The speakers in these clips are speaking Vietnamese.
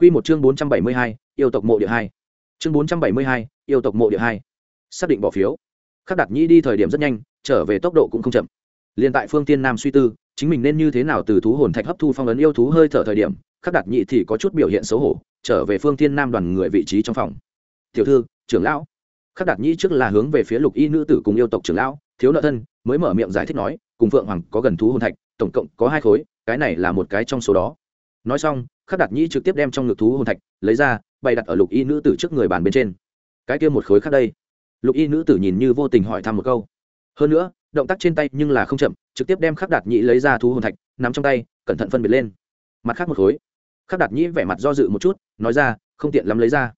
Quy một chương 472, yêu tộc mộ địa 2. Chương 472, yêu tộc mộ địa 2. Xác định bỏ phiếu. Khắc Đạt Nhĩ đi thời điểm rất nhanh, trở về tốc độ cũng không chậm. Liên tại Phương Tiên Nam suy tư, chính mình nên như thế nào từ thú hồn thạch hấp thu phong ấn yêu thú hơi thở thời điểm, Khắc Đạt Nhĩ thì có chút biểu hiện xấu hổ, trở về Phương Tiên Nam đoàn người vị trí trong phòng. "Tiểu thư, trưởng lão." Khắc Đạt Nhĩ trước là hướng về phía Lục Y nữ tử cùng yêu tộc trưởng lão, thiếu nợ thân, mới mở miệng giải thích nói, cùng Phượng Hoàng có gần thú hồn thạch, tổng cộng có hai khối, cái này là một cái trong số đó. Nói xong, khắc đạt nhĩ trực tiếp đem trong ngực thú hồn thạch lấy ra, bày đặt ở lục y nữ tử trước người bàn bên trên. Cái kia một khối khác đây. Lục y nữ tử nhìn như vô tình hỏi thăm một câu. Hơn nữa, động tác trên tay nhưng là không chậm, trực tiếp đem khắc đạt nhĩ lấy ra thú hồn thạch, nắm trong tay, cẩn thận phân biệt lên. Mặt khác một khối. Khắc đạt nhĩ vẻ mặt do dự một chút, nói ra, không tiện lắm lấy ra.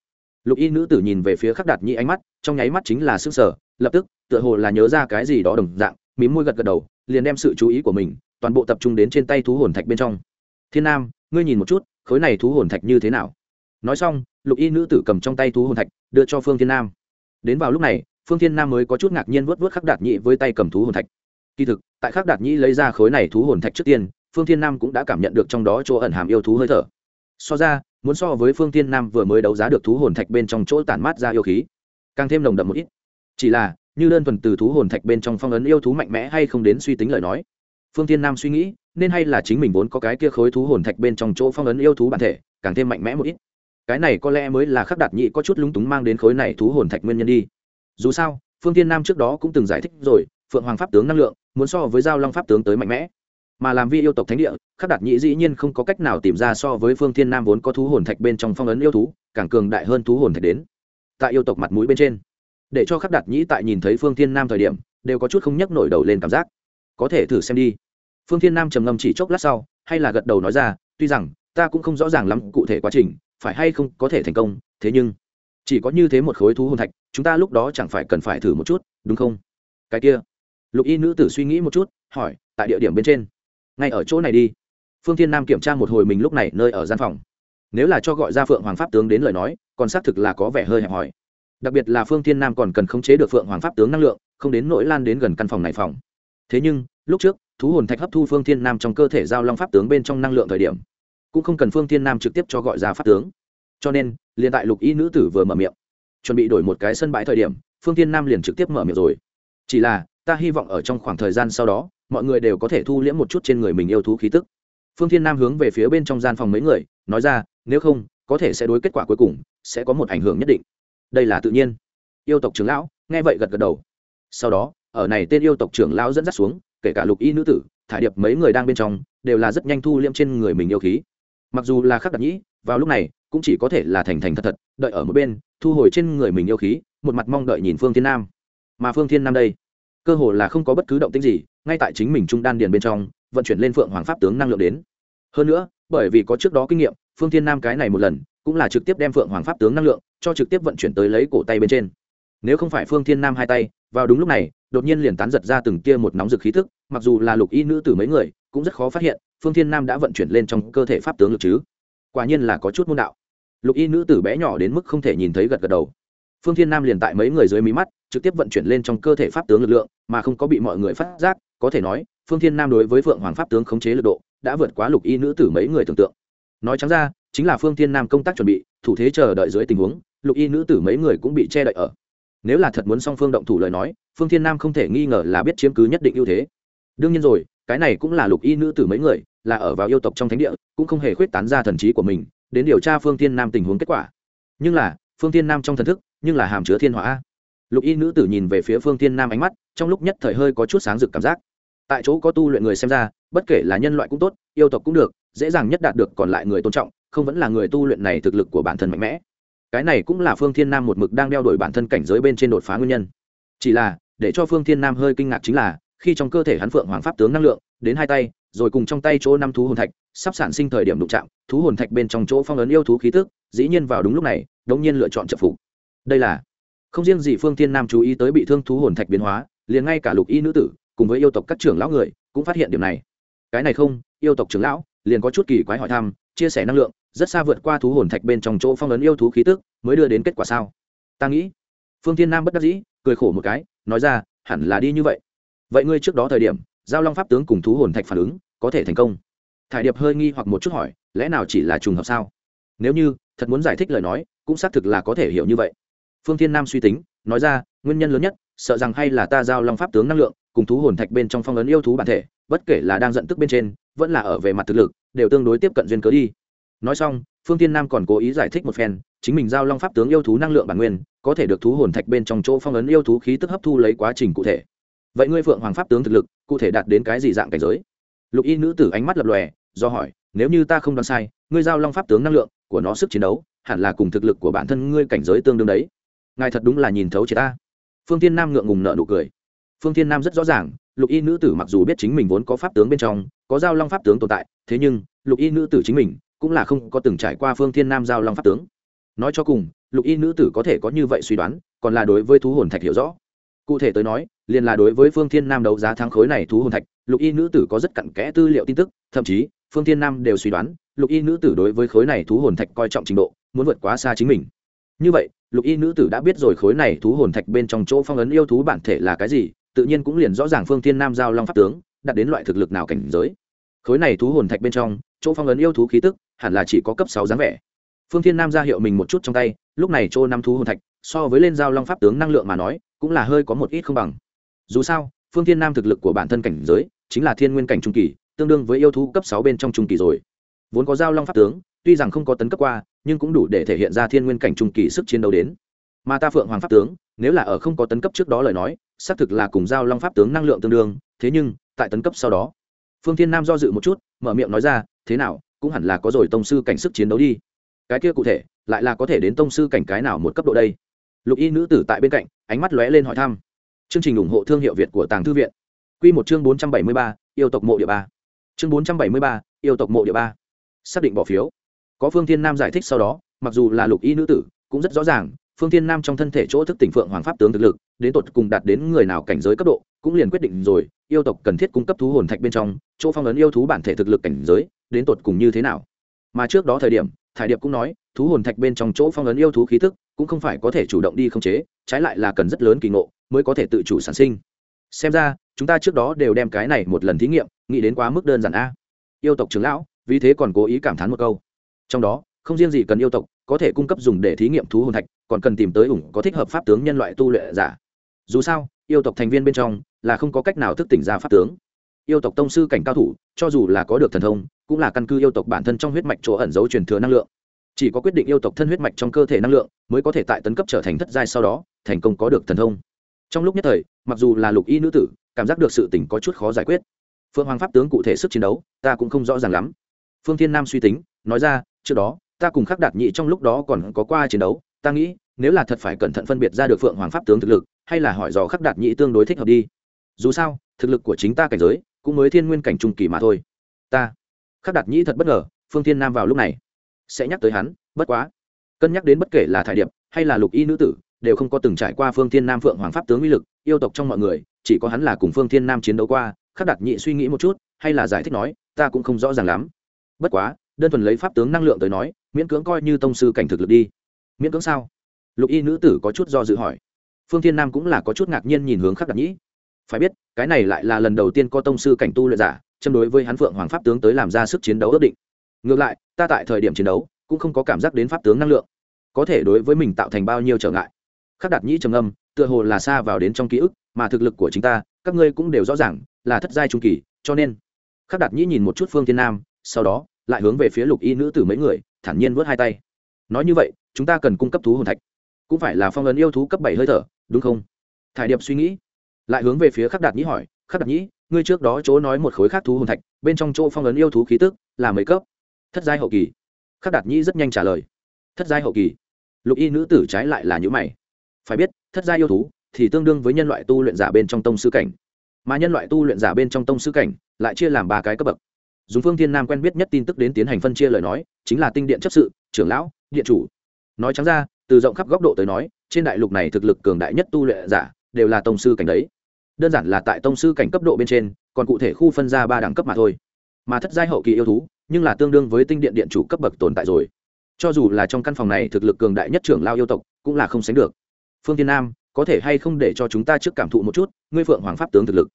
Lục y nữ tử nhìn về phía khắc đạt nhĩ ánh mắt, trong nháy mắt chính là s ư ơ n g sở lập tức, tựa hồ là nhớ ra cái gì đó đồng dạng, mím môi gật gật đầu, liền đem sự chú ý của mình toàn bộ tập trung đến trên tay thú hồn thạch bên trong. Thiên nam, ngươi nhìn một chút khối này thú hồn thạch như thế nào? Nói xong, lục y nữ tử cầm trong tay thú hồn thạch, đưa cho phương thiên nam. Đến vào lúc này, phương thiên nam mới có chút ngạc nhiên vớt vớt khắc đạt nhị với tay cầm thú hồn thạch. Kỳ thực, tại khắc đạt nhị lấy ra khối này thú hồn thạch trước tiên, phương thiên nam cũng đã cảm nhận được trong đó chỗ ẩn hàm yêu thú hơi thở. So ra, muốn so với phương thiên nam vừa mới đấu giá được thú hồn thạch bên trong chỗ tản mát ra yêu khí, càng thêm nồng đậm một ít. Chỉ là, như đơn thuần từ thú hồn thạch bên trong phong ấn yêu thú mạnh mẽ hay không đến suy tính lời nói phương thiên nam suy nghĩ, nên hay là chính mình vốn có cái kia khối thú hồn thạch bên trong chỗ phong ấn yêu thú bản thể, càng thêm mạnh mẽ một ít. Cái này có lẽ mới là khắc đạt nhị có chút lúng túng mang đến khối này thú hồn thạch nguyên nhân đi. Dù sao, phương tiên nam trước đó cũng từng giải thích rồi, phượng hoàng pháp tướng năng lượng, muốn so với giao long pháp tướng tới mạnh mẽ. Mà làm vi yêu tộc thánh địa, khắc đạt nhị dĩ nhiên không có cách nào tìm ra so với phương thiên nam vốn có thú hồn thạch bên trong phong ấn yêu thú, càng cường đại hơn thú hồn thạch đến. Tại yêu tộc mặt mũi bên trên, để cho khắc đạt nhị tại nhìn thấy phương thiên nam thời điểm, đều có chút không nhấc nổi đầu lên cảm giác có thể thử xem đi. Phương thiên nam trầm ngâm chỉ chốc lát sau, hay là gật đầu nói ra, tuy rằng, ta cũng không rõ ràng lắm cụ thể quá trình, phải hay không có thể thành công, thế nhưng, chỉ có như thế một khối thú hồn thạch, chúng ta lúc đó chẳng phải cần phải thử một chút, đúng không? Cái kia, lục y nữ tử suy nghĩ một chút, hỏi, tại địa điểm bên trên, ngay ở chỗ này đi. Phương thiên nam kiểm tra một hồi mình lúc này nơi ở gian phòng. Nếu là cho gọi ra phượng hoàng pháp tướng đến lời nói, còn xác thực là có vẻ hơi hẹp hòi. Đặc biệt là phương thiên nam còn cần khống chế được phượng hoàng pháp tướng năng lượng, không đến nỗi lan đến gần căn phòng này phòng thế nhưng, lúc trước, thú hồn thạch hấp thu phương thiên nam trong cơ thể giao long pháp tướng bên trong năng lượng thời điểm, cũng không cần phương thiên nam trực tiếp cho gọi ra pháp tướng. Cho nên, liền tại lục y nữ tử vừa mở miệng, chuẩn bị đổi một cái sân bãi thời điểm, phương thiên nam liền trực tiếp mở miệng rồi. Chỉ là, ta hy vọng ở trong khoảng thời gian sau đó, mọi người đều có thể thu liễm một chút trên người mình yêu thú khí tức. Phương thiên nam hướng về phía bên trong gian phòng mấy người, nói ra, nếu không, có thể sẽ đối kết quả cuối cùng, sẽ có một ảnh hưởng nhất định. Đây là tự nhiên. Yêu tộc trưởng lão, nghe vậy gật gật đầu. Sau đó ở này tên yêu tộc trưởng lão dẫn dắt xuống, kể cả lục y nữ tử, thải điệp mấy người đang bên trong, đều là rất nhanh thu liêm trên người mình yêu khí. Mặc dù là khắc đặc nhĩ, vào lúc này, cũng chỉ có thể là thành thành thật thật, đợi ở một bên, thu hồi trên người mình yêu khí, một mặt mong đợi nhìn phương thiên nam. Mà phương thiên nam đây, cơ hồ là không có bất cứ động tĩnh gì, ngay tại chính mình trung đan điền bên trong, vận chuyển lên phượng hoàng pháp tướng năng lượng đến. Hơn nữa, bởi vì có trước đó kinh nghiệm, phương thiên nam cái này một lần, cũng là trực tiếp đem phượng hoàng pháp tướng năng lượng, cho trực tiếp vận chuyển tới lấy cổ tay bên trên. Nếu không phải phương thiên nam hai tay, vào đúng lúc này đột nhiên liền tán giật ra từng tia một nóng rực khí thức, mặc dù là lục y nữ tử mấy người, cũng rất khó phát hiện, phương thiên nam đã vận chuyển lên trong cơ thể pháp tướng lực chứ. Quả nhiên là có chút môn đạo. Lục y nữ tử bé nhỏ đến mức không thể nhìn thấy gật gật đầu. Phương thiên nam liền tại mấy người dưới mí mắt, trực tiếp vận chuyển lên trong cơ thể pháp tướng lực lượng, mà không có bị mọi người phát giác, có thể nói, phương thiên nam đối với phượng hoàng pháp tướng khống chế lực độ, đã vượt quá lục y nữ tử mấy người tưởng tượng. Nói trắng ra, chính là phương thiên nam công tác chuẩn bị, thủ thế chờ đợi dưới tình huống, lục y nữ tử mấy người cũng bị che đậy ở nếu là thật muốn song phương động thủ lời nói, phương thiên nam không thể nghi ngờ là biết chiếm cứ nhất định ưu thế. Đương nhiên rồi, cái này cũng là lục y nữ tử mấy người, là ở vào yêu tộc trong thánh địa, cũng không hề khuyết tán ra thần trí của mình, đến điều tra phương thiên nam tình huống kết quả. Nhưng là, phương thiên nam trong thần thức, nhưng là hàm chứa thiên hỏa. Lục y nữ tử nhìn về phía phương thiên nam ánh mắt, trong lúc nhất thời hơi có chút sáng rực cảm giác. Tại chỗ có tu luyện người xem ra, bất kể là nhân loại cũng tốt, yêu tộc cũng được, dễ dàng nhất đạt được còn lại người tôn trọng, không vẫn là người tu luyện này thực lực của bản thân mạnh mẽ cái này cũng là phương thiên nam một mực đang đeo đổi bản thân cảnh giới bên trên đột phá nguyên nhân. Chỉ là, để cho phương thiên nam hơi kinh ngạc chính là, khi trong cơ thể hắn phượng hoàng pháp tướng năng lượng, đến hai tay, rồi cùng trong tay chỗ năm thú hồn thạch, sắp sản sinh thời điểm đụng chạm, thú hồn thạch bên trong chỗ phong ấn yêu thú khí tức, dĩ nhiên vào đúng lúc này, đống nhiên lựa chọn trợ phục. Đây là, không riêng gì phương thiên nam chú ý tới bị thương thú hồn thạch biến hóa, liền ngay cả lục y nữ tử, cùng với yêu tộc các trưởng lão người, cũng phát hiện điểm này. Cái này không, yêu tộc trưởng lão, liền có chút kỳ quái hỏi thăm, chia sẻ năng lượng rất xa vượt qua thú hồn thạch bên trong chỗ phong ấn yêu thú khí tức, mới đưa đến kết quả sao? Ta nghĩ, phương thiên nam bất đắc dĩ, cười khổ một cái, nói ra, hẳn là đi như vậy. Vậy ngươi trước đó thời điểm, giao long pháp tướng cùng thú hồn thạch phản ứng, có thể thành công? Thải điệp hơi nghi hoặc một chút hỏi, lẽ nào chỉ là trùng hợp sao? Nếu như, thật muốn giải thích lời nói, cũng xác thực là có thể hiểu như vậy. Phương thiên nam suy tính, nói ra, nguyên nhân lớn nhất, sợ rằng hay là ta giao long pháp tướng năng lượng, cùng thú hồn thạch bên trong phong ấn yêu thú bản thể, bất kể là đang giận tức bên trên, vẫn là ở về mặt thực lực, đều tương đối tiếp cận duyên cớ đi nói xong, phương tiên nam còn cố ý giải thích một phen, chính mình giao long pháp tướng yêu thú năng lượng bản nguyên, có thể được thú hồn thạch bên trong chỗ phong ấn yêu thú khí tức hấp thu lấy quá trình cụ thể. Vậy ngươi phượng hoàng pháp tướng thực lực, cụ thể đạt đến cái gì dạng cảnh giới? Lục y nữ tử ánh mắt lập lòe, do hỏi, nếu như ta không đoán sai, ngươi giao long pháp tướng năng lượng của nó sức chiến đấu, hẳn là cùng thực lực của bản thân ngươi cảnh giới tương đương đấy. Ngài thật đúng là nhìn thấu chị ta. Phương tiên nam ngượng ngùng nợ nụ cười. Phương tiên nam rất rõ ràng, lục y nữ tử mặc dù biết chính mình vốn có pháp tướng bên trong, có giao long pháp tướng tồn tại, thế nhưng, lục y nữ tử chính mình cũng là không có từng trải qua phương thiên nam giao long pháp tướng. Nói cho cùng, lục y nữ tử có thể có như vậy suy đoán, còn là đối với thú hồn thạch hiểu rõ. Cụ thể tới nói, liền là đối với phương thiên nam đấu giá thắng khối này thú hồn thạch, lục y nữ tử có rất cặn kẽ tư liệu tin tức, thậm chí, phương thiên nam đều suy đoán, lục y nữ tử đối với khối này thú hồn thạch coi trọng trình độ, muốn vượt quá xa chính mình. Như vậy, lục y nữ tử đã biết rồi khối này thú hồn thạch bên trong chỗ phong ấn yêu thú bản thể là cái gì, tự nhiên cũng liền rõ ràng phương thiên nam giao long pháp tướng, đạt đến loại thực lực nào cảnh giới. Khối này thú hồn thạch bên trong, chỗ phong ấn yêu thú khí tức hẳn là chỉ có cấp sáu dáng vẻ. Phương thiên nam ra hiệu mình một chút trong tay, lúc này chỗ năm thú hồn thạch, so với lên giao long pháp tướng năng lượng mà nói, cũng là hơi có một ít không bằng. Dù sao, phương thiên nam thực lực của bản thân cảnh giới, chính là thiên nguyên cảnh trung kỳ, tương đương với yêu thú cấp sáu bên trong trung kỳ rồi. Vốn có giao long pháp tướng, tuy rằng không có tấn cấp qua, nhưng cũng đủ để thể hiện ra thiên nguyên cảnh trung kỳ sức chiến đấu đến. Mà ta phượng hoàng pháp tướng, nếu là ở không có tấn cấp trước đó lời nói, xác thực là cùng giao long pháp tướng năng lượng tương đương, thế nhưng, tại tấn cấp sau đó, phương thiên nam do dự một chút, mở miệng nói ra, thế nào cũng hẳn là có rồi tông sư cảnh sức chiến đấu đi. Cái kia cụ thể, lại là có thể đến tông sư cảnh cái nào một cấp độ đây? Lục y nữ tử tại bên cạnh, ánh mắt lóe lên hỏi thăm. Chương trình ủng hộ thương hiệu việt của tàng thư viện. Q một chương bốn trăm bảy mươi ba, yêu tộc mộ địa ba. Chương bốn trăm bảy mươi ba, yêu tộc mộ địa ba. Xác định bỏ phiếu. Có phương thiên nam giải thích sau đó, mặc dù là lục y nữ tử, cũng rất rõ ràng, phương thiên nam trong thân thể chỗ thức tỉnh phượng hoàng pháp tướng thực lực, đến tột cùng đạt đến người nào cảnh giới cấp độ, cũng liền quyết định rồi, yêu tộc cần thiết cung cấp thú hồn thạch bên trong, chỗ phong ấn yêu thú bản thể thực lực cảnh giới đến tột cùng như thế nào. Mà trước đó thời điểm, thải điệp cũng nói, thú hồn thạch bên trong chỗ phong ấn yêu thú khí thức cũng không phải có thể chủ động đi khống chế, trái lại là cần rất lớn kỳ ngộ mới có thể tự chủ sản sinh. Xem ra, chúng ta trước đó đều đem cái này một lần thí nghiệm, nghĩ đến quá mức đơn giản a. Yêu tộc trưởng lão, vì thế còn cố ý cảm thán một câu. Trong đó, không riêng gì cần yêu tộc, có thể cung cấp dùng để thí nghiệm thú hồn thạch, còn cần tìm tới ủng có thích hợp pháp tướng nhân loại tu luyện giả. Dù sao, yêu tộc thành viên bên trong là không có cách nào thức tỉnh ra pháp tướng. Yêu tộc tông sư cảnh cao thủ cho dù là có được thần thông, cũng là căn cứ yêu tộc bản thân trong huyết mạch chỗ ẩn giấu truyền thừa năng lượng. Chỉ có quyết định yêu tộc thân huyết mạch trong cơ thể năng lượng, mới có thể tại tấn cấp trở thành thất giai sau đó, thành công có được thần thông. Trong lúc nhất thời, mặc dù là lục y nữ tử, cảm giác được sự tình có chút khó giải quyết. Phương hoàng pháp tướng cụ thể sức chiến đấu, ta cũng không rõ ràng lắm. Phương thiên nam suy tính, nói ra, trước đó, ta cùng khắc đạt nhị trong lúc đó còn có qua chiến đấu, ta nghĩ, nếu là thật phải cẩn thận phân biệt ra được phượng hoàng pháp tướng thực lực, hay là hỏi dò khắc đạt nhị tương đối thích hợp đi. Dù sao, thực lực của chính ta cảnh giới cũng mới thiên nguyên cảnh trung kỳ mà thôi. Ta, khắc đạt nhĩ thật bất ngờ, phương thiên nam vào lúc này, sẽ nhắc tới hắn, bất quá, cân nhắc đến bất kể là thải điệp hay là lục y nữ tử, đều không có từng trải qua phương thiên nam phượng hoàng pháp tướng uy lực, yêu tộc trong mọi người, chỉ có hắn là cùng phương thiên nam chiến đấu qua, khắc đạt nhị suy nghĩ một chút, hay là giải thích nói, ta cũng không rõ ràng lắm. Bất quá, đơn thuần lấy pháp tướng năng lượng tới nói, miễn cưỡng coi như tông sư cảnh thực lực đi. Miễn cưỡng sao? Lục y nữ tử có chút do dự hỏi. Phương thiên nam cũng là có chút ngạc nhiên nhìn hướng khắc đạt nhĩ phải biết, cái này lại là lần đầu tiên có tông sư cảnh tu luyện giả châm đối với hắn phượng hoàng pháp tướng tới làm ra sức chiến đấu ước định. Ngược lại, ta tại thời điểm chiến đấu, cũng không có cảm giác đến pháp tướng năng lượng. Có thể đối với mình tạo thành bao nhiêu trở ngại. Khắc đạt nhĩ trầm âm tựa hồ là xa vào đến trong ký ức, mà thực lực của chính ta, các ngươi cũng đều rõ ràng, là thất giai trung kỳ, cho nên khắc đạt nhĩ nhìn một chút phương thiên nam, sau đó lại hướng về phía lục y nữ tử mấy người, thản nhiên vớt hai tay. Nói như vậy, chúng ta cần cung cấp thú hồn thạch. Cũng phải là phong ấn yêu thú cấp bảy hơi thở, đúng không? Thải điệp suy nghĩ lại hướng về phía khắc đạt nhĩ hỏi, khắc đạt nhĩ, ngươi trước đó chỗ nói một khối khác thú hồn thạch, bên trong chỗ phong ấn yêu thú khí tức là mấy cấp? Thất giai hậu kỳ. Khắc đạt nhĩ rất nhanh trả lời, thất giai hậu kỳ. Lục y nữ tử trái lại là những mày. Phải biết, thất giai yêu thú thì tương đương với nhân loại tu luyện giả bên trong tông sư cảnh, mà nhân loại tu luyện giả bên trong tông sư cảnh lại chia làm ba cái cấp bậc. Dùng phương thiên nam quen biết nhất tin tức đến tiến hành phân chia lời nói, chính là tinh điện chấp sự, trưởng lão, điện chủ. Nói trắng ra, từ rộng khắp góc độ tới nói, trên đại lục này thực lực cường đại nhất tu luyện giả đều là tông sư cảnh đấy đơn giản là tại tông sư cảnh cấp độ bên trên, còn cụ thể khu phân ra ba đẳng cấp mà thôi. Mà thất giai hậu kỳ yêu thú, nhưng là tương đương với tinh điện điện chủ cấp bậc tồn tại rồi. Cho dù là trong căn phòng này thực lực cường đại nhất trưởng lao yêu tộc, cũng là không sánh được. Phương tiên nam, có thể hay không để cho chúng ta trước cảm thụ một chút, ngươi phượng hoàng pháp tướng thực lực.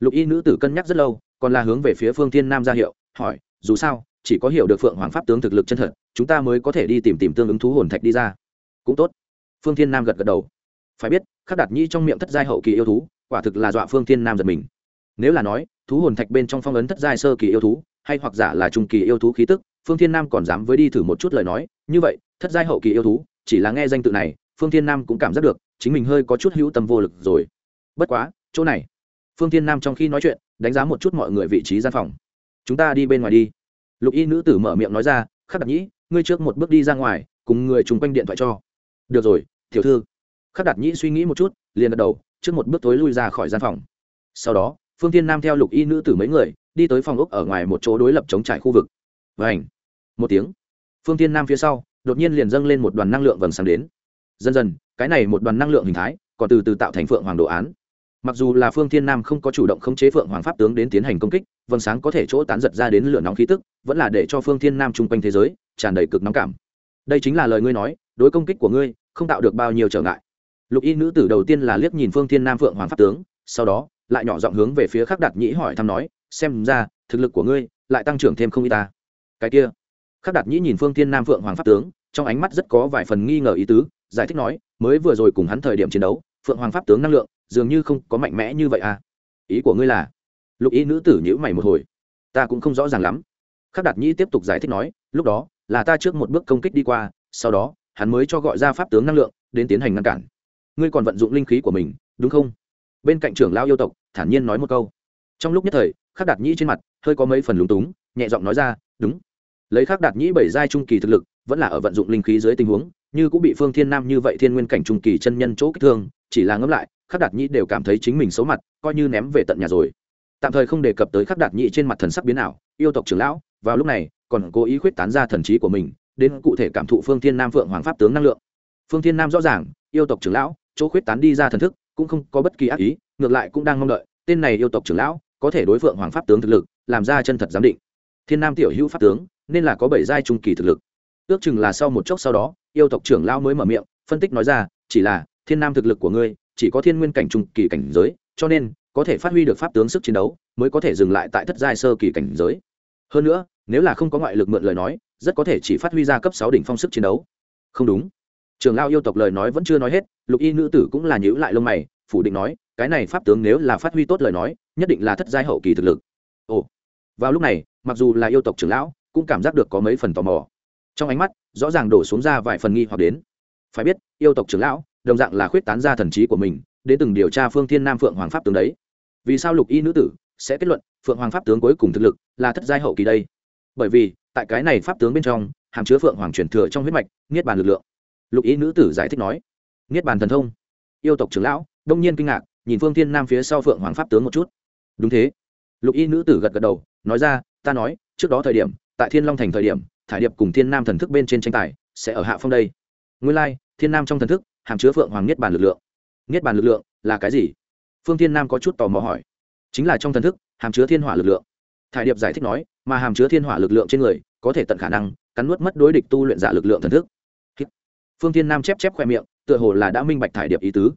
Lục y nữ tử cân nhắc rất lâu, còn là hướng về phía phương tiên nam ra hiệu, hỏi, dù sao, chỉ có hiểu được phượng hoàng pháp tướng thực lực chân thật, chúng ta mới có thể đi tìm tìm tương ứng thú hồn thạch đi ra. Cũng tốt. Phương thiên nam gật gật đầu. Phải biết, khắc đạt nhi trong miệng thất giai hậu kỳ yêu thú quả thực là dọa phương thiên nam giật mình. Nếu là nói, thú hồn thạch bên trong phong ấn thất giai sơ kỳ yêu thú, hay hoặc giả là trung kỳ yêu thú khí tức, phương thiên nam còn dám với đi thử một chút lời nói, như vậy, thất giai hậu kỳ yêu thú, chỉ là nghe danh tự này, phương thiên nam cũng cảm giác được, chính mình hơi có chút hữu tâm vô lực rồi. Bất quá, chỗ này. Phương thiên nam trong khi nói chuyện, đánh giá một chút mọi người vị trí gian phòng. Chúng ta đi bên ngoài đi. Lục y nữ tử mở miệng nói ra, khắc đạt nhĩ, ngươi trước một bước đi ra ngoài, cùng người chung quanh điện thoại cho. Được rồi, tiểu thư. Khắc đạt nhĩ suy nghĩ một chút, liền gật đầu trước một bước tối lui ra khỏi gian phòng. Sau đó, phương thiên nam theo lục y nữ tử mấy người, đi tới phòng ốc ở ngoài một chỗ đối lập chống trải khu vực. Và ảnh một tiếng. Phương thiên nam phía sau, đột nhiên liền dâng lên một đoàn năng lượng vầng sáng đến. Dần dần, cái này một đoàn năng lượng hình thái, còn từ từ tạo thành phượng hoàng đồ án. Mặc dù là phương thiên nam không có chủ động khống chế phượng hoàng pháp tướng đến tiến hành công kích, vầng sáng có thể chỗ tán giật ra đến lửa nóng khí tức, vẫn là để cho phương thiên nam chung quanh thế giới tràn đầy cực nóng cảm. Đây chính là lời ngươi nói, đối công kích của ngươi, không tạo được bao nhiêu trở ngại lục y nữ tử đầu tiên là liếc nhìn phương thiên nam phượng hoàng pháp tướng, sau đó, lại nhỏ giọng hướng về phía khắc đạt nhĩ hỏi thăm nói, xem ra, thực lực của ngươi lại tăng trưởng thêm không y ta. Cái kia, khắc đạt nhĩ nhìn phương thiên nam phượng hoàng pháp tướng, trong ánh mắt rất có vài phần nghi ngờ ý tứ, giải thích nói, mới vừa rồi cùng hắn thời điểm chiến đấu, phượng hoàng pháp tướng năng lượng, dường như không có mạnh mẽ như vậy à. Ý của ngươi là, lục Y nữ tử nhữ mày một hồi, ta cũng không rõ ràng lắm. Khắc đạt nhĩ tiếp tục giải thích nói, lúc đó, là ta trước một bước công kích đi qua, sau đó, hắn mới cho gọi ra pháp tướng năng lượng, đến tiến hành ngăn cản ngươi còn vận dụng linh khí của mình, đúng không? Bên cạnh trưởng lao yêu tộc, thản nhiên nói một câu. Trong lúc nhất thời, khắc đạt nhĩ trên mặt, hơi có mấy phần lúng túng, nhẹ giọng nói ra, đúng. Lấy khắc đạt nhĩ bảy giai trung kỳ thực lực, vẫn là ở vận dụng linh khí dưới tình huống, như cũng bị phương thiên nam như vậy thiên nguyên cảnh trung kỳ chân nhân chỗ kích thương, chỉ là ngẫm lại, khắc đạt nhĩ đều cảm thấy chính mình xấu mặt, coi như ném về tận nhà rồi. Tạm thời không đề cập tới khắc đạt nhĩ trên mặt thần sắc biến ảo, yêu tộc trưởng lão, vào lúc này, còn cố ý khuyết tán ra thần trí của mình, đến cụ thể cảm thụ phương thiên nam phượng hoàng pháp tướng năng lượng. Phương thiên nam rõ ràng, yêu tộc trưởng lão chỗ khuyết tán đi ra thần thức, cũng không có bất kỳ ác ý, ngược lại cũng đang mong đợi, tên này yêu tộc trưởng lão, có thể đối phượng hoàng pháp tướng thực lực, làm ra chân thật giám định. Thiên nam tiểu hữu pháp tướng, nên là có bảy giai trung kỳ thực lực. Ước chừng là sau một chốc sau đó, yêu tộc trưởng lão mới mở miệng, phân tích nói ra, chỉ là, thiên nam thực lực của ngươi, chỉ có thiên nguyên cảnh trung kỳ cảnh giới, cho nên, có thể phát huy được pháp tướng sức chiến đấu, mới có thể dừng lại tại thất giai sơ kỳ cảnh giới. Hơn nữa, nếu là không có ngoại lực mượn lời nói, rất có thể chỉ phát huy ra cấp sáu đỉnh phong sức chiến đấu. Không đúng trường lao yêu tộc lời nói vẫn chưa nói hết, lục y nữ tử cũng là nhữ lại lông mày, phủ định nói, cái này pháp tướng nếu là phát huy tốt lời nói, nhất định là thất giai hậu kỳ thực lực. Ồ. Vào lúc này, mặc dù là yêu tộc trưởng lão, cũng cảm giác được có mấy phần tò mò. Trong ánh mắt, rõ ràng đổ xuống ra vài phần nghi hoặc đến. Phải biết, yêu tộc trưởng lão, đồng dạng là khuyết tán ra thần trí của mình, đến từng điều tra phương thiên nam phượng hoàng pháp tướng đấy. Vì sao lục y nữ tử sẽ kết luận phượng hoàng pháp tướng cuối cùng thực lực là thất giai hậu kỳ đây? Bởi vì, tại cái này pháp tướng bên trong, hàm chứa phượng hoàng truyền thừa trong huyết mạch, niết bàn lực lượng lục ý nữ tử giải thích nói, niết bàn thần thông. Yêu tộc trưởng lão, đông nhiên kinh ngạc, nhìn phương thiên nam phía sau phượng hoàng pháp tướng một chút. Đúng thế. Lục y nữ tử gật gật đầu, nói ra, ta nói, trước đó thời điểm, tại thiên long thành thời điểm, thải điệp cùng thiên nam thần thức bên trên tranh tài, sẽ ở hạ phong đây. Nguyên lai, thiên nam trong thần thức, hàm chứa phượng hoàng niết bàn lực lượng. Niết bàn lực lượng, là cái gì? Phương thiên nam có chút tò mò hỏi. Chính là trong thần thức, hàm chứa thiên hỏa lực lượng. Thải điệp giải thích nói, mà hàm chứa thiên hỏa lực lượng trên người, có thể tận khả năng, cắn nuốt mất đối địch tu luyện giả lực lượng thần thức phương thiên nam chép chép khoe miệng, tựa hồ là đã minh bạch thải điệp ý tứ.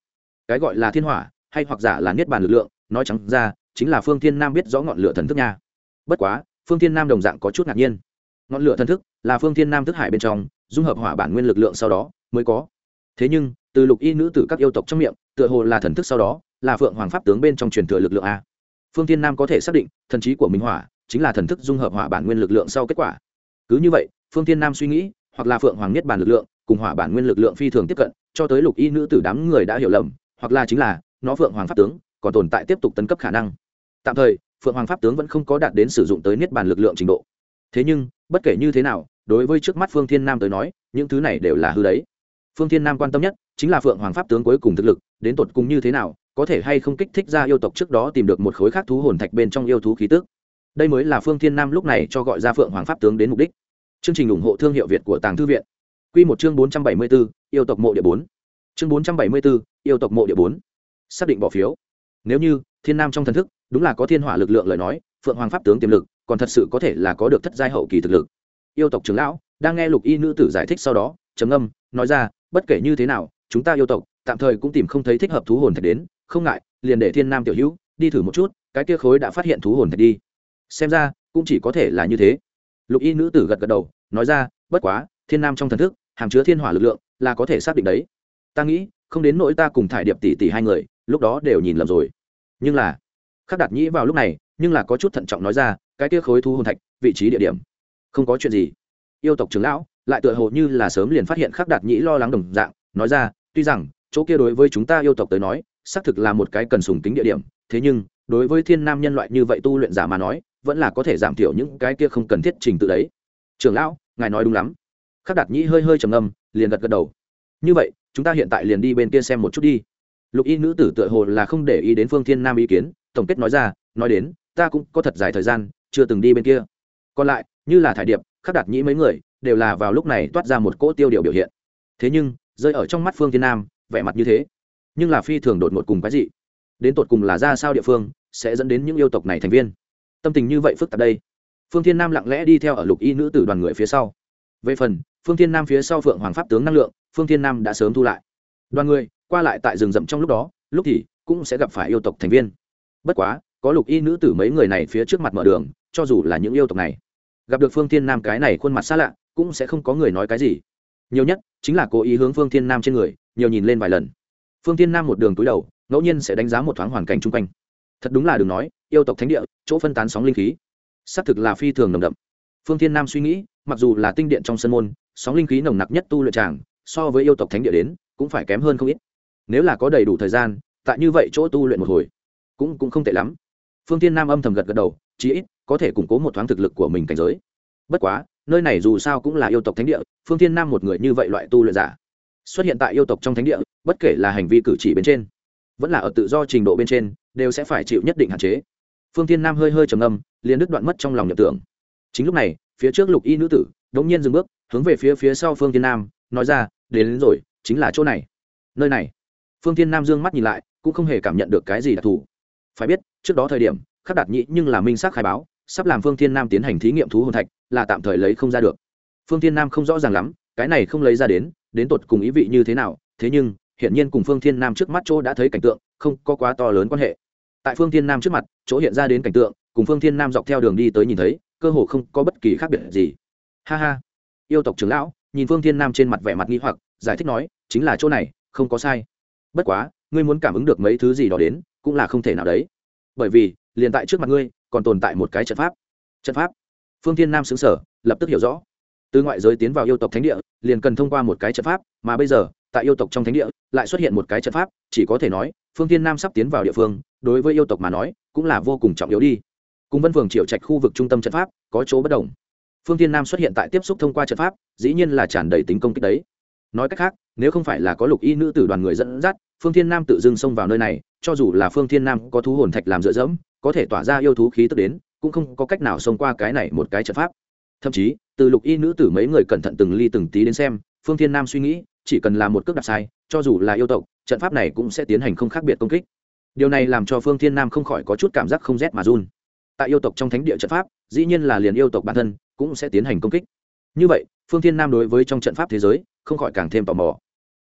Cái gọi là thiên hỏa, hay hoặc giả là niết bàn lực lượng, nói trắng ra, chính là phương thiên nam biết rõ ngọn lửa thần thức nha. Bất quá, phương thiên nam đồng dạng có chút ngạc nhiên. Ngọn lửa thần thức là phương thiên nam thức hải bên trong, dung hợp hỏa bản nguyên lực lượng sau đó, mới có. Thế nhưng, từ lục y nữ tử các yêu tộc trong miệng, tựa hồ là thần thức sau đó, là phượng hoàng pháp tướng bên trong truyền thừa lực lượng a. Phương thiên nam có thể xác định, thần trí của minh hỏa, chính là thần thức dung hợp hỏa bản nguyên lực lượng sau kết quả. Cứ như vậy, phương thiên nam suy nghĩ, hoặc là phượng hoàng niết bàn lực lượng cùng hỏa bản nguyên lực lượng phi thường tiếp cận, cho tới lục y nữ tử đám người đã hiểu lầm, hoặc là chính là, nó phượng hoàng pháp tướng còn tồn tại tiếp tục tấn cấp khả năng. Tạm thời, phượng hoàng pháp tướng vẫn không có đạt đến sử dụng tới niết bàn lực lượng trình độ. Thế nhưng, bất kể như thế nào, đối với trước mắt phương thiên nam tới nói, những thứ này đều là hư đấy. Phương thiên nam quan tâm nhất chính là phượng hoàng pháp tướng cuối cùng thực lực, đến tột cùng như thế nào, có thể hay không kích thích ra yêu tộc trước đó tìm được một khối khác thú hồn thạch bên trong yêu thú khí tức. Đây mới là phương thiên nam lúc này cho gọi ra phượng hoàng pháp tướng đến mục đích. Chương trình ủng hộ thương hiệu việt của tàng thư viện quy một chương bốn trăm bảy mươi bốn, yêu tộc mộ địa bốn. Chương bốn trăm bảy mươi bốn, yêu tộc mộ địa bốn. Xác định bỏ phiếu. Nếu như, thiên nam trong thần thức, đúng là có thiên hỏa lực lượng lời nói, phượng hoàng pháp tướng tiềm lực, còn thật sự có thể là có được thất giai hậu kỳ thực lực. Yêu tộc trưởng lão, đang nghe lục y nữ tử giải thích sau đó, trầm ngâm, nói ra, bất kể như thế nào, chúng ta yêu tộc, tạm thời cũng tìm không thấy thích hợp thú hồn thạch đến. Không ngại, liền để thiên nam tiểu hữu, đi thử một chút, cái kia khối đã phát hiện thú hồn thạch đi. Xem ra, cũng chỉ có thể là như thế. Lục y nữ tử gật gật đầu, nói ra, bất quá, thiên nam trong thần thức hàm chứa thiên hỏa lực lượng là có thể xác định đấy. Ta nghĩ, không đến nỗi ta cùng thải điệp tỷ tỷ hai người, lúc đó đều nhìn lầm rồi. Nhưng là, khắc đạt nhĩ vào lúc này, nhưng là có chút thận trọng nói ra, cái kia khối thu hồn thạch, vị trí địa điểm. Không có chuyện gì. Yêu tộc trưởng lão, lại tựa hồ như là sớm liền phát hiện khắc đạt nhĩ lo lắng đồng dạng, nói ra, tuy rằng, chỗ kia đối với chúng ta yêu tộc tới nói, xác thực là một cái cần sùng tính địa điểm, thế nhưng, đối với thiên nam nhân loại như vậy tu luyện giả mà nói, vẫn là có thể giảm thiểu những cái kia không cần thiết trình tự đấy. Trưởng lão, ngài nói đúng lắm khắc đạt nhĩ hơi hơi trầm ngâm, liền gật gật đầu. Như vậy, chúng ta hiện tại liền đi bên kia xem một chút đi. Lục y nữ tử tựa hồ là không để ý đến phương thiên nam ý kiến, tổng kết nói ra, nói đến, ta cũng có thật dài thời gian, chưa từng đi bên kia. Còn lại, như là thải điệp, khắc đạt nhĩ mấy người, đều là vào lúc này toát ra một cỗ tiêu điều biểu hiện. Thế nhưng, rơi ở trong mắt phương thiên nam, vẻ mặt như thế, nhưng là phi thường đột ngột cùng cái gì đến tột cùng là ra sao địa phương, sẽ dẫn đến những yêu tộc này thành viên? Tâm tình như vậy phức tạp đây. Phương thiên nam lặng lẽ đi theo ở lục y nữ tử đoàn người phía sau. Về phần phương thiên nam phía sau phượng hoàng pháp tướng năng lượng, phương thiên nam đã sớm thu lại. Đoàn người, qua lại tại rừng rậm trong lúc đó, lúc thì cũng sẽ gặp phải yêu tộc thành viên. Bất quá, có lục y nữ tử mấy người này phía trước mặt mở đường, cho dù là những yêu tộc này, gặp được phương thiên nam cái này khuôn mặt xa lạ, cũng sẽ không có người nói cái gì. Nhiều nhất, chính là cố ý hướng phương thiên nam trên người, nhiều nhìn lên vài lần. Phương thiên nam một đường túi đầu, ngẫu nhiên sẽ đánh giá một thoáng hoàn cảnh chung quanh. Thật đúng là đừng nói, yêu tộc thánh địa, chỗ phân tán sóng linh khí. Xác thực là phi thường nồng đậm. Phương thiên nam suy nghĩ, mặc dù là tinh điện trong sân môn sóng linh khí nồng nặc nhất tu luyện tràng, so với yêu tộc thánh địa đến, cũng phải kém hơn không ít. Nếu là có đầy đủ thời gian, tại như vậy chỗ tu luyện một hồi, cũng cũng không tệ lắm. Phương thiên nam âm thầm gật gật đầu, chí ít, có thể củng cố một thoáng thực lực của mình cảnh giới. Bất quá, nơi này dù sao cũng là yêu tộc thánh địa, phương thiên nam một người như vậy loại tu luyện giả, xuất hiện tại yêu tộc trong thánh địa, bất kể là hành vi cử chỉ bên trên, vẫn là ở tự do trình độ bên trên, đều sẽ phải chịu nhất định hạn chế. Phương thiên nam hơi hơi trầm âm liền đứt đoạn mất trong lòng nhập tưởng. Chính lúc này, phía trước lục y nữ tử đống nhiên dừng bước hướng về phía phía sau phương thiên nam nói ra đến, đến rồi chính là chỗ này. Nơi này? Phương thiên nam dương mắt nhìn lại cũng không hề cảm nhận được cái gì đặc thù. Phải biết trước đó thời điểm khắc đạt nhĩ nhưng là minh xác khai báo sắp làm phương thiên nam tiến hành thí nghiệm thú hồn thạch là tạm thời lấy không ra được. Phương thiên nam không rõ ràng lắm cái này không lấy ra đến đến tột cùng ý vị như thế nào thế nhưng hiển nhiên cùng phương thiên nam trước mắt chỗ đã thấy cảnh tượng không có quá to lớn quan hệ. Tại phương thiên nam trước mặt chỗ hiện ra đến cảnh tượng cùng phương thiên nam dọc theo đường đi tới nhìn thấy cơ hồ không có bất kỳ khác biệt gì. Ha ha yêu tộc trưởng lão, nhìn phương thiên nam trên mặt vẻ mặt nghi hoặc, giải thích nói, chính là chỗ này, không có sai. Bất quá, ngươi muốn cảm ứng được mấy thứ gì đó đến, cũng là không thể nào đấy. Bởi vì, liền tại trước mặt ngươi, còn tồn tại một cái trận pháp. Trận pháp. Phương thiên nam xứng sở lập tức hiểu rõ. Từ ngoại giới tiến vào yêu tộc thánh địa, liền cần thông qua một cái trận pháp, mà bây giờ, tại yêu tộc trong thánh địa, lại xuất hiện một cái trận pháp, chỉ có thể nói, phương thiên nam sắp tiến vào địa phương, đối với yêu tộc mà nói, cũng là vô cùng trọng yếu đi. Cùng vân phường triệu trạch khu vực trung tâm trận pháp, có chỗ bất đồng phương thiên nam xuất hiện tại tiếp xúc thông qua trận pháp, dĩ nhiên là tràn đầy tính công kích đấy. Nói cách khác, nếu không phải là có lục y nữ tử đoàn người dẫn dắt, phương thiên nam tự dưng xông vào nơi này, cho dù là phương thiên nam có thú hồn thạch làm dựa dẫm, có thể tỏa ra yêu thú khí tức đến, cũng không có cách nào xông qua cái này một cái trận pháp. Thậm chí, từ lục y nữ tử mấy người cẩn thận từng ly từng tí đến xem, phương thiên nam suy nghĩ, chỉ cần làm một cước đạp sai, cho dù là yêu tộc, trận pháp này cũng sẽ tiến hành không khác biệt công kích. Điều này làm cho phương thiên nam không khỏi có chút cảm giác không rét mà run. Tại yêu tộc trong thánh địa trận pháp, dĩ nhiên là liền yêu tộc bản thân cũng sẽ tiến hành công kích. Như vậy, phương thiên nam đối với trong trận pháp thế giới, không khỏi càng thêm tò mò.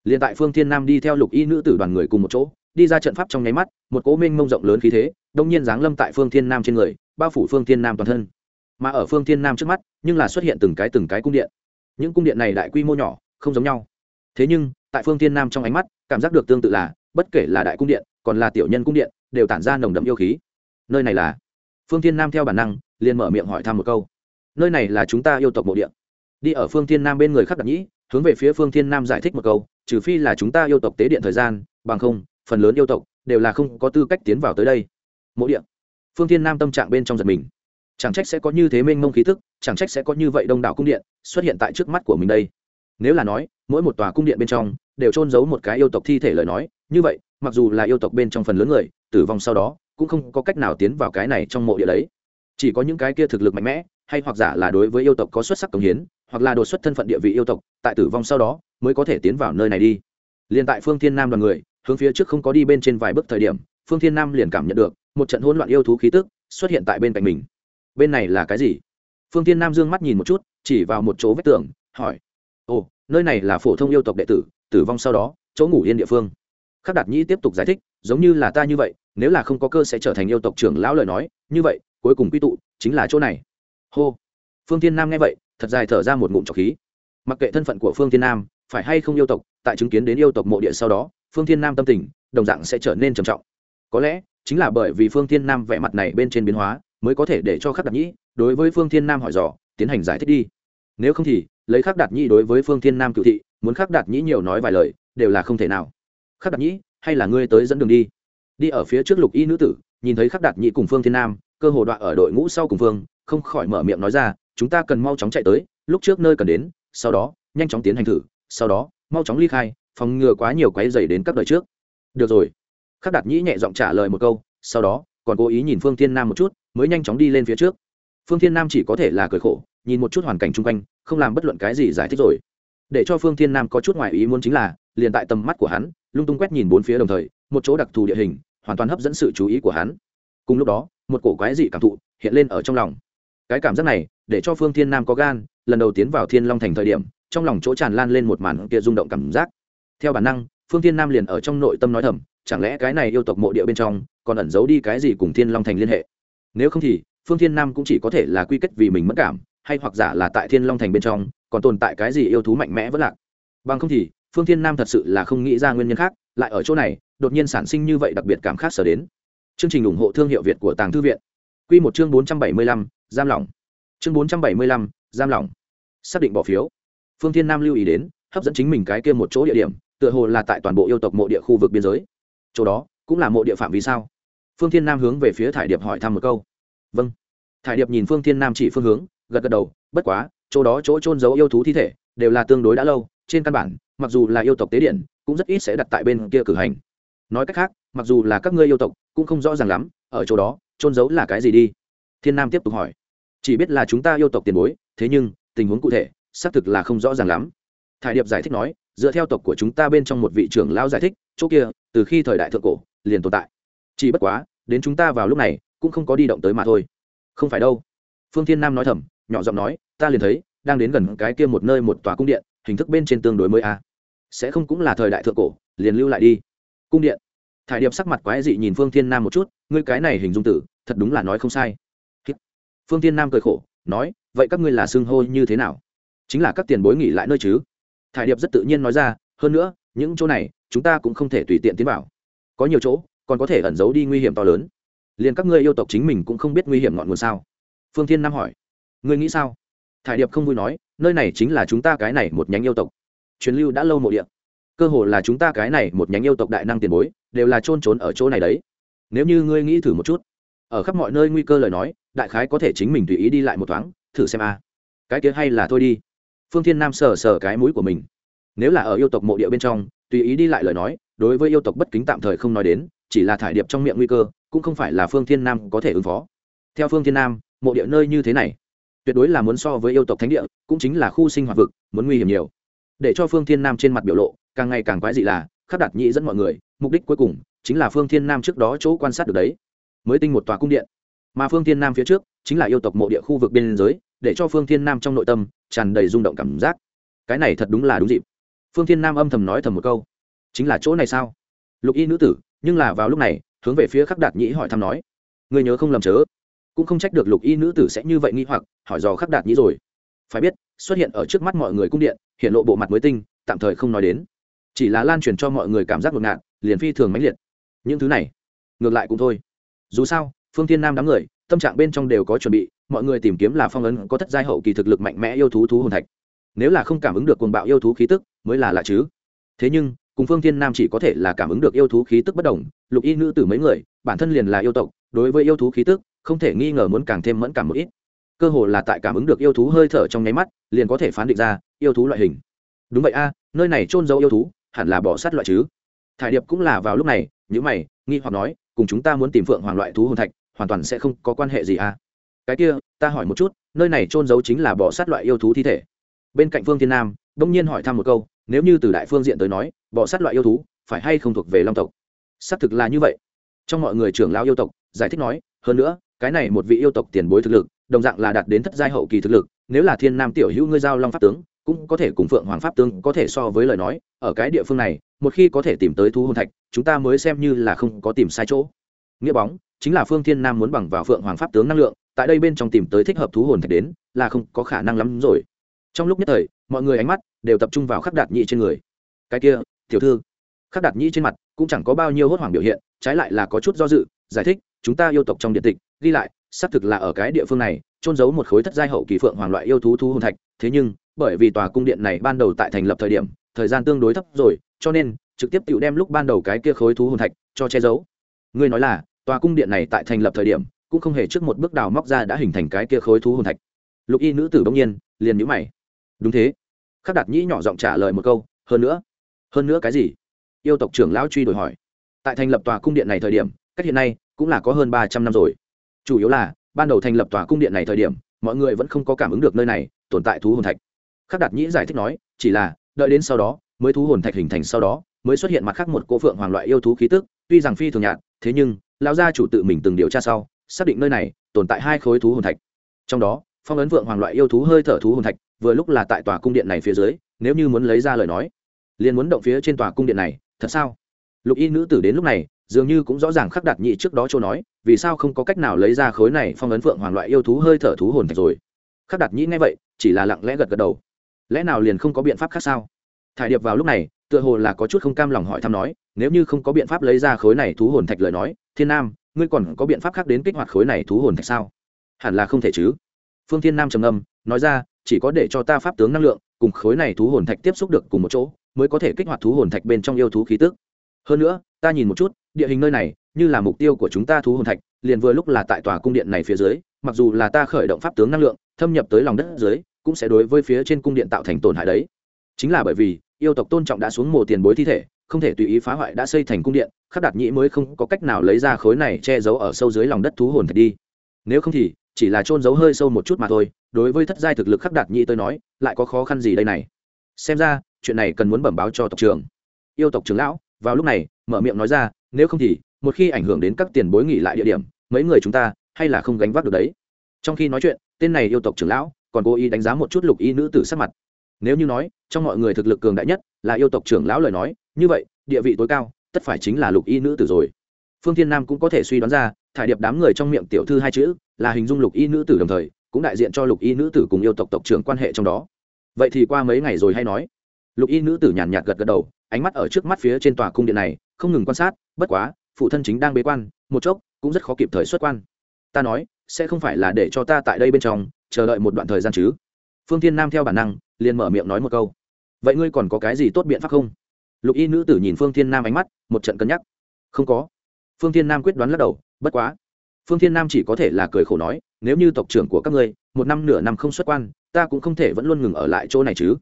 Liền tại phương thiên nam đi theo lục y nữ tử đoàn người cùng một chỗ, đi ra trận pháp trong nháy mắt, một cố minh mông rộng lớn khí thế, đông nhiên giáng lâm tại phương thiên nam trên người, bao phủ phương thiên nam toàn thân. Mà ở phương thiên nam trước mắt, nhưng là xuất hiện từng cái từng cái cung điện. Những cung điện này đại quy mô nhỏ, không giống nhau. Thế nhưng, tại phương thiên nam trong ánh mắt, cảm giác được tương tự là, bất kể là đại cung điện, còn là tiểu nhân cung điện, đều tản ra nồng đậm yêu khí. Nơi này là? Phương thiên nam theo bản năng, liền mở miệng hỏi thăm một câu nơi này là chúng ta yêu tộc mộ địa. Đi ở phương thiên nam bên người khắc đặc nhĩ, hướng về phía phương thiên nam giải thích một câu, trừ phi là chúng ta yêu tộc tế điện thời gian, bằng không, phần lớn yêu tộc đều là không có tư cách tiến vào tới đây. Mộ địa. Phương thiên nam tâm trạng bên trong giật mình. Chẳng trách sẽ có như thế mênh mông khí thức, chẳng trách sẽ có như vậy đông đảo cung điện xuất hiện tại trước mắt của mình đây. Nếu là nói, mỗi một tòa cung điện bên trong đều trôn giấu một cái yêu tộc thi thể lời nói, như vậy, mặc dù là yêu tộc bên trong phần lớn người, tử vong sau đó cũng không có cách nào tiến vào cái này trong mộ địa đấy. Chỉ có những cái kia thực lực mạnh mẽ hay hoặc giả là đối với yêu tộc có xuất sắc công hiến, hoặc là đột xuất thân phận địa vị yêu tộc, tại tử vong sau đó mới có thể tiến vào nơi này đi. Liền tại phương thiên nam đoàn người, hướng phía trước không có đi bên trên vài bước thời điểm, phương thiên nam liền cảm nhận được một trận hỗn loạn yêu thú khí tức xuất hiện tại bên cạnh mình. Bên này là cái gì? Phương thiên nam dương mắt nhìn một chút, chỉ vào một chỗ vách tường, hỏi. Ồ, nơi này là phổ thông yêu tộc đệ tử tử vong sau đó, chỗ ngủ yên địa phương. Khắc đạt nhĩ tiếp tục giải thích, giống như là ta như vậy, nếu là không có cơ sẽ trở thành yêu tộc trưởng lão lời nói, như vậy, cuối cùng quy tụ chính là chỗ này hô. Phương thiên nam nghe vậy, thật dài thở ra một ngụm trọc khí. Mặc kệ thân phận của phương thiên nam, phải hay không yêu tộc, tại chứng kiến đến yêu tộc mộ địa sau đó, phương thiên nam tâm tình, đồng dạng sẽ trở nên trầm trọng. Có lẽ, chính là bởi vì phương thiên nam vẻ mặt này bên trên biến hóa, mới có thể để cho khắc đạt nhĩ đối với phương thiên nam hỏi dò, tiến hành giải thích đi. Nếu không thì, lấy khắc đạt nhĩ đối với phương thiên nam cựu thị, muốn khắc đạt nhĩ nhiều nói vài lời, đều là không thể nào. Khắc đạt nhĩ hay là ngươi tới dẫn đường đi? Đi ở phía trước lục y nữ tử, nhìn thấy khắc đạt nhĩ cùng phương thiên nam, cơ hồ đoạn ở đội ngũ sau cùng phương không khỏi mở miệng nói ra, chúng ta cần mau chóng chạy tới, lúc trước nơi cần đến, sau đó, nhanh chóng tiến hành thử, sau đó, mau chóng ly khai, phòng ngừa quá nhiều quái dày đến các đời trước. Được rồi. Khắc đạt nhĩ nhẹ giọng trả lời một câu, sau đó, còn cố ý nhìn phương thiên nam một chút, mới nhanh chóng đi lên phía trước. Phương thiên nam chỉ có thể là cười khổ, nhìn một chút hoàn cảnh chung quanh, không làm bất luận cái gì giải thích rồi. Để cho phương thiên nam có chút ngoài ý muốn chính là, liền tại tầm mắt của hắn, lung tung quét nhìn bốn phía đồng thời, một chỗ đặc thù địa hình, hoàn toàn hấp dẫn sự chú ý của hắn. Cùng lúc đó, một cổ quái dị cảm thụ hiện lên ở trong lòng cái cảm giác này, để cho phương thiên nam có gan, lần đầu tiến vào thiên long thành thời điểm, trong lòng chỗ tràn lan lên một màn kia rung động cảm giác. Theo bản năng, phương thiên nam liền ở trong nội tâm nói thầm, chẳng lẽ cái này yêu tộc mộ địa bên trong còn ẩn giấu đi cái gì cùng thiên long thành liên hệ? Nếu không thì, phương thiên nam cũng chỉ có thể là quy kết vì mình mất cảm, hay hoặc giả là tại thiên long thành bên trong, còn tồn tại cái gì yêu thú mạnh mẽ vẫn lạc. Bằng không thì, phương thiên nam thật sự là không nghĩ ra nguyên nhân khác, lại ở chỗ này, đột nhiên sản sinh như vậy đặc biệt cảm khác sở đến. Chương trình ủng hộ thương hiệu việt của tàng thư viện. Quy một chương bốn trăm bảy mươi lăm, giam lỏng. Chương bốn trăm bảy mươi lăm, giam lỏng. Xác định bỏ phiếu. Phương thiên nam lưu ý đến, hấp dẫn chính mình cái kia một chỗ địa điểm, tựa hồ là tại toàn bộ yêu tộc mộ địa khu vực biên giới. Chỗ đó, cũng là mộ địa phạm vì sao? Phương thiên nam hướng về phía thải điệp hỏi thăm một câu. Vâng. Thải điệp nhìn phương thiên nam chỉ phương hướng, gật gật đầu, bất quá, chỗ đó chỗ trôn giấu yêu thú thi thể, đều là tương đối đã lâu, trên căn bản, mặc dù là yêu tộc tế điện, cũng rất ít sẽ đặt tại bên kia cử hành. Nói cách khác, mặc dù là các ngươi yêu tộc, cũng không rõ ràng lắm, ở chỗ đó trôn giấu là cái gì đi? Thiên nam tiếp tục hỏi. Chỉ biết là chúng ta yêu tộc tiền bối, thế nhưng, tình huống cụ thể, xác thực là không rõ ràng lắm. Thải điệp giải thích nói, dựa theo tộc của chúng ta bên trong một vị trưởng lão giải thích, chỗ kia, từ khi thời đại thượng cổ, liền tồn tại. Chỉ bất quá, đến chúng ta vào lúc này, cũng không có đi động tới mà thôi. Không phải đâu. Phương thiên nam nói thầm, nhỏ giọng nói, ta liền thấy, đang đến gần cái kia một nơi một tòa cung điện, hình thức bên trên tương đối mới a. Sẽ không cũng là thời đại thượng cổ, liền lưu lại đi. Cung điện. Thải điệp sắc mặt quái dị nhìn phương thiên nam một chút ngươi cái này hình dung tử, thật đúng là nói không sai. Phương thiên nam cười khổ, nói, vậy các ngươi là xưng hô như thế nào? Chính là các tiền bối nghỉ lại nơi chứ? Thải điệp rất tự nhiên nói ra, hơn nữa, những chỗ này, chúng ta cũng không thể tùy tiện tiến vào. Có nhiều chỗ, còn có thể ẩn giấu đi nguy hiểm to lớn. Liền các ngươi yêu tộc chính mình cũng không biết nguy hiểm ngọn nguồn sao? Phương thiên nam hỏi. Ngươi nghĩ sao? Thải điệp không vui nói, nơi này chính là chúng ta cái này một nhánh yêu tộc. Truyền lưu đã lâu mộ địa. Cơ hồ là chúng ta cái này một nhánh yêu tộc đại năng tiền bối, đều là trôn trốn ở chỗ này đấy nếu như ngươi nghĩ thử một chút, ở khắp mọi nơi nguy cơ lời nói, đại khái có thể chính mình tùy ý đi lại một thoáng, thử xem a. Cái kia hay là thôi đi. Phương thiên nam sờ sờ cái mũi của mình. Nếu là ở yêu tộc mộ địa bên trong, tùy ý đi lại lời nói, đối với yêu tộc bất kính tạm thời không nói đến, chỉ là thải điệp trong miệng nguy cơ, cũng không phải là phương thiên nam có thể ứng phó. Theo phương thiên nam, mộ địa nơi như thế này, tuyệt đối là muốn so với yêu tộc thánh địa, cũng chính là khu sinh hoạt vực, muốn nguy hiểm nhiều. Để cho phương thiên nam trên mặt biểu lộ càng ngày càng quái dị là khắc đạt nhị dẫn mọi người, mục đích cuối cùng chính là phương thiên nam trước đó chỗ quan sát được đấy. Mới tinh một tòa cung điện. Mà phương thiên nam phía trước, chính là yêu tộc mộ địa khu vực biên giới, để cho phương thiên nam trong nội tâm tràn đầy rung động cảm giác. Cái này thật đúng là đúng dịp. Phương thiên nam âm thầm nói thầm một câu. Chính là chỗ này sao? Lục y nữ tử, nhưng là vào lúc này, hướng về phía khắc đạt nhĩ hỏi thăm nói. Người nhớ không lầm chớ? Cũng không trách được lục y nữ tử sẽ như vậy nghi hoặc, hỏi dò khắc đạt nhĩ rồi. Phải biết, xuất hiện ở trước mắt mọi người cung điện hiện lộ bộ mặt mới tinh, tạm thời không nói đến. Chỉ là lan truyền cho mọi người cảm giác ngột ngạt, liền phi thường mãnh liệt những thứ này ngược lại cũng thôi dù sao phương thiên nam đám người tâm trạng bên trong đều có chuẩn bị mọi người tìm kiếm là phong ấn có thất giai hậu kỳ thực lực mạnh mẽ yêu thú thú hồn thạch nếu là không cảm ứng được cuồng bạo yêu thú khí tức mới là lạ chứ thế nhưng cùng phương thiên nam chỉ có thể là cảm ứng được yêu thú khí tức bất đồng lục y nữ tử mấy người bản thân liền là yêu tộc đối với yêu thú khí tức không thể nghi ngờ muốn càng thêm mẫn cảm một ít cơ hồ là tại cảm ứng được yêu thú hơi thở trong nháy mắt liền có thể phán định ra yêu thú loại hình đúng vậy a à, nơi này trôn giấu yêu thú hẳn là bỏ sát loại chứ thải điệp cũng là vào lúc này những mày, nghi hoặc nói, cùng chúng ta muốn tìm phượng hoàng loại thú hồn thạch, hoàn toàn sẽ không có quan hệ gì à? Cái kia, ta hỏi một chút, nơi này trôn giấu chính là bỏ sát loại yêu thú thi thể. Bên cạnh phương thiên nam, đông nhiên hỏi thăm một câu, nếu như từ đại phương diện tới nói bỏ sát loại yêu thú, phải hay không thuộc về long tộc? Xác thực là như vậy. Trong mọi người trưởng lao yêu tộc, giải thích nói, hơn nữa, cái này một vị yêu tộc tiền bối thực lực, đồng dạng là đạt đến thất giai hậu kỳ thực lực, nếu là thiên nam tiểu hữu ngươi giao long pháp tướng, cũng có thể cùng phượng hoàng pháp tướng có thể so với lời nói, ở cái địa phương này một khi có thể tìm tới thú hồn thạch, chúng ta mới xem như là không có tìm sai chỗ. Nghĩa bóng, chính là phương thiên nam muốn bằng vào phượng hoàng pháp tướng năng lượng, tại đây bên trong tìm tới thích hợp thú hồn thạch đến, là không có khả năng lắm rồi. Trong lúc nhất thời, mọi người ánh mắt đều tập trung vào khắc đạt nhị trên người. Cái kia, tiểu thư. Khắc đạt nhị trên mặt cũng chẳng có bao nhiêu hốt hoảng biểu hiện, trái lại là có chút do dự, giải thích, chúng ta yêu tộc trong điện tịch, ghi lại, xác thực là ở cái địa phương này trôn giấu một khối thất giai hậu kỳ phượng hoàng loại yêu thú thú hồn thạch, thế nhưng, bởi vì tòa cung điện này ban đầu tại thành lập thời điểm, thời gian tương đối thấp rồi cho nên, trực tiếp tự đem lúc ban đầu cái kia khối thú hồn thạch cho che giấu. Ngươi nói là, tòa cung điện này tại thành lập thời điểm, cũng không hề trước một bước đào móc ra đã hình thành cái kia khối thú hồn thạch. Lục y nữ tử bỗng nhiên, liền nhíu mày. Đúng thế. Khắc đạt nhĩ nhỏ giọng trả lời một câu, hơn nữa hơn nữa cái gì? Yêu tộc trưởng lão truy đổi hỏi. Tại thành lập tòa cung điện này thời điểm, cách hiện nay cũng là có hơn ba trăm năm rồi. Chủ yếu là, ban đầu thành lập tòa cung điện này thời điểm, mọi người vẫn không có cảm ứng được nơi này tồn tại thú hồn thạch. Khắc đạt nhĩ giải thích nói, chỉ là, đợi đến sau đó mới thú hồn thạch hình thành sau đó, mới xuất hiện mặt khác một cỗ phượng hoàng loại yêu thú khí tức, tuy rằng phi thường nhạt, thế nhưng, lão gia chủ tự mình từng điều tra sau, xác định nơi này tồn tại hai khối thú hồn thạch. Trong đó, phong ấn vượng hoàng loại yêu thú hơi thở thú hồn thạch, vừa lúc là tại tòa cung điện này phía dưới, nếu như muốn lấy ra lời nói, liền muốn động phía trên tòa cung điện này, thật sao? Lục y nữ tử đến lúc này, dường như cũng rõ ràng khắc đặt nhị trước đó châu nói, vì sao không có cách nào lấy ra khối này phong ấn vượng hoàng loại yêu thú hơi thở thú hồn thạch rồi? Khắc đặt nhị ngay vậy, chỉ là lặng lẽ gật gật đầu. Lẽ nào liền không có biện pháp khác sao? Thải điệp vào lúc này, tựa hồ là có chút không cam lòng hỏi thăm nói, nếu như không có biện pháp lấy ra khối này thú hồn thạch lời nói, thiên nam, ngươi còn có biện pháp khác đến kích hoạt khối này thú hồn thạch sao? Hẳn là không thể chứ. Phương thiên nam trầm âm nói ra, chỉ có để cho ta pháp tướng năng lượng, cùng khối này thú hồn thạch tiếp xúc được cùng một chỗ, mới có thể kích hoạt thú hồn thạch bên trong yêu thú khí tức. Hơn nữa, ta nhìn một chút, địa hình nơi này, như là mục tiêu của chúng ta thú hồn thạch, liền vừa lúc là tại tòa cung điện này phía dưới, mặc dù là ta khởi động pháp tướng năng lượng, thâm nhập tới lòng đất dưới, cũng sẽ đối với phía trên cung điện tạo thành tổn hại đấy chính là bởi vì, yêu tộc tôn trọng đã xuống mồ tiền bối thi thể, không thể tùy ý phá hoại đã xây thành cung điện, khắc đạt nhĩ mới không có cách nào lấy ra khối này che giấu ở sâu dưới lòng đất thú hồn thạch đi. Nếu không thì, chỉ là trôn giấu hơi sâu một chút mà thôi, đối với thất giai thực lực khắc đạt nhĩ tôi nói, lại có khó khăn gì đây này? Xem ra, chuyện này cần muốn bẩm báo cho tộc trưởng. Yêu tộc trưởng lão, vào lúc này, mở miệng nói ra, nếu không thì, một khi ảnh hưởng đến các tiền bối nghỉ lại địa điểm, mấy người chúng ta, hay là không gánh vác được đấy. Trong khi nói chuyện, tên này yêu tộc trưởng lão, còn cố ý đánh giá một chút lục y nữ tử sắc mặt nếu như nói, trong mọi người thực lực cường đại nhất là yêu tộc trưởng lão lời nói, như vậy, địa vị tối cao, tất phải chính là lục y nữ tử rồi. Phương thiên nam cũng có thể suy đoán ra, thải điệp đám người trong miệng tiểu thư hai chữ là hình dung lục y nữ tử đồng thời, cũng đại diện cho lục y nữ tử cùng yêu tộc tộc trưởng quan hệ trong đó. Vậy thì qua mấy ngày rồi hay nói? Lục y nữ tử nhàn nhạt gật gật đầu, ánh mắt ở trước mắt phía trên tòa cung điện này, không ngừng quan sát, bất quá, phụ thân chính đang bế quan, một chốc cũng rất khó kịp thời xuất quan. Ta nói, sẽ không phải là để cho ta tại đây bên trong, chờ đợi một đoạn thời gian chứ? Phương thiên nam theo bản năng liền mở miệng nói một câu. Vậy ngươi còn có cái gì tốt biện pháp không? Lục y nữ tử nhìn phương thiên nam ánh mắt, một trận cân nhắc. Không có. Phương thiên nam quyết đoán lắc đầu, bất quá. Phương thiên nam chỉ có thể là cười khổ nói, nếu như tộc trưởng của các ngươi, một năm nửa năm không xuất quan, ta cũng không thể vẫn luôn ngừng ở lại chỗ này chứ.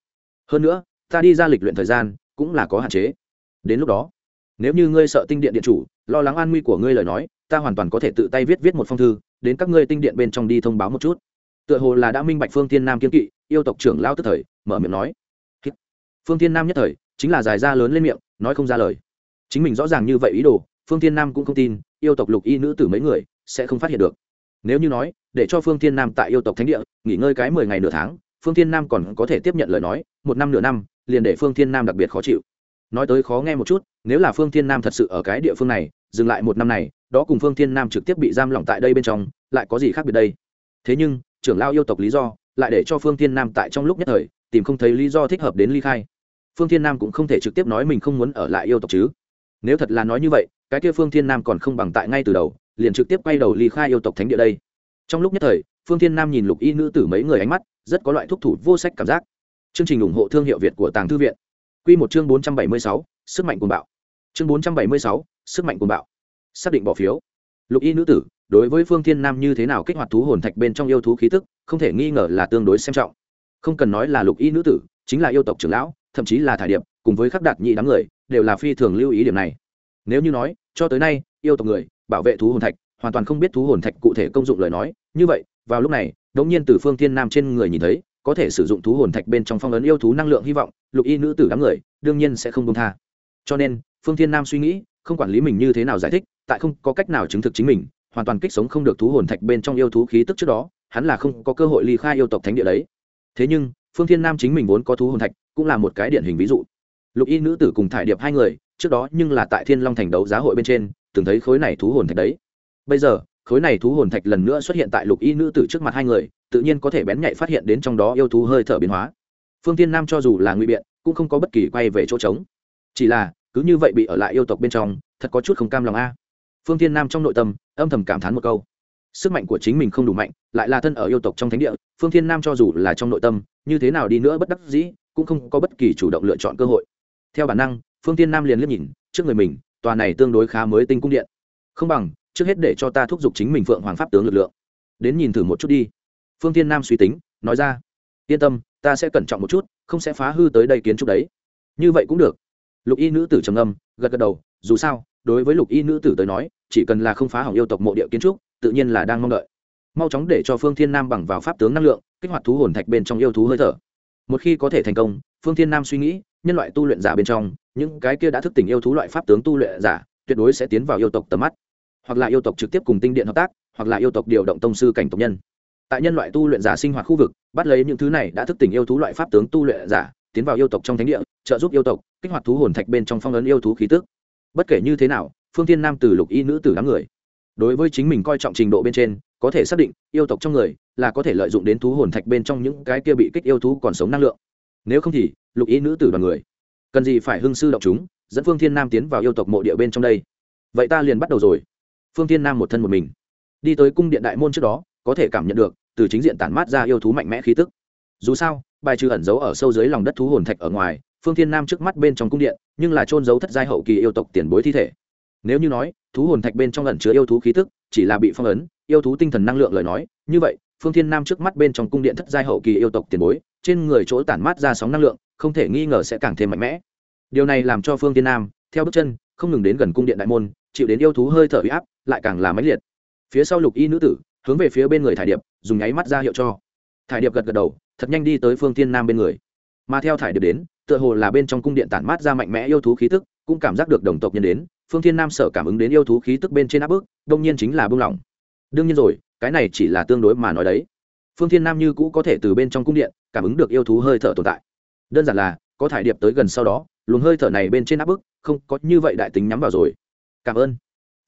Hơn nữa, ta đi ra lịch luyện thời gian, cũng là có hạn chế. Đến lúc đó, nếu như ngươi sợ tinh điện điện chủ, lo lắng an nguy của ngươi lời nói, ta hoàn toàn có thể tự tay viết viết một phong thư, đến các ngươi tinh điện bên trong đi thông báo một chút. Tựa hồ là đã minh bạch phương thiên nam kiên kỵ, yêu tộc trưởng lao tức thời mở miệng nói. Phương thiên nam nhất thời, chính là dài ra lớn lên miệng, nói không ra lời. Chính mình rõ ràng như vậy ý đồ, phương thiên nam cũng không tin, yêu tộc lục y nữ tử mấy người sẽ không phát hiện được. Nếu như nói, để cho phương thiên nam tại yêu tộc thánh địa, nghỉ ngơi cái mười ngày nửa tháng, phương thiên nam còn có thể tiếp nhận lời nói, một năm nửa năm, liền để phương thiên nam đặc biệt khó chịu. Nói tới khó nghe một chút, nếu là phương thiên nam thật sự ở cái địa phương này, dừng lại một năm này, đó cùng phương thiên nam trực tiếp bị giam lỏng tại đây bên trong, lại có gì khác biệt đây? Thế nhưng, trưởng lao yêu tộc lý do, lại để cho phương thiên nam tại trong lúc nhất thời tìm không thấy lý do thích hợp đến ly khai. Phương thiên nam cũng không thể trực tiếp nói mình không muốn ở lại yêu tộc chứ. Nếu thật là nói như vậy, cái kia phương thiên nam còn không bằng tại ngay từ đầu, liền trực tiếp quay đầu ly khai yêu tộc thánh địa đây. Trong lúc nhất thời, phương thiên nam nhìn lục y nữ tử mấy người ánh mắt, rất có loại thúc thủ vô sách cảm giác. Chương trình ủng hộ thương hiệu việt của tàng thư viện. Q một chương bốn trăm bảy mươi sáu, sức mạnh cuồng bạo. Chương bốn trăm bảy mươi sáu, sức mạnh cuồng bạo. Xác định bỏ phiếu. Lục y nữ tử, đối với phương thiên nam như thế nào kích hoạt thú hồn thạch bên trong yêu thú khí tức, không thể nghi ngờ là tương đối xem trọng không cần nói là lục y nữ tử, chính là yêu tộc trưởng lão, thậm chí là thải điệp, cùng với khắc đạt nhị đám người, đều là phi thường lưu ý điểm này. Nếu như nói, cho tới nay, yêu tộc người, bảo vệ thú hồn thạch, hoàn toàn không biết thú hồn thạch cụ thể công dụng lời nói, như vậy, vào lúc này, đống nhiên từ phương thiên nam trên người nhìn thấy, có thể sử dụng thú hồn thạch bên trong phong ấn yêu thú năng lượng hy vọng, lục y nữ tử đám người, đương nhiên sẽ không công tha. Cho nên, phương thiên nam suy nghĩ, không quản lý mình như thế nào giải thích, tại không có cách nào chứng thực chính mình, hoàn toàn kích sống không được thú hồn thạch bên trong yêu thú khí tức trước đó, hắn là không có cơ hội ly khai yêu tộc thánh địa đấy thế nhưng, phương thiên nam chính mình vốn có thú hồn thạch, cũng là một cái điển hình ví dụ. Lục y nữ tử cùng thải điệp hai người, trước đó nhưng là tại thiên long thành đấu giá hội bên trên, từng thấy khối này thú hồn thạch đấy. Bây giờ, khối này thú hồn thạch lần nữa xuất hiện tại lục y nữ tử trước mặt hai người, tự nhiên có thể bén nhạy phát hiện đến trong đó yêu thú hơi thở biến hóa. Phương tiên nam cho dù là nguy biện, cũng không có bất kỳ quay về chỗ trống. Chỉ là, cứ như vậy bị ở lại yêu tộc bên trong, thật có chút không cam lòng a. Phương tiên nam trong nội tâm, âm thầm cảm thán một câu sức mạnh của chính mình không đủ mạnh, lại là thân ở yêu tộc trong thánh địa, phương thiên nam cho dù là trong nội tâm, như thế nào đi nữa bất đắc dĩ, cũng không có bất kỳ chủ động lựa chọn cơ hội. Theo bản năng, phương Thiên nam liền liếc nhìn, trước người mình, tòa này tương đối khá mới tinh cung điện. Không bằng, trước hết để cho ta thúc giục chính mình phượng hoàng pháp tướng lực lượng. Đến nhìn thử một chút đi. Phương Thiên nam suy tính, nói ra. Yên tâm, ta sẽ cẩn trọng một chút, không sẽ phá hư tới đây kiến trúc đấy. Như vậy cũng được. Lục y nữ tử trầm âm gật gật đầu, dù sao, đối với lục y nữ tử tới nói, chỉ cần là không phá hỏng yêu tộc mộ địa kiến trúc tự nhiên là đang mong đợi. Mau chóng để cho phương thiên nam bằng vào pháp tướng năng lượng, kích hoạt thú hồn thạch bên trong yêu thú hơi thở. Một khi có thể thành công, phương thiên nam suy nghĩ, nhân loại tu luyện giả bên trong, những cái kia đã thức tỉnh yêu thú loại pháp tướng tu luyện giả, tuyệt đối sẽ tiến vào yêu tộc tầm mắt. Hoặc là yêu tộc trực tiếp cùng tinh điện hợp tác, hoặc là yêu tộc điều động tông sư cảnh tộc nhân. Tại nhân loại tu luyện giả sinh hoạt khu vực, bắt lấy những thứ này đã thức tỉnh yêu thú loại pháp tướng tu luyện giả, tiến vào yêu tộc trong thánh địa, trợ giúp yêu tộc, kích hoạt thú hồn thạch bên trong phong ấn yêu thú khí tức. Bất kể như thế nào, phương thiên nam từ lục y nữ từ đám người đối với chính mình coi trọng trình độ bên trên, có thể xác định, yêu tộc trong người là có thể lợi dụng đến thú hồn thạch bên trong những cái kia bị kích yêu thú còn sống năng lượng. Nếu không thì, lục ý nữ tử đoàn người. Cần gì phải hưng sư động chúng, dẫn phương thiên nam tiến vào yêu tộc mộ địa bên trong đây? Vậy ta liền bắt đầu rồi. Phương thiên nam một thân một mình. Đi tới cung điện đại môn trước đó, có thể cảm nhận được, từ chính diện tản mát ra yêu thú mạnh mẽ khí tức. Dù sao, bài trừ ẩn giấu ở sâu dưới lòng đất thú hồn thạch ở ngoài, phương thiên nam trước mắt bên trong cung điện, nhưng là trôn giấu thất giai hậu kỳ yêu tộc tiền bối thi thể. Nếu như nói thú hồn thạch bên trong ẩn chứa yêu thú khí tức, chỉ là bị phong ấn, yêu thú tinh thần năng lượng lời nói. Như vậy, phương thiên nam trước mắt bên trong cung điện thất giai hậu kỳ yêu tộc tiền bối, trên người chỗ tản mát ra sóng năng lượng, không thể nghi ngờ sẽ càng thêm mạnh mẽ. Điều này làm cho phương thiên nam, theo bước chân, không ngừng đến gần cung điện đại môn, chịu đến yêu thú hơi thở uy áp, lại càng là mãnh liệt. Phía sau lục y nữ tử, hướng về phía bên người thải điệp, dùng nháy mắt ra hiệu cho. Thải điệp gật gật đầu, thật nhanh đi tới phương thiên nam bên người. Mà theo thải điệp đến, tựa hồ là bên trong cung điện tản mát ra mạnh mẽ yêu thú khí tức, cũng cảm giác được đồng tộc nhân đến phương thiên nam sở cảm ứng đến yêu thú khí tức bên trên áp bức, đông nhiên chính là bưng lỏng đương nhiên rồi, cái này chỉ là tương đối mà nói đấy. Phương thiên nam như cũ có thể từ bên trong cung điện, cảm ứng được yêu thú hơi thở tồn tại. Đơn giản là, có thải điệp tới gần sau đó, luồng hơi thở này bên trên áp bức, không có như vậy đại tính nhắm vào rồi. Cảm ơn.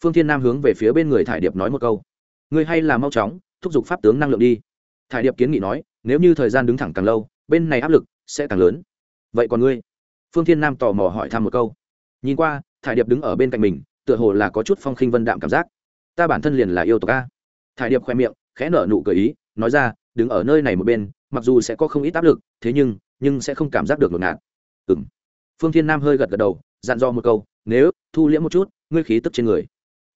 Phương thiên nam hướng về phía bên người thải điệp nói một câu. Ngươi hay là mau chóng, thúc giục pháp tướng năng lượng đi. Thải điệp kiến nghị nói, nếu như thời gian đứng thẳng càng lâu, bên này áp lực sẽ càng lớn. Vậy còn ngươi? Phương thiên nam tò mò hỏi thăm một câu. Nhìn qua thải điệp đứng ở bên cạnh mình, tựa hồ là có chút phong khinh vân đạm cảm giác. Ta bản thân liền là yêu tộc a. Thải điệp khoe miệng, khẽ nở nụ cười ý, nói ra, đứng ở nơi này một bên, mặc dù sẽ có không ít áp lực, thế nhưng nhưng sẽ không cảm giác được ngột ngạt. Ừ m phương thiên nam hơi gật gật đầu, dặn dò một câu, nếu, thu liễm một chút, ngươi khí tức trên người.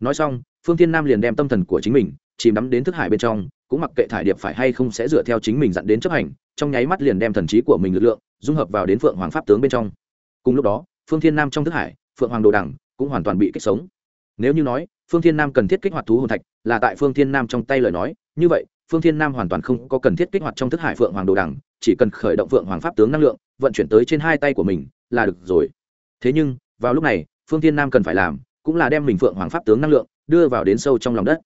Nói xong, phương thiên nam liền đem tâm thần của chính mình chìm đắm đến thức hải bên trong, cũng mặc kệ thải điệp phải hay không sẽ dựa theo chính mình dặn đến chấp hành, trong nháy mắt liền đem thần trí của mình lực lượng dung hợp vào đến phượng hoàng pháp tướng bên trong. Cùng lúc đó, phương thiên nam trong thức hải phượng hoàng đồ đằng cũng hoàn toàn bị kích sống. Nếu như nói, phương thiên nam cần thiết kích hoạt thú hồn thạch, là tại phương thiên nam trong tay lời nói. Như vậy, phương thiên nam hoàn toàn không có cần thiết kích hoạt trong thức hải phượng hoàng đồ đằng, chỉ cần khởi động phượng hoàng pháp tướng năng lượng, vận chuyển tới trên hai tay của mình, là được rồi. Thế nhưng, vào lúc này, phương thiên nam cần phải làm, cũng là đem mình phượng hoàng pháp tướng năng lượng đưa vào đến sâu trong lòng đất.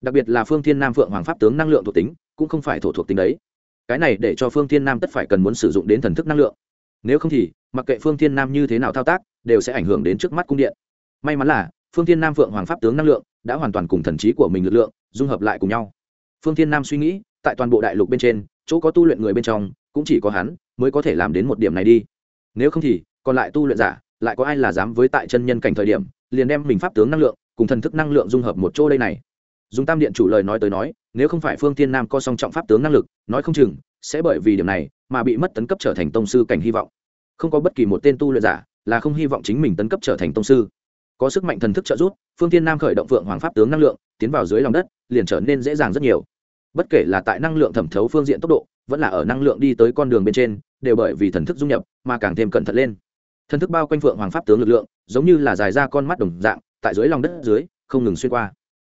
Đặc biệt là phương thiên nam phượng hoàng pháp tướng năng lượng thuộc tính, cũng không phải thổ thuộc tính đấy. Cái này để cho phương thiên nam tất phải cần muốn sử dụng đến thần thức năng lượng. Nếu không thì, mặc kệ phương thiên nam như thế nào thao tác đều sẽ ảnh hưởng đến trước mắt cung điện. May mắn là, phương thiên nam phượng hoàng pháp tướng năng lượng đã hoàn toàn cùng thần trí của mình lực lượng dung hợp lại cùng nhau. Phương thiên nam suy nghĩ, tại toàn bộ đại lục bên trên, chỗ có tu luyện người bên trong, cũng chỉ có hắn mới có thể làm đến một điểm này đi. Nếu không thì, còn lại tu luyện giả, lại có ai là dám với tại chân nhân cảnh thời điểm, liền đem mình pháp tướng năng lượng cùng thần thức năng lượng dung hợp một chỗ đây này? Dùng tam điện chủ lời nói tới nói, nếu không phải phương thiên nam có song trọng pháp tướng năng lực, nói không chừng sẽ bởi vì điểm này mà bị mất tấn cấp trở thành tông sư cảnh hy vọng. Không có bất kỳ một tên tu luyện giả là không hy vọng chính mình tấn cấp trở thành tông sư. Có sức mạnh thần thức trợ giúp, phương thiên nam khởi động phượng hoàng pháp tướng năng lượng, tiến vào dưới lòng đất, liền trở nên dễ dàng rất nhiều. Bất kể là tại năng lượng thẩm thấu phương diện tốc độ, vẫn là ở năng lượng đi tới con đường bên trên, đều bởi vì thần thức dung nhập mà càng thêm cẩn thận lên. Thần thức bao quanh phượng hoàng pháp tướng lực lượng, giống như là dài ra con mắt đồng dạng, tại dưới lòng đất dưới, không ngừng xuyên qua.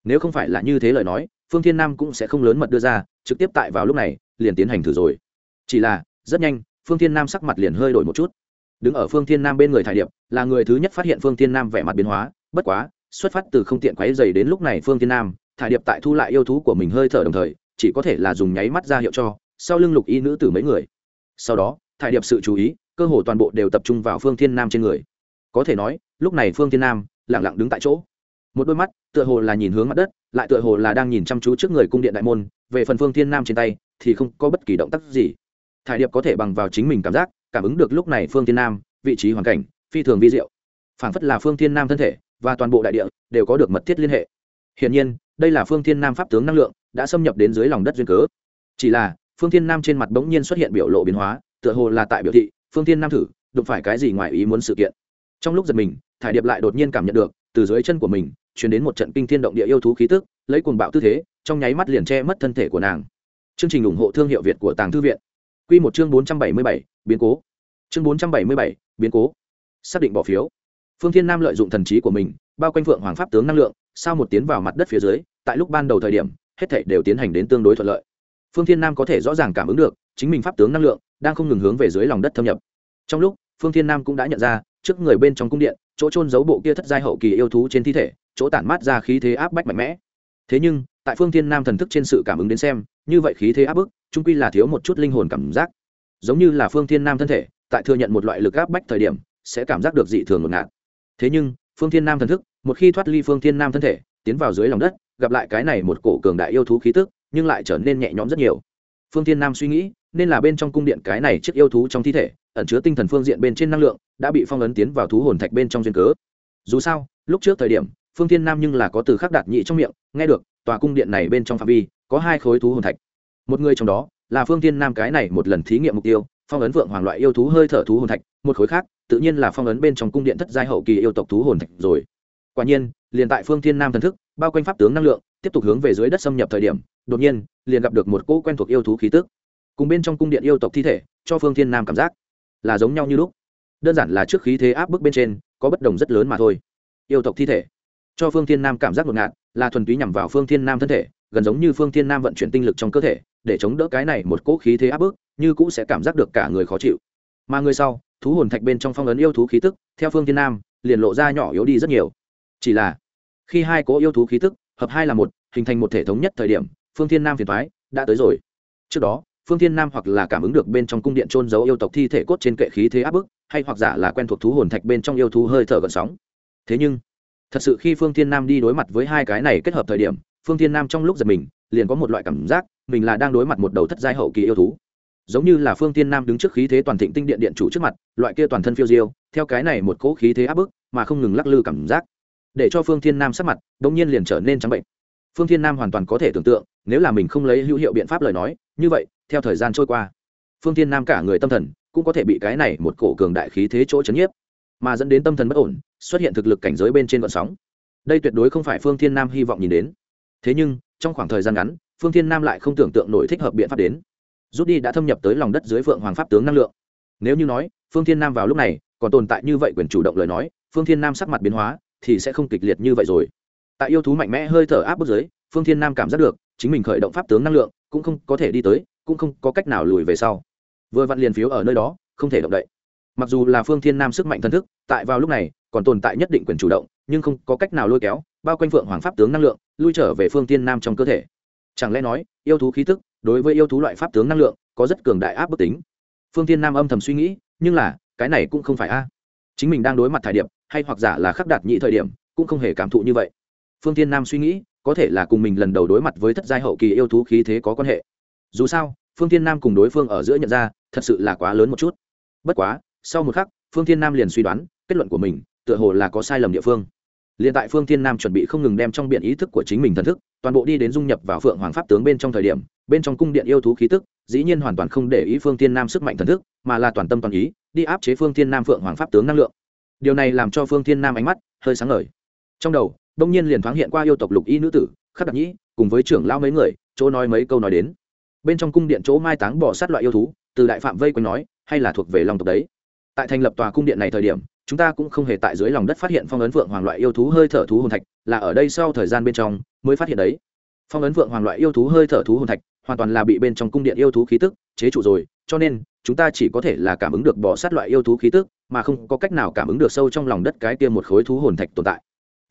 Nếu không phải là như thế lời nói, phương thiên nam cũng sẽ không lớn mật đưa ra, trực tiếp tại vào lúc này, liền tiến hành thử rồi. Chỉ là, rất nhanh, phương thiên nam sắc mặt liền hơi đổi một chút đứng ở phương thiên nam bên người thải điệp, là người thứ nhất phát hiện phương thiên nam vẻ mặt biến hóa, bất quá, xuất phát từ không tiện quáy dày đến lúc này phương thiên nam, thải điệp tại thu lại yêu thú của mình hơi thở đồng thời, chỉ có thể là dùng nháy mắt ra hiệu cho, sau lưng lục y nữ tử mấy người. Sau đó, thải điệp sự chú ý, cơ hồ toàn bộ đều tập trung vào phương thiên nam trên người. Có thể nói, lúc này phương thiên nam lẳng lặng đứng tại chỗ. Một đôi mắt, tựa hồ là nhìn hướng mặt đất, lại tựa hồ là đang nhìn chăm chú trước người cung điện đại môn, về phần phương thiên nam trên tay, thì không có bất kỳ động tác gì. Thải điệp có thể bằng vào chính mình cảm giác cảm ứng được lúc này phương thiên nam, vị trí hoàn cảnh, phi thường vi diệu. Phảng phất là phương thiên nam thân thể, và toàn bộ đại địa, đều có được mật thiết liên hệ. Hiển nhiên, đây là phương thiên nam pháp tướng năng lượng, đã xâm nhập đến dưới lòng đất duyên cớ. Chỉ là, phương thiên nam trên mặt bỗng nhiên xuất hiện biểu lộ biến hóa, tựa hồ là tại biểu thị, phương thiên nam thử, đụng phải cái gì ngoài ý muốn sự kiện. Trong lúc giật mình, thải điệp lại đột nhiên cảm nhận được, từ dưới chân của mình chuyển đến một trận kinh thiên động địa yêu thú khí tức, lấy cuồng bạo tư thế, trong nháy mắt liền che mất thân thể của nàng. Chương trình ủng hộ thương hiệu việt của tàng thư viện quy một chương bốn trăm bảy mươi bảy, biến cố. Chương bốn trăm bảy mươi bảy, biến cố. Xác định bỏ phiếu. Phương thiên nam lợi dụng thần trí của mình, bao quanh phượng hoàng pháp tướng năng lượng sau một tiến vào mặt đất phía dưới, tại lúc ban đầu thời điểm, hết thảy đều tiến hành đến tương đối thuận lợi. Phương thiên nam có thể rõ ràng cảm ứng được, chính mình pháp tướng năng lượng đang không ngừng hướng về dưới lòng đất thâm nhập. Trong lúc, phương thiên nam cũng đã nhận ra, trước người bên trong cung điện, chỗ trôn giấu bộ kia thất giai hậu kỳ yêu thú trên thi thể, chỗ tản mát ra khí thế áp bách mạnh mẽ. Thế nhưng tại phương thiên nam thần thức trên sự cảm ứng đến xem, như vậy khí thế áp bức trung quy là thiếu một chút linh hồn cảm giác. Giống như là phương thiên nam thân thể, tại thừa nhận một loại lực áp bách thời điểm, sẽ cảm giác được dị thường ngột ngạt. Thế nhưng, phương thiên nam thần thức, một khi thoát ly phương thiên nam thân thể, tiến vào dưới lòng đất, gặp lại cái này một cổ cường đại yêu thú khí tức, nhưng lại trở nên nhẹ nhõm rất nhiều. Phương thiên nam suy nghĩ, nên là bên trong cung điện cái này chiếc yêu thú trong thi thể, ẩn chứa tinh thần phương diện bên trên năng lượng, đã bị phong ấn tiến vào thú hồn thạch bên trong duyên cớ. Dù sao, lúc trước thời điểm, phương thiên nam nhưng là có từ khắc đạt nhị trong miệng, nghe được tòa cung điện này bên trong phạm vi, có hai khối thú hồn thạch. Một người trong đó là phương thiên nam cái này một lần thí nghiệm mục tiêu, phong ấn vượng hoàng loại yêu thú hơi thở thú hồn thạch, một khối khác, tự nhiên là phong ấn bên trong cung điện thất giai hậu kỳ yêu tộc thú hồn thạch rồi. Quả nhiên, liền tại phương thiên nam thần thức, bao quanh pháp tướng năng lượng, tiếp tục hướng về dưới đất xâm nhập thời điểm, đột nhiên, liền gặp được một cỗ quen thuộc yêu thú khí tức. Cùng bên trong cung điện yêu tộc thi thể, cho phương thiên nam cảm giác là giống nhau như lúc. Đơn giản là trước khí thế áp bức bên trên, có bất đồng rất lớn mà thôi. Yêu tộc thi thể, cho phương thiên nam cảm giác ngột ngạt là thuần túy nhằm vào phương thiên nam thân thể, gần giống như phương thiên nam vận chuyển tinh lực trong cơ thể, để chống đỡ cái này một cỗ khí thế áp bức, như cũ sẽ cảm giác được cả người khó chịu. Mà người sau, thú hồn thạch bên trong phong ấn yêu thú khí tức, theo phương thiên nam, liền lộ ra nhỏ yếu đi rất nhiều. Chỉ là, khi hai cỗ yêu thú khí tức, hợp hai là một, hình thành một thể thống nhất thời điểm, phương thiên nam phiền thoái đã tới rồi. Trước đó, phương thiên nam hoặc là cảm ứng được bên trong cung điện trôn giấu yêu tộc thi thể cốt trên kệ khí thế áp bức, hay hoặc giả là quen thuộc thú hồn thạch bên trong yêu thú hơi thở gần sóng. Thế nhưng thật sự khi phương thiên nam đi đối mặt với hai cái này kết hợp thời điểm, phương thiên nam trong lúc giật mình, liền có một loại cảm giác, mình là đang đối mặt một đầu thất giai hậu kỳ yêu thú. Giống như là phương thiên nam đứng trước khí thế toàn thịnh tinh điện điện chủ trước mặt, loại kia toàn thân phiêu diêu, theo cái này một cỗ khí thế áp bức, mà không ngừng lắc lư cảm giác. Để cho phương thiên nam sắc mặt đ ỗ n g nhiên liền trở nên trắng bệnh. Phương thiên nam hoàn toàn có thể tưởng tượng, nếu là mình không lấy hữu hiệu biện pháp lời nói, như vậy, theo thời gian trôi qua, phương thiên nam cả người tâm thần cũng có thể bị cái này một cổ cường đại khí thế chỗ chấn nhiếp mà dẫn đến tâm thần bất ổn, xuất hiện thực lực cảnh giới bên trên vận sóng. Đây tuyệt đối không phải phương thiên nam hy vọng nhìn đến. Thế nhưng, trong khoảng thời gian ngắn, phương thiên nam lại không tưởng tượng nổi thích hợp biện pháp đến. Rút đi đã thâm nhập tới lòng đất dưới phượng hoàng pháp tướng năng lượng. Nếu như nói, phương thiên nam vào lúc này, còn tồn tại như vậy quyền chủ động lời nói, phương thiên nam sắc mặt biến hóa, thì sẽ không kịch liệt như vậy rồi. Tại yêu thú mạnh mẽ hơi thở áp bức dưới, phương thiên nam cảm giác được, chính mình khởi động pháp tướng năng lượng, cũng không có thể đi tới, cũng không có cách nào lùi về sau. Vừa vặn liền phiếu ở nơi đó, không thể động đậy mặc dù là phương thiên nam sức mạnh thân thức, tại vào lúc này, còn tồn tại nhất định quyền chủ động, nhưng không có cách nào lôi kéo, bao quanh phượng hoàng pháp tướng năng lượng, lui trở về phương thiên nam trong cơ thể. Chẳng lẽ nói, yêu thú khí tức, đối với yêu thú loại pháp tướng năng lượng, có rất cường đại áp bức tính? Phương thiên nam âm thầm suy nghĩ, nhưng là, cái này cũng không phải a. À. Chính mình đang đối mặt thải điệp hay hoặc giả là khắc đạt nhị thời điểm, cũng không hề cảm thụ như vậy. Phương thiên nam suy nghĩ, có thể là cùng mình lần đầu đối mặt với thất giai hậu kỳ yêu thú khí thế có quan hệ. Dù sao, phương thiên nam cùng đối phương ở giữa nhận ra, thật sự là quá lớn một chút. Bất quá sau một khắc, phương thiên nam liền suy đoán, kết luận của mình, tựa hồ là có sai lầm địa phương. Liền tại phương thiên nam chuẩn bị không ngừng đem trong biện ý thức của chính mình thần thức, toàn bộ đi đến dung nhập vào phượng hoàng pháp tướng bên trong thời điểm, bên trong cung điện yêu thú khí tức, dĩ nhiên hoàn toàn không để ý phương thiên nam sức mạnh thần thức, mà là toàn tâm toàn ý, đi áp chế phương thiên nam phượng hoàng pháp tướng năng lượng. Điều này làm cho phương thiên nam ánh mắt hơi sáng ngời. Trong đầu đông nhiên liền thoáng hiện qua yêu tộc lục y nữ tử, khắc đặc nhĩ, cùng với trưởng lao mấy người, chỗ nói mấy câu nói đến. Bên trong cung điện chỗ mai táng bỏ sát loại yêu thú, từ đại phạm vây quanh nói, hay là thuộc về lòng tộc đấy tại thành lập tòa cung điện này thời điểm, chúng ta cũng không hề tại dưới lòng đất phát hiện phong ấn vượng hoàng loại yêu thú hơi thở thú hồn thạch, là ở đây sau thời gian bên trong mới phát hiện đấy. Phong ấn vượng hoàng loại yêu thú hơi thở thú hồn thạch hoàn toàn là bị bên trong cung điện yêu thú khí tức chế trụ rồi, cho nên chúng ta chỉ có thể là cảm ứng được bỏ sát loại yêu thú khí tức, mà không có cách nào cảm ứng được sâu trong lòng đất cái kia một khối thú hồn thạch tồn tại.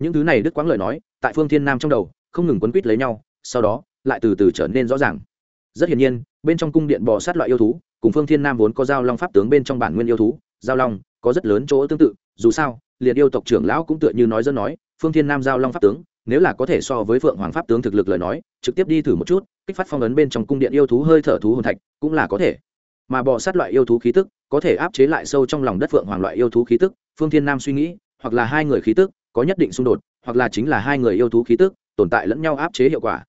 Những thứ này đức quáng lời nói, tại phương thiên nam trong đầu, không ngừng quấn quýt lấy nhau, sau đó, lại từ từ trở nên rõ ràng. Rất hiển nhiên, bên trong cung điện bò sát loại yêu thú, cùng phương thiên nam vốn có giao long pháp tướng bên trong bản nguyên yêu thú giao long có rất lớn chỗ tương tự, dù sao liền yêu tộc trưởng lão cũng tựa như nói dân nói, phương thiên nam giao long pháp tướng, nếu là có thể so với phượng hoàng pháp tướng thực lực lời nói, trực tiếp đi thử một chút, kích phát phong ấn bên trong cung điện yêu thú hơi thở thú hồn thạch, cũng là có thể. Mà bò sát loại yêu thú khí tức, có thể áp chế lại sâu trong lòng đất phượng hoàng loại yêu thú khí tức, phương thiên nam suy nghĩ, hoặc là hai người khí tức, có nhất định xung đột, hoặc là chính là hai người yêu thú khí tức, tồn tại lẫn nhau áp chế hiệu quả.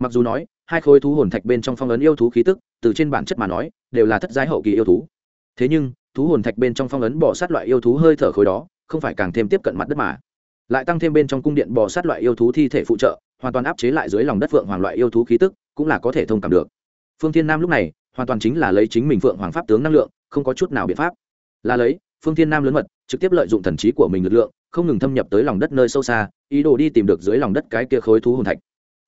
Mặc dù nói, hai khối thú hồn thạch bên trong phong ấn yêu thú khí tức, từ trên bản chất mà nói, đều là thất giai hậu kỳ yêu thú. Thế nhưng thú hồn thạch bên trong phong ấn bỏ sát loại yêu thú hơi thở khối đó, không phải càng thêm tiếp cận mặt đất mà. Lại tăng thêm bên trong cung điện bò sát loại yêu thú thi thể phụ trợ, hoàn toàn áp chế lại dưới lòng đất phượng hoàng loại yêu thú khí tức, cũng là có thể thông cảm được. Phương thiên nam lúc này, hoàn toàn chính là lấy chính mình phượng hoàng pháp tướng năng lượng, không có chút nào biện pháp. Là lấy, phương thiên nam lớn mật, trực tiếp lợi dụng thần trí của mình lực lượng, không ngừng thâm nhập tới lòng đất nơi sâu xa, ý đồ đi tìm được dưới lòng đất cái kia khối thú hồn thạch.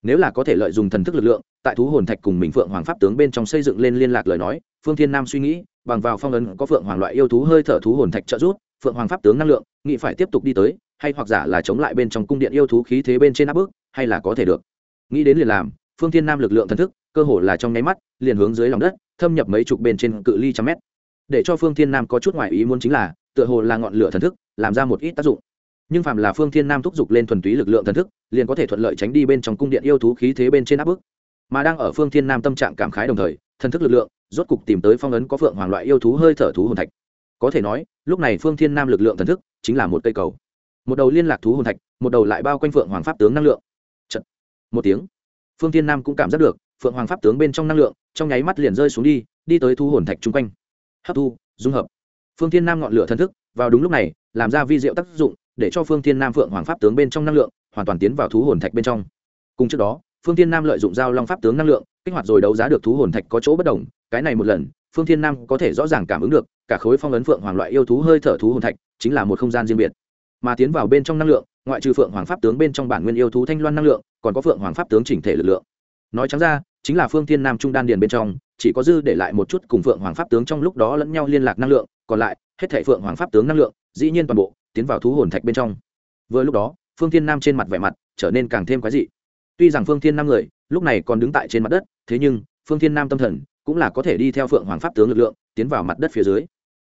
Nếu là có thể lợi dụng thần thức lực lượng, tại thú hồn thạch cùng mình phượng hoàng pháp tướng bên trong xây dựng lên liên lạc lời nói, phương thiên nam suy nghĩ bằng vào phong ấn có phượng hoàng loại yêu thú hơi thở thú hồn thạch trợ giúp, phượng hoàng pháp tướng năng lượng, nghĩ phải tiếp tục đi tới, hay hoặc giả là chống lại bên trong cung điện yêu thú khí thế bên trên áp bức, hay là có thể được. Nghĩ đến liền làm, phương thiên nam lực lượng thần thức, cơ hồ là trong nháy mắt, liền hướng dưới lòng đất, thâm nhập mấy chục bên trên cự ly trăm mét. Để cho phương thiên nam có chút ngoại ý muốn chính là, tựa hồ là ngọn lửa thần thức, làm ra một ít tác dụng. Nhưng phàm là phương thiên nam thúc giục lên thuần túy lực lượng thần thức, liền có thể thuận lợi tránh đi bên trong cung điện yêu thú khí thế bên trên áp bức. Mà đang ở phương thiên nam tâm trạng cảm khái đồng thời thần thức lực lượng, rốt cục tìm tới phong ấn có phượng hoàng loại yêu thú hơi thở thú hồn thạch. Có thể nói, lúc này phương thiên nam lực lượng thần thức chính là một cây cầu. Một đầu liên lạc thú hồn thạch, một đầu lại bao quanh phượng hoàng pháp tướng năng lượng. Chật. một tiếng, phương thiên nam cũng cảm giác được, phượng hoàng pháp tướng bên trong năng lượng, trong nháy mắt liền rơi xuống đi đi tới thú hồn thạch chung quanh. Hấp thu, dung hợp. Phương thiên nam ngọn lửa thần thức, vào đúng lúc này, làm ra vi diệu tác dụng, để cho phương thiên nam phượng hoàng pháp tướng bên trong năng lượng, hoàn toàn tiến vào thú hồn thạch bên trong. Cùng trước đó phương thiên nam lợi dụng giao long pháp tướng năng lượng, kích hoạt rồi đấu giá được thú hồn thạch có chỗ bất đồng, cái này một lần, phương thiên nam có thể rõ ràng cảm ứng được, cả khối phong ấn phượng hoàng loại yêu thú hơi thở thú hồn thạch, chính là một không gian riêng biệt. Mà tiến vào bên trong năng lượng, ngoại trừ phượng hoàng pháp tướng bên trong bản nguyên yêu thú thanh loan năng lượng, còn có phượng hoàng pháp tướng chỉnh thể lực lượng. Nói trắng ra, chính là phương thiên nam trung đan điền bên trong, chỉ có dư để lại một chút cùng phượng hoàng pháp tướng trong lúc đó lẫn nhau liên lạc năng lượng, còn lại, hết thể phượng hoàng pháp tướng năng lượng, dĩ nhiên toàn bộ, tiến vào thú hồn thạch bên trong. Vừa lúc đó, phương thiên nam trên mặt vẻ mặt, trở nên càng thêm quái dị tuy rằng phương thiên nam người, lúc này còn đứng tại trên mặt đất, thế nhưng, phương thiên nam tâm thần cũng là có thể đi theo phượng hoàng pháp tướng lực lượng, tiến vào mặt đất phía dưới.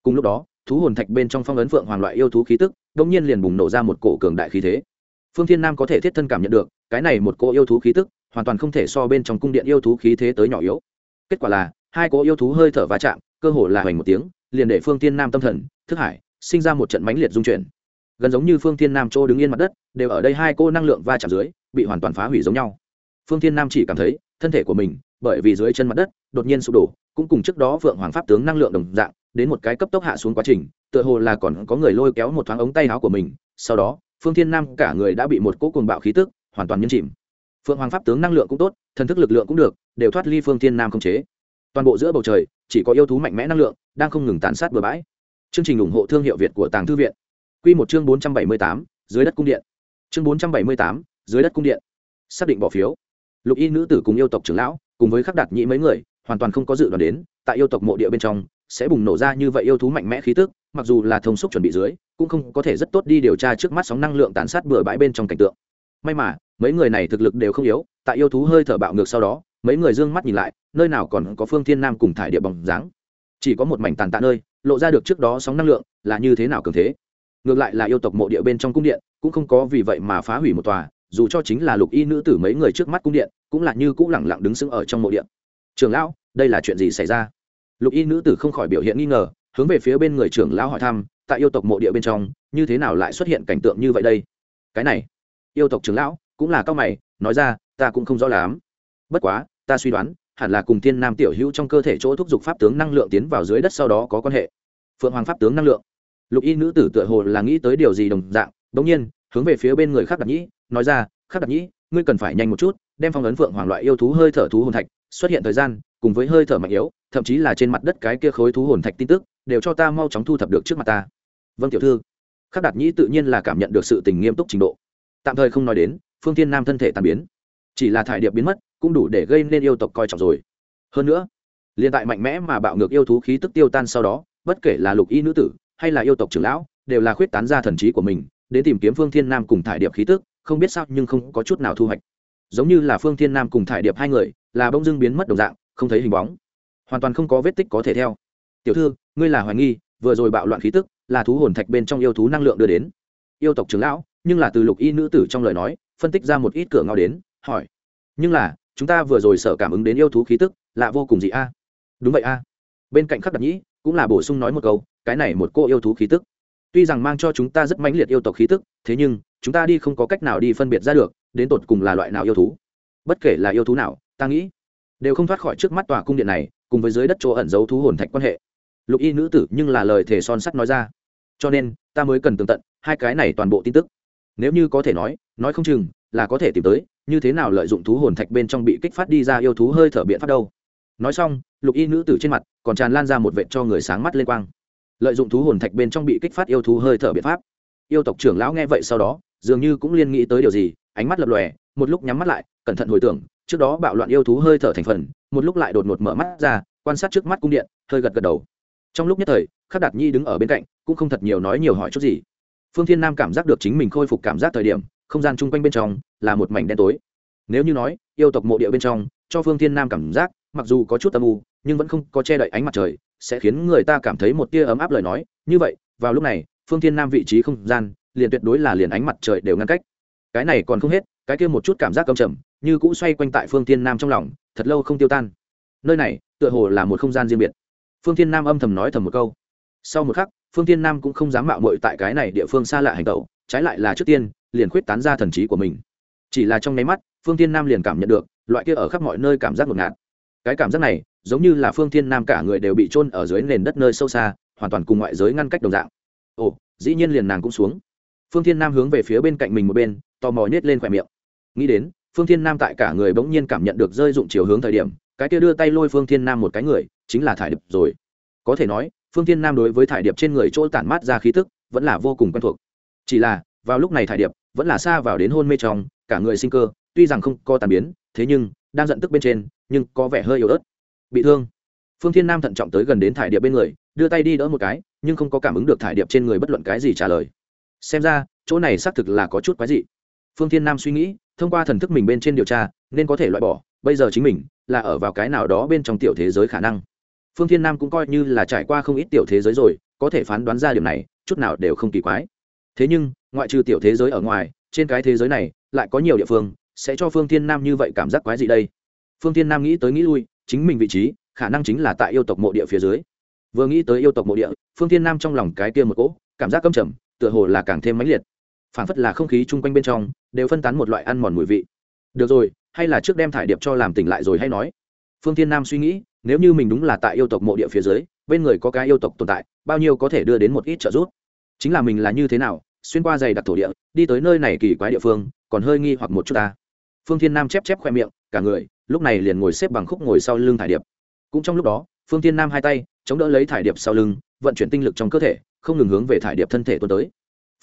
Cùng lúc đó, thú hồn thạch bên trong phong ấn phượng hoàng loại yêu thú khí tức đông nhiên liền bùng nổ ra một cổ cường đại khí thế. Phương thiên nam có thể thiết thân cảm nhận được, cái này một cỗ yêu thú khí tức, hoàn toàn không thể so bên trong cung điện yêu thú khí thế tới nhỏ yếu. Kết quả là, hai cỗ yêu thú hơi thở va chạm, cơ hồ là hoành một tiếng, liền để phương thiên nam tâm thần, thức hải, sinh ra một trận mãnh liệt dung chuyển gần giống như phương thiên nam chỗ đứng yên mặt đất, đều ở đây hai cô năng lượng va chạm dưới, bị hoàn toàn phá hủy giống nhau. Phương thiên nam chỉ cảm thấy, thân thể của mình, bởi vì dưới chân mặt đất, đột nhiên sụp đổ, cũng cùng trước đó vượng hoàng pháp tướng năng lượng đồng dạng, đến một cái cấp tốc hạ xuống quá trình, tựa hồ là còn có người lôi kéo một thoáng ống tay áo của mình. Sau đó, phương thiên nam cả người đã bị một cỗ cuồng bạo khí tức, hoàn toàn nhấn chìm. Phượng hoàng pháp tướng năng lượng cũng tốt, thần thức lực lượng cũng được, đều thoát ly phương thiên nam không chế. Toàn bộ giữa bầu trời, chỉ có yêu thú mạnh mẽ năng lượng, đang không ngừng tàn sát bừa bãi. Chương trình ủng hộ thương hiệu việt của tàng thư viện. Quy một chương bốn trăm bảy mươi tám, dưới đất cung điện. Chương bốn trăm bảy mươi tám, dưới đất cung điện. Xác định bỏ phiếu. Lục y nữ tử cùng yêu tộc trưởng lão, cùng với khắc đạt nhĩ mấy người, hoàn toàn không có dự đoán đến, tại yêu tộc mộ địa bên trong, sẽ bùng nổ ra như vậy yêu thú mạnh mẽ khí tức, mặc dù là thông xúc chuẩn bị dưới, cũng không có thể rất tốt đi điều tra trước mắt sóng năng lượng tàn sát bừa bãi bên trong cảnh tượng. May mà, mấy người này thực lực đều không yếu, tại yêu thú hơi thở bạo ngược sau đó, mấy người dương mắt nhìn lại, nơi nào còn có phương thiên nam cùng thải địa bóng dáng. Chỉ có một mảnh tàn tạ nơi, lộ ra được trước đó sóng năng lượng, là như thế nào cường thế? Ngược lại là yêu tộc mộ địa bên trong cung điện, cũng không có vì vậy mà phá hủy một tòa, dù cho chính là lục y nữ tử mấy người trước mắt cung điện, cũng là như cũng lẳng lặng đứng sững ở trong mộ điện trường lão, đây là chuyện gì xảy ra? Lục y nữ tử không khỏi biểu hiện nghi ngờ, hướng về phía bên người trưởng lão hỏi thăm, tại yêu tộc mộ địa bên trong, như thế nào lại xuất hiện cảnh tượng như vậy đây? Cái này, yêu tộc trưởng lão cũng là cao mày, nói ra, ta cũng không rõ lắm. Bất quá, ta suy đoán, hẳn là cùng thiên nam tiểu hữu trong cơ thể chỗ thúc giục pháp tướng năng lượng tiến vào dưới đất sau đó có quan hệ. Phượng hoàng pháp tướng năng lượng lục y nữ tử tựa hồ là nghĩ tới điều gì đồng dạng bỗng nhiên, hướng về phía bên người khác đặc nhĩ, nói ra khác đặc nhĩ, ngươi cần phải nhanh một chút, đem phong ấn phượng hoàng loại yêu thú hơi thở thú hồn thạch xuất hiện thời gian, cùng với hơi thở mạnh yếu, thậm chí là trên mặt đất cái kia khối thú hồn thạch tin tức, đều cho ta mau chóng thu thập được trước mặt ta. Vâng tiểu thư. Khắc đạt nhĩ tự nhiên là cảm nhận được sự tình nghiêm túc trình độ. Tạm thời không nói đến, phương tiên nam thân thể tàn biến. Chỉ là thải điệp biến mất, cũng đủ để gây nên yêu tộc coi trọng rồi. Hơn nữa liên tại mạnh mẽ mà bạo ngược yêu thú khí tức tiêu tan sau đó, bất kể là lục y nữ tử hay là yêu tộc trưởng lão, đều là khuyết tán ra thần trí của mình, đến tìm kiếm phương thiên nam cùng thải điệp khí tức, không biết sao nhưng không có chút nào thu hoạch. Giống như là phương thiên nam cùng thải điệp hai người, là bông dưng biến mất đồng dạng, không thấy hình bóng. Hoàn toàn không có vết tích có thể theo. Tiểu thư, ngươi là hoài nghi, vừa rồi bạo loạn khí tức, là thú hồn thạch bên trong yêu thú năng lượng đưa đến. Yêu tộc trưởng lão, nhưng là từ lục y nữ tử trong lời nói, phân tích ra một ít cửa ngao đến, hỏi. Nhưng là, chúng ta vừa rồi sợ cảm ứng đến yêu thú khí tức, lạ vô cùng gì a? Đúng vậy a. Bên cạnh khắc đặc nhĩ, cũng là bổ sung nói một câu cái này một cô yêu thú khí tức. Tuy rằng mang cho chúng ta rất mãnh liệt yêu tộc khí tức, thế nhưng, chúng ta đi không có cách nào đi phân biệt ra được, đến tột cùng là loại nào yêu thú. Bất kể là yêu thú nào, ta nghĩ, đều không thoát khỏi trước mắt tòa cung điện này, cùng với dưới đất chỗ ẩn giấu thú hồn thạch quan hệ. Lục y nữ tử nhưng là lời thể son sắt nói ra. Cho nên, ta mới cần tường tận, hai cái này toàn bộ tin tức. Nếu như có thể nói nói không chừng, là có thể tìm tới, như thế nào lợi dụng thú hồn thạch bên trong bị kích phát đi ra yêu thú hơi thở biện pháp đâu. Nói xong, lục y nữ tử trên mặt, còn tràn lan ra một vệt cho người sáng mắt lên quang lợi dụng thú hồn thạch bên trong bị kích phát yêu thú hơi thở biện pháp. Yêu tộc trưởng lão nghe vậy sau đó, dường như cũng liên nghĩ tới điều gì, ánh mắt lập lòe, một lúc nhắm mắt lại, cẩn thận hồi tưởng, trước đó bạo loạn yêu thú hơi thở thành phần, một lúc lại đột ngột mở mắt ra, quan sát trước mắt cung điện, hơi gật gật đầu. Trong lúc nhất thời, khắc đạt nhi đứng ở bên cạnh, cũng không thật nhiều nói nhiều hỏi chút gì. Phương thiên nam cảm giác được chính mình khôi phục cảm giác thời điểm, không gian chung quanh bên trong là một mảnh đen tối. Nếu như nói, yêu tộc mộ địa bên trong, cho phương thiên nam cảm giác, mặc dù có chút âm u, nhưng vẫn không có che đậy ánh mặt trời sẽ khiến người ta cảm thấy một tia ấm áp lời nói. Như vậy, vào lúc này, phương thiên nam vị trí không gian, liền tuyệt đối là liền ánh mặt trời đều ngăn cách. Cái này còn không hết, cái kia một chút cảm giác cầm trầm, như cũ xoay quanh tại phương thiên nam trong lòng, thật lâu không tiêu tan. Nơi này, tựa hồ là một không gian riêng biệt. Phương thiên nam âm thầm nói thầm một câu. Sau một khắc, phương thiên nam cũng không dám mạo mội tại cái này địa phương xa lạ hành tẩu, trái lại là trước tiên, liền khuyết tán ra thần trí của mình. Chỉ là trong nháy mắt, phương thiên nam liền cảm nhận được, loại kia ở khắp mọi nơi cảm giác ngột ngạt. Cái cảm giác này giống như là phương thiên nam cả người đều bị trôn ở dưới nền đất nơi sâu xa, hoàn toàn cùng ngoại giới ngăn cách đồng dạng. Ồ, dĩ nhiên liền nàng cũng xuống. Phương thiên nam hướng về phía bên cạnh mình một bên, tò mò nhét lên khỏe miệng. Nghĩ đến, phương thiên nam tại cả người bỗng nhiên cảm nhận được rơi dụng chiều hướng thời điểm, cái kia đưa tay lôi phương thiên nam một cái người, chính là thải điệp rồi. Có thể nói, phương thiên nam đối với thải điệp trên người chỗ tản mát ra khí tức, vẫn là vô cùng quen thuộc. Chỉ là, vào lúc này thải điệp, vẫn là xa vào đến hôn mê trong, cả người sinh cơ, tuy rằng không có tàn biến, thế nhưng, đang giận tức bên trên, nhưng có vẻ hơi yếu ớt bị thương. Phương thiên nam thận trọng tới gần đến thải điệp bên người, đưa tay đi đỡ một cái, nhưng không có cảm ứng được thải điệp trên người bất luận cái gì trả lời. Xem ra, chỗ này xác thực là có chút quái dị. Phương thiên nam suy nghĩ, thông qua thần thức mình bên trên điều tra, nên có thể loại bỏ, bây giờ chính mình là ở vào cái nào đó bên trong tiểu thế giới khả năng. Phương thiên nam cũng coi như là trải qua không ít tiểu thế giới rồi, có thể phán đoán ra điều này, chút nào đều không kỳ quái. Thế nhưng, ngoại trừ tiểu thế giới ở ngoài, trên cái thế giới này, lại có nhiều địa phương, sẽ cho phương thiên nam như vậy cảm giác quái gì đây. Phương thiên nam nghĩ tới nghĩ lui chính mình vị trí, khả năng chính là tại yêu tộc mộ địa phía dưới. Vừa nghĩ tới yêu tộc mộ địa, phương thiên nam trong lòng cái kia một cỗ cảm giác cấm trầm, tựa hồ là càng thêm mãnh liệt. Phản phất là không khí chung quanh bên trong, đều phân tán một loại ăn mòn mùi vị. Được rồi, hay là trước đem thải điệp cho làm tỉnh lại rồi hay nói. Phương thiên nam suy nghĩ, nếu như mình đúng là tại yêu tộc mộ địa phía dưới, bên người có cái yêu tộc tồn tại, bao nhiêu có thể đưa đến một ít trợ giúp. Chính là mình là như thế nào, xuyên qua dày đặc thổ địa, đi tới nơi này kỳ quái địa phương, còn hơi nghi hoặc một chút ta. Phương thiên nam chép chép khoe miệng cả người, lúc này liền ngồi xếp bằng khúc ngồi sau lưng thải điệp. Cũng trong lúc đó, phương thiên nam hai tay, chống đỡ lấy thải điệp sau lưng, vận chuyển tinh lực trong cơ thể, không ngừng hướng về thải điệp thân thể tuần tới.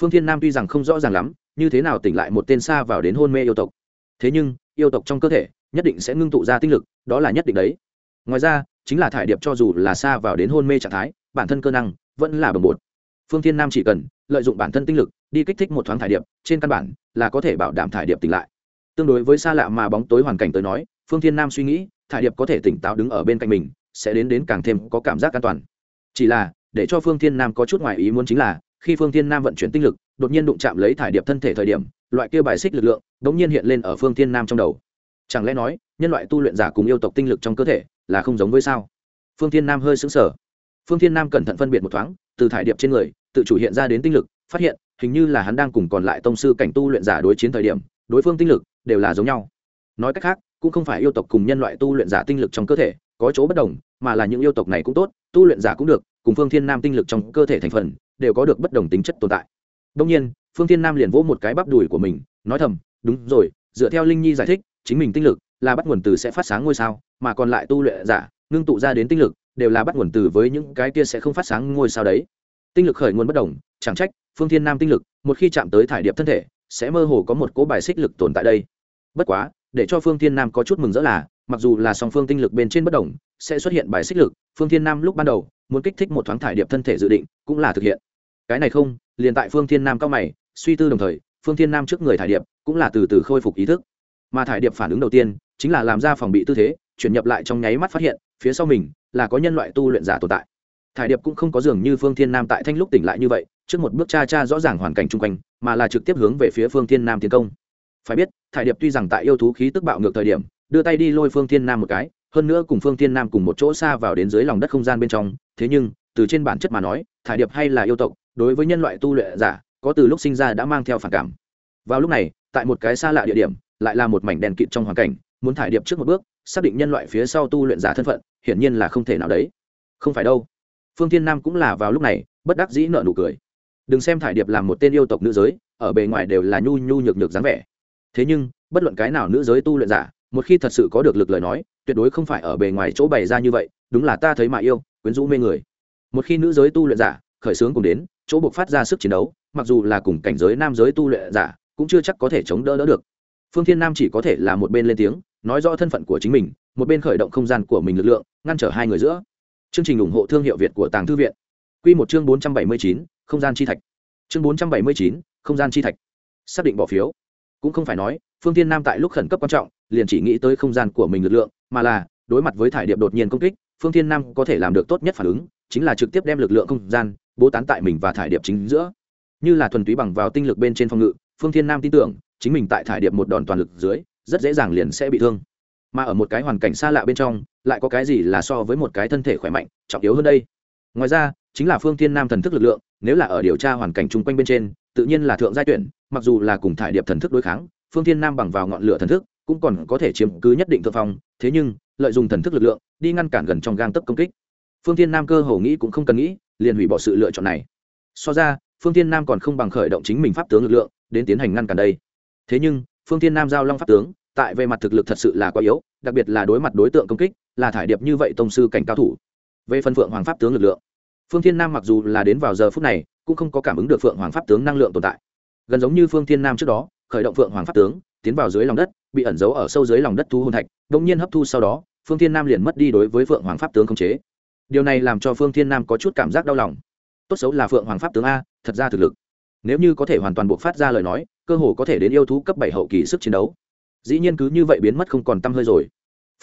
Phương thiên nam tuy rằng không rõ ràng lắm, như thế nào tỉnh lại một tên xa vào đến hôn mê yêu tộc. Thế nhưng, yêu tộc trong cơ thể, nhất định sẽ ngưng tụ ra tinh lực, đó là nhất định đấy. Ngoài ra, chính là thải điệp cho dù là xa vào đến hôn mê trạng thái, bản thân cơ năng vẫn là bồng bột. Phương thiên nam chỉ cần lợi dụng bản thân tinh lực, đi kích thích một thoáng thải điệp, trên căn bản là có thể bảo đảm thải điệp tỉnh lại tương đối với xa lạ mà bóng tối hoàn cảnh tới nói, phương thiên nam suy nghĩ, thải điệp có thể tỉnh táo đứng ở bên cạnh mình, sẽ đến đến càng thêm có cảm giác an toàn. Chỉ là, để cho phương thiên nam có chút ngoài ý muốn chính là, khi phương thiên nam vận chuyển tinh lực, đột nhiên đụng chạm lấy thải điệp thân thể thời điểm, loại kia bài xích lực lượng đ ỗ n g nhiên hiện lên ở phương thiên nam trong đầu. Chẳng lẽ nói, nhân loại tu luyện giả cùng yêu tộc tinh lực trong cơ thể, là không giống với sao? Phương thiên nam hơi xứng sở phương thiên nam cẩn thận phân biệt một thoáng, từ thải điệp trên người, tự chủ hiện ra đến tinh lực, phát hiện, hình như là hắn đang cùng còn lại tông sư cảnh tu luyện giả đối chiến thời điểm đối phương tinh lực đều là giống nhau. Nói cách khác, cũng không phải yêu tộc cùng nhân loại tu luyện giả tinh lực trong cơ thể có chỗ bất đồng, mà là những yêu tộc này cũng tốt, tu luyện giả cũng được, cùng phương thiên nam tinh lực trong cơ thể thành phần đều có được bất đồng tính chất tồn tại. Đông nhiên, phương thiên nam liền vỗ một cái bắp đùi của mình, nói thầm, đúng rồi, dựa theo linh nhi giải thích, chính mình tinh lực là bắt nguồn từ sẽ phát sáng ngôi sao, mà còn lại tu luyện giả, ngưng tụ ra đến tinh lực đều là bắt nguồn từ với những cái kia sẽ không phát sáng ngôi sao đấy. Tinh lực khởi nguồn bất đồng, chẳng trách phương thiên nam tinh lực một khi chạm tới thải điệp thân thể sẽ mơ hồ có một cỗ bài xích lực tồn tại đây. Bất quá, để cho phương thiên nam có chút mừng rỡ là, mặc dù là song phương tinh lực bên trên bất đồng, sẽ xuất hiện bài xích lực, phương thiên nam lúc ban đầu, muốn kích thích một thoáng thải điệp thân thể dự định, cũng là thực hiện. Cái này không, liền tại phương thiên nam cao mày, suy tư đồng thời, phương thiên nam trước người thải điệp cũng là từ từ khôi phục ý thức. Mà thải điệp phản ứng đầu tiên, chính là làm ra phòng bị tư thế, chuyển nhập lại trong nháy mắt phát hiện, phía sau mình là có nhân loại tu luyện giả tồn tại. Thải điệp cũng không có dường như phương thiên nam tại thanh lúc tỉnh lại như vậy trước một bước cha cha rõ ràng hoàn cảnh chung quanh, mà là trực tiếp hướng về phía phương thiên nam tiến công. Phải biết, thải điệp tuy rằng tại yêu thú khí tức bạo ngược thời điểm, đưa tay đi lôi phương thiên nam một cái, hơn nữa cùng phương thiên nam cùng một chỗ xa vào đến dưới lòng đất không gian bên trong, thế nhưng, từ trên bản chất mà nói, thải điệp hay là yêu tộc, đối với nhân loại tu luyện giả, có từ lúc sinh ra đã mang theo phản cảm. Vào lúc này, tại một cái xa lạ địa điểm, lại là một mảnh đèn kịt trong hoàn cảnh, muốn thải điệp trước một bước, xác định nhân loại phía sau tu luyện giả thân phận, hiển nhiên là không thể nào đấy. Không phải đâu. Phương thiên nam cũng là vào lúc này, bất đắc dĩ nợ nụ cười đừng xem thải điệp làm một tên yêu tộc nữ giới, ở bề ngoài đều là nhu nhu nhược nhược dáng vẻ. Thế nhưng, bất luận cái nào nữ giới tu luyện giả, một khi thật sự có được lực lời nói, tuyệt đối không phải ở bề ngoài chỗ bày ra như vậy, đúng là ta thấy mà yêu, quyến rũ mê người. Một khi nữ giới tu luyện giả, khởi xướng cùng đến, chỗ buộc phát ra sức chiến đấu, mặc dù là cùng cảnh giới nam giới tu luyện giả, cũng chưa chắc có thể chống đỡ đỡ được. Phương thiên nam chỉ có thể là một bên lên tiếng, nói rõ thân phận của chính mình, một bên khởi động không gian của mình lực lượng, ngăn trở hai người giữa. Chương trình ủng hộ thương hiệu việt của tàng thư viện. Q một chương bốn trăm bảy mươi chín không gian chi thạch. Chương bốn trăm bảy mươi chín, không gian chi thạch. Xác định bỏ phiếu. Cũng không phải nói, phương tiên nam tại lúc khẩn cấp quan trọng, liền chỉ nghĩ tới không gian của mình lực lượng, mà là, đối mặt với thải điệp đột nhiên công kích, phương tiên nam có thể làm được tốt nhất phản ứng, chính là trực tiếp đem lực lượng không gian, bố tán tại mình và thải điệp chính giữa. Như là thuần túy bằng vào tinh lực bên trên phòng ngự, phương thiên nam tin tưởng, chính mình tại thải điệp một đòn toàn lực dưới, rất dễ dàng liền sẽ bị thương. Mà ở một cái hoàn cảnh xa lạ bên trong, lại có cái gì là so với một cái thân thể khỏe mạnh, trọng yếu hơn đây? Ngoài ra chính là phương thiên nam thần thức lực lượng, nếu là ở điều tra hoàn cảnh chung quanh bên trên, tự nhiên là thượng giai tuyển, mặc dù là cùng thải điệp thần thức đối kháng, phương thiên nam bằng vào ngọn lửa thần thức, cũng còn có thể chiếm cứ nhất định thượng phong, thế nhưng, lợi dụng thần thức lực lượng, đi ngăn cản gần trong gang tấp công kích. Phương thiên nam cơ hồ nghĩ cũng không cần nghĩ, liền hủy bỏ sự lựa chọn này. So ra, phương thiên nam còn không bằng khởi động chính mình pháp tướng lực lượng, đến tiến hành ngăn cản đây. Thế nhưng, phương thiên nam giao long pháp tướng, tại về mặt thực lực thật sự là quá yếu, đặc biệt là đối mặt đối tượng công kích, là thải điệp như vậy tông sư cảnh cao thủ. Về phần phượng hoàng pháp tướng lực lượng phương thiên nam mặc dù là đến vào giờ phút này, cũng không có cảm ứng được phượng hoàng pháp tướng năng lượng tồn tại. Gần giống như phương thiên nam trước đó, khởi động phượng hoàng pháp tướng, tiến vào dưới lòng đất, bị ẩn giấu ở sâu dưới lòng đất thu hồn thạch đ nhiên hấp thu sau đó, phương thiên nam liền mất đi đối với phượng hoàng pháp tướng khống chế. Điều này làm cho phương thiên nam có chút cảm giác đau lòng. Tốt xấu là phượng hoàng pháp tướng a, thật ra thực lực. Nếu như có thể hoàn toàn buộc phát ra lời nói, cơ hồ có thể đến yêu thú cấp bảy hậu kỳ sức chiến đấu. Dĩ nhiên cứ như vậy biến mất không còn t hơi rồi.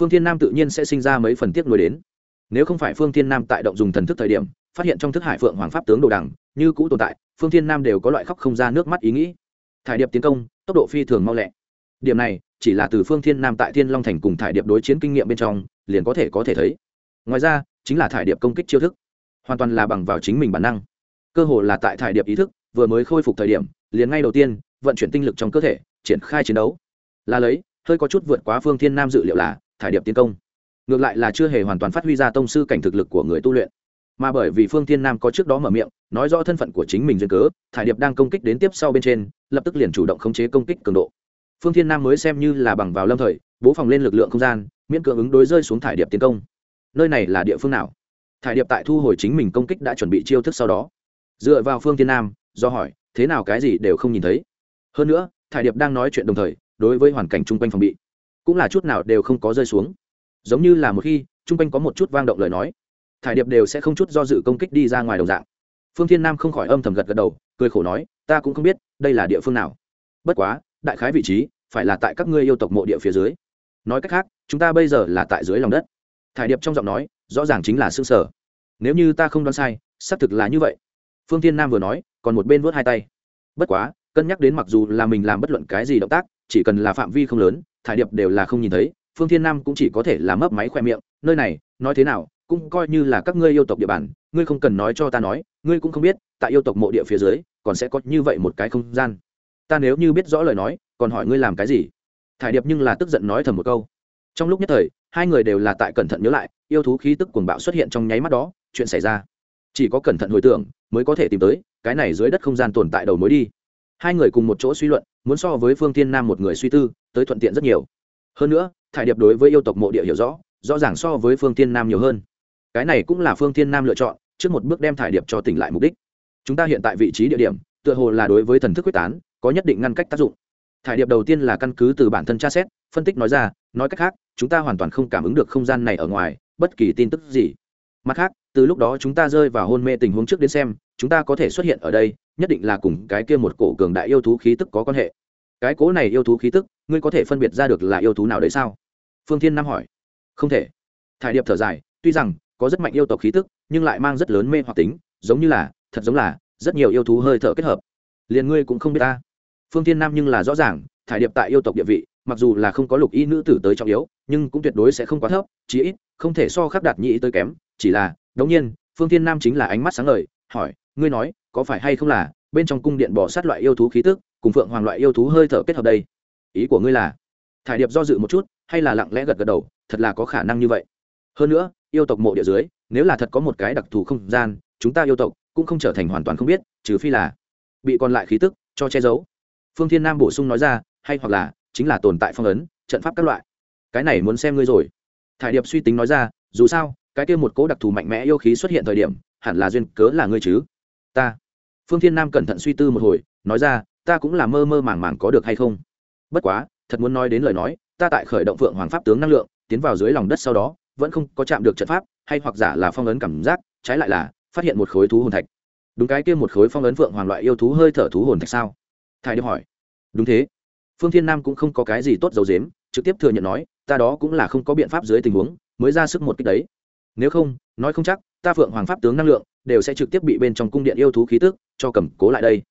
Phương thiên nam tự nhiên sẽ sinh ra mấy phần tiếc nuối đến. Nếu không phải phương thiên nam tại động dùng thần thức thời điểm phát hiện trong thức hải phượng hoàng pháp tướng đồ đằng, như cũ tồn tại, phương thiên nam đều có loại khóc không ra nước mắt ý nghĩ. Thải điệp tiến công, tốc độ phi thường mau lẹ. Điểm này, chỉ là từ phương thiên nam tại thiên long thành cùng thải điệp đối chiến kinh nghiệm bên trong, liền có thể có thể thấy. Ngoài ra, chính là thải điệp công kích chiêu thức, hoàn toàn là bằng vào chính mình bản năng. Cơ hồ là tại thải điệp ý thức, vừa mới khôi phục thời điểm, liền ngay đầu tiên, vận chuyển tinh lực trong cơ thể, triển khai chiến đấu. Là lấy, hơi có chút vượt quá phương thiên nam dự liệu là, thải điệp tiến công. Ngược lại là chưa hề hoàn toàn phát huy ra tông sư cảnh thực lực của người tu luyện mà bởi vì phương thiên nam có trước đó mở miệng, nói rõ thân phận của chính mình duyên cớ, thải điệp đang công kích đến tiếp sau bên trên, lập tức liền chủ động khống chế công kích cường độ. Phương thiên nam mới xem như là bằng vào lâm thời, bố phòng lên lực lượng không gian, miễn cưỡng ứng đối rơi xuống thải điệp tiến công. Nơi này là địa phương nào? Thải điệp tại thu hồi chính mình công kích đã chuẩn bị chiêu thức sau đó. Dựa vào phương thiên nam, do hỏi, thế nào cái gì đều không nhìn thấy. Hơn nữa, thải điệp đang nói chuyện đồng thời, đối với hoàn cảnh chung quanh phòng bị, cũng là chút nào đều không có rơi xuống. Giống như là một khi, chung quanh có một chút vang động lời nói thải điệp đều sẽ không chút do dự công kích đi ra ngoài đồng dạng. Phương thiên nam không khỏi âm thầm gật gật đầu, cười khổ nói, ta cũng không biết, đây là địa phương nào. Bất quá, đại khái vị trí phải là tại các ngươi yêu tộc mộ địa phía dưới. Nói cách khác, chúng ta bây giờ là tại dưới lòng đất. Thải điệp trong giọng nói, rõ ràng chính là xương sở nếu như ta không đoán sai, xác thực là như vậy. Phương thiên nam vừa nói, còn một bên vớt hai tay. Bất quá, cân nhắc đến mặc dù là mình làm bất luận cái gì động tác, chỉ cần là phạm vi không lớn, thải điệp đều là không nhìn thấy. Phương thiên nam cũng chỉ có thể là mấp máy khoe miệng, nơi này, nói thế nào cũng coi như là các ngươi yêu tộc địa bàn, ngươi không cần nói cho ta nói, ngươi cũng không biết, tại yêu tộc mộ địa phía dưới, còn sẽ có như vậy một cái không gian. Ta nếu như biết rõ lời nói, còn hỏi ngươi làm cái gì? Thải điệp nhưng là tức giận nói thầm một câu. Trong lúc nhất thời, hai người đều là tại cẩn thận nhớ lại, yêu thú khí tức cuồng bạo xuất hiện trong nháy mắt đó, chuyện xảy ra. Chỉ có cẩn thận hồi tưởng, mới có thể tìm tới, cái này dưới đất không gian tồn tại đầu mối đi. Hai người cùng một chỗ suy luận, muốn so với phương tiên nam một người suy tư, tới thuận tiện rất nhiều. Hơn nữa, thải điệp đối với yêu tộc mộ địa hiểu rõ rõ ràng so với phương tiên nam nhiều hơn cái này cũng là phương thiên nam lựa chọn, trước một bước đem thải điệp cho tỉnh lại mục đích. Chúng ta hiện tại vị trí địa điểm, tựa hồ là đối với thần thức quyết tán, có nhất định ngăn cách tác dụng. Thải điệp đầu tiên là căn cứ từ bản thân tra xét, phân tích nói ra, nói cách khác, chúng ta hoàn toàn không cảm ứng được không gian này ở ngoài, bất kỳ tin tức gì. Mặt khác, từ lúc đó chúng ta rơi vào hôn mê tình huống trước đến xem, chúng ta có thể xuất hiện ở đây, nhất định là cùng cái kia một cổ cường đại yêu thú khí tức có quan hệ. Cái cố này yêu thú khí tức, ngươi có thể phân biệt ra được là yêu thú nào đấy sao? Phương thiên nam hỏi. Không thể. Thải điệp thở dài, tuy rằng có rất mạnh yêu tộc khí tức, nhưng lại mang rất lớn mê hoặc tính, giống như là, thật giống là, rất nhiều yêu thú hơi thở kết hợp. Liền ngươi cũng không biết ta. Phương Thiên nam nhưng là rõ ràng, thải điệp tại yêu tộc địa vị, mặc dù là không có lục y nữ tử tới trọng yếu, nhưng cũng tuyệt đối sẽ không quá thấp, chí ít, không thể so khắc đạt nhĩ tới kém, chỉ là, đống nhiên, phương thiên nam chính là ánh mắt sáng ngời, hỏi, ngươi nói, có phải hay không là, bên trong cung điện bỏ sát loại yêu thú khí tức, cùng phượng hoàng loại yêu thú hơi thở kết hợp đây? Ý của ngươi là, thải điệp do dự một chút, hay là lặng lẽ gật gật đầu, thật là có khả năng như vậy. Hơn nữa yêu tộc mộ địa dưới, nếu là thật có một cái đặc thù không gian, chúng ta yêu tộc cũng không trở thành hoàn toàn không biết, trừ phi là bị còn lại khí tức cho che giấu. Phương thiên nam bổ sung nói ra, hay hoặc là chính là tồn tại phong ấn, trận pháp các loại. Cái này muốn xem ngươi rồi. Thải điệp suy tính nói ra, dù sao, cái kia một cố đặc thù mạnh mẽ yêu khí xuất hiện thời điểm, hẳn là duyên cớ là ngươi chứ? Ta. Phương thiên nam cẩn thận suy tư một hồi, nói ra, ta cũng là mơ mơ màng màng có được hay không? Bất quá, thật muốn nói đến lời nói, ta tại khởi động phượng hoàng pháp tướng năng lượng, tiến vào dưới lòng đất sau đó vẫn không có chạm được trận pháp, hay hoặc giả là phong ấn cảm giác, trái lại là, phát hiện một khối thú hồn thạch. Đúng cái kia một khối phong ấn phượng hoàng loại yêu thú hơi thở thú hồn thạch sao? Thái điệp hỏi. Đúng thế. Phương thiên nam cũng không có cái gì tốt dầu dếm trực tiếp thừa nhận nói, ta đó cũng là không có biện pháp dưới tình huống, mới ra sức một cách đấy. Nếu không, nói không chắc, ta phượng hoàng pháp tướng năng lượng, đều sẽ trực tiếp bị bên trong cung điện yêu thú khí tức cho cầm cố lại đây.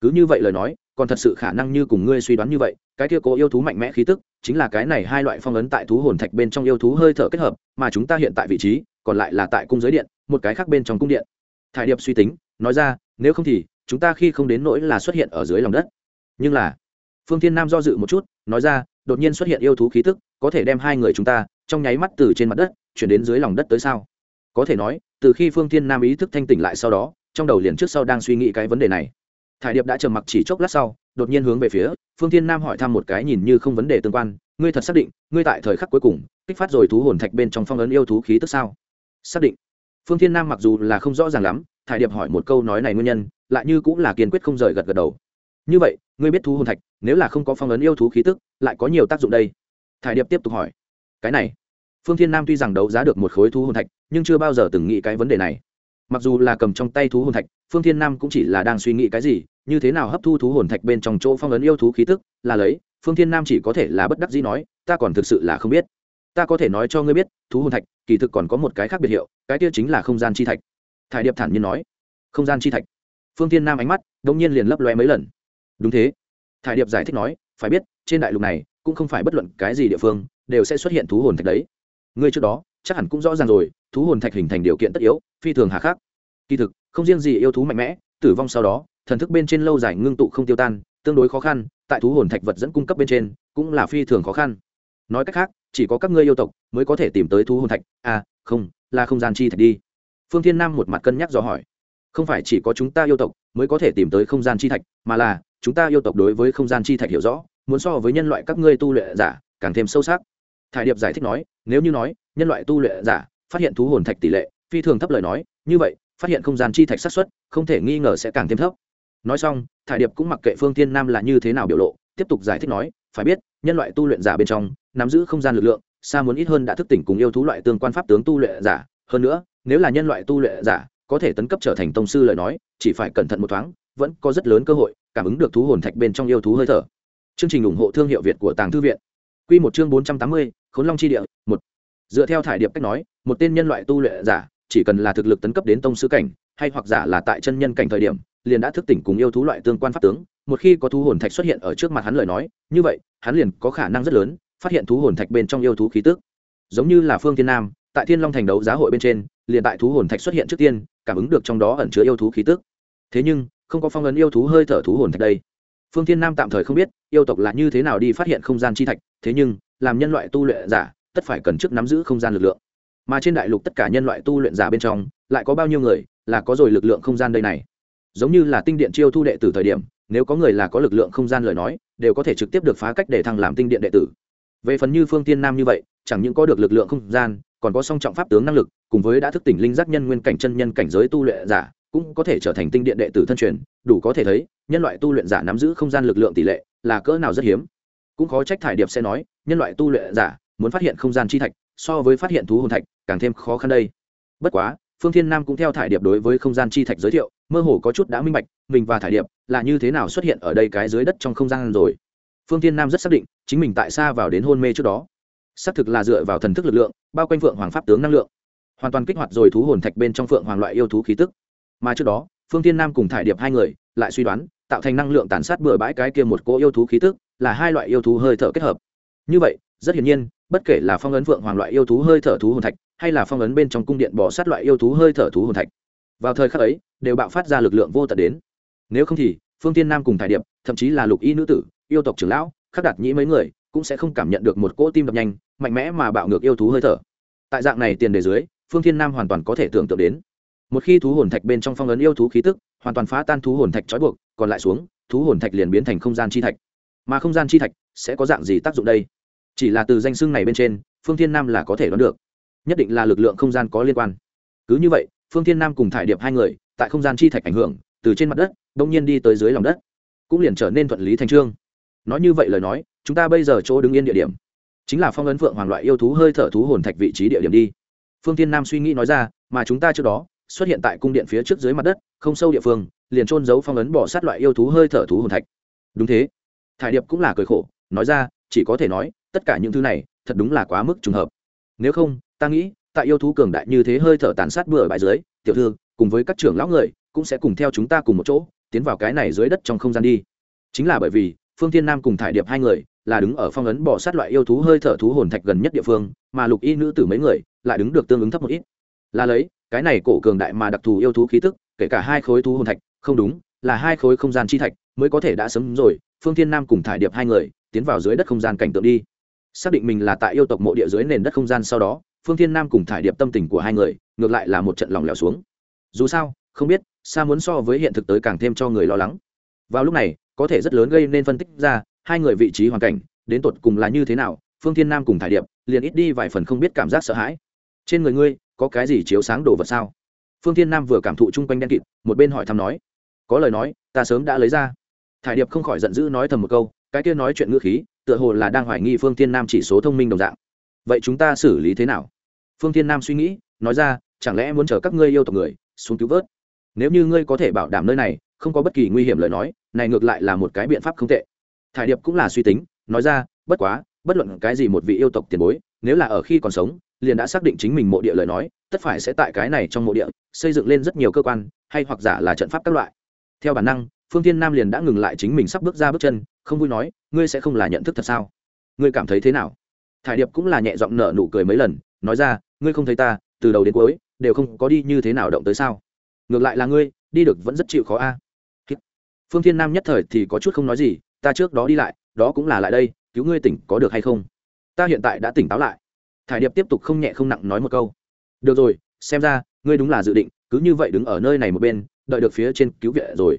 Cứ như vậy lời nói còn thật sự khả năng như cùng ngươi suy đoán như vậy, cái kia cố yêu thú mạnh mẽ khí tức, chính là cái này hai loại phong ấn tại thú hồn thạch bên trong yêu thú hơi thở kết hợp, mà chúng ta hiện tại vị trí, còn lại là tại cung giới điện, một cái khác bên trong cung điện. Thải điệp suy tính, nói ra, nếu không thì, chúng ta khi không đến nỗi là xuất hiện ở dưới lòng đất. Nhưng là, phương thiên nam do dự một chút, nói ra, đột nhiên xuất hiện yêu thú khí tức, có thể đem hai người chúng ta, trong nháy mắt từ trên mặt đất, chuyển đến dưới lòng đất tới sao? Có thể nói, từ khi phương thiên nam ý thức thanh tỉnh lại sau đó, trong đầu liền trước sau đang suy nghĩ cái vấn đề này thải điệp đã trầm mặc chỉ chốc lát sau, đột nhiên hướng về phía phương thiên nam hỏi thăm một cái nhìn như không vấn đề tương quan, ngươi thật xác định, ngươi tại thời khắc cuối cùng, kích phát rồi thú hồn thạch bên trong phong ấn yêu thú khí tức sao? Xác định. Phương thiên nam mặc dù là không rõ ràng lắm, thải điệp hỏi một câu nói này nguyên nhân, lại như cũng là kiên quyết không rời gật gật đầu. Như vậy, ngươi biết thú hồn thạch, nếu là không có phong ấn yêu thú khí tức, lại có nhiều tác dụng đây? Thải điệp tiếp tục hỏi. Cái này. Phương thiên nam tuy rằng đấu giá được một khối thú hồn thạch, nhưng chưa bao giờ từng nghĩ cái vấn đề này mặc dù là cầm trong tay thú hồn thạch, phương thiên nam cũng chỉ là đang suy nghĩ cái gì, như thế nào hấp thu thú hồn thạch bên trong chỗ phong ấn yêu thú khí tức, là lấy, phương thiên nam chỉ có thể là bất đắc dĩ nói, ta còn thực sự là không biết. Ta có thể nói cho ngươi biết, thú hồn thạch, kỳ thực còn có một cái khác biệt hiệu, cái kia chính là không gian chi thạch. Thải điệp thản nhiên nói, không gian chi thạch. Phương thiên nam ánh mắt đông nhiên liền lấp loe mấy lần. Đúng thế. Thải điệp giải thích nói, phải biết, trên đại lục này, cũng không phải bất luận cái gì địa phương, đều sẽ xuất hiện thú hồn thạch đấy. Ngươi trước đó chắc hẳn cũng rõ ràng rồi, thú hồn thạch hình thành điều kiện tất yếu, phi thường hà khắc. Kỳ thực, không riêng gì yêu thú mạnh mẽ, tử vong sau đó, thần thức bên trên lâu dài ngưng tụ không tiêu tan, tương đối khó khăn, tại thú hồn thạch vật dẫn cung cấp bên trên, cũng là phi thường khó khăn. Nói cách khác, chỉ có các ngươi yêu tộc mới có thể tìm tới thú hồn thạch. À không, là không gian chi thạch đi. Phương thiên nam một mặt cân nhắc do hỏi. Không phải chỉ có chúng ta yêu tộc mới có thể tìm tới không gian chi thạch, mà là chúng ta yêu tộc đối với không gian chi thạch hiểu rõ, muốn so với nhân loại các ngươi tu luyện giả càng thêm sâu sắc. Thải điệp giải thích nói, nếu như nói nhân loại tu luyện giả, phát hiện thú hồn thạch tỷ lệ phi thường thấp lời nói, như vậy, phát hiện không gian chi thạch xác suất, không thể nghi ngờ sẽ càng thêm thấp. Nói xong, thải điệp cũng mặc kệ phương thiên nam là như thế nào biểu lộ, tiếp tục giải thích nói, phải biết, nhân loại tu luyện giả bên trong, nắm giữ không gian lực lượng, xa muốn ít hơn đã thức tỉnh cùng yêu thú loại tương quan pháp tướng tu luyện giả. Hơn nữa, nếu là nhân loại tu luyện giả, có thể tấn cấp trở thành tông sư lời nói, chỉ phải cẩn thận một thoáng, vẫn có rất lớn cơ hội cảm ứng được thú hồn thạch bên trong yêu thú hơi thở. Chương trình ủng hộ thương hiệu việt của tàng thư viện. Q một chương bốn trăm tám mươi, khốn long chi địa, một dựa theo thải điệp cách nói, một tên nhân loại tu luyện giả, chỉ cần là thực lực tấn cấp đến tông sư cảnh, hay hoặc giả là tại chân nhân cảnh thời điểm, liền đã thức tỉnh cùng yêu thú loại tương quan pháp tướng. Một khi có thú hồn thạch xuất hiện ở trước mặt hắn lời nói, như vậy, hắn liền có khả năng rất lớn phát hiện thú hồn thạch bên trong yêu thú khí tức. Giống như là phương thiên nam, tại thiên long thành đấu giá hội bên trên, liền tại thú hồn thạch xuất hiện trước tiên, cảm ứng được trong đó ẩn chứa yêu thú khí tức. Thế nhưng, không có phong ấn yêu thú hơi thở thú hồn thạch đây. Phương thiên nam tạm thời không biết, yêu tộc là như thế nào đi phát hiện không gian chi thạch, thế nhưng, làm nhân loại tu luyện giả tất phải cần trước nắm giữ không gian lực lượng. Mà trên đại lục tất cả nhân loại tu luyện giả bên trong, lại có bao nhiêu người là có rồi lực lượng không gian đây này? Giống như là tinh điện chiêu thu đệ tử thời điểm, nếu có người là có lực lượng không gian lời nói, đều có thể trực tiếp được phá cách để thăng làm tinh điện đệ tử. Về phần như phương tiên nam như vậy, chẳng những có được lực lượng không gian, còn có song trọng pháp tướng năng lực, cùng với đã thức tỉnh linh giác nhân nguyên cảnh chân nhân cảnh giới tu luyện giả, cũng có thể trở thành tinh điện đệ tử thân truyền, đủ có thể thấy, nhân loại tu luyện giả nắm giữ không gian lực lượng tỷ lệ là cỡ nào rất hiếm. Cũng khó trách thải điệp sẽ nói, nhân loại tu luyện giả muốn phát hiện không gian chi thạch, so với phát hiện thú hồn thạch, càng thêm khó khăn đây. Bất quá, phương thiên nam cũng theo thải điệp đối với không gian chi thạch giới thiệu, mơ hồ có chút đã minh bạch, mình và thải điệp là như thế nào xuất hiện ở đây cái dưới đất trong không gian rồi. Phương thiên nam rất xác định, chính mình tại xa vào đến hôn mê trước đó. Xác thực là dựa vào thần thức lực lượng, bao quanh phượng hoàng pháp tướng năng lượng. Hoàn toàn kích hoạt rồi thú hồn thạch bên trong phượng hoàng loại yêu thú khí tức. Mà trước đó, phương thiên nam cùng thải điệp hai người lại suy đoán, tạo thành năng lượng tàn sát bừa bãi cái kia một cỗ yêu thú khí tức, là hai loại yêu thú hơi thở kết hợp. Như vậy, rất hiển nhiên bất kể là phong ấn vượng hoàng loại yêu thú hơi thở thú hồn thạch, hay là phong ấn bên trong cung điện bỏ sát loại yêu thú hơi thở thú hồn thạch, vào thời khắc ấy, đều bạo phát ra lực lượng vô tận đến. Nếu không thì, phương tiên nam cùng thải điệp, thậm chí là lục y nữ tử, yêu tộc trưởng lão, khắc đạt nhĩ mấy người, cũng sẽ không cảm nhận được một cỗ tim đập nhanh, mạnh mẽ mà bạo ngược yêu thú hơi thở. Tại dạng này tiền đề dưới, phương thiên nam hoàn toàn có thể tưởng tượng đến. Một khi thú hồn thạch bên trong phong ấn yêu thú khí tức, hoàn toàn phá tan thú hồn thạch trói buộc, còn lại xuống, thú hồn thạch liền biến thành không gian chi thạch. Mà không gian chi thạch sẽ có dạng gì tác dụng đây? Chỉ là từ danh xưng này bên trên, phương thiên nam là có thể đoán được. Nhất định là lực lượng không gian có liên quan. Cứ như vậy, phương thiên nam cùng thải điệp hai người, tại không gian chi thạch ảnh hưởng, từ trên mặt đất đông nhiên đi tới dưới lòng đất. Cũng liền trở nên thuận lý thành trương. Nói như vậy lời nói, chúng ta bây giờ chỗ đứng yên địa điểm. Chính là phong ấn phượng hoàng loại yêu thú hơi thở thú hồn thạch vị trí địa điểm đi. Phương thiên nam suy nghĩ nói ra, mà chúng ta trước đó, xuất hiện tại cung điện phía trước dưới mặt đất, không sâu địa phương, liền trôn giấu phong ấn bỏ sát loại yêu thú hơi thở thú hồn thạch. Đúng thế. Thải điệp cũng là cười khổ, nói ra chỉ có thể nói, tất cả những thứ này, thật đúng là quá mức trùng hợp. Nếu không, ta nghĩ, tại yêu thú cường đại như thế hơi thở tàn sát bừa bãi dưới, tiểu thư, cùng với các trưởng lão người, cũng sẽ cùng theo chúng ta cùng một chỗ, tiến vào cái này dưới đất trong không gian đi. Chính là bởi vì, phương thiên nam cùng thải điệp hai người, là đứng ở phong ấn bỏ sát loại yêu thú hơi thở thú hồn thạch gần nhất địa phương, mà lục y nữ tử mấy người, lại đứng được tương ứng thấp một ít. Là lấy, cái này cổ cường đại mà đặc thù yêu thú khí tức, kể cả hai khối thú hồn thạch, không đúng, là hai khối không gian chi thạch, mới có thể đã sớm rồi. Phương thiên nam cùng thải điệp hai người tiến vào dưới đất không gian cảnh tượng đi. Xác định mình là tại yêu tộc mộ địa dưới nền đất không gian sau đó, phương thiên nam cùng thải điệp tâm tình của hai người, ngược lại là một trận lòng lẻo xuống. Dù sao, không biết, xa muốn so với hiện thực tới càng thêm cho người lo lắng. Vào lúc này, có thể rất lớn gây nên phân tích ra, hai người vị trí hoàn cảnh, đến tột cùng là như thế nào, phương thiên nam cùng thải điệp liền ít đi vài phần không biết cảm giác sợ hãi. Trên người ngươi, có cái gì chiếu sáng đồ vật sao? Phương thiên nam vừa cảm thụ chung quanh đen kịt, một bên hỏi thăm nói. Có lời nói, ta sớm đã lấy ra. Thải điệp không khỏi giận dữ nói thầm một câu cái kia nói chuyện ngữ khí, tựa hồ là đang hoài nghi phương thiên nam chỉ số thông minh đồng dạng. Vậy chúng ta xử lý thế nào? Phương thiên nam suy nghĩ, nói ra, chẳng lẽ muốn chở các ngươi yêu tộc người, xuống cứu vớt? Nếu như ngươi có thể bảo đảm nơi này, không có bất kỳ nguy hiểm lời nói, này ngược lại là một cái biện pháp không tệ. Thải điệp cũng là suy tính, nói ra, bất quá, bất luận cái gì một vị yêu tộc tiền bối, nếu là ở khi còn sống, liền đã xác định chính mình mộ địa lời nói, tất phải sẽ tại cái này trong mộ địa, xây dựng lên rất nhiều cơ quan, hay hoặc giả là trận pháp các loại. Theo bản năng phương thiên nam liền đã ngừng lại chính mình sắp bước ra bước chân, không vui nói, ngươi sẽ không là nhận thức thật sao? Ngươi cảm thấy thế nào? Thải điệp cũng là nhẹ giọng nở nụ cười mấy lần, nói ra, ngươi không thấy ta, từ đầu đến cuối, đều không có đi như thế nào động tới sao? Ngược lại là ngươi, đi được vẫn rất chịu khó a. Phương thiên nam nhất thời thì có chút không nói gì, ta trước đó đi lại, đó cũng là lại đây, cứu ngươi tỉnh có được hay không? Ta hiện tại đã tỉnh táo lại. Thải điệp tiếp tục không nhẹ không nặng nói một câu, được rồi, xem ra, ngươi đúng là dự định, cứ như vậy đứng ở nơi này một bên, đợi được phía trên cứu viện rồi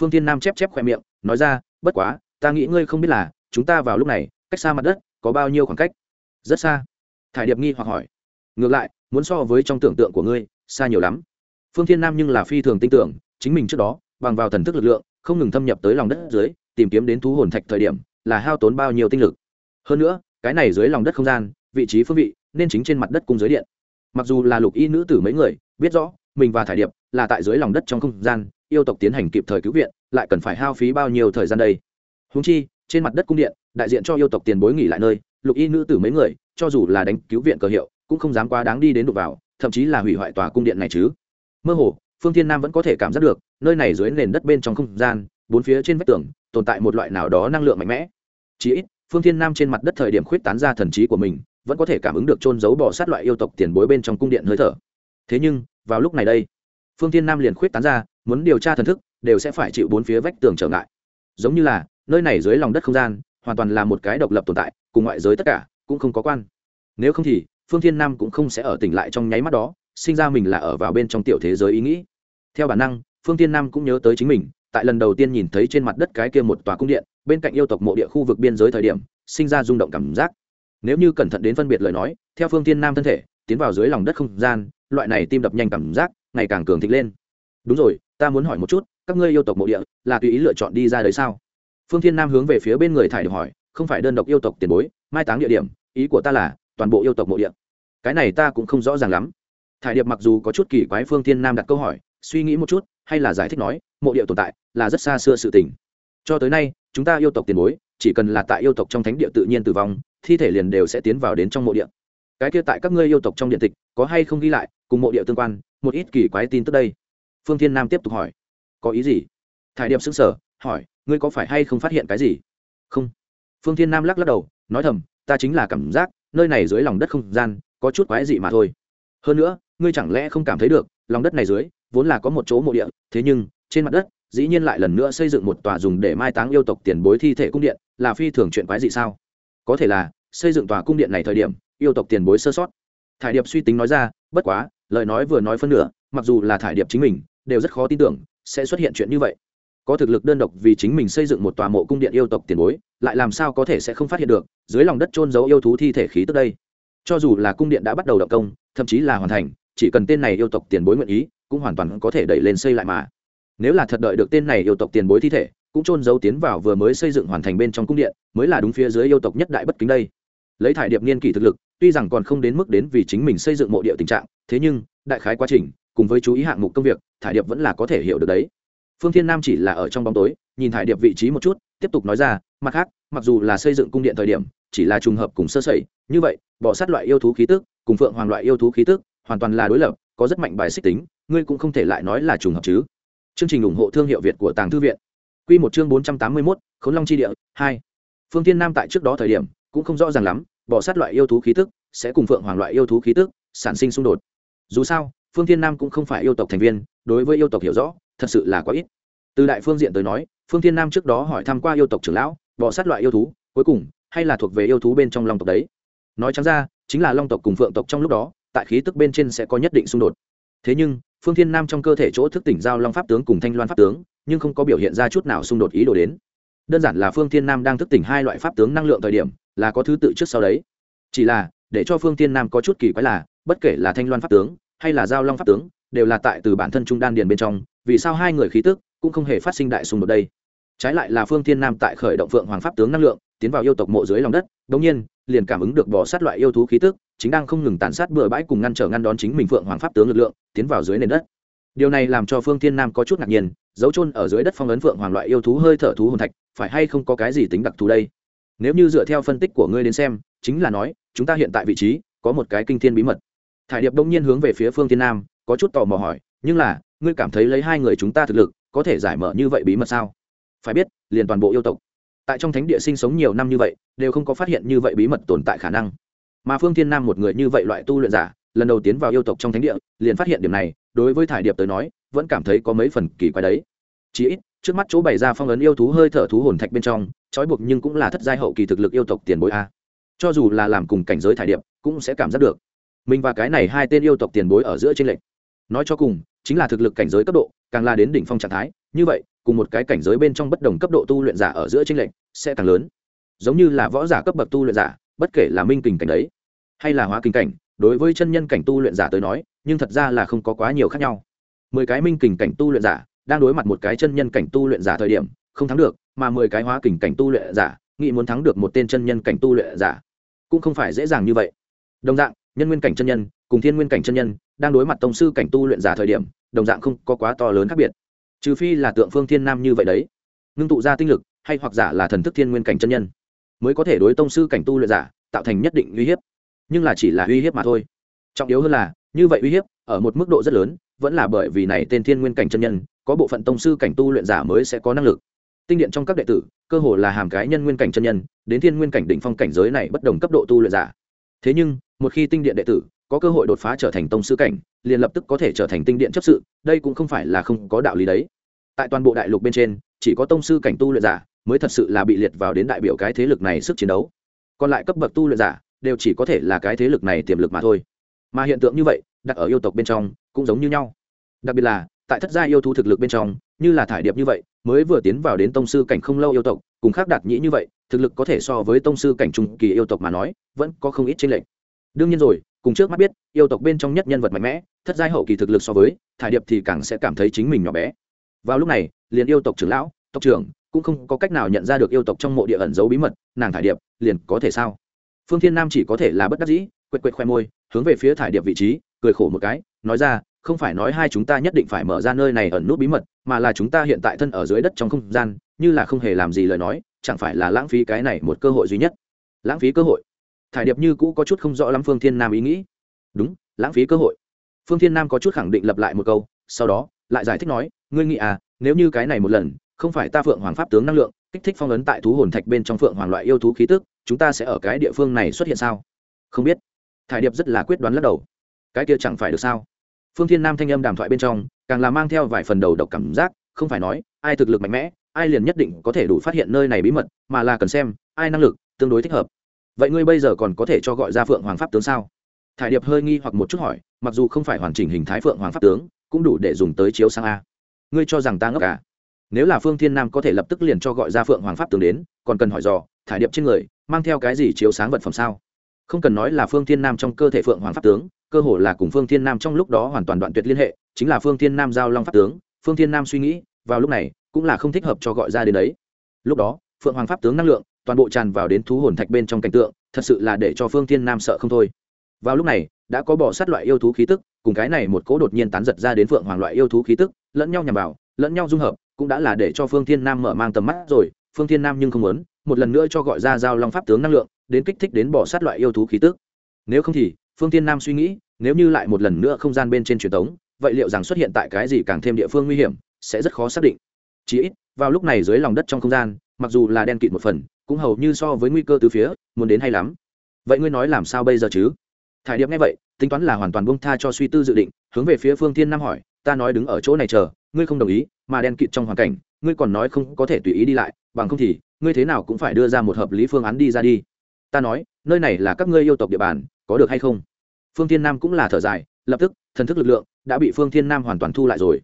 phương tiên nam chép chép khoe miệng, nói ra, bất quá, ta nghĩ ngươi không biết là, chúng ta vào lúc này, cách xa mặt đất, có bao nhiêu khoảng cách? Rất xa. Thải điệp nghi hoặc hỏi. Ngược lại, muốn so với trong tưởng tượng của ngươi, xa nhiều lắm. Phương thiên nam nhưng là phi thường tin tưởng, chính mình trước đó, bằng vào thần thức lực lượng, không ngừng thâm nhập tới lòng đất dưới, tìm kiếm đến thú hồn thạch thời điểm, là hao tốn bao nhiêu tinh lực. Hơn nữa, cái này dưới lòng đất không gian, vị trí phương vị, nên chính trên mặt đất cung dưới điện. Mặc dù là lục y nữ tử mấy người, biết rõ, mình và thải điệp là tại dưới lòng đất trong không gian yêu tộc tiến hành kịp thời cứu viện, lại cần phải hao phí bao nhiêu thời gian đây? Húng chi, trên mặt đất cung điện, đại diện cho yêu tộc tiền bối nghỉ lại nơi, lục y nữ tử mấy người, cho dù là đánh cứu viện cờ hiệu, cũng không dám quá đáng đi đến đục vào, thậm chí là hủy hoại tòa cung điện này chứ. Mơ hồ, phương thiên nam vẫn có thể cảm giác được, nơi này dưới nền đất bên trong không gian, bốn phía trên vách tường, tồn tại một loại nào đó năng lượng mạnh mẽ. Chỉ ít, phương thiên nam trên mặt đất thời điểm khuyết tán ra thần trí của mình, vẫn có thể cảm ứng được trôn giấu bỏ sát loại yêu tộc tiền bối bên trong cung điện hơi thở. Thế nhưng, vào lúc này đây phương thiên nam liền khuyết tán ra, muốn điều tra thần thức, đều sẽ phải chịu bốn phía vách tường trở ngại. Giống như là, nơi này dưới lòng đất không gian, hoàn toàn là một cái độc lập tồn tại, cùng ngoại giới tất cả, cũng không có quan. Nếu không thì, phương thiên nam cũng không sẽ ở tỉnh lại trong nháy mắt đó, sinh ra mình là ở vào bên trong tiểu thế giới ý nghĩ. Theo bản năng, phương thiên nam cũng nhớ tới chính mình, tại lần đầu tiên nhìn thấy trên mặt đất cái kia một tòa cung điện, bên cạnh yêu tộc mộ địa khu vực biên giới thời điểm, sinh ra rung động cảm giác. Nếu như cẩn thận đến phân biệt lời nói, theo phương thiên nam thân thể, tiến vào dưới lòng đất không gian, loại này tim đập nhanh cảm giác ngày càng cường thịnh lên. Đúng rồi, ta muốn hỏi một chút, các ngươi yêu tộc mộ địa là tùy ý lựa chọn đi ra đấy sao? Phương thiên nam hướng về phía bên người thải được hỏi, không phải đơn độc yêu tộc tiền bối, mai táng địa điểm, ý của ta là toàn bộ yêu tộc mộ địa. Cái này ta cũng không rõ ràng lắm. Thải điệp mặc dù có chút kỳ quái phương thiên nam đặt câu hỏi, suy nghĩ một chút, hay là giải thích nói, mộ địa tồn tại là rất xa xưa sự tình. Cho tới nay, chúng ta yêu tộc tiền bối, chỉ cần là tại yêu tộc trong thánh địa tự nhiên tử vong, thi thể liền đều sẽ tiến vào đến trong mộ địa. Cái kia tại các ngươi yêu tộc trong điện tịch, có hay không ghi lại, cùng mộ địa tương quan một ít kỳ quái tin tức đây. Phương thiên nam tiếp tục hỏi, có ý gì? Thải điệp xứng sở hỏi, ngươi có phải hay không phát hiện cái gì? Không. Phương thiên nam lắc lắc đầu, nói thầm, ta chính là cảm giác, nơi này dưới lòng đất không gian, có chút quái dị mà thôi. Hơn nữa, ngươi chẳng lẽ không cảm thấy được, lòng đất này dưới, vốn là có một chỗ mộ địa, thế nhưng, trên mặt đất, dĩ nhiên lại lần nữa xây dựng một tòa dùng để mai táng yêu tộc tiền bối thi thể cung điện, là phi thường chuyện quái dị sao? Có thể là, xây dựng tòa cung điện này thời điểm, yêu tộc tiền bối sơ sót. Thải điệp suy tính nói ra, bất quá lời nói vừa nói phân nửa, mặc dù là thải điệp chính mình, đều rất khó tin tưởng sẽ xuất hiện chuyện như vậy. Có thực lực đơn độc vì chính mình xây dựng một tòa mộ cung điện yêu tộc tiền bối, lại làm sao có thể sẽ không phát hiện được, dưới lòng đất trôn giấu yêu thú thi thể khí tức đây. Cho dù là cung điện đã bắt đầu động công, thậm chí là hoàn thành, chỉ cần tên này yêu tộc tiền bối nguyện ý, cũng hoàn toàn có thể đẩy lên xây lại mà. Nếu là thật đợi được tên này yêu tộc tiền bối thi thể, cũng trôn giấu tiến vào vừa mới xây dựng hoàn thành bên trong cung điện, mới là đúng phía dưới yêu tộc nhất đại bất kính đây. Lấy thải điệp niên kỷ thực lực tuy rằng còn không đến mức đến vì chính mình xây dựng mộ địa tình trạng thế nhưng đại khái quá trình cùng với chú ý hạng mục công việc thải điệp vẫn là có thể hiểu được đấy. Phương thiên nam chỉ là ở trong bóng tối nhìn thải điệp vị trí một chút tiếp tục nói ra mặt khác mặc dù là xây dựng cung điện thời điểm chỉ là trùng hợp cùng sơ sẩy như vậy bỏ sát loại yêu thú khí tức cùng phượng hoàng loại yêu thú khí tức hoàn toàn là đối lập có rất mạnh bài xích tính ngươi cũng không thể lại nói là trùng hợp chứ. Chương trình ủng hộ thương hiệu việt của tàng thư viện. Quy một chương bốn trăm tám mươi 481, khốn long chi địa hai. Phương thiên nam tại trước đó thời điểm cũng không rõ ràng lắm bỏ sát loại yêu thú khí tức, sẽ cùng phượng hoàng loại yêu thú khí tức sản sinh xung đột. Dù sao, phương thiên nam cũng không phải yêu tộc thành viên, đối với yêu tộc hiểu rõ, thật sự là quá ít. Từ đại phương diện tới nói, phương thiên nam trước đó hỏi thăm qua yêu tộc trưởng lão, bỏ sát loại yêu thú, cuối cùng, hay là thuộc về yêu thú bên trong long tộc đấy? Nói chẳng ra, chính là long tộc cùng phượng tộc trong lúc đó, tại khí tức bên trên sẽ có nhất định xung đột. Thế nhưng, phương thiên nam trong cơ thể chỗ thức tỉnh giao long pháp tướng cùng thanh loan pháp tướng, nhưng không có biểu hiện ra chút nào xung đột ý đồ đến. Đơn giản là phương thiên nam đang thức tỉnh hai loại pháp tướng năng lượng thời điểm là có thứ tự trước sau đấy. Chỉ là, để cho phương thiên nam có chút kỳ quái là, bất kể là thanh loan pháp tướng, hay là giao long pháp tướng, đều là tại từ bản thân trung đan điền bên trong, vì sao hai người khí tức cũng không hề phát sinh đại xung đột đây? Trái lại là phương thiên nam tại khởi động phượng hoàng pháp tướng năng lượng, tiến vào yêu tộc mộ dưới lòng đất đống nhiên, liền cảm ứng được bỏ sát loại yêu thú khí tức, chính đang không ngừng tàn sát bừa bãi cùng ngăn trở ngăn đón chính mình phượng hoàng pháp tướng lực lượng, tiến vào dưới nền đất. Điều này làm cho phương thiên nam có chút ngạc nhiên, dấu chôn ở dưới đất phong ấn phượng hoàng loại yêu thú hơi thở thú hồn thạch, phải hay không có cái gì tính đặc thù đây? Nếu như dựa theo phân tích của ngươi đến xem, chính là nói, chúng ta hiện tại vị trí, có một cái kinh thiên bí mật. Thải điệp đông nhiên hướng về phía phương thiên nam, có chút tò mò hỏi, nhưng là, ngươi cảm thấy lấy hai người chúng ta thực lực, có thể giải mở như vậy bí mật sao? Phải biết, liền toàn bộ yêu tộc, tại trong thánh địa sinh sống nhiều năm như vậy, đều không có phát hiện như vậy bí mật tồn tại khả năng. Mà phương thiên nam một người như vậy loại tu luyện giả, lần đầu tiến vào yêu tộc trong thánh địa, liền phát hiện điểm này, đối với thải điệp tới nói, vẫn cảm thấy có mấy phần kỳ quái đấy. Chí ít, trước mắt chỗ bày ra phong ấn yêu thú hơi thở thú hồn thạch bên trong trói buộc nhưng cũng là thất giai hậu kỳ thực lực yêu tộc tiền bối a. Cho dù là làm cùng cảnh giới thải điệp, cũng sẽ cảm giác được. Mình và cái này hai tên yêu tộc tiền bối ở giữa trên lệnh nói cho cùng, chính là thực lực cảnh giới cấp độ, càng là đến đỉnh phong trạng thái, như vậy, cùng một cái cảnh giới bên trong bất đồng cấp độ tu luyện giả ở giữa trên lệnh sẽ càng lớn. Giống như là võ giả cấp bậc tu luyện giả, bất kể là minh kình cảnh đấy, hay là hóa kinh cảnh, đối với chân nhân cảnh tu luyện giả tới nói, nhưng thật ra là không có quá nhiều khác nhau. Mười cái minh kình cảnh tu luyện giả đang đối mặt một cái chân nhân cảnh tu luyện giả thời điểm, không thắng được mà mười cái hóa kình cảnh tu luyện giả, nghĩ muốn thắng được một tên chân nhân cảnh tu luyện giả, cũng không phải dễ dàng như vậy. Đồng dạng, nhân nguyên cảnh chân nhân cùng thiên nguyên cảnh chân nhân đang đối mặt tông sư cảnh tu luyện giả thời điểm, đồng dạng không có quá to lớn khác biệt. Trừ phi là tượng phương thiên nam như vậy đấy. Ngưng tụ ra tinh lực, hay hoặc giả là thần thức thiên nguyên cảnh chân nhân, mới có thể đối tông sư cảnh tu luyện giả tạo thành nhất định uy hiếp. Nhưng là chỉ là uy hiếp mà thôi. Trọng yếu hơn là, như vậy uy hiếp ở một mức độ rất lớn, vẫn là bởi vì này tên thiên nguyên cảnh chân nhân, có bộ phận tông sư cảnh tu luyện giả mới sẽ có năng lực tinh điện trong các đệ tử, cơ hồ là hàm cái nhân nguyên cảnh chân nhân, đến thiên nguyên cảnh đỉnh phong cảnh giới này bất đồng cấp độ tu luyện giả. Thế nhưng, một khi tinh điện đệ tử có cơ hội đột phá trở thành tông sư cảnh, liền lập tức có thể trở thành tinh điện chấp sự, đây cũng không phải là không có đạo lý đấy. Tại toàn bộ đại lục bên trên, chỉ có tông sư cảnh tu luyện giả mới thật sự là bị liệt vào đến đại biểu cái thế lực này sức chiến đấu. Còn lại cấp bậc tu luyện giả đều chỉ có thể là cái thế lực này tiềm lực mà thôi. Mà hiện tượng như vậy, đặt ở yêu tộc bên trong cũng giống như nhau. Đặc biệt là, tại thất gia yêu thú thực lực bên trong như là thải điệp như vậy, mới vừa tiến vào đến tông sư cảnh không lâu yêu tộc, cùng khác đạt nhĩ như vậy, thực lực có thể so với tông sư cảnh trung kỳ yêu tộc mà nói, vẫn có không ít tranh lệch. Đương nhiên rồi, cùng trước mắt biết, yêu tộc bên trong nhất nhân vật mạnh mẽ, thất giai hậu kỳ thực lực so với, thải điệp thì càng sẽ cảm thấy chính mình nhỏ bé. Vào lúc này, liền yêu tộc trưởng lão, tộc trưởng cũng không có cách nào nhận ra được yêu tộc trong mộ địa ẩn giấu bí mật, nàng thải điệp liền có thể sao? Phương thiên nam chỉ có thể là bất đắc dĩ, quệt quệt khoe môi, hướng về phía thải điệp vị trí, cười khổ một cái, nói ra không phải nói hai chúng ta nhất định phải mở ra nơi này ẩn nút bí mật, mà là chúng ta hiện tại thân ở dưới đất trong không gian, như là không hề làm gì lời nói, chẳng phải là lãng phí cái này một cơ hội duy nhất. Lãng phí cơ hội. Thải điệp như cũ có chút không rõ lắm phương thiên nam ý nghĩ. Đúng, lãng phí cơ hội. Phương thiên nam có chút khẳng định lập lại một câu, sau đó, lại giải thích nói, ngươi nghĩ à nếu như cái này một lần, không phải ta phượng hoàng pháp tướng năng lượng, kích thích phong ấn tại thú hồn thạch bên trong phượng hoàng loại yêu thú khí tức, chúng ta sẽ ở cái địa phương này xuất hiện sao? Không biết. Thải điệp rất là quyết đoán lắc đầu. Cái kia chẳng phải được sao? Phương thiên nam thanh âm đàm thoại bên trong, càng là mang theo vài phần đầu độc cảm giác, không phải nói, ai thực lực mạnh mẽ, ai liền nhất định có thể đủ phát hiện nơi này bí mật, mà là cần xem, ai năng lực, tương đối thích hợp. Vậy ngươi bây giờ còn có thể cho gọi ra phượng hoàng pháp tướng sao? Thải điệp hơi nghi hoặc một chút hỏi, mặc dù không phải hoàn chỉnh hình thái phượng hoàng pháp tướng, cũng đủ để dùng tới chiếu sang a. Ngươi cho rằng ta ngốc cả à? nếu là phương thiên nam có thể lập tức liền cho gọi ra phượng hoàng pháp tướng đến, còn cần hỏi dò, thải điệp trên người, mang theo cái gì chiếu sáng vật phẩm sao? Không cần nói là phương thiên nam trong cơ thể phượng hoàng pháp tướng cơ hồ là cùng phương thiên nam trong lúc đó hoàn toàn đoạn tuyệt liên hệ, chính là phương thiên nam giao long pháp tướng. Phương thiên nam suy nghĩ, vào lúc này, cũng là không thích hợp cho gọi ra đến đấy. Lúc đó, phượng hoàng pháp tướng năng lượng, toàn bộ tràn vào đến thú hồn thạch bên trong cảnh tượng, thật sự là để cho phương thiên nam sợ không thôi. Vào lúc này, đã có bỏ sát loại yêu thú khí tức, cùng cái này một cỗ đột nhiên tán giật ra đến phượng hoàng loại yêu thú khí tức, lẫn nhau nhằm vào, lẫn nhau dung hợp, cũng đã là để cho phương thiên nam mở mang tầm mắt rồi. Phương thiên nam nhưng không muốn, một lần nữa cho gọi ra giao long pháp tướng năng lượng, đến kích thích đến bỏ sát loại yêu thú khí tức. Nếu không thì phương thiên nam suy nghĩ, nếu như lại một lần nữa không gian bên trên truyền thống vậy liệu rằng xuất hiện tại cái gì càng thêm địa phương nguy hiểm, sẽ rất khó xác định. Chỉ ít, vào lúc này dưới lòng đất trong không gian, mặc dù là đen kịt một phần, cũng hầu như so với nguy cơ từ phía, muốn đến hay lắm. Vậy ngươi nói làm sao bây giờ chứ? Thải điệp nghe vậy, tính toán là hoàn toàn bông tha cho suy tư dự định, hướng về phía phương thiên nam hỏi, ta nói đứng ở chỗ này chờ, ngươi không đồng ý, mà đen kịt trong hoàn cảnh, ngươi còn nói không có thể tùy ý đi lại, bằng không thì, ngươi thế nào cũng phải đưa ra một hợp lý phương án đi ra đi. Ta nói, nơi này là các ngươi yêu tộc địa bàn, có được hay không? Phương thiên nam cũng là thở dài, lập tức, thần thức lực lượng đã bị phương thiên nam hoàn toàn thu lại rồi.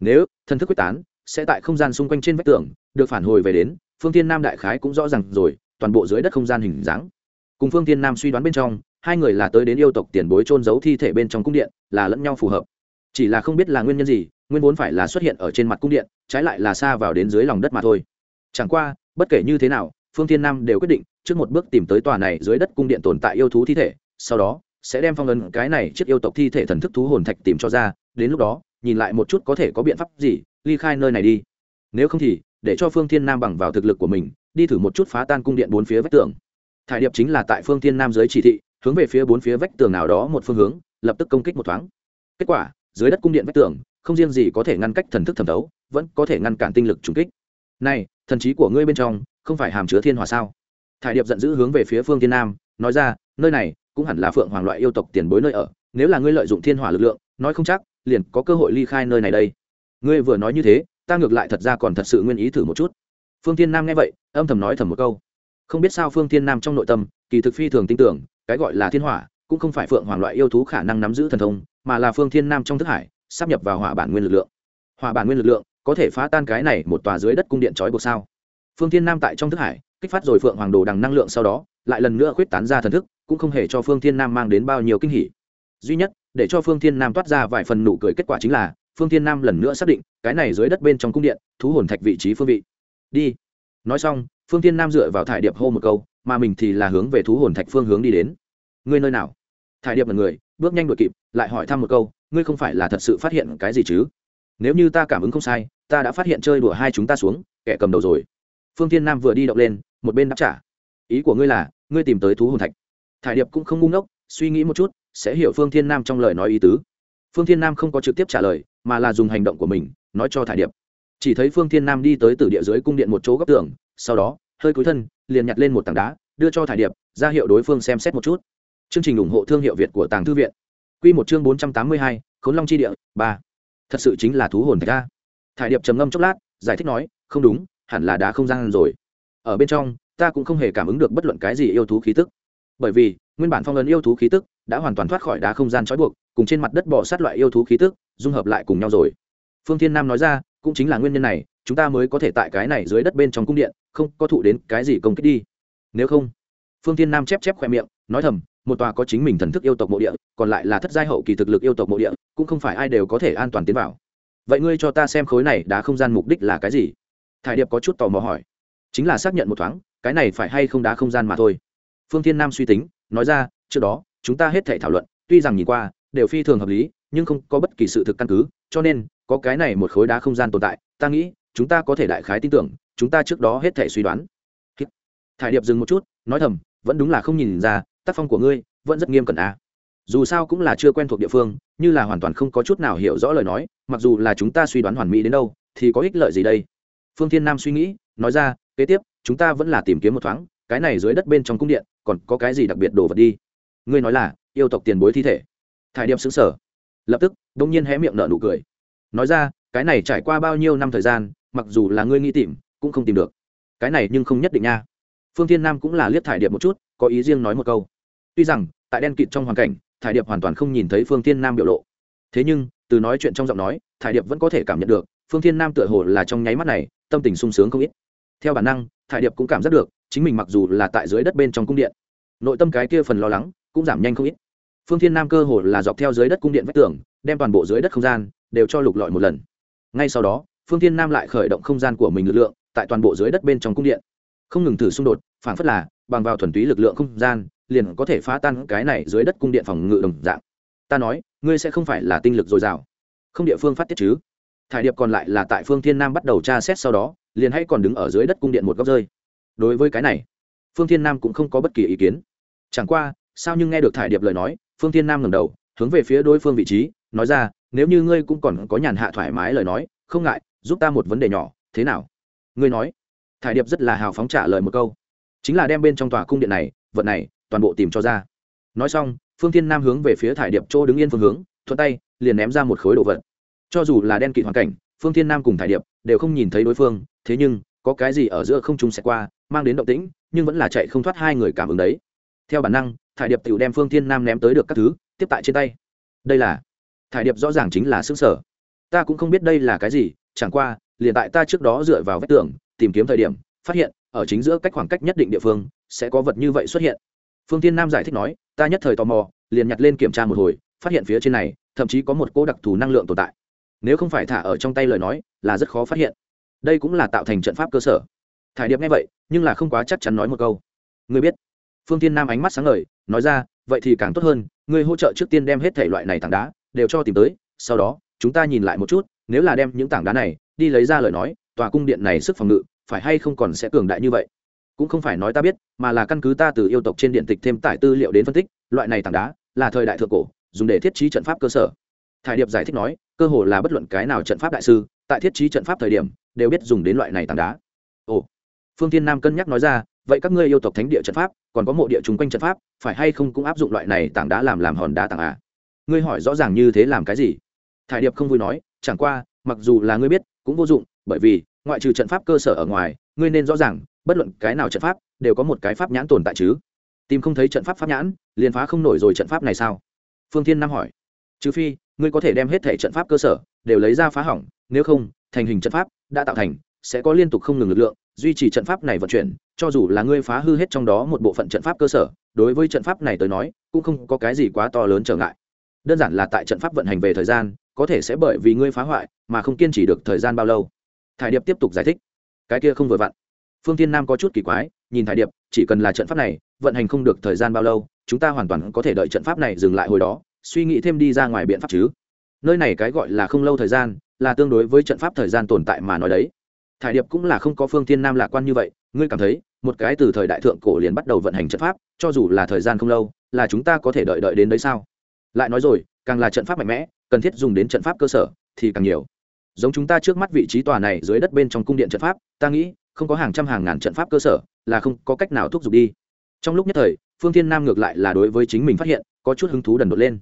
Nếu thần thức quyết tán, sẽ tại không gian xung quanh trên vách tường, được phản hồi về đến, phương thiên nam đại khái cũng rõ ràng rồi, toàn bộ dưới đất không gian hình dáng. Cùng phương thiên nam suy đoán bên trong, hai người là tới đến yêu tộc tiền bối trôn giấu thi thể bên trong cung điện, là lẫn nhau phù hợp. Chỉ là không biết là nguyên nhân gì, nguyên vốn phải là xuất hiện ở trên mặt cung điện, trái lại là xa vào đến dưới lòng đất mà thôi. Chẳng qua, bất kể như thế nào, phương thiên nam đều quyết định trước một bước tìm tới tòa này dưới đất cung điện tồn tại yêu thú thi thể, sau đó sẽ đem phong ấn cái này chiếc yêu tộc thi thể thần thức thú hồn thạch tìm cho ra, đến lúc đó, nhìn lại một chút có thể có biện pháp gì, ly khai nơi này đi. Nếu không thì, để cho phương thiên nam bằng vào thực lực của mình, đi thử một chút phá tan cung điện bốn phía vách tường. Thải điệp chính là tại phương thiên nam dưới chỉ thị, hướng về phía bốn phía vách tường nào đó một phương hướng, lập tức công kích một thoáng. Kết quả, dưới đất cung điện vách tường, không riêng gì có thể ngăn cách thần thức thẩm thấu, vẫn có thể ngăn cản tinh lực trùng kích. Này, thần trí của ngươi bên trong, không phải hàm chứa thiên hòa sao? Thải điệp giận dữ hướng về phía phương thiên nam, nói ra, nơi này cũng hẳn là phượng hoàng loại yêu tộc tiền bối nơi ở, nếu là ngươi lợi dụng thiên hỏa lực lượng, nói không chắc, liền có cơ hội ly khai nơi này đây. Ngươi vừa nói như thế, ta ngược lại thật ra còn thật sự nguyên ý thử một chút. Phương thiên nam nghe vậy, âm thầm nói thầm một câu. Không biết sao phương thiên nam trong nội tâm, kỳ thực phi thường tin tưởng, cái gọi là thiên hỏa, cũng không phải phượng hoàng loại yêu thú khả năng nắm giữ thần thông, mà là phương thiên nam trong thức hải, sắp nhập vào hỏa bản nguyên lực lượng. Hỏa bản nguyên lực lượng, có thể phá tan cái này một tòa dưới đất cung điện trói buộc sao? Phương thiên nam tại trong thức hải, kích phát rồi phượng hoàng đồ đằng năng lượng sau đó, lại lần nữa khuyết tán ra thần thức cũng không hề cho phương thiên nam mang đến bao nhiêu kinh hỉ. Duy nhất, để cho phương thiên nam toát ra vài phần nụ cười kết quả chính là, phương thiên nam lần nữa xác định, cái này dưới đất bên trong cung điện, thú hồn thạch vị trí phương vị. Đi. Nói xong, phương thiên nam dựa vào thải điệp hô một câu, mà mình thì là hướng về thú hồn thạch phương hướng đi đến. Ngươi nơi nào? Thải điệp là người, bước nhanh đuổi kịp, lại hỏi thăm một câu, ngươi không phải là thật sự phát hiện cái gì chứ? Nếu như ta cảm ứng không sai, ta đã phát hiện chơi đùa hai chúng ta xuống, kẻ cầm đầu rồi. Phương thiên nam vừa đi động lên, một bên đáp trả. Ý của ngươi là, ngươi tìm tới thú hồn thạch thải điệp cũng không ngu ngốc, suy nghĩ một chút, sẽ hiểu phương thiên nam trong lời nói ý tứ. Phương thiên nam không có trực tiếp trả lời, mà là dùng hành động của mình, nói cho thải điệp. Chỉ thấy phương thiên nam đi tới từ địa dưới cung điện một chỗ góc tường, sau đó, hơi cúi thân, liền nhặt lên một tảng đá, đưa cho thải điệp, ra hiệu đối phương xem xét một chút. Chương trình ủng hộ thương hiệu việt của tàng thư viện. Q một chương bốn trăm tám mươi hai, khốn long chi địa, ba. Thật sự chính là thú hồn thạch ca thải điệp trầm ngâm chốc lát, giải thích nói, không đúng, hẳn là đá không gian rồi. Ở bên trong, ta cũng không hề cảm ứng được bất luận cái gì yêu thú khí tức bởi vì, nguyên bản phong ấn yêu thú khí tức đã hoàn toàn thoát khỏi đá không gian trói buộc, cùng trên mặt đất bỏ sát loại yêu thú khí tức, dung hợp lại cùng nhau rồi. Phương thiên nam nói ra, cũng chính là nguyên nhân này, chúng ta mới có thể tại cái này dưới đất bên trong cung điện, không có thụ đến cái gì công kích đi. Nếu không, phương thiên nam chép chép khoe miệng, nói thầm, một tòa có chính mình thần thức yêu tộc mộ địa, còn lại là thất giai hậu kỳ thực lực yêu tộc mộ địa, cũng không phải ai đều có thể an toàn tiến vào. Vậy ngươi cho ta xem khối này đá không gian mục đích là cái gì? Thải điệp có chút tò mò hỏi. Chính là xác nhận một thoáng, cái này phải hay không đá không gian mà thôi phương thiên nam suy tính, nói ra, trước đó, chúng ta hết thể thảo luận, tuy rằng nhìn qua, đều phi thường hợp lý, nhưng không có bất kỳ sự thực căn cứ, cho nên, có cái này một khối đá không gian tồn tại, ta nghĩ, chúng ta có thể đại khái tin tưởng, chúng ta trước đó hết thể suy đoán. Thải điệp dừng một chút, nói thầm, vẫn đúng là không nhìn ra, tác phong của ngươi vẫn rất nghiêm cẩn a. À. dù sao cũng là chưa quen thuộc địa phương, như là hoàn toàn không có chút nào hiểu rõ lời nói, mặc dù là chúng ta suy đoán hoàn mỹ đến đâu, thì có ích lợi gì đây? Phương thiên nam suy nghĩ, nói ra, kế tiếp, chúng ta vẫn là tìm kiếm một thoáng, cái này dưới đất bên trong cung điện còn có cái gì đặc biệt đồ vật đi? Ngươi nói là, yêu tộc tiền bối thi thể. Thải điệp xứng sở lập tức đông nhiên hé miệng nở nụ cười. Nói ra, cái này trải qua bao nhiêu năm thời gian, mặc dù là ngươi nghĩ tìm, cũng không tìm được. Cái này nhưng không nhất định nha. Phương thiên nam cũng là liếc thải điệp một chút, có ý riêng nói một câu. Tuy rằng, tại đen kịt trong hoàn cảnh, thải điệp hoàn toàn không nhìn thấy phương thiên nam biểu lộ. Thế nhưng, từ nói chuyện trong giọng nói, thải điệp vẫn có thể cảm nhận được, phương thiên nam tựa hồ là trong nháy mắt này, tâm tình sung sướng không ít. Theo bản năng, thải điệp cũng cảm giác được chính mình mặc dù là tại dưới đất bên trong cung điện, nội tâm cái kia phần lo lắng cũng giảm nhanh không ít. Phương thiên nam cơ hồ là dọc theo dưới đất cung điện vách tường, đem toàn bộ dưới đất không gian đều cho lục lọi một lần. Ngay sau đó, phương thiên nam lại khởi động không gian của mình lực lượng tại toàn bộ dưới đất bên trong cung điện. Không ngừng thử xung đột, phản phất là bằng vào thuần túy lực lượng không gian, liền có thể phá tan cái này dưới đất cung điện phòng ngự đồng dạng. Ta nói, ngươi sẽ không phải là tinh lực dồi dào. Không địa phương phát tiết chứ? Thải điệp còn lại là tại phương thiên nam bắt đầu tra xét sau đó, liền hãy còn đứng ở dưới đất cung điện một góc rơi đối với cái này, phương thiên nam cũng không có bất kỳ ý kiến. Chẳng qua, sao nhưng nghe được thải điệp lời nói, phương thiên nam ngầm đầu, hướng về phía đối phương vị trí, nói ra, nếu như ngươi cũng còn có nhàn hạ thoải mái lời nói, không ngại, giúp ta một vấn đề nhỏ, thế nào? Ngươi nói. Thải điệp rất là hào phóng trả lời một câu. Chính là đem bên trong tòa cung điện này, vật này, toàn bộ tìm cho ra. Nói xong, phương thiên nam hướng về phía thải điệp chỗ đứng yên phương hướng, thuận tay, liền ném ra một khối đồ vật. Cho dù là đen kịt hoàn cảnh, phương thiên nam cùng thải điệp đều không nhìn thấy đối phương, thế nhưng có cái gì ở giữa không trung sẽ qua, mang đến động tĩnh, nhưng vẫn là chạy không thoát hai người cảm ứng đấy. Theo bản năng, thải điệp tự đem phương thiên nam ném tới được các thứ, tiếp tại trên tay. Đây là, thải điệp rõ ràng chính là xương sở. Ta cũng không biết đây là cái gì, chẳng qua, liền tại ta trước đó dựa vào vách tường, tìm kiếm thời điểm, phát hiện, ở chính giữa cách khoảng cách nhất định địa phương, sẽ có vật như vậy xuất hiện. Phương tiên nam giải thích nói, ta nhất thời tò mò, liền nhặt lên kiểm tra một hồi, phát hiện phía trên này, thậm chí có một cô đặc thù năng lượng tồn tại. Nếu không phải thả ở trong tay lời nói, là rất khó phát hiện đây cũng là tạo thành trận pháp cơ sở. Thải điệp nghe vậy, nhưng là không quá chắc chắn nói một câu. Ngươi biết, phương tiên nam ánh mắt sáng ngời, nói ra, vậy thì càng tốt hơn, ngươi hỗ trợ trước tiên đem hết thể loại này tảng đá đều cho tìm tới, sau đó, chúng ta nhìn lại một chút, nếu là đem những tảng đá này đi lấy ra lời nói, tòa cung điện này sức phòng ngự, phải hay không còn sẽ cường đại như vậy? Cũng không phải nói ta biết, mà là căn cứ ta từ yêu tộc trên điện tịch thêm tải tư liệu đến phân tích, loại này tảng đá là thời đại thượng cổ, dùng để thiết trí trận pháp cơ sở. Thải điệp giải thích nói, cơ hồ là bất luận cái nào trận pháp đại sư, tại thiết trí trận pháp thời điểm đều biết dùng đến loại này tảng đá. Ồ, phương tiên nam cân nhắc nói ra, vậy các ngươi yêu tộc thánh địa trận pháp, còn có mộ địa chung quanh trận pháp, phải hay không cũng áp dụng loại này tảng đá làm làm hòn đá tảng à? Ngươi hỏi rõ ràng như thế làm cái gì? Thải điệp không vui nói, chẳng qua, mặc dù là ngươi biết, cũng vô dụng, bởi vì, ngoại trừ trận pháp cơ sở ở ngoài, ngươi nên rõ ràng, bất luận cái nào trận pháp, đều có một cái pháp nhãn tồn tại chứ. Tìm không thấy trận pháp pháp nhãn, liền phá không nổi rồi trận pháp này sao? Phương thiên nam hỏi. Trừ phi, ngươi có thể đem hết thể trận pháp cơ sở, đều lấy ra phá hỏng, nếu không, thành hình trận pháp đã tạo thành, sẽ có liên tục không ngừng lực lượng, duy trì trận pháp này vận chuyển, cho dù là ngươi phá hư hết trong đó một bộ phận trận pháp cơ sở, đối với trận pháp này tới nói, cũng không có cái gì quá to lớn trở ngại. Đơn giản là tại trận pháp vận hành về thời gian, có thể sẽ bởi vì ngươi phá hoại mà không kiên trì được thời gian bao lâu. Thải điệp tiếp tục giải thích. Cái kia không vừa vặn. Phương tiên nam có chút kỳ quái, nhìn thải điệp, chỉ cần là trận pháp này, vận hành không được thời gian bao lâu, chúng ta hoàn toàn có thể đợi trận pháp này dừng lại hồi đó, suy nghĩ thêm đi ra ngoài biện pháp chứ. Nơi này cái gọi là không lâu thời gian là tương đối với trận pháp thời gian tồn tại mà nói đấy. Thải điệp cũng là không có phương thiên nam lạc quan như vậy, ngươi cảm thấy, một cái từ thời đại thượng cổ liền bắt đầu vận hành trận pháp, cho dù là thời gian không lâu, là chúng ta có thể đợi đợi đến đấy sao? Lại nói rồi, càng là trận pháp mạnh mẽ, cần thiết dùng đến trận pháp cơ sở, thì càng nhiều. Giống chúng ta trước mắt vị trí tòa này dưới đất bên trong cung điện trận pháp, ta nghĩ, không có hàng trăm hàng ngàn trận pháp cơ sở, là không có cách nào thúc giục đi. Trong lúc nhất thời, phương thiên nam ngược lại là đối với chính mình phát hiện, có chút hứng thú đần đột lên.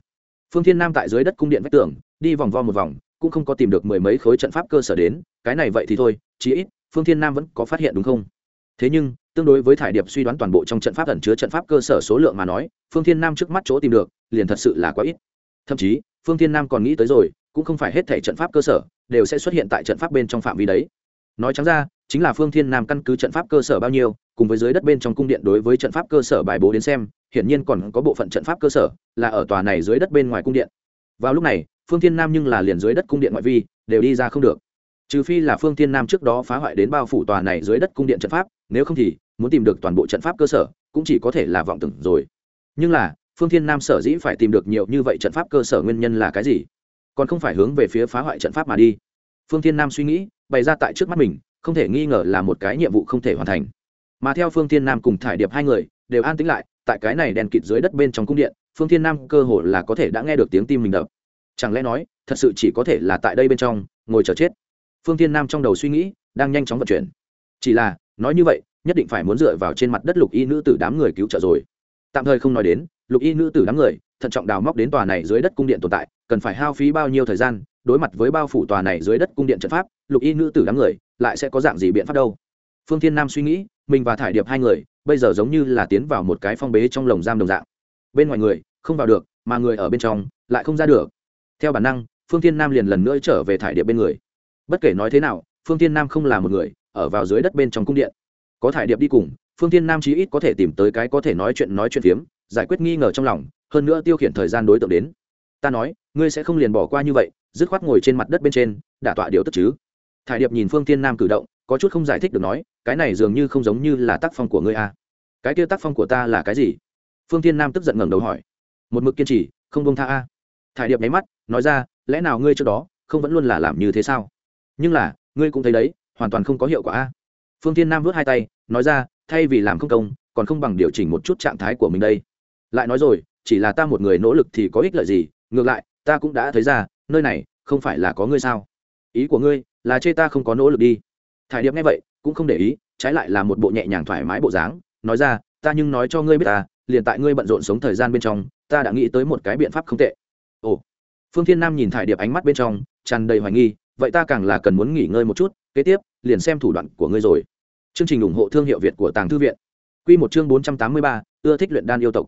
Phương thiên nam tại dưới đất cung điện vách tường, đi vòng vo một vòng cũng không có tìm được mười mấy khối trận pháp cơ sở đến, cái này vậy thì thôi, chí ít, phương thiên nam vẫn có phát hiện đúng không? Thế nhưng, tương đối với thải điệp suy đoán toàn bộ trong trận pháp ẩn chứa trận pháp cơ sở số lượng mà nói, phương thiên nam trước mắt chỗ tìm được, liền thật sự là quá ít. Thậm chí, phương thiên nam còn nghĩ tới rồi, cũng không phải hết thể trận pháp cơ sở, đều sẽ xuất hiện tại trận pháp bên trong phạm vi đấy. Nói trắng ra, chính là phương thiên nam căn cứ trận pháp cơ sở bao nhiêu, cùng với dưới đất bên trong cung điện đối với trận pháp cơ sở bài bố đến xem, hiển nhiên còn có bộ phận trận pháp cơ sở là ở tòa này dưới đất bên ngoài cung điện. Vào lúc này phương thiên nam nhưng là liền dưới đất cung điện ngoại vi, đều đi ra không được. Trừ phi là phương thiên nam trước đó phá hoại đến bao phủ tòa này dưới đất cung điện trận pháp, nếu không thì, muốn tìm được toàn bộ trận pháp cơ sở, cũng chỉ có thể là vọng tưởng rồi. Nhưng là, phương thiên nam sở dĩ phải tìm được nhiều như vậy trận pháp cơ sở nguyên nhân là cái gì? Còn không phải hướng về phía phá hoại trận pháp mà đi. Phương thiên nam suy nghĩ, bày ra tại trước mắt mình, không thể nghi ngờ là một cái nhiệm vụ không thể hoàn thành. Mà theo phương thiên nam cùng thải điệp hai người, đều an tĩnh lại, tại cái này đèn kịt dưới đất bên trong cung điện, phương thiên nam cơ hồ là có thể đã nghe được tiếng tim mình đập chẳng lẽ nói, thật sự chỉ có thể là tại đây bên trong, ngồi chờ chết? Phương thiên nam trong đầu suy nghĩ, đang nhanh chóng vận chuyển. Chỉ là, nói như vậy, nhất định phải muốn dựa vào trên mặt đất lục y nữ tử đám người cứu trợ rồi. Tạm thời không nói đến, lục y nữ tử đám người, thận trọng đào móc đến tòa này dưới đất cung điện tồn tại, cần phải hao phí bao nhiêu thời gian, đối mặt với bao phủ tòa này dưới đất cung điện trận pháp, lục y nữ tử đám người, lại sẽ có dạng gì biện pháp đâu? Phương thiên nam suy nghĩ, mình và thải điệp hai người, bây giờ giống như là tiến vào một cái phong bế trong lồng giam đồng dạng. Bên ngoài người, không vào được, mà người ở bên trong, lại không ra được theo bản năng, phương thiên nam liền lần nữa trở về thải điệp bên người. Bất kể nói thế nào, phương thiên nam không là một người, ở vào dưới đất bên trong cung điện. Có thải điệp đi cùng, phương thiên nam chí ít có thể tìm tới cái có thể nói chuyện nói chuyện phiếm, giải quyết nghi ngờ trong lòng, hơn nữa tiêu khiển thời gian đối tượng đến. Ta nói, ngươi sẽ không liền bỏ qua như vậy, dứt khoát ngồi trên mặt đất bên trên, đả tọa điều tức chứ. Thải điệp nhìn phương thiên nam cử động, có chút không giải thích được nói, cái này dường như không giống như là tác phong của ngươi a à. cái kia tác phong của ta là cái gì? Phương thiên nam tức giận ngẩng đầu hỏi. Một mực kiên trì, không bông tha a thải điệp nháy mắt, nói ra, lẽ nào ngươi trước đó không vẫn luôn là làm như thế sao? Nhưng là, ngươi cũng thấy đấy, hoàn toàn không có hiệu quả a. Phương thiên nam vớt hai tay, nói ra, thay vì làm không công, còn không bằng điều chỉnh một chút trạng thái của mình đây. Lại nói rồi, chỉ là ta một người nỗ lực thì có ích lợi gì, ngược lại, ta cũng đã thấy ra, nơi này không phải là có ngươi sao? Ý của ngươi là chê ta không có nỗ lực đi. Thải điệp nghe vậy, cũng không để ý, trái lại là một bộ nhẹ nhàng thoải mái bộ dáng, nói ra, ta nhưng nói cho ngươi biết ta, liền tại ngươi bận rộn sống thời gian bên trong, ta đã nghĩ tới một cái biện pháp không tệ ồ. Phương thiên nam nhìn thải điệp ánh mắt bên trong, tràn đầy hoài nghi, vậy ta càng là cần muốn nghỉ ngơi một chút, kế tiếp, liền xem thủ đoạn của ngươi rồi. Chương trình ủng hộ thương hiệu việt của tàng thư viện. Q một chương bốn trăm tám mươi ba, ưa thích luyện đan yêu tộc.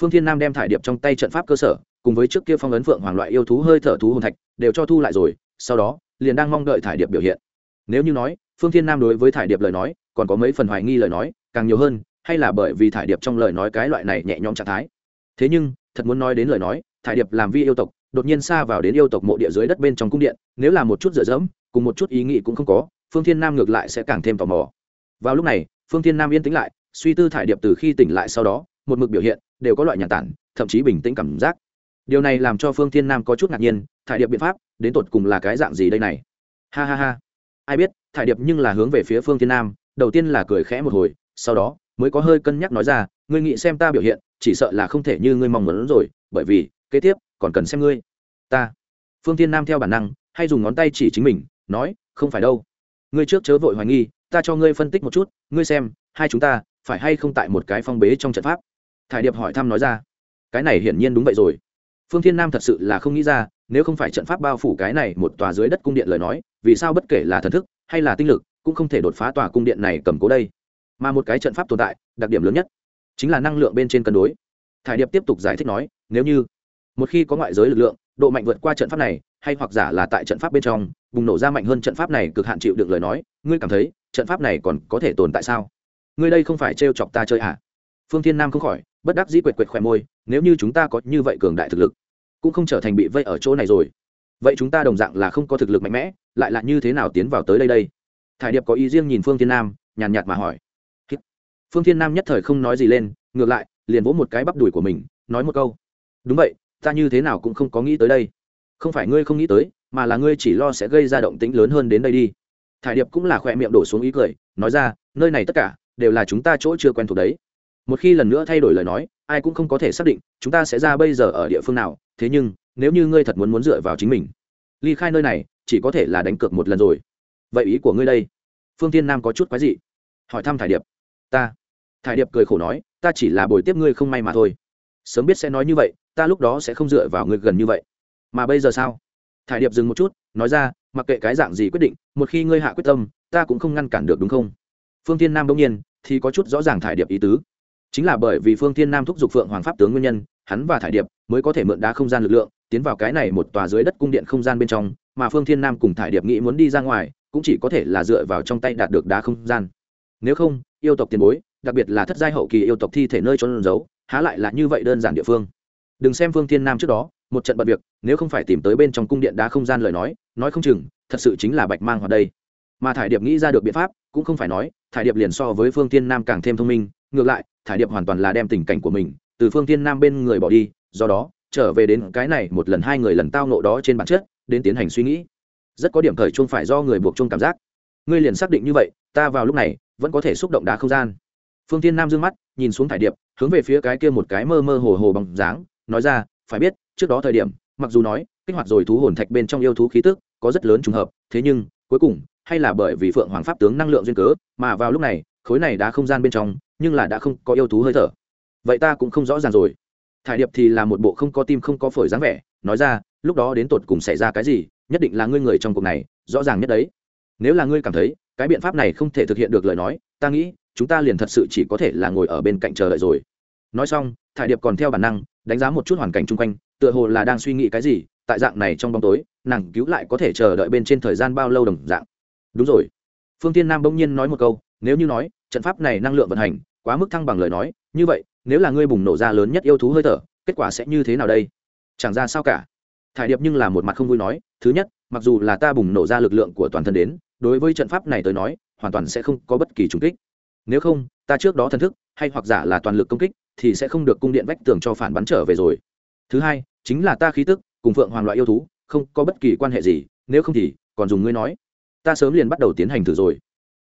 Phương thiên nam đem thải điệp trong tay trận pháp cơ sở, cùng với trước kia phong ấn phượng hoàng loại yêu thú hơi thở thú hồn thạch, đều cho thu lại rồi, sau đó, liền đang mong đợi thải điệp biểu hiện. Nếu như nói, phương thiên nam đối với thải điệp lời nói, còn có mấy phần hoài nghi lời nói, càng nhiều hơn, hay là bởi vì thải điệp trong lời nói cái loại này nhẹ nhõm trạng thái. Thế nhưng, thật muốn nói đến lời nói thải điệp làm vi yêu tộc, đột nhiên xa vào đến yêu tộc mộ địa dưới đất bên trong cung điện, nếu là một chút dựa dẫm, cùng một chút ý nghĩ cũng không có, phương thiên nam ngược lại sẽ càng thêm tò mò. Vào lúc này, phương thiên nam yên tĩnh lại, suy tư thải điệp từ khi tỉnh lại sau đó, một mực biểu hiện, đều có loại nhàn tản, thậm chí bình tĩnh cảm giác. Điều này làm cho phương thiên nam có chút ngạc nhiên, thải điệp biện pháp, đến tột cùng là cái dạng gì đây này? Ha ha ha. Ai biết, thải điệp nhưng là hướng về phía phương thiên nam, đầu tiên là cười khẽ một hồi, sau đó mới có hơi cân nhắc nói ra, ngươi nghĩ xem ta biểu hiện, chỉ sợ là không thể như ngươi mong muốn rồi, bởi vì kế tiếp, còn cần xem ngươi. Ta. Phương thiên nam theo bản năng, hay dùng ngón tay chỉ chính mình, nói, không phải đâu. Ngươi trước chớ vội hoài nghi, ta cho ngươi phân tích một chút, ngươi xem, hai chúng ta phải hay không tại một cái phong bế trong trận pháp? Thải điệp hỏi thăm nói ra. Cái này hiển nhiên đúng vậy rồi. Phương thiên nam thật sự là không nghĩ ra, nếu không phải trận pháp bao phủ cái này một tòa dưới đất cung điện lời nói, vì sao bất kể là thần thức hay là tinh lực cũng không thể đột phá tòa cung điện này cầm cố đây? Mà một cái trận pháp tồn tại, đặc điểm lớn nhất chính là năng lượng bên trên cân đối. Thải điệp tiếp tục giải thích nói, nếu như một khi có ngoại giới lực lượng, độ mạnh vượt qua trận pháp này, hay hoặc giả là tại trận pháp bên trong, bùng nổ ra mạnh hơn trận pháp này cực hạn chịu được lời nói, ngươi cảm thấy, trận pháp này còn có thể tồn tại sao? Ngươi đây không phải trêu chọc ta chơi à? Phương thiên nam không khỏi, bất đắc dĩ quệt quệt khỏe môi, nếu như chúng ta có như vậy cường đại thực lực, cũng không trở thành bị vây ở chỗ này rồi. Vậy chúng ta đồng dạng là không có thực lực mạnh mẽ, lại là như thế nào tiến vào tới đây đây? Thải điệp có ý riêng nhìn phương thiên nam, nhàn nhạt mà hỏi. Phương thiên nam nhất thời không nói gì lên, ngược lại, liền vỗ một cái bắp đùi của mình, nói một câu. Đúng vậy ta như thế nào cũng không có nghĩ tới đây. Không phải ngươi không nghĩ tới, mà là ngươi chỉ lo sẽ gây ra động tĩnh lớn hơn đến đây đi. Thải điệp cũng là khỏe miệng đổ xuống ý cười, nói ra, nơi này tất cả đều là chúng ta chỗ chưa quen thuộc đấy. Một khi lần nữa thay đổi lời nói, ai cũng không có thể xác định chúng ta sẽ ra bây giờ ở địa phương nào, thế nhưng, nếu như ngươi thật muốn muốn dựa vào chính mình, ly khai nơi này, chỉ có thể là đánh cược một lần rồi. Vậy ý của ngươi đây? Phương tiên nam có chút quái dị. Hỏi thăm thải điệp. Ta. Thải điệp cười khổ nói, ta chỉ là bồi tiếp ngươi không may mà thôi. Sớm biết sẽ nói như vậy ta lúc đó sẽ không dựa vào ngươi gần như vậy. Mà bây giờ sao? Thải điệp dừng một chút, nói ra, mặc kệ cái dạng gì quyết định, một khi ngươi hạ quyết tâm, ta cũng không ngăn cản được đúng không? Phương tiên nam đông nhiên, thì có chút rõ ràng thải điệp ý tứ. Chính là bởi vì phương tiên nam thúc giục phượng hoàng pháp tướng nguyên nhân, hắn và thải điệp mới có thể mượn đá không gian lực lượng, tiến vào cái này một tòa dưới đất cung điện không gian bên trong, mà phương thiên nam cùng thải điệp nghĩ muốn đi ra ngoài, cũng chỉ có thể là dựa vào trong tay đạt được đá không gian. Nếu không, yêu tộc tiền bối, đặc biệt là thất giai hậu kỳ yêu tộc thi thể nơi trốn giấu, há lại là như vậy đơn giản địa phương đừng xem phương thiên nam trước đó, một trận bận việc, nếu không phải tìm tới bên trong cung điện đá không gian lời nói nói không chừng, thật sự chính là bạch mang hoạt đây. Mà thải điệp nghĩ ra được biện pháp, cũng không phải nói, thải điệp liền so với phương tiên nam càng thêm thông minh, ngược lại, thải điệp hoàn toàn là đem tình cảnh của mình, từ phương tiên nam bên người bỏ đi, do đó, trở về đến cái này một lần hai người lần tao nộ đó trên bản chất, đến tiến hành suy nghĩ. Rất có điểm thời chung phải do người buộc chung cảm giác. Ngươi liền xác định như vậy, ta vào lúc này, vẫn có thể xúc động đá không gian. Phương tiên nam d ư ơ n g mắt, nhìn xuống thải điệp, hướng về phía cái kia một cái mơ mơ hồ hồ bằng dáng nói ra, phải biết, trước đó thời điểm, mặc dù nói, kích hoạt rồi thú hồn thạch bên trong yêu thú khí tức, có rất lớn trùng hợp, thế nhưng, cuối cùng, hay là bởi vì phượng hoàng pháp tướng năng lượng duyên cớ, mà vào lúc này, khối này đã không gian bên trong, nhưng là đã không có yêu thú hơi thở. Vậy ta cũng không rõ ràng rồi. Thải điệp thì là một bộ không có tim không có phổi dáng vẻ, nói ra, lúc đó đến tột cùng xảy ra cái gì, nhất định là ngươi người trong cuộc này, rõ ràng nhất đấy. Nếu là ngươi cảm thấy, cái biện pháp này không thể thực hiện được lời nói, ta nghĩ, chúng ta liền thật sự chỉ có thể là ngồi ở bên cạnh chờ đợi rồi. Nói xong, thải điệp còn theo bản năng đánh giá một chút hoàn cảnh chung quanh, tựa hồ là đang suy nghĩ cái gì, tại dạng này trong bóng tối, nàng cứu lại có thể chờ đợi bên trên thời gian bao lâu đồng dạng. Đúng rồi. Phương tiên nam bỗng nhiên nói một câu, nếu như nói, trận pháp này năng lượng vận hành, quá mức thăng bằng lời nói, như vậy, nếu là ngươi bùng nổ ra lớn nhất yêu thú hơi thở, kết quả sẽ như thế nào đây? Chẳng ra sao cả. Thải điệp nhưng là một mặt không vui nói, thứ nhất, mặc dù là ta bùng nổ ra lực lượng của toàn thân đến, đối với trận pháp này tới nói, hoàn toàn sẽ không có bất kỳ trùng kích. Nếu không, ta trước đó thần thức, hay hoặc giả là toàn lực công kích thì sẽ không được cung điện vách tường cho phản bắn trở về rồi. Thứ hai, chính là ta khí tức, cùng phượng hoàng loại yêu thú, không có bất kỳ quan hệ gì, nếu không thì, còn dùng ngươi nói. Ta sớm liền bắt đầu tiến hành thử rồi.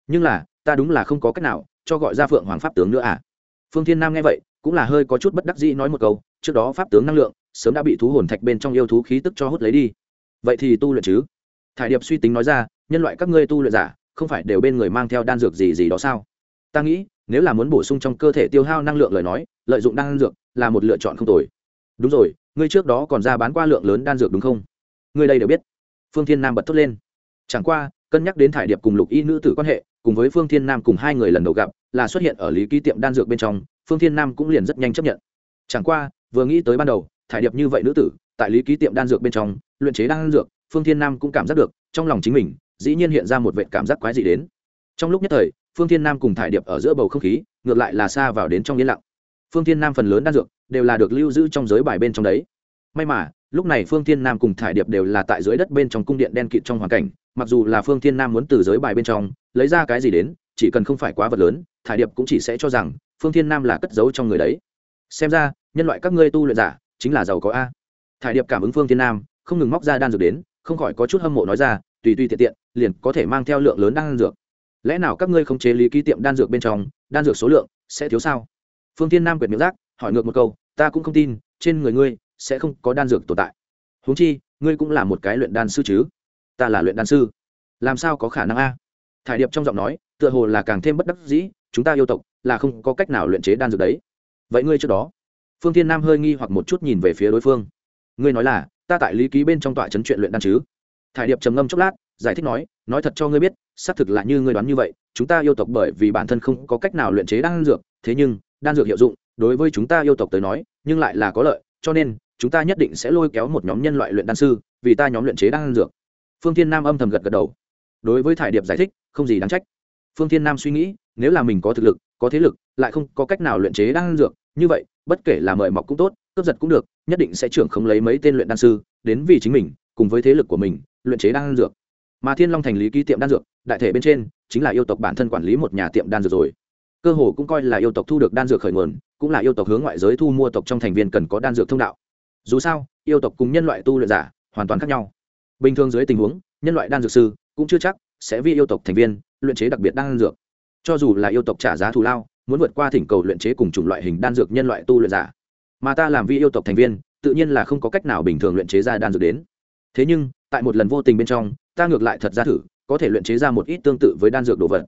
Nhưng là, ta đúng là không có cách nào, cho gọi ra phượng hoàng pháp tướng nữa à? Phương thiên nam nghe vậy, cũng là hơi có chút bất đắc dĩ nói một câu, trước đó pháp tướng năng lượng, sớm đã bị thú hồn thạch bên trong yêu thú khí tức cho hút lấy đi. Vậy thì tu luyện chứ? Thải điệp suy tính nói ra, nhân loại các ngươi tu luyện giả, không phải đều bên người mang theo đan dược gì gì đó sao? Ta nghĩ, nếu là muốn bổ sung trong cơ thể tiêu hao năng lượng lời nói lợi dụng đan dược là một lựa chọn không tồi. Đúng rồi, ngươi trước đó còn ra bán qua lượng lớn đan dược đúng không? Ngươi đây đều biết. Phương thiên nam bật thốt lên. Chẳng qua, cân nhắc đến thải điệp cùng lục y nữ tử quan hệ, cùng với phương thiên nam cùng hai người lần đầu gặp, là xuất hiện ở lý ký tiệm đan dược bên trong, phương thiên nam cũng liền rất nhanh chấp nhận. Chẳng qua, vừa nghĩ tới ban đầu, thải điệp như vậy nữ tử, tại lý ký tiệm đan dược bên trong, luyện chế đan dược, phương thiên nam cũng cảm giác được, trong lòng chính mình, dĩ nhiên hiện ra một vệ cảm giác quái dị đến. Trong lúc nhất thời, phương thiên nam cùng thải điệp ở giữa bầu không khí, ngược lại là xa vào đến trong yên lặng phương thiên nam phần lớn đan dược đều là được lưu giữ trong giới bài bên trong đấy. May mà, lúc này phương thiên nam cùng thải điệp đều là tại dưới đất bên trong cung điện đen kịt trong hoàn cảnh, mặc dù là phương thiên nam muốn từ giới bài bên trong lấy ra cái gì đến, chỉ cần không phải quá vật lớn, thải điệp cũng chỉ sẽ cho rằng phương thiên nam là cất giấu trong người đấy. Xem ra, nhân loại các ngươi tu luyện giả chính là giàu có a. Thải điệp cảm ứng phương thiên nam, không ngừng móc ra đan dược đến, không khỏi có chút hâm mộ nói ra, tùy tùy tiện tiện, liền có thể mang theo lượng lớn đan dược. Lẽ nào các ngươi không chế lý ký tiệm đan dược bên trong, đan dược số lượng sẽ thiếu sao? Phương thiên nam quyệt miệng rác, hỏi ngược một câu, ta cũng không tin, trên người ngươi sẽ không có đan dược tồn tại. Huống chi, ngươi cũng là một cái luyện đan sư chứ? Ta là luyện đan sư. Làm sao có khả năng a? Thải điệp trong giọng nói, tựa hồ là càng thêm bất đắc dĩ, chúng ta yêu tộc là không có cách nào luyện chế đan dược đấy. Vậy ngươi trước đó? Phương thiên nam hơi nghi hoặc một chút nhìn về phía đối phương. Ngươi nói là, ta tại lý ký bên trong tọa chấn chuyện luyện đan chứ? Thải điệp trầm ngâm chốc lát, giải thích nói nói thật cho ngươi biết, xác thực là như ngươi đoán như vậy, chúng ta yêu tộc bởi vì bản thân không có cách nào luyện chế đan dược, thế nhưng đan dược hiệu dụng, đối với chúng ta yêu tộc tới nói, nhưng lại là có lợi, cho nên, chúng ta nhất định sẽ lôi kéo một nhóm nhân loại luyện đan sư, vì ta nhóm luyện chế đan dược. Phương thiên nam âm thầm gật gật đầu. Đối với thải điệp giải thích, không gì đáng trách. Phương thiên nam suy nghĩ, nếu là mình có thực lực, có thế lực, lại không có cách nào luyện chế đan dược, như vậy, bất kể là mời mọc cũng tốt, cướp giật cũng được, nhất định sẽ trưởng không lấy mấy tên luyện đan sư, đến vì chính mình, cùng với thế lực của mình, luyện chế đan dược. Mà thiên long thành lý ký tiệm đan dược, đại thể bên trên, chính là yêu tộc bản thân quản lý một nhà tiệm đan dược rồi cơ hồ cũng coi là yêu tộc thu được đan dược khởi nguồn, cũng là yêu tộc hướng ngoại giới thu mua tộc trong thành viên cần có đan dược thông đạo. Dù sao, yêu tộc cùng nhân loại tu luyện giả hoàn toàn khác nhau. Bình thường dưới tình huống, nhân loại đan dược sư cũng chưa chắc sẽ vì yêu tộc thành viên luyện chế đặc biệt đan dược. Cho dù là yêu tộc trả giá thù lao, muốn vượt qua thỉnh cầu luyện chế cùng chủng loại hình đan dược nhân loại tu luyện giả, mà ta làm vi yêu tộc thành viên, tự nhiên là không có cách nào bình thường luyện chế ra đan dược đến. Thế nhưng, tại một lần vô tình bên trong, ta ngược lại thật ra thử, có thể luyện chế ra một ít tương tự với đan dược đồ vật.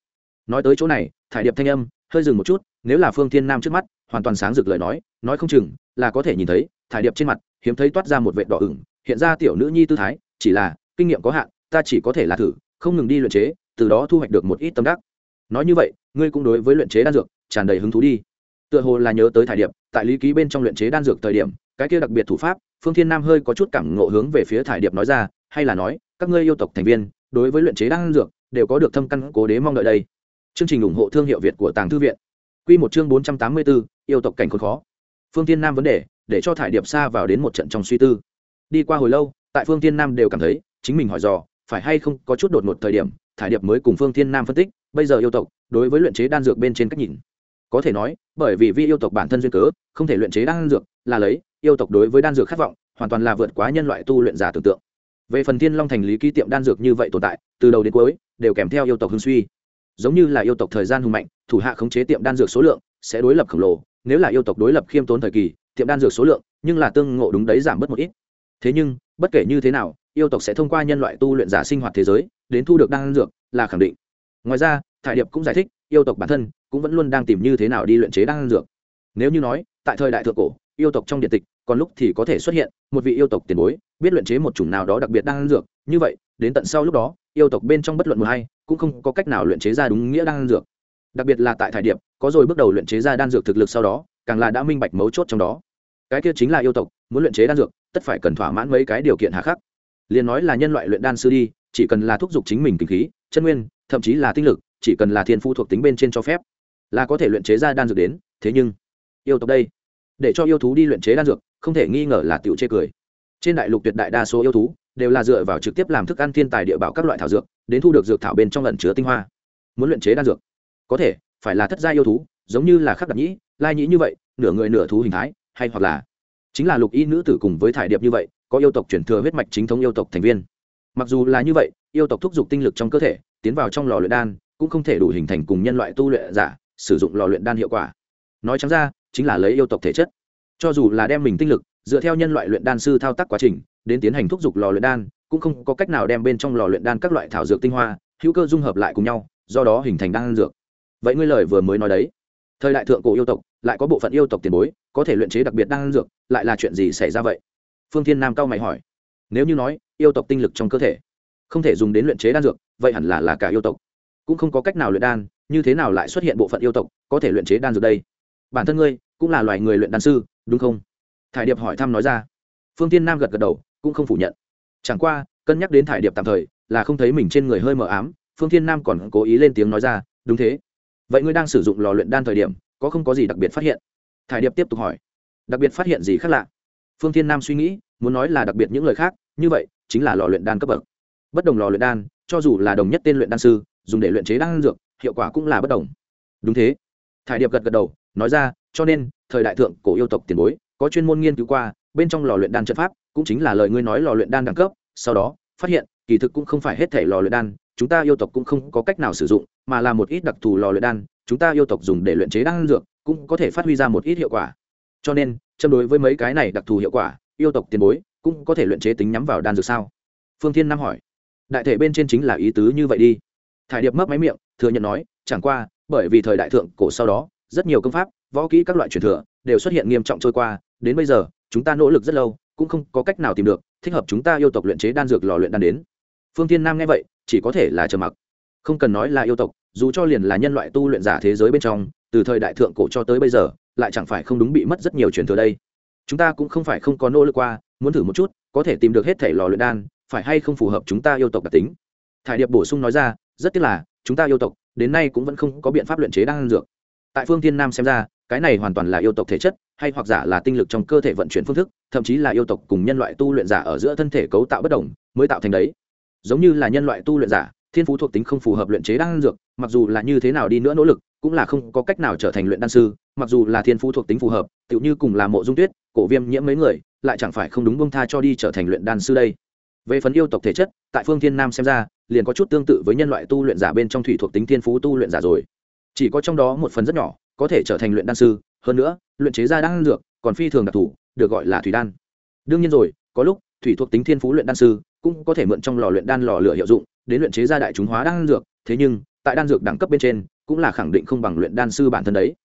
Nói tới chỗ này, thải điệp thanh âm hơi dừng một chút, nếu là phương thiên nam trước mắt, hoàn toàn sáng rực lời nói nói không chừng là có thể nhìn thấy thải điệp trên mặt, hiếm thấy toát ra một vệ đỏ ửng, hiện ra tiểu nữ nhi tư thái, chỉ là kinh nghiệm có hạn, ta chỉ có thể là thử, không ngừng đi luyện chế, từ đó thu hoạch được một ít tâm đắc. Nói như vậy, ngươi cũng đối với luyện chế đan dược tràn đầy hứng thú đi. Tựa hồ là nhớ tới thải điệp, tại lý ký bên trong luyện chế đan dược thời điểm, cái kia đặc biệt thủ pháp, phương thiên nam hơi có chút cảm ngộ hướng về phía thải điệp nói ra, hay là nói, các ngươi yêu tộc thành viên, đối với luyện chế đan dược, đều có được thâm căn cố đế mong đợi đây chương trình ủng hộ thương hiệu việt của tàng thư viện. Quy một chương bốn trăm tám mươi bốn yêu tộc cảnh khốn khó. Phương tiên nam vấn đề, để cho thải điệp xa vào đến một trận trong suy tư. Đi qua hồi lâu, tại phương tiên nam đều cảm thấy, chính mình hỏi dò, phải hay không có chút đột ngột thời điểm, thải điệp mới cùng phương tiên nam phân tích, bây giờ yêu tộc, đối với luyện chế đan dược bên trên cách nhìn. Có thể nói, bởi vì vi yêu tộc bản thân duyên cớ, không thể luyện chế đan dược, là lấy, yêu tộc đối với đan dược khát vọng, hoàn toàn là vượt quá nhân loại tu luyện giả tưởng tượng. Về phần thiên long thành lý ký tiệm đan dược như vậy tồn tại, từ đầu đến cuối, đều kèm theo yêu tộc hưng suy giống như là yêu tộc thời gian hùng mạnh, thủ hạ khống chế tiệm đan dược số lượng sẽ đối lập khổng lồ, nếu là yêu tộc đối lập khiêm tốn thời kỳ, tiệm đan dược số lượng, nhưng là tương ngộ đúng đấy giảm bớt một ít. Thế nhưng, bất kể như thế nào, yêu tộc sẽ thông qua nhân loại tu luyện giả sinh hoạt thế giới, đến thu được đan dược là khẳng định. Ngoài ra, thải điệp cũng giải thích, yêu tộc bản thân cũng vẫn luôn đang tìm như thế nào đi luyện chế đan dược. Nếu như nói, tại thời đại thượng cổ, yêu tộc trong điện tịch, còn lúc thì có thể xuất hiện một vị yêu tộc tiền bối, biết luyện chế một chủng nào đó đặc biệt đan dược, như vậy, đến tận sau lúc đó yêu tộc bên trong bất luận một hay, cũng không có cách nào luyện chế ra đúng nghĩa đan dược. Đặc biệt là tại thải điệp có rồi bước đầu luyện chế ra đan dược thực lực sau đó, càng là đã minh bạch mấu chốt trong đó. Cái kia chính là yêu tộc, muốn luyện chế đan dược, tất phải cần thỏa mãn mấy cái điều kiện hà khắc. Liền nói là nhân loại luyện đan sư đi, chỉ cần là thúc giục chính mình kinh khí, chân nguyên, thậm chí là tinh lực, chỉ cần là thiên phu thuộc tính bên trên cho phép, là có thể luyện chế ra đan dược đến, thế nhưng, yêu tộc đây, để cho yêu thú đi luyện chế đan dược, không thể nghi ngờ là tiểu chê cười. Trên đại lục tuyệt đại đa số yêu thú đều là dựa vào trực tiếp làm thức ăn thiên tài địa bảo các loại thảo dược, đến thu được dược thảo bên trong lần chứa tinh hoa. Muốn luyện chế đan dược. Có thể, phải là thất gia yêu thú, giống như là khắc đặc nhĩ, lai nhĩ như vậy, nửa người nửa thú hình thái, hay hoặc là chính là lục y nữ tử cùng với thải điệp như vậy, có yêu tộc chuyển thừa huyết mạch chính thống yêu tộc thành viên. Mặc dù là như vậy, yêu tộc thúc giục tinh lực trong cơ thể, tiến vào trong lò luyện đan, cũng không thể đủ hình thành cùng nhân loại tu luyện giả, sử dụng lò luyện đan hiệu quả. Nói chẳng ra, chính là lấy yêu tộc thể chất. Cho dù là đem mình tinh lực dựa theo nhân loại luyện đan sư thao tác quá trình, đến tiến hành thúc giục lò luyện đan, cũng không có cách nào đem bên trong lò luyện đan các loại thảo dược tinh hoa, hữu cơ dung hợp lại cùng nhau, do đó hình thành đan dược. Vậy ngươi lời vừa mới nói đấy, thời đại thượng cổ yêu tộc, lại có bộ phận yêu tộc tiền bối, có thể luyện chế đặc biệt đan dược, lại là chuyện gì xảy ra vậy? Phương thiên nam cao mày hỏi. Nếu như nói, yêu tộc tinh lực trong cơ thể, không thể dùng đến luyện chế đan dược, vậy hẳn là là cả yêu tộc. Cũng không có cách nào luyện đan, như thế nào lại xuất hiện bộ phận yêu tộc có thể luyện chế đan dược đây? Bản thân ngươi cũng là loài người luyện đan sư, đúng không? Thải điệp hỏi thăm nói ra. Phương tiên nam gật gật đầu, cũng không phủ nhận. Chẳng qua, cân nhắc đến thải điệp tạm thời, là không thấy mình trên người hơi mờ ám, phương thiên nam còn cố ý lên tiếng nói ra, đúng thế. Vậy ngươi đang sử dụng lò luyện đan thời điểm, có không có gì đặc biệt phát hiện? Thải điệp tiếp tục hỏi. Đặc biệt phát hiện gì khác lạ? Phương thiên nam suy nghĩ, muốn nói là đặc biệt những lời khác, như vậy, chính là lò luyện đan cấp bậc. Bất đồng lò luyện đan, cho dù là đồng nhất tên luyện đan sư, dùng để luyện chế đan dược, hiệu quả cũng là bất đồng. Đúng thế. Thải điệp gật gật đầu, nói ra, cho nên, thời đại thượng cổ yêu tộc tiền bối có chuyên môn nghiên cứu qua, bên trong lò luyện đan trận pháp cũng chính là lời ngươi nói lò luyện đan đẳng cấp, sau đó, phát hiện, kỳ thực cũng không phải hết thể lò luyện đan, chúng ta yêu tộc cũng không có cách nào sử dụng, mà là một ít đặc thù lò luyện đan, chúng ta yêu tộc dùng để luyện chế đan dược, cũng có thể phát huy ra một ít hiệu quả. Cho nên, châm đối với mấy cái này đặc thù hiệu quả, yêu tộc tiền bối cũng có thể luyện chế tính nhắm vào đan dược sao? Phương thiên nam hỏi. Đại thể bên trên chính là ý tứ như vậy đi. Thải điệp mấp máy miệng, thừa nhận nói, chẳng qua, bởi vì thời đại thượng cổ sau đó, rất nhiều công pháp, võ kỹ các loại truyền thừa đều xuất hiện nghiêm trọng trôi qua, đến bây giờ, chúng ta nỗ lực rất lâu, cũng không có cách nào tìm được thích hợp chúng ta yêu tộc luyện chế đan dược lò luyện đan đến. Phương thiên nam nghe vậy, chỉ có thể là trầm mặc. Không cần nói là yêu tộc, dù cho liền là nhân loại tu luyện giả thế giới bên trong, từ thời đại thượng cổ cho tới bây giờ, lại chẳng phải không đúng bị mất rất nhiều truyền thừa đây. Chúng ta cũng không phải không có nỗ lực qua, muốn thử một chút, có thể tìm được hết thể lò luyện đan, phải hay không phù hợp chúng ta yêu tộc đặc tính. Thải điệp bổ sung nói ra, rất tiếc là, chúng ta yêu tộc, đến nay cũng vẫn không có biện pháp luyện chế đan dược. Tại phương thiên nam xem ra cái này hoàn toàn là yêu tộc thể chất, hay hoặc giả là tinh lực trong cơ thể vận chuyển phương thức, thậm chí là yêu tộc cùng nhân loại tu luyện giả ở giữa thân thể cấu tạo bất đồng mới tạo thành đấy. Giống như là nhân loại tu luyện giả, thiên phú thuộc tính không phù hợp luyện chế đan dược, mặc dù là như thế nào đi nữa nỗ lực, cũng là không có cách nào trở thành luyện đan sư, mặc dù là thiên phú thuộc tính phù hợp, tựu như cùng là mộ dung tuyết, cổ viêm nhiễm mấy người, lại chẳng phải không đúng bông tha cho đi trở thành luyện đan sư đây. Về phần yêu tộc thể chất, tại phương thiên nam xem ra, liền có chút tương tự với nhân loại tu luyện giả bên trong thủy thuộc tính thiên phú tu luyện giả rồi. Chỉ có trong đó một phần rất nhỏ có thể trở thành luyện đan sư, hơn nữa, luyện chế ra đan dược còn phi thường đặc thù, được gọi là thủy đan. Đương nhiên rồi, có lúc, thủy thuộc tính thiên phú luyện đan sư cũng có thể mượn trong lò luyện đan lò lửa hiệu dụng, đến luyện chế ra đại chúng hóa đan dược, thế nhưng, tại đan dược đẳng cấp bên trên, cũng là khẳng định không bằng luyện đan sư bản thân đấy.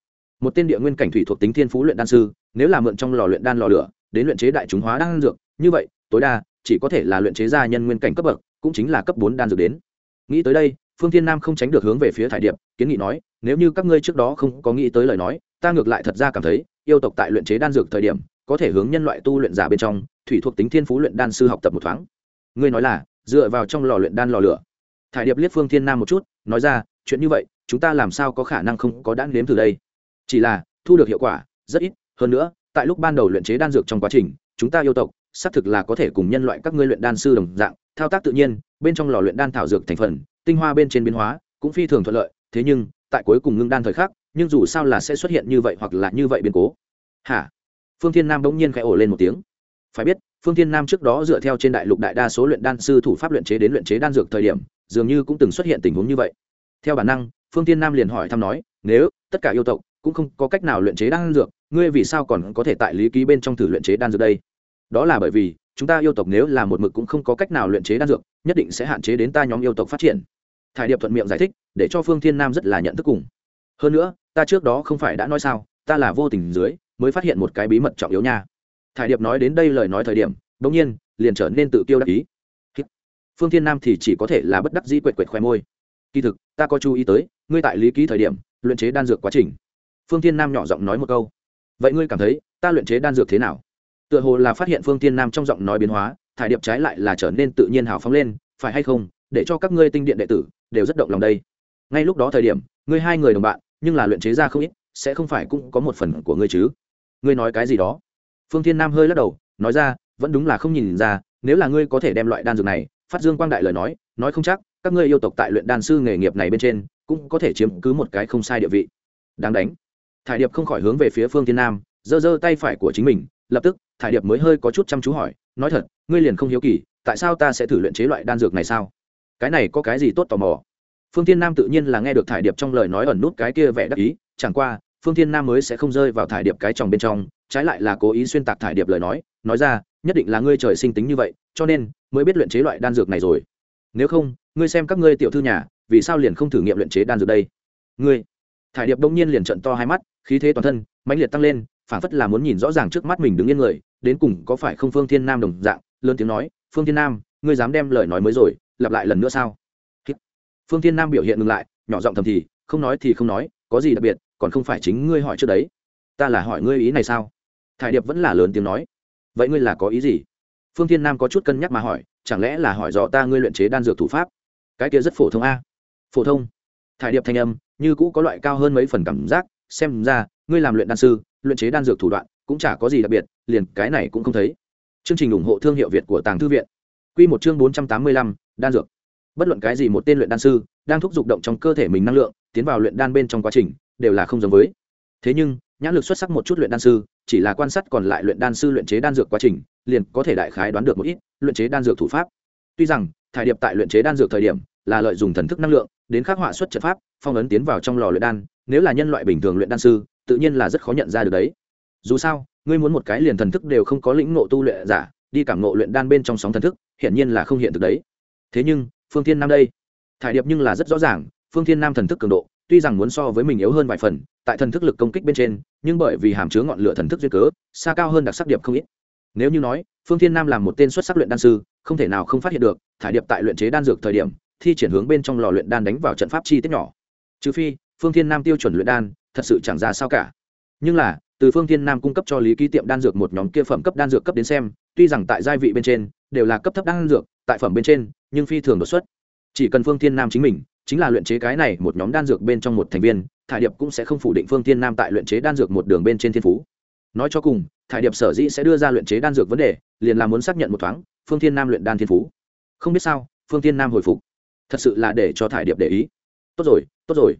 Một tên địa nguyên cảnh thủy thuộc tính thiên phú luyện đan sư, nếu là mượn trong lò luyện đan lò lửa, đến luyện chế đại chúng hóa đan dược, như vậy, tối đa, chỉ có thể là luyện chế ra nhân nguyên cảnh cấp bậc, cũng chính là cấp bốn đan dược đến. Nghĩ tới đây phương thiên nam không tránh được hướng về phía thải điệp, kiến nghị nói, nếu như các ngươi trước đó không có nghĩ tới lời nói, ta ngược lại thật ra cảm thấy, yêu tộc tại luyện chế đan dược thời điểm, có thể hướng nhân loại tu luyện giả bên trong, thủy thuộc tính thiên phú luyện đan sư học tập một thoáng. Ngươi nói là, dựa vào trong lò luyện đan lò lửa. Thải điệp liếc phương thiên nam một chút, nói ra, chuyện như vậy, chúng ta làm sao có khả năng không có đan nếm từ đây? Chỉ là, thu được hiệu quả, rất ít. Hơn nữa, tại lúc ban đầu luyện chế đan dược trong quá trình, chúng ta yêu tộc, xác thực là có thể cùng nhân loại các ngươi luyện đan sư đồng dạng, thao tác tự nhiên, bên trong lò luyện đan thảo dược thành phần tinh hoa bên trên biến hóa cũng phi thường thuận lợi, thế nhưng, tại cuối cùng ngưng đan thời khắc, nhưng dù sao là sẽ xuất hiện như vậy hoặc là như vậy biến cố. Hả? Phương thiên nam bỗng nhiên khẽ ổ lên một tiếng. Phải biết, phương thiên nam trước đó dựa theo trên đại lục đại đa số luyện đan sư thủ pháp luyện chế đến luyện chế đan dược thời điểm, dường như cũng từng xuất hiện tình huống như vậy. Theo bản năng, phương thiên nam liền hỏi thăm nói, nếu tất cả yêu tộc cũng không có cách nào luyện chế đan dược, ngươi vì sao còn có thể tại lý ký bên trong thử luyện chế đan dược đây? Đó là bởi vì, chúng ta yêu tộc nếu là một mực cũng không có cách nào luyện chế đan dược, nhất định sẽ hạn chế đến ta nhóm yêu tộc phát triển thải điệp thuận miệng giải thích, để cho phương thiên nam rất là nhận thức cùng. Hơn nữa, ta trước đó không phải đã nói sao, ta là vô tình dưới, mới phát hiện một cái bí mật trọng yếu nha. Thải điệp nói đến đây lời nói thời điểm đ ỗ n g nhiên, liền trở nên tự tiêu đắc ý. Phương thiên nam thì chỉ có thể là bất đắc dĩ quệt quệt khoe môi. Kỳ thực, ta có chú ý tới, ngươi tại lý ký thời điểm, luyện chế đan dược quá trình. Phương thiên nam nhỏ giọng nói một câu. Vậy ngươi cảm thấy, ta luyện chế đan dược thế nào? Tựa hồ là phát hiện phương thiên nam trong giọng nói biến hóa, thải điệp trái lại là trở nên tự nhiên hào phóng lên, phải hay không, để cho các ngươi tinh điện đệ tử đều rất động lòng đây. Ngay lúc đó thời điểm, ngươi hai người đồng bạn, nhưng là luyện chế ra không ít, sẽ không phải cũng có một phần của ngươi chứ. Ngươi nói cái gì đó? Phương thiên nam hơi lắc đầu, nói ra, vẫn đúng là không nhìn ra, nếu là ngươi có thể đem loại đan dược này, phát dương quang đại lời nói nói không chắc, các ngươi yêu tộc tại luyện đan sư nghề nghiệp này bên trên, cũng có thể chiếm cứ một cái không sai địa vị. Đáng đánh. Thải điệp không khỏi hướng về phía phương thiên nam, giơ giơ tay phải của chính mình, lập tức, thải điệp mới hơi có chút chăm chú hỏi, nói thật, ngươi liền không hiếu kỳ, tại sao ta sẽ thử luyện chế loại đan dược này sao? Cái này có cái gì tốt tò mò? Phương thiên nam tự nhiên là nghe được thải điệp trong lời nói ẩn nút cái kia vẻ đắc ý, chẳng qua, phương thiên nam mới sẽ không rơi vào thải điệp cái tròng bên trong, trái lại là cố ý xuyên tạc thải điệp lời nói nói ra, nhất định là ngươi trời sinh tính như vậy, cho nên mới biết luyện chế loại đan dược này rồi. Nếu không, ngươi xem các ngươi tiểu thư nhà, vì sao liền không thử nghiệm luyện chế đan dược đây? Ngươi. Thải điệp đông nhiên liền trận to hai mắt, khí thế toàn thân, mãnh liệt tăng lên phản phất là muốn nhìn rõ ràng trước mắt mình đứng yên người, đến cùng có phải không phương thiên nam đồng dạng, lớn tiếng nói, phương thiên nam, ngươi dám đem lời nói mới rồi lặp lại lần nữa sao? Phương thiên nam biểu hiện ngừng lại, nhỏ giọng thầm thì, không nói thì không nói, có gì đặc biệt, còn không phải chính ngươi hỏi trước đấy. Ta là hỏi ngươi ý này sao? Thải điệp vẫn là lớn tiếng nói. Vậy ngươi là có ý gì? Phương thiên nam có chút cân nhắc mà hỏi, chẳng lẽ là hỏi rõ ta ngươi luyện chế đan dược thủ pháp? Cái kia rất phổ thông a. Phổ thông. Thải điệp thanh âm, như cũ có loại cao hơn mấy phần cảm giác, xem ra, ngươi làm luyện đan sư, luyện chế đan dược thủ đoạn, cũng chả có gì đặc biệt, liền cái này cũng không thấy. Chương trình ủng hộ thương hiệu việt của tàng thư viện. Q một chương bốn trăm tám mươi lăm đan dược. Bất luận cái gì một tên luyện đan sư đang thúc giục động trong cơ thể mình năng lượng, tiến vào luyện đan bên trong quá trình, đều là không giống với. Thế nhưng, nhãn lực xuất sắc một chút luyện đan sư, chỉ là quan sát còn lại luyện đan sư luyện chế đan dược quá trình, liền có thể đại khái đoán được một ít luyện chế đan dược thủ pháp. Tuy rằng, thải điệp tại luyện chế đan dược thời điểm là lợi dùng thần thức năng lượng, đến khắc họa xuất trận pháp, phong ấn tiến vào trong lò luyện đan, nếu là nhân loại bình thường luyện đan sư, tự nhiên là rất khó nhận ra được đấy. Dù sao, ngươi muốn một cái liền thần thức đều không có lĩnh ngộ tu luyện giả, đi cảm ngộ luyện đan bên trong sóng thần thức, hiển nhiên là không hiện thực đấy thế nhưng, phương thiên nam đây, thải điệp nhưng là rất rõ ràng, phương thiên nam thần thức cường độ, tuy rằng muốn so với mình yếu hơn vài phần, tại thần thức lực công kích bên trên, nhưng bởi vì hàm chứa ngọn lửa thần thức duyên cớ, xa cao hơn đặc sắc điệp không ít. Nếu như nói, phương thiên nam là một tên xuất sắc luyện đan sư, không thể nào không phát hiện được, thải điệp tại luyện chế đan dược thời điểm, thi triển hướng bên trong lò luyện đan đánh vào trận pháp chi tiết nhỏ. Trừ phi, phương thiên nam tiêu chuẩn luyện đan, thật sự chẳng ra sao cả. Nhưng là, từ phương thiên nam cung cấp cho lý ký tiệm đan dược một nhóm kia phẩm cấp đan dược cấp đến xem, tuy rằng tại giai vị bên trên, đều là cấp thấp đan dược, tại phẩm bên trên nhưng phi thường đột xuất. Chỉ cần phương thiên nam chính mình, chính là luyện chế cái này một nhóm đan dược bên trong một thành viên, thải điệp cũng sẽ không phủ định phương thiên nam tại luyện chế đan dược một đường bên trên thiên phú. Nói cho cùng, thải điệp sở dĩ sẽ đưa ra luyện chế đan dược vấn đề, liền là muốn xác nhận một thoáng, phương thiên nam luyện đan thiên phú. Không biết sao, phương thiên nam hồi phục. Thật sự là để cho thải điệp để ý. Tốt rồi tốt rồi.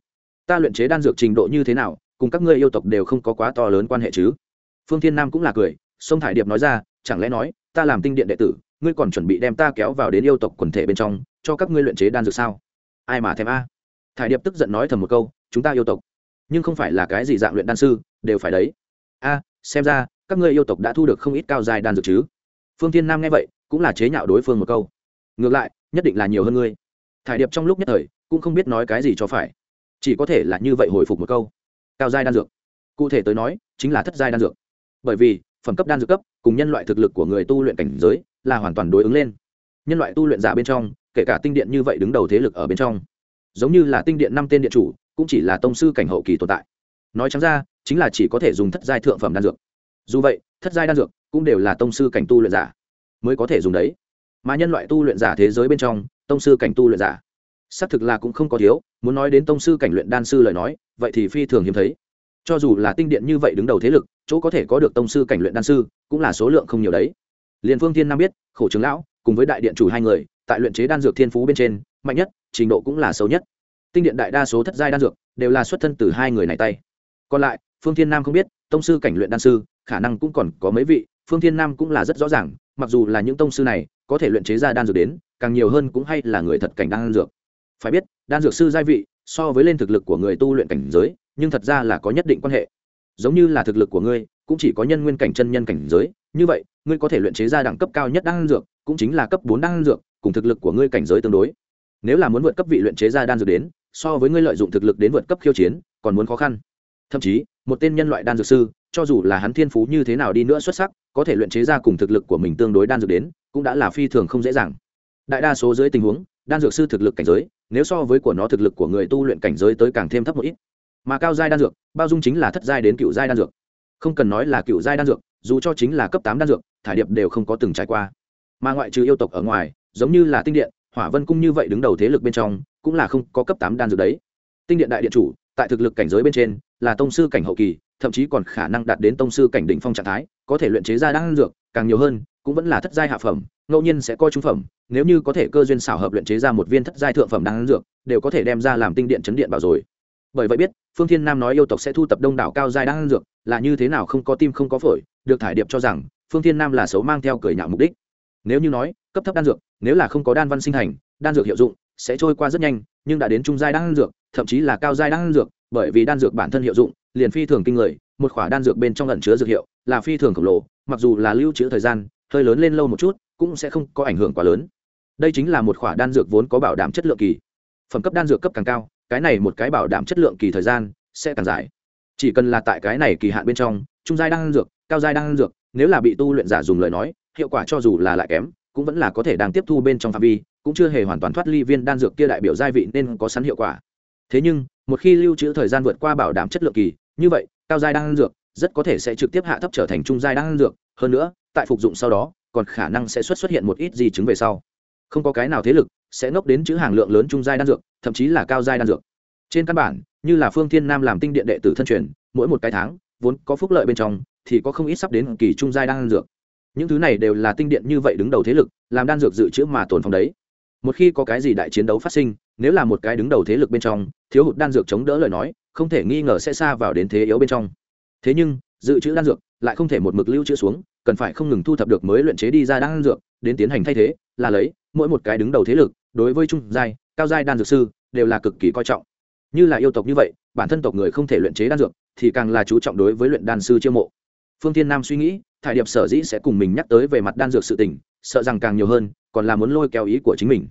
Ta luyện chế đan dược trình độ như thế nào, cùng các ngươi yêu tộc đều không có quá to lớn quan hệ chứ? Phương thiên nam cũng là cười sông thải điệp nói ra, chẳng lẽ nói, ta làm tinh điện đệ tử ngươi còn chuẩn bị đem ta kéo vào đến yêu tộc quần thể bên trong, cho các ngươi luyện chế đan dược sao? Ai mà thèm a? Thải điệp tức giận nói thầm một câu, chúng ta yêu tộc. Nhưng không phải là cái gì dạng luyện đan sư, đều phải đấy. A, xem ra, các ngươi yêu tộc đã thu được không ít cao dài đan dược chứ. Phương thiên nam nghe vậy, cũng là chế nhạo đối phương một câu. Ngược lại, nhất định là nhiều hơn ngươi. Thải điệp trong lúc nhất thời, cũng không biết nói cái gì cho phải. Chỉ có thể là như vậy hồi phục một câu. Cao giai đan dược. Cụ thể tới nói, chính là thất giai đan dược. Bởi vì, phẩm cấp đan dược cấp, cùng nhân loại thực lực của người tu luyện cảnh giới là hoàn toàn đối ứng lên. Nhân loại tu luyện giả bên trong, kể cả tinh điện như vậy đứng đầu thế lực ở bên trong, giống như là tinh điện năm tên điện chủ, cũng chỉ là tông sư cảnh hậu kỳ tồn tại. Nói chẳng ra, chính là chỉ có thể dùng thất giai thượng phẩm đan dược. Dù vậy, thất giai đan dược cũng đều là tông sư cảnh tu luyện giả mới có thể dùng đấy. Mà nhân loại tu luyện giả thế giới bên trong, tông sư cảnh tu luyện giả, xác thực là cũng không có thiếu, muốn nói đến tông sư cảnh luyện đan sư lời nói, vậy thì phi thường hiếm thấy. Cho dù là tinh điện như vậy đứng đầu thế lực, chỗ có thể có được tông sư cảnh luyện đan sư cũng là số lượng không nhiều đấy liền phương thiên nam biết, khổ trưởng lão, cùng với đại điện chủ hai người, tại luyện chế đan dược thiên phú bên trên, mạnh nhất, trình độ cũng là xấu nhất. Tinh điện đại đa số thất giai đan dược, đều là xuất thân từ hai người này tay. Còn lại, phương thiên nam không biết, tông sư cảnh luyện đan sư, khả năng cũng còn có mấy vị, phương thiên nam cũng là rất rõ ràng, mặc dù là những tông sư này, có thể luyện chế ra đan dược đến, càng nhiều hơn cũng hay là người thật cảnh đan dược. Phải biết, đan dược sư giai vị, so với lên thực lực của người tu luyện cảnh giới, nhưng thật ra là có nhất định quan hệ. Giống như là thực lực của ngươi, cũng chỉ có nhân nguyên cảnh chân nhân cảnh giới như vậy, ngươi có thể luyện chế ra đẳng cấp cao nhất đan dược, cũng chính là cấp bốn đan dược, cùng thực lực của ngươi cảnh giới tương đối. Nếu là muốn vượt cấp vị luyện chế ra đan dược đến, so với ngươi lợi dụng thực lực đến vượt cấp khiêu chiến, còn muốn khó khăn. Thậm chí, một tên nhân loại đan dược sư, cho dù là hắn thiên phú như thế nào đi nữa xuất sắc, có thể luyện chế ra cùng thực lực của mình tương đối đan dược đến, cũng đã là phi thường không dễ dàng. Đại đa số dưới tình huống, đan dược sư thực lực cảnh giới, nếu so với của nó thực lực của người tu luyện cảnh giới tới càng thêm thấp một ít. Mà cao giai đan dược, bao dung chính là thất giai đến cựu giai đan dược. Không cần nói là cựu giai đan dược dù cho chính là cấp tám đan dược, thải điệp đều không có từng trải qua. Mà ngoại trừ yêu tộc ở ngoài, giống như là tinh điện, hỏa vân cung như vậy đứng đầu thế lực bên trong, cũng là không có cấp tám đan dược đấy. Tinh điện đại điện chủ, tại thực lực cảnh giới bên trên, là tông sư cảnh hậu kỳ, thậm chí còn khả năng đạt đến tông sư cảnh đỉnh phong trạng thái, có thể luyện chế ra đan dược, càng nhiều hơn, cũng vẫn là thất giai hạ phẩm, ngẫu nhiên sẽ coi trung phẩm, nếu như có thể cơ duyên xảo hợp luyện chế ra một viên thất giai thượng phẩm đan dược, đều có thể đem ra làm tinh điện chấn điện bảo rồi. Bởi vậy biết, phương thiên nam nói yêu tộc sẽ thu tập đông đảo cao giai đan dược, là như thế nào không có tim không có phổi được thải điệp cho rằng, phương thiên nam là xấu mang theo cười nhạo mục đích. Nếu như nói, cấp thấp đan dược, nếu là không có đan văn sinh thành đan dược hiệu dụng, sẽ trôi qua rất nhanh, nhưng đã đến trung giai đan dược, thậm chí là cao giai đan dược, bởi vì đan dược bản thân hiệu dụng, liền phi thường kinh người, một khỏa đan dược bên trong ẩn chứa dược hiệu, là phi thường khổng lồ, mặc dù là lưu trữ thời gian, hơi lớn lên lâu một chút, cũng sẽ không có ảnh hưởng quá lớn. Đây chính là một khỏa đan dược vốn có bảo đảm chất lượng kỳ. Phẩm cấp đan dược cấp càng cao, cái này một cái bảo đảm chất lượng kỳ thời gian sẽ càng dài. Chỉ cần là tại cái này kỳ hạn bên trong trung giai đan dược, cao giai đan dược, nếu là bị tu luyện giả dùng lời nói, hiệu quả cho dù là lại kém, cũng vẫn là có thể đang tiếp thu bên trong phạm vi, cũng chưa hề hoàn toàn thoát ly viên đan dược kia đại biểu giai vị nên có sẵn hiệu quả. Thế nhưng, một khi lưu trữ thời gian vượt qua bảo đảm chất lượng kỳ, như vậy, cao giai đan dược rất có thể sẽ trực tiếp hạ thấp trở thành trung giai đan dược. Hơn nữa, tại phục dụng sau đó, còn khả năng sẽ xuất xuất hiện một ít di chứng về sau. Không có cái nào thế lực sẽ ngốc đến chữ hàng lượng lớn trung giai đan dược, thậm chí là cao giai đan dược. Trên căn bản, như là phương thiên nam làm tinh điện đệ tử thân truyền, mỗi một cái tháng vốn có phúc lợi bên trong, thì có không ít sắp đến kỳ trung giai đan dược. Những thứ này đều là tinh điện như vậy đứng đầu thế lực, làm đan dược dự trữ mà tồn phòng đấy. Một khi có cái gì đại chiến đấu phát sinh, nếu là một cái đứng đầu thế lực bên trong, thiếu hụt đan dược chống đỡ lời nói, không thể nghi ngờ sẽ xa vào đến thế yếu bên trong. Thế nhưng, dự trữ đan dược lại không thể một mực lưu trữ xuống, cần phải không ngừng thu thập được mới luyện chế đi ra đan dược, đến tiến hành thay thế, là lấy, mỗi một cái đứng đầu thế lực, đối với trung giai, cao giai đan dược sư, đều là cực kỳ coi trọng. Như là yêu tộc như vậy, bản thân tộc người không thể luyện chế đan dược thì càng là chú trọng đối với luyện đan sư chiêu mộ. Phương thiên nam suy nghĩ, thải điệp sở dĩ sẽ cùng mình nhắc tới về mặt đan dược sự tình, sợ rằng càng nhiều hơn, còn là muốn lôi kéo ý của chính mình.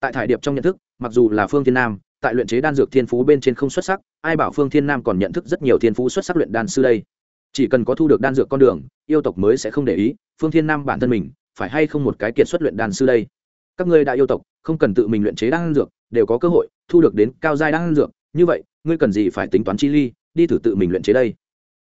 Tại thải điệp trong nhận thức, mặc dù là phương thiên nam, tại luyện chế đan dược thiên phú bên trên không xuất sắc, ai bảo phương thiên nam còn nhận thức rất nhiều thiên phú xuất sắc luyện đan sư đây? Chỉ cần có thu được đan dược con đường, yêu tộc mới sẽ không để ý, phương thiên nam bản thân mình, phải hay không một cái kiệt xuất luyện đan sư đây? Các ngươi đã yêu tộc, không cần tự mình luyện chế đan dược, đều có cơ hội thu được đến cao giai đan dược, như vậy, ngươi cần gì phải tính toán chi ly? Đi thử tự mình luyện chế đây.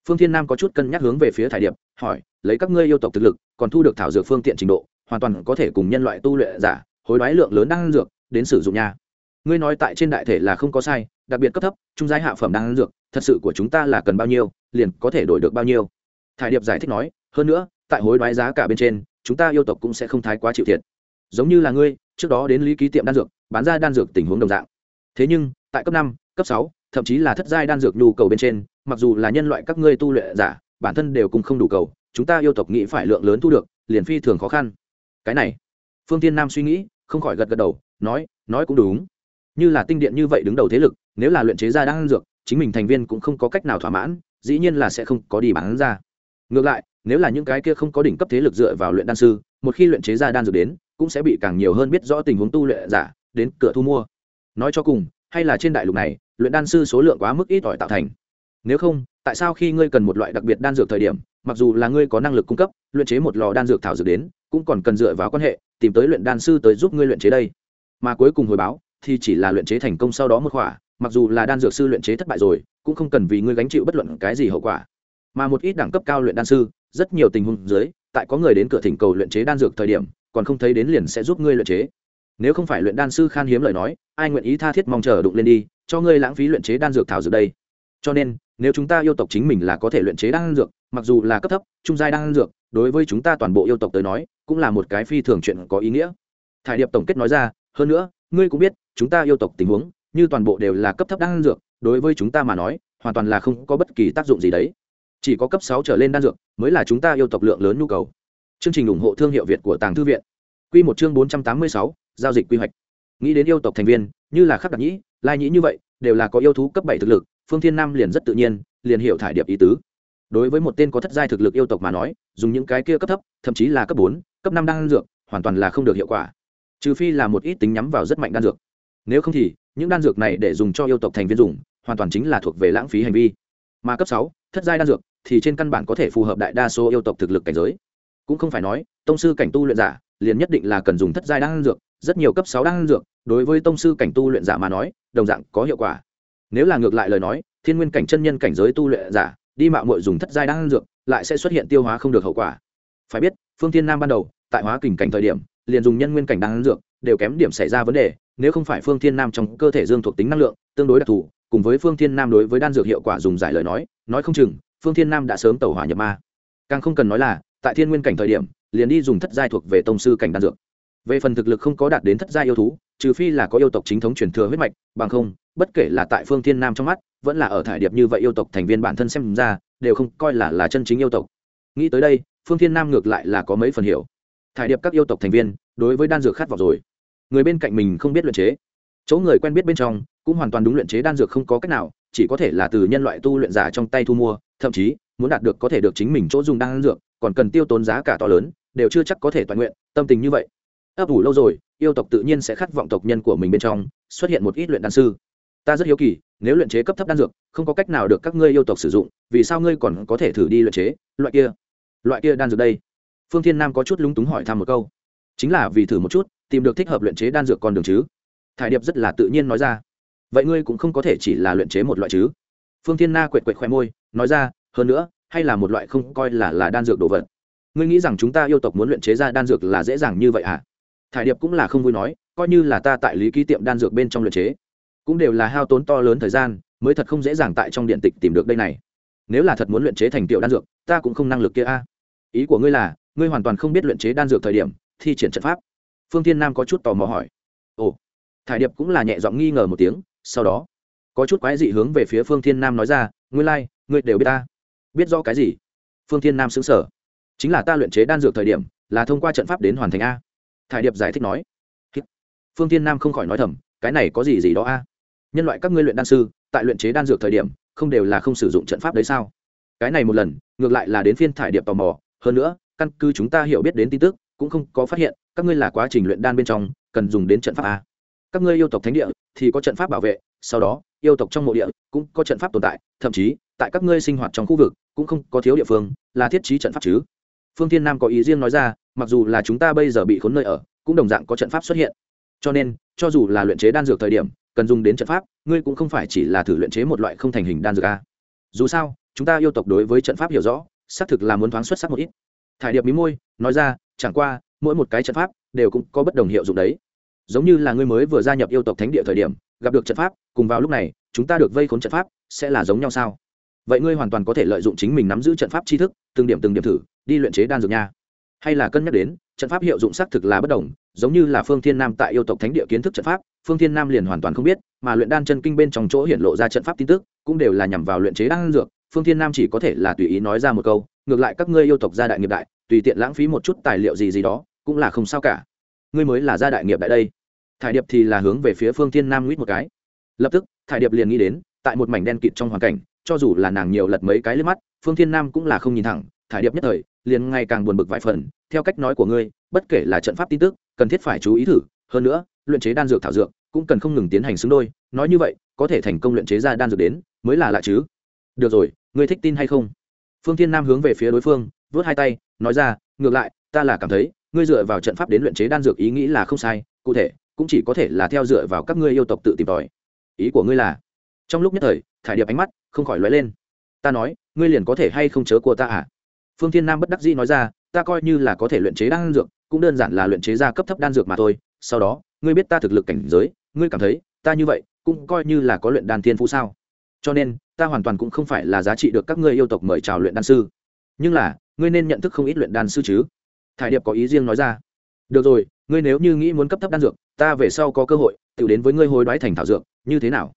Phương thiên nam có chút cân nhắc hướng về phía thải điệp, hỏi, lấy các ngươi yêu tộc thực lực, còn thu được thảo dược phương tiện trình độ, hoàn toàn có thể cùng nhân loại tu luyện giả, hối đoái lượng lớn đan dược, đến sử dụng nha. Ngươi nói tại trên đại thể là không có sai, đặc biệt cấp thấp, trung giai hạ phẩm đan dược, thật sự của chúng ta là cần bao nhiêu, liền có thể đổi được bao nhiêu. Thải điệp giải thích nói, hơn nữa, tại hối đoái giá cả bên trên, chúng ta yêu tộc cũng sẽ không thái quá chịu thiệt. Giống như là ngươi, trước đó đến lý ký tiệm đan dược, bán ra đan dược tình huống đồng dạng. Thế nhưng, tại cấp năm, cấp sáu thậm chí là thất giai đan dược nhu cầu bên trên, mặc dù là nhân loại các ngươi tu luyện giả, bản thân đều cùng không đủ cầu, chúng ta yêu tộc nghĩ phải lượng lớn thu được, liền phi thường khó khăn. Cái này, phương tiên nam suy nghĩ, không khỏi gật gật đầu, nói nói cũng đúng. Như là tinh điện như vậy đứng đầu thế lực, nếu là luyện chế ra đan dược, chính mình thành viên cũng không có cách nào thỏa mãn, dĩ nhiên là sẽ không có đi bán ra. Ngược lại, nếu là những cái kia không có đỉnh cấp thế lực dựa vào luyện đan sư, một khi luyện chế ra đan dược đến, cũng sẽ bị càng nhiều hơn biết rõ tình huống tu luyện giả, đến cửa thu mua. Nói cho cùng, hay là trên đại lục này luyện đan sư số lượng quá mức ít ỏi tạo thành. Nếu không, tại sao khi ngươi cần một loại đặc biệt đan dược thời điểm, mặc dù là ngươi có năng lực cung cấp, luyện chế một lò đan dược thảo dược đến, cũng còn cần dựa vào quan hệ, tìm tới luyện đan sư tới giúp ngươi luyện chế đây. Mà cuối cùng hồi báo, thì chỉ là luyện chế thành công sau đó một khỏa, mặc dù là đan dược sư luyện chế thất bại rồi, cũng không cần vì ngươi gánh chịu bất luận cái gì hậu quả. Mà một ít đẳng cấp cao luyện đan sư, rất nhiều tình huống dưới, tại có người đến cửa thỉnh cầu luyện chế đan dược thời điểm, còn không thấy đến liền sẽ giúp ngươi luyện chế nếu không phải luyện đan sư khan hiếm lời nói, ai nguyện ý tha thiết mong chờ đụng lên đi, cho ngươi lãng phí luyện chế đan dược thảo dược đây. Cho nên, nếu chúng ta yêu tộc chính mình là có thể luyện chế đan dược, mặc dù là cấp thấp, trung giai đan dược, đối với chúng ta toàn bộ yêu tộc tới nói, cũng là một cái phi thường chuyện có ý nghĩa. Thải điệp tổng kết nói ra, hơn nữa, ngươi cũng biết, chúng ta yêu tộc tình huống, như toàn bộ đều là cấp thấp đan dược, đối với chúng ta mà nói, hoàn toàn là không có bất kỳ tác dụng gì đấy. Chỉ có cấp sáu trở lên đan dược, mới là chúng ta yêu tộc lượng lớn nhu cầu. Chương trình ủng hộ thương hiệu việt của tàng thư viện. Q một chương bốn trăm tám mươi sáu giao dịch quy hoạch. Nghĩ đến yêu tộc thành viên, như là khắc đặc nhĩ, lai nhĩ như vậy, đều là có yêu thú cấp bảy thực lực, phương thiên nam liền rất tự nhiên, liền hiểu thải điệp ý tứ. Đối với một tên có thất giai thực lực yêu tộc mà nói, dùng những cái kia cấp thấp, thậm chí là cấp bốn, cấp năm đan dược, hoàn toàn là không được hiệu quả. Trừ phi là một ít tính nhắm vào rất mạnh đan dược. Nếu không thì, những đan dược này để dùng cho yêu tộc thành viên dùng, hoàn toàn chính là thuộc về lãng phí hành vi. Mà cấp sáu, thất giai đan dược, thì trên căn bản có thể phù hợp đại đa số yêu tộc thực lực cảnh giới. Cũng không phải nói, tông sư cảnh tu luyện giả, liền nhất định là cần dùng thất giai đan dược rất nhiều cấp sáu đan dược, đối với tông sư cảnh tu luyện giả mà nói, đồng dạng có hiệu quả. Nếu là ngược lại lời nói, thiên nguyên cảnh chân nhân cảnh giới tu luyện giả, đi mạo muội dùng thất giai đan dược, lại sẽ xuất hiện tiêu hóa không được hậu quả. Phải biết, phương thiên nam ban đầu, tại hóa kình cảnh thời điểm, liền dùng nhân nguyên cảnh đan dược, đều kém điểm xảy ra vấn đề, nếu không phải phương thiên nam trong cơ thể dương thuộc tính năng lượng, tương đối đặc thù, cùng với phương thiên nam đối với đan dược hiệu quả dùng giải lời nói nói không chừng, phương thiên nam đã sớm tẩu hỏa nhập ma. Càng không cần nói là, tại thiên nguyên cảnh thời điểm, liền đi dùng thất giai thuộc về tông sư cảnh đan dược về phần thực lực không có đạt đến thất gia yêu thú, trừ phi là có yêu tộc chính thống truyền thừa huyết mạch, bằng không, bất kể là tại phương thiên nam trong mắt, vẫn là ở thải điệp như vậy yêu tộc thành viên bản thân xem ra, đều không coi là là chân chính yêu tộc. Nghĩ tới đây, phương thiên nam ngược lại là có mấy phần hiểu. Thải điệp các yêu tộc thành viên, đối với đan dược khát vọng rồi. Người bên cạnh mình không biết luyện chế. Chỗ người quen biết bên trong, cũng hoàn toàn đúng luyện chế đan dược không có cách nào, chỉ có thể là từ nhân loại tu luyện giả trong tay thu mua, thậm chí, muốn đạt được có thể được chính mình chỗ dùng đan dược, còn cần tiêu tốn giá cả to lớn, đều chưa chắc có thể toàn nguyện, tâm tình như vậy ấp ủ lâu rồi, yêu tộc tự nhiên sẽ khát vọng tộc nhân của mình bên trong, xuất hiện một ít luyện đan sư. Ta rất hiếu kỳ, nếu luyện chế cấp thấp đan dược, không có cách nào được các ngươi yêu tộc sử dụng, vì sao ngươi còn có thể thử đi luyện chế? Loại kia loại kia đan dược đây. Phương thiên nam có chút lúng túng hỏi thăm một câu. Chính là vì thử một chút, tìm được thích hợp luyện chế đan dược con đường chứ. Thải điệp rất là tự nhiên nói ra. Vậy ngươi cũng không có thể chỉ là luyện chế một loại chứ? Phương thiên na quệt quệt khoe môi, nói ra, hơn nữa, hay là một loại không coi là là đan dược đồ vật. Ngươi nghĩ rằng chúng ta yêu tộc muốn luyện chế ra đan dược là dễ dàng như vậy à thải điệp cũng là không vui nói coi như là ta tại lý ký tiệm đan dược bên trong luyện chế cũng đều là hao tốn to lớn thời gian mới thật không dễ dàng tại trong điện tịch tìm được đây này. Nếu là thật muốn luyện chế thành tiểu đan dược ta cũng không năng lực kia a. Ý của ngươi là ngươi hoàn toàn không biết luyện chế đan dược thời điểm thi triển trận pháp. Phương thiên nam có chút tò mò hỏi. Ồ. Thải điệp cũng là nhẹ giọng nghi ngờ một tiếng sau đó có chút quái dị hướng về phía phương thiên nam nói ra ngươi lai、like, ngươi đều biết ta. Biết do cái gì? Phương thiên nam xứng sở chính là ta luyện chế đan dược thời điểm là thông qua trận pháp đến hoàn thành a thải điệp giải thích nói phương thiên nam không khỏi nói thầm, cái này có gì gì đó a? Nhân loại các ngươi luyện đan sư, tại luyện chế đan dược thời điểm, không đều là không sử dụng trận pháp đấy sao? Cái này một lần, ngược lại là đến phiên thải điệp tò mò. Hơn nữa, căn cứ chúng ta hiểu biết đến tin tức, cũng không có phát hiện, các ngươi là quá trình luyện đan bên trong, cần dùng đến trận pháp a. Các ngươi yêu tộc thánh địa, thì có trận pháp bảo vệ, sau đó, yêu tộc trong mộ địa, cũng có trận pháp tồn tại, thậm chí, tại các ngươi sinh hoạt trong khu vực, cũng không có thiếu địa phương, là thiết trí trận pháp chứ. Phương thiên nam có ý riêng nói ra mặc dù là chúng ta bây giờ bị khốn nơi ở, cũng đồng dạng có trận pháp xuất hiện. Cho nên, cho dù là luyện chế đan dược thời điểm, cần dùng đến trận pháp, ngươi cũng không phải chỉ là thử luyện chế một loại không thành hình đan dược a. Dù sao, chúng ta yêu tộc đối với trận pháp hiểu rõ, xác thực là muốn thoáng xuất sắc một ít. Thải điệp mí môi, nói ra, chẳng qua, mỗi một cái trận pháp đều cũng có bất đồng hiệu dụng đấy. Giống như là ngươi mới vừa gia nhập yêu tộc thánh địa thời điểm, gặp được trận pháp, cùng vào lúc này, chúng ta được vây khốn trận pháp, sẽ là giống nhau sao? Vậy ngươi hoàn toàn có thể lợi dụng chính mình nắm giữ trận pháp tri thức, từng điểm từng điểm thử, đi luyện chế đan dược nha hay là cân nhắc đến, trận pháp hiệu dụng xác thực là bất đồng, giống như là phương thiên nam tại yêu tộc thánh địa kiến thức trận pháp, phương thiên nam liền hoàn toàn không biết, mà luyện đan chân kinh bên trong chỗ hiện lộ ra trận pháp tin tức, cũng đều là nhằm vào luyện chế đan dược, phương thiên nam chỉ có thể là tùy ý nói ra một câu, ngược lại các ngươi yêu tộc gia đại nghiệp đại, tùy tiện lãng phí một chút tài liệu gì gì đó, cũng là không sao cả. Ngươi mới là gia đại nghiệp đại đây. Thải điệp thì là hướng về phía phương thiên nam nguyết một cái. Lập tức, thải điệp liền nghĩ đến, tại một mảnh đen kịt trong hoàn cảnh, cho dù là nàng nhiều lật mấy cái lên mắt, phương thiên nam cũng là không nhìn thẳng, thải điệp nhất thời liền ngày càng buồn bực vài phần, theo cách nói của ngươi, bất kể là trận pháp tin tức, cần thiết phải chú ý thử, hơn nữa, luyện chế đan dược thảo dược, cũng cần không ngừng tiến hành xứng đôi, nói như vậy, có thể thành công luyện chế ra đan dược đến, mới là lạ chứ. Được rồi, ngươi thích tin hay không? Phương thiên nam hướng về phía đối phương vớt hai tay, nói ra, ngược lại, ta là cảm thấy, ngươi dựa vào trận pháp đến luyện chế đan dược ý nghĩ là không sai, cụ thể, cũng chỉ có thể là theo dựa vào các ngươi yêu tộc tự tìm tòi. Ý của ngươi là, trong lúc nhất thời, thải điệp ánh mắt không khỏi lóe lên. Ta nói, ngươi liền có thể hay không chớ của ta à? Phương thiên nam bất đắc dĩ nói ra, ta coi như là có thể luyện chế đan dược, cũng đơn giản là luyện chế ra cấp thấp đan dược mà thôi. Sau đó, ngươi biết ta thực lực cảnh giới, ngươi cảm thấy ta như vậy, cũng coi như là có luyện đan thiên phú sao? Cho nên, ta hoàn toàn cũng không phải là giá trị được các ngươi yêu tộc mời chào luyện đan sư. Nhưng là, ngươi nên nhận thức không ít luyện đan sư chứ. Thải điệp có ý riêng nói ra. Được rồi, ngươi nếu như nghĩ muốn cấp thấp đan dược, ta về sau có cơ hội, tự đến với ngươi hối đoái thành thảo dược, như thế nào?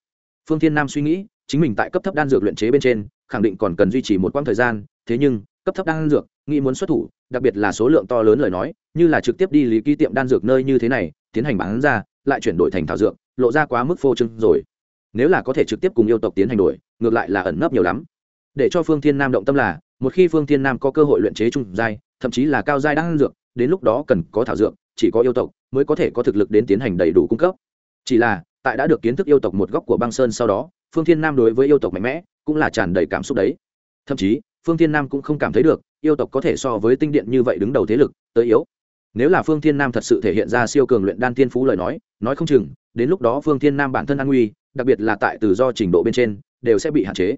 Phương thiên nam suy nghĩ, chính mình tại cấp thấp đan dược luyện chế bên trên, khẳng định còn cần duy trì một quãng thời gian, thế nhưng cấp thấp đan dược, nghĩ muốn xuất thủ, đặc biệt là số lượng to lớn lời nói, như là trực tiếp đi lý ký tiệm đan dược nơi như thế này, tiến hành bán ra, lại chuyển đổi thành thảo dược, lộ ra quá mức phô trưng rồi. Nếu là có thể trực tiếp cùng yêu tộc tiến hành đổi, ngược lại là ẩn nấp nhiều lắm. Để cho phương thiên nam động tâm là, một khi phương thiên nam có cơ hội luyện chế trung giai, thậm chí là cao giai đan dược, đến lúc đó cần có thảo dược, chỉ có yêu tộc mới có thể có thực lực đến tiến hành đầy đủ cung cấp. Chỉ là, tại đã được kiến thức yêu tộc một góc của băng sơn sau đó, phương thiên nam đối với yêu tộc mạnh mẽ, cũng là tràn đầy cảm xúc đấy. Thậm chí phương thiên nam cũng không cảm thấy được, yêu tộc có thể so với tinh điện như vậy đứng đầu thế lực, tới yếu. Nếu là phương thiên nam thật sự thể hiện ra siêu cường luyện đan thiên phú lời nói nói không chừng, đến lúc đó phương thiên nam bản thân an nguy, đặc biệt là tại tự do trình độ bên trên, đều sẽ bị hạn chế.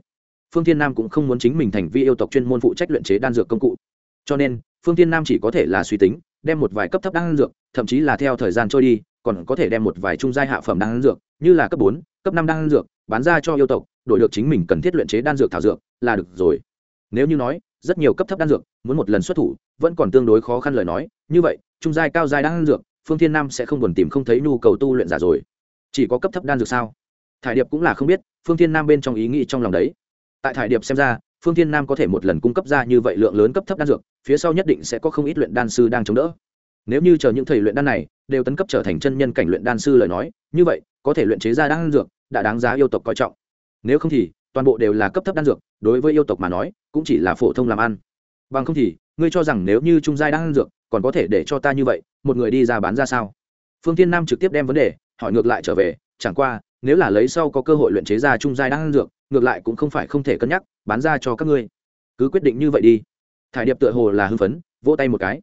Phương thiên nam cũng không muốn chính mình thành vi yêu tộc chuyên môn phụ trách luyện chế đan dược công cụ. Cho nên, phương thiên nam chỉ có thể là suy tính, đem một vài cấp thấp đan dược, thậm chí là theo thời gian trôi đi, còn có thể đem một vài trung giai hạ phẩm đan dược, như là cấp bốn, cấp năm đan dược, bán ra cho yêu tộc, đổi được chính mình cần thiết luyện chế đan dược thảo dược, là được rồi nếu như nói, rất nhiều cấp thấp đan dược, muốn một lần xuất thủ, vẫn còn tương đối khó khăn lời nói. Như vậy, trung giai, cao giai đan dược, phương thiên nam sẽ không buồn tìm không thấy nhu cầu tu luyện giả rồi. Chỉ có cấp thấp đan dược sao? Thải điệp cũng là không biết, phương thiên nam bên trong ý nghĩ trong lòng đấy. Tại thải điệp xem ra, phương thiên nam có thể một lần cung cấp ra như vậy lượng lớn cấp thấp đan dược, phía sau nhất định sẽ có không ít luyện đan sư đang chống đỡ. Nếu như chờ những thầy luyện đan này đều tấn cấp trở thành chân nhân cảnh luyện đan sư lời nói, như vậy, có thể luyện chế ra đan dược, đã đáng giá yêu tộc coi trọng. Nếu không thì toàn bộ đều là cấp thấp đan dược, đối với yêu tộc mà nói, cũng chỉ là phổ thông làm ăn. Bằng không thì, ngươi cho rằng nếu như trung giai đan dược còn có thể để cho ta như vậy, một người đi ra bán ra sao? Phương tiên nam trực tiếp đem vấn đề hỏi ngược lại trở về, chẳng qua, nếu là lấy sau có cơ hội luyện chế ra trung giai đan dược, ngược lại cũng không phải không thể cân nhắc, bán ra cho các ngươi. Cứ quyết định như vậy đi. Thải điệp tựa hồ là hưng phấn, vỗ tay một cái.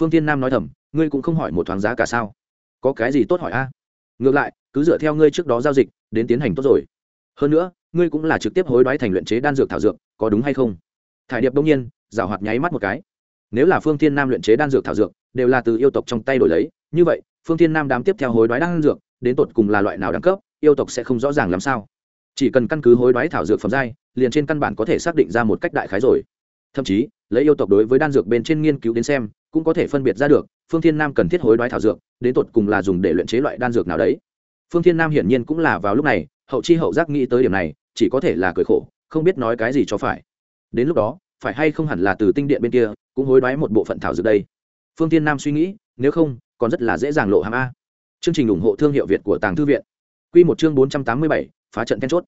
Phương tiên nam nói thầm, ngươi cũng không hỏi một thoáng giá cả sao? Có cái gì tốt hỏi a? Ngược lại, cứ dựa theo ngươi trước đó giao dịch, đến tiến hành tốt rồi. Hơn nữa ngươi cũng là trực tiếp hối đoái thành luyện chế đan dược thảo dược, có đúng hay không? Thải điệp đông nhiên, giảo hoạt nháy mắt một cái. Nếu là phương thiên nam luyện chế đan dược thảo dược, đều là từ yêu tộc trong tay đổi lấy, như vậy, phương thiên nam đám tiếp theo hối đoái đan dược, đến tột cùng là loại nào đẳng cấp, yêu tộc sẽ không rõ ràng làm sao. Chỉ cần căn cứ hối đoái thảo dược phẩm giai, liền trên căn bản có thể xác định ra một cách đại khái rồi. Thậm chí, lấy yêu tộc đối với đan dược bên trên nghiên cứu đến xem, cũng có thể phân biệt ra được, phương thiên nam cần thiết hối đoái thảo dược, đến tột cùng là dùng để luyện chế loại đan dược nào đấy. Phương thiên nam hiển nhiên cũng là vào lúc này, hậu chi hậu giác nghĩ tới điểm này chỉ có thể là cười khổ, không biết nói cái gì cho phải. Đến lúc đó, phải hay không hẳn là từ tinh điện bên kia, cũng hối đoái một bộ phận thảo dược đây. Phương tiên nam suy nghĩ, nếu không, còn rất là dễ dàng lộ hàm a. Chương trình ủng hộ thương hiệu việt của tàng thư viện. Q một chương bốn trăm tám mươi bảy, phá trận then chốt.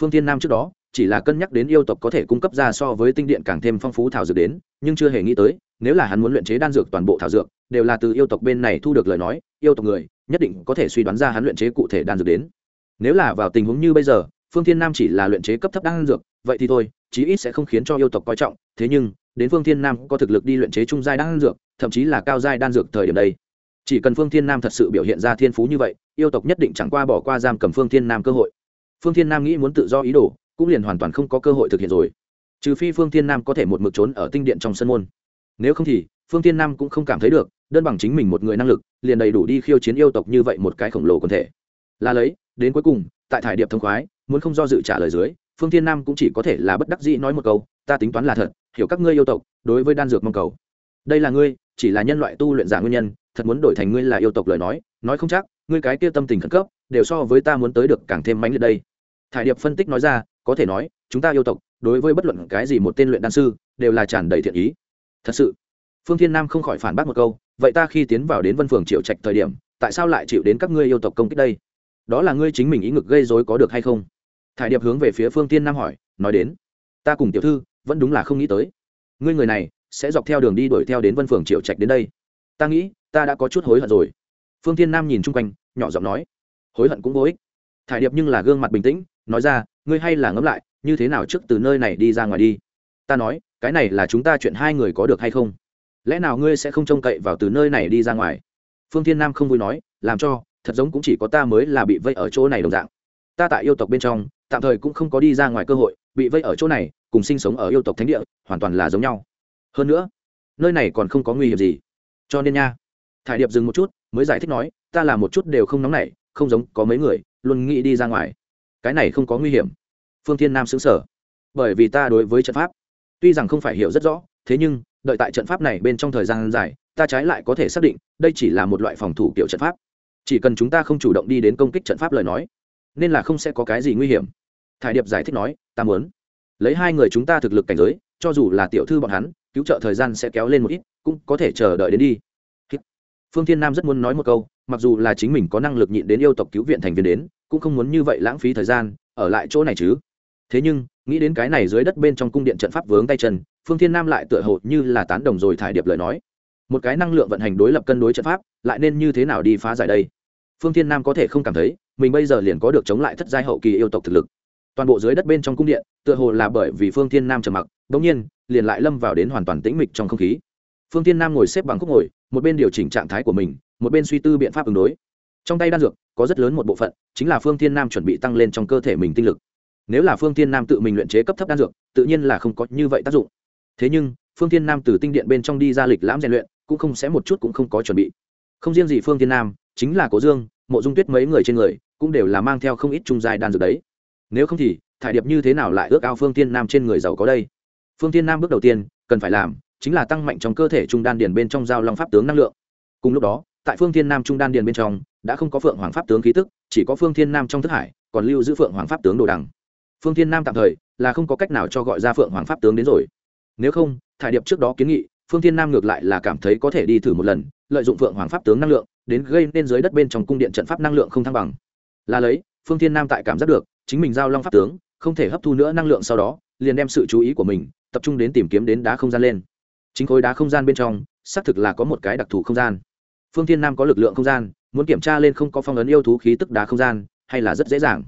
Phương tiên nam trước đó, chỉ là cân nhắc đến yêu tộc có thể cung cấp ra so với tinh điện càng thêm phong phú thảo dược đến, nhưng chưa hề nghĩ tới, nếu là hắn muốn luyện chế đan dược toàn bộ thảo dược, đều là từ yêu tộc bên này thu được lời nói, yêu tộc người, nhất định có thể suy đoán ra hắn luyện chế cụ thể đan dược đến. Nếu là vào tình huống như bây giờ phương thiên nam chỉ là luyện chế cấp thấp đan dược, vậy thì thôi, chí ít sẽ không khiến cho yêu tộc coi trọng. Thế nhưng, đến phương thiên nam có thực lực đi luyện chế trung giai đan dược, thậm chí là cao giai đan dược thời điểm đây. Chỉ cần phương thiên nam thật sự biểu hiện ra thiên phú như vậy, yêu tộc nhất định chẳng qua bỏ qua giam cầm phương thiên nam cơ hội. Phương thiên nam nghĩ muốn tự do ý đồ, cũng liền hoàn toàn không có cơ hội thực hiện rồi. Trừ phi phương thiên nam có thể một mực trốn ở tinh điện trong sân môn. Nếu không thì, phương thiên nam cũng không cảm thấy được, đơn bằng chính mình một người năng lực, liền đầy đủ đi khiêu chiến yêu tộc như vậy một cái khổng lồ quần thể. Là lấy, đến cuối cùng, tại thải điệp thông khoái muốn không do dự trả lời dưới, phương thiên nam cũng chỉ có thể là bất đắc dĩ nói một câu, ta tính toán là thật, hiểu các ngươi yêu tộc, đối với đan dược mong cầu. Đây là ngươi, chỉ là nhân loại tu luyện giả nguyên nhân, thật muốn đổi thành ngươi là yêu tộc lời nói nói không chắc, ngươi cái kia tâm tình khẩn cấp, đều so với ta muốn tới được càng thêm mãnh liệt đây. Thải điệp phân tích nói ra, có thể nói, chúng ta yêu tộc, đối với bất luận cái gì một tên luyện đan sư, đều là tràn đầy thiện ý. Thật sự, phương thiên nam không khỏi phản bác một câu, vậy ta khi tiến vào đến vân phường triệu trạch thời điểm, tại sao lại chịu đến các ngươi yêu tộc công kích đây? Đó là ngươi chính mình ý ngực gây dối có được hay không? Thải điệp hướng về phía phương tiên nam hỏi, nói đến, ta cùng tiểu thư vẫn đúng là không nghĩ tới. Ngươi người này sẽ dọc theo đường đi đuổi theo đến vân phường triệu trạch đến đây. Ta nghĩ ta đã có chút hối hận rồi. Phương tiên nam nhìn chung quanh, nhỏ giọng nói, hối hận cũng vô ích. Thải điệp nhưng là gương mặt bình tĩnh, nói ra, ngươi hay là ngẫm lại, như thế nào trước từ nơi này đi ra ngoài đi? Ta nói, cái này là chúng ta chuyện hai người có được hay không? Lẽ nào ngươi sẽ không trông cậy vào từ nơi này đi ra ngoài? Phương thiên nam không vui nói, làm cho, thật giống cũng chỉ có ta mới là bị vây ở chỗ này đồng dạng. Ta tại yêu tộc bên trong tạm thời cũng không có đi ra ngoài cơ hội, bị vây ở chỗ này, cùng sinh sống ở yêu tộc thánh địa, hoàn toàn là giống nhau. Hơn nữa, nơi này còn không có nguy hiểm gì. Cho nên nha, thải điệp dừng một chút, mới giải thích nói, ta là một chút đều không nóng nảy, không giống có mấy người, luôn nghĩ đi ra ngoài. Cái này không có nguy hiểm. Phương thiên nam xứng sở bởi vì ta đối với trận pháp, tuy rằng không phải hiểu rất rõ, thế nhưng, đợi tại trận pháp này bên trong thời gian dài, ta trái lại có thể xác định, đây chỉ là một loại phòng thủ kiểu trận pháp. Chỉ cần chúng ta không chủ động đi đến công kích trận pháp lời nói, nên là không sẽ có cái gì nguy hiểm thải điệp giải thích nói, ta muốn lấy hai người chúng ta thực lực cảnh giới, cho dù là tiểu thư bọn hắn, cứu trợ thời gian sẽ kéo lên một ít, cũng có thể chờ đợi đến đi. Phương thiên nam rất muốn nói một câu, mặc dù là chính mình có năng lực nhịn đến yêu tộc cứu viện thành viên đến, cũng không muốn như vậy lãng phí thời gian, ở lại chỗ này chứ. Thế nhưng, nghĩ đến cái này dưới đất bên trong cung điện trận pháp vướng tay chân, phương thiên nam lại tựa hồ như là tán đồng rồi thải điệp lời nói. Một cái năng lượng vận hành đối lập cân đối trận pháp, lại nên như thế nào đi phá giải đây? Phương thiên nam có thể không cảm thấy, mình bây giờ liền có được chống lại thất giai hậu kỳ yêu tộc thực lực toàn bộ dưới đất bên trong cung điện, tựa hồ là bởi vì phương thiên nam trầm mặc đ ỗ n g nhiên, liền lại lâm vào đến hoàn toàn tĩnh mịch trong không khí. Phương thiên nam ngồi xếp bằng khúc ngồi, một bên điều chỉnh trạng thái của mình, một bên suy tư biện pháp ứng đối. Trong tay đan dược, có rất lớn một bộ phận, chính là phương thiên nam chuẩn bị tăng lên trong cơ thể mình tinh lực. Nếu là phương thiên nam tự mình luyện chế cấp thấp đan dược, tự nhiên là không có như vậy tác dụng. Thế nhưng, phương thiên nam từ tinh điện bên trong đi ra lịch lãm rèn luyện, cũng không sẽ một chút cũng không có chuẩn bị. Không riêng gì phương thiên nam, chính là cố dương, mộ dung tuyết mấy người trên người, cũng đều là mang theo không ít trung dài đan dược đấy nếu không thì, thải điệp như thế nào lại ước ao phương tiên nam trên người giàu có đây? Phương tiên nam bước đầu tiên cần phải làm chính là tăng mạnh trong cơ thể trung đan điền bên trong giao long pháp tướng năng lượng. Cùng lúc đó, tại phương thiên nam trung đan điền bên trong, đã không có phượng hoàng pháp tướng khí tức, chỉ có phương thiên nam trong thức hải còn lưu giữ phượng hoàng pháp tướng đồ đằng. Phương thiên nam tạm thời là không có cách nào cho gọi ra phượng hoàng pháp tướng đến rồi. Nếu không, thải điệp trước đó kiến nghị, phương thiên nam ngược lại là cảm thấy có thể đi thử một lần, lợi dụng phượng hoàng pháp tướng năng lượng, đến gây nên dưới đất bên trong cung điện trận pháp năng lượng không thăng bằng. Là lấy phương thiên nam tại cảm giác được, chính mình giao long pháp tướng, không thể hấp thu nữa năng lượng sau đó, liền đem sự chú ý của mình, tập trung đến tìm kiếm đến đá không gian lên. Chính khối đá không gian bên trong, xác thực là có một cái đặc thù không gian. Phương thiên nam có lực lượng không gian, muốn kiểm tra lên không có phong ấn yêu thú khí tức đá không gian, hay là rất dễ dàng.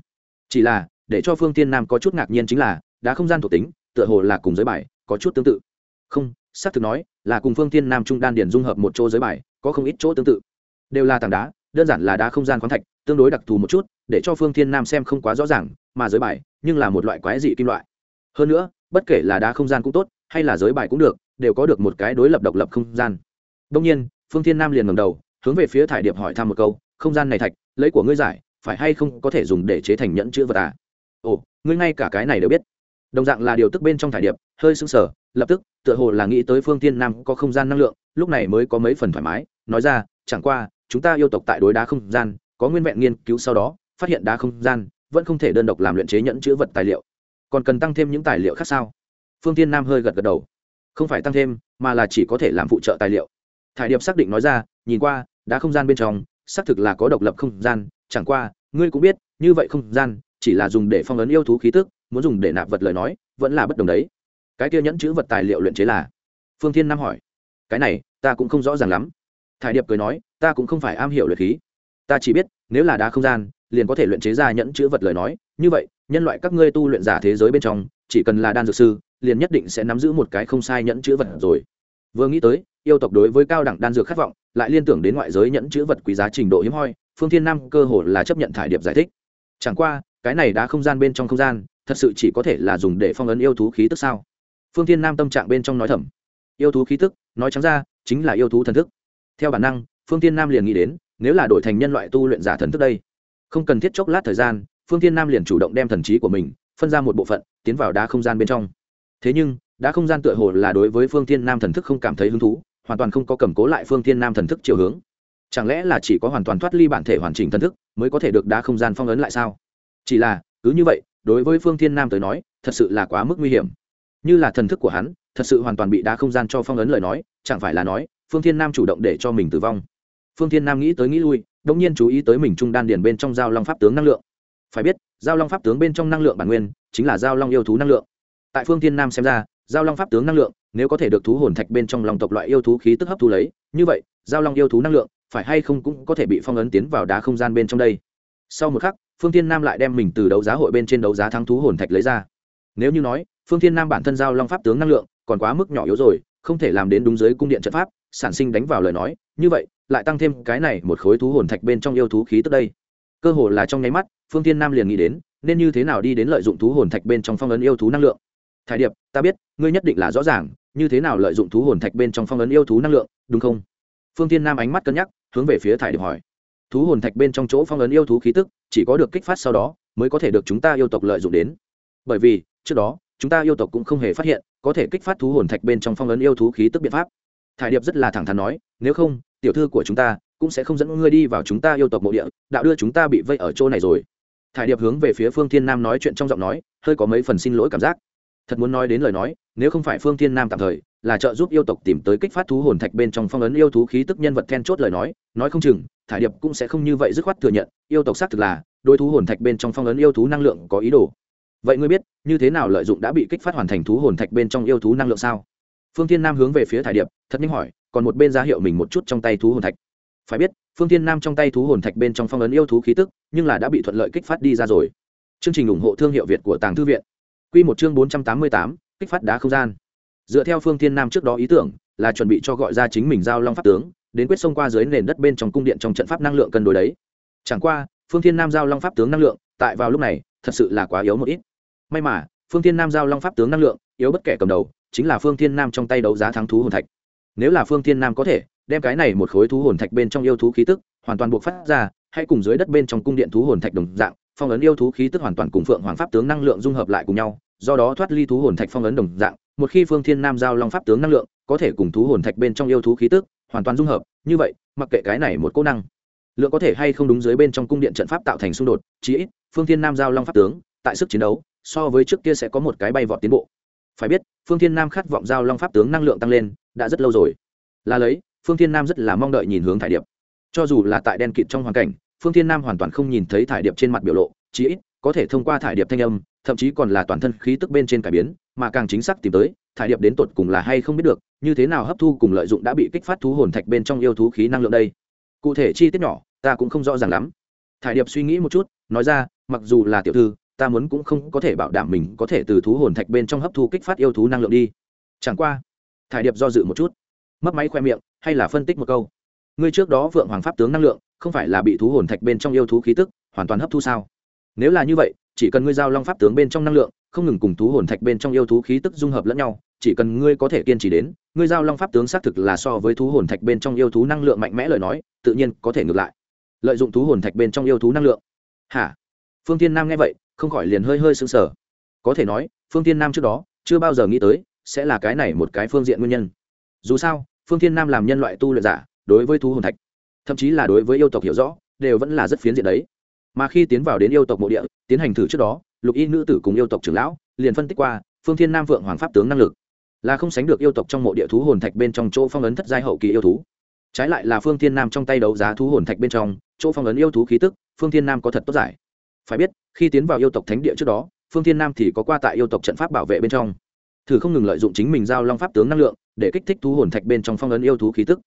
Chỉ là, để cho phương thiên nam có chút ngạc nhiên chính là, đá không gian thuộc tính, tựa hồ là cùng giới bài, có chút tương tự. Không, xác thực nói, là cùng phương thiên nam trung đan điển dung hợp một chỗ giới bài, có không ít chỗ tương tự. Đều là tảng đá, đơn giản là đá không gian khoáng thạch tương đối đặc thù một chút, để cho phương thiên nam xem không quá rõ ràng, mà giới bài, nhưng là một loại quái dị kim loại. Hơn nữa, bất kể là đá không gian cũng tốt, hay là giới bài cũng được, đều có được một cái đối lập độc lập không gian. Đông nhiên, phương thiên nam liền ngầm đầu, hướng về phía thải điệp hỏi thăm một câu, không gian này thạch, lấy của ngươi giải, phải hay không có thể dùng để chế thành nhẫn chữ vật à? Ồ, ngươi ngay cả cái này đều biết. Đồng dạng là điều tức bên trong thải điệp, hơi sưng sờ, lập tức, tựa hồ là nghĩ tới phương thiên nam có không gian năng lượng, lúc này mới có mấy phần thoải mái, nói ra, chẳng qua, chúng ta yêu tộc tại đối đá không gian có nguyên vẹn nghiên cứu sau đó, phát hiện đá không gian, vẫn không thể đơn độc làm luyện chế nhẫn chữ vật tài liệu. Còn cần tăng thêm những tài liệu khác sao? Phương tiên nam hơi gật gật đầu. Không phải tăng thêm, mà là chỉ có thể làm phụ trợ tài liệu. Thải điệp xác định nói ra, nhìn qua, đá không gian bên trong, xác thực là có độc lập không gian, chẳng qua, ngươi cũng biết, như vậy không gian, chỉ là dùng để phong ấn yêu thú khí tức, muốn dùng để nạp vật lời nói, vẫn là bất đồng đấy. Cái kia nhẫn chữ vật tài liệu luyện chế là? Phương thiên nam hỏi. Cái này, ta cũng không rõ ràng lắm. Thải điệp cười nói, ta cũng không phải am hiểu luyện khí ta chỉ biết, nếu là đá không gian, liền có thể luyện chế ra nhẫn chữ vật lời nói. Như vậy, nhân loại các ngươi tu luyện giả thế giới bên trong, chỉ cần là đan dược sư, liền nhất định sẽ nắm giữ một cái không sai nhẫn chữ vật rồi. Vừa nghĩ tới, yêu tộc đối với cao đẳng đan dược khát vọng, lại liên tưởng đến ngoại giới nhẫn chữ vật quý giá trình độ hiếm hoi, phương thiên nam cơ hồ là chấp nhận thải điệp giải thích. Chẳng qua, cái này đã không gian bên trong không gian, thật sự chỉ có thể là dùng để phong ấn yêu thú khí tức sao? Phương thiên nam tâm trạng bên trong nói thầm. Yêu thú khí tức, nói trắng ra, chính là yêu thú thần thức. Theo bản năng, phương thiên nam liền nghĩ đến nếu là đổi thành nhân loại tu luyện giả thần thức đây, không cần thiết chốc lát thời gian, phương thiên nam liền chủ động đem thần trí của mình phân ra một bộ phận, tiến vào đá không gian bên trong. Thế nhưng, đá không gian tựa hồ là đối với phương thiên nam thần thức không cảm thấy hứng thú, hoàn toàn không có cầm cố lại phương thiên nam thần thức chiều hướng. Chẳng lẽ là chỉ có hoàn toàn thoát ly bản thể hoàn chỉnh thần thức mới có thể được đá không gian phong ấn lại sao? Chỉ là, cứ như vậy, đối với phương thiên nam tới nói, thật sự là quá mức nguy hiểm. Như là thần thức của hắn, thật sự hoàn toàn bị đá không gian cho phong ấn lời nói, chẳng phải là nói, phương thiên nam chủ động để cho mình tử vong phương thiên nam nghĩ tới nghĩ lui đông nhiên chú ý tới mình trung đan điền bên trong giao long pháp tướng năng lượng. Phải biết, giao long pháp tướng bên trong năng lượng bản nguyên, chính là giao long yêu thú năng lượng. Tại phương thiên nam xem ra, giao long pháp tướng năng lượng, nếu có thể được thú hồn thạch bên trong lòng tộc loại yêu thú khí tức hấp thu lấy, như vậy, giao long yêu thú năng lượng, phải hay không cũng có thể bị phong ấn tiến vào đá không gian bên trong đây. Sau một khắc, phương thiên nam lại đem mình từ đấu giá hội bên trên đấu giá thắng thú hồn thạch lấy ra. Nếu như nói, phương thiên nam bản thân giao long pháp tướng năng lượng còn quá mức nhỏ yếu rồi, không thể làm đến đúng giới cung điện trận pháp, sản sinh đánh vào lời nói, như vậy lại tăng thêm cái này một khối thú hồn thạch bên trong yêu thú khí tức đây. Cơ hồ là trong nháy mắt, phương tiên nam liền nghĩ đến, nên như thế nào đi đến lợi dụng thú hồn thạch bên trong phong ấn yêu thú năng lượng. Thải điệp, ta biết, ngươi nhất định là rõ ràng, như thế nào lợi dụng thú hồn thạch bên trong phong ấn yêu thú năng lượng, đúng không? Phương tiên nam ánh mắt cân nhắc, hướng về phía thải điệp hỏi. Thú hồn thạch bên trong chỗ phong ấn yêu thú khí tức, chỉ có được kích phát sau đó, mới có thể được chúng ta yêu tộc lợi dụng đến. Bởi vì, trước đó, chúng ta yêu tộc cũng không hề phát hiện, có thể kích phát thú hồn thạch bên trong phong ấn yêu thú khí tức biện pháp. Thải điệp rất là thẳng thắn nói, nếu không tiểu thư của chúng ta cũng sẽ không dẫn ngươi đi vào chúng ta yêu tộc mộ địa, đạo đưa chúng ta bị vây ở chỗ này rồi. Thải điệp hướng về phía phương thiên nam nói chuyện trong giọng nói, hơi có mấy phần xin lỗi cảm giác. Thật muốn nói đến lời nói, nếu không phải phương thiên nam tạm thời, là trợ giúp yêu tộc tìm tới kích phát thú hồn thạch bên trong phong ấn yêu thú khí tức nhân vật then chốt lời nói nói không chừng, thải điệp cũng sẽ không như vậy dứt khoát thừa nhận, yêu tộc xác thực là đôi thú hồn thạch bên trong phong ấn yêu thú năng lượng có ý đồ. Vậy ngươi biết, như thế nào lợi dụng đã bị kích phát hoàn thành thú hồn thạch bên trong yêu thú năng lượng sao? Phương thiên nam hướng về phía thải điệp, thật nhanh hỏi còn một bên ra hiệu mình một chút trong tay thú hồn thạch. Phải biết, phương thiên nam trong tay thú hồn thạch bên trong phong ấn yêu thú khí tức, nhưng là đã bị thuận lợi kích phát đi ra rồi. Chương trình ủng hộ thương hiệu việt của tàng thư viện. Q một chương bốn trăm tám mươi tám, kích phát đá không gian. Dựa theo phương thiên nam trước đó ý tưởng, là chuẩn bị cho gọi ra chính mình giao long pháp tướng, đến quyết xông qua dưới nền đất bên trong cung điện trong trận pháp năng lượng cân đối đấy. Chẳng qua, phương thiên nam giao long pháp tướng năng lượng, tại vào lúc này, thật sự là quá yếu một ít. May mà, phương thiên nam giao long pháp tướng năng lượng, yếu bất kể cầm đầu, chính là phương thiên nam trong tay đấu giá thắng thú hồn thạch nếu là phương thiên nam có thể đem cái này một khối thú hồn thạch bên trong yêu thú khí tức hoàn toàn buộc phát ra, hay cùng dưới đất bên trong cung điện thú hồn thạch đồng dạng, phong ấn yêu thú khí tức hoàn toàn cùng phượng hoàng pháp tướng năng lượng dung hợp lại cùng nhau, do đó thoát ly thú hồn thạch phong ấn đồng dạng, một khi phương thiên nam giao long pháp tướng năng lượng, có thể cùng thú hồn thạch bên trong yêu thú khí tức hoàn toàn dung hợp, như vậy, mặc kệ cái này một cố năng, lượng có thể hay không đúng dưới bên trong cung điện trận pháp tạo thành xung đột, chí ít, phương thiên nam giao long pháp tướng, tại sức chiến đấu, so với trước kia sẽ có một cái bay vọt tiến bộ. Phải biết, phương thiên nam khát vọng giao long pháp tướng năng lượng tăng lên đã rất lâu rồi. Là lấy, phương thiên nam rất là mong đợi nhìn hướng thải điệp. Cho dù là tại đen kịt trong hoàn cảnh, phương thiên nam hoàn toàn không nhìn thấy thải điệp trên mặt biểu lộ, chí ít có thể thông qua thải điệp thanh âm, thậm chí còn là toàn thân khí tức bên trên cải biến, mà càng chính xác tìm tới, thải điệp đến tột cùng là hay không biết được, như thế nào hấp thu cùng lợi dụng đã bị kích phát thú hồn thạch bên trong yêu thú khí năng lượng đây. Cụ thể chi tiết nhỏ, ta cũng không rõ ràng lắm. Thải điệp suy nghĩ một chút, nói ra, mặc dù là tiểu thư, ta muốn cũng không có thể bảo đảm mình có thể từ thú hồn thạch bên trong hấp thu kích phát yêu thú năng lượng đi. Chẳng qua thải điệp do dự một chút mất máy khoe miệng, hay là phân tích một câu. Ngươi trước đó vượng hoàng pháp tướng năng lượng, không phải là bị thú hồn thạch bên trong yêu thú khí tức, hoàn toàn hấp thu sao? Nếu là như vậy, chỉ cần ngươi giao long pháp tướng bên trong năng lượng, không ngừng cùng thú hồn thạch bên trong yêu thú khí tức dung hợp lẫn nhau, chỉ cần ngươi có thể kiên trì đến, ngươi giao long pháp tướng xác thực là so với thú hồn thạch bên trong yêu thú năng lượng mạnh mẽ lời nói, tự nhiên có thể ngược lại. Lợi dụng thú hồn thạch bên trong yêu thú năng lượng. Hả? Phương tiên nam nghe vậy, không khỏi liền hơi hơi sững sờ. Có thể nói, phương tiên nam trước đó, chưa bao giờ nghĩ tới sẽ là cái này một cái phương diện nguyên nhân. Dù sao, phương thiên nam làm nhân loại tu luyện giả, đối với thú hồn thạch, thậm chí là đối với yêu tộc hiểu rõ, đều vẫn là rất phiến diện đấy. Mà khi tiến vào đến yêu tộc mộ địa, tiến hành thử trước đó, lục y nữ tử cùng yêu tộc trưởng lão liền phân tích qua phương thiên nam vượng hoàng pháp tướng năng lực. Là không sánh được yêu tộc trong mộ địa thú hồn thạch bên trong chỗ phong ấn thất giai hậu kỳ yêu thú. Trái lại là phương thiên nam trong tay đấu giá thú hồn thạch bên trong, chỗ phong ấn yêu thú khí tức, phương thiên nam có thật tốt giải. Phải biết, khi tiến vào yêu tộc thánh địa trước đó, phương thiên nam thì có qua tại yêu tộc trận pháp bảo vệ bên trong thử không ngừng lợi dụng chính mình giao long pháp tướng năng lượng để kích thích thú hồn thạch bên trong phong ấn yêu thú khí tức.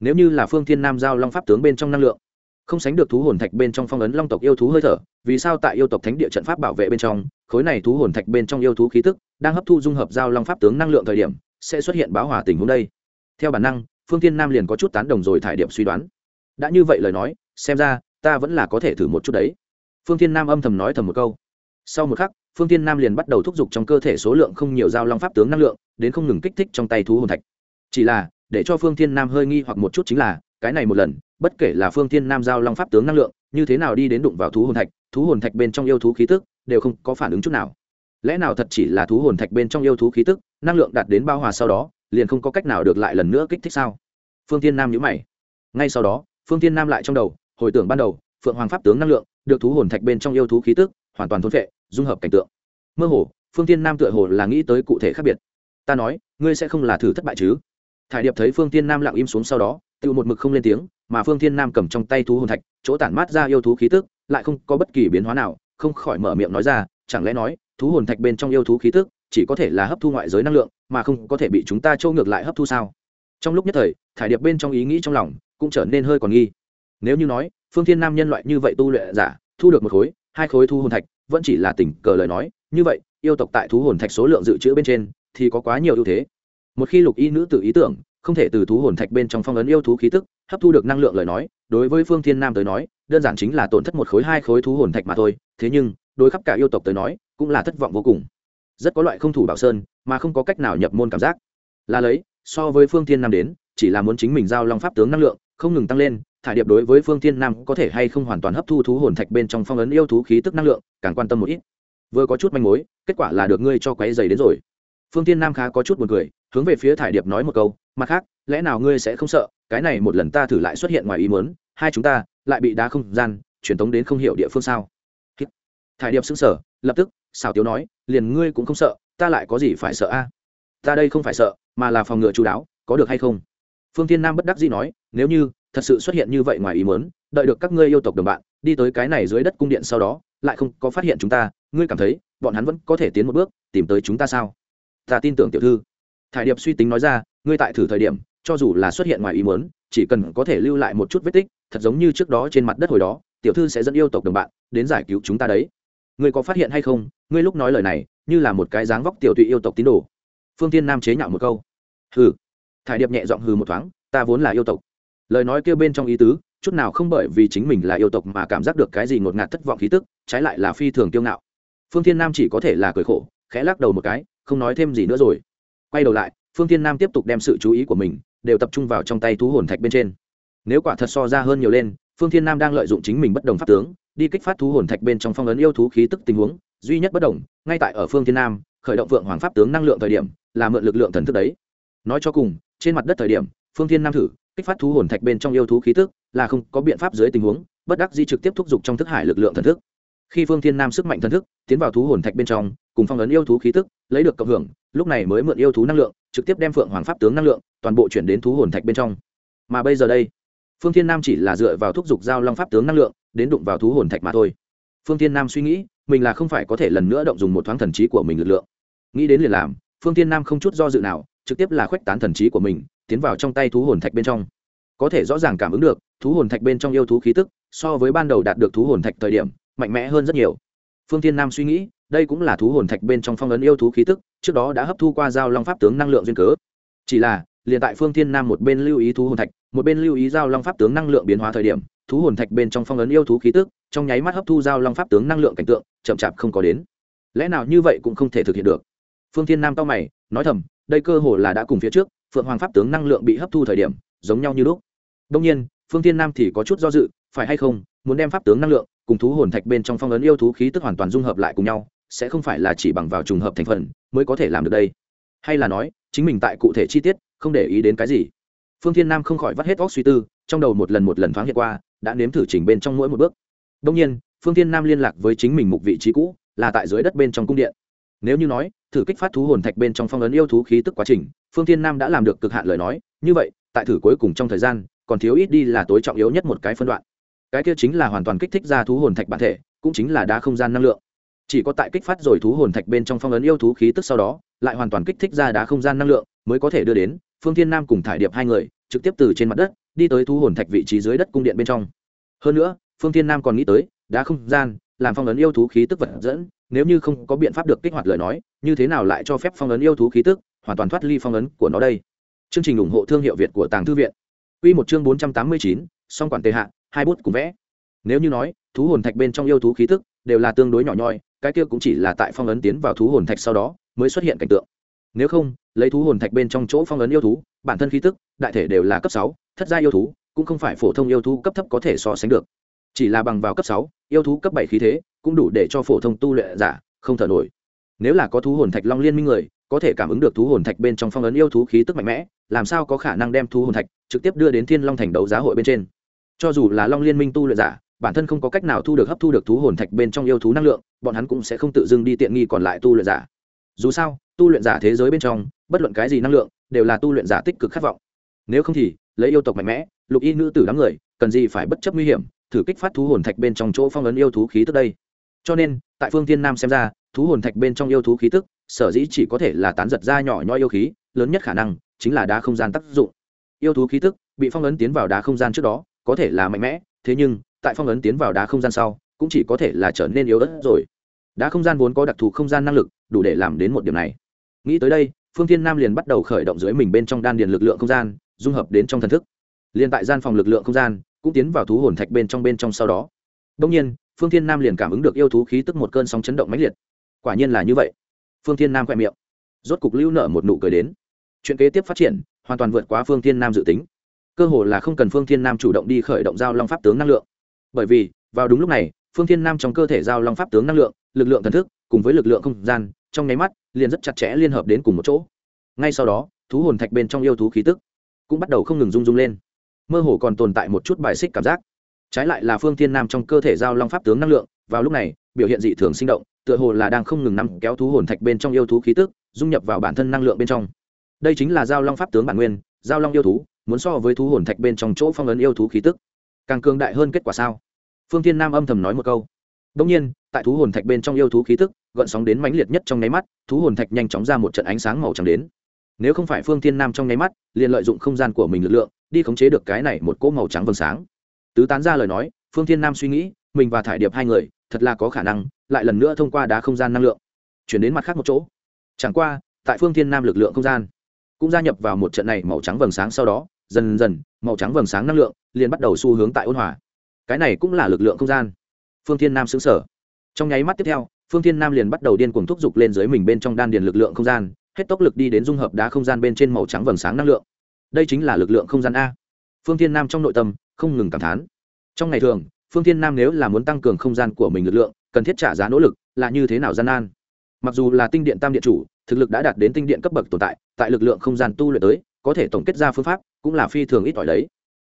Nếu như là phương thiên nam giao long pháp tướng bên trong năng lượng, không sánh được thú hồn thạch bên trong phong ấn long tộc yêu thú hơi thở, vì sao tại yêu tộc thánh địa trận pháp bảo vệ bên trong, khối này thú hồn thạch bên trong yêu thú khí tức đang hấp thu dung hợp giao long pháp tướng năng lượng thời điểm, sẽ xuất hiện báo hòa tình huống đây? Theo bản năng, phương thiên nam liền có chút tán đồng rồi thải điểm suy đoán. Đã như vậy lời nói, xem ra, ta vẫn là có thể thử một chút đấy. Phương thiên nam âm thầm nói thầm một câu. Sau một khắc phương thiên nam liền bắt đầu thúc giục trong cơ thể số lượng không nhiều giao long pháp tướng năng lượng, đến không ngừng kích thích trong tay thú hồn thạch. Chỉ là, để cho phương thiên nam hơi nghi hoặc một chút chính là, cái này một lần, bất kể là phương thiên nam giao long pháp tướng năng lượng, như thế nào đi đến đụng vào thú hồn thạch, thú hồn thạch bên trong yêu thú khí tức, đều không có phản ứng chút nào. Lẽ nào thật chỉ là thú hồn thạch bên trong yêu thú khí tức, năng lượng đạt đến bao hòa sau đó, liền không có cách nào được lại lần nữa kích thích sao? Phương thiên nam nhữ mày. Ngay sau đó, phương thiên nam lại trong đầu, hồi tưởng ban đầu, phượng hoàng pháp tướng năng lượng, được thú hồn thạch bên trong yêu thú khí tức, hoàn toàn thôn vệ dung hợp cảnh tượng. Mơ hồ, phương thiên nam tựa hồ là nghĩ tới cụ thể khác biệt. Ta nói, ngươi sẽ không là thử thất bại chứ? Thải điệp thấy phương thiên nam lặng im xuống sau đó tự một mực không lên tiếng, mà phương thiên nam cầm trong tay thú hồn thạch, chỗ tản mát ra yêu thú khí tức, lại không có bất kỳ biến hóa nào, không khỏi mở miệng nói ra, chẳng lẽ nói, thú hồn thạch bên trong yêu thú khí tức, chỉ có thể là hấp thu ngoại giới năng lượng, mà không có thể bị chúng ta trâu ngược lại hấp thu sao? Trong lúc nhất thời, thải điệp bên trong ý nghĩ trong lòng cũng trở nên hơi còn nghi. Nếu như nói, phương thiên nam nhân loại như vậy tu luyện giả, thu được một khối, hai khối thu hồn thạch vẫn chỉ là tình cờ lời nói. Như vậy, yêu tộc tại thú hồn thạch số lượng dự trữ bên trên thì có quá nhiều ưu thế. Một khi lục y nữ tự ý tưởng không thể từ thú hồn thạch bên trong phong ấn yêu thú khí tức, hấp thu được năng lượng lời nói, đối với phương thiên nam tới nói, đơn giản chính là tổn thất một khối, hai khối thú hồn thạch mà thôi. Thế nhưng, đối khắp cả yêu tộc tới nói, cũng là thất vọng vô cùng. Rất có loại không thủ bảo sơn, mà không có cách nào nhập môn cảm giác. Là lấy, so với phương thiên nam đến, chỉ là muốn chính mình giao long pháp tướng năng lượng, không ngừng tăng lên thả điệp đối với phương thiên nam có thể hay không hoàn toàn hấp thu thú hồn thạch bên trong phong ấn yêu thú khí tức năng lượng, càng quan tâm một ít. Vừa có chút manh mối, kết quả là được ngươi cho quấy dày đến rồi. Phương thiên nam khá có chút buồn cười, hướng về phía thải điệp nói một câu, mặt khác, lẽ nào ngươi sẽ không sợ, cái này một lần ta thử lại xuất hiện ngoài ý muốn, hai chúng ta lại bị đá không gian, truyền tống đến không hiểu địa phương sao? Thải điệp xứng sở lập tức xào tiếu nói, liền ngươi cũng không sợ, ta lại có gì phải sợ a? Ta đây không phải sợ, mà là phòng ngừa chú đáo, có được hay không? Phương thiên nam bất đắc dĩ nói, nếu như thật sự xuất hiện như vậy ngoài ý muốn, đợi được các ngươi yêu tộc đồng bạn, đi tới cái này dưới đất cung điện sau đó, lại không có phát hiện chúng ta, ngươi cảm thấy, bọn hắn vẫn có thể tiến một bước, tìm tới chúng ta sao? Ta tin tưởng tiểu thư. Thải điệp suy tính nói ra, ngươi tại thử thời điểm, cho dù là xuất hiện ngoài ý muốn, chỉ cần có thể lưu lại một chút vết tích, thật giống như trước đó trên mặt đất hồi đó, tiểu thư sẽ dẫn yêu tộc đồng bạn, đến giải cứu chúng ta đấy. Ngươi có phát hiện hay không? Ngươi lúc nói lời này, như là một cái dáng vóc tiểu tụy yêu tộc tín đồ. Phương tiên nam chế nhạo một câu. Hừ. Thải điệp nhẹ giọng hừ một thoáng, ta vốn là yêu tộc lời nói kêu bên trong ý tứ, chút nào không bởi vì chính mình là yêu tộc mà cảm giác được cái gì ngột ngạt thất vọng khí tức, trái lại là phi thường kiêu ngạo. Phương thiên nam chỉ có thể là cười khổ, khẽ lắc đầu một cái, không nói thêm gì nữa rồi. Quay đầu lại, phương thiên nam tiếp tục đem sự chú ý của mình đều tập trung vào trong tay thú hồn thạch bên trên. Nếu quả thật so ra hơn nhiều lên, phương thiên nam đang lợi dụng chính mình bất đồng pháp tướng, đi kích phát thú hồn thạch bên trong phong ấn yêu thú khí tức tình huống, duy nhất bất đồng, ngay tại ở phương thiên nam, khởi động vượng hoàng pháp tướng năng lượng thời điểm, là mượn lực lượng thần thức đấy. Nói cho cùng, trên mặt đất thời điểm phương thiên nam thử, kích phát thú hồn thạch bên trong yêu thú khí tức, là không có biện pháp dưới tình huống, bất đắc di trực tiếp thúc giục trong thức hải lực lượng thần thức. Khi phương thiên nam sức mạnh thần thức tiến vào thú hồn thạch bên trong, cùng phong ấn yêu thú khí tức, lấy được cộng hưởng, lúc này mới mượn yêu thú năng lượng, trực tiếp đem phượng hoàng pháp tướng năng lượng, toàn bộ chuyển đến thú hồn thạch bên trong. Mà bây giờ đây, phương thiên nam chỉ là dựa vào thúc giục giao long pháp tướng năng lượng, đến đụng vào thú hồn thạch mà thôi. Phương thiên nam suy nghĩ, mình là không phải có thể lần nữa động dùng một thoáng thần trí của mình lực lượng. Nghĩ đến liền làm, phương thiên nam không chút do dự nào trực tiếp là khuếch tán thần trí của mình, tiến vào trong tay thú hồn thạch bên trong. Có thể rõ ràng cảm ứng được, thú hồn thạch bên trong yêu thú khí tức, so với ban đầu đạt được thú hồn thạch thời điểm, mạnh mẽ hơn rất nhiều. Phương thiên nam suy nghĩ, đây cũng là thú hồn thạch bên trong phong ấn yêu thú khí tức, trước đó đã hấp thu qua giao long pháp tướng năng lượng duyên cớ. Chỉ là, liền tại phương thiên nam một bên lưu ý thú hồn thạch, một bên lưu ý giao long pháp tướng năng lượng biến hóa thời điểm, thú hồn thạch bên trong phong ấn yêu thú khí tức, trong nháy mắt hấp thu giao long pháp tướng năng lượng cảnh tượng, chậm chạp không có đến. Lẽ nào như vậy cũng không thể thực hiện được? Phương thiên nam cao mày, nói thầm đây cơ hồ là đã cùng phía trước, phượng hoàng pháp tướng năng lượng bị hấp thu thời điểm, giống nhau như lúc. Đông nhiên, phương thiên nam thì có chút do dự, phải hay không, muốn đem pháp tướng năng lượng cùng thú hồn thạch bên trong phong ấn yêu thú khí tức hoàn toàn dung hợp lại cùng nhau, sẽ không phải là chỉ bằng vào trùng hợp thành phần mới có thể làm được đây. Hay là nói, chính mình tại cụ thể chi tiết, không để ý đến cái gì. Phương thiên nam không khỏi vắt hết óc suy tư, trong đầu một lần một lần thoáng hiện qua, đã nếm thử chỉnh bên trong mỗi một bước. Đông nhiên, phương thiên nam liên lạc với chính mình mục vị trí cũ, là tại dưới đất bên trong cung điện nếu như nói, thử kích phát thú hồn thạch bên trong phong ấn yêu thú khí tức quá trình, phương thiên nam đã làm được cực hạn lời nói, như vậy, tại thử cuối cùng trong thời gian, còn thiếu ít đi là tối trọng yếu nhất một cái phân đoạn. Cái kia chính là hoàn toàn kích thích ra thú hồn thạch bản thể, cũng chính là đá không gian năng lượng. Chỉ có tại kích phát rồi thú hồn thạch bên trong phong ấn yêu thú khí tức sau đó, lại hoàn toàn kích thích ra đá không gian năng lượng, mới có thể đưa đến, phương thiên nam cùng thải điệp hai người, trực tiếp từ trên mặt đất, đi tới thú hồn thạch vị trí dưới đất cung điện bên trong. Hơn nữa, phương thiên nam còn nghĩ tới đá không gian làm phong ấn yêu thú khí tức vật dẫn, nếu như không có biện pháp được kích hoạt lời nói, như thế nào lại cho phép phong ấn yêu thú khí tức hoàn toàn thoát ly phong ấn của nó đây? Chương trình ủng hộ thương hiệu việt của tàng thư viện. Quy một chương bốn trăm tám mươi chín, song quản tề hạ, hai bút cùng vẽ. Nếu như nói, thú hồn thạch bên trong yêu thú khí tức đều là tương đối nhỏ nhoi, cái kia cũng chỉ là tại phong ấn tiến vào thú hồn thạch sau đó mới xuất hiện cảnh tượng. Nếu không, lấy thú hồn thạch bên trong chỗ phong ấn yêu thú, bản thân khí tức, đại thể đều là cấp sáu, thất gia yêu thú, cũng không phải phổ thông yêu thú cấp thấp có thể so sánh được. Chỉ là bằng vào cấp sáu yêu thú cấp bảy khí thế, cũng đủ để cho phổ thông tu luyện giả không thở nổi. Nếu là có thú hồn thạch long liên minh người, có thể cảm ứng được thú hồn thạch bên trong phong ấn yêu thú khí tức mạnh mẽ, làm sao có khả năng đem thú hồn thạch trực tiếp đưa đến thiên long thành đấu giá hội bên trên? Cho dù là long liên minh tu luyện giả, bản thân không có cách nào thu được hấp thu được thú hồn thạch bên trong yêu thú năng lượng, bọn hắn cũng sẽ không tự dưng đi tiện nghi còn lại tu luyện giả. Dù sao, tu luyện giả thế giới bên trong, bất luận cái gì năng lượng, đều là tu luyện giả tích cực khát vọng. Nếu không thì, lấy yêu tộc mạnh mẽ, lục y nữ tử đám người, cần gì phải bất chấp nguy hiểm thử kích phát thú hồn thạch bên trong chỗ phong ấn yêu thú khí tức đây. Cho nên, tại phương tiên nam xem ra, thú hồn thạch bên trong yêu thú khí tức, sở dĩ chỉ có thể là tán giật ra nhỏ nhoi yêu khí, lớn nhất khả năng chính là đá không gian tác dụng. Yêu thú khí tức bị phong ấn tiến vào đá không gian trước đó, có thể là mạnh mẽ, thế nhưng, tại phong ấn tiến vào đá không gian sau, cũng chỉ có thể là trở nên yếu ớt rồi. Đá không gian vốn có đặc thù không gian năng lực, đủ để làm đến một điểm này. Nghĩ tới đây, phương thiên nam liền bắt đầu khởi động dưới mình bên trong đan điền lực lượng không gian, dung hợp đến trong thần thức. Liền tại gian phòng lực lượng không gian cũng tiến vào thú hồn thạch bên trong bên trong sau đó. Đông nhiên, phương thiên nam liền cảm ứng được yêu thú khí tức một cơn sóng chấn động mãnh liệt. Quả nhiên là như vậy. Phương thiên nam khoe miệng, rốt cục lưu nở một nụ cười đến. Chuyện kế tiếp phát triển, hoàn toàn vượt quá phương thiên nam dự tính. Cơ hồ là không cần phương thiên nam chủ động đi khởi động giao long pháp tướng năng lượng. Bởi vì, vào đúng lúc này, phương thiên nam trong cơ thể giao long pháp tướng năng lượng, lực lượng thần thức, cùng với lực lượng không gian, trong nháy mắt, liền rất chặt chẽ liên hợp đến cùng một chỗ. Ngay sau đó, thú hồn thạch bên trong yêu thú khí tức cũng bắt đầu không ngừng rung rung lên mơ hồ còn tồn tại một chút bài xích cảm giác. Trái lại là phương thiên nam trong cơ thể giao long pháp tướng năng lượng, vào lúc này, biểu hiện dị thường sinh động, tựa hồ là đang không ngừng nắm kéo thú hồn thạch bên trong yêu thú khí tức, dung nhập vào bản thân năng lượng bên trong. Đây chính là giao long pháp tướng bản nguyên, giao long yêu thú, muốn so với thú hồn thạch bên trong chỗ phong ấn yêu thú khí tức. Càng cường đại hơn kết quả sao? Phương thiên nam âm thầm nói một câu. Đông nhiên, tại thú hồn thạch bên trong yêu thú khí tức, gợn sóng đến mãnh liệt nhất trong nháy mắt, thú hồn thạch nhanh chóng ra một trận ánh sáng màu trắng đến. Nếu không phải phương thiên nam trong nháy mắt, liền lợi dụng không gian của mình lực lượng đi khống chế được cái này một cỗ màu trắng vầng sáng. Tứ tán ra lời nói, phương thiên nam suy nghĩ, mình và thải điệp hai người, thật là có khả năng, lại lần nữa thông qua đá không gian năng lượng. Chuyển đến mặt khác một chỗ. Chẳng qua, tại phương thiên nam lực lượng không gian, cũng gia nhập vào một trận này màu trắng vầng sáng sau đó, dần dần, màu trắng vầng sáng năng lượng liền bắt đầu xu hướng tại ôn hòa. Cái này cũng là lực lượng không gian. Phương thiên nam xứng sở trong nháy mắt tiếp theo, phương thiên nam liền bắt đầu điên cuồng thúc giục lên dưới mình bên trong đan điền lực lượng không gian, hết tốc lực đi đến dung hợp đá không gian bên trên màu trắng vầng sáng năng lượng đây chính là lực lượng không gian a. Phương thiên nam trong nội tâm không ngừng cảm thán. Trong ngày thường, phương thiên nam nếu là muốn tăng cường không gian của mình lực lượng, cần thiết trả giá nỗ lực là như thế nào gian nan? Mặc dù là tinh điện tam điện chủ, thực lực đã đạt đến tinh điện cấp bậc tồn tại tại lực lượng không gian tu luyện tới, có thể tổng kết ra phương pháp cũng là phi thường ít ỏi đấy.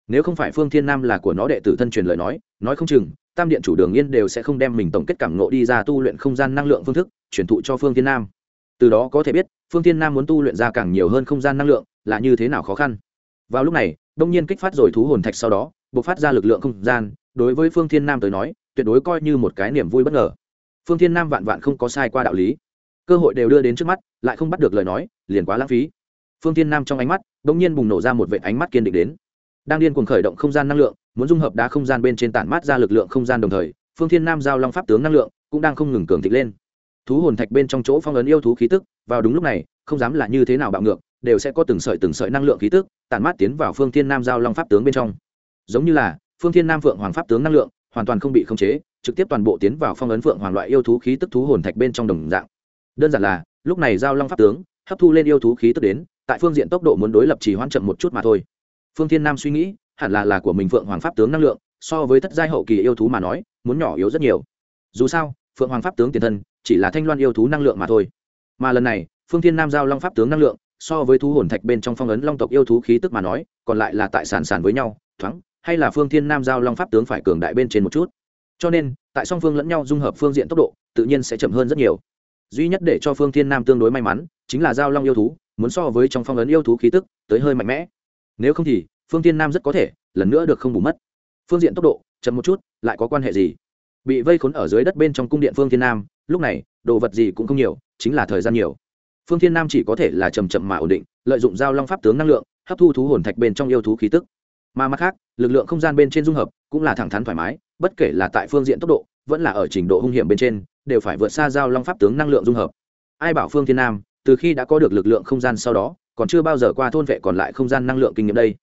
Nếu không phải phương thiên nam là của nó đệ tử thân truyền lời nói nói không chừng, tam điện chủ đường yên đều sẽ không đem mình tổng kết cảm ngộ đi ra tu luyện không gian năng lượng phương thức, truyền thụ cho phương thiên nam từ đó có thể biết, phương thiên nam muốn tu luyện ra càng nhiều hơn không gian năng lượng, là như thế nào khó khăn. Vào lúc này, đông nhiên kích phát rồi thú hồn thạch sau đó buộc phát ra lực lượng không gian, đối với phương thiên nam tới nói, tuyệt đối coi như một cái niềm vui bất ngờ. Phương thiên nam vạn vạn không có sai qua đạo lý. Cơ hội đều đưa đến trước mắt, lại không bắt được lời nói, liền quá lãng phí. Phương thiên nam trong ánh mắt đ ỗ n g nhiên bùng nổ ra một vệ ánh mắt kiên định đến. Đang điên cuồng khởi động không gian năng lượng, muốn dung hợp đá không gian bên trên tản mát ra lực lượng không gian đồng thời, phương thiên nam giao long pháp tướng năng lượng, cũng đang không ngừng cường thịnh lên thú hồn thạch bên trong chỗ phong ấn yêu thú khí tức, vào đúng lúc này, không dám là như thế nào bạo ngược, đều sẽ có từng sợi từng sợi năng lượng khí tức, tản mát tiến vào phương thiên nam giao long pháp tướng bên trong. Giống như là, phương thiên nam phượng hoàng pháp tướng năng lượng, hoàn toàn không bị khống chế, trực tiếp toàn bộ tiến vào phong ấn phượng hoàng loại yêu thú khí tức thú hồn thạch bên trong đồng dạng. Đơn giản là, lúc này giao long pháp tướng, hấp thu lên yêu thú khí tức đến, tại phương diện tốc độ muốn đối lập chỉ hoãn chậm một chút mà thôi. Phương thiên nam suy nghĩ, hẳn là là của mình phượng hoàng pháp tướng năng lượng, so với thất giai hậu kỳ yêu thú mà nói, muốn nhỏ yếu rất nhiều. Dù sao phượng hoàng pháp tướng tiền thân chỉ là thanh loan yêu thú năng lượng mà thôi. Mà lần này, phương thiên nam giao long pháp tướng năng lượng, so với thú hồn thạch bên trong phong ấn long tộc yêu thú khí tức mà nói, còn lại là tại sản sản với nhau, thoáng, hay là phương thiên nam giao long pháp tướng phải cường đại bên trên một chút. Cho nên, tại song phương lẫn nhau dung hợp phương diện tốc độ, tự nhiên sẽ chậm hơn rất nhiều. Duy nhất để cho phương thiên nam tương đối may mắn, chính là giao long yêu thú, muốn so với trong phong ấn yêu thú khí tức, tới hơi mạnh mẽ. Nếu không thì, phương thiên nam rất có thể, lần nữa được không bù mất. Phương diện tốc độ, chậm một chút, lại có quan hệ gì? Bị vây khốn ở dưới đất bên trong cung điện phương thiên nam, lúc này, đồ vật gì cũng không nhiều, chính là thời gian nhiều. Phương thiên nam chỉ có thể là chầm chậm mà ổn định, lợi dụng giao long pháp tướng năng lượng, hấp thu thú hồn thạch bên trong yêu thú khí tức. Mà mặt khác, lực lượng không gian bên trên dung hợp cũng là thẳng thắn thoải mái, bất kể là tại phương diện tốc độ, vẫn là ở trình độ hung hiểm bên trên, đều phải vượt xa giao long pháp tướng năng lượng dung hợp. Ai bảo phương thiên nam, từ khi đã có được lực lượng không gian sau đó, còn chưa bao giờ qua thôn vệ còn lại không gian năng lượng kinh nghiệm đây.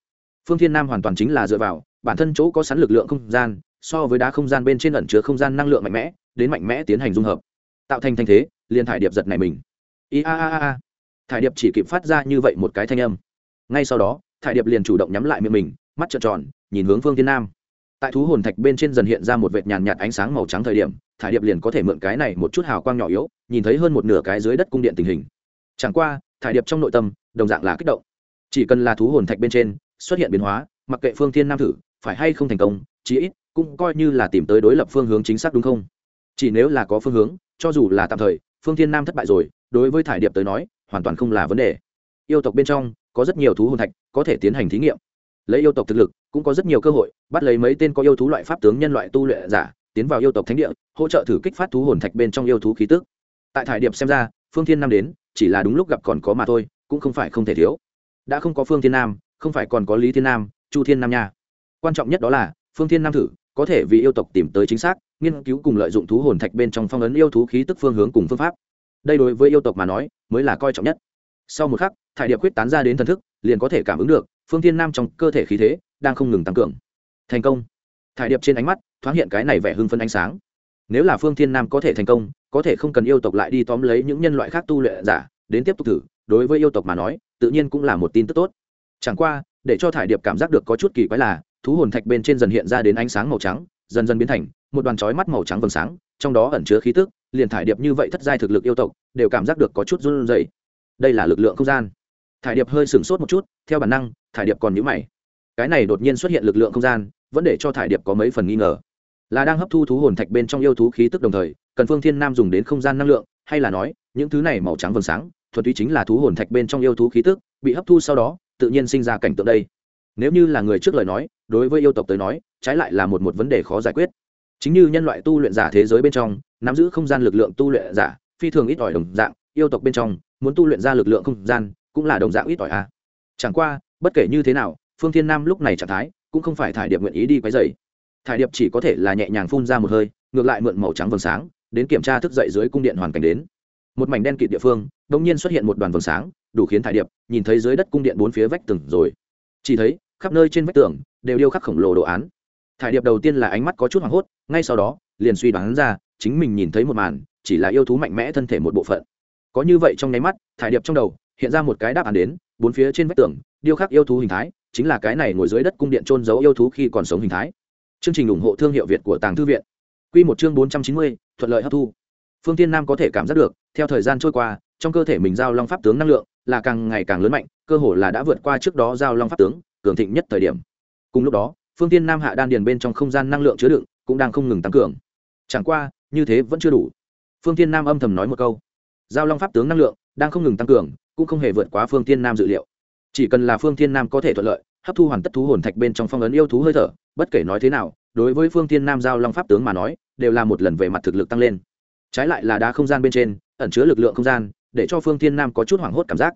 Phương thiên nam hoàn toàn chính là dựa vào, bản thân chỗ có sẵn lực lượng không gian so với đá không gian bên trên ẩn chứa không gian năng lượng mạnh mẽ, đến mạnh mẽ tiến hành dung hợp. Tạo thành thanh thế, liền thải điệp giật này mình. I a a a. Thải điệp chỉ kịp phát ra như vậy một cái thanh âm. Ngay sau đó, thải điệp liền chủ động nhắm lại miệng mình, mắt trợn tròn, nhìn hướng phương thiên nam. Tại thú hồn thạch bên trên dần hiện ra một vệt nhàn nhạt ánh sáng màu trắng thời điểm, thải điệp liền có thể mượn cái này một chút hào quang nhỏ yếu, nhìn thấy hơn một nửa cái dưới đất cung điện tình hình. Chẳng qua, thải điệp trong nội tâm, đồng dạng là kích động. Chỉ cần là thú hồn thạch bên trên, xuất hiện biến hóa, mặc kệ phương thiên nam thử, phải hay không thành công, chí ít cũng coi như là tìm tới đối lập phương hướng chính xác đúng không? Chỉ nếu là có phương hướng, cho dù là tạm thời, phương thiên nam thất bại rồi, đối với thải điệp tới nói, hoàn toàn không là vấn đề. Yêu tộc bên trong, có rất nhiều thú hồn thạch, có thể tiến hành thí nghiệm. Lấy yêu tộc thực lực, cũng có rất nhiều cơ hội, bắt lấy mấy tên có yêu thú loại pháp tướng nhân loại tu luyện giả, tiến vào yêu tộc thánh địa, hỗ trợ thử kích phát thú hồn thạch bên trong yêu thú khí tức. Tại thải điệp xem ra, phương thiên nam đến, chỉ là đúng lúc gặp còn có mà thôi, cũng không phải không thể thiếu. Đã không có phương thiên nam, không phải còn có lý thiên nam, chu thiên nam nha. Quan trọng nhất đó là, phương thiên nam thử có thể vì yêu tộc tìm tới chính xác, nghiên cứu cùng lợi dụng thú hồn thạch bên trong phong ấn yêu thú khí tức phương hướng cùng phương pháp. Đây đối với yêu tộc mà nói, mới là coi trọng nhất. Sau một khắc, thải điệp quyết tán ra đến thần thức, liền có thể cảm ứng được, phương thiên nam trong cơ thể khí thế đang không ngừng tăng cường. Thành công. Thải điệp trên ánh mắt thoáng hiện cái này vẻ hưng phân ánh sáng. Nếu là phương thiên nam có thể thành công, có thể không cần yêu tộc lại đi tóm lấy những nhân loại khác tu luyện giả, đến tiếp tục thử, đối với yêu tộc mà nói, tự nhiên cũng là một tin tức tốt. Chẳng qua, để cho thải điệp cảm giác được có chút kỳ quái là thú hồn thạch bên trên dần hiện ra đến ánh sáng màu trắng, dần dần biến thành một đoàn chói mắt màu trắng vầng sáng, trong đó ẩn chứa khí tức, liền thải điệp như vậy thất giai thực lực yêu tộc, đều cảm giác được có chút run rẩy. Đây là lực lượng không gian. Thải điệp hơi sửng sốt một chút, theo bản năng, thải điệp còn nhữ mày. Cái này đột nhiên xuất hiện lực lượng không gian, vẫn để cho thải điệp có mấy phần nghi ngờ. Là đang hấp thu thú hồn thạch bên trong yêu thú khí tức đồng thời, cần phương thiên nam dùng đến không gian năng lượng, hay là nói, những thứ này màu trắng vầng sáng, thuần túy chính là thú hồn thạch bên trong yêu thú khí tức, bị hấp thu sau đó, tự nhiên sinh ra cảnh tượng đây nếu như là người trước lời nói, đối với yêu tộc tới nói, trái lại là một một vấn đề khó giải quyết. Chính như nhân loại tu luyện giả thế giới bên trong, nắm giữ không gian lực lượng tu luyện giả, phi thường ít ỏi đồng dạng, yêu tộc bên trong, muốn tu luyện ra lực lượng không gian, cũng là đồng dạng ít ỏi a. Chẳng qua, bất kể như thế nào, phương thiên nam lúc này trạng thái, cũng không phải thải điệp nguyện ý đi quấy dày thải điệp chỉ có thể là nhẹ nhàng phun ra một hơi, ngược lại mượn màu trắng vầng sáng, đến kiểm tra thức dậy dưới cung điện hoàn cảnh đến. Một mảnh đen kịt địa phương đ ỗ n g nhiên xuất hiện một đoàn vầng sáng, đủ khiến thải điệp nhìn thấy dưới đất cung điện bốn phía vách tường rồi. Chỉ thấy khắp nơi trên vách tường, đều điêu khắc khổng lồ đồ án. Thải điệp đầu tiên là ánh mắt có chút hoảng hốt, ngay sau đó, liền suy đoán ra, chính mình nhìn thấy một màn, chỉ là yêu thú mạnh mẽ thân thể một bộ phận. Có như vậy trong nháy mắt, thải điệp trong đầu, hiện ra một cái đáp án đến, bốn phía trên vách tường, điêu khắc yêu thú hình thái, chính là cái này ngồi dưới đất cung điện trôn giấu yêu thú khi còn sống hình thái. Chương trình ủng hộ thương hiệu việt của tàng thư viện. Q một chương bốn trăm chín mươi, thuận lợi hấp thu. Phương tiên nam có thể cảm giác được, theo thời gian trôi qua, trong cơ thể mình giao long pháp tướng năng lượng là càng ngày càng lớn mạnh, cơ hồ là đã vượt qua trước đó giao long pháp tướng cường thịnh nhất thời điểm. Cùng lúc đó, phương tiên nam hạ đan điền bên trong không gian năng lượng chứa đựng cũng đang không ngừng tăng cường. Chẳng qua, như thế vẫn chưa đủ. Phương tiên nam âm thầm nói một câu. Giao long pháp tướng năng lượng đang không ngừng tăng cường, cũng không hề vượt quá phương tiên nam dự liệu. Chỉ cần là phương tiên nam có thể thuận lợi, hấp thu hoàn tất thú hồn thạch bên trong phong ấn yêu thú hơi thở, bất kể nói thế nào, đối với phương tiên nam giao long pháp tướng mà nói, đều là một lần về mặt thực lực tăng lên. Trái lại là đá không gian bên trên, ẩn chứa lực lượng không gian, để cho phương tiên nam có chút hoảng hốt cảm giác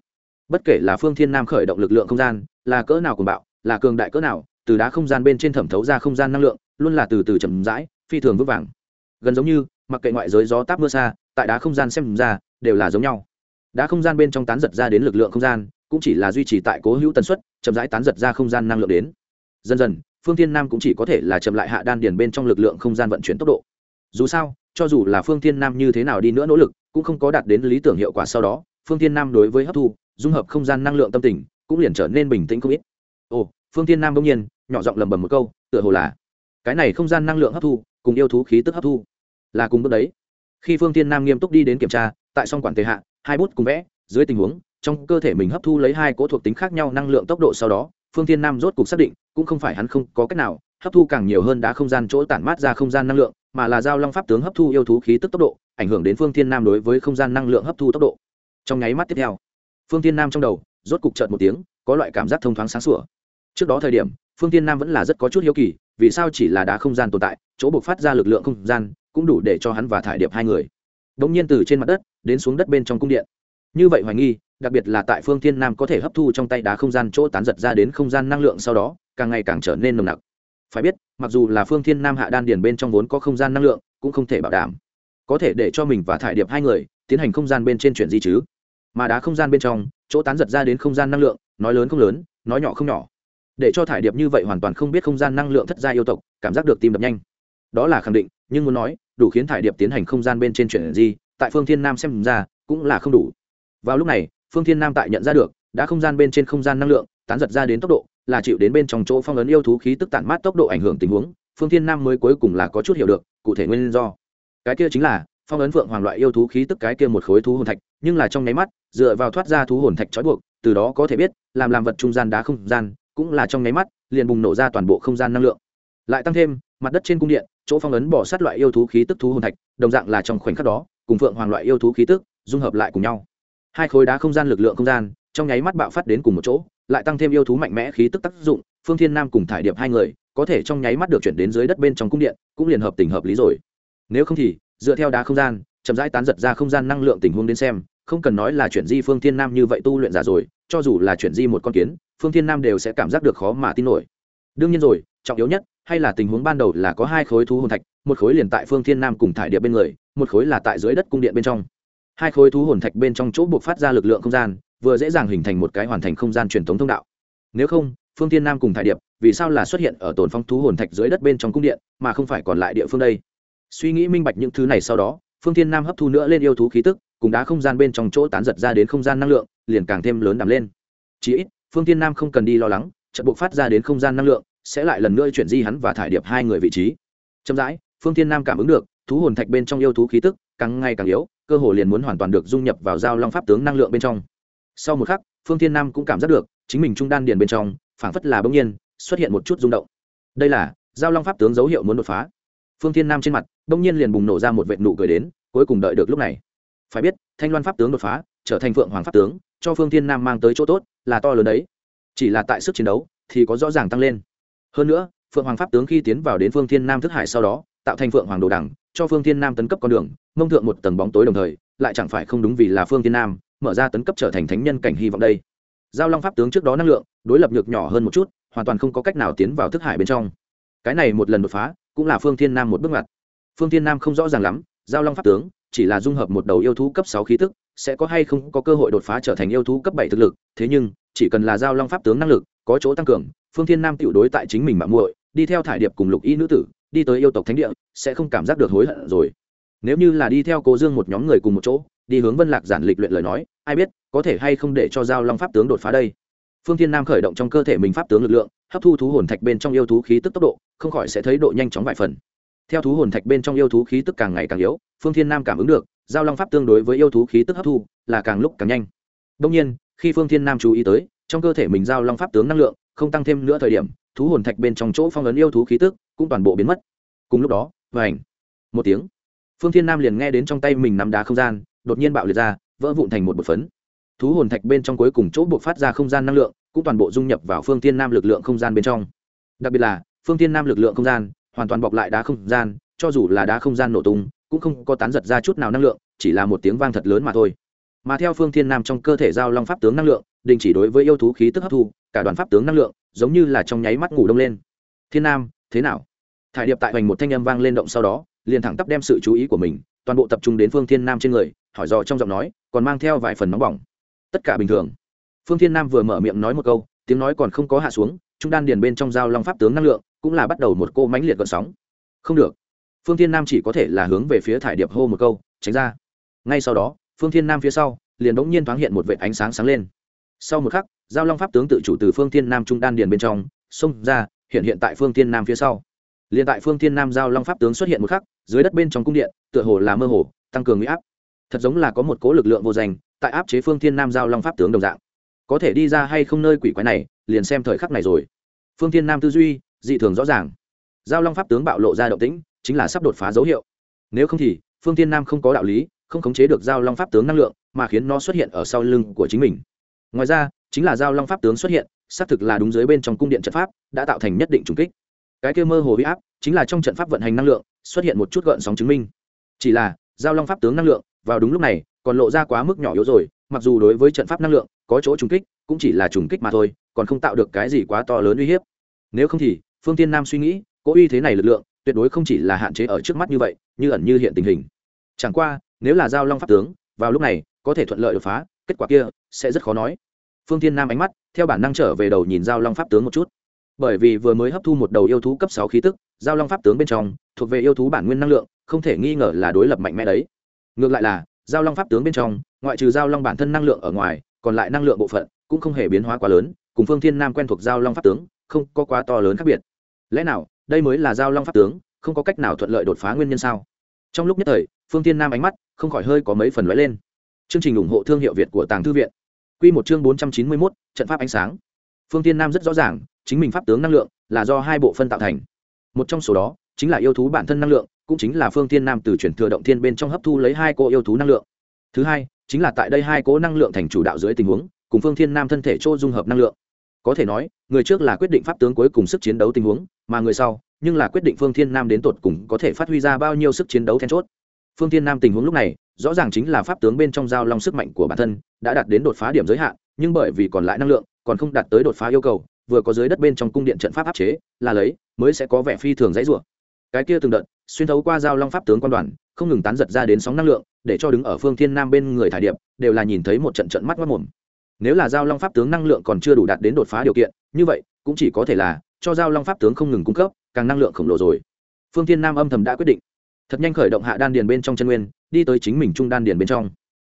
bất kể là phương Thiên nam khởi động lực lượng không gian, là cỡ nào cùng bạo, là cường đại cỡ nào, từ đá không gian bên trên thẩm thấu ra không gian năng lượng, luôn là từ từ chậm rãi, phi thường vững vàng. Gần giống như, mặc kệ ngoại giới gió táp mưa xa, tại đá không gian xem ra, đều là giống nhau. Đá không gian bên trong tán giật ra đến lực lượng không gian, cũng chỉ là duy trì tại cố hữu tần suất, chậm rãi tán giật ra không gian năng lượng đến. Dần dần, phương Thiên nam cũng chỉ có thể là chậm lại hạ đan điền bên trong lực lượng không gian vận chuyển tốc độ. Dù sao, cho dù là phương Thiên nam như thế nào đi nữa nỗ lực, cũng không có đạt đến lý tưởng hiệu quả sau đó, phương Thiên nam đối với hấp thu dung hợp không gian năng lượng tâm tình, cũng liền trở nên bình tĩnh không ít. Ồ, phương tiên nam bỗng nhiên, nhỏ giọng lầm bầm một câu, tựa hồ là, cái này không gian năng lượng hấp thu, cùng yêu thú khí tức hấp thu, là cùng bước đấy. Khi phương tiên nam nghiêm túc đi đến kiểm tra, tại song quản tề hạ, hai bút cùng vẽ, dưới tình huống, trong cơ thể mình hấp thu lấy hai cỗ thuộc tính khác nhau năng lượng tốc độ sau đó, phương tiên nam rốt cục xác định, cũng không phải hắn không có cách nào, hấp thu càng nhiều hơn đã không gian chỗ tản mát ra không gian năng lượng, mà là giao long pháp tướng hấp thu yêu thú khí tức tốc độ, ảnh hưởng đến phương thiên nam đối với không gian năng lượng hấp thu tốc độ. Trong nháy mắt tiếp theo phương tiên nam trong đầu, rốt cục chợt một tiếng, có loại cảm giác thông thoáng sáng sủa. Trước đó thời điểm, phương tiên nam vẫn là rất có chút hiếu kỳ, vì sao chỉ là đá không gian tồn tại, chỗ buộc phát ra lực lượng không gian, cũng đủ để cho hắn và thải điệp hai người. Đ ỗ n g nhiên từ trên mặt đất, đến xuống đất bên trong cung điện. Như vậy hoài nghi, đặc biệt là tại phương tiên nam có thể hấp thu trong tay đá không gian chỗ tán giật ra đến không gian năng lượng sau đó, càng ngày càng trở nên nồng nặc. Phải biết, mặc dù là phương thiên nam hạ đan điền bên trong vốn có không gian năng lượng, cũng không thể bảo đảm. Có thể để cho mình và thải điệp hai người, tiến hành không gian bên trên chuyển di chứ mà đá không gian bên trong, chỗ tán giật ra đến không gian năng lượng, nói lớn không lớn, nói nhỏ không nhỏ. Để cho thải điệp như vậy hoàn toàn không biết không gian năng lượng thất gia yêu tộc, cảm giác được tim đập nhanh. Đó là khẳng định, nhưng muốn nói, đủ khiến thải điệp tiến hành không gian bên trên chuyển gì, tại phương thiên nam xem ra, cũng là không đủ. Vào lúc này, phương thiên nam tại nhận ra được, đã không gian bên trên không gian năng lượng, tán giật ra đến tốc độ, là chịu đến bên trong chỗ phong ấn yêu thú khí tức tản mát tốc độ ảnh hưởng tình huống, phương thiên nam mới cuối cùng là có chút hiểu được, cụ thể nguyên do. Cái kia chính là, phong ấn vượng hoàng loại yêu thú khí tức cái kia một khối thú hồn thạch, nhưng là trong nháy mắt dựa vào thoát ra thú hồn thạch trói buộc, từ đó có thể biết, làm làm vật trung gian đá không gian, cũng là trong nháy mắt, liền bùng nổ ra toàn bộ không gian năng lượng. Lại tăng thêm, mặt đất trên cung điện, chỗ phong ấn bỏ sát loại yêu thú khí tức thú hồn thạch, đồng dạng là trong khoảnh khắc đó, cùng phượng hoàng loại yêu thú khí tức, dung hợp lại cùng nhau. Hai khối đá không gian lực lượng không gian, trong nháy mắt bạo phát đến cùng một chỗ, lại tăng thêm yêu thú mạnh mẽ khí tức tác dụng, phương thiên nam cùng thải điệp hai người, có thể trong nháy mắt được chuyển đến dưới đất bên trong cung điện, cũng liền hợp tình hợp lý rồi. Nếu không thì, dựa theo đá không gian, chậm rãi tán giật ra không gian năng lượng tình huống đến xem không cần nói là chuyển di phương thiên nam như vậy tu luyện giả rồi, cho dù là chuyển di một con kiến, phương thiên nam đều sẽ cảm giác được khó mà tin nổi. Đương nhiên rồi, trọng yếu nhất, hay là tình huống ban đầu là có hai khối thú hồn thạch, một khối liền tại phương thiên nam cùng thải điệp bên người, một khối là tại dưới đất cung điện bên trong. Hai khối thú hồn thạch bên trong chỗ buộc phát ra lực lượng không gian, vừa dễ dàng hình thành một cái hoàn thành không gian truyền thống thông đạo. Nếu không, phương thiên nam cùng thải điệp vì sao là xuất hiện ở tồn phong thú hồn thạch dưới đất bên trong cung điện, mà không phải còn lại địa phương đây? Suy nghĩ minh bạch những thứ này sau đó, phương thiên nam hấp thu nữa lên yêu thú khí tức cùng đá không gian bên trong chỗ tán giật ra đến không gian năng lượng, liền càng thêm lớn đắm lên. Chí ít, phương tiên nam không cần đi lo lắng trận buộc phát ra đến không gian năng lượng, sẽ lại lần nữa chuyển di hắn và thải điệp hai người vị trí. Chậm rãi, phương tiên nam cảm ứng được, thú hồn thạch bên trong yêu thú khí tức càng ngày càng yếu, cơ hồ liền muốn hoàn toàn được dung nhập vào giao long pháp tướng năng lượng bên trong. Sau một khắc, phương tiên nam cũng cảm giác được, chính mình trung đan điền bên trong, phảng phất là bỗng nhiên, xuất hiện một chút rung động. Đây là, giao long pháp tướng dấu hiệu muốn đột phá. Phương tiên nam trên mặt, bỗng nhiên liền bùng nổ ra một vệt nụ cười đến, cuối cùng đợi được lúc này phải biết, thanh loan pháp tướng đột phá, trở thành phượng hoàng pháp tướng, cho phương thiên nam mang tới chỗ tốt, là to lớn đấy. Chỉ là tại sức chiến đấu, thì có rõ ràng tăng lên. Hơn nữa, phượng hoàng pháp tướng khi tiến vào đến phương thiên nam thức hải sau đó, tạo thành phượng hoàng đồ đẳng cho phương thiên nam tấn cấp con đường, mông thượng một tầng bóng tối đồng thời, lại chẳng phải không đúng vì là phương thiên nam, mở ra tấn cấp trở thành thánh nhân cảnh hy vọng đây. Giao long pháp tướng trước đó năng lượng, đối lập nhược nhỏ hơn một chút, hoàn toàn không có cách nào tiến vào thức hải bên trong. Cái này một lần đột phá, cũng là phương thiên nam một bước ngoặt. Phương thiên nam không rõ ràng lắm, giao long pháp tướng chỉ là dung hợp một đầu yêu thú cấp sáu khí tức, sẽ có hay không có cơ hội đột phá trở thành yêu thú cấp bảy thực lực, thế nhưng, chỉ cần là giao long pháp tướng năng lực, có chỗ tăng cường, phương thiên nam tiểu đối tại chính mình mà muội, đi theo thải điệp cùng lục y nữ tử, đi tới yêu tộc thánh địa, sẽ không cảm giác được hối hận rồi. Nếu như là đi theo cố dương một nhóm người cùng một chỗ, đi hướng vân lạc giản lịch luyện lời nói, ai biết, có thể hay không để cho giao long pháp tướng đột phá đây. Phương thiên nam khởi động trong cơ thể mình pháp tướng lực lượng, hấp thu thú hồn thạch bên trong yêu thú khí tức tốc độ, không khỏi sẽ thấy độ nhanh chóng vài phần theo thú hồn thạch bên trong yêu thú khí tức càng ngày càng yếu, phương thiên nam cảm ứng được, giao long pháp tương đối với yêu thú khí tức hấp thu, là càng lúc càng nhanh. Đông nhiên, khi phương thiên nam chú ý tới, trong cơ thể mình giao long pháp tướng năng lượng không tăng thêm nữa thời điểm, thú hồn thạch bên trong chỗ phong ấn yêu thú khí tức cũng toàn bộ biến mất. Cùng lúc đó và ảnh một tiếng, phương thiên nam liền nghe đến trong tay mình nắm đá không gian, đột nhiên bạo liệt ra, vỡ vụn thành một bột phấn. Thú hồn thạch bên trong cuối cùng chỗ buộc phát ra không gian năng lượng cũng toàn bộ dung nhập vào phương thiên nam lực lượng không gian bên trong. Đặc biệt là, phương thiên nam lực lượng không gian hoàn toàn bọc lại đá không gian, cho dù là đá không gian nổ tung, cũng không có tán giật ra chút nào năng lượng, chỉ là một tiếng vang thật lớn mà thôi. Mà theo phương thiên nam trong cơ thể giao long pháp tướng năng lượng, đình chỉ đối với yêu thú khí tức hấp thu, cả đoàn pháp tướng năng lượng, giống như là trong nháy mắt ngủ đông lên. Thiên nam, thế nào? Thải điệp tại hoành một thanh âm vang lên động sau đó, liền thẳng tắp đem sự chú ý của mình, toàn bộ tập trung đến phương thiên nam trên người, hỏi dò trong giọng nói, còn mang theo vài phần nóng bỏng. Tất cả bình thường. Phương thiên nam vừa mở miệng nói một câu, tiếng nói còn không có hạ xuống, trung đan điền bên trong giao long pháp tướng năng lượng cũng là bắt đầu một cô mãnh liệt gợn sóng. Không được. Phương thiên nam chỉ có thể là hướng về phía thải điệp hô một câu, tránh ra. Ngay sau đó, phương thiên nam phía sau, liền bỗng nhiên thoáng hiện một vệ ánh sáng sáng lên. Sau một khắc, giao long pháp tướng tự chủ từ phương thiên nam trung đan điền bên trong, xông ra, hiện hiện tại phương thiên nam phía sau. Liền tại phương thiên nam giao long pháp tướng xuất hiện một khắc, dưới đất bên trong cung điện, tựa hồ là mơ hồ, tăng cường huy áp. Thật giống là có một cố lực lượng vô danh, tại áp chế phương thiên nam giao long pháp tướng đồng dạng. Có thể đi ra hay không nơi quỷ quái này, liền xem thời khắc này rồi. Phương thiên nam tư duy dị thường rõ ràng. Giao long pháp tướng bạo lộ ra động tĩnh, chính là sắp đột phá dấu hiệu. Nếu không thì, phương thiên nam không có đạo lý, không khống chế được giao long pháp tướng năng lượng, mà khiến nó xuất hiện ở sau lưng của chính mình. Ngoài ra, chính là giao long pháp tướng xuất hiện, xác thực là đúng dưới bên trong cung điện trận pháp, đã tạo thành nhất định trùng kích. Cái kia mơ hồ huy áp, chính là trong trận pháp vận hành năng lượng, xuất hiện một chút gợn sóng chứng minh. Chỉ là, giao long pháp tướng năng lượng, vào đúng lúc này, còn lộ ra quá mức nhỏ yếu rồi, mặc dù đối với trận pháp năng lượng, có chỗ trùng kích, cũng chỉ là trùng kích mà thôi, còn không tạo được cái gì quá to lớn uy hiếp. Nếu không thì phương tiên nam suy nghĩ, cố uy thế này lực lượng, tuyệt đối không chỉ là hạn chế ở trước mắt như vậy, như ẩn như hiện tình hình. Chẳng qua, nếu là giao long pháp tướng, vào lúc này, có thể thuận lợi đột phá, kết quả kia sẽ rất khó nói. Phương tiên nam ánh mắt, theo bản năng trở về đầu nhìn giao long pháp tướng một chút. Bởi vì vừa mới hấp thu một đầu yêu thú cấp sáu khí tức, giao long pháp tướng bên trong, thuộc về yêu thú bản nguyên năng lượng, không thể nghi ngờ là đối lập mạnh mẽ đấy. Ngược lại là, giao long pháp tướng bên trong, ngoại trừ giao long bản thân năng lượng ở ngoài, còn lại năng lượng bộ phận cũng không hề biến hóa quá lớn, cùng phương thiên nam quen thuộc giao long pháp tướng không có quá to lớn khác biệt. Lẽ nào, đây mới là giao long pháp tướng, không có cách nào thuận lợi đột phá nguyên nhân sao? Trong lúc nhất thời, phương thiên nam ánh mắt không khỏi hơi có mấy phần lóe lên. Chương trình ủng hộ thương hiệu việt của tàng thư viện. Q một chương bốn trăm chín mươi mốt, trận pháp ánh sáng. Phương thiên nam rất rõ ràng, chính mình pháp tướng năng lượng là do hai bộ phân tạo thành. Một trong số đó chính là yêu thú bản thân năng lượng, cũng chính là phương thiên nam từ chuyển thừa động thiên bên trong hấp thu lấy hai cô yêu thú năng lượng. Thứ hai, chính là tại đây hai cố năng lượng thành chủ đạo dưới tình huống, cùng phương thiên nam thân thể chỗ dung hợp năng lượng có thể nói, người trước là quyết định pháp tướng cuối cùng sức chiến đấu tình huống, mà người sau, nhưng là quyết định phương thiên nam đến tột cùng có thể phát huy ra bao nhiêu sức chiến đấu then chốt. Phương thiên nam tình huống lúc này, rõ ràng chính là pháp tướng bên trong giao long sức mạnh của bản thân, đã đạt đến đột phá điểm giới hạn, nhưng bởi vì còn lại năng lượng, còn không đạt tới đột phá yêu cầu, vừa có dưới đất bên trong cung điện trận pháp áp chế, là lấy, mới sẽ có vẻ phi thường dãy rủa. Cái kia từng đợt, xuyên thấu qua giao long pháp tướng quan đoàn, không ngừng tán giật ra đến sóng năng lượng, để cho đứng ở phương thiên nam bên người thải điệp, đều là nhìn thấy một trận trận mắt mất mồm nếu là giao long pháp tướng năng lượng còn chưa đủ đạt đến đột phá điều kiện, như vậy, cũng chỉ có thể là, cho giao long pháp tướng không ngừng cung cấp, càng năng lượng khổng lồ rồi. Phương thiên nam âm thầm đã quyết định. Thật nhanh khởi động hạ đan điền bên trong chân nguyên, đi tới chính mình trung đan điền bên trong.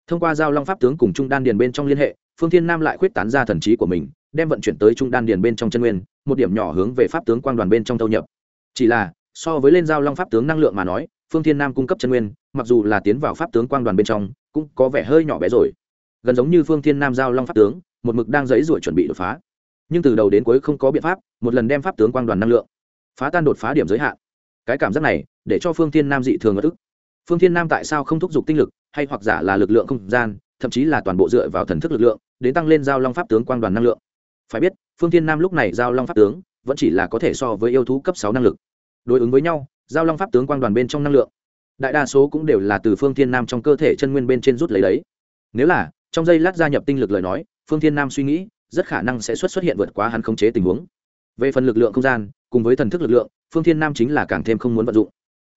Thông qua giao long pháp tướng cùng trung đan điền bên trong liên hệ, phương thiên nam lại quyết tán ra thần trí của mình, đem vận chuyển tới trung đan điền bên trong chân nguyên, một điểm nhỏ hướng về pháp tướng quang đoàn bên trong thâu nhập. Chỉ là, so với lên giao long pháp tướng năng lượng mà nói, phương thiên nam cung cấp chân nguyên, mặc dù là tiến vào pháp tướng quang đoàn bên trong, cũng có vẻ hơi nhỏ bé rồi gần giống như phương thiên nam giao long pháp tướng, một mực đang dấy ruổi chuẩn bị đột phá. Nhưng từ đầu đến cuối không có biện pháp, một lần đem pháp tướng quang đoàn năng lượng, phá tan đột phá điểm giới hạn. Cái cảm giác này, để cho phương thiên nam dị thường ở ức. Phương thiên nam tại sao không thúc giục tinh lực, hay hoặc giả là lực lượng không gian, thậm chí là toàn bộ dựa vào thần thức lực lượng, đến tăng lên giao long pháp tướng quang đoàn năng lượng? Phải biết, phương thiên nam lúc này giao long pháp tướng, vẫn chỉ là có thể so với yêu thú cấp sáu năng lực. Đối ứng với nhau, giao long pháp tướng quang đoàn bên trong năng lượng, đại đa số cũng đều là từ phương thiên nam trong cơ thể chân nguyên bên trên rút lấy đấy. Nếu là trong giây lát gia nhập tinh lực lời nói, phương thiên nam suy nghĩ, rất khả năng sẽ xuất xuất hiện vượt quá hắn khống chế tình huống. Về phần lực lượng không gian, cùng với thần thức lực lượng, phương thiên nam chính là càng thêm không muốn vận dụng.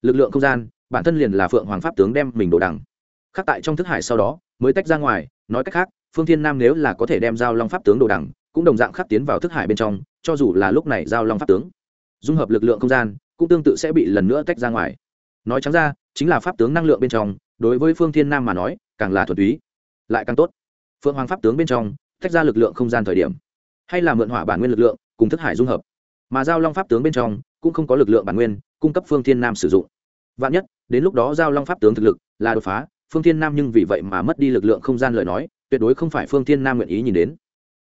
Lực lượng không gian, bản thân liền là phượng hoàng pháp tướng đem mình đổ đằng. Khắc tại trong thức hải sau đó, mới tách ra ngoài, nói cách khác, phương thiên nam nếu là có thể đem giao long pháp tướng đồ đằng, cũng đồng dạng khắc tiến vào thức hải bên trong, cho dù là lúc này giao long pháp tướng dung hợp lực lượng không gian, cũng tương tự sẽ bị lần nữa tách ra ngoài. Nói trắng ra, chính là pháp tướng năng lượng bên trong, đối với phương thiên nam mà nói, càng là thuần túy lại càng tốt. Phượng hoàng pháp tướng bên trong, tách ra lực lượng không gian thời điểm, hay là mượn hỏa bản nguyên lực lượng, cùng thức hải dung hợp. Mà giao long pháp tướng bên trong, cũng không có lực lượng bản nguyên, cung cấp phương thiên nam sử dụng. Vạn nhất, đến lúc đó giao long pháp tướng thực lực là đột phá, phương thiên nam nhưng vì vậy mà mất đi lực lượng không gian lời nói, tuyệt đối không phải phương thiên nam nguyện ý nhìn đến.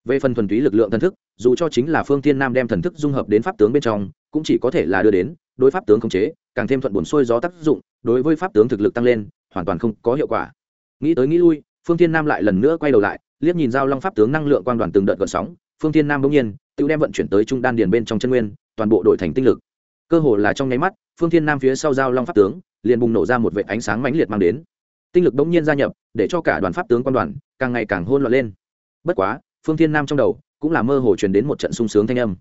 Về phần thuần túy lực lượng thần thức, dù cho chính là phương thiên nam đem thần thức dung hợp đến pháp tướng bên trong, cũng chỉ có thể là đưa đến, đối pháp tướng khống chế, càng thêm thuận buồn xuôi gió tác dụng, đối với pháp tướng thực lực tăng lên, hoàn toàn không có hiệu quả. Nghĩ tới nghĩ lui phương thiên nam lại lần nữa quay đầu lại, liếc nhìn giao long pháp tướng năng lượng quang đoàn từng đợt gợn sóng. Phương thiên nam bỗng nhiên, tự đem vận chuyển tới trung đan điền bên trong chân nguyên, toàn bộ đổi thành tinh lực. Cơ hồ là trong nháy mắt, phương thiên nam phía sau giao long pháp tướng, liền bùng nổ ra một vệ ánh sáng mãnh liệt mang đến. Tinh lực bỗng nhiên gia nhập, để cho cả đoàn pháp tướng quan đoàn càng ngày càng hôn loạn lên. Bất quá, phương thiên nam trong đầu cũng là mơ hồ truyền đến một trận sung sướng thanh âm.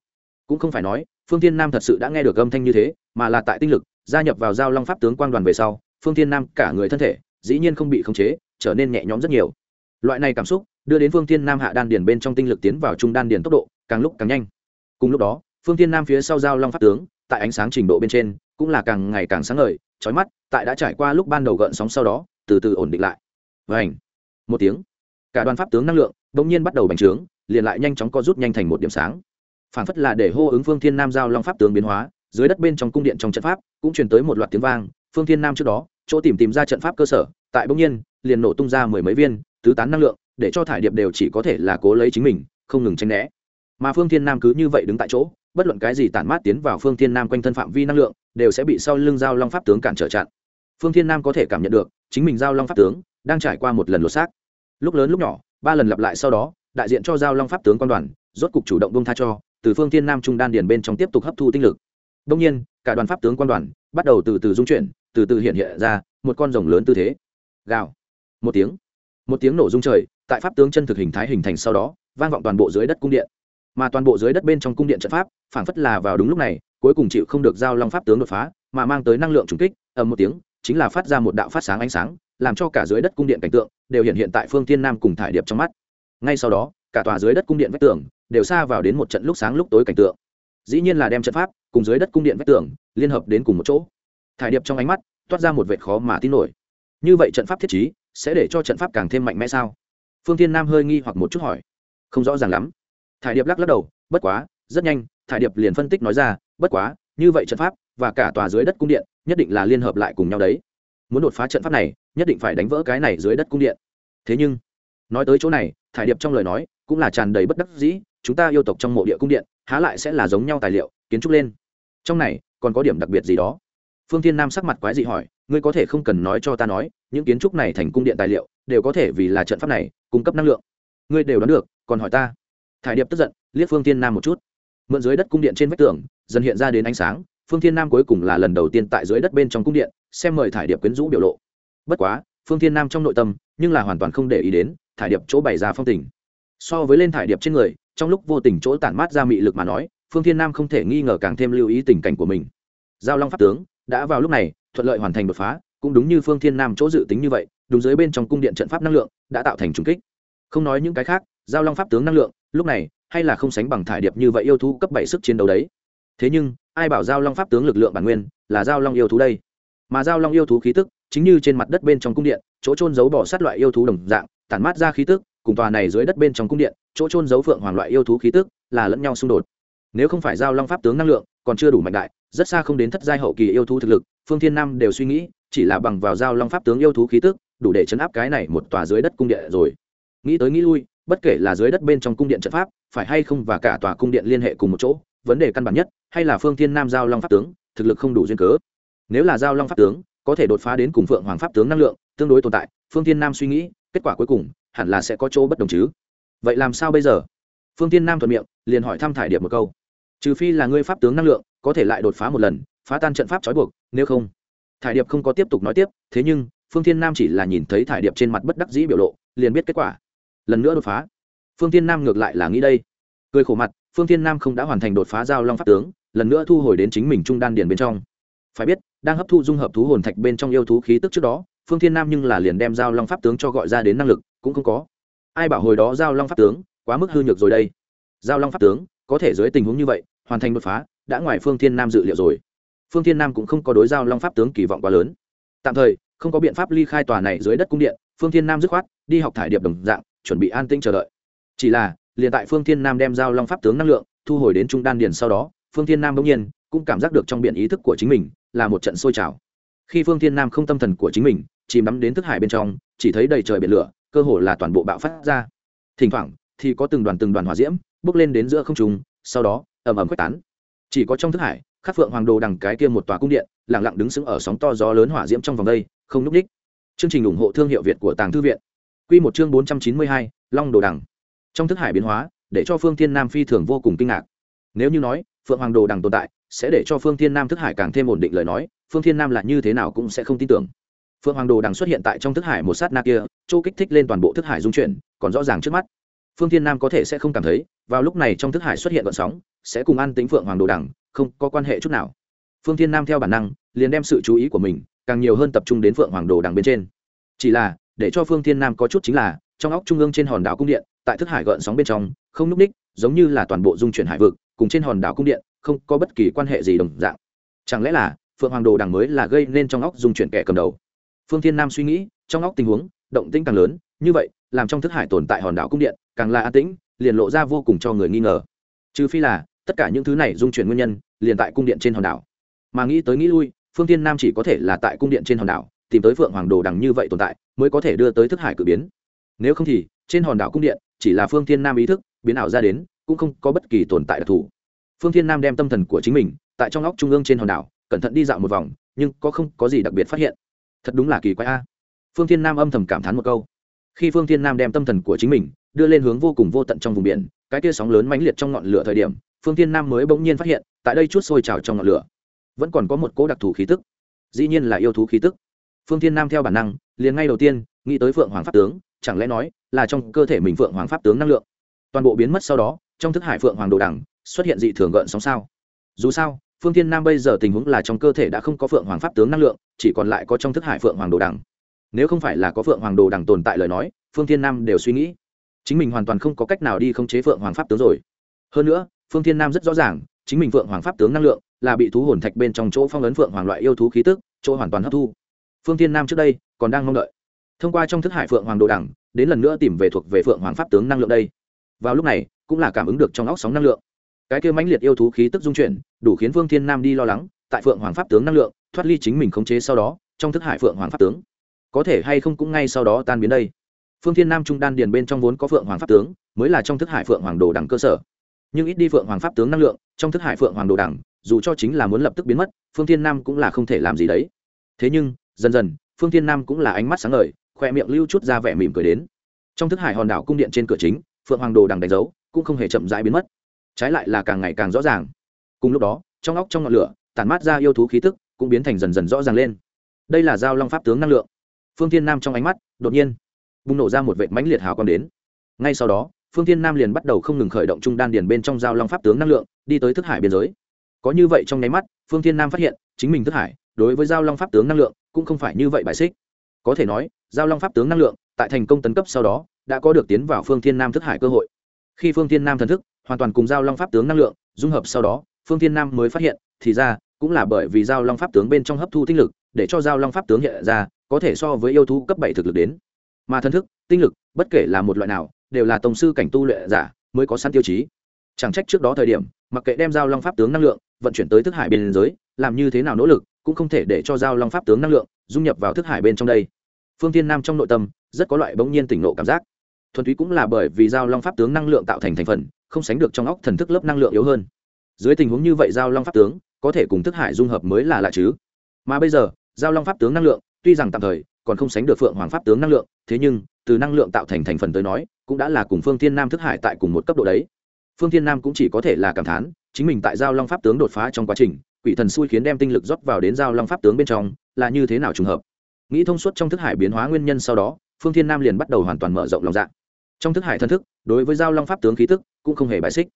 Cũng không phải nói, phương thiên nam thật sự đã nghe được âm thanh như thế, mà là tại tinh lực gia nhập vào giao long pháp tướng quan đoàn về sau, phương thiên nam cả người thân thể dĩ nhiên không bị khống chế trở nên nhẹ nhõm rất nhiều. Loại này cảm xúc đưa đến phương thiên nam hạ đan điền bên trong tinh lực tiến vào trung đan điền tốc độ càng lúc càng nhanh. Cùng lúc đó, phương thiên nam phía sau giao long pháp tướng, tại ánh sáng trình độ bên trên cũng là càng ngày càng sáng ngời trói mắt, tại đã trải qua lúc ban đầu gợn sóng sau đó, từ từ ổn định lại. Và ảnh một tiếng, cả đoàn pháp tướng năng lượng bỗng nhiên bắt đầu bành trướng, liền lại nhanh chóng co rút nhanh thành một điểm sáng. Phản phất là để hô ứng phương thiên nam giao long pháp tướng biến hóa, dưới đất bên trong cung điện trong trận pháp cũng truyền tới một loạt tiếng vang, phương thiên nam trước đó chỗ tìm tìm ra trận pháp cơ sở, tại bỗng nhiên, liền nổ tung ra mười mấy viên tứ tán năng lượng, để cho thải điệp đều chỉ có thể là cố lấy chính mình, không ngừng tranh né. Mà phương thiên nam cứ như vậy đứng tại chỗ, bất luận cái gì tản mát tiến vào phương thiên nam quanh thân phạm vi năng lượng, đều sẽ bị sau lưng giao long pháp tướng cản trở chặn. Phương thiên nam có thể cảm nhận được, chính mình giao long pháp tướng đang trải qua một lần lột xác. Lúc lớn lúc nhỏ, ba lần lặp lại sau đó, đại diện cho giao long pháp tướng quan đoàn, rốt cục chủ động bông tha cho, từ phương thiên nam trung đan điền bên trong tiếp tục hấp thu tinh lực. Đông nhiên, cả đoàn pháp tướng quan đoàn bắt đầu từ từ dung chuyển, từ từ hiện hiện ra một con rồng lớn tư thế. Gào. Một tiếng. Một tiếng nổ rung trời, tại pháp tướng chân thực hình thái hình thành sau đó, vang vọng toàn bộ dưới đất cung điện. Mà toàn bộ dưới đất bên trong cung điện trận pháp, phảng phất là vào đúng lúc này, cuối cùng chịu không được giao long pháp tướng đột phá, mà mang tới năng lượng trùng kích, ầm một tiếng, chính là phát ra một đạo phát sáng ánh sáng, làm cho cả dưới đất cung điện cảnh tượng đều hiện hiện tại phương tiên nam cùng thải điệp trong mắt. Ngay sau đó, cả tòa dưới đất cung điện vách tường đều xa vào đến một trận lúc sáng lúc tối cảnh tượng dĩ nhiên là đem trận pháp cùng dưới đất cung điện vách tường liên hợp đến cùng một chỗ. Thải điệp trong ánh mắt toát ra một vệt khó mà tin nổi. Như vậy trận pháp thiết trí sẽ để cho trận pháp càng thêm mạnh mẽ sao? Phương Thiên nam hơi nghi hoặc một chút hỏi. Không rõ ràng lắm. Thải điệp lắc lắc đầu, bất quá, rất nhanh, thải điệp liền phân tích nói ra, bất quá, như vậy trận pháp và cả tòa dưới đất cung điện nhất định là liên hợp lại cùng nhau đấy. Muốn đột phá trận pháp này, nhất định phải đánh vỡ cái này dưới đất cung điện. Thế nhưng, nói tới chỗ này, thải điệp trong lời nói cũng là tràn đầy bất đắc dĩ, chúng ta yêu tộc trong mộ địa cung điện há lại sẽ là giống nhau tài liệu, kiến trúc lên. Trong này, còn có điểm đặc biệt gì đó? Phương thiên nam sắc mặt quái dị hỏi, ngươi có thể không cần nói cho ta nói, những kiến trúc này thành cung điện tài liệu, đều có thể vì là trận pháp này, cung cấp năng lượng. Ngươi đều đoán được, còn hỏi ta. Thải điệp tức giận, liếc phương thiên nam một chút. Mượn dưới đất cung điện trên vách tường, dần hiện ra đến ánh sáng, phương thiên nam cuối cùng là lần đầu tiên tại dưới đất bên trong cung điện, xem mời thải điệp quyến rũ biểu lộ. Bất quá, phương thiên nam trong nội tâm, nhưng là hoàn toàn không để ý đến, thải điệp chỗ bày ra phong tình. So với lên thải điệp trên người trong lúc vô tình chỗ tản mát ra mị lực mà nói, phương thiên nam không thể nghi ngờ càng thêm lưu ý tình cảnh của mình. Giao long pháp tướng, đã vào lúc này, thuận lợi hoàn thành đột phá, cũng đúng như phương thiên nam chỗ dự tính như vậy, đúng dưới bên trong cung điện trận pháp năng lượng, đã tạo thành trùng kích. Không nói những cái khác, giao long pháp tướng năng lượng, lúc này, hay là không sánh bằng thải điệp như vậy yêu thú cấp bảy sức chiến đấu đấy. Thế nhưng, ai bảo giao long pháp tướng lực lượng bản nguyên, là giao long yêu thú đây? Mà giao long yêu thú khí tức, chính như trên mặt đất bên trong cung điện, chỗ trôn giấu bỏ sát loại yêu thú đồng dạng, tản mát ra khí tức cùng tòa này dưới đất bên trong cung điện, chỗ trôn giấu phượng hoàng loại yêu thú khí tức, là lẫn nhau xung đột. Nếu không phải giao long pháp tướng năng lượng, còn chưa đủ mạnh đại, rất xa không đến thất giai hậu kỳ yêu thú thực lực, phương thiên nam đều suy nghĩ, chỉ là bằng vào giao long pháp tướng yêu thú khí tức, đủ để chấn áp cái này một tòa dưới đất cung điện rồi. Nghĩ tới nghĩ lui, bất kể là dưới đất bên trong cung điện trận pháp, phải hay không và cả tòa cung điện liên hệ cùng một chỗ, vấn đề căn bản nhất, hay là phương thiên nam giao long pháp tướng, thực lực không đủ duyên cớ. Nếu là giao long pháp tướng, có thể đột phá đến cùng phượng hoàng pháp tướng năng lượng, tương đối tồn tại, phương thiên nam suy nghĩ, kết quả cuối cùng hẳn là sẽ có chỗ bất đồng chứ. Vậy làm sao bây giờ? Phương thiên nam thuận miệng, liền hỏi thăm thải điệp một câu. Trừ phi là ngươi pháp tướng năng lượng, có thể lại đột phá một lần, phá tan trận pháp trói buộc, nếu không. Thải điệp không có tiếp tục nói tiếp, thế nhưng, phương thiên nam chỉ là nhìn thấy thải điệp trên mặt bất đắc dĩ biểu lộ, liền biết kết quả. Lần nữa đột phá. Phương thiên nam ngược lại là nghĩ đây. Cười khổ mặt, phương thiên nam không đã hoàn thành đột phá giao long pháp tướng, lần nữa thu hồi đến chính mình trung đan điền bên trong. Phải biết, đang hấp thu dung hợp thú hồn thạch bên trong yêu thú khí tức trước đó, phương thiên nam nhưng là liền đem giao long pháp tướng cho gọi ra đến năng lực cũng không có. Ai bảo hồi đó giao long pháp tướng, quá mức hư nhược rồi đây. Giao long pháp tướng, có thể dưới tình huống như vậy, hoàn thành đột phá, đã ngoài phương thiên nam dự liệu rồi. Phương thiên nam cũng không có đối giao long pháp tướng kỳ vọng quá lớn. Tạm thời, không có biện pháp ly khai tòa này dưới đất cung điện, phương thiên nam dứt khoát, đi học thải điệp đồng dạng, chuẩn bị an tĩnh chờ đợi. Chỉ là, liền tại phương thiên nam đem giao long pháp tướng năng lượng, thu hồi đến trung đan điền sau đó, phương thiên nam bỗng nhiên, cũng cảm giác được trong biển ý thức của chính mình, là một trận sôi trào. Khi phương thiên nam không tâm thần của chính mình, chìm đắm đến thức hải bên trong, chỉ thấy đầy trời biển lửa cơ hồ là toàn bộ bạo phát ra. Thỉnh thoảng, thì có từng đoàn từng đoàn hỏa diễm bước lên đến giữa không trung, sau đó, ầm ầm quét tán. Chỉ có trong thức hải, khắc phượng hoàng đồ đằng cái kia một tòa cung điện, lặng lặng đứng sững ở sóng to gió lớn hỏa diễm trong vòng đây, không núp ních chương trình ủng hộ thương hiệu việt của tàng thư viện. Quy một chương bốn trăm chín mươi hai, long đồ đằng. Trong thức hải biến hóa, để cho phương thiên nam phi thường vô cùng kinh ngạc. Nếu như nói, phượng hoàng đồ đằng tồn tại, sẽ để cho phương thiên nam thức hải càng thêm ổn định lời nói, phương thiên nam là như thế nào cũng sẽ không tin tưởng phượng hoàng đồ đằng xuất hiện tại trong thức hải một sát na kia, chỗ kích thích lên toàn bộ thức hải dung chuyển, còn rõ ràng trước mắt. Phương thiên nam có thể sẽ không cảm thấy, vào lúc này trong thức hải xuất hiện vận sóng, sẽ cùng ăn tính phượng hoàng đồ đằng, không có quan hệ chút nào. Phương thiên nam theo bản năng, liền đem sự chú ý của mình, càng nhiều hơn tập trung đến phượng hoàng đồ đằng bên trên. Chỉ là, để cho phương thiên nam có chút chính là, trong óc trung ương trên hòn đảo cung điện, tại thức hải gợn sóng bên trong, không núp ních, giống như là toàn bộ dung chuyển hải vực, cùng trên hòn đảo cung điện, không có bất kỳ quan hệ gì đồng dạng. Chẳng lẽ là, phượng hoàng đồ đằng mới là gây nên trong óc dung chuyển kẻ cầm đầu? Phương thiên nam suy nghĩ, trong óc tình huống, động tĩnh càng lớn, như vậy, làm trong thức hải tồn tại hòn đảo cung điện, càng là an tĩnh, liền lộ ra vô cùng cho người nghi ngờ. Trừ phi là, tất cả những thứ này dung chuyển nguyên nhân, liền tại cung điện trên hòn đảo. Mà nghĩ tới nghĩ lui, phương tiên nam chỉ có thể là tại cung điện trên hòn đảo, tìm tới phượng hoàng đồ đằng như vậy tồn tại, mới có thể đưa tới thức hải cử biến. Nếu không thì, trên hòn đảo cung điện, chỉ là phương tiên nam ý thức, biến ảo ra đến, cũng không có bất kỳ tồn tại đặc thù. Phương tiên nam đem tâm thần của chính mình, tại trong óc trung ương trên hòn đảo, cẩn thận đi dạo một vòng, nhưng có không có gì đặc biệt phát hiện thật đúng là kỳ quái a. Phương thiên nam âm thầm cảm thán một câu. Khi phương thiên nam đem tâm thần của chính mình đưa lên hướng vô cùng vô tận trong vùng biển, cái tia sóng lớn mãnh liệt trong ngọn lửa thời điểm, phương thiên nam mới bỗng nhiên phát hiện, tại đây chút sôi trào trong ngọn lửa, vẫn còn có một cỗ đặc thù khí tức. Dĩ nhiên là yêu thú khí tức. Phương thiên nam theo bản năng, liền ngay đầu tiên, nghĩ tới phượng hoàng pháp tướng, chẳng lẽ nói là trong cơ thể mình phượng hoàng pháp tướng năng lượng. Toàn bộ biến mất sau đó, trong thức hải phượng hoàng đồ đẳng xuất hiện dị thường gợn sóng sao? Dù sao phương Thiên nam bây giờ tình huống là trong cơ thể đã không có phượng hoàng pháp tướng năng lượng, chỉ còn lại có trong thức hải phượng hoàng đồ đằng. nếu không phải là có phượng hoàng đồ đằng tồn tại lời nói, phương Thiên nam đều suy nghĩ. Chính mình hoàn toàn không có cách nào đi khống chế phượng hoàng pháp tướng rồi. Hơn nữa, phương thiên nam rất rõ ràng, chính mình phượng hoàng pháp tướng năng lượng là bị thú hồn thạch bên trong chỗ phong ấn phượng hoàng loại yêu thú khí tức, chỗ hoàn toàn hấp thu. Phương thiên nam trước đây còn đang mong đợi. Thông qua trong thức hải phượng hoàng đồ đẳng đến lần nữa tìm về thuộc về phượng hoàng pháp tướng năng lượng đây. Vào lúc này, cũng là cảm ứng được trong óc sóng năng lượng cái kia mãnh liệt yêu thú khí tức dung chuyển, đủ khiến phương thiên nam đi lo lắng, tại phượng hoàng pháp tướng năng lượng, thoát ly chính mình khống chế sau đó, trong thức hải phượng hoàng pháp tướng. Có thể hay không cũng ngay sau đó tan biến đây. Phương thiên nam trung đan điền bên trong vốn có phượng hoàng pháp tướng, mới là trong thức hải phượng hoàng đồ đẳng cơ sở. Nhưng ít đi phượng hoàng pháp tướng năng lượng, trong thức hải phượng hoàng đồ đẳng, dù cho chính là muốn lập tức biến mất, phương thiên nam cũng là không thể làm gì đấy. Thế nhưng, dần dần, phương thiên nam cũng là ánh mắt sáng ngời, khoe miệng lưu chút ra vẻ mỉm cười đến. Trong thức hải hòn đảo cung điện trên cửa chính, phượng hoàng đồ đằng đánh dấu, cũng không hề chậm rãi biến mất trái lại là càng ngày càng rõ ràng. Cùng lúc đó, trong óc trong ngọn lửa, tản mát ra yêu thú khí tức, cũng biến thành dần dần rõ ràng lên. Đây là giao long pháp tướng năng lượng. Phương thiên nam trong ánh mắt, đột nhiên, bùng nổ ra một vệ mãnh liệt hào quang đến. Ngay sau đó, phương thiên nam liền bắt đầu không ngừng khởi động trung đan điền bên trong giao long pháp tướng năng lượng, đi tới thức hải biên giới. Có như vậy trong nháy mắt, phương thiên nam phát hiện, chính mình thức hải, đối với giao long pháp tướng năng lượng, cũng không phải như vậy bài xích. Có thể nói, giao long pháp tướng năng lượng, tại thành công tấn cấp sau đó, đã có được tiến vào phương thiên nam thức hải cơ hội. Khi phương thiên nam thần thức hoàn toàn cùng giao long pháp tướng năng lượng, dung hợp sau đó, phương thiên nam mới phát hiện, thì ra, cũng là bởi vì giao long pháp tướng bên trong hấp thu tinh lực, để cho giao long pháp tướng hiện ra, có thể so với yêu thú cấp bảy thực lực đến. Mà thân thức, tinh lực, bất kể là một loại nào, đều là tổng sư cảnh tu luyện giả, mới có sẵn tiêu chí. Chẳng trách trước đó thời điểm, mặc kệ đem giao long pháp tướng năng lượng, vận chuyển tới thức hải biên giới, làm như thế nào nỗ lực, cũng không thể để cho giao long pháp tướng năng lượng, dung nhập vào thức hải bên trong đây. Phương Thiên nam trong nội tâm, rất có loại bỗng nhiên tỉnh nộ cảm giác. Thuần túy cũng là bởi vì giao long pháp tướng năng lượng tạo thành thành phần không sánh được trong óc thần thức lớp năng lượng yếu hơn. Dưới tình huống như vậy giao long pháp tướng, có thể cùng thức hải dung hợp mới là lạ chứ. Mà bây giờ, giao long pháp tướng năng lượng, tuy rằng tạm thời, còn không sánh được phượng hoàng pháp tướng năng lượng, thế nhưng, từ năng lượng tạo thành thành phần tới nói, cũng đã là cùng phương thiên nam thức hải tại cùng một cấp độ đấy. Phương thiên nam cũng chỉ có thể là cảm thán, chính mình tại giao long pháp tướng đột phá trong quá trình, quỷ thần xui khiến đem tinh lực rót vào đến giao long pháp tướng bên trong, là như thế nào trùng hợp? Nghĩ thông suốt trong thức hải biến hóa nguyên nhân sau đó, phương thiên nam liền bắt đầu hoàn toàn mở rộng lòng dạ trong thức hải thân thức, đối với giao long pháp tướng khí tức, cũng không hề bài xích.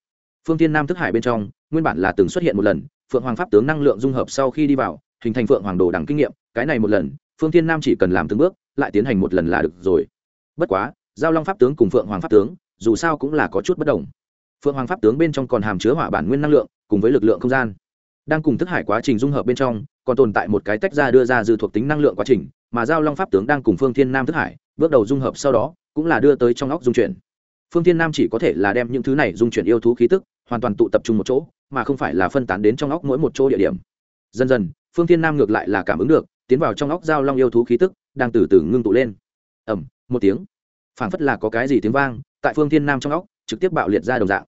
Phương thiên nam thức hải bên trong, nguyên bản là từng xuất hiện một lần, phượng hoàng pháp tướng năng lượng dung hợp sau khi đi vào, hình thành phượng hoàng đồ đẳng kinh nghiệm, cái này một lần, phương thiên nam chỉ cần làm từng bước, lại tiến hành một lần là được rồi. Bất quá, giao long pháp tướng cùng phượng hoàng pháp tướng, dù sao cũng là có chút bất đồng. Phượng hoàng pháp tướng bên trong còn hàm chứa hỏa bản nguyên năng lượng, cùng với lực lượng không gian. Đang cùng thức hải quá trình dung hợp bên trong, còn tồn tại một cái tách ra đưa ra dư thuộc tính năng lượng quá trình, mà giao long pháp tướng đang cùng phương thiên nam thức hải, bước đầu dung hợp sau đó cũng là đưa tới trong óc dung chuyển. Phương thiên nam chỉ có thể là đem những thứ này dung chuyển yêu thú khí tức, hoàn toàn tụ tập trung một chỗ, mà không phải là phân tán đến trong óc mỗi một chỗ địa điểm. Dần dần, phương thiên nam ngược lại là cảm ứng được, tiến vào trong óc giao long yêu thú khí tức, đang từ từ ngưng tụ lên. Ẩm một tiếng. Phảng phất là có cái gì tiếng vang, tại phương thiên nam trong óc, trực tiếp bạo liệt ra đồng dạng.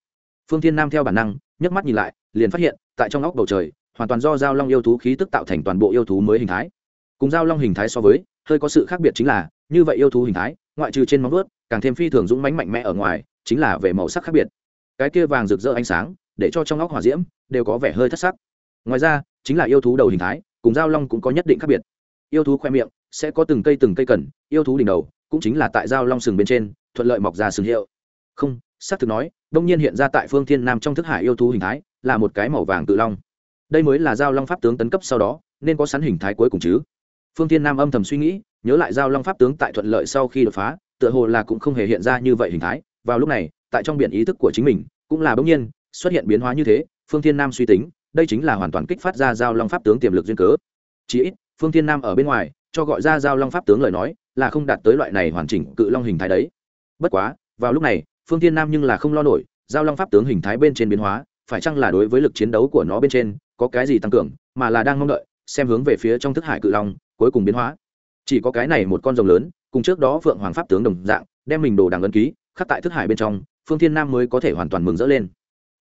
Phương thiên nam theo bản năng, nhấc mắt nhìn lại, liền phát hiện, tại trong óc bầu trời, hoàn toàn do giao long yêu thú khí tức tạo thành toàn bộ yêu thú mới hình thái. Cùng giao long hình thái so với, hơi có sự khác biệt chính là, như vậy yêu thú hình thái ngoại trừ trên móng vuốt, càng thêm phi thường dũng mãnh mạnh mẽ ở ngoài, chính là về màu sắc khác biệt. Cái kia vàng rực rỡ ánh sáng, để cho trong óc hỏa diễm, đều có vẻ hơi thất sắc. Ngoài ra, chính là yêu thú đầu hình thái, cùng giao long cũng có nhất định khác biệt. Yêu thú khoe miệng, sẽ có từng cây từng cây cần, yêu thú đỉnh đầu, cũng chính là tại giao long sừng bên trên, thuận lợi mọc ra sừng hiệu. Không, xác thực nói, đông nhiên hiện ra tại phương thiên nam trong thức hải yêu thú hình thái, là một cái màu vàng tự long. Đây mới là giao long pháp tướng tấn cấp sau đó, nên có sẵn hình thái cuối cùng chứ. Phương thiên nam âm thầm suy nghĩ nhớ lại giao long pháp tướng tại thuận lợi sau khi đột phá, tựa hồ là cũng không hề hiện ra như vậy hình thái. Vào lúc này, tại trong biển ý thức của chính mình, cũng là bỗng nhiên xuất hiện biến hóa như thế, phương thiên nam suy tính, đây chính là hoàn toàn kích phát ra giao long pháp tướng tiềm lực duyên cớ. Chỉ ít, phương thiên nam ở bên ngoài, cho gọi ra giao long pháp tướng lời nói, là không đạt tới loại này hoàn chỉnh cự long hình thái đấy. Bất quá, vào lúc này, phương thiên nam nhưng là không lo nổi, giao long pháp tướng hình thái bên trên biến hóa, phải chăng là đối với lực chiến đấu của nó bên trên có cái gì tăng cường, mà là đang mong đợi, xem hướng về phía trong thức hải cự long, cuối cùng biến hóa chỉ có cái này một con rồng lớn, cùng trước đó phượng hoàng pháp tướng đồng dạng, đem mình đồ đằng ấn ký, khắc tại thức hải bên trong, phương thiên nam mới có thể hoàn toàn mừng rỡ lên.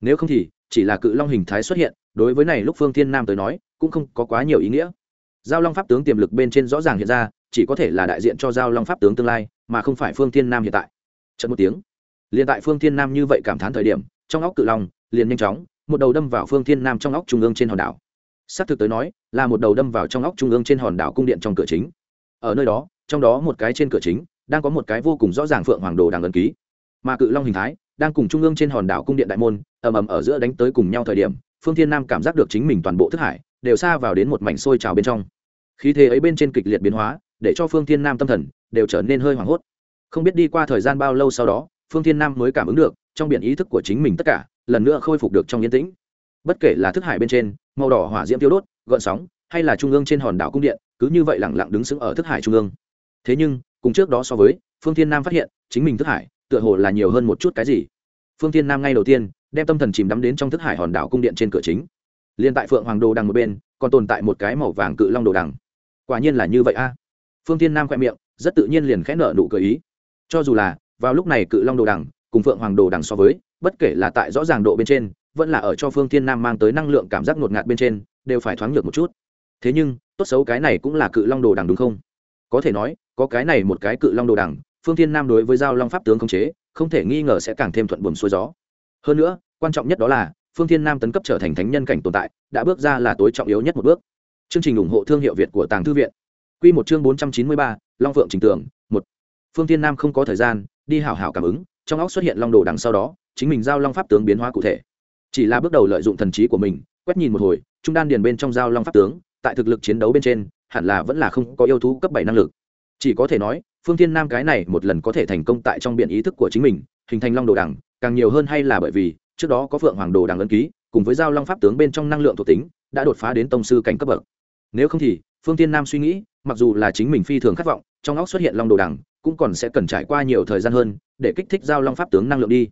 Nếu không thì, chỉ là cự long hình thái xuất hiện, đối với này lúc phương thiên nam tới nói, cũng không có quá nhiều ý nghĩa. Giao long pháp tướng tiềm lực bên trên rõ ràng hiện ra, chỉ có thể là đại diện cho giao long pháp tướng tương lai, mà không phải phương thiên nam hiện tại. Trận một tiếng, liền tại phương thiên nam như vậy cảm thán thời điểm, trong óc cự long liền nhanh chóng, một đầu đâm vào phương thiên nam trong óc trung ương trên hòn đảo. Xác thực tới nói, là một đầu đâm vào trong óc trung ương trên hòn đảo cung điện trong cửa chính ở nơi đó, trong đó một cái trên cửa chính, đang có một cái vô cùng rõ ràng phượng hoàng đồ đang ấn ký. Mà cự long hình thái, đang cùng trung ương trên hòn đảo cung điện đại môn, ầm ầm ở giữa đánh tới cùng nhau thời điểm, phương thiên nam cảm giác được chính mình toàn bộ thức hải, đều xa vào đến một mảnh sôi trào bên trong. Khí thế ấy bên trên kịch liệt biến hóa, để cho phương thiên nam tâm thần, đều trở nên hơi hoảng hốt. Không biết đi qua thời gian bao lâu sau đó, phương thiên nam mới cảm ứng được, trong biển ý thức của chính mình tất cả, lần nữa khôi phục được trong yên tĩnh. Bất kể là thức hải bên trên, màu đỏ hỏa diễm tiêu đốt, gợn sóng, hay là trung ương trên hòn đảo cung điện cứ như vậy lẳng lặng đứng sững ở thức hải trung ương. Thế nhưng, cùng trước đó so với, phương thiên nam phát hiện, chính mình thức hải, tựa hồ là nhiều hơn một chút cái gì. Phương thiên nam ngay đầu tiên, đem tâm thần chìm đắm đến trong thức hải hòn đảo cung điện trên cửa chính. Liền tại phượng hoàng đồ đằng một bên, còn tồn tại một cái màu vàng cự long đồ đằng. Quả nhiên là như vậy a. Phương thiên nam khoe miệng, rất tự nhiên liền khẽ nở nụ cười ý. Cho dù là, vào lúc này cự long đồ đằng, cùng phượng hoàng đồ đằng so với, bất kể là tại rõ ràng độ bên trên, vẫn là ở cho phương thiên nam mang tới năng lượng cảm giác ngột ngạt bên trên, đều phải thoáng nhược một chút thế nhưng, tốt xấu cái này cũng là cự long đồ đằng đúng không? Có thể nói, có cái này một cái cự long đồ đằng, phương thiên nam đối với giao long pháp tướng khống chế, không thể nghi ngờ sẽ càng thêm thuận buồm xuôi gió. Hơn nữa, quan trọng nhất đó là, phương thiên nam tấn cấp trở thành thánh nhân cảnh tồn tại, đã bước ra là tối trọng yếu nhất một bước. Chương trình ủng hộ thương hiệu việt của tàng thư viện. Q một chương bốn trăm chín mươi ba, long phượng trình tưởng một. Phương thiên nam không có thời gian, đi hảo hảo cảm ứng, trong óc xuất hiện long đồ đằng sau đó, chính mình giao long pháp tướng biến hóa cụ thể. Chỉ là bước đầu lợi dụng thần trí của mình, quét nhìn một hồi, trung đan điền bên trong giao long pháp tướng tại thực lực chiến đấu bên trên, hẳn là vẫn là không có yêu thú cấp bảy năng lực. Chỉ có thể nói, phương thiên nam cái này một lần có thể thành công tại trong biện ý thức của chính mình, hình thành long đồ đằng, càng nhiều hơn hay là bởi vì, trước đó có phượng hoàng đồ đằng ấn ký, cùng với giao long pháp tướng bên trong năng lượng thuộc tính, đã đột phá đến tông sư cảnh cấp bậc. Nếu không thì, phương thiên nam suy nghĩ, mặc dù là chính mình phi thường khát vọng, trong óc xuất hiện long đồ đằng, cũng còn sẽ cần trải qua nhiều thời gian hơn, để kích thích giao long pháp tướng năng lượng đi.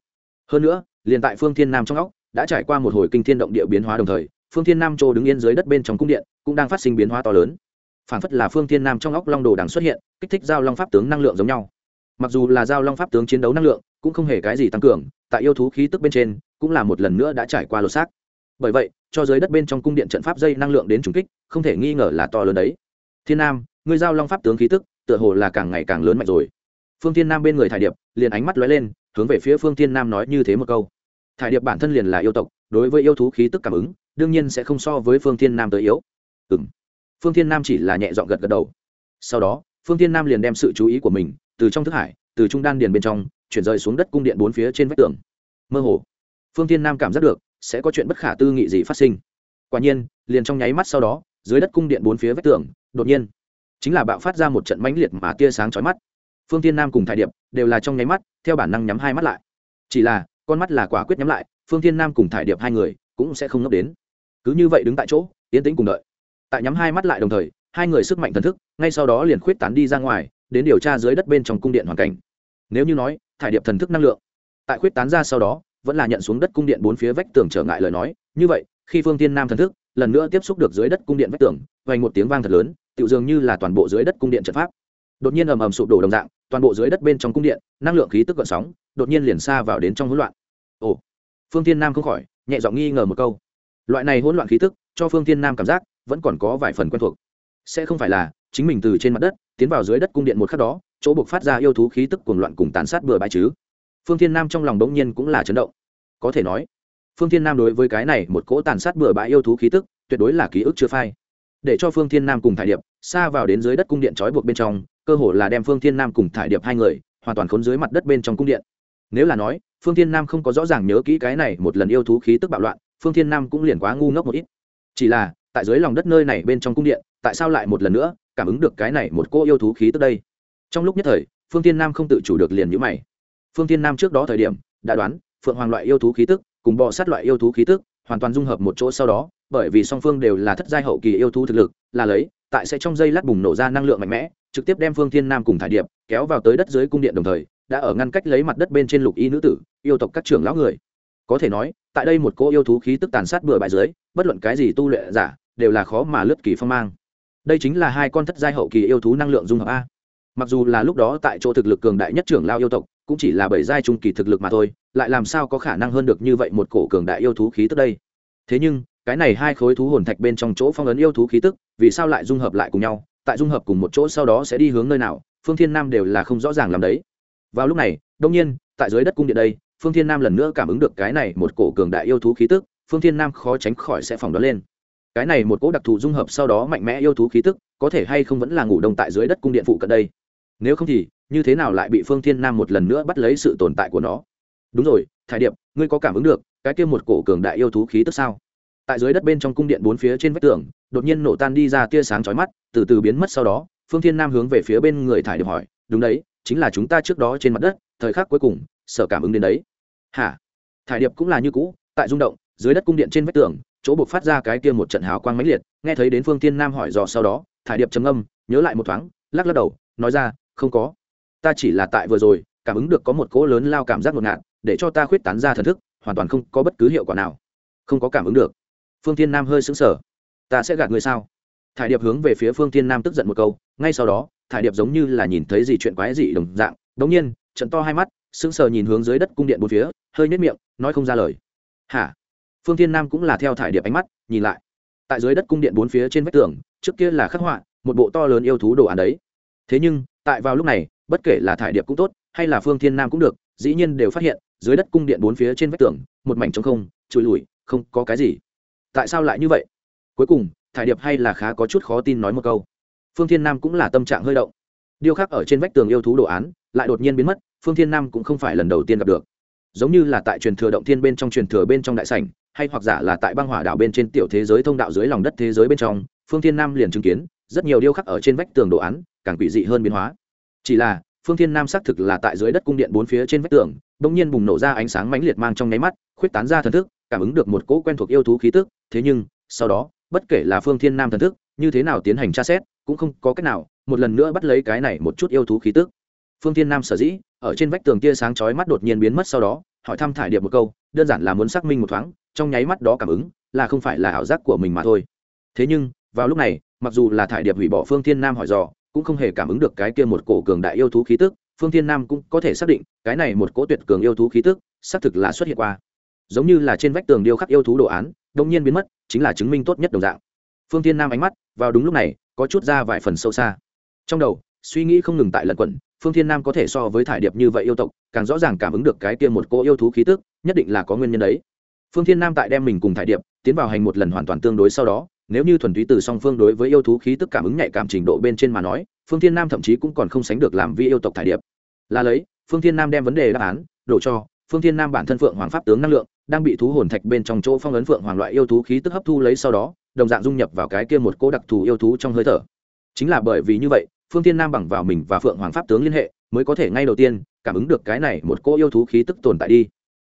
Hơn nữa, liền tại phương thiên nam trong óc, đã trải qua một hồi kinh thiên động địa biến hóa đồng thời phương thiên nam châu đứng yên dưới đất bên trong cung điện, cũng đang phát sinh biến hóa to lớn. Phản phất là phương thiên nam trong óc long đồ đằng xuất hiện, kích thích giao long pháp tướng năng lượng giống nhau. Mặc dù là giao long pháp tướng chiến đấu năng lượng, cũng không hề cái gì tăng cường, tại yêu thú khí tức bên trên, cũng là một lần nữa đã trải qua lột xác. Bởi vậy, cho dưới đất bên trong cung điện trận pháp dây năng lượng đến trùng kích, không thể nghi ngờ là to lớn đấy. Thiên nam người giao long pháp tướng khí tức, tựa hồ là càng ngày càng lớn mạnh rồi. Phương thiên nam bên người thải điệp, liền ánh mắt lóe lên, hướng về phía phương thiên nam nói như thế một câu. Thải điệp bản thân liền là yêu tộc, đối với yêu thú khí tức cảm ứng đương nhiên sẽ không so với phương thiên nam tới yếu. Ừ m phương thiên nam chỉ là nhẹ dọn gật gật đầu. Sau đó, phương thiên nam liền đem sự chú ý của mình, từ trong thức hải, từ trung đan điền bên trong, chuyển rời xuống đất cung điện bốn phía trên vách tường. Mơ hồ, phương thiên nam cảm giác được, sẽ có chuyện bất khả tư nghị gì phát sinh. Quả nhiên, liền trong nháy mắt sau đó, dưới đất cung điện bốn phía vách tường, đột nhiên, chính là bạo phát ra một trận mãnh liệt mà tia sáng chói mắt. Phương tiên nam cùng thải điệp đều là trong nháy mắt, theo bản năng nhắm hai mắt lại. Chỉ là, con mắt là quả quyết nhắm lại, phương tiên nam cùng thải điệp hai người cũng sẽ không ngốc đến cứ như vậy đứng tại chỗ, yên tĩnh cùng đợi. Tại nhắm hai mắt lại đồng thời, hai người sức mạnh thần thức, ngay sau đó liền khuyết tán đi ra ngoài, đến điều tra dưới đất bên trong cung điện hoàn cảnh. Nếu như nói, thải điệp thần thức năng lượng, tại khuyết tán ra sau đó, vẫn là nhận xuống đất cung điện bốn phía vách tường trở ngại lời nói. Như vậy, khi phương tiên nam thần thức lần nữa tiếp xúc được dưới đất cung điện vách tường vành một tiếng vang thật lớn, tựu dường như là toàn bộ dưới đất cung điện trận pháp. Đột nhiên ầm ầm sụp đổ đồng dạng, toàn bộ dưới đất bên trong cung điện, năng lượng khí tức gợn sóng, đột nhiên liền xa vào đến trong hỗn loạn. Ồ, phương tiên nam không khỏi, nhẹ giọng nghi ngờ một câu loại này hỗn loạn khí tức, cho phương Thiên nam cảm giác, vẫn còn có vài phần quen thuộc. Sẽ không phải là, chính mình từ trên mặt đất, tiến vào dưới đất cung điện một khắc đó, chỗ buộc phát ra yêu thú khí tức cuồng loạn cùng tàn sát bừa bãi chứ. Phương Thiên nam trong lòng đống nhiên cũng là chấn động. Có thể nói, phương Thiên nam đối với cái này một cỗ tàn sát bừa bãi yêu thú khí tức, tuyệt đối là ký ức chưa phai. Để cho phương thiên nam cùng thải điệp, xa vào đến dưới đất cung điện trói buộc bên trong, cơ hồ là đem phương thiên nam cùng thải điệp hai người, hoàn toàn khốn dưới mặt đất bên trong cung điện. Nếu là nói, phương thiên nam không có rõ ràng nhớ kỹ cái này một lần yêu thú khí tức bạo loạn phương thiên nam cũng liền quá ngu ngốc một ít. Chỉ là, tại dưới lòng đất nơi này bên trong cung điện, tại sao lại một lần nữa cảm ứng được cái này một cô yêu thú khí tức đây? Trong lúc nhất thời, phương thiên nam không tự chủ được liền nhữ mày. Phương thiên nam trước đó thời điểm, đã đoán, phượng hoàng loại yêu thú khí tức cùng bò sát loại yêu thú khí tức hoàn toàn dung hợp một chỗ sau đó, bởi vì song phương đều là thất giai hậu kỳ yêu thú thực lực, là lấy, tại sẽ trong dây lát bùng nổ ra năng lượng mạnh mẽ, trực tiếp đem phương thiên nam cùng thải điệp kéo vào tới đất dưới cung điện đồng thời, đã ở ngăn cách lấy mặt đất bên trên lục y nữ tử, yêu tộc các trưởng lão người có thể nói, tại đây một cỗ yêu thú khí tức tàn sát bừa bãi dưới, bất luận cái gì tu luyện giả, đều là khó mà lướt kỳ phong mang. Đây chính là hai con thất giai hậu kỳ yêu thú năng lượng dung hợp a. Mặc dù là lúc đó tại chỗ thực lực cường đại nhất trưởng lao yêu tộc, cũng chỉ là bảy giai trung kỳ thực lực mà thôi, lại làm sao có khả năng hơn được như vậy một cổ cường đại yêu thú khí tức đây? Thế nhưng, cái này hai khối thú hồn thạch bên trong chỗ phong ấn yêu thú khí tức, vì sao lại dung hợp lại cùng nhau? Tại dung hợp cùng một chỗ sau đó sẽ đi hướng nơi nào? Phương thiên nam đều là không rõ ràng làm đấy. Vào lúc này đông nhiên, tại dưới đất cung điện đây phương thiên nam lần nữa cảm ứng được cái này một cổ cường đại yêu thú khí tức, phương thiên nam khó tránh khỏi sẽ phỏng đoán lên. Cái này một cỗ đặc thù dung hợp sau đó mạnh mẽ yêu thú khí tức, có thể hay không vẫn là ngủ đông tại dưới đất cung điện phụ cận đây? Nếu không thì, như thế nào lại bị phương thiên nam một lần nữa bắt lấy sự tồn tại của nó? Đúng rồi Thái điệp, ngươi có cảm ứng được cái kia một cổ cường đại yêu thú khí tức sao? Tại dưới đất bên trong cung điện bốn phía trên vách tường, đột nhiên nổ tan đi ra tia sáng chói mắt, từ từ biến mất sau đó, phương thiên nam hướng về phía bên người thải điệp hỏi, đúng đấy, chính là chúng ta trước đó trên mặt đất, thời khắc cuối cùng sở cảm ứng đến đấy. Hả? Thải điệp cũng là như cũ, tại rung động, dưới đất cung điện trên vách tường, chỗ buộc phát ra cái kia một trận hào quang mãnh liệt, nghe thấy đến phương thiên nam hỏi dò sau đó, thải điệp trầm âm nhớ lại một thoáng, lắc lắc đầu, nói ra, không có. Ta chỉ là tại vừa rồi, cảm ứng được có một cỗ lớn lao cảm giác ngột ngạt, để cho ta khuyết tán ra thần thức, hoàn toàn không có bất cứ hiệu quả nào. Không có cảm ứng được. Phương thiên nam hơi sững sờ. Ta sẽ gạt người sao? Thải điệp hướng về phía phương thiên nam tức giận một câu, ngay sau đó, thải điệp giống như là nhìn thấy gì chuyện quái dị đồng dạng đống nhiên, trận to hai mắt sững sờ nhìn hướng dưới đất cung điện bốn phía, hơi nhếch miệng, nói không ra lời. Hả? Phương thiên nam cũng là theo thải điệp ánh mắt, nhìn lại. Tại dưới đất cung điện bốn phía trên vách tường, trước kia là khắc họa, một bộ to lớn yêu thú đồ án đấy. Thế nhưng, tại vào lúc này, bất kể là thải điệp cũng tốt, hay là phương thiên nam cũng được, dĩ nhiên đều phát hiện, dưới đất cung điện bốn phía trên vách tường, một mảnh trống không trụi lùi, không có cái gì. Tại sao lại như vậy? Cuối cùng, thải điệp hay là khá có chút khó tin nói một câu. Phương thiên nam cũng là tâm trạng hơi động. Điêu khắc ở trên vách tường yêu thú đồ án, lại đột nhiên biến mất phương thiên nam cũng không phải lần đầu tiên gặp được. Giống như là tại truyền thừa động thiên bên trong truyền thừa bên trong đại sảnh, hay hoặc giả là tại băng hỏa đảo bên trên tiểu thế giới thông đạo dưới lòng đất thế giới bên trong, phương thiên nam liền chứng kiến, rất nhiều điêu khắc ở trên vách tường đồ án, càng quỷ dị hơn biến hóa. Chỉ là, phương thiên nam xác thực là tại dưới đất cung điện bốn phía trên vách tường bỗng nhiên bùng nổ ra ánh sáng mãnh liệt mang trong nháy mắt, khuyết tán ra thần thức, cảm ứng được một cỗ quen thuộc yêu thú khí tức, thế nhưng, sau đó, bất kể là phương thiên nam thần thức, như thế nào tiến hành tra xét, cũng không có cách nào, một lần nữa bắt lấy cái này một chút yêu thú khí tức phương thiên nam sở dĩ, ở trên vách tường tia sáng chói mắt đột nhiên biến mất sau đó, hỏi thăm thải điệp một câu, đơn giản là muốn xác minh một thoáng, trong nháy mắt đó cảm ứng, là không phải là ảo giác của mình mà thôi. Thế nhưng, vào lúc này, mặc dù là thải điệp hủy bỏ phương thiên nam hỏi dò, cũng không hề cảm ứng được cái kia một cổ cường đại yêu thú khí tức, phương thiên nam cũng có thể xác định, cái này một cỗ tuyệt cường yêu thú khí tức, xác thực là xuất hiện qua. Giống như là trên vách tường điêu khắc yêu thú đồ án đông nhiên biến mất, chính là chứng minh tốt nhất đồng dạng. Phương thiên nam ánh mắt, vào đúng lúc này, có chút ra vài phần sâu xa. Trong đầu, suy nghĩ không ngừng tại lật quẩn phương thiên nam có thể so với thải điệp như vậy yêu tộc, càng rõ ràng cảm ứng được cái kia một cô yêu thú khí tức, nhất định là có nguyên nhân đấy. Phương thiên nam tại đem mình cùng thải điệp tiến vào hành một lần hoàn toàn tương đối sau đó, nếu như thuần túy từ song phương đối với yêu thú khí tức cảm ứng nhạy cảm trình độ bên trên mà nói, phương thiên nam thậm chí cũng còn không sánh được làm vi yêu tộc thải điệp. Là lấy, phương thiên nam đem vấn đề đáp án, đổ cho, phương thiên nam bản thân phượng hoàng pháp tướng năng lượng, đang bị thú hồn thạch bên trong chỗ phong ấn phượng hoàng loại yêu thú khí tức hấp thu lấy sau đó, đồng dạng dung nhập vào cái kia một cỗ đặc thù yêu thú trong hơi thở. Chính là bởi vì như vậy phương thiên nam bằng vào mình và phượng hoàng pháp tướng liên hệ, mới có thể ngay đầu tiên cảm ứng được cái này một cỗ yêu thú khí tức tồn tại đi.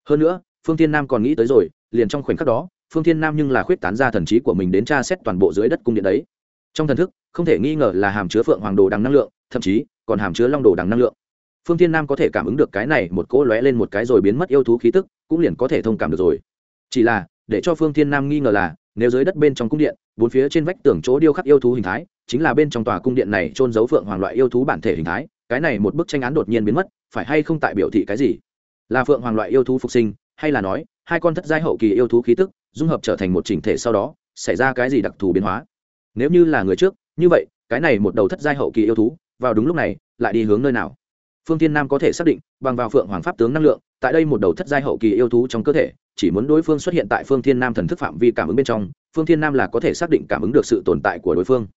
Hơn nữa, phương thiên nam còn nghĩ tới rồi, liền trong khoảnh khắc đó, phương thiên nam nhưng là khuyết tán ra thần trí của mình đến tra xét toàn bộ dưới đất cung điện đấy. Trong thần thức, không thể nghi ngờ là hàm chứa phượng hoàng đồ đằng năng lượng, thậm chí còn hàm chứa long đồ đằng năng lượng. Phương thiên nam có thể cảm ứng được cái này một cỗ lóe lên một cái rồi biến mất yêu thú khí tức, cũng liền có thể thông cảm được rồi. Chỉ là, để cho phương thiên nam nghi ngờ là, nếu dưới đất bên trong cung điện, bốn phía trên vách tường chỗ điêu khắc yêu thú hình thái chính là bên trong tòa cung điện này trôn giấu phượng hoàng loại yêu thú bản thể hình thái, cái này một bức tranh án đột nhiên biến mất, phải hay không tại biểu thị cái gì? Là phượng hoàng loại yêu thú phục sinh, hay là nói, hai con thất giai hậu kỳ yêu thú khí tức, dung hợp trở thành một chỉnh thể sau đó, xảy ra cái gì đặc thù biến hóa? Nếu như là người trước, như vậy, cái này một đầu thất giai hậu kỳ yêu thú, vào đúng lúc này, lại đi hướng nơi nào? Phương tiên nam có thể xác định, bằng vào phượng hoàng pháp tướng năng lượng, tại đây một đầu thất giai hậu kỳ yêu thú trong cơ thể, chỉ muốn đối phương xuất hiện tại phương thiên nam thần thức phạm vi cảm ứng bên trong, phương thiên nam là có thể xác định cảm ứng được sự tồn tại của đối phương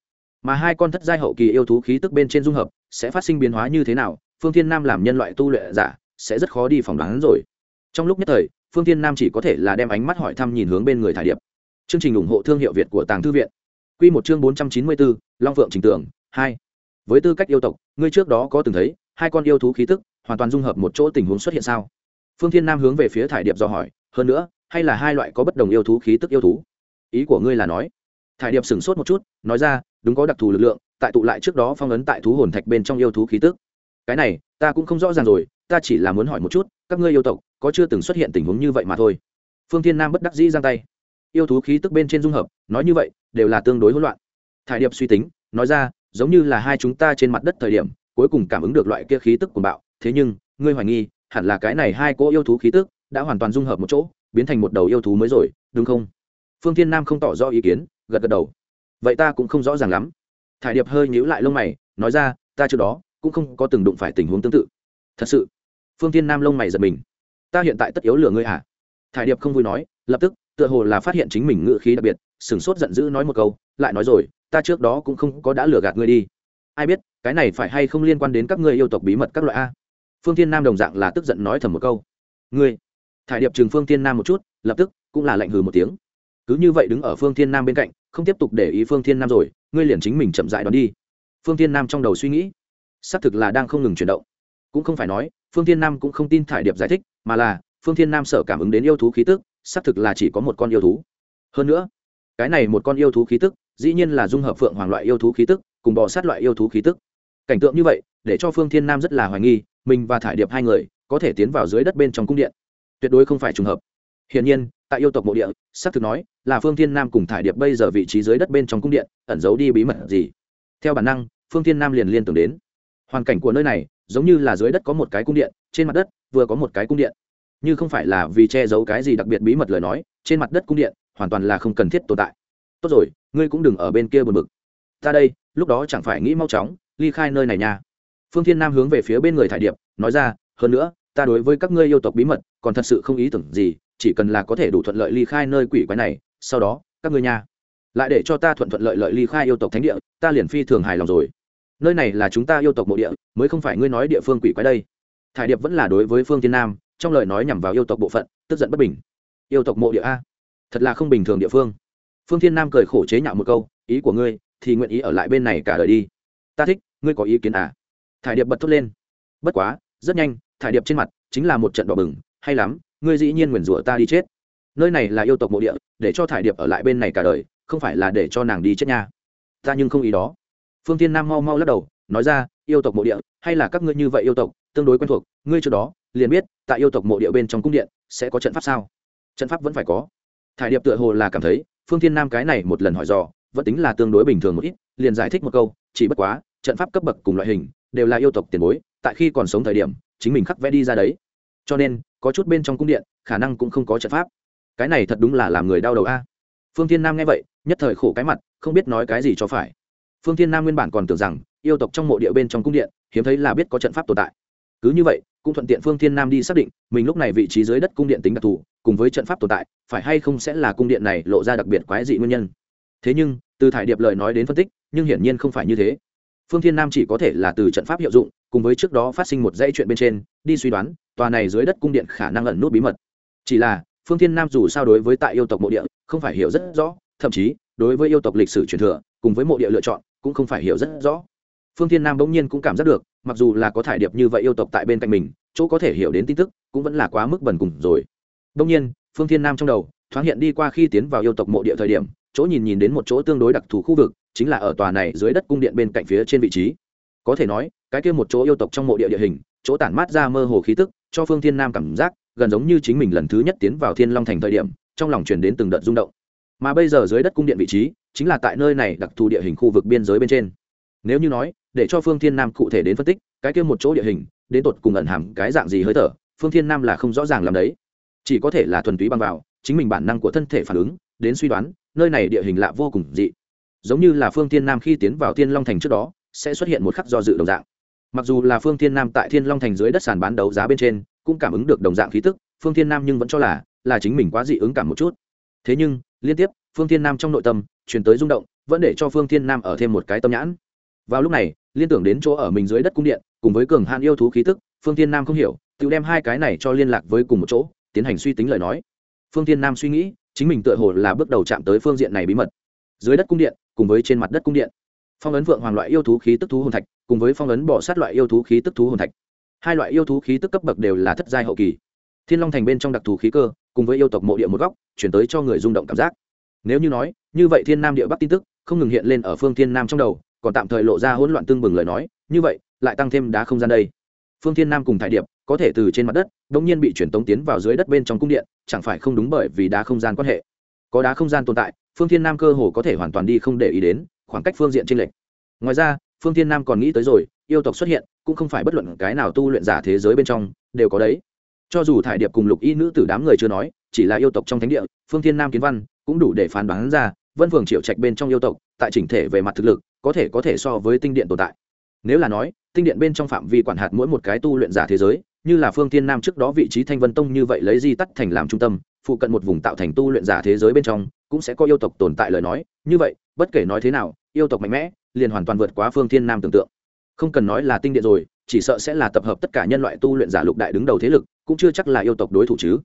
mà hai con thất giai hậu kỳ yêu thú khí tức bên trên dung hợp, sẽ phát sinh biến hóa như thế nào, phương thiên nam làm nhân loại tu luyện giả, sẽ rất khó đi phỏng đoán rồi. Trong lúc nhất thời, phương thiên nam chỉ có thể là đem ánh mắt hỏi thăm nhìn hướng bên người thải điệp. Chương trình ủng hộ thương hiệu việt của tàng thư viện. Q một chương bốn trăm chín mươi bốn, long phượng trình tưởng hai. Với tư cách yêu tộc, ngươi trước đó có từng thấy, hai con yêu thú khí tức hoàn toàn dung hợp một chỗ tình huống xuất hiện sao? Phương thiên nam hướng về phía thải điệp do hỏi, hơn nữa, hay là hai loại có bất đồng yêu thú khí tức yêu thú? Ý của ngươi là nói. Thải điệp sửng sốt một chút, nói ra đúng có đặc thù lực lượng, tại tụ lại trước đó phong ấn tại thú hồn thạch bên trong yêu thú khí tức. Cái này, ta cũng không rõ ràng rồi, ta chỉ là muốn hỏi một chút, các ngươi yêu tộc có chưa từng xuất hiện tình huống như vậy mà thôi? Phương thiên nam bất đắc dĩ giang tay. Yêu thú khí tức bên trên dung hợp, nói như vậy, đều là tương đối hỗn loạn. Thải điệp suy tính, nói ra, giống như là hai chúng ta trên mặt đất thời điểm, cuối cùng cảm ứng được loại kia khí tức của bạo. Thế nhưng, ngươi hoài nghi, hẳn là cái này hai cỗ yêu thú khí tức đã hoàn toàn dung hợp một chỗ, biến thành một đầu yêu thú mới rồi, đúng không? Phương thiên nam không tỏ rõ ý kiến, gật gật đầu vậy ta cũng không rõ ràng lắm. Thải điệp hơi nhíu lại lông mày, nói ra, ta trước đó cũng không có từng đụng phải tình huống tương tự. Thật sự, phương thiên nam lông mày giật mình. Ta hiện tại tất yếu lừa ngươi hả? Thải điệp không vui nói, lập tức, tựa hồ là phát hiện chính mình ngự khí đặc biệt sửng sốt giận dữ nói một câu, lại nói rồi, ta trước đó cũng không có đã lừa gạt ngươi đi. Ai biết, cái này phải hay không liên quan đến các ngươi yêu tộc bí mật các loại a? Phương thiên nam đồng dạng là tức giận nói thầm một câu. Ngươi, thải điệp trừng phương thiên nam một chút, lập tức cũng là lạnh hừ một tiếng cứ như vậy đứng ở phương thiên nam bên cạnh, không tiếp tục để ý phương thiên nam rồi, ngươi liền chính mình chậm dại đón đi. Phương thiên nam trong đầu suy nghĩ, xác thực là đang không ngừng chuyển động. Cũng không phải nói, phương thiên nam cũng không tin thải điệp giải thích, mà là, phương thiên nam sợ cảm ứng đến yêu thú khí tức, xác thực là chỉ có một con yêu thú. Hơn nữa, cái này một con yêu thú khí tức, dĩ nhiên là dung hợp phượng hoàng loại yêu thú khí tức, cùng bò sát loại yêu thú khí tức. Cảnh tượng như vậy, để cho phương thiên nam rất là hoài nghi, mình và thải điệp hai người, có thể tiến vào dưới đất bên trong cung điện. Tuyệt đối không phải trùng hợp. Hiển nhiên tại yêu tộc mộ địa, xác thực nói, là phương thiên nam cùng thải điệp bây giờ vị trí dưới đất bên trong cung điện, ẩn giấu đi bí mật gì. Theo bản năng, phương thiên nam liền liên tưởng đến, hoàn cảnh của nơi này, giống như là dưới đất có một cái cung điện, trên mặt đất vừa có một cái cung điện. Như không phải là vì che giấu cái gì đặc biệt bí mật lời nói, trên mặt đất cung điện hoàn toàn là không cần thiết tồn tại. Tốt rồi, ngươi cũng đừng ở bên kia buồn bực. Ta đây, lúc đó chẳng phải nghĩ mau chóng, ly khai nơi này nha. Phương thiên nam hướng về phía bên người thải điệp, nói ra, hơn nữa, ta đối với các ngươi yêu tộc bí mật còn thật sự không ý tưởng gì chỉ cần là có thể đủ thuận lợi ly khai nơi quỷ quái này, sau đó, các ngươi nha. Lại để cho ta thuận thuận lợi lợi ly khai yêu tộc thánh địa, ta liền phi thường hài lòng rồi. Nơi này là chúng ta yêu tộc mộ địa, mới không phải ngươi nói địa phương quỷ quái đây. Thải điệp vẫn là đối với phương tiên nam, trong lời nói nhằm vào yêu tộc bộ phận, tức giận bất bình. Yêu tộc mộ địa a? Thật là không bình thường địa phương. Phương thiên nam cười khổ chế nhạo một câu, ý của ngươi, thì nguyện ý ở lại bên này cả đời đi. Ta thích, ngươi có ý kiến à? Thải điệp bật thốt lên. Bất quá, rất nhanh, thải điệp trên mặt, chính là một trận đỏ bừng, hay lắm ngươi dĩ nhiên nguyền rủa ta đi chết. Nơi này là yêu tộc mộ địa, để cho thải điệp ở lại bên này cả đời, không phải là để cho nàng đi chết nha. Ta nhưng không ý đó. Phương tiên nam mau mau lắc đầu, nói ra, yêu tộc mộ địa, hay là các ngươi như vậy yêu tộc, tương đối quen thuộc, ngươi trước đó, liền biết, tại yêu tộc mộ địa bên trong cung điện, sẽ có trận pháp sao? Trận pháp vẫn phải có. Thải điệp tựa hồ là cảm thấy, phương tiên nam cái này một lần hỏi dò, vẫn tính là tương đối bình thường một ít, liền giải thích một câu, chỉ bất quá, trận pháp cấp bậc cùng loại hình, đều là yêu tộc tiền bối, tại khi còn sống thời điểm, chính mình khắc vẽ đi ra đấy. Cho nên có chút bên trong cung điện, khả năng cũng không có trận pháp. Cái này thật đúng là làm người đau đầu a. Phương thiên nam nghe vậy, nhất thời khổ cái mặt, không biết nói cái gì cho phải. Phương thiên nam nguyên bản còn tưởng rằng, yêu tộc trong mộ địa bên trong cung điện, hiếm thấy là biết có trận pháp tồn tại. Cứ như vậy, cũng thuận tiện phương thiên nam đi xác định, mình lúc này vị trí dưới đất cung điện tính đặc thù, cùng với trận pháp tồn tại, phải hay không sẽ là cung điện này lộ ra đặc biệt quái dị nguyên nhân. Thế nhưng, từ thải điệp lời nói đến phân tích, nhưng hiển nhiên không phải như thế. Phương thiên nam chỉ có thể là từ trận pháp hiệu dụng cùng với trước đó phát sinh một dãy chuyện bên trên, đi suy đoán, tòa này dưới đất cung điện khả năng ẩn nút bí mật. Chỉ là, phương thiên nam dù sao đối với tại yêu tộc mộ địa, không phải hiểu rất rõ, thậm chí, đối với yêu tộc lịch sử truyền thừa, cùng với mộ địa lựa chọn, cũng không phải hiểu rất rõ. Phương thiên nam bỗng nhiên cũng cảm giác được, mặc dù là có thải điệp như vậy yêu tộc tại bên cạnh mình, chỗ có thể hiểu đến tin tức, cũng vẫn là quá mức bần cùng rồi. Bỗng nhiên, phương thiên nam trong đầu, thoáng hiện đi qua khi tiến vào yêu tộc mộ địa thời điểm, chỗ nhìn nhìn đến một chỗ tương đối đặc thù khu vực, chính là ở tòa này dưới đất cung điện bên cạnh phía trên vị trí có thể nói, cái kia một chỗ yêu tộc trong mộ địa địa hình, chỗ tản mát ra mơ hồ khí tức, cho phương thiên nam cảm giác, gần giống như chính mình lần thứ nhất tiến vào thiên long thành thời điểm, trong lòng truyền đến từng đợt rung động. Mà bây giờ dưới đất cung điện vị trí, chính là tại nơi này đặc thù địa hình khu vực biên giới bên trên. Nếu như nói, để cho phương thiên nam cụ thể đến phân tích, cái kia một chỗ địa hình, đến tột cùng ẩn hàm cái dạng gì hơi thở, phương thiên nam là không rõ ràng làm đấy. Chỉ có thể là thuần túy băng vào, chính mình bản năng của thân thể phản ứng, đến suy đoán, nơi này địa hình lạ vô cùng dị. Giống như là phương thiên nam khi tiến vào thiên long thành trước đó sẽ xuất hiện một khắc do dự đồng dạng. Mặc dù là phương thiên nam tại thiên long thành dưới đất sàn bán đấu giá bên trên, cũng cảm ứng được đồng dạng khí tức, phương thiên nam nhưng vẫn cho là là chính mình quá dị ứng cảm một chút. Thế nhưng, liên tiếp, phương thiên nam trong nội tâm, truyền tới rung động, vẫn để cho phương thiên nam ở thêm một cái tâm nhãn. Vào lúc này, liên tưởng đến chỗ ở mình dưới đất cung điện, cùng với cường hạn yêu thú khí tức, phương thiên nam không hiểu, tự đem hai cái này cho liên lạc với cùng một chỗ, tiến hành suy tính lời nói. Phương thiên nam suy nghĩ, chính mình tựa hồ là bước đầu chạm tới phương diện này bí mật. Dưới đất cung điện, cùng với trên mặt đất cung điện phong ấn vượng hoàng loại yêu thú khí tức thú hồn thạch, cùng với phong ấn bỏ sát loại yêu thú khí tức thú hồn thạch. Hai loại yêu thú khí tức cấp bậc đều là thất giai hậu kỳ. Thiên long thành bên trong đặc thù khí cơ, cùng với yêu tộc mộ địa một góc, chuyển tới cho người rung động cảm giác. Nếu như nói, như vậy thiên nam địa bắc tin tức, không ngừng hiện lên ở phương thiên nam trong đầu, còn tạm thời lộ ra hỗn loạn tương bừng lời nói, như vậy, lại tăng thêm đá không gian đây. Phương thiên nam cùng thải điệp, có thể từ trên mặt đất đ ỗ n g nhiên bị chuyển tống tiến vào dưới đất bên trong cung điện, chẳng phải không đúng bởi vì đá không gian quan hệ. Có đá không gian tồn tại, phương thiên nam cơ hồ có thể hoàn toàn đi không để ý đến khoảng cách phương diện trên lệch. Ngoài ra, phương thiên nam còn nghĩ tới rồi, yêu tộc xuất hiện, cũng không phải bất luận cái nào tu luyện giả thế giới bên trong, đều có đấy. Cho dù thải điệp cùng lục y nữ tử đám người chưa nói, chỉ là yêu tộc trong thánh địa, phương thiên nam kiến văn, cũng đủ để phán đoán ra, vân phường triệu trạch bên trong yêu tộc, tại chỉnh thể về mặt thực lực, có thể có thể so với tinh điện tồn tại. Nếu là nói, tinh điện bên trong phạm vi quản hạt mỗi một cái tu luyện giả thế giới, như là phương thiên nam trước đó vị trí thanh vân tông như vậy lấy di tắt thành làm trung tâm, phụ cận một vùng tạo thành tu luyện giả thế giới bên trong, cũng sẽ có yêu tộc tồn tại lời nói. Như vậy, bất kể nói thế nào yêu tộc mạnh mẽ, liền hoàn toàn vượt quá phương thiên nam tưởng tượng. Không cần nói là tinh điện rồi, chỉ sợ sẽ là tập hợp tất cả nhân loại tu luyện giả lục đại đứng đầu thế lực, cũng chưa chắc là yêu tộc đối thủ chứ.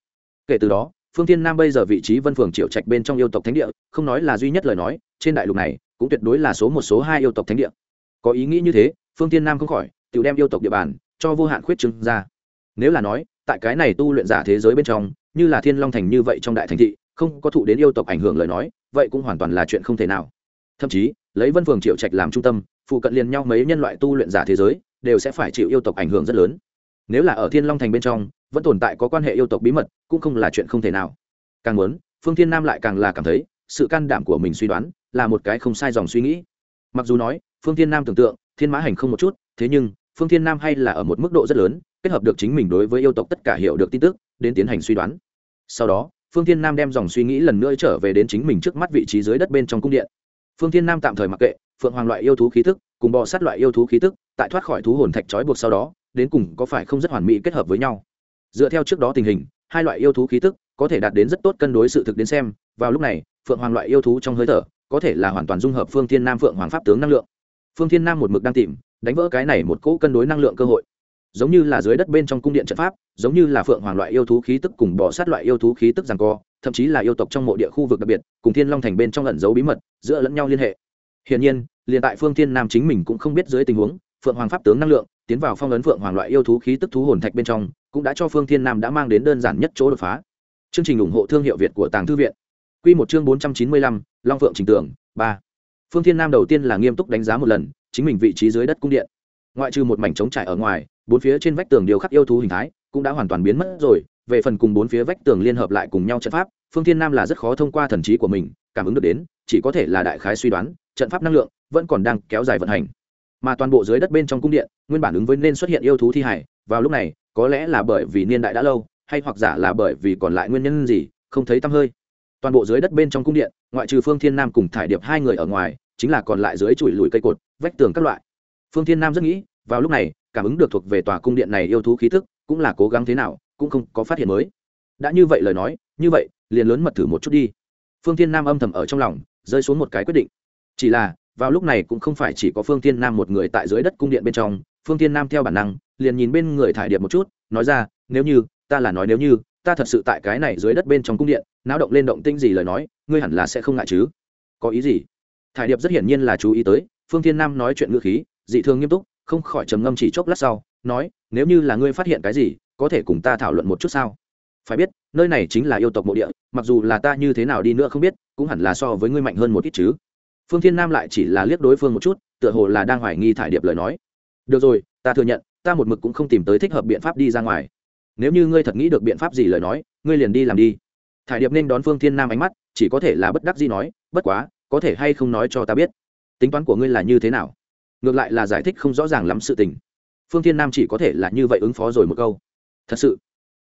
Kể từ đó, phương thiên nam bây giờ vị trí vân phường triệu trạch bên trong yêu tộc thánh địa, không nói là duy nhất lời nói, trên đại lục này, cũng tuyệt đối là số một số hai yêu tộc thánh địa. Có ý nghĩ như thế, phương Thiên nam không khỏi, tự đem yêu tộc địa bàn, cho vô hạn khuyết trưng ra. Nếu là nói, tại cái này tu luyện giả thế giới bên trong, như là thiên long thành như vậy trong đại thành thị, không có thụ đến yêu tộc ảnh hưởng lời nói, vậy cũng hoàn toàn là chuyện không thể nào thậm chí, lấy vân phường triệu trạch làm trung tâm, phụ cận liền nhau mấy nhân loại tu luyện giả thế giới, đều sẽ phải chịu yêu tộc ảnh hưởng rất lớn. Nếu là ở thiên long thành bên trong, vẫn tồn tại có quan hệ yêu tộc bí mật, cũng không là chuyện không thể nào. Càng muốn, phương thiên nam lại càng là cảm thấy, sự can đảm của mình suy đoán là một cái không sai dòng suy nghĩ. Mặc dù nói, phương thiên nam tưởng tượng, thiên mã hành không một chút, thế nhưng, phương thiên nam hay là ở một mức độ rất lớn, kết hợp được chính mình đối với yêu tộc tất cả hiểu được tin tức, đến tiến hành suy đoán. Sau đó, phương thiên nam đem dòng suy nghĩ lần nữa trở về đến chính mình trước mắt vị trí dưới đất bên trong cung điện phương thiên nam tạm thời mặc kệ, phượng hoàng loại yêu thú khí tức, cùng bò sát loại yêu thú khí tức, tại thoát khỏi thú hồn thạch trói buộc sau đó, đến cùng có phải không rất hoàn mỹ kết hợp với nhau. Dựa theo trước đó tình hình, hai loại yêu thú khí tức có thể đạt đến rất tốt cân đối sự thực đến xem, vào lúc này, phượng hoàng loại yêu thú trong hơi thở có thể là hoàn toàn dung hợp phương thiên nam phượng hoàng pháp tướng năng lượng. Phương thiên nam một mực đang tìm, đánh vỡ cái này một cỗ cân đối năng lượng cơ hội. Giống như là dưới đất bên trong cung điện trận pháp, giống như là phượng hoàng loại yêu thú khí tức cùng bỏ sát loại yêu thú khí tức rằng co thậm chí là yêu tộc trong mộ địa khu vực đặc biệt, cùng thiên long thành bên trong ẩn giấu bí mật, giữa lẫn nhau liên hệ. Hiển nhiên, liền tại phương thiên nam chính mình cũng không biết dưới tình huống, phượng hoàng pháp tướng năng lượng, tiến vào phong ấn phượng hoàng loại yêu thú khí tức thú hồn thạch bên trong, cũng đã cho phương thiên nam đã mang đến đơn giản nhất chỗ đột phá. Chương trình ủng hộ thương hiệu việt của tàng thư viện. Q một chương bốn trăm chín mươi lăm, long phượng trình tưởng ba. Phương thiên nam đầu tiên là nghiêm túc đánh giá một lần, chính mình vị trí dưới đất cung điện. Ngoại trừ một mảnh trống trải ở ngoài, bốn phía trên vách tường điều khắc yêu thú hình thái cũng đã hoàn toàn biến mất rồi về phần cùng bốn phía vách tường liên hợp lại cùng nhau trận pháp, phương thiên nam là rất khó thông qua thần trí của mình, cảm ứng được đến, chỉ có thể là đại khái suy đoán, trận pháp năng lượng vẫn còn đang kéo dài vận hành. Mà toàn bộ dưới đất bên trong cung điện, nguyên bản ứng với nên xuất hiện yêu thú thi hải, vào lúc này, có lẽ là bởi vì niên đại đã lâu, hay hoặc giả là bởi vì còn lại nguyên nhân gì, không thấy tăm hơi. Toàn bộ dưới đất bên trong cung điện, ngoại trừ phương thiên nam cùng thải điệp hai người ở ngoài, chính là còn lại dưới chùi lùi cây cột, vách tường các loại. Phương thiên nam rất nghĩ, vào lúc này, cảm ứng được thuộc về tòa cung điện này yêu thú khí thức, cũng là cố gắng thế nào cũng không có phát hiện mới. Đã như vậy lời nói, như vậy, liền lớn mật thử một chút đi. Phương tiên nam âm thầm ở trong lòng, rơi xuống một cái quyết định. Chỉ là, vào lúc này cũng không phải chỉ có phương tiên nam một người tại dưới đất cung điện bên trong, phương tiên nam theo bản năng, liền nhìn bên người thải điệp một chút, nói ra, nếu như, ta là nói nếu như, ta thật sự tại cái này dưới đất bên trong cung điện, náo động lên động tinh gì lời nói, ngươi hẳn là sẽ không ngại chứ? Có ý gì? Thải điệp rất hiển nhiên là chú ý tới, phương thiên nam nói chuyện ngữ khí, dị thường nghiêm túc, không khỏi trầm ngâm chỉ chốc lát sau, nói, nếu như là ngươi phát hiện cái gì có thể cùng ta thảo luận một chút sao? Phải biết, nơi này chính là yêu tộc mộ địa, mặc dù là ta như thế nào đi nữa không biết, cũng hẳn là so với ngươi mạnh hơn một ít chứ. Phương thiên nam lại chỉ là liếc đối phương một chút, tựa hồ là đang hoài nghi thải điệp lời nói. Được rồi, ta thừa nhận, ta một mực cũng không tìm tới thích hợp biện pháp đi ra ngoài. Nếu như ngươi thật nghĩ được biện pháp gì lời nói, ngươi liền đi làm đi. Thải điệp nên đón phương thiên nam ánh mắt, chỉ có thể là bất đắc gì nói, bất quá, có thể hay không nói cho ta biết, tính toán của ngươi là như thế nào? Ngược lại là giải thích không rõ ràng lắm sự tình. Phương thiên nam chỉ có thể là như vậy ứng phó rồi một câu thật sự.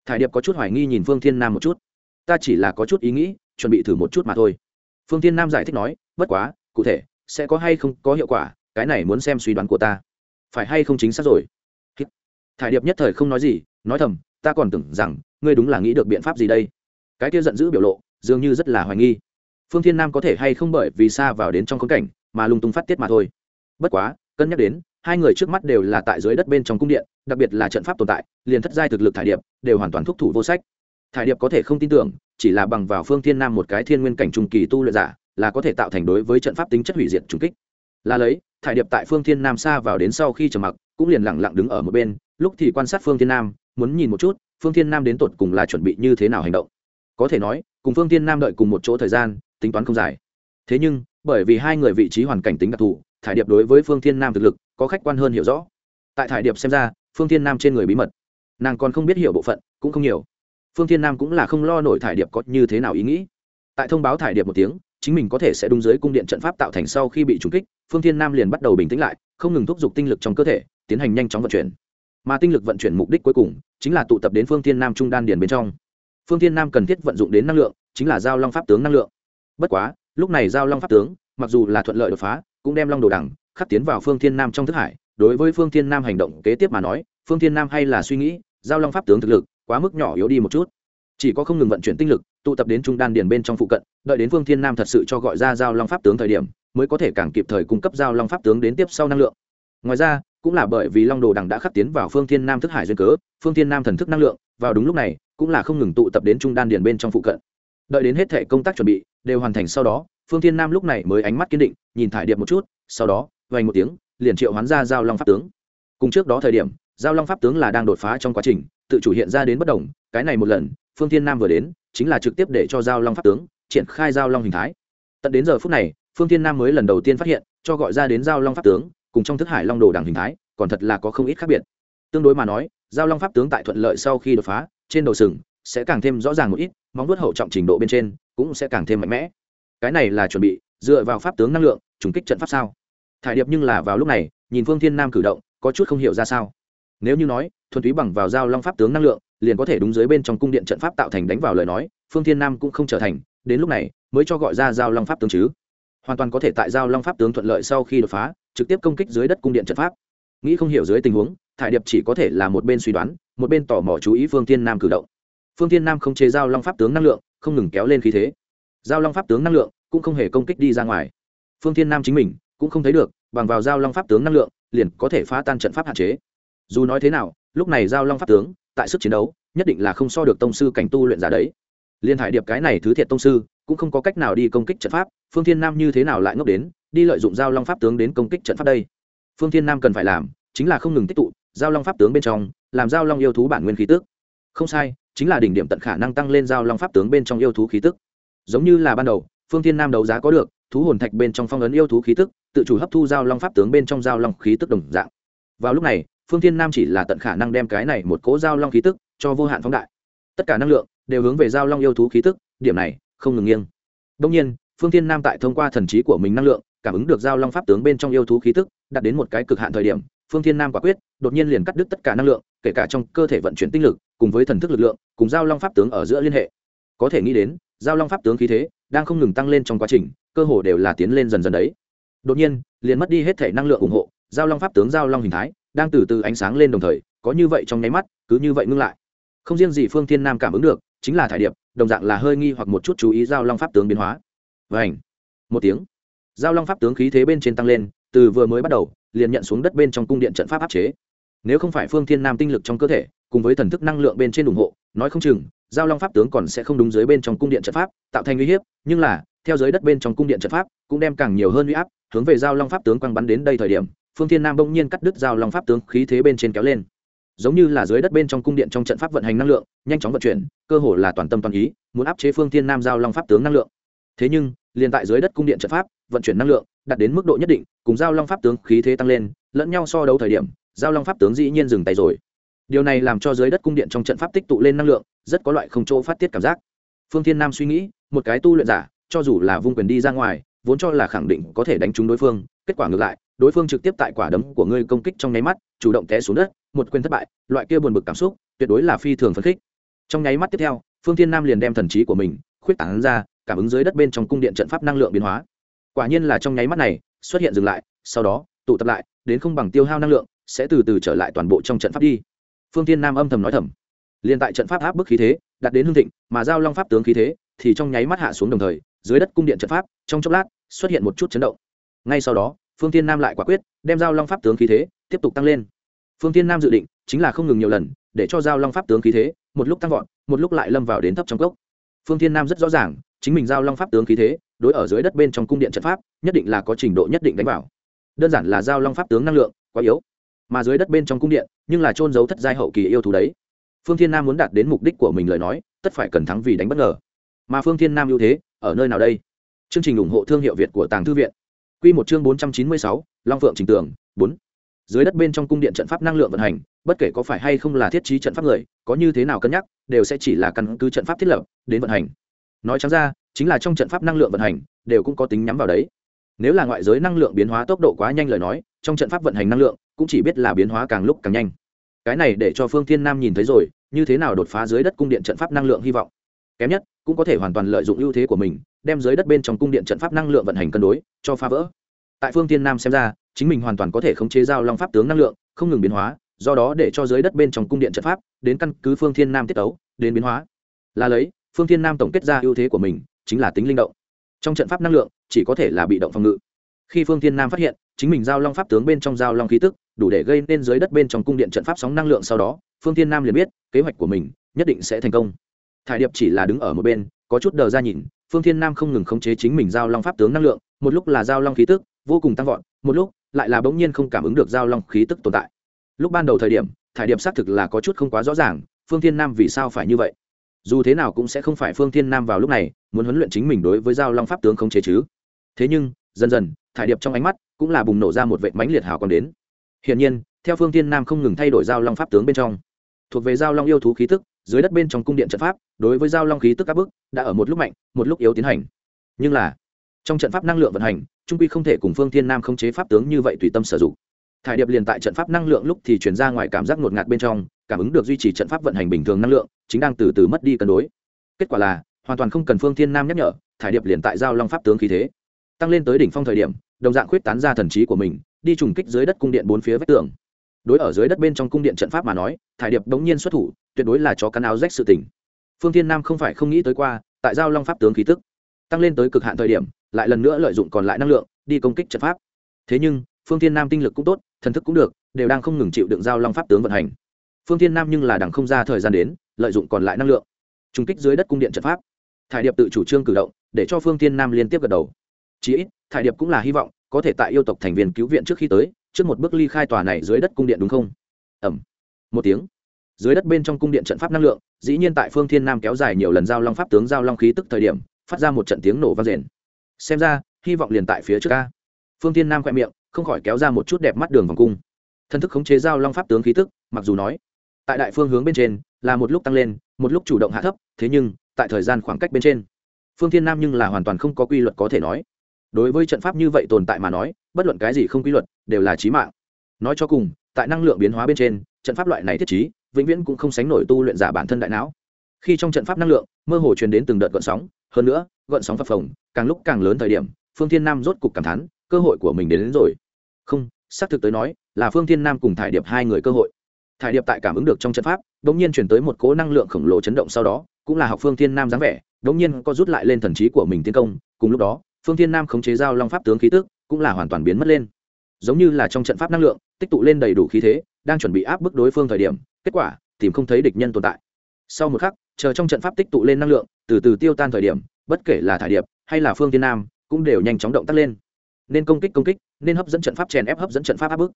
Thải điệp có chút hoài nghi nhìn phương thiên nam một chút. Ta chỉ là có chút ý nghĩ, chuẩn bị thử một chút mà thôi. Phương thiên nam giải thích nói, bất quá, cụ thể, sẽ có hay không có hiệu quả, cái này muốn xem suy đoán của ta. Phải hay không chính xác rồi? Thải điệp nhất thời không nói gì, nói thầm, ta còn tưởng rằng, ngươi đúng là nghĩ được biện pháp gì đây. Cái kia giận dữ biểu lộ, dường như rất là hoài nghi. Phương thiên nam có thể hay không bởi vì xa vào đến trong khốn cảnh, mà lung tung phát tiết mà thôi. Bất quá, cân nhắc đến, hai người trước mắt đều là tại dưới đất bên trong cung điện đặc biệt là trận pháp tồn tại, liền thất giai thực lực thải điệp đều hoàn toàn thúc thủ vô sách. Thải điệp có thể không tin tưởng, chỉ là bằng vào phương thiên nam một cái thiên nguyên cảnh trung kỳ tu luyện giả, là có thể tạo thành đối với trận pháp tính chất hủy diệt trung kích. Là lấy, thải điệp tại phương thiên nam xa vào đến sau khi trầm mặc, cũng liền lặng lặng đứng ở một bên, lúc thì quan sát phương thiên nam, muốn nhìn một chút, phương thiên nam đến tột cùng là chuẩn bị như thế nào hành động. Có thể nói, cùng phương thiên nam đợi cùng một chỗ thời gian, tính toán không dài. Thế nhưng, bởi vì hai người vị trí hoàn cảnh tính đặc thù, thải điệp đối với phương thiên nam thực lực, có khách quan hơn hiểu rõ. Tại thải điệp xem ra phương thiên nam trên người bí mật. Nàng còn không biết hiểu bộ phận, cũng không nhiều. Phương thiên nam cũng là không lo nổi thải điệp có như thế nào ý nghĩ. Tại thông báo thải điệp một tiếng, chính mình có thể sẽ đúng dưới cung điện trận pháp tạo thành sau khi bị trúng kích, phương thiên nam liền bắt đầu bình tĩnh lại, không ngừng thúc giục tinh lực trong cơ thể, tiến hành nhanh chóng vận chuyển. Mà tinh lực vận chuyển mục đích cuối cùng, chính là tụ tập đến phương thiên nam trung đan điền bên trong. Phương thiên nam cần thiết vận dụng đến năng lượng, chính là giao long pháp tướng năng lượng. Bất quá, lúc này giao long pháp tướng, mặc dù là thuận lợi đột phá, cũng đem long đồ đẳng khắc tiến vào phương thiên nam trong thức hải đối với phương thiên nam hành động kế tiếp mà nói, phương thiên nam hay là suy nghĩ, giao long pháp tướng thực lực quá mức nhỏ yếu đi một chút. Chỉ có không ngừng vận chuyển tinh lực, tụ tập đến trung đan điền bên trong phụ cận, đợi đến phương thiên nam thật sự cho gọi ra giao long pháp tướng thời điểm, mới có thể càng kịp thời cung cấp giao long pháp tướng đến tiếp sau năng lượng. Ngoài ra, cũng là bởi vì long đồ đằng đã khắc tiến vào phương thiên nam thức hải duyên cớ, phương thiên nam thần thức năng lượng, vào đúng lúc này, cũng là không ngừng tụ tập đến trung đan điền bên trong phụ cận. Đợi đến hết thể công tác chuẩn bị, đều hoàn thành sau đó, phương thiên nam lúc này mới ánh mắt kiên định, nhìn thải điệp một chút, sau đó vay một tiếng liền triệu hoán ra giao long pháp tướng. Cùng trước đó thời điểm, giao long pháp tướng là đang đột phá trong quá trình, tự chủ hiện ra đến bất đồng, cái này một lần, phương thiên nam vừa đến, chính là trực tiếp để cho giao long pháp tướng triển khai giao long hình thái. Tận đến giờ phút này, phương thiên nam mới lần đầu tiên phát hiện, cho gọi ra đến giao long pháp tướng, cùng trong thức hải long đồ đằng hình thái, còn thật là có không ít khác biệt. Tương đối mà nói, giao long pháp tướng tại thuận lợi sau khi đột phá, trên đầu sừng sẽ càng thêm rõ ràng một ít, móng vuốt hậu trọng trình độ bên trên cũng sẽ càng thêm mạnh mẽ. Cái này là chuẩn bị dựa vào pháp tướng năng lượng, trùng kích trận pháp sao? Thải điệp nhưng là vào lúc này, nhìn phương thiên nam cử động, có chút không hiểu ra sao. Nếu như nói, thuần túy bằng vào giao long pháp tướng năng lượng, liền có thể đúng dưới bên trong cung điện trận pháp tạo thành đánh vào lời nói, phương thiên nam cũng không trở thành, đến lúc này, mới cho gọi ra giao long pháp tướng chứ. Hoàn toàn có thể tại giao long pháp tướng thuận lợi sau khi đột phá, trực tiếp công kích dưới đất cung điện trận pháp. Nghĩ không hiểu dưới tình huống, thải điệp chỉ có thể là một bên suy đoán, một bên tò mò chú ý phương thiên nam cử động. Phương thiên nam không chế giao long pháp tướng năng lượng, không ngừng kéo lên khí thế. Giao long pháp tướng năng lượng cũng không hề công kích đi ra ngoài. Phương thiên nam chính mình cũng không thấy được, bằng vào giao long pháp tướng năng lượng, liền có thể phá tan trận pháp hạn chế. Dù nói thế nào, lúc này giao long pháp tướng, tại sức chiến đấu, nhất định là không so được tông sư cảnh tu luyện giả đấy. Liên hải điệp cái này thứ thiệt tông sư, cũng không có cách nào đi công kích trận pháp, phương thiên nam như thế nào lại ngốc đến, đi lợi dụng giao long pháp tướng đến công kích trận pháp đây? Phương thiên nam cần phải làm, chính là không ngừng tích tụ, giao long pháp tướng bên trong, làm giao long yêu thú bản nguyên khí tức. Không sai, chính là đỉnh điểm tận khả năng tăng lên giao long pháp tướng bên trong yêu thú khí tức. Giống như là ban đầu, phương thiên nam đấu giá có được thú hồn thạch bên trong phong ấn yêu thú khí tức, tự chủ hấp thu giao long pháp tướng bên trong giao long khí tức đồng dạng. Vào lúc này, phương thiên nam chỉ là tận khả năng đem cái này một cỗ giao long khí tức cho vô hạn phóng đại. Tất cả năng lượng đều hướng về giao long yêu thú khí tức, điểm này không ngừng nghiêng. Đông nhiên, phương thiên nam tại thông qua thần trí của mình năng lượng, cảm ứng được giao long pháp tướng bên trong yêu thú khí tức, đạt đến một cái cực hạn thời điểm, phương thiên nam quả quyết, đột nhiên liền cắt đứt tất cả năng lượng, kể cả trong cơ thể vận chuyển tinh lực, cùng với thần thức lực lượng, cùng giao long pháp tướng ở giữa liên hệ. Có thể nghĩ đến giao long pháp tướng khí thế đang không ngừng tăng lên trong quá trình, cơ hồ đều là tiến lên dần dần đấy. Đột nhiên, liền mất đi hết thể năng lượng ủng hộ, giao long pháp tướng giao long hình thái đang từ từ ánh sáng lên đồng thời, có như vậy trong nháy mắt, cứ như vậy ngưng lại. Không riêng gì phương thiên nam cảm ứng được, chính là thải điệp, đồng dạng là hơi nghi hoặc một chút chú ý giao long pháp tướng biến hóa. Vảnh một tiếng. Giao long pháp tướng khí thế bên trên tăng lên, từ vừa mới bắt đầu, liền nhận xuống đất bên trong cung điện trận pháp áp chế. Nếu không phải phương thiên nam tinh lực trong cơ thể, cùng với thần thức năng lượng bên trên ủng hộ, nói không chừng giao long pháp tướng còn sẽ không đúng dưới bên trong cung điện trận pháp, tạo thành uy hiếp, nhưng là, theo dưới đất bên trong cung điện trận pháp, cũng đem càng nhiều hơn uy áp, hướng về giao long pháp tướng quăng bắn đến đây thời điểm, phương thiên nam bỗng nhiên cắt đứt giao long pháp tướng khí thế bên trên kéo lên. Giống như là dưới đất bên trong cung điện trong trận pháp vận hành năng lượng, nhanh chóng vận chuyển, cơ hồ là toàn tâm toàn ý, muốn áp chế phương thiên nam giao long pháp tướng năng lượng. Thế nhưng, liền tại dưới đất cung điện trận pháp, vận chuyển năng lượng, đạt đến mức độ nhất định, cùng giao long pháp tướng khí thế tăng lên, lẫn nhau so đấu thời điểm, giao long pháp tướng dĩ nhiên dừng tay rồi điều này làm cho dưới đất cung điện trong trận pháp tích tụ lên năng lượng, rất có loại không chỗ phát tiết cảm giác. Phương thiên nam suy nghĩ, một cái tu luyện giả, cho dù là vung quyền đi ra ngoài, vốn cho là khẳng định có thể đánh trúng đối phương, kết quả ngược lại, đối phương trực tiếp tại quả đấm của ngươi công kích trong nháy mắt, chủ động té xuống đất, một quyền thất bại, loại kia buồn bực cảm xúc, tuyệt đối là phi thường phấn khích. Trong nháy mắt tiếp theo, phương thiên nam liền đem thần trí của mình, khuyết tảng ra, cảm ứng dưới đất bên trong cung điện trận pháp năng lượng biến hóa. Quả nhiên là trong nháy mắt này, xuất hiện dừng lại, sau đó, tụ tập lại, đến không bằng tiêu hao năng lượng, sẽ từ từ trở lại toàn bộ trong trận pháp đi phương thiên nam âm thầm nói thầm. Liền tại trận pháp áp bức khí thế, đặt đến hương thịnh, mà giao long pháp tướng khí thế, thì trong nháy mắt hạ xuống đồng thời, dưới đất cung điện trận pháp, trong chốc lát, xuất hiện một chút chấn động. Ngay sau đó, phương thiên nam lại quả quyết, đem giao long pháp tướng khí thế, tiếp tục tăng lên. Phương thiên nam dự định, chính là không ngừng nhiều lần, để cho giao long pháp tướng khí thế, một lúc tăng vọt, một lúc lại lâm vào đến thấp trong cốc. Phương thiên nam rất rõ ràng, chính mình giao long pháp tướng khí thế, đối ở dưới đất bên trong cung điện trận pháp, nhất định là có trình độ nhất định đánh vào. Đơn giản là giao long pháp tướng năng lượng quá yếu mà dưới đất bên trong cung điện, nhưng là trôn giấu thất giai hậu kỳ yêu thú đấy. Phương thiên nam muốn đạt đến mục đích của mình lời nói, tất phải cần thắng vì đánh bất ngờ. Mà phương thiên nam ưu thế, ở nơi nào đây? Chương trình ủng hộ thương hiệu việt của tàng thư viện. Q một chương bốn trăm chín mươi sáu, long phượng trình tường, bốn. Dưới đất bên trong cung điện trận pháp năng lượng vận hành, bất kể có phải hay không là thiết trí trận pháp người, có như thế nào cân nhắc, đều sẽ chỉ là căn cứ trận pháp thiết lập, đến vận hành. Nói chẳng ra, chính là trong trận pháp năng lượng vận hành, đều cũng có tính nhắm vào đấy. Nếu là ngoại giới năng lượng biến hóa tốc độ quá nhanh lời nói, trong trận pháp vận hành năng lượng cũng chỉ biết là biến hóa càng lúc càng nhanh. Cái này để cho phương thiên nam nhìn thấy rồi, như thế nào đột phá dưới đất cung điện trận pháp năng lượng hy vọng. Kém nhất, cũng có thể hoàn toàn lợi dụng ưu thế của mình, đem dưới đất bên trong cung điện trận pháp năng lượng vận hành cân đối, cho phá vỡ. Tại phương thiên nam xem ra, chính mình hoàn toàn có thể khống chế giao long pháp tướng năng lượng, không ngừng biến hóa, do đó để cho dưới đất bên trong cung điện trận pháp, đến căn cứ phương thiên nam tiết tấu, đến biến hóa. Là lấy, phương thiên nam tổng kết ra ưu thế của mình, chính là tính linh động. Trong trận pháp năng lượng, chỉ có thể là bị động phòng ngự. Khi phương thiên nam phát hiện, chính mình giao long pháp tướng bên trong giao long khí tức đủ để gây nên dưới đất bên trong cung điện trận pháp sóng năng lượng sau đó, phương thiên nam liền biết, kế hoạch của mình nhất định sẽ thành công. Thải điệp chỉ là đứng ở một bên, có chút đờ ra nhìn, phương thiên nam không ngừng khống chế chính mình giao long pháp tướng năng lượng, một lúc là giao long khí tức, vô cùng tăng vọt, một lúc lại là bỗng nhiên không cảm ứng được giao long khí tức tồn tại. Lúc ban đầu thời điểm, thải điệp xác thực là có chút không quá rõ ràng, phương thiên nam vì sao phải như vậy? Dù thế nào cũng sẽ không phải phương thiên nam vào lúc này muốn huấn luyện chính mình đối với giao long pháp tướng không chế chứ. Thế nhưng, dần dần, thải điệp trong ánh mắt cũng là bùng nổ ra một vệ mánh liệt hào còn đến hiển nhiên, theo phương thiên nam không ngừng thay đổi giao long pháp tướng bên trong. Thuộc về giao long yêu thú khí tức, dưới đất bên trong cung điện trận pháp, đối với giao long khí tức các bước đã ở một lúc mạnh, một lúc yếu tiến hành. Nhưng là, trong trận pháp năng lượng vận hành, trung quy không thể cùng phương thiên nam khống chế pháp tướng như vậy tùy tâm sử dụng. Thải điệp liền tại trận pháp năng lượng lúc thì chuyển ra ngoài cảm giác ngột ngạt bên trong, cảm ứng được duy trì trận pháp vận hành bình thường năng lượng, chính đang từ từ mất đi cân đối. Kết quả là, hoàn toàn không cần phương thiên nam nhắc nhở, thải điệp liền tại giao long pháp tướng khí thế, tăng lên tới đỉnh phong thời điểm, đồng dạng khuyết tán ra thần trí của mình đi trùng kích dưới đất cung điện bốn phía vách tường. Đối ở dưới đất bên trong cung điện trận pháp mà nói, thải điệp đống nhiên xuất thủ, tuyệt đối là chó cắn áo rách sự tình. Phương thiên nam không phải không nghĩ tới qua, tại giao long pháp tướng khí tức, tăng lên tới cực hạn thời điểm, lại lần nữa lợi dụng còn lại năng lượng, đi công kích trận pháp. Thế nhưng, phương thiên nam tinh lực cũng tốt, thần thức cũng được, đều đang không ngừng chịu đựng giao long pháp tướng vận hành. Phương thiên nam nhưng là đằng không ra thời gian đến, lợi dụng còn lại năng lượng, trùng kích dưới đất cung điện trận pháp. Thải điệp tự chủ trương cử động, để cho phương thiên nam liên tiếp gật đầu. Chí ít, thải điệp cũng là hy vọng có thể tại yêu tộc thành viên cứu viện trước khi tới, trước một bước ly khai tòa này dưới đất cung điện đúng không? Ẩm một tiếng. Dưới đất bên trong cung điện trận pháp năng lượng, dĩ nhiên tại phương thiên nam kéo dài nhiều lần giao long pháp tướng giao long khí tức thời điểm, phát ra một trận tiếng nổ vang rền. Xem ra, hy vọng liền tại phía trước ca phương thiên nam khoe miệng, không khỏi kéo ra một chút đẹp mắt đường vòng cung. Thân thức khống chế giao long pháp tướng khí tức, mặc dù nói, tại đại phương hướng bên trên, là một lúc tăng lên, một lúc chủ động hạ thấp, thế nhưng, tại thời gian khoảng cách bên trên, phương thiên nam nhưng là hoàn toàn không có quy luật có thể nói đối với trận pháp như vậy tồn tại mà nói bất luận cái gì không quy luật đều là trí mạng. Nói cho cùng tại năng lượng biến hóa bên trên trận pháp loại này thiết trí vĩnh viễn cũng không sánh nổi tu luyện giả bản thân đại não. Khi trong trận pháp năng lượng mơ hồ truyền đến từng đợt gợn sóng hơn nữa gợn sóng phập phồng càng lúc càng lớn thời điểm phương thiên nam rốt cục cảm thán cơ hội của mình đến, đến rồi. Không xác thực tới nói là phương thiên nam cùng thải điệp hai người cơ hội. Thải điệp tại cảm ứng được trong trận pháp đ ỗ n g nhiên chuyển tới một cố năng lượng khổng lồ chấn động sau đó cũng là học phương thiên nam dáng vẻ đ ỗ n g nhiên có rút lại lên thần trí của mình tiến công cùng lúc đó phương thiên nam khống chế giao long pháp tướng khí tức, cũng là hoàn toàn biến mất lên. Giống như là trong trận pháp năng lượng, tích tụ lên đầy đủ khí thế, đang chuẩn bị áp bức đối phương thời điểm, kết quả, tìm không thấy địch nhân tồn tại. Sau một khắc, chờ trong trận pháp tích tụ lên năng lượng, từ từ tiêu tan thời điểm, bất kể là thải điệp hay là phương tiên nam, cũng đều nhanh chóng động tác lên. Nên công kích công kích, nên hấp dẫn trận pháp chèn ép hấp dẫn trận pháp áp bức.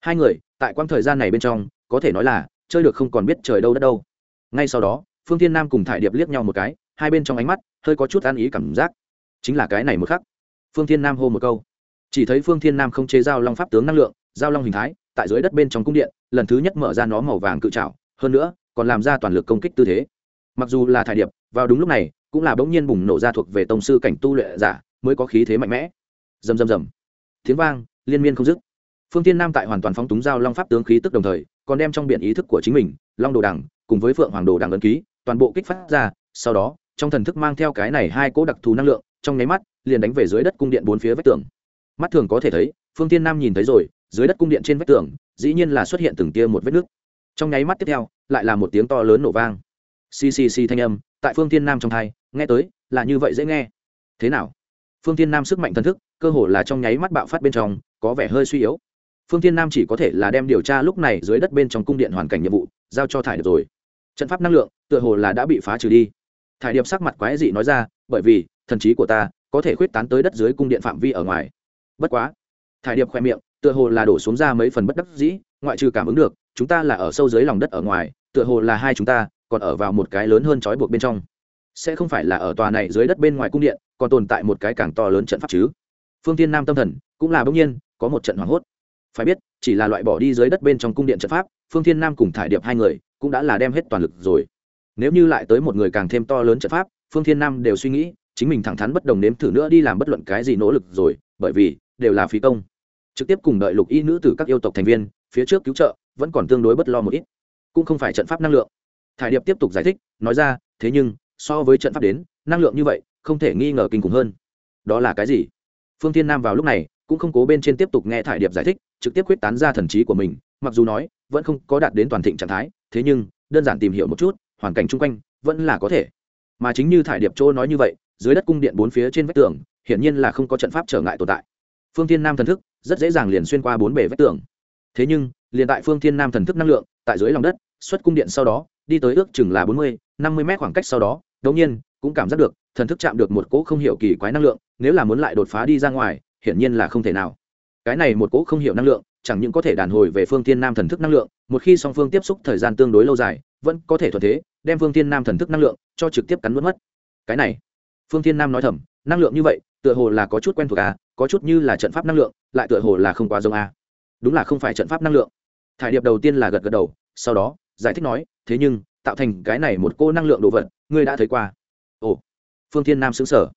Hai người, tại quãng thời gian này bên trong, có thể nói là, chơi được không còn biết trời đâu đất đâu. Ngay sau đó, phương thiên nam cùng thải điệp liếc nhau một cái, hai bên trong ánh mắt, hơi có chút an ý cảm giác chính là cái này một khắc. Phương thiên nam hô một câu. Chỉ thấy phương thiên nam không chế giao long pháp tướng năng lượng, giao long hình thái, tại dưới đất bên trong cung điện, lần thứ nhất mở ra nó màu vàng cự trào hơn nữa, còn làm ra toàn lực công kích tư thế. Mặc dù là thải điệp, vào đúng lúc này, cũng là bỗng nhiên bùng nổ ra thuộc về tông sư cảnh tu luyện giả, mới có khí thế mạnh mẽ. Rầm rầm rầm. Tiếng vang, liên miên không dứt. Phương tiên nam tại hoàn toàn phóng túng giao long pháp tướng khí tức đồng thời, còn đem trong biển ý thức của chính mình, long đồ đằng cùng với phượng hoàng đồ đằng ấn ký, toàn bộ kích phát ra, sau đó, trong thần thức mang theo cái này hai cỗ đặc thù năng lượng trong nháy mắt, liền đánh về dưới đất cung điện bốn phía vách tường. Mắt thường có thể thấy, phương tiên nam nhìn thấy rồi, dưới đất cung điện trên vách tường, dĩ nhiên là xuất hiện từng tia một vết nước trong nháy mắt tiếp theo, lại là một tiếng to lớn nổ vang. Ccc thanh âm, tại phương tiên nam trong thai nghe tới, là như vậy dễ nghe. Thế nào? Phương tiên nam sức mạnh thần thức, cơ hồ là trong nháy mắt bạo phát bên trong, có vẻ hơi suy yếu. Phương tiên nam chỉ có thể là đem điều tra lúc này dưới đất bên trong cung điện hoàn cảnh nhiệm vụ, giao cho thải được rồi. Trận pháp năng lượng, tựa hồ là đã bị phá trừ đi. Thải điệp sắc mặt quái dị nói ra, bởi vì thần trí của ta có thể khuyết tán tới đất dưới cung điện phạm vi ở ngoài. Bất quá, thải điệp khoe miệng, tựa hồ là đổ xuống ra mấy phần bất đắc dĩ, ngoại trừ cảm ứng được, chúng ta là ở sâu dưới lòng đất ở ngoài, tựa hồ là hai chúng ta còn ở vào một cái lớn hơn trói buộc bên trong. Sẽ không phải là ở tòa này dưới đất bên ngoài cung điện, còn tồn tại một cái càng to lớn trận pháp chứ? Phương tiên nam tâm thần cũng là bỗng nhiên có một trận hoảng hốt. Phải biết, chỉ là loại bỏ đi dưới đất bên trong cung điện trận pháp, phương thiên nam cùng thải điệp hai người cũng đã là đem hết toàn lực rồi. Nếu như lại tới một người càng thêm to lớn trận pháp, phương thiên nam đều suy nghĩ chính mình thẳng thắn bất đồng nếm thử nữa đi làm bất luận cái gì nỗ lực rồi, bởi vì, đều là phí công. Trực tiếp cùng đợi lục y nữ từ các yêu tộc thành viên, phía trước cứu trợ, vẫn còn tương đối bất lo một ít. Cũng không phải trận pháp năng lượng. Thải điệp tiếp tục giải thích, nói ra, thế nhưng, so với trận pháp đến, năng lượng như vậy, không thể nghi ngờ kinh khủng hơn. Đó là cái gì? Phương thiên nam vào lúc này, cũng không cố bên trên tiếp tục nghe thải điệp giải thích, trực tiếp quyết tán ra thần trí của mình, mặc dù nói, vẫn không có đạt đến toàn thịnh trạng thái, thế nhưng, đơn giản tìm hiểu một chút, hoàn cảnh chung quanh, vẫn là có thể. Mà chính như thải điệp chỗ nói như vậy dưới đất cung điện bốn phía trên vách tường, hiển nhiên là không có trận pháp trở ngại tồn tại. Phương thiên nam thần thức rất dễ dàng liền xuyên qua bốn bề vách tường. Thế nhưng, liền tại phương thiên nam thần thức năng lượng, tại dưới lòng đất, xuất cung điện sau đó, đi tới ước chừng là bốn mươi, năm mươi mét khoảng cách sau đó, đột nhiên, cũng cảm giác được, thần thức chạm được một cỗ không hiểu kỳ quái năng lượng, nếu là muốn lại đột phá đi ra ngoài, hiển nhiên là không thể nào. Cái này một cỗ không hiểu năng lượng, chẳng những có thể đàn hồi về phương thiên nam thần thức năng lượng, một khi song phương tiếp xúc thời gian tương đối lâu dài, vẫn có thể thuận thế, đem phương thiên nam thần thức năng lượng cho trực tiếp cắn nuốt mất. Cái này phương Thiên nam nói thầm, năng lượng như vậy, tựa hồ là có chút quen thuộc à có chút như là trận pháp năng lượng, lại tựa hồ là không quá giống à. Đúng là không phải trận pháp năng lượng. Thải điệp đầu tiên là gật gật đầu, sau đó, giải thích nói, thế nhưng, tạo thành cái này một cô năng lượng đồ vật, ngươi đã thấy qua. Ồ, phương thiên nam xứng sở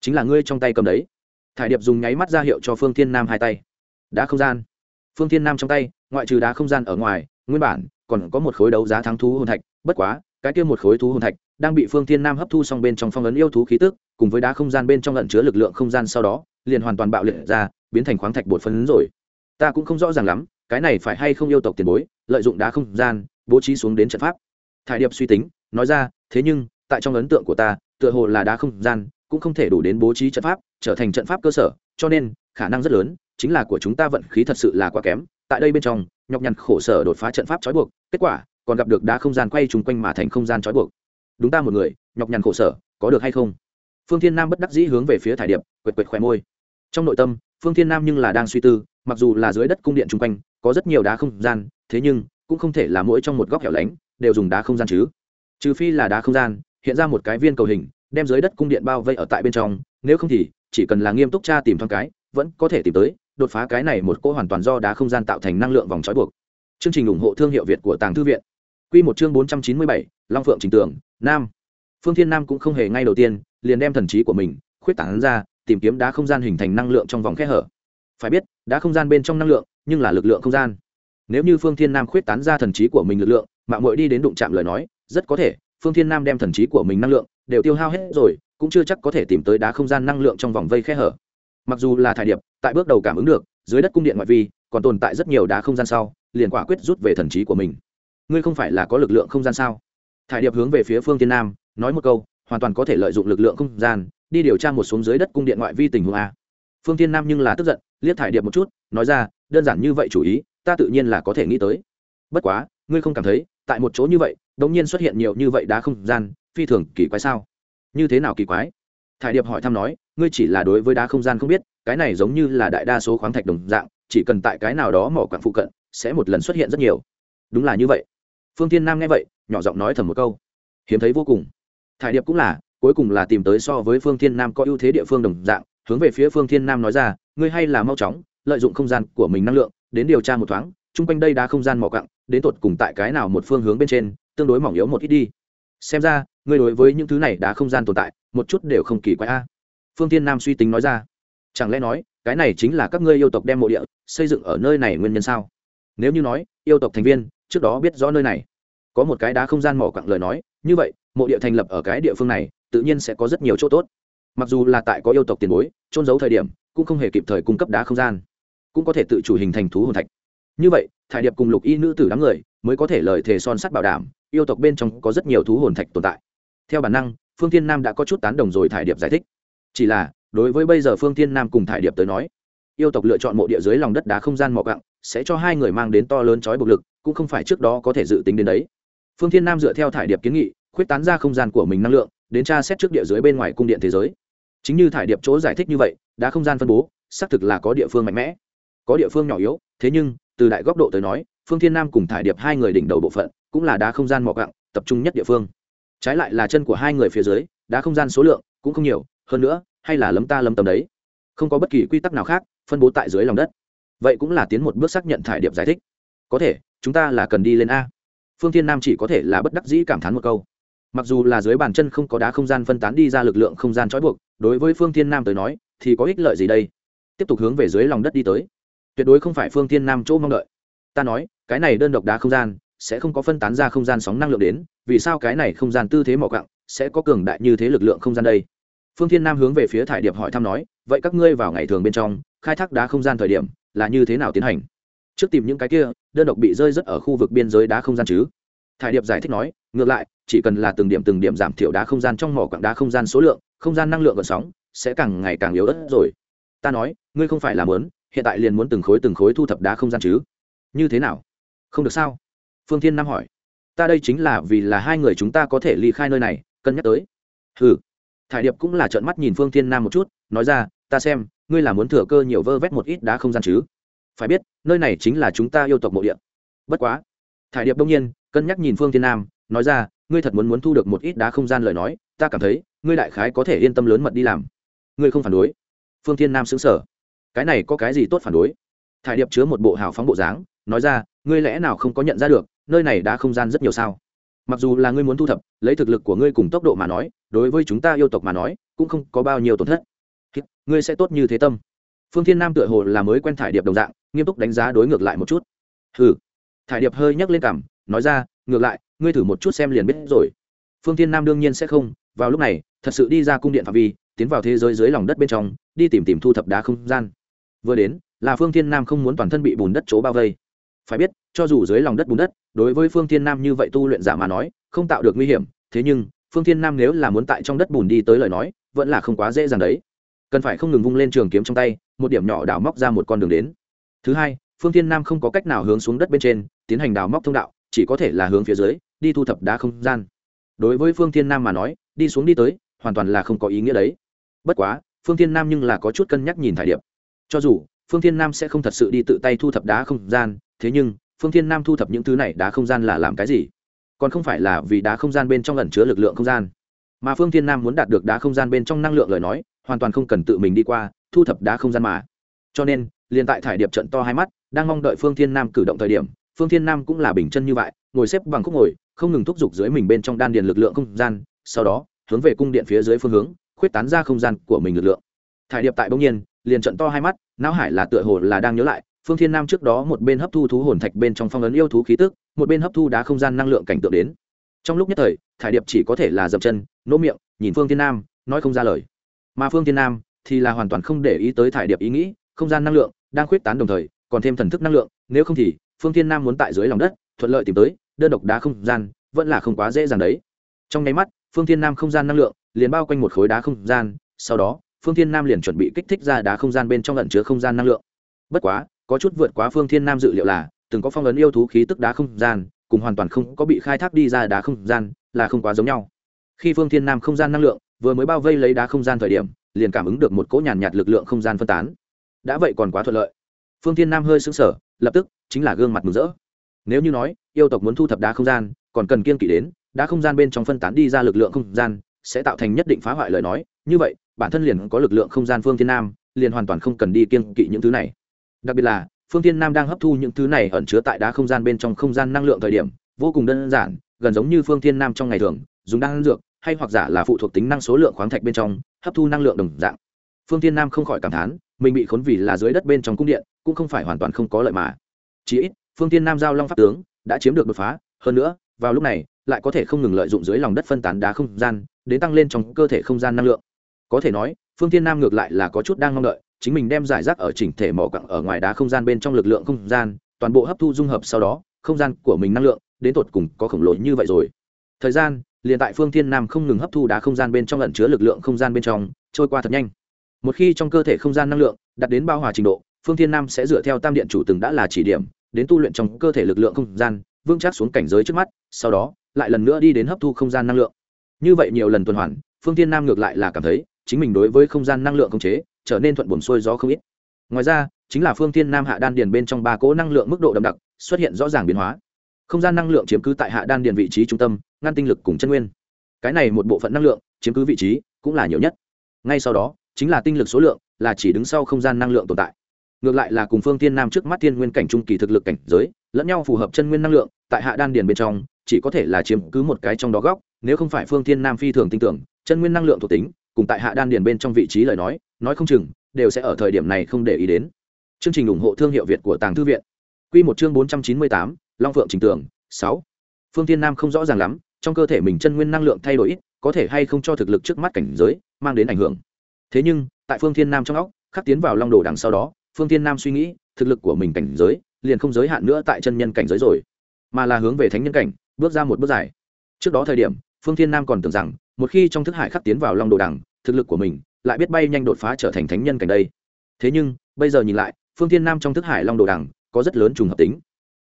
chính là ngươi trong tay cầm đấy. Thải điệp dùng nháy mắt ra hiệu cho phương thiên nam hai tay. Đá không gian. Phương thiên nam trong tay, ngoại trừ đá không gian ở ngoài, nguyên bản, còn có một khối đấu giá thắng thú hồn thạch, bất quá, cái kia một khối thú hồn thạch đang bị phương thiên nam hấp thu xong bên trong phong ấn yêu thú khí tức, cùng với đá không gian bên trong lận chứa lực lượng không gian sau đó, liền hoàn toàn bạo liệt ra, biến thành khoáng thạch bột phấn rồi. Ta cũng không rõ ràng lắm, cái này phải hay không yêu tộc tiền bối, lợi dụng đá không gian, bố trí xuống đến trận pháp. Thải điệp suy tính, nói ra, thế nhưng, tại trong ấn tượng của ta, tựa hồ là đá không gian, cũng không thể đủ đến bố trí trận pháp, trở thành trận pháp cơ sở, cho nên, khả năng rất lớn, chính là của chúng ta vận khí thật sự là quá kém. Tại đây bên trong, nhọc nhằn khổ sở đột phá trận pháp trói buộc, kết quả, còn gặp được đá không gian quay chung quanh mà thành không gian trói buộc đúng ta một người, nhọc nhằn khổ sở, có được hay không? Phương thiên nam bất đắc dĩ hướng về phía thải điệp, quệt quệt khỏe môi. Trong nội tâm, phương thiên nam nhưng là đang suy tư, mặc dù là dưới đất cung điện chung quanh, có rất nhiều đá không gian, thế nhưng, cũng không thể là mỗi trong một góc hẻo lánh, đều dùng đá không gian chứ. Trừ phi là đá không gian, hiện ra một cái viên cầu hình, đem dưới đất cung điện bao vây ở tại bên trong, nếu không thì, chỉ cần là nghiêm túc tra tìm thoáng cái, vẫn có thể tìm tới, đột phá cái này một cỗ hoàn toàn do đá không gian tạo thành năng lượng vòng trói buộc. Chương trình ủng hộ thương hiệu việt của tàng thư viện. Q một chương bốn trăm chín mươi bảy, long phượng trình tường nam. Phương thiên nam cũng không hề ngay đầu tiên, liền đem thần trí của mình, khuyết tảng ra, tìm kiếm đá không gian hình thành năng lượng trong vòng khe hở. Phải biết, đá không gian bên trong năng lượng, nhưng là lực lượng không gian. Nếu như phương thiên nam khuyết tán ra thần trí của mình lực lượng mạng mội đi đến đụng chạm lời nói, rất có thể, phương thiên nam đem thần trí của mình năng lượng, đều tiêu hao hết rồi, cũng chưa chắc có thể tìm tới đá không gian năng lượng trong vòng vây khe hở. Mặc dù là thải điệp, tại bước đầu cảm ứng được, dưới đất cung điện ngoại vi, còn tồn tại rất nhiều đá không gian sau, liền quả quyết rút về thần trí của mình. Ngươi không phải là có lực lượng không gian sao? Thải điệp hướng về phía phương tiên nam, nói một câu, hoàn toàn có thể lợi dụng lực lượng không gian, đi điều tra một xuống dưới đất cung điện ngoại vi tình huống a. Phương tiên nam nhưng là tức giận, liếc thải điệp một chút, nói ra, đơn giản như vậy chủ ý, ta tự nhiên là có thể nghĩ tới. Bất quá, ngươi không cảm thấy, tại một chỗ như vậy đột nhiên xuất hiện nhiều như vậy đá không gian, phi thường kỳ quái sao? Như thế nào kỳ quái? Thải điệp hỏi thăm nói, ngươi chỉ là đối với đá không gian không biết, cái này giống như là đại đa số khoáng thạch đồng dạng, chỉ cần tại cái nào đó mỏ quặng phụ cận, sẽ một lần xuất hiện rất nhiều. Đúng là như vậy. Phương tiên nam nghe vậy nhỏ giọng nói thầm một câu. Hiếm thấy vô cùng. Thải điệp cũng là, cuối cùng là tìm tới so với phương thiên nam có ưu thế địa phương đồng dạng, hướng về phía phương thiên nam nói ra, ngươi hay là mau chóng, lợi dụng không gian của mình năng lượng, đến điều tra một thoáng, chung quanh đây đã không gian mỏ cặng đến tột cùng tại cái nào một phương hướng bên trên, tương đối mỏng yếu một ít đi. Xem ra, ngươi đối với những thứ này đã không gian tồn tại, một chút đều không kỳ quái a. Phương thiên nam suy tính nói ra. Chẳng lẽ nói, cái này chính là các ngươi yêu tộc đem mộ địa xây dựng ở nơi này nguyên nhân sao? Nếu như nói, yêu tộc thành viên, trước đó biết rõ nơi này có một cái đá không gian mỏ quặng lời nói, như vậy, mộ địa thành lập ở cái địa phương này, tự nhiên sẽ có rất nhiều chỗ tốt. Mặc dù là tại có yêu tộc tiền bối trôn giấu thời điểm, cũng không hề kịp thời cung cấp đá không gian, cũng có thể tự chủ hình thành thú hồn thạch. Như vậy, thải điệp cùng lục y nữ tử đám người mới có thể lời thề son sắt bảo đảm, yêu tộc bên trong có rất nhiều thú hồn thạch tồn tại. Theo bản năng, phương thiên nam đã có chút tán đồng rồi thải điệp giải thích. Chỉ là, đối với bây giờ phương thiên nam cùng thải điệp tới nói, yêu tộc lựa chọn mộ địa dưới lòng đất đá không gian mỏ cặng sẽ cho hai người mang đến to lớn trói bộc lực, cũng không phải trước đó có thể dự tính đến đấy phương thiên nam dựa theo thải điệp kiến nghị, khuyết tán ra không gian của mình năng lượng, đến tra xét trước địa dưới bên ngoài cung điện thế giới. Chính như thải điệp chỗ giải thích như vậy, đã không gian phân bố, xác thực là có địa phương mạnh mẽ, có địa phương nhỏ yếu. Thế nhưng, từ đại góc độ tới nói, phương thiên nam cùng thải điệp hai người đỉnh đầu bộ phận, cũng là đá không gian mỏ gặng, tập trung nhất địa phương. Trái lại là chân của hai người phía dưới, đá không gian số lượng cũng không nhiều, hơn nữa, hay là lấm ta lấm tầm đấy. Không có bất kỳ quy tắc nào khác, phân bố tại dưới lòng đất. Vậy cũng là tiến một bước xác nhận thải điệp giải thích. Có thể, chúng ta là cần đi lên a phương thiên nam chỉ có thể là bất đắc dĩ cảm thán một câu. Mặc dù là dưới bàn chân không có đá không gian phân tán đi ra lực lượng không gian trói buộc, đối với phương thiên nam tới nói, thì có ích lợi gì đây? Tiếp tục hướng về dưới lòng đất đi tới. Tuyệt đối không phải phương thiên nam chỗ mong đợi. Ta nói, cái này đơn độc đá không gian, sẽ không có phân tán ra không gian sóng năng lượng đến, vì sao cái này không gian tư thế mỏ cặng sẽ có cường đại như thế lực lượng không gian đây? Phương thiên nam hướng về phía thải điệp hỏi thăm nói, vậy các ngươi vào ngày thường bên trong, khai thác đá không gian thời điểm, là như thế nào tiến hành? Trước tìm những cái kia, đơn độc bị rơi rất ở khu vực biên giới đá không gian chứ. Thải điệp giải thích nói, ngược lại, chỉ cần là từng điểm từng điểm giảm thiểu đá không gian trong mỏ quặng đá không gian số lượng, không gian năng lượng gợn sóng sẽ càng ngày càng yếu ớt rồi. Ta nói, ngươi không phải là muốn, hiện tại liền muốn từng khối từng khối thu thập đá không gian chứ. Như thế nào? Không được sao? Phương thiên nam hỏi. Ta đây chính là vì là hai người chúng ta có thể ly khai nơi này, cân nhắc tới. Ừ thải điệp cũng là trợn mắt nhìn phương thiên nam một chút, nói ra, ta xem, ngươi là muốn thừa cơ nhiều vơ vét một ít đá không gian chứ phải biết, nơi này chính là chúng ta yêu tộc mộ địa. Bất quá, thải điệp đông nhiên, cân nhắc nhìn phương thiên nam, nói ra, ngươi thật muốn muốn thu được một ít đá không gian lời nói, ta cảm thấy, ngươi đại khái có thể yên tâm lớn mật đi làm. Ngươi không phản đối? Phương thiên nam xứng sở cái này có cái gì tốt phản đối? Thải điệp chứa một bộ hào phóng bộ dáng, nói ra, ngươi lẽ nào không có nhận ra được, nơi này đã không gian rất nhiều sao? Mặc dù là ngươi muốn thu thập, lấy thực lực của ngươi cùng tốc độ mà nói, đối với chúng ta yêu tộc mà nói, cũng không có bao nhiêu tổn thất. Ngươi sẽ tốt như thế tâm. Phương thiên nam tựa hồ là mới quen thải điệp đồng dạng nghiêm túc đánh giá đối ngược lại một chút. Hừ. Thải điệp hơi nhấc lên cằm, nói ra, ngược lại, ngươi thử một chút xem liền biết rồi. Phương thiên nam đương nhiên sẽ không, vào lúc này, thật sự đi ra cung điện phạm vi, tiến vào thế giới dưới lòng đất bên trong, đi tìm tìm thu thập đá không gian. Vừa đến, là phương thiên nam không muốn toàn thân bị bùn đất chỗ bao vây. Phải biết, cho dù dưới lòng đất bùn đất, đối với phương thiên nam như vậy tu luyện giả mà nói, không tạo được nguy hiểm. Thế nhưng, phương thiên nam nếu là muốn tại trong đất bùn đi tới lời nói, vẫn là không quá dễ dàng đấy. Cần phải không ngừng vung lên trường kiếm trong tay, một điểm nhỏ đào móc ra một con đường đến thứ hai, phương thiên nam không có cách nào hướng xuống đất bên trên, tiến hành đào móc thông đạo, chỉ có thể là hướng phía dưới, đi thu thập đá không gian. Đối với phương thiên nam mà nói, đi xuống đi tới, hoàn toàn là không có ý nghĩa đấy. Bất quá, phương thiên nam nhưng là có chút cân nhắc nhìn thải điệp. Cho dù, phương thiên nam sẽ không thật sự đi tự tay thu thập đá không gian, thế nhưng, phương thiên nam thu thập những thứ này đá không gian là làm cái gì? Còn không phải là vì đá không gian bên trong ẩn chứa lực lượng không gian. Mà phương thiên nam muốn đạt được đá không gian bên trong năng lượng lời nói, hoàn toàn không cần tự mình đi qua, thu thập đá không gian mà cho nên, liền tại thải điệp trận to hai mắt, đang mong đợi phương thiên nam cử động thời điểm, phương thiên nam cũng là bình chân như vậy, ngồi xếp bằng khúc ngồi, không ngừng thúc giục dưới mình bên trong đan điền lực lượng không gian, sau đó, hướng về cung điện phía dưới phương hướng, khuyết tán ra không gian của mình lực lượng. Thải điệp tại bỗng nhiên, liền trận to hai mắt, não hải là tựa hồ là đang nhớ lại, phương thiên nam trước đó một bên hấp thu thú hồn thạch bên trong phong ấn yêu thú khí tức, một bên hấp thu đá không gian năng lượng cảnh tượng đến. Trong lúc nhất thời, thải điệp chỉ có thể là dậm chân, nỗ miệng, nhìn phương thiên nam, nói không ra lời. Mà phương thiên nam thì là hoàn toàn không để ý tới thải điệp ý nghĩ không gian năng lượng đang khuyết tán đồng thời, còn thêm thần thức năng lượng, nếu không thì, phương thiên nam muốn tại dưới lòng đất, thuận lợi tìm tới, đơn độc đá không gian, vẫn là không quá dễ dàng đấy. Trong nháy mắt, phương thiên nam không gian năng lượng liền bao quanh một khối đá không gian, sau đó, phương thiên nam liền chuẩn bị kích thích ra đá không gian bên trong lẩn chứa không gian năng lượng. Bất quá, có chút vượt quá phương thiên nam dự liệu là, từng có phong ấn yêu thú khí tức đá không gian, cùng hoàn toàn không có bị khai thác đi ra đá không gian, là không quá giống nhau. Khi phương thiên nam không gian năng lượng vừa mới bao vây lấy đá không gian thời điểm, liền cảm ứng được một cỗ nhàn nhạt lực lượng không gian phân tán đã vậy còn quá thuận lợi. Phương thiên nam hơi xứng sở lập tức chính là gương mặt mừng rỡ. Nếu như nói, yêu tộc muốn thu thập đá không gian, còn cần kiên kỵ đến, đá không gian bên trong phân tán đi ra lực lượng không gian, sẽ tạo thành nhất định phá hoại lời nói. Như vậy, bản thân liền có lực lượng không gian phương thiên nam, liền hoàn toàn không cần đi kiên kỵ những thứ này. Đặc biệt là, phương thiên nam đang hấp thu những thứ này ẩn chứa tại đá không gian bên trong không gian năng lượng thời điểm, vô cùng đơn giản, gần giống như phương thiên nam trong ngày thường, dùng đan dược, hay hoặc giả là phụ thuộc tính năng số lượng khoáng thạch bên trong, hấp thu năng lượng đồng dạng. Phương thiên nam không khỏi cảm thán mình bị khốn vì là dưới đất bên trong cung điện, cũng không phải hoàn toàn không có lợi mà. Chỉ ít, phương thiên nam giao long pháp tướng đã chiếm được đột phá, hơn nữa, vào lúc này, lại có thể không ngừng lợi dụng dưới lòng đất phân tán đá không gian, đến tăng lên trong cơ thể không gian năng lượng. Có thể nói, phương thiên nam ngược lại là có chút đang mong đợi, chính mình đem giải rác ở chỉnh thể mỏ quặng ở ngoài đá không gian bên trong lực lượng không gian, toàn bộ hấp thu dung hợp sau đó, không gian của mình năng lượng đến tột cùng có khổng lồ như vậy rồi. Thời gian, liền tại phương thiên nam không ngừng hấp thu đá không gian bên trong lẩn chứa lực lượng không gian bên trong, trôi qua thật nhanh một khi trong cơ thể không gian năng lượng đạt đến bao hòa trình độ, phương thiên nam sẽ dựa theo tam điện chủ từng đã là chỉ điểm, đến tu luyện trong cơ thể lực lượng không gian, vững chắc xuống cảnh giới trước mắt, sau đó lại lần nữa đi đến hấp thu không gian năng lượng. Như vậy nhiều lần tuần hoàn, phương thiên nam ngược lại là cảm thấy chính mình đối với không gian năng lượng khống chế trở nên thuận buồn xuôi gió không ít. Ngoài ra, chính là phương thiên nam hạ đan điền bên trong ba cỗ năng lượng mức độ đậm đặc xuất hiện rõ ràng biến hóa. Không gian năng lượng chiếm cứ tại hạ đan điền vị trí trung tâm, ngăn tinh lực cùng chân nguyên. Cái này một bộ phận năng lượng chiếm cứ vị trí cũng là nhiều nhất. Ngay sau đó chính là tinh lực số lượng, là chỉ đứng sau không gian năng lượng tồn tại. Ngược lại là cùng phương tiên nam trước mắt thiên nguyên cảnh trung kỳ thực lực cảnh giới, lẫn nhau phù hợp chân nguyên năng lượng, tại hạ đan điền bên trong, chỉ có thể là chiếm cứ một cái trong đó góc, nếu không phải phương thiên nam phi thường tin tưởng, chân nguyên năng lượng thuộc tính, cùng tại hạ đan điền bên trong vị trí lời nói nói không chừng, đều sẽ ở thời điểm này không để ý đến. Chương trình ủng hộ thương hiệu việt của tàng thư viện. Q một chương bốn trăm chín mươi tám, long phượng trình tưởng sáu. Phương thiên nam không rõ ràng lắm, trong cơ thể mình chân nguyên năng lượng thay đổi ít, có thể hay không cho thực lực trước mắt cảnh giới, mang đến ảnh hưởng thế nhưng, tại phương thiên nam trong óc, khắc tiến vào long đồ đằng sau đó, phương thiên nam suy nghĩ, thực lực của mình cảnh giới, liền không giới hạn nữa tại chân nhân cảnh giới rồi, mà là hướng về thánh nhân cảnh, bước ra một bước dài. Trước đó thời điểm, phương thiên nam còn tưởng rằng, một khi trong thức hải khắc tiến vào long đồ đằng, thực lực của mình lại biết bay nhanh đột phá trở thành thánh nhân cảnh đây. Thế nhưng, bây giờ nhìn lại, phương thiên nam trong thức hải long đồ đằng có rất lớn trùng hợp tính.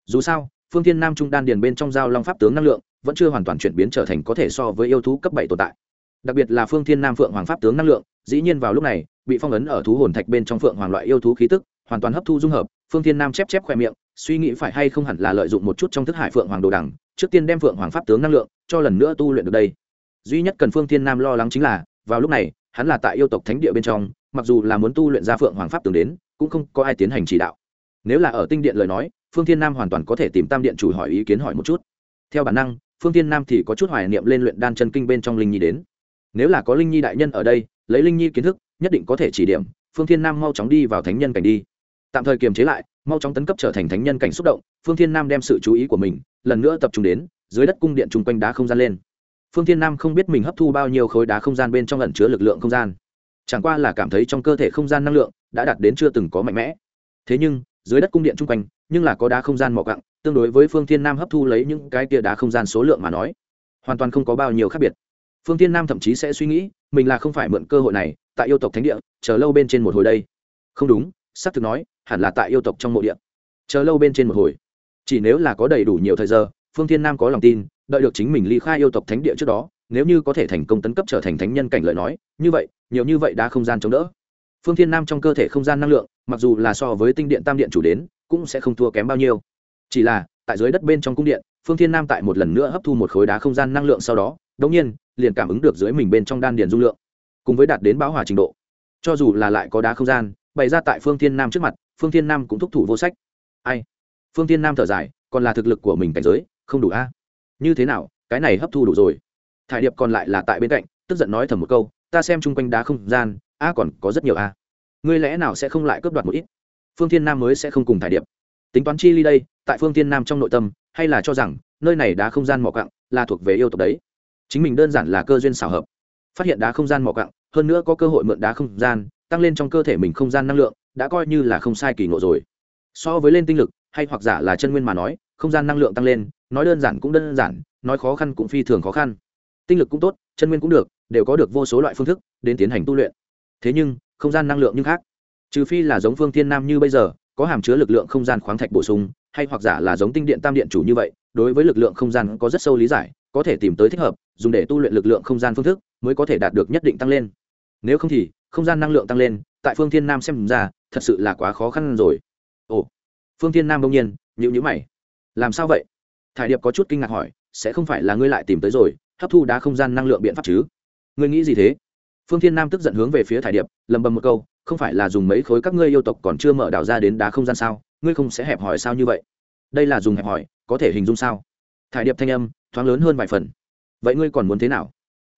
Dù sao, phương thiên nam trung đan điền bên trong giao long pháp tướng năng lượng, vẫn chưa hoàn toàn chuyển biến trở thành có thể so với yêu thú cấp bảy tồn tại đặc biệt là phương thiên nam phượng hoàng pháp tướng năng lượng, dĩ nhiên vào lúc này, bị phong ấn ở thú hồn thạch bên trong phượng hoàng loại yêu thú khí tức, hoàn toàn hấp thu dung hợp, phương thiên nam chép chép khoe miệng, suy nghĩ phải hay không hẳn là lợi dụng một chút trong thức hải phượng hoàng đồ đằng, trước tiên đem phượng hoàng pháp tướng năng lượng, cho lần nữa tu luyện được đây. Duy nhất cần phương thiên nam lo lắng chính là, vào lúc này, hắn là tại yêu tộc thánh địa bên trong, mặc dù là muốn tu luyện ra phượng hoàng pháp tướng đến, cũng không có ai tiến hành chỉ đạo. Nếu là ở tinh điện lời nói, phương thiên nam hoàn toàn có thể tìm tam điện chủ hỏi ý kiến hỏi một chút. Theo bản năng, phương thiên nam thì có chút hoài niệm lên luyện đan chân kinh bên trong linh nhi đến nếu là có linh nhi đại nhân ở đây, lấy linh nhi kiến thức, nhất định có thể chỉ điểm, phương thiên nam mau chóng đi vào thánh nhân cảnh đi. Tạm thời kiềm chế lại, mau chóng tấn cấp trở thành thánh nhân cảnh xúc động, phương thiên nam đem sự chú ý của mình, lần nữa tập trung đến, dưới đất cung điện chung quanh đá không gian lên. Phương thiên nam không biết mình hấp thu bao nhiêu khối đá không gian bên trong lần chứa lực lượng không gian. Chẳng qua là cảm thấy trong cơ thể không gian năng lượng, đã đạt đến chưa từng có mạnh mẽ. Thế nhưng, dưới đất cung điện chung quanh, nhưng là có đá không gian mỏ cặng tương đối với phương thiên nam hấp thu lấy những cái tia đá không gian số lượng mà nói, hoàn toàn không có bao nhiêu khác biệt phương thiên nam thậm chí sẽ suy nghĩ, mình là không phải mượn cơ hội này, tại yêu tộc thánh địa, chờ lâu bên trên một hồi đây. Không đúng xác thực nói, hẳn là tại yêu tộc trong mộ địa. Chờ lâu bên trên một hồi. Chỉ nếu là có đầy đủ nhiều thời giờ, phương thiên nam có lòng tin, đợi được chính mình ly khai yêu tộc thánh địa trước đó, nếu như có thể thành công tấn cấp trở thành thánh nhân cảnh lợi nói, như vậy, nhiều như vậy đã không gian chống đỡ. Phương thiên nam trong cơ thể không gian năng lượng, mặc dù là so với tinh điện tam điện chủ đến, cũng sẽ không thua kém bao nhiêu. Chỉ là, tại dưới đất bên trong cung điện, phương thiên nam tại một lần nữa hấp thu một khối đá không gian năng lượng sau đó đống nhiên, liền cảm ứng được dưới mình bên trong đan điền dung lượng, cùng với đạt đến bão hỏa trình độ. Cho dù là lại có đá không gian, bày ra tại phương thiên nam trước mặt, phương thiên nam cũng thúc thủ vô sách. Ai? Phương thiên nam thở dài, còn là thực lực của mình cảnh giới, không đủ a. Như thế nào, cái này hấp thu đủ rồi. Thải điệp còn lại là tại bên cạnh, tức giận nói thầm một câu, ta xem chung quanh đá không gian, a còn có rất nhiều a. Ngươi lẽ nào sẽ không lại cướp đoạt một ít? Phương thiên nam mới sẽ không cùng thải điệp. Tính toán chi ly đây, tại phương thiên nam trong nội tâm, hay là cho rằng, nơi này đá không gian mỏ cặng là thuộc về yêu tộc đấy? Chính mình đơn giản là cơ duyên xảo hợp. Phát hiện đá không gian mỏ cặng hơn nữa có cơ hội mượn đá không gian, tăng lên trong cơ thể mình không gian năng lượng, đã coi như là không sai kỳ ngộ rồi. So với lên tinh lực, hay hoặc giả là chân nguyên mà nói, không gian năng lượng tăng lên, nói đơn giản cũng đơn giản, nói khó khăn cũng phi thường khó khăn. Tinh lực cũng tốt, chân nguyên cũng được, đều có được vô số loại phương thức, đến tiến hành tu luyện. Thế nhưng, không gian năng lượng nhưng khác. Trừ phi là giống phương thiên nam như bây giờ, có hàm chứa lực lượng không gian khoáng thạch bổ sung, hay hoặc giả là giống tinh điện tam điện chủ như vậy, đối với lực lượng không gian có rất sâu lý giải có thể tìm tới thích hợp, dùng để tu luyện lực lượng không gian phương thức mới có thể đạt được nhất định tăng lên. Nếu không thì, không gian năng lượng tăng lên, tại phương thiên nam xem ra, thật sự là quá khó khăn rồi. Ồ, phương thiên nam bỗng nhiên nhịu nhữ mày. Làm sao vậy? Thải điệp có chút kinh ngạc hỏi, sẽ không phải là ngươi lại tìm tới rồi, hấp thu đá không gian năng lượng biện pháp chứ? Ngươi nghĩ gì thế? Phương thiên nam tức giận hướng về phía thải điệp, lầm bầm một câu, không phải là dùng mấy khối các ngươi yêu tộc còn chưa mở đào ra đến đá không gian sao? Ngươi không sẽ hẹp hỏi sao như vậy? Đây là dùng hẹp hỏi, có thể hình dung sao? Thải điệp thanh âm thoáng lớn hơn vài phần. Vậy ngươi còn muốn thế nào?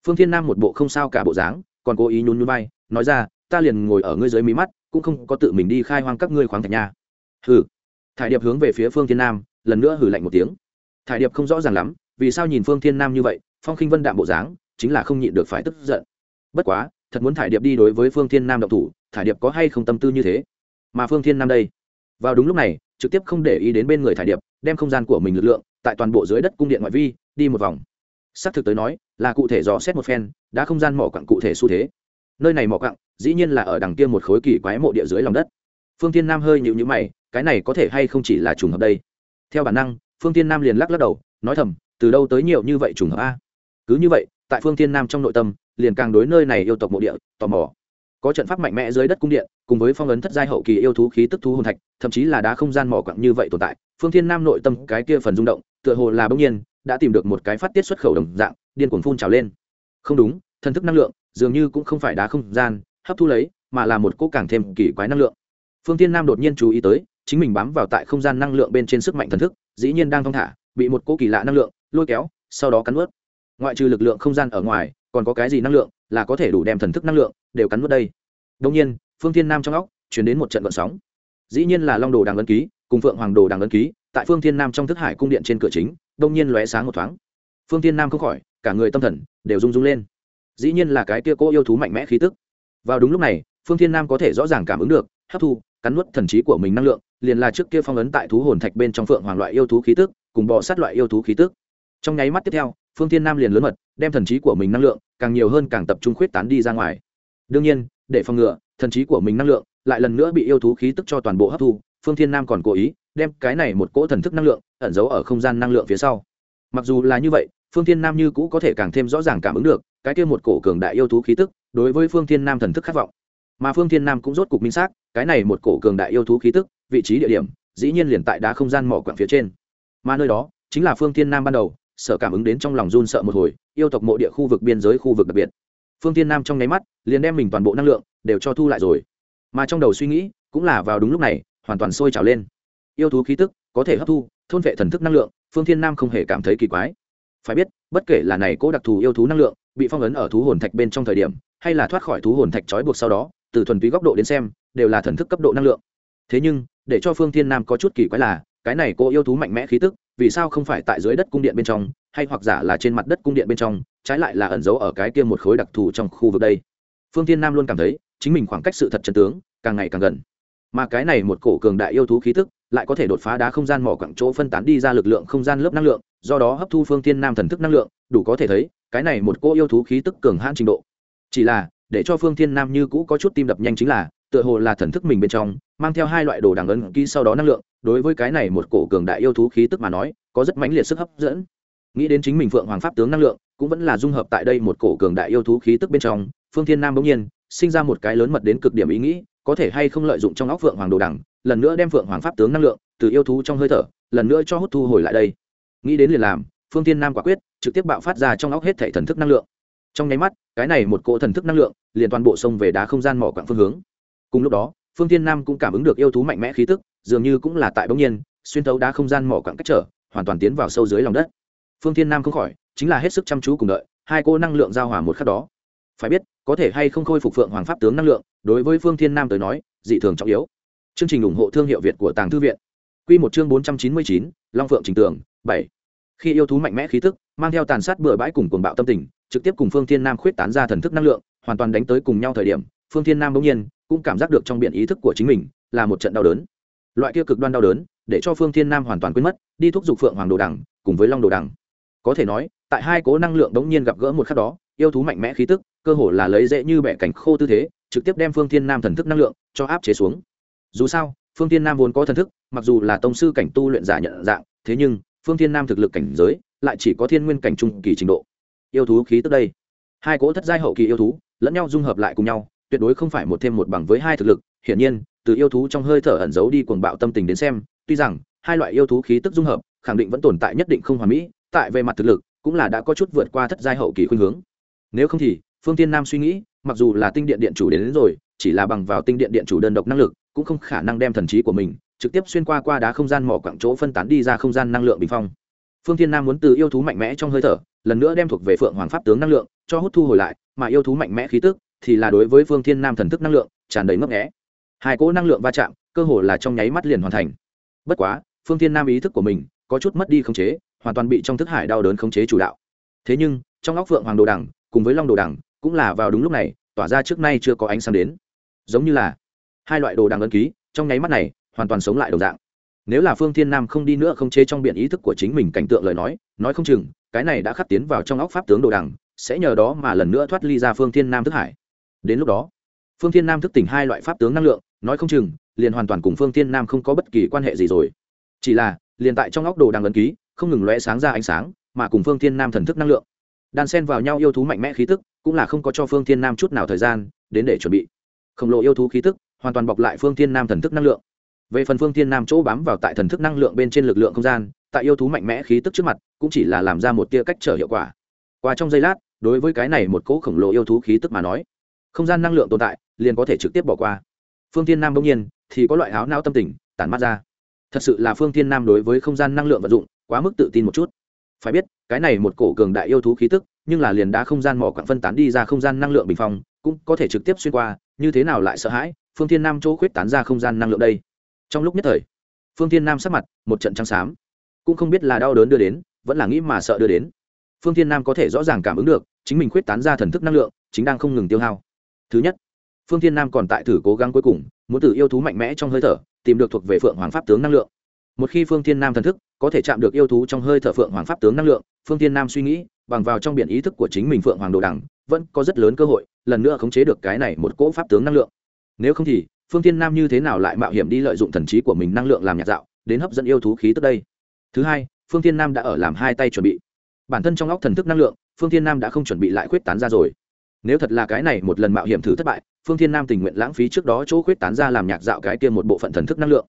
Phương thiên nam một bộ không sao cả bộ dáng, còn cố ý nhún nhún vai, nói ra, ta liền ngồi ở ngươi dưới mí mắt, cũng không có tự mình đi khai hoang các ngươi khoáng thạch nha. Hừ. Thải điệp hướng về phía phương thiên nam, lần nữa hử lạnh một tiếng. Thải điệp không rõ ràng lắm, vì sao nhìn phương thiên nam như vậy, phong khinh vân đạm bộ dáng, chính là không nhịn được phải tức giận. Bất quá, thật muốn thải điệp đi đối với phương thiên nam động thủ, thải điệp có hay không tâm tư như thế? Mà phương thiên nam đây. Vào đúng lúc này, trực tiếp không để ý đến bên người thải điệp, đem không gian của mình lực lượng tại toàn bộ dưới đất cung điện ngoại vi, đi một vòng. Xác thực tới nói, là cụ thể dò xét một phen, đã không gian mỏ quặng cụ thể xu thế. Nơi này mỏ quặng, dĩ nhiên là ở đằng kia một khối kỳ quái mộ địa dưới lòng đất. Phương tiên nam hơi nhịu nhữ mày, cái này có thể hay không chỉ là trùng hợp đây? Theo bản năng, phương tiên nam liền lắc lắc đầu, nói thầm, từ đâu tới nhiều như vậy trùng hợp a? Cứ như vậy, tại phương tiên nam trong nội tâm, liền càng đối nơi này yêu tộc mộ địa, tò mò. Có trận pháp mạnh mẽ dưới đất cung điện, cùng với phong ấn thất giai hậu kỳ yêu thú khí tức thú hồn thạch, thậm chí là đá không gian mỏ quặng như vậy tồn tại, phương thiên nam nội tâm cái kia phần rung động tựa hồ là bỗng nhiên, đã tìm được một cái phát tiết xuất khẩu đồng dạng, điên cuồng phun trào lên. Không đúng, thần thức năng lượng, dường như cũng không phải đá không gian, hấp thu lấy, mà là một cỗ càng thêm kỳ quái năng lượng. Phương thiên nam đột nhiên chú ý tới, chính mình bám vào tại không gian năng lượng bên trên sức mạnh thần thức, dĩ nhiên đang thong thả, bị một cỗ kỳ lạ năng lượng, lôi kéo, sau đó cắn ướt ngoại trừ lực lượng không gian ở ngoài, còn có cái gì năng lượng là có thể đủ đem thần thức năng lượng đều cắn ướt đây? Đông nhiên, phương thiên nam trong óc chuyển đến một trận vận sóng. Dĩ nhiên là long đồ đằng ấn ký, cùng phượng hoàng đồ đằng ấn ký tại phương thiên nam trong thức hải cung điện trên cửa chính, đông nhiên lóe sáng một thoáng. Phương thiên nam không khỏi, cả người tâm thần đều rung rung lên. Dĩ nhiên là cái kia cô yêu thú mạnh mẽ khí tức. Vào đúng lúc này, phương thiên nam có thể rõ ràng cảm ứng được, hấp thu, cắn nuốt thần trí của mình năng lượng, liền là trước kia phong ấn tại thú hồn thạch bên trong phượng hoàng loại yêu thú khí tức, cùng bò sát loại yêu thú khí tức. Trong nháy mắt tiếp theo, phương thiên nam liền lớn mật, đem thần trí của mình năng lượng, càng nhiều hơn càng tập trung khuyết tán đi ra ngoài. Đương nhiên, để phòng ngừa, thần trí của mình năng lượng lại lần nữa bị yêu thú khí tức cho toàn bộ hấp thu phương thiên nam còn cố ý đem cái này một cỗ thần thức năng lượng ẩn giấu ở không gian năng lượng phía sau. Mặc dù là như vậy, phương thiên nam như cũ có thể càng thêm rõ ràng cảm ứng được cái kia một cổ cường đại yêu thú khí tức đối với phương thiên nam thần thức khát vọng. Mà phương thiên nam cũng rốt cục minh xác, cái này một cổ cường đại yêu thú khí tức, vị trí địa điểm, dĩ nhiên liền tại đá không gian mỏ quặng phía trên. Mà nơi đó, chính là phương thiên nam ban đầu sợ cảm ứng đến trong lòng run sợ một hồi, yêu tộc mộ địa khu vực biên giới khu vực đặc biệt. Phương thiên nam trong nháy mắt, liền đem mình toàn bộ năng lượng đều cho thu lại rồi. Mà trong đầu suy nghĩ, cũng là vào đúng lúc này hoàn toàn sôi trào lên. Yêu thú khí tức có thể hấp thu, thôn vệ thần thức năng lượng, phương thiên nam không hề cảm thấy kỳ quái. Phải biết, bất kể là này cố đặc thù yêu thú năng lượng, bị phong ấn ở thú hồn thạch bên trong thời điểm, hay là thoát khỏi thú hồn thạch trói buộc sau đó, từ thuần túy góc độ đến xem, đều là thần thức cấp độ năng lượng. Thế nhưng, để cho phương thiên nam có chút kỳ quái là, cái này cô yêu thú mạnh mẽ khí tức, vì sao không phải tại dưới đất cung điện bên trong, hay hoặc giả là trên mặt đất cung điện bên trong, trái lại là ẩn giấu ở cái kia một khối đặc thù trong khu vực đây? Phương thiên nam luôn cảm thấy, chính mình khoảng cách sự thật chân tướng, càng ngày càng gần mà cái này một cổ cường đại yêu thú khí tức lại có thể đột phá đá không gian mỏ quặng chỗ phân tán đi ra lực lượng không gian lớp năng lượng, do đó hấp thu phương thiên nam thần thức năng lượng, đủ có thể thấy, cái này một cô yêu thú khí tức cường hãn trình độ. Chỉ là, để cho phương thiên nam như cũ có chút tim đập nhanh chính là, tựa hồ là thần thức mình bên trong, mang theo hai loại đồ đằng ấn ký sau đó năng lượng, đối với cái này một cổ cường đại yêu thú khí tức mà nói, có rất mãnh liệt sức hấp dẫn. Nghĩ đến chính mình phượng hoàng pháp tướng năng lượng, cũng vẫn là dung hợp tại đây một cổ cường đại yêu thú khí tức bên trong, phương thiên nam bỗng nhiên, sinh ra một cái lớn mật đến cực điểm ý nghĩ có thể hay không lợi dụng trong óc phượng hoàng đồ đằng, lần nữa đem phượng hoàng pháp tướng năng lượng từ yêu thú trong hơi thở, lần nữa cho hút thu hồi lại đây. Nghĩ đến liền làm, phương thiên nam quả quyết, trực tiếp bạo phát ra trong óc hết thể thần thức năng lượng. Trong nháy mắt, cái này một cỗ thần thức năng lượng, liền toàn bộ xông về đá không gian mỏ quặng phương hướng. Cùng lúc đó, phương thiên nam cũng cảm ứng được yêu thú mạnh mẽ khí tức, dường như cũng là tại bỗng nhiên, xuyên thấu đá không gian mỏ quặng cách trở, hoàn toàn tiến vào sâu dưới lòng đất. Phương thiên nam không khỏi, chính là hết sức chăm chú cùng đợi, hai cô năng lượng giao hòa một khắc đó. Phải biết có thể hay không khôi phục phượng hoàng pháp tướng năng lượng, đối với phương thiên nam tới nói, dị thường trọng yếu. Chương trình ủng hộ thương hiệu việt của tàng thư viện. Q một chương bốn trăm chín mươi chín, long phượng trình tường, bảy. Khi yêu thú mạnh mẽ khí tức, mang theo tàn sát bừa bãi cùng cuồng bạo tâm tình, trực tiếp cùng phương thiên nam khuyết tán ra thần thức năng lượng, hoàn toàn đánh tới cùng nhau thời điểm, phương thiên nam bỗng nhiên cũng cảm giác được trong biển ý thức của chính mình là một trận đau đớn. Loại kia cực đoan đau đớn, để cho phương thiên nam hoàn toàn quên mất, đi thúc giục phượng hoàng đồ đằng, cùng với long đồ đằng. Có thể nói, tại hai cố năng lượng đống nhiên gặp gỡ một khắc đó, yêu thú mạnh mẽ khí tức cơ hồ là lấy dễ như bẻ cảnh khô tư thế, trực tiếp đem phương thiên nam thần thức năng lượng cho áp chế xuống. Dù sao, phương thiên nam vốn có thần thức, mặc dù là tông sư cảnh tu luyện giả nhận dạng, thế nhưng, phương thiên nam thực lực cảnh giới lại chỉ có thiên nguyên cảnh trung kỳ trình độ. Yêu thú khí tức đây. Hai cỗ thất giai hậu kỳ yêu thú, lẫn nhau dung hợp lại cùng nhau, tuyệt đối không phải một thêm một bằng với hai thực lực. Hiển nhiên, từ yêu thú trong hơi thở ẩn giấu đi cuồng bạo tâm tình đến xem, tuy rằng, hai loại yêu thú khí tức dung hợp, khẳng định vẫn tồn tại nhất định không hoàn mỹ, tại về mặt thực lực, cũng là đã có chút vượt qua thất giai hậu kỳ khuynh hướng. Nếu không thì phương tiên nam suy nghĩ mặc dù là tinh điện điện chủ đến, đến rồi chỉ là bằng vào tinh điện điện chủ đơn độc năng lực cũng không khả năng đem thần trí của mình trực tiếp xuyên qua qua đá không gian mỏ quặng chỗ phân tán đi ra không gian năng lượng bình phong. Phương thiên nam muốn từ yêu thú mạnh mẽ trong hơi thở lần nữa đem thuộc về phượng hoàng pháp tướng năng lượng cho hút thu hồi lại mà yêu thú mạnh mẽ khí tức thì là đối với phương thiên nam thần thức năng lượng tràn đầy ngấp nghẽ hai cỗ năng lượng va chạm cơ hồ là trong nháy mắt liền hoàn thành. Bất quá phương thiên nam ý thức của mình có chút mất đi khống chế hoàn toàn bị trong thức hải đau đớn khống chế chủ đạo. Thế nhưng trong óc phượng hoàng đồ đằng cùng với long đồ đằng cũng là vào đúng lúc này, tỏa ra trước nay chưa có ánh sáng đến. Giống như là hai loại đồ đằng ấn ký, trong nháy mắt này, hoàn toàn sống lại đồng dạng. Nếu là phương thiên nam không đi nữa không chế trong biện ý thức của chính mình cảnh tượng lời nói nói không chừng, cái này đã khắc tiến vào trong óc pháp tướng đồ đằng, sẽ nhờ đó mà lần nữa thoát ly ra phương thiên nam thức hải. Đến lúc đó, phương thiên nam thức tỉnh hai loại pháp tướng năng lượng, nói không chừng, liền hoàn toàn cùng phương thiên nam không có bất kỳ quan hệ gì rồi. Chỉ là, liền tại trong óc đồ đằng ấn ký, không ngừng lóe sáng ra ánh sáng, mà cùng phương thiên nam thần thức năng lượng đan xen vào nhau yêu thú mạnh mẽ khí tức, cũng là không có cho phương thiên nam chút nào thời gian đến để chuẩn bị. Khổng lồ yêu thú khí tức hoàn toàn bọc lại phương thiên nam thần thức năng lượng. Về phần phương thiên nam chỗ bám vào tại thần thức năng lượng bên trên lực lượng không gian, tại yêu thú mạnh mẽ khí tức trước mặt, cũng chỉ là làm ra một tia cách trở hiệu quả. Qua trong giây lát, đối với cái này một cỗ khổng lồ yêu thú khí tức mà nói, không gian năng lượng tồn tại, liền có thể trực tiếp bỏ qua. Phương thiên nam bỗng nhiên thì có loại áo não tâm tình, tản mắt ra. Thật sự là phương thiên nam đối với không gian năng lượng vận dụng quá mức tự tin một chút. Phải biết cái này một cổ cường đại yêu thú khí tức, nhưng là liền đá không gian mỏ quặng phân tán đi ra không gian năng lượng bình phong, cũng có thể trực tiếp xuyên qua, như thế nào lại sợ hãi, phương thiên nam chỗ khuyết tán ra không gian năng lượng đây? Trong lúc nhất thời, phương thiên nam sắc mặt, một trận trắng xám. Cũng không biết là đau đớn đưa đến, vẫn là nghĩ mà sợ đưa đến. Phương thiên nam có thể rõ ràng cảm ứng được, chính mình khuyết tán ra thần thức năng lượng, chính đang không ngừng tiêu hao. Thứ nhất, phương thiên nam còn tại thử cố gắng cuối cùng, muốn từ yêu thú mạnh mẽ trong hơi thở, tìm được thuộc về phượng hoàng pháp tướng năng lượng một khi phương thiên nam thần thức có thể chạm được yêu thú trong hơi thở phượng hoàng pháp tướng năng lượng, phương thiên nam suy nghĩ, bằng vào trong biển ý thức của chính mình phượng hoàng đồ đẳng vẫn có rất lớn cơ hội, lần nữa khống chế được cái này một cỗ pháp tướng năng lượng. Nếu không thì, phương thiên nam như thế nào lại mạo hiểm đi lợi dụng thần trí của mình năng lượng làm nhạc dạo, đến hấp dẫn yêu thú khí tức đây? Thứ hai, phương thiên nam đã ở làm hai tay chuẩn bị. Bản thân trong óc thần thức năng lượng, phương thiên nam đã không chuẩn bị lại khuyết tán ra rồi. Nếu thật là cái này một lần mạo hiểm thử thất bại, phương thiên nam tình nguyện lãng phí trước đó chỗ khuyết tán ra làm nhạc dạo cái kia một bộ phận thần thức năng lượng.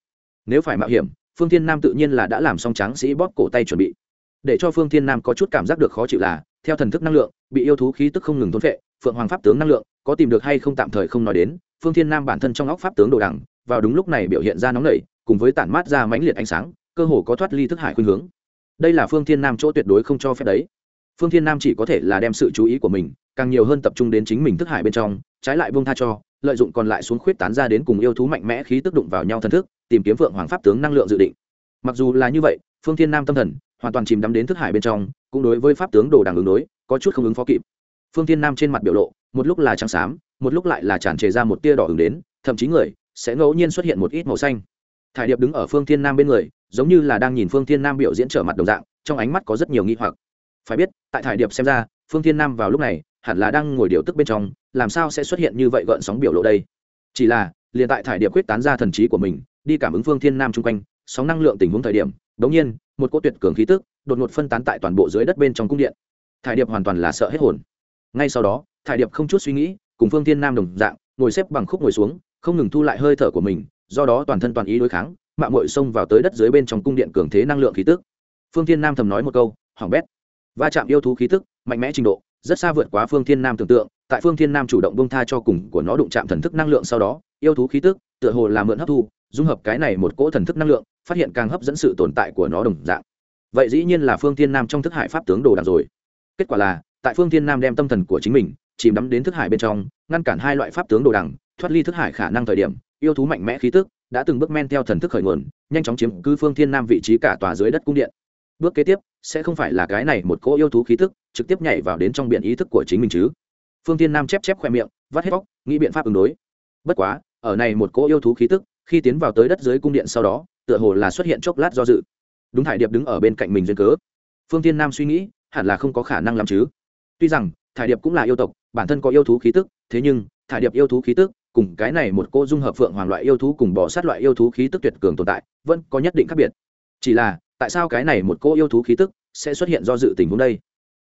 Nếu phải mạo hiểm phương thiên nam tự nhiên là đã làm xong tráng sĩ bóp cổ tay chuẩn bị. Để cho phương thiên nam có chút cảm giác được khó chịu là, theo thần thức năng lượng, bị yêu thú khí tức không ngừng thốn vệ phượng hoàng pháp tướng năng lượng, có tìm được hay không tạm thời không nói đến, phương thiên nam bản thân trong óc pháp tướng đồ đằng, vào đúng lúc này biểu hiện ra nóng nảy, cùng với tản mát ra mãnh liệt ánh sáng, cơ hồ có thoát ly thức hải khuynh hướng. Đây là phương thiên nam chỗ tuyệt đối không cho phép đấy. Phương thiên nam chỉ có thể là đem sự chú ý của mình, càng nhiều hơn tập trung đến chính mình thức hải bên trong, trái lại buông tha cho lợi dụng còn lại xuống khuyết tán ra đến cùng yêu thú mạnh mẽ khí tức đụng vào nhau thần thức, tìm kiếm phượng hoàng pháp tướng năng lượng dự định. Mặc dù là như vậy, phương thiên nam tâm thần hoàn toàn chìm đắm đến thức hải bên trong, cũng đối với pháp tướng đồ đằng ứng đối, có chút không ứng phó kịp. Phương thiên nam trên mặt biểu lộ, một lúc là trắng xám, một lúc lại là tràn trề ra một tia đỏ ứng đến, thậm chí người sẽ ngẫu nhiên xuất hiện một ít màu xanh. Thải điệp đứng ở phương thiên nam bên người, giống như là đang nhìn phương thiên nam biểu diễn trở mặt đồng dạng, trong ánh mắt có rất nhiều nghi hoặc. Phải biết, tại thải điệp xem ra, phương thiên nam vào lúc này hẳn là đang ngồi điều tức bên trong, làm sao sẽ xuất hiện như vậy gợn sóng biểu lộ đây? Chỉ là, liền tại thải điệp quyết tán ra thần trí của mình, đi cảm ứng phương thiên nam chung quanh, sóng năng lượng tình huống thời điểm, đống nhiên, một cỗ tuyệt cường khí tức, đột ngột phân tán tại toàn bộ dưới đất bên trong cung điện. Thải điệp hoàn toàn là sợ hết hồn. Ngay sau đó, thải điệp không chút suy nghĩ, cùng phương thiên nam đồng dạng, ngồi xếp bằng khúc ngồi xuống, không ngừng thu lại hơi thở của mình, do đó toàn thân toàn ý đối kháng mạng mội xông vào tới đất dưới bên trong cung điện cường thế năng lượng khí tức. Phương thiên nam thầm nói một câu hỏng bét, va chạm yêu thú khí tức, mạnh mẽ trình độ rất xa vượt quá phương thiên nam tưởng tượng, tại phương thiên nam chủ động bông tha cho cùng của nó đụng chạm thần thức năng lượng sau đó, yêu thú khí tức, tựa hồ là mượn hấp thu, dung hợp cái này một cỗ thần thức năng lượng, phát hiện càng hấp dẫn sự tồn tại của nó đồng dạng. Vậy dĩ nhiên là phương thiên nam trong thức hải pháp tướng đồ đạc rồi. Kết quả là, tại phương thiên nam đem tâm thần của chính mình chìm đắm đến thức hải bên trong, ngăn cản hai loại pháp tướng đồ đằng, thoát ly thức hải khả năng thời điểm, yêu thú mạnh mẽ khí tức đã từng bước men theo thần thức khởi nguồn, nhanh chóng chiếm cứ phương thiên nam vị trí cả tòa dưới đất cung điện bước kế tiếp, sẽ không phải là cái này một cỗ yêu thú khí tức, trực tiếp nhảy vào đến trong biển ý thức của chính mình chứ. Phương thiên nam chép chép khoe miệng, vắt hết vóc nghĩ biện pháp ứng đối. Bất quá, ở này một cỗ yêu thú khí tức, khi tiến vào tới đất dưới cung điện sau đó, tựa hồ là xuất hiện chốc lát do dự. Đúng thải điệp đứng ở bên cạnh mình duyên cớ. Phương tiên nam suy nghĩ, hẳn là không có khả năng làm chứ. Tuy rằng, thải điệp cũng là yêu tộc, bản thân có yêu thú khí tức, thế nhưng, thải điệp yêu thú khí tức, cùng cái này một cô dung hợp phượng hoàng loại yêu thú cùng bỏ sát loại yêu thú khí tức tuyệt cường tồn tại, vẫn có nhất định khác biệt. Chỉ là tại sao cái này một cô yêu thú khí tức sẽ xuất hiện do dự tình huống đây?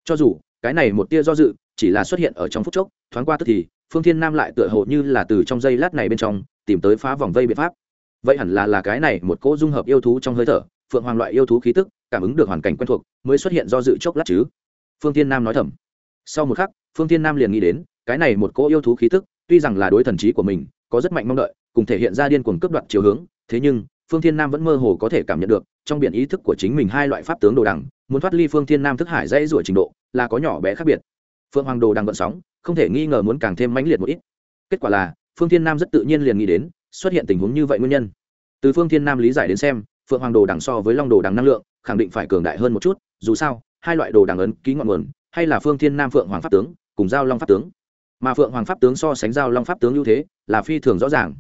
Cho dù, cái này một tia do dự chỉ là xuất hiện ở trong phút chốc, thoáng qua tức thì, phương thiên nam lại tựa hồ như là từ trong dây lát này bên trong, tìm tới phá vòng vây biện pháp. Vậy hẳn là là cái này một cỗ dung hợp yêu thú trong hơi thở, phượng hoàng loại yêu thú khí tức, cảm ứng được hoàn cảnh quen thuộc, mới xuất hiện do dự chốc lát chứ? Phương thiên nam nói thầm. Sau một khắc, phương thiên nam liền nghĩ đến, cái này một cỗ yêu thú khí tức, tuy rằng là đối thần trí của mình, có rất mạnh mong đợi, cùng thể hiện ra điên cuồng cướp đoạt chiều hướng, thế nhưng phương thiên nam vẫn mơ hồ có thể cảm nhận được, trong biển ý thức của chính mình hai loại pháp tướng đồ đằng, muốn thoát ly phương thiên nam thức hải dãy rủa trình độ, là có nhỏ bé khác biệt. Phương hoàng đồ đằng vận sóng, không thể nghi ngờ muốn càng thêm mãnh liệt một ít. Kết quả là, phương thiên nam rất tự nhiên liền nghĩ đến, xuất hiện tình huống như vậy nguyên nhân. Từ phương thiên nam lý giải đến xem, phượng hoàng đồ đằng so với long đồ đằng năng lượng, khẳng định phải cường đại hơn một chút, dù sao, hai loại đồ đằng ấn ký ngọn nguồn, hay là phương thiên nam phượng hoàng pháp tướng, cùng giao long pháp tướng. Mà phượng hoàng pháp tướng so sánh giao long pháp tướng ưu thế, là phi thường rõ ràng.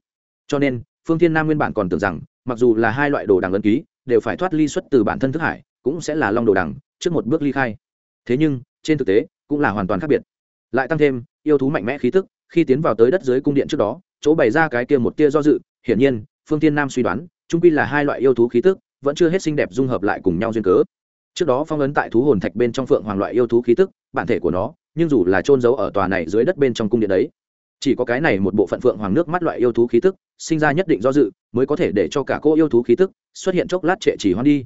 Cho nên, phương thiên nam nguyên bản còn tưởng rằng mặc dù là hai loại đồ đằng ấn ký, đều phải thoát ly xuất từ bản thân thức hải, cũng sẽ là long đồ đằng, trước một bước ly khai. Thế nhưng, trên thực tế, cũng là hoàn toàn khác biệt. Lại tăng thêm, yêu thú mạnh mẽ khí tức khi tiến vào tới đất dưới cung điện trước đó, chỗ bày ra cái kia một tia do dự, hiển nhiên, phương tiên nam suy đoán trung pi là hai loại yêu thú khí tức vẫn chưa hết xinh đẹp dung hợp lại cùng nhau duyên cớ. Trước đó phong ấn tại thú hồn thạch bên trong phượng hoàng loại yêu thú khí tức bản thể của nó, nhưng dù là trôn giấu ở tòa này dưới đất bên trong cung điện đấy chỉ có cái này một bộ phận phượng hoàng nước mắt loại yêu thú khí tức, sinh ra nhất định do dự, mới có thể để cho cả cô yêu thú khí tức xuất hiện chốc lát trệ chỉ hoan đi.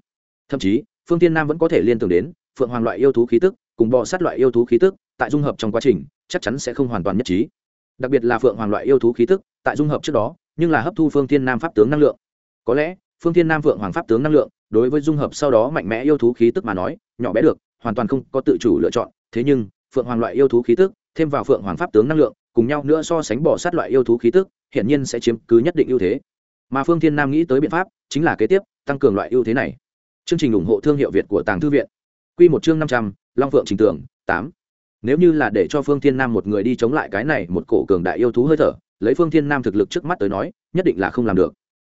Thậm chí, phương tiên nam vẫn có thể liên tưởng đến phượng hoàng loại yêu thú khí tức cùng bò sát loại yêu thú khí tức tại dung hợp trong quá trình, chắc chắn sẽ không hoàn toàn nhất trí. Đặc biệt là phượng hoàng loại yêu thú khí tức tại dung hợp trước đó, nhưng là hấp thu phương thiên nam pháp tướng năng lượng. Có lẽ, phương thiên nam phượng hoàng pháp tướng năng lượng đối với dung hợp sau đó mạnh mẽ yêu thú khí tức mà nói, nhỏ bé được, hoàn toàn không có tự chủ lựa chọn. Thế nhưng, phượng hoàng loại yêu thú khí tức thêm vào phượng hoàng pháp tướng năng lượng cùng nhau nữa so sánh bỏ sát loại yêu thú khí tức hiện nhiên sẽ chiếm cứ nhất định ưu thế. Mà phương thiên nam nghĩ tới biện pháp, chính là kế tiếp, tăng cường loại ưu thế này. Chương trình ủng hộ thương hiệu việt của tàng thư viện. Q một chương năm trăm, long phượng trình tưởng tám. Nếu như là để cho phương thiên nam một người đi chống lại cái này một cổ cường đại yêu thú hơi thở, lấy phương thiên nam thực lực trước mắt tới nói, nhất định là không làm được.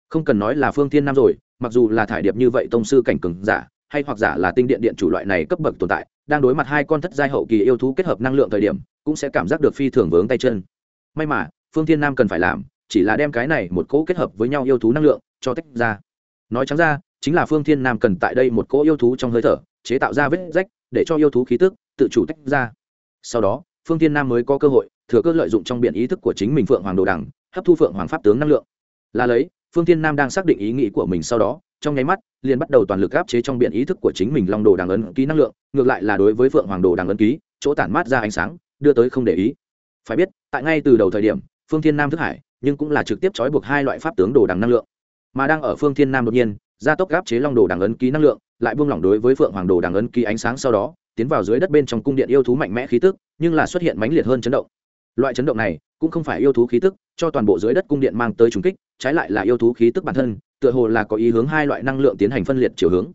Không cần nói là phương thiên nam rồi, mặc dù là thải điệp như vậy tông sư cảnh cường giả hay hoặc giả là tinh điện điện chủ loại này cấp bậc tồn tại, đang đối mặt hai con thất giai hậu kỳ yêu thú kết hợp năng lượng thời điểm, cũng sẽ cảm giác được phi thường vướng tay chân. May mà, phương thiên nam cần phải làm, chỉ là đem cái này một cỗ kết hợp với nhau yêu thú năng lượng, cho tách ra. Nói trắng ra, chính là phương thiên nam cần tại đây một cỗ yêu thú trong hơi thở, chế tạo ra vết rách, để cho yêu thú khí tức, tự chủ tách ra. Sau đó, phương thiên nam mới có cơ hội, thừa cơ lợi dụng trong biện ý thức của chính mình phượng hoàng đồ đằng, hấp thu phượng hoàng pháp tướng năng lượng. Là lấy, phương thiên nam đang xác định ý nghĩ của mình sau đó trong nháy mắt, liền bắt đầu toàn lực áp chế trong biện ý thức của chính mình long đồ đằng ấn ký năng lượng, ngược lại là đối với phượng hoàng đồ đằng ấn ký, chỗ tản mát ra ánh sáng, đưa tới không để ý. Phải biết, tại ngay từ đầu thời điểm, phương thiên nam thức hải, nhưng cũng là trực tiếp trói buộc hai loại pháp tướng đồ đằng năng lượng. Mà đang ở phương thiên nam đột nhiên, gia tốc áp chế long đồ đằng ấn ký năng lượng, lại buông lỏng đối với phượng hoàng đồ đằng ấn ký ánh sáng sau đó, tiến vào dưới đất bên trong cung điện yêu thú mạnh mẽ khí tức, nhưng là xuất hiện mãnh liệt hơn chấn động. Loại chấn động này cũng không phải yêu thú khí tức, cho toàn bộ dưới đất cung điện mang tới trùng kích, trái lại là yêu thú khí tức bản thân tựa hồ là có ý hướng hai loại năng lượng tiến hành phân liệt chiều hướng.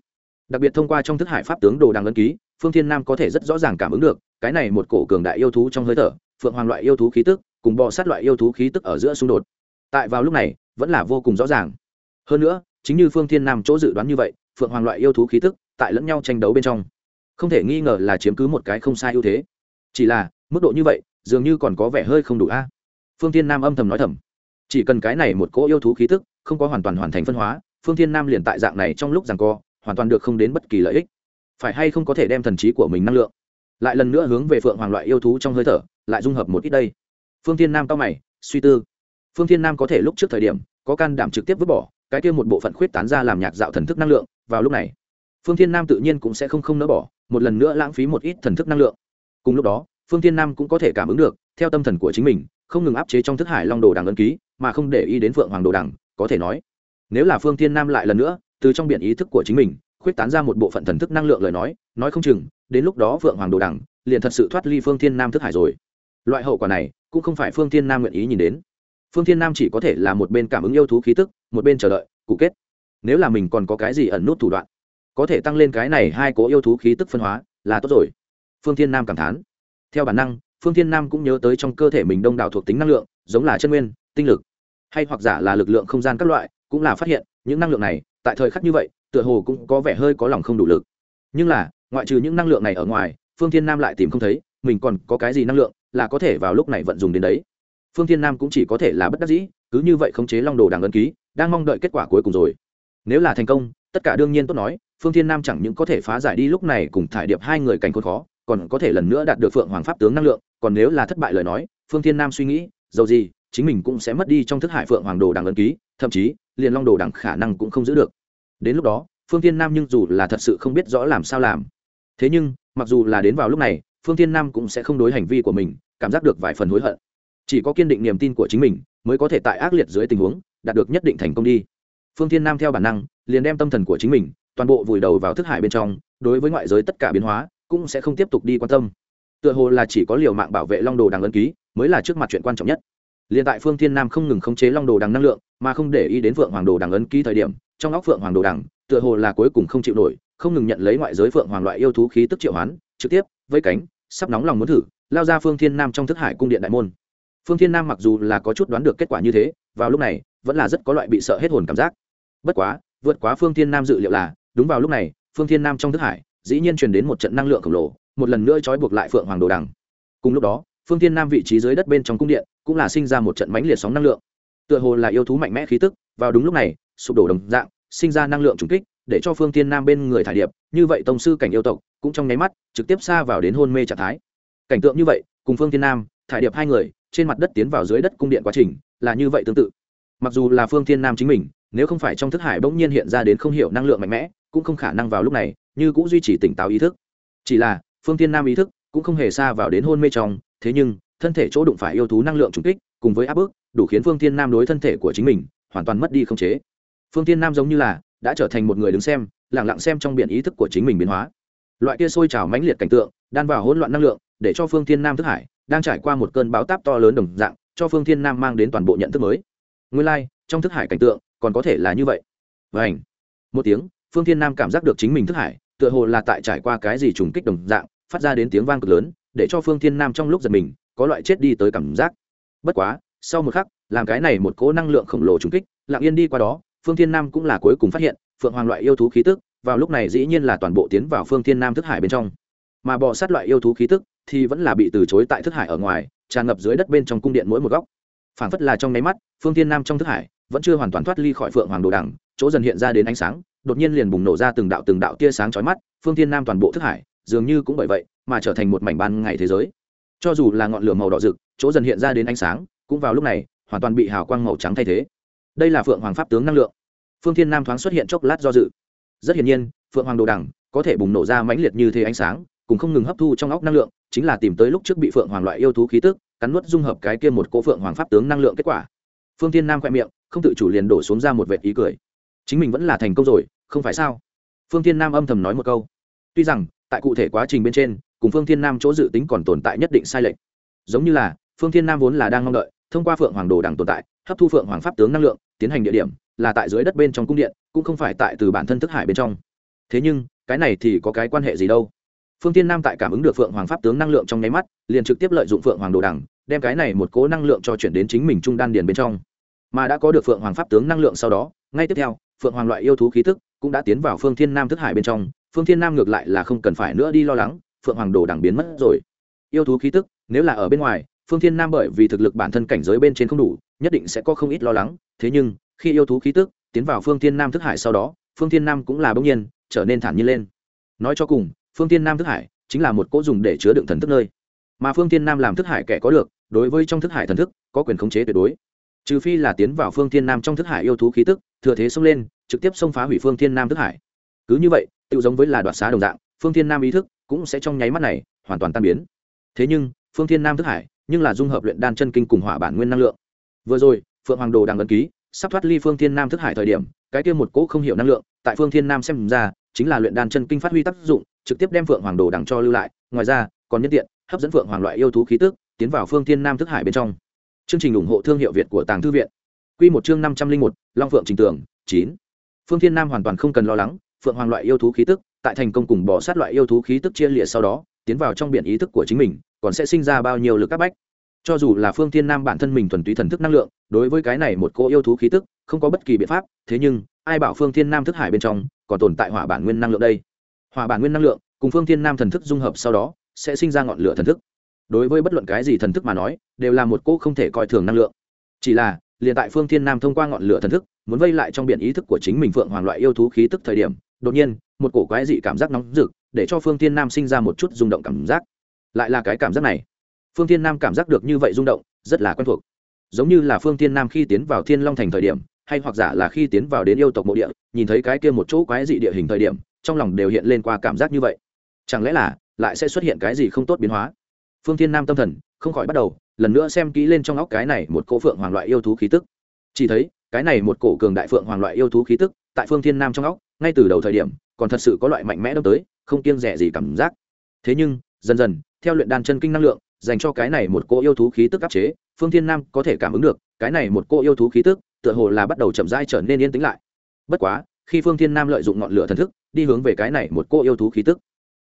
Đặc biệt thông qua trong thức hải pháp tướng đồ đằng ấn ký, phương thiên nam có thể rất rõ ràng cảm ứng được, cái này một cổ cường đại yêu thú trong hơi thở, phượng hoàng loại yêu thú khí tức, cùng bò sát loại yêu thú khí tức ở giữa xung đột. Tại vào lúc này, vẫn là vô cùng rõ ràng. Hơn nữa, chính như phương thiên nam chỗ dự đoán như vậy, phượng hoàng loại yêu thú khí tức tại lẫn nhau tranh đấu bên trong. Không thể nghi ngờ là chiếm cứ một cái không sai ưu thế. Chỉ là, mức độ như vậy, dường như còn có vẻ hơi không đủ a. Phương thiên nam âm thầm nói thầm. Chỉ cần cái này một cỗ yêu thú khí tức không có hoàn toàn hoàn thành phân hóa, phương thiên nam liền tại dạng này trong lúc rằng co, hoàn toàn được không đến bất kỳ lợi ích. Phải hay không có thể đem thần trí của mình năng lượng lại lần nữa hướng về phượng hoàng loại yêu thú trong hơi thở, lại dung hợp một ít đây. Phương thiên nam cao mày, suy tư. Phương thiên nam có thể lúc trước thời điểm, có can đảm trực tiếp vứt bỏ, cái kia một bộ phận khuyết tán ra làm nhạc dạo thần thức năng lượng, vào lúc này, phương thiên nam tự nhiên cũng sẽ không không nỡ bỏ, một lần nữa lãng phí một ít thần thức năng lượng. Cùng lúc đó, phương thiên nam cũng có thể cảm ứng được, theo tâm thần của chính mình, không ngừng áp chế trong thức hải long đồ đằng ấn ký, mà không để ý đến phượng hoàng đồ đằng có thể nói. Nếu là phương thiên nam lại lần nữa, từ trong biển ý thức của chính mình, khuyết tán ra một bộ phận thần thức năng lượng lời nói nói không chừng, đến lúc đó vượng hoàng đồ đằng liền thật sự thoát ly phương thiên nam thức hải rồi. Loại hậu quả này, cũng không phải phương thiên nam nguyện ý nhìn đến. Phương thiên nam chỉ có thể là một bên cảm ứng yêu thú khí tức, một bên chờ đợi, cụ kết. Nếu là mình còn có cái gì ẩn nút thủ đoạn, có thể tăng lên cái này hai cố yêu thú khí tức phân hóa, là tốt rồi. Phương thiên nam cảm thán. Theo bản năng, phương thiên nam cũng nhớ tới trong cơ thể mình đông đảo thuộc tính năng lượng, giống là chân nguyên, tinh lực hay hoặc giả là lực lượng không gian các loại, cũng là phát hiện, những năng lượng này, tại thời khắc như vậy, tựa hồ cũng có vẻ hơi có lòng không đủ lực. Nhưng là, ngoại trừ những năng lượng này ở ngoài, phương thiên nam lại tìm không thấy, mình còn có cái gì năng lượng là có thể vào lúc này vận dùng đến đấy. Phương thiên nam cũng chỉ có thể là bất đắc dĩ, cứ như vậy khống chế long đồ đảng ấn ký, đang mong đợi kết quả cuối cùng rồi. Nếu là thành công, tất cả đương nhiên tốt nói, phương thiên nam chẳng những có thể phá giải đi lúc này cùng thải điệp hai người cảnh khốn khó, còn có thể lần nữa đạt được phượng hoàng pháp tướng năng lượng, còn nếu là thất bại lời nói, phương thiên nam suy nghĩ, dầu gì chính mình cũng sẽ mất đi trong thức hải phượng hoàng đồ đằng ấn ký, thậm chí, liền long đồ đằng khả năng cũng không giữ được. Đến lúc đó, phương thiên nam nhưng dù là thật sự không biết rõ làm sao làm. Thế nhưng, mặc dù là đến vào lúc này, phương thiên nam cũng sẽ không đối hành vi của mình cảm giác được vài phần hối hận. Chỉ có kiên định niềm tin của chính mình mới có thể tại ác liệt dưới tình huống, đạt được nhất định thành công đi. Phương thiên nam theo bản năng, liền đem tâm thần của chính mình toàn bộ vùi đầu vào thức hải bên trong, đối với ngoại giới tất cả biến hóa, cũng sẽ không tiếp tục đi quan tâm. Tựa hồ là chỉ có liều mạng bảo vệ long đồ đằng ấn ký mới là trước mặt chuyện quan trọng nhất liền tại phương thiên nam không ngừng khống chế long đồ đằng năng lượng, mà không để ý đến phượng hoàng đồ đằng ấn ký thời điểm, trong óc phượng hoàng đồ đằng, tựa hồ là cuối cùng không chịu nổi, không ngừng nhận lấy ngoại giới phượng hoàng loại yêu thú khí tức triệu hoán, trực tiếp, vây cánh, sắp nóng lòng muốn thử, lao ra phương thiên nam trong thức hải cung điện đại môn. Phương thiên nam mặc dù là có chút đoán được kết quả như thế, vào lúc này, vẫn là rất có loại bị sợ hết hồn cảm giác. Bất quá, vượt quá phương thiên nam dự liệu là, đúng vào lúc này, phương thiên nam trong thức hải, dĩ nhiên truyền đến một trận năng lượng khổng lồ, một lần nữa trói buộc lại phượng hoàng đồ đằng. Cùng lúc đó, phương thiên nam vị trí dưới đất bên trong cung điện cũng là sinh ra một trận mãnh liệt sóng năng lượng. Tựa hồ là yêu thú mạnh mẽ khí tức, vào đúng lúc này, sụp đổ đồng dạng, sinh ra năng lượng trùng kích, để cho phương thiên nam bên người thải điệp, như vậy tông sư cảnh yêu tộc, cũng trong nháy mắt, trực tiếp xa vào đến hôn mê trạng thái. Cảnh tượng như vậy, cùng phương thiên nam, thải điệp hai người, trên mặt đất tiến vào dưới đất cung điện quá trình, là như vậy tương tự. Mặc dù là phương thiên nam chính mình, nếu không phải trong thức hải bỗng nhiên hiện ra đến không hiểu năng lượng mạnh mẽ, cũng không khả năng vào lúc này, như cũng duy trì tỉnh táo ý thức. Chỉ là, phương thiên nam ý thức cũng không hề xa vào đến hôn mê trong, thế nhưng thân thể chỗ đụng phải yêu thú năng lượng trùng kích cùng với áp bức đủ khiến phương thiên nam đối thân thể của chính mình hoàn toàn mất đi không chế. Phương thiên nam giống như là đã trở thành một người đứng xem lẳng lặng xem trong biển ý thức của chính mình biến hóa. Loại kia sôi trào mãnh liệt cảnh tượng đan vào hỗn loạn năng lượng để cho phương thiên nam thức hải đang trải qua một cơn báo táp to lớn đồng dạng cho phương thiên nam mang đến toàn bộ nhận thức mới. Nguyên lai、like, trong thức hải cảnh tượng còn có thể là như vậy. Và ảnh một tiếng phương thiên nam cảm giác được chính mình thức hải tựa hồ là tại trải qua cái gì trùng kích đồng dạng phát ra đến tiếng vang cực lớn để cho phương thiên nam trong lúc giật mình có loại chết đi tới cảm giác. Bất quá, sau một khắc, làm cái này một cỗ năng lượng khổng lồ trùng kích, lặng yên đi qua đó, phương thiên nam cũng là cuối cùng phát hiện, phượng hoàng loại yêu thú khí tức, vào lúc này dĩ nhiên là toàn bộ tiến vào phương thiên nam thức hải bên trong. Mà bò sát loại yêu thú khí tức thì vẫn là bị từ chối tại thức hải ở ngoài, tràn ngập dưới đất bên trong cung điện mỗi một góc. Phảng phất là trong nháy mắt, phương thiên nam trong thức hải vẫn chưa hoàn toàn thoát ly khỏi phượng hoàng đồ đằng, chỗ dần hiện ra đến ánh sáng, đột nhiên liền bùng nổ ra từng đạo từng đạo tia sáng chói mắt, phương thiên nam toàn bộ thức hải dường như cũng bởi vậy mà trở thành một mảnh ban ngày thế giới cho dù là ngọn lửa màu đỏ rực, chỗ dần hiện ra đến ánh sáng, cũng vào lúc này, hoàn toàn bị hào quang màu trắng thay thế. Đây là phượng hoàng pháp tướng năng lượng. Phương thiên nam thoáng xuất hiện chốc lát do dự. Rất hiển nhiên, phượng hoàng đồ đằng có thể bùng nổ ra mãnh liệt như thế ánh sáng, cùng không ngừng hấp thu trong óc năng lượng, chính là tìm tới lúc trước bị phượng hoàng loại yêu thú khí tức, cắn nuốt dung hợp cái kia một cỗ phượng hoàng pháp tướng năng lượng kết quả. Phương thiên nam khoe miệng, không tự chủ liền đổ xuống ra một vệt ý cười. Chính mình vẫn là thành công rồi, không phải sao? Phương thiên nam âm thầm nói một câu. Tuy rằng, tại cụ thể quá trình bên trên cùng phương thiên nam chỗ dự tính còn tồn tại nhất định sai lệch. Giống như là, phương thiên nam vốn là đang mong đợi, thông qua phượng hoàng đồ đằng tồn tại, hấp thu phượng hoàng pháp tướng năng lượng, tiến hành địa điểm, là tại dưới đất bên trong cung điện, cũng không phải tại từ bản thân thức hải bên trong. Thế nhưng, cái này thì có cái quan hệ gì đâu? Phương tiên nam tại cảm ứng được phượng hoàng pháp tướng năng lượng trong nháy mắt, liền trực tiếp lợi dụng phượng hoàng đồ đằng, đem cái này một cố năng lượng cho chuyển đến chính mình trung đan điền bên trong. Mà đã có được phượng hoàng pháp tướng năng lượng sau đó, ngay tiếp theo, phượng hoàng loại yêu thú khí tức cũng đã tiến vào phương thiên nam thức hải bên trong, phương thiên nam ngược lại là không cần phải nữa đi lo lắng phượng hoàng đồ đằng biến mất rồi. Yêu thú khí tức, nếu là ở bên ngoài, phương thiên nam bởi vì thực lực bản thân cảnh giới bên trên không đủ, nhất định sẽ có không ít lo lắng. Thế nhưng, khi yêu thú khí tức tiến vào phương thiên nam thức hải sau đó, phương thiên nam cũng là bỗng nhiên trở nên thản nhiên lên. Nói cho cùng, phương thiên nam thức hải chính là một cỗ dùng để chứa đựng thần thức nơi. Mà phương thiên nam làm thức hải kẻ có được, đối với trong thức hải thần thức, có quyền khống chế tuyệt đối. Trừ phi là tiến vào phương thiên nam trong thức hải yêu thú khí tức, thừa thế xông lên, trực tiếp xông phá hủy phương thiên nam thức hải. Cứ như vậy tự giống với là đoạt xá đồng dạng phương thiên nam ý thức cũng sẽ trong nháy mắt này hoàn toàn tan biến. Thế nhưng, phương thiên nam thức hải nhưng là dung hợp luyện đan chân kinh cùng hỏa bản nguyên năng lượng. Vừa rồi, phượng hoàng đồ đang ấn ký, sắp thoát ly phương thiên nam thức hải thời điểm, cái kia một cỗ không hiểu năng lượng tại phương thiên nam xem ra chính là luyện đan chân kinh phát huy tác dụng, trực tiếp đem phượng hoàng đồ đằng cho lưu lại, ngoài ra, còn nhân tiện hấp dẫn phượng hoàng loại yêu thú khí tức tiến vào phương thiên nam thức hải bên trong. Chương trình ủng hộ thương hiệu việt của tàng thư viện. Q một chương năm trăm linh một, long phượng trình tưởng chín. Phương thiên nam hoàn toàn không cần lo lắng, phượng hoàng loại yêu thú khí tức tại thành công cùng bỏ sát loại yêu thú khí tức chia lịa sau đó, tiến vào trong biển ý thức của chính mình, còn sẽ sinh ra bao nhiêu lực áp bách. Cho dù là phương thiên nam bản thân mình thuần túy thần thức năng lượng, đối với cái này một cô yêu thú khí tức, không có bất kỳ biện pháp, thế nhưng, ai bảo phương thiên nam thức hải bên trong còn tồn tại hỏa bản nguyên năng lượng đây? Hỏa bản nguyên năng lượng cùng phương thiên nam thần thức dung hợp sau đó, sẽ sinh ra ngọn lửa thần thức. Đối với bất luận cái gì thần thức mà nói, đều là một cô không thể coi thường năng lượng. Chỉ là, liền tại phương thiên nam thông qua ngọn lửa thần thức, muốn vây lại trong biển ý thức của chính mình phượng hoàng loại yêu thú khí tức thời điểm đột nhiên, một cổ quái dị cảm giác nóng rực, để cho phương thiên nam sinh ra một chút rung động cảm giác. Lại là cái cảm giác này. Phương thiên nam cảm giác được như vậy rung động, rất là quen thuộc. Giống như là phương thiên nam khi tiến vào thiên long thành thời điểm, hay hoặc giả là khi tiến vào đến yêu tộc mộ địa, nhìn thấy cái kia một chỗ quái dị địa hình thời điểm, trong lòng đều hiện lên qua cảm giác như vậy. Chẳng lẽ là lại sẽ xuất hiện cái gì không tốt biến hóa? Phương thiên nam tâm thần không khỏi bắt đầu, lần nữa xem kỹ lên trong óc cái này một cỗ phượng hoàng loại yêu thú khí tức. Chỉ thấy, cái này một cổ cường đại phượng hoàng loại yêu thú khí tức tại phương thiên nam trong óc, ngay từ đầu thời điểm, còn thật sự có loại mạnh mẽ đâm tới, không kiêng rẻ gì cảm giác. Thế nhưng, dần dần, theo luyện đan chân kinh năng lượng, dành cho cái này một cô yêu thú khí tức áp chế, phương thiên nam có thể cảm ứng được, cái này một cô yêu thú khí tức, tựa hồ là bắt đầu chậm rãi trở nên yên tĩnh lại. Bất quá, khi phương thiên nam lợi dụng ngọn lửa thần thức, đi hướng về cái này một cô yêu thú khí tức.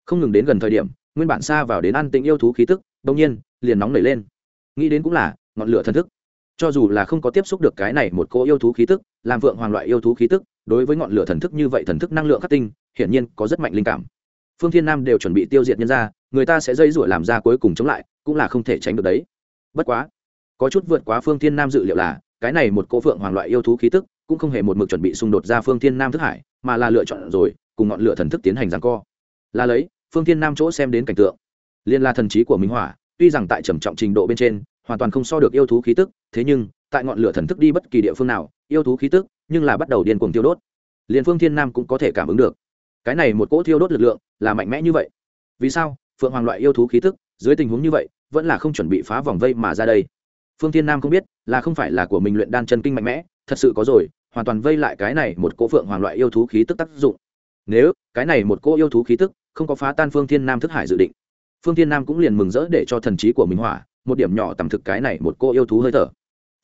Không ngừng đến gần thời điểm, nguyên bản xa vào đến an tĩnh yêu thú khí tức đông nhiên, liền nóng nảy lên. Nghĩ đến cũng là, ngọn lửa thần thức. Cho dù là không có tiếp xúc được cái này một cô yêu thú khí tức, làm vượng hoàng loại yêu thú khí tức đối với ngọn lửa thần thức như vậy thần thức năng lượng khắc tinh, hiển nhiên có rất mạnh linh cảm. Phương thiên nam đều chuẩn bị tiêu diệt nhân ra, người ta sẽ dây rủa làm ra cuối cùng chống lại, cũng là không thể tránh được đấy. Bất quá, có chút vượt quá phương thiên nam dự liệu là, cái này một cỗ phượng hoàng loại yêu thú khí tức, cũng không hề một mực chuẩn bị xung đột ra phương thiên nam thức hải, mà là lựa chọn rồi, cùng ngọn lửa thần thức tiến hành giằng co. Là lấy, phương thiên nam chỗ xem đến cảnh tượng. Liên la thần trí của minh hỏa, tuy rằng tại trầm trọng trình độ bên trên, hoàn toàn không so được yêu thú khí tức, thế nhưng, tại ngọn lửa thần thức đi bất kỳ địa phương nào, yêu thú khí tức nhưng là bắt đầu điên cuồng tiêu đốt. Liền phương thiên nam cũng có thể cảm ứng được. Cái này một cỗ thiêu đốt lực lượng là mạnh mẽ như vậy. Vì sao? Phượng hoàng loại yêu thú khí tức, dưới tình huống như vậy, vẫn là không chuẩn bị phá vòng vây mà ra đây. Phương thiên nam không biết, là không phải là của mình luyện đan chân kinh mạnh mẽ, thật sự có rồi, hoàn toàn vây lại cái này một cỗ phượng hoàng loại yêu thú khí tức tác dụng. Nếu cái này một cỗ yêu thú khí tức không có phá tan phương thiên nam thức hải dự định, phương thiên nam cũng liền mừng rỡ để cho thần trí của mình hỏa, một điểm nhỏ tầm thực cái này một cô yêu thú hơi thở.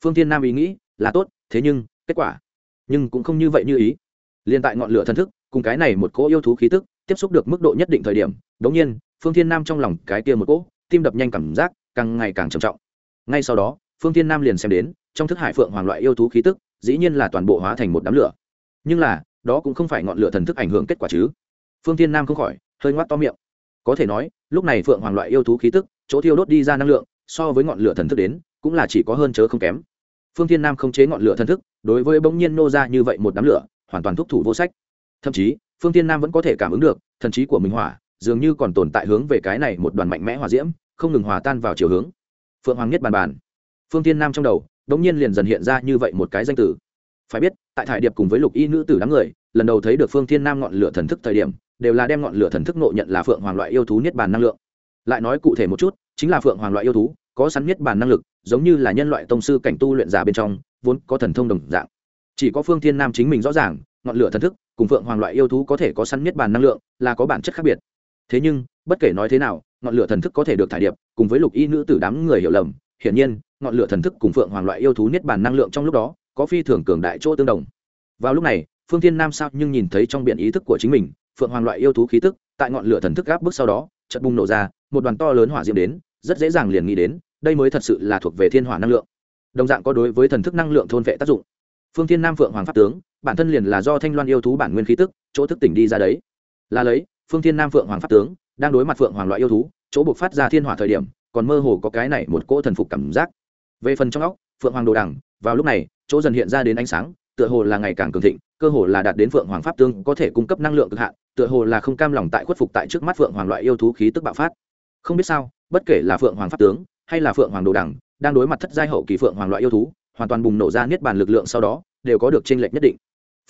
Phương thiên nam ý nghĩ là tốt, thế nhưng, kết quả nhưng cũng không như vậy như ý. Liên tại ngọn lửa thần thức, cùng cái này một cỗ yêu thú khí tức, tiếp xúc được mức độ nhất định thời điểm, đống nhiên, phương thiên nam trong lòng cái kia một cỗ, tim đập nhanh cảm giác, càng ngày càng trầm trọng. Ngay sau đó, phương thiên nam liền xem đến, trong thức hải phượng hoàng loại yêu thú khí tức, dĩ nhiên là toàn bộ hóa thành một đám lửa. Nhưng là, đó cũng không phải ngọn lửa thần thức ảnh hưởng kết quả chứ. Phương thiên nam không khỏi, hơi ngoác to miệng. Có thể nói, lúc này phượng hoàng loại yêu thú khí tức, chỗ thiêu đốt đi ra năng lượng, so với ngọn lửa thần thức đến, cũng là chỉ có hơn chớ không kém phương thiên nam không chế ngọn lửa thần thức, đối với bỗng nhiên nô ra như vậy một đám lửa, hoàn toàn thúc thủ vô sách. Thậm chí, phương thiên nam vẫn có thể cảm ứng được, thần trí của mình hỏa, dường như còn tồn tại hướng về cái này một đoàn mạnh mẽ hỏa diễm, không ngừng hòa tan vào chiều hướng. Phượng hoàng nhất bàn bàn. Phương thiên nam trong đầu, bỗng nhiên liền dần hiện ra như vậy một cái danh từ. Phải biết, tại thải điệp cùng với lục y nữ tử đám người, lần đầu thấy được phương thiên nam ngọn lửa thần thức thời điểm, đều là đem ngọn lửa thần thức nộ nhận là phượng hoàng loại yêu thú niết bàn năng lượng. Lại nói cụ thể một chút, chính là phượng hoàng loại yêu thú có sẵn nhất bàn năng lực, giống như là nhân loại tông sư cảnh tu luyện giả bên trong, vốn có thần thông đồng dạng. Chỉ có phương thiên nam chính mình rõ ràng, ngọn lửa thần thức cùng phượng hoàng loại yêu thú có thể có sẵn niết bàn năng lượng, là có bản chất khác biệt. Thế nhưng, bất kể nói thế nào, ngọn lửa thần thức có thể được thải điệp, cùng với lục y nữ tử đám người hiểu lầm, hiển nhiên, ngọn lửa thần thức cùng phượng hoàng loại yêu thú niết bàn năng lượng trong lúc đó, có phi thường cường đại chỗ tương đồng. Vào lúc này, phương thiên nam sao nhưng nhìn thấy trong biển ý thức của chính mình, phượng hoàng loại yêu thú khí tức, tại ngọn lửa thần thức gáp bước sau đó, chợt bùng nổ ra, một đoàn to lớn hỏa diễm đến, rất dễ dàng liền nghĩ đến đây mới thật sự là thuộc về thiên hỏa năng lượng. Đồng dạng có đối với thần thức năng lượng thôn vệ tác dụng. Phương thiên nam phượng hoàng pháp tướng, bản thân liền là do thanh loan yêu thú bản nguyên khí tức, chỗ thức tỉnh đi ra đấy. Là lấy, phương thiên nam phượng hoàng pháp tướng, đang đối mặt phượng hoàng loại yêu thú, chỗ buộc phát ra thiên hỏa thời điểm, còn mơ hồ có cái này một cỗ thần phục cảm giác. Về phần trong óc, phượng hoàng đồ đằng, vào lúc này, chỗ dần hiện ra đến ánh sáng, tựa hồ là ngày càng cường thịnh, cơ hồ là đạt đến phượng hoàng pháp tướng có thể cung cấp năng lượng cực hạn, tựa hồ là không cam lòng tại khuất phục tại trước mắt phượng hoàng loại yêu thú khí tức bạo phát. Không biết sao, bất kể là phượng hoàng pháp tướng hay là phượng hoàng đồ đẳng đang đối mặt thất giai hậu kỳ phượng hoàng loại yêu thú, hoàn toàn bùng nổ ra niết bàn lực lượng sau đó, đều có được tranh lệch nhất định.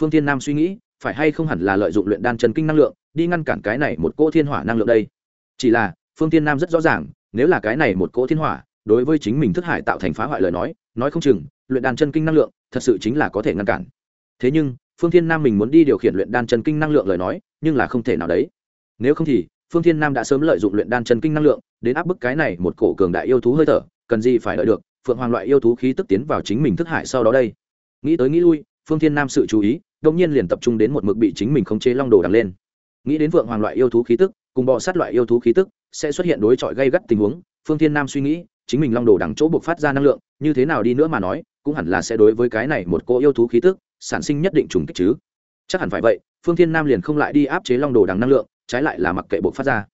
Phương thiên nam suy nghĩ, phải hay không hẳn là lợi dụng luyện đan chân kinh năng lượng, đi ngăn cản cái này một cỗ thiên hỏa năng lượng đây? Chỉ là, phương thiên nam rất rõ ràng, nếu là cái này một cỗ thiên hỏa, đối với chính mình thức hải tạo thành phá hoại lời nói nói không chừng, luyện đan chân kinh năng lượng, thật sự chính là có thể ngăn cản. Thế nhưng, phương thiên nam mình muốn đi điều khiển luyện đan chân kinh năng lượng lời nói, nhưng là không thể nào đấy. Nếu không thì phương thiên nam đã sớm lợi dụng luyện đan chân kinh năng lượng, đến áp bức cái này một cổ cường đại yêu thú hơi thở, cần gì phải đợi được, phượng hoàng loại yêu thú khí tức tiến vào chính mình thức hải sau đó đây. Nghĩ tới nghĩ lui, phương thiên nam sự chú ý đông nhiên liền tập trung đến một mực bị chính mình khống chế long đồ đằng lên. Nghĩ đến phượng hoàng loại yêu thú khí tức, cùng bọ sát loại yêu thú khí tức, sẽ xuất hiện đối chọi gây gắt tình huống, phương thiên nam suy nghĩ, chính mình long đồ đằng chỗ buộc phát ra năng lượng, như thế nào đi nữa mà nói, cũng hẳn là sẽ đối với cái này một cô yêu thú khí tức, sản sinh nhất định trùng kích chứ. Chắc hẳn phải vậy, phương thiên nam liền không lại đi áp chế long đồ đằng năng lượng trái lại là mặc kệ buộc phát ra.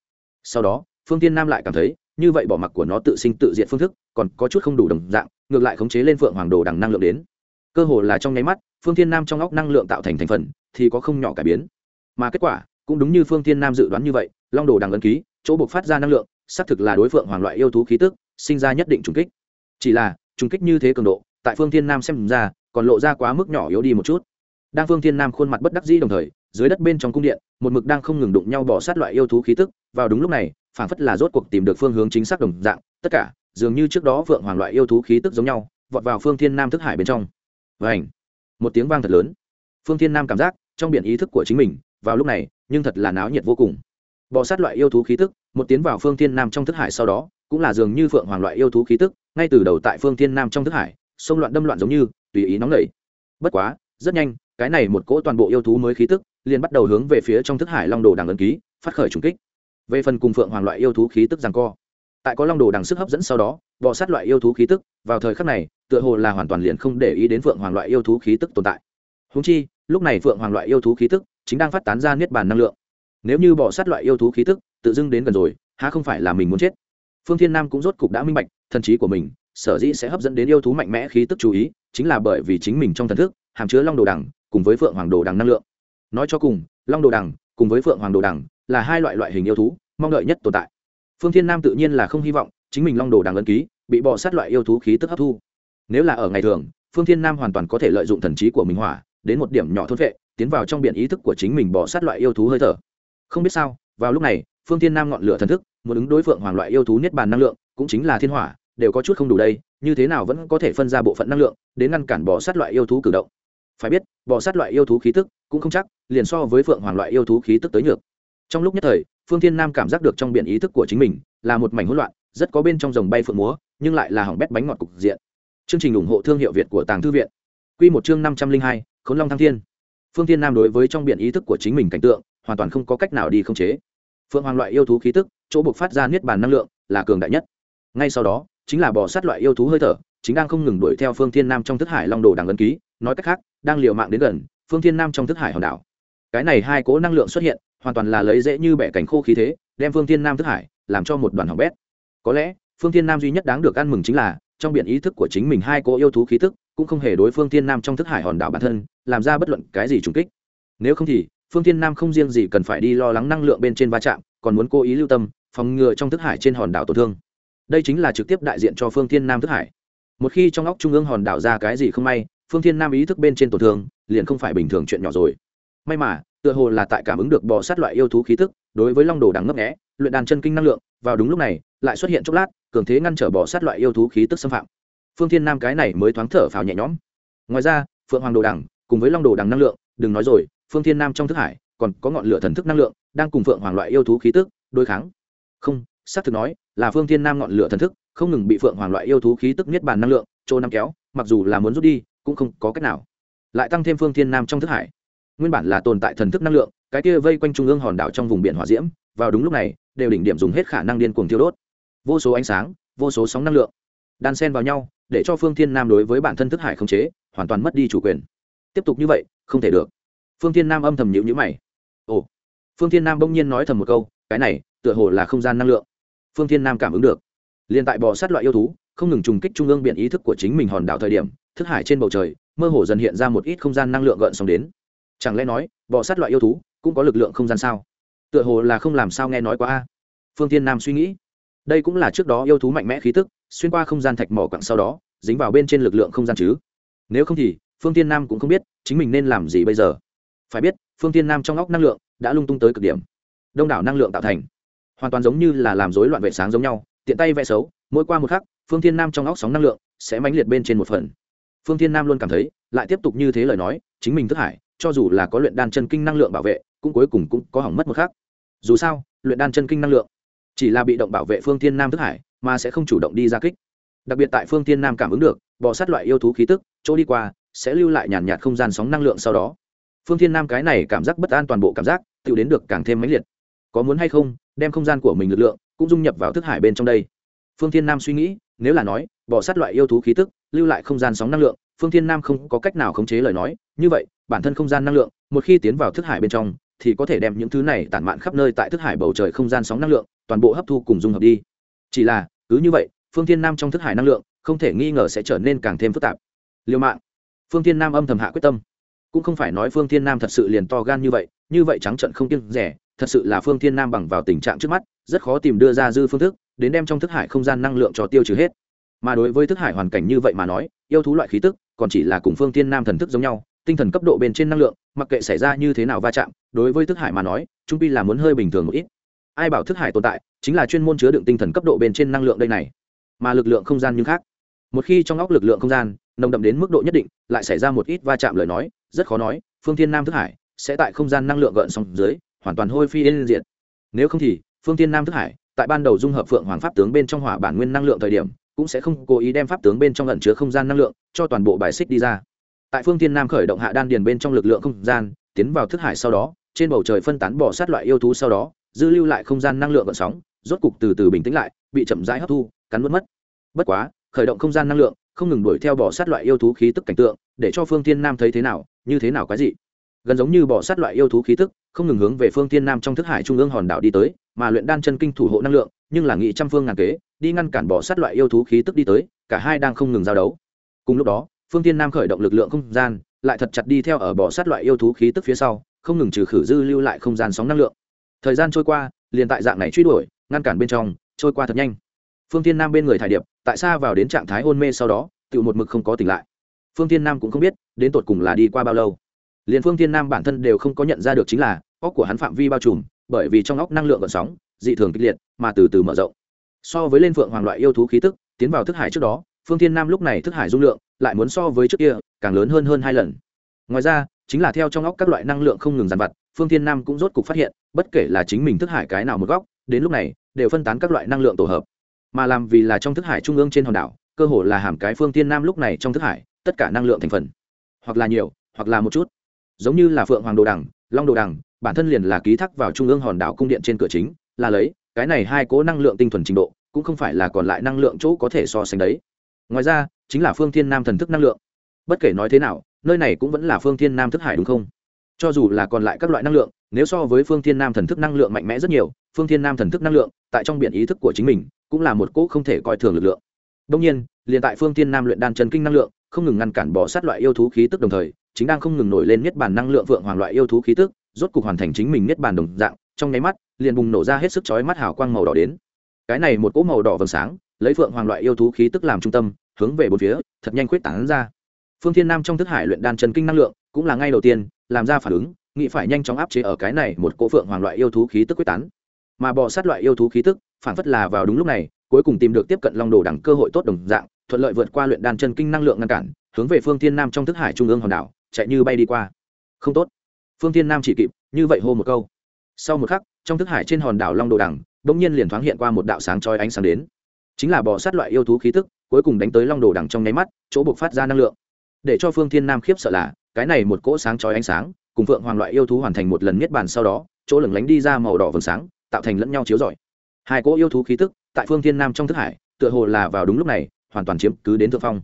Sau đó, phương thiên nam lại cảm thấy, như vậy bỏ mặc của nó tự sinh tự diệt phương thức, còn có chút không đủ đồng dạng, ngược lại khống chế lên phượng hoàng đồ đằng năng lượng đến. Cơ hồ là trong nháy mắt, phương thiên nam trong óc năng lượng tạo thành thành phần, thì có không nhỏ cải biến. Mà kết quả, cũng đúng như phương thiên nam dự đoán như vậy, long đồ đằng ấn ký, chỗ buộc phát ra năng lượng, xác thực là đối phượng hoàng loại yêu thú khí tức, sinh ra nhất định trùng kích. Chỉ là, trùng kích như thế cường độ, tại phương thiên nam xem ra, còn lộ ra quá mức nhỏ yếu đi một chút. Đang phương thiên nam khuôn mặt bất đắc dĩ đồng thời dưới đất bên trong cung điện, một mực đang không ngừng đụng nhau bỏ sát loại yêu thú khí tức, vào đúng lúc này, phảng phất là rốt cuộc tìm được phương hướng chính xác đồng dạng, tất cả, dường như trước đó vượng hoàng loại yêu thú khí tức giống nhau, vọt vào phương thiên nam thức hải bên trong. Và ảnh một tiếng vang thật lớn. Phương thiên nam cảm giác, trong biển ý thức của chính mình, vào lúc này, nhưng thật là náo nhiệt vô cùng. Bọ sát loại yêu thú khí tức, một tiến vào phương thiên nam trong thức hải sau đó, cũng là dường như phượng hoàng loại yêu thú khí tức, ngay từ đầu tại phương thiên nam trong thức hải xông loạn đâm loạn giống như, tùy ý nóng nảy. Bất quá, rất nhanh, cái này một cỗ toàn bộ yêu thú mới khí tức liền bắt đầu hướng về phía trong thức hải long đồ đằng ấn ký, phát khởi trùng kích. Về phần cùng phượng hoàng loại yêu thú khí tức rằng co, tại có long đồ đằng sức hấp dẫn sau đó, bọ sát loại yêu thú khí tức, vào thời khắc này, tựa hồ là hoàn toàn liền không để ý đến phượng hoàng loại yêu thú khí tức tồn tại. Húng chi, lúc này phượng hoàng loại yêu thú khí tức chính đang phát tán ra niết bàn năng lượng. Nếu như bọ sát loại yêu thú khí tức tự dưng đến gần rồi, há không phải là mình muốn chết? Phương thiên nam cũng rốt cục đã minh bạch, thần trí của mình, sở dĩ sẽ hấp dẫn đến yêu thú mạnh mẽ khí tức chú ý, chính là bởi vì chính mình trong thần thức, hàm chứa long đồ đằng, cùng với phượng hoàng đồ đằng năng lượng nói cho cùng, long đồ đằng cùng với phượng hoàng đồ đằng là hai loại loại hình yêu thú mong đợi nhất tồn tại. Phương thiên nam tự nhiên là không hy vọng chính mình long đồ đằng ấn ký bị bọ sát loại yêu thú khí tức hấp thu. Nếu là ở ngày thường, phương thiên nam hoàn toàn có thể lợi dụng thần trí của mình hỏa đến một điểm nhỏ thốt vệ, tiến vào trong biển ý thức của chính mình bọ sát loại yêu thú hơi thở. Không biết sao, vào lúc này, phương thiên nam ngọn lửa thần thức, muốn ứng đối phượng hoàng loại yêu thú niết bàn năng lượng, cũng chính là thiên hỏa, đều có chút không đủ đây, như thế nào vẫn có thể phân ra bộ phận năng lượng đến ngăn cản bọ sát loại yêu thú cử động. Phải biết, bọ sát loại yêu thú khí tức cũng không chắc liền so với phượng hoàng loại yêu thú khí tức tới nhược. Trong lúc nhất thời, phương thiên nam cảm giác được trong biển ý thức của chính mình là một mảnh hỗn loạn, rất có bên trong dòng bay phượng múa, nhưng lại là hỏng bét bánh ngọt cục diện. Chương trình ủng hộ thương hiệu việt của tàng thư viện. Q một chương năm trăm linh hai, khốn long thăng thiên. Phương thiên nam đối với trong biển ý thức của chính mình cảnh tượng, hoàn toàn không có cách nào đi khống chế. Phượng hoàng loại yêu thú khí tức, chỗ buộc phát ra niết bàn năng lượng, là cường đại nhất. Ngay sau đó, chính là bò sát loại yêu thú hơi thở, chính đang không ngừng đuổi theo phương thiên nam trong thức hải long đồ đằng ấn ký, nói cách khác, đang liều mạng đến gần, phương thiên nam trong thức hải hòn đảo cái này hai cố năng lượng xuất hiện, hoàn toàn là lấy dễ như bẻ cảnh khô khí thế, đem phương thiên nam thức hải, làm cho một đoàn hỏng bét. Có lẽ, phương thiên nam duy nhất đáng được ăn mừng chính là, trong biển ý thức của chính mình hai cố yêu thú khí tức, cũng không hề đối phương thiên nam trong thức hải hòn đảo bản thân, làm ra bất luận cái gì trùng kích. Nếu không thì, phương thiên nam không riêng gì cần phải đi lo lắng năng lượng bên trên va chạm, còn muốn cố ý lưu tâm, phòng ngừa trong thức hải trên hòn đảo tổn thương. Đây chính là trực tiếp đại diện cho phương thiên nam thức hải. Một khi trong óc trung ương hòn đảo ra cái gì không may, phương thiên nam ý thức bên trên tổn thương, liền không phải bình thường chuyện nhỏ rồi may mà, tựa hồ là tại cảm ứng được bò sát loại yêu thú khí tức, đối với long đồ đằng ngấp nghẽ luyện đàn chân kinh năng lượng, vào đúng lúc này, lại xuất hiện chốc lát, cường thế ngăn trở bò sát loại yêu thú khí tức xâm phạm. Phương thiên nam cái này mới thoáng thở phào nhẹ nhõm. Ngoài ra, phượng hoàng đồ đằng cùng với long đồ đằng năng lượng, đừng nói rồi, phương thiên nam trong thức hải, còn có ngọn lửa thần thức năng lượng, đang cùng phượng hoàng loại yêu thú khí tức, đối kháng. Không, xác thực nói, là phương thiên nam ngọn lửa thần thức, không ngừng bị phượng hoàng loại yêu thú khí tức niết bàn năng lượng trô năm kéo, mặc dù là muốn rút đi, cũng không có cách nào. Lại tăng thêm phương thiên nam trong thức hải nguyên bản là tồn tại thần thức năng lượng, cái kia vây quanh trung ương hòn đảo trong vùng biển hỏa diễm, vào đúng lúc này, đều đỉnh điểm dùng hết khả năng điên cuồng thiêu đốt. Vô số ánh sáng, vô số sóng năng lượng, đan xen vào nhau, để cho phương thiên nam đối với bản thân thức hải không chế, hoàn toàn mất đi chủ quyền. Tiếp tục như vậy, không thể được. Phương thiên nam âm thầm nhịu nhữ mày. Ồ. Phương thiên nam bỗng nhiên nói thầm một câu, cái này, tựa hồ là không gian năng lượng. Phương thiên nam cảm ứng được. Liền tại bò sát loại yêu thú, không ngừng trùng kích trung ương biển ý thức của chính mình hòn đảo thời điểm, thức hải trên bầu trời, mơ hồ dần hiện ra một ít không gian năng lượng gợn sóng đến chẳng lẽ nói bò sát loại yêu thú cũng có lực lượng không gian sao? Tựa hồ là không làm sao nghe nói quá a. Phương tiên nam suy nghĩ. Đây cũng là trước đó yêu thú mạnh mẽ khí tức, xuyên qua không gian thạch mỏ quặng sau đó, dính vào bên trên lực lượng không gian chứ? Nếu không thì, phương tiên nam cũng không biết chính mình nên làm gì bây giờ. Phải biết, phương tiên nam trong óc năng lượng đã lung tung tới cực điểm. Đông đảo năng lượng tạo thành, hoàn toàn giống như là làm rối loạn vệ sáng giống nhau, tiện tay vẽ xấu, mỗi qua một khắc, phương thiên nam trong óc sóng năng lượng sẽ mãnh liệt bên trên một phần. Phương thiên nam luôn cảm thấy, lại tiếp tục như thế lời nói, chính mình thức hải cho dù là có luyện đan chân kinh năng lượng bảo vệ, cũng cuối cùng cũng có hỏng mất một khác dù sao, luyện đan chân kinh năng lượng chỉ là bị động bảo vệ phương thiên nam thức hải, mà sẽ không chủ động đi ra kích. Đặc biệt tại phương thiên nam cảm ứng được, bò sát loại yêu thú khí tức, chỗ đi qua, sẽ lưu lại nhàn nhạt không gian sóng năng lượng sau đó. Phương thiên nam cái này cảm giác bất an toàn bộ cảm giác, tự đến được càng thêm mãnh liệt. Có muốn hay không, đem không gian của mình lực lượng, cũng dung nhập vào thức hải bên trong đây. Phương thiên nam suy nghĩ, nếu là nói bỏ sát loại yêu thú khí tức, lưu lại không gian sóng năng lượng, phương thiên nam không có cách nào khống chế lời nói, như vậy bản thân không gian năng lượng, một khi tiến vào thức hải bên trong, thì có thể đem những thứ này tản mạn khắp nơi tại thức hải bầu trời không gian sóng năng lượng, toàn bộ hấp thu cùng dung hợp đi. Chỉ là, cứ như vậy, phương thiên nam trong thức hải năng lượng, không thể nghi ngờ sẽ trở nên càng thêm phức tạp. Liệu mạng. Phương thiên nam âm thầm hạ quyết tâm. Cũng không phải nói phương thiên nam thật sự liền to gan như vậy như vậy trắng trận không kiêng rẻ, thật sự là phương thiên nam bằng vào tình trạng trước mắt, rất khó tìm đưa ra dư phương thức, đến đem trong thức hải không gian năng lượng cho tiêu trừ hết. Mà đối với thức hải hoàn cảnh như vậy mà nói, yêu thú loại khí tức, còn chỉ là cùng phương thiên nam thần thức giống nhau tinh thần cấp độ bên trên năng lượng, mặc kệ xảy ra như thế nào va chạm, đối với thức hải mà nói, trung pi là muốn hơi bình thường một ít. Ai bảo thức hải tồn tại, chính là chuyên môn chứa đựng tinh thần cấp độ bên trên năng lượng đây này. Mà lực lượng không gian nhưng khác. Một khi trong óc lực lượng không gian, nồng đậm đến mức độ nhất định, lại xảy ra một ít va chạm lời nói, rất khó nói, phương thiên nam thức hải sẽ tại không gian năng lượng gợn sóng dưới, hoàn toàn hôi phi lên diện nếu không thì, phương thiên nam thức hải, tại ban đầu dung hợp phượng hoàng pháp tướng bên trong hỏa bản nguyên năng lượng thời điểm, cũng sẽ không cố ý đem pháp tướng bên trong lẩn chứa không gian năng lượng cho toàn bộ bài xích đi ra tại phương thiên nam khởi động hạ đan điền bên trong lực lượng không gian, tiến vào thức hải sau đó, trên bầu trời phân tán bỏ sát loại yêu thú sau đó, dư lưu lại không gian năng lượng gợn sóng, rốt cục từ từ bình tĩnh lại, bị chậm rãi hấp thu, cắn nuốt mất. Bất quá, khởi động không gian năng lượng, không ngừng đuổi theo bỏ sát loại yêu thú khí tức cảnh tượng, để cho phương thiên nam thấy thế nào, như thế nào cái gì gần giống như bỏ sát loại yêu thú khí tức, không ngừng hướng về phương thiên nam trong thức hải trung ương hòn đảo đi tới, mà luyện đan chân kinh thủ hộ năng lượng, nhưng là nghị trăm phương ngàn kế, đi ngăn cản bỏ sát loại yêu thú khí tức đi tới, cả hai đang không ngừng giao đấu. Cùng lúc đó phương thiên nam khởi động lực lượng không gian, lại thật chặt đi theo ở bỏ sát loại yêu thú khí tức phía sau, không ngừng trừ khử dư lưu lại không gian sóng năng lượng. Thời gian trôi qua, liền tại dạng này truy đuổi, ngăn cản bên trong, trôi qua thật nhanh. Phương thiên nam bên người thải điệp, tại sao vào đến trạng thái hôn mê sau đó, tự một mực không có tỉnh lại. Phương thiên nam cũng không biết, đến tột cùng là đi qua bao lâu. Liền phương thiên nam bản thân đều không có nhận ra được chính là, óc của hắn phạm vi bao trùm, bởi vì trong óc năng lượng gợn sóng, dị thường kịch liệt, mà từ từ mở rộng. So với lên phượng hoàng loại yêu thú khí tức, tiến vào thức hải trước đó, phương thiên nam lúc này thức hải dung lượng lại muốn so với trước kia, càng lớn hơn hơn hai lần. Ngoài ra, chính là theo trong óc các loại năng lượng không ngừng dàn vặt, phương thiên nam cũng rốt cục phát hiện, bất kể là chính mình thức hải cái nào một góc, đến lúc này, đều phân tán các loại năng lượng tổ hợp. Mà làm vì là trong thức hải trung ương trên hòn đảo, cơ hồ là hàm cái phương thiên nam lúc này trong thức hải, tất cả năng lượng thành phần. Hoặc là nhiều, hoặc là một chút. Giống như là phượng hoàng đồ đằng, long đồ đằng, bản thân liền là ký thác vào trung ương hòn đảo cung điện trên cửa chính, là lấy, cái này hai cố năng lượng tinh thuần trình độ, cũng không phải là còn lại năng lượng chỗ có thể so sánh đấy ngoài ra, chính là phương thiên nam thần thức năng lượng. Bất kể nói thế nào, nơi này cũng vẫn là phương thiên nam thức hải đúng không? Cho dù là còn lại các loại năng lượng, nếu so với phương thiên nam thần thức năng lượng mạnh mẽ rất nhiều, phương thiên nam thần thức năng lượng, tại trong biển ý thức của chính mình, cũng là một cỗ không thể coi thường lực lượng. Đông nhiên, liền tại phương thiên nam luyện đan chân kinh năng lượng, không ngừng ngăn cản bỏ sát loại yêu thú khí tức đồng thời, chính đang không ngừng nổi lên niết bàn năng lượng vượng hoàng loại yêu thú khí tức, rốt cục hoàn thành chính mình niết bàn đồng dạng, trong nháy mắt, liền bùng nổ ra hết sức chói mắt hào quang màu đỏ đến. Cái này một cỗ màu đỏ vầng sáng lấy phượng hoàng loại yêu thú khí tức làm trung tâm, hướng về bốn phía, thật nhanh khuyết tán ra. Phương thiên nam trong thức hải luyện đan chân kinh năng lượng, cũng là ngay đầu tiên, làm ra phản ứng, nghĩ phải nhanh chóng áp chế ở cái này một cỗ phượng hoàng loại yêu thú khí tức quyết tán. Mà bỏ sát loại yêu thú khí tức, phản phất là vào đúng lúc này, cuối cùng tìm được tiếp cận long đồ đẳng cơ hội tốt đồng dạng, thuận lợi vượt qua luyện đan chân kinh năng lượng ngăn cản, hướng về phương thiên nam trong thức hải trung ương hòn đảo, chạy như bay đi qua. Không tốt. Phương thiên nam chỉ kịp, như vậy hô một câu. Sau một khắc, trong thức hải trên hòn đảo long đồ Đẳng, bỗng nhiên liền thoáng hiện qua một đạo sáng chói ánh sáng đến chính là bỏ sát loại yêu thú khí tức, cuối cùng đánh tới long đồ đằng trong nháy mắt, chỗ buộc phát ra năng lượng. Để cho phương thiên nam khiếp sợ là, cái này một cỗ sáng chói ánh sáng, cùng phượng hoàng loại yêu thú hoàn thành một lần niết bàn sau đó, chỗ lửng lánh đi ra màu đỏ vầng sáng, tạo thành lẫn nhau chiếu rọi. Hai cỗ yêu thú khí tức, tại phương thiên nam trong thức hải, tựa hồ là vào đúng lúc này, hoàn toàn chiếm cứ đến thượng phong.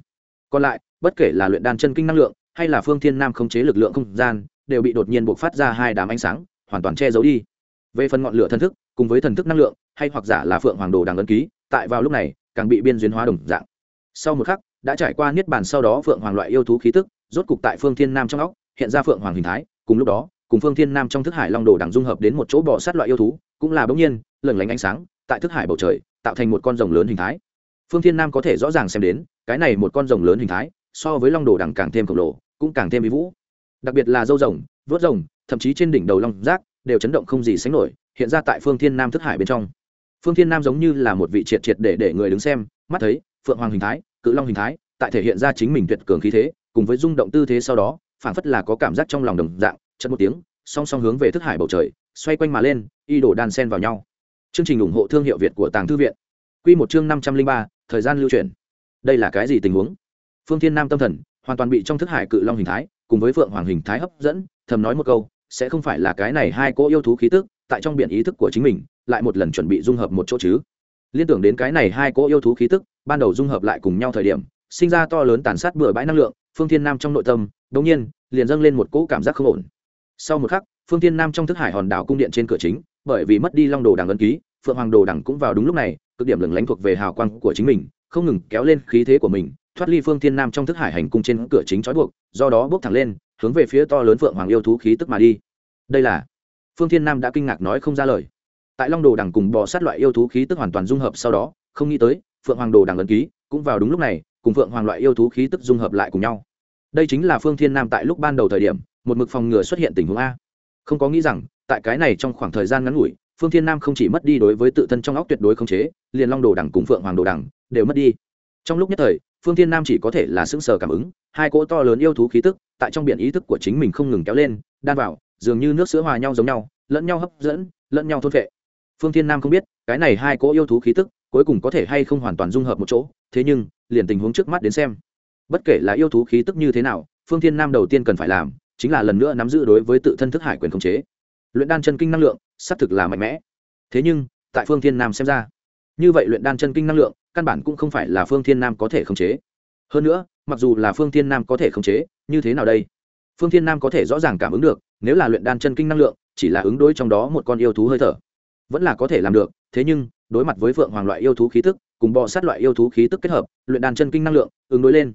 Còn lại, bất kể là luyện đan chân kinh năng lượng, hay là phương thiên nam không chế lực lượng không gian, đều bị đột nhiên buộc phát ra hai đám ánh sáng, hoàn toàn che giấu đi. Về phần ngọn lửa thần thức, cùng với thần thức năng lượng, hay hoặc giả là phượng hoàng đồ đang ấn ký tại vào lúc này, càng bị biên duyên hóa đồng dạng. Sau một khắc, đã trải qua niết bàn sau đó phượng hoàng loại yêu thú khí tức, rốt cục tại phương thiên nam trong óc, hiện ra phượng hoàng hình thái, cùng lúc đó, cùng phương thiên nam trong thức hải long đồ đằng dung hợp đến một chỗ bỏ sát loại yêu thú, cũng là bỗng nhiên lẩn lánh ánh sáng, tại thức hải bầu trời, tạo thành một con rồng lớn hình thái. Phương thiên nam có thể rõ ràng xem đến, cái này một con rồng lớn hình thái, so với long đồ đằng càng thêm khổng lồ, cũng càng thêm bí vũ. Đặc biệt là dâu rồng, vớt rồng, thậm chí trên đỉnh đầu long rác, đều chấn động không gì sánh nổi, hiện ra tại phương thiên nam thức hải bên trong phương thiên nam giống như là một vị triệt triệt để để người đứng xem, mắt thấy, phượng hoàng hình thái, cự long hình thái, tại thể hiện ra chính mình tuyệt cường khí thế, cùng với rung động tư thế sau đó, phảng phất là có cảm giác trong lòng đồng dạng chất một tiếng, song song hướng về thức hải bầu trời, xoay quanh mà lên, y đổ đan sen vào nhau. Chương trình ủng hộ thương hiệu việt của tàng thư viện. Q một chương năm trăm linh ba, thời gian lưu truyền. Đây là cái gì tình huống? Phương thiên nam tâm thần, hoàn toàn bị trong thức hải cự long hình thái, cùng với phượng hoàng hình thái hấp dẫn, thầm nói một câu, sẽ không phải là cái này hai cô yêu thú khí tức, tại trong biển ý thức của chính mình lại một lần chuẩn bị dung hợp một chỗ chứ. Liên tưởng đến cái này hai cỗ yêu thú khí tức, ban đầu dung hợp lại cùng nhau thời điểm, sinh ra to lớn tàn sát bừa bãi năng lượng, phương thiên nam trong nội tâm đ ỗ n g nhiên, liền dâng lên một cỗ cảm giác không ổn. Sau một khắc, phương thiên nam trong thức hải hòn đảo cung điện trên cửa chính, bởi vì mất đi long đồ đằng ân ký, phượng hoàng đồ đằng cũng vào đúng lúc này, cực điểm lừng lánh thuộc về hào quang của chính mình, không ngừng kéo lên khí thế của mình, thoát ly phương thiên nam trong thức hải hành cung trên cửa chính trói buộc, do đó bước thẳng lên, hướng về phía to lớn phượng hoàng yêu thú khí tức mà đi. Đây là phương thiên nam đã kinh ngạc nói không ra lời tại long đồ đằng cùng bò sát loại yêu thú khí tức hoàn toàn dung hợp sau đó, không nghĩ tới, phượng hoàng đồ đằng ấn ký cũng vào đúng lúc này, cùng phượng hoàng loại yêu thú khí tức dung hợp lại cùng nhau. Đây chính là phương thiên nam tại lúc ban đầu thời điểm, một mực phòng ngừa xuất hiện tình huống a. Không có nghĩ rằng, tại cái này trong khoảng thời gian ngắn ngủi, phương thiên nam không chỉ mất đi đối với tự thân trong óc tuyệt đối không chế, liền long đồ đằng cùng phượng hoàng đồ đằng đều mất đi. Trong lúc nhất thời, phương thiên nam chỉ có thể là sững sờ cảm ứng, hai cỗ to lớn yêu thú khí tức tại trong biển ý thức của chính mình không ngừng kéo lên, đan vào, dường như nước sữa hòa nhau giống nhau, lẫn nhau hấp dẫn, lẫn nhau thôn vệ phương thiên nam không biết, cái này hai cỗ yêu thú khí tức, cuối cùng có thể hay không hoàn toàn dung hợp một chỗ, thế nhưng, liền tình huống trước mắt đến xem. Bất kể là yêu thú khí tức như thế nào, phương thiên nam đầu tiên cần phải làm, chính là lần nữa nắm giữ đối với tự thân thức hải quyền khống chế. Luyện đan chân kinh năng lượng, xác thực là mạnh mẽ. Thế nhưng, tại phương thiên nam xem ra, như vậy luyện đan chân kinh năng lượng, căn bản cũng không phải là phương thiên nam có thể khống chế. Hơn nữa, mặc dù là phương thiên nam có thể khống chế, như thế nào đây? Phương thiên nam có thể rõ ràng cảm ứng được, nếu là luyện đan chân kinh năng lượng, chỉ là ứng đối trong đó một con yêu thú hơi thở vẫn là có thể làm được, thế nhưng, đối mặt với phượng hoàng loại yêu thú khí tức, cùng bọ sát loại yêu thú khí tức kết hợp, luyện đan chân kinh năng lượng, ứng đối lên.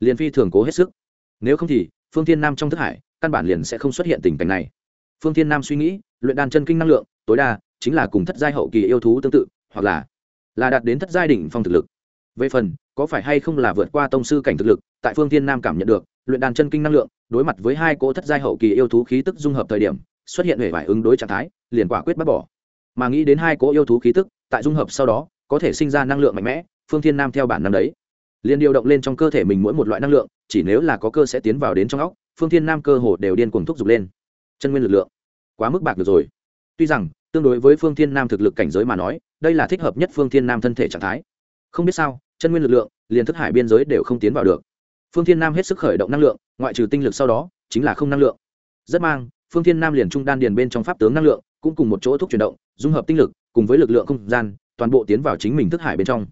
Liền phi thường cố hết sức. Nếu không thì, phương thiên nam trong thức hải, căn bản liền sẽ không xuất hiện tình cảnh này. Phương thiên nam suy nghĩ, luyện đan chân kinh năng lượng, tối đa chính là cùng thất giai hậu kỳ yêu thú tương tự, hoặc là là đạt đến thất giai đỉnh phong thực lực. Về phần, có phải hay không là vượt qua tông sư cảnh thực lực, tại phương thiên nam cảm nhận được, luyện đan chân kinh năng lượng, đối mặt với hai cỗ thất giai hậu kỳ yêu thú khí tức dung hợp thời điểm, xuất hiện hệ vải ứng đối trạng thái, liền quả quyết bác bỏ mà nghĩ đến hai cỗ yêu thú khí tức, tại dung hợp sau đó, có thể sinh ra năng lượng mạnh mẽ, phương thiên nam theo bản năng đấy. Liền điều động lên trong cơ thể mình mỗi một loại năng lượng, chỉ nếu là có cơ sẽ tiến vào đến trong óc, phương thiên nam cơ hồ đều điên cuồng thúc giục lên. Chân nguyên lực lượng, quá mức bạc được rồi. Tuy rằng, tương đối với phương thiên nam thực lực cảnh giới mà nói, đây là thích hợp nhất phương thiên nam thân thể trạng thái. Không biết sao, chân nguyên lực lượng, liền thức hải biên giới đều không tiến vào được. Phương thiên nam hết sức khởi động năng lượng, ngoại trừ tinh lực sau đó, chính là không năng lượng. Rất mang, phương thiên nam liền trung đan điền bên trong pháp tướng năng lượng cũng cùng một chỗ thúc chuyển động, dung hợp tinh lực, cùng với lực lượng không gian, toàn bộ tiến vào chính mình thức hải bên trong.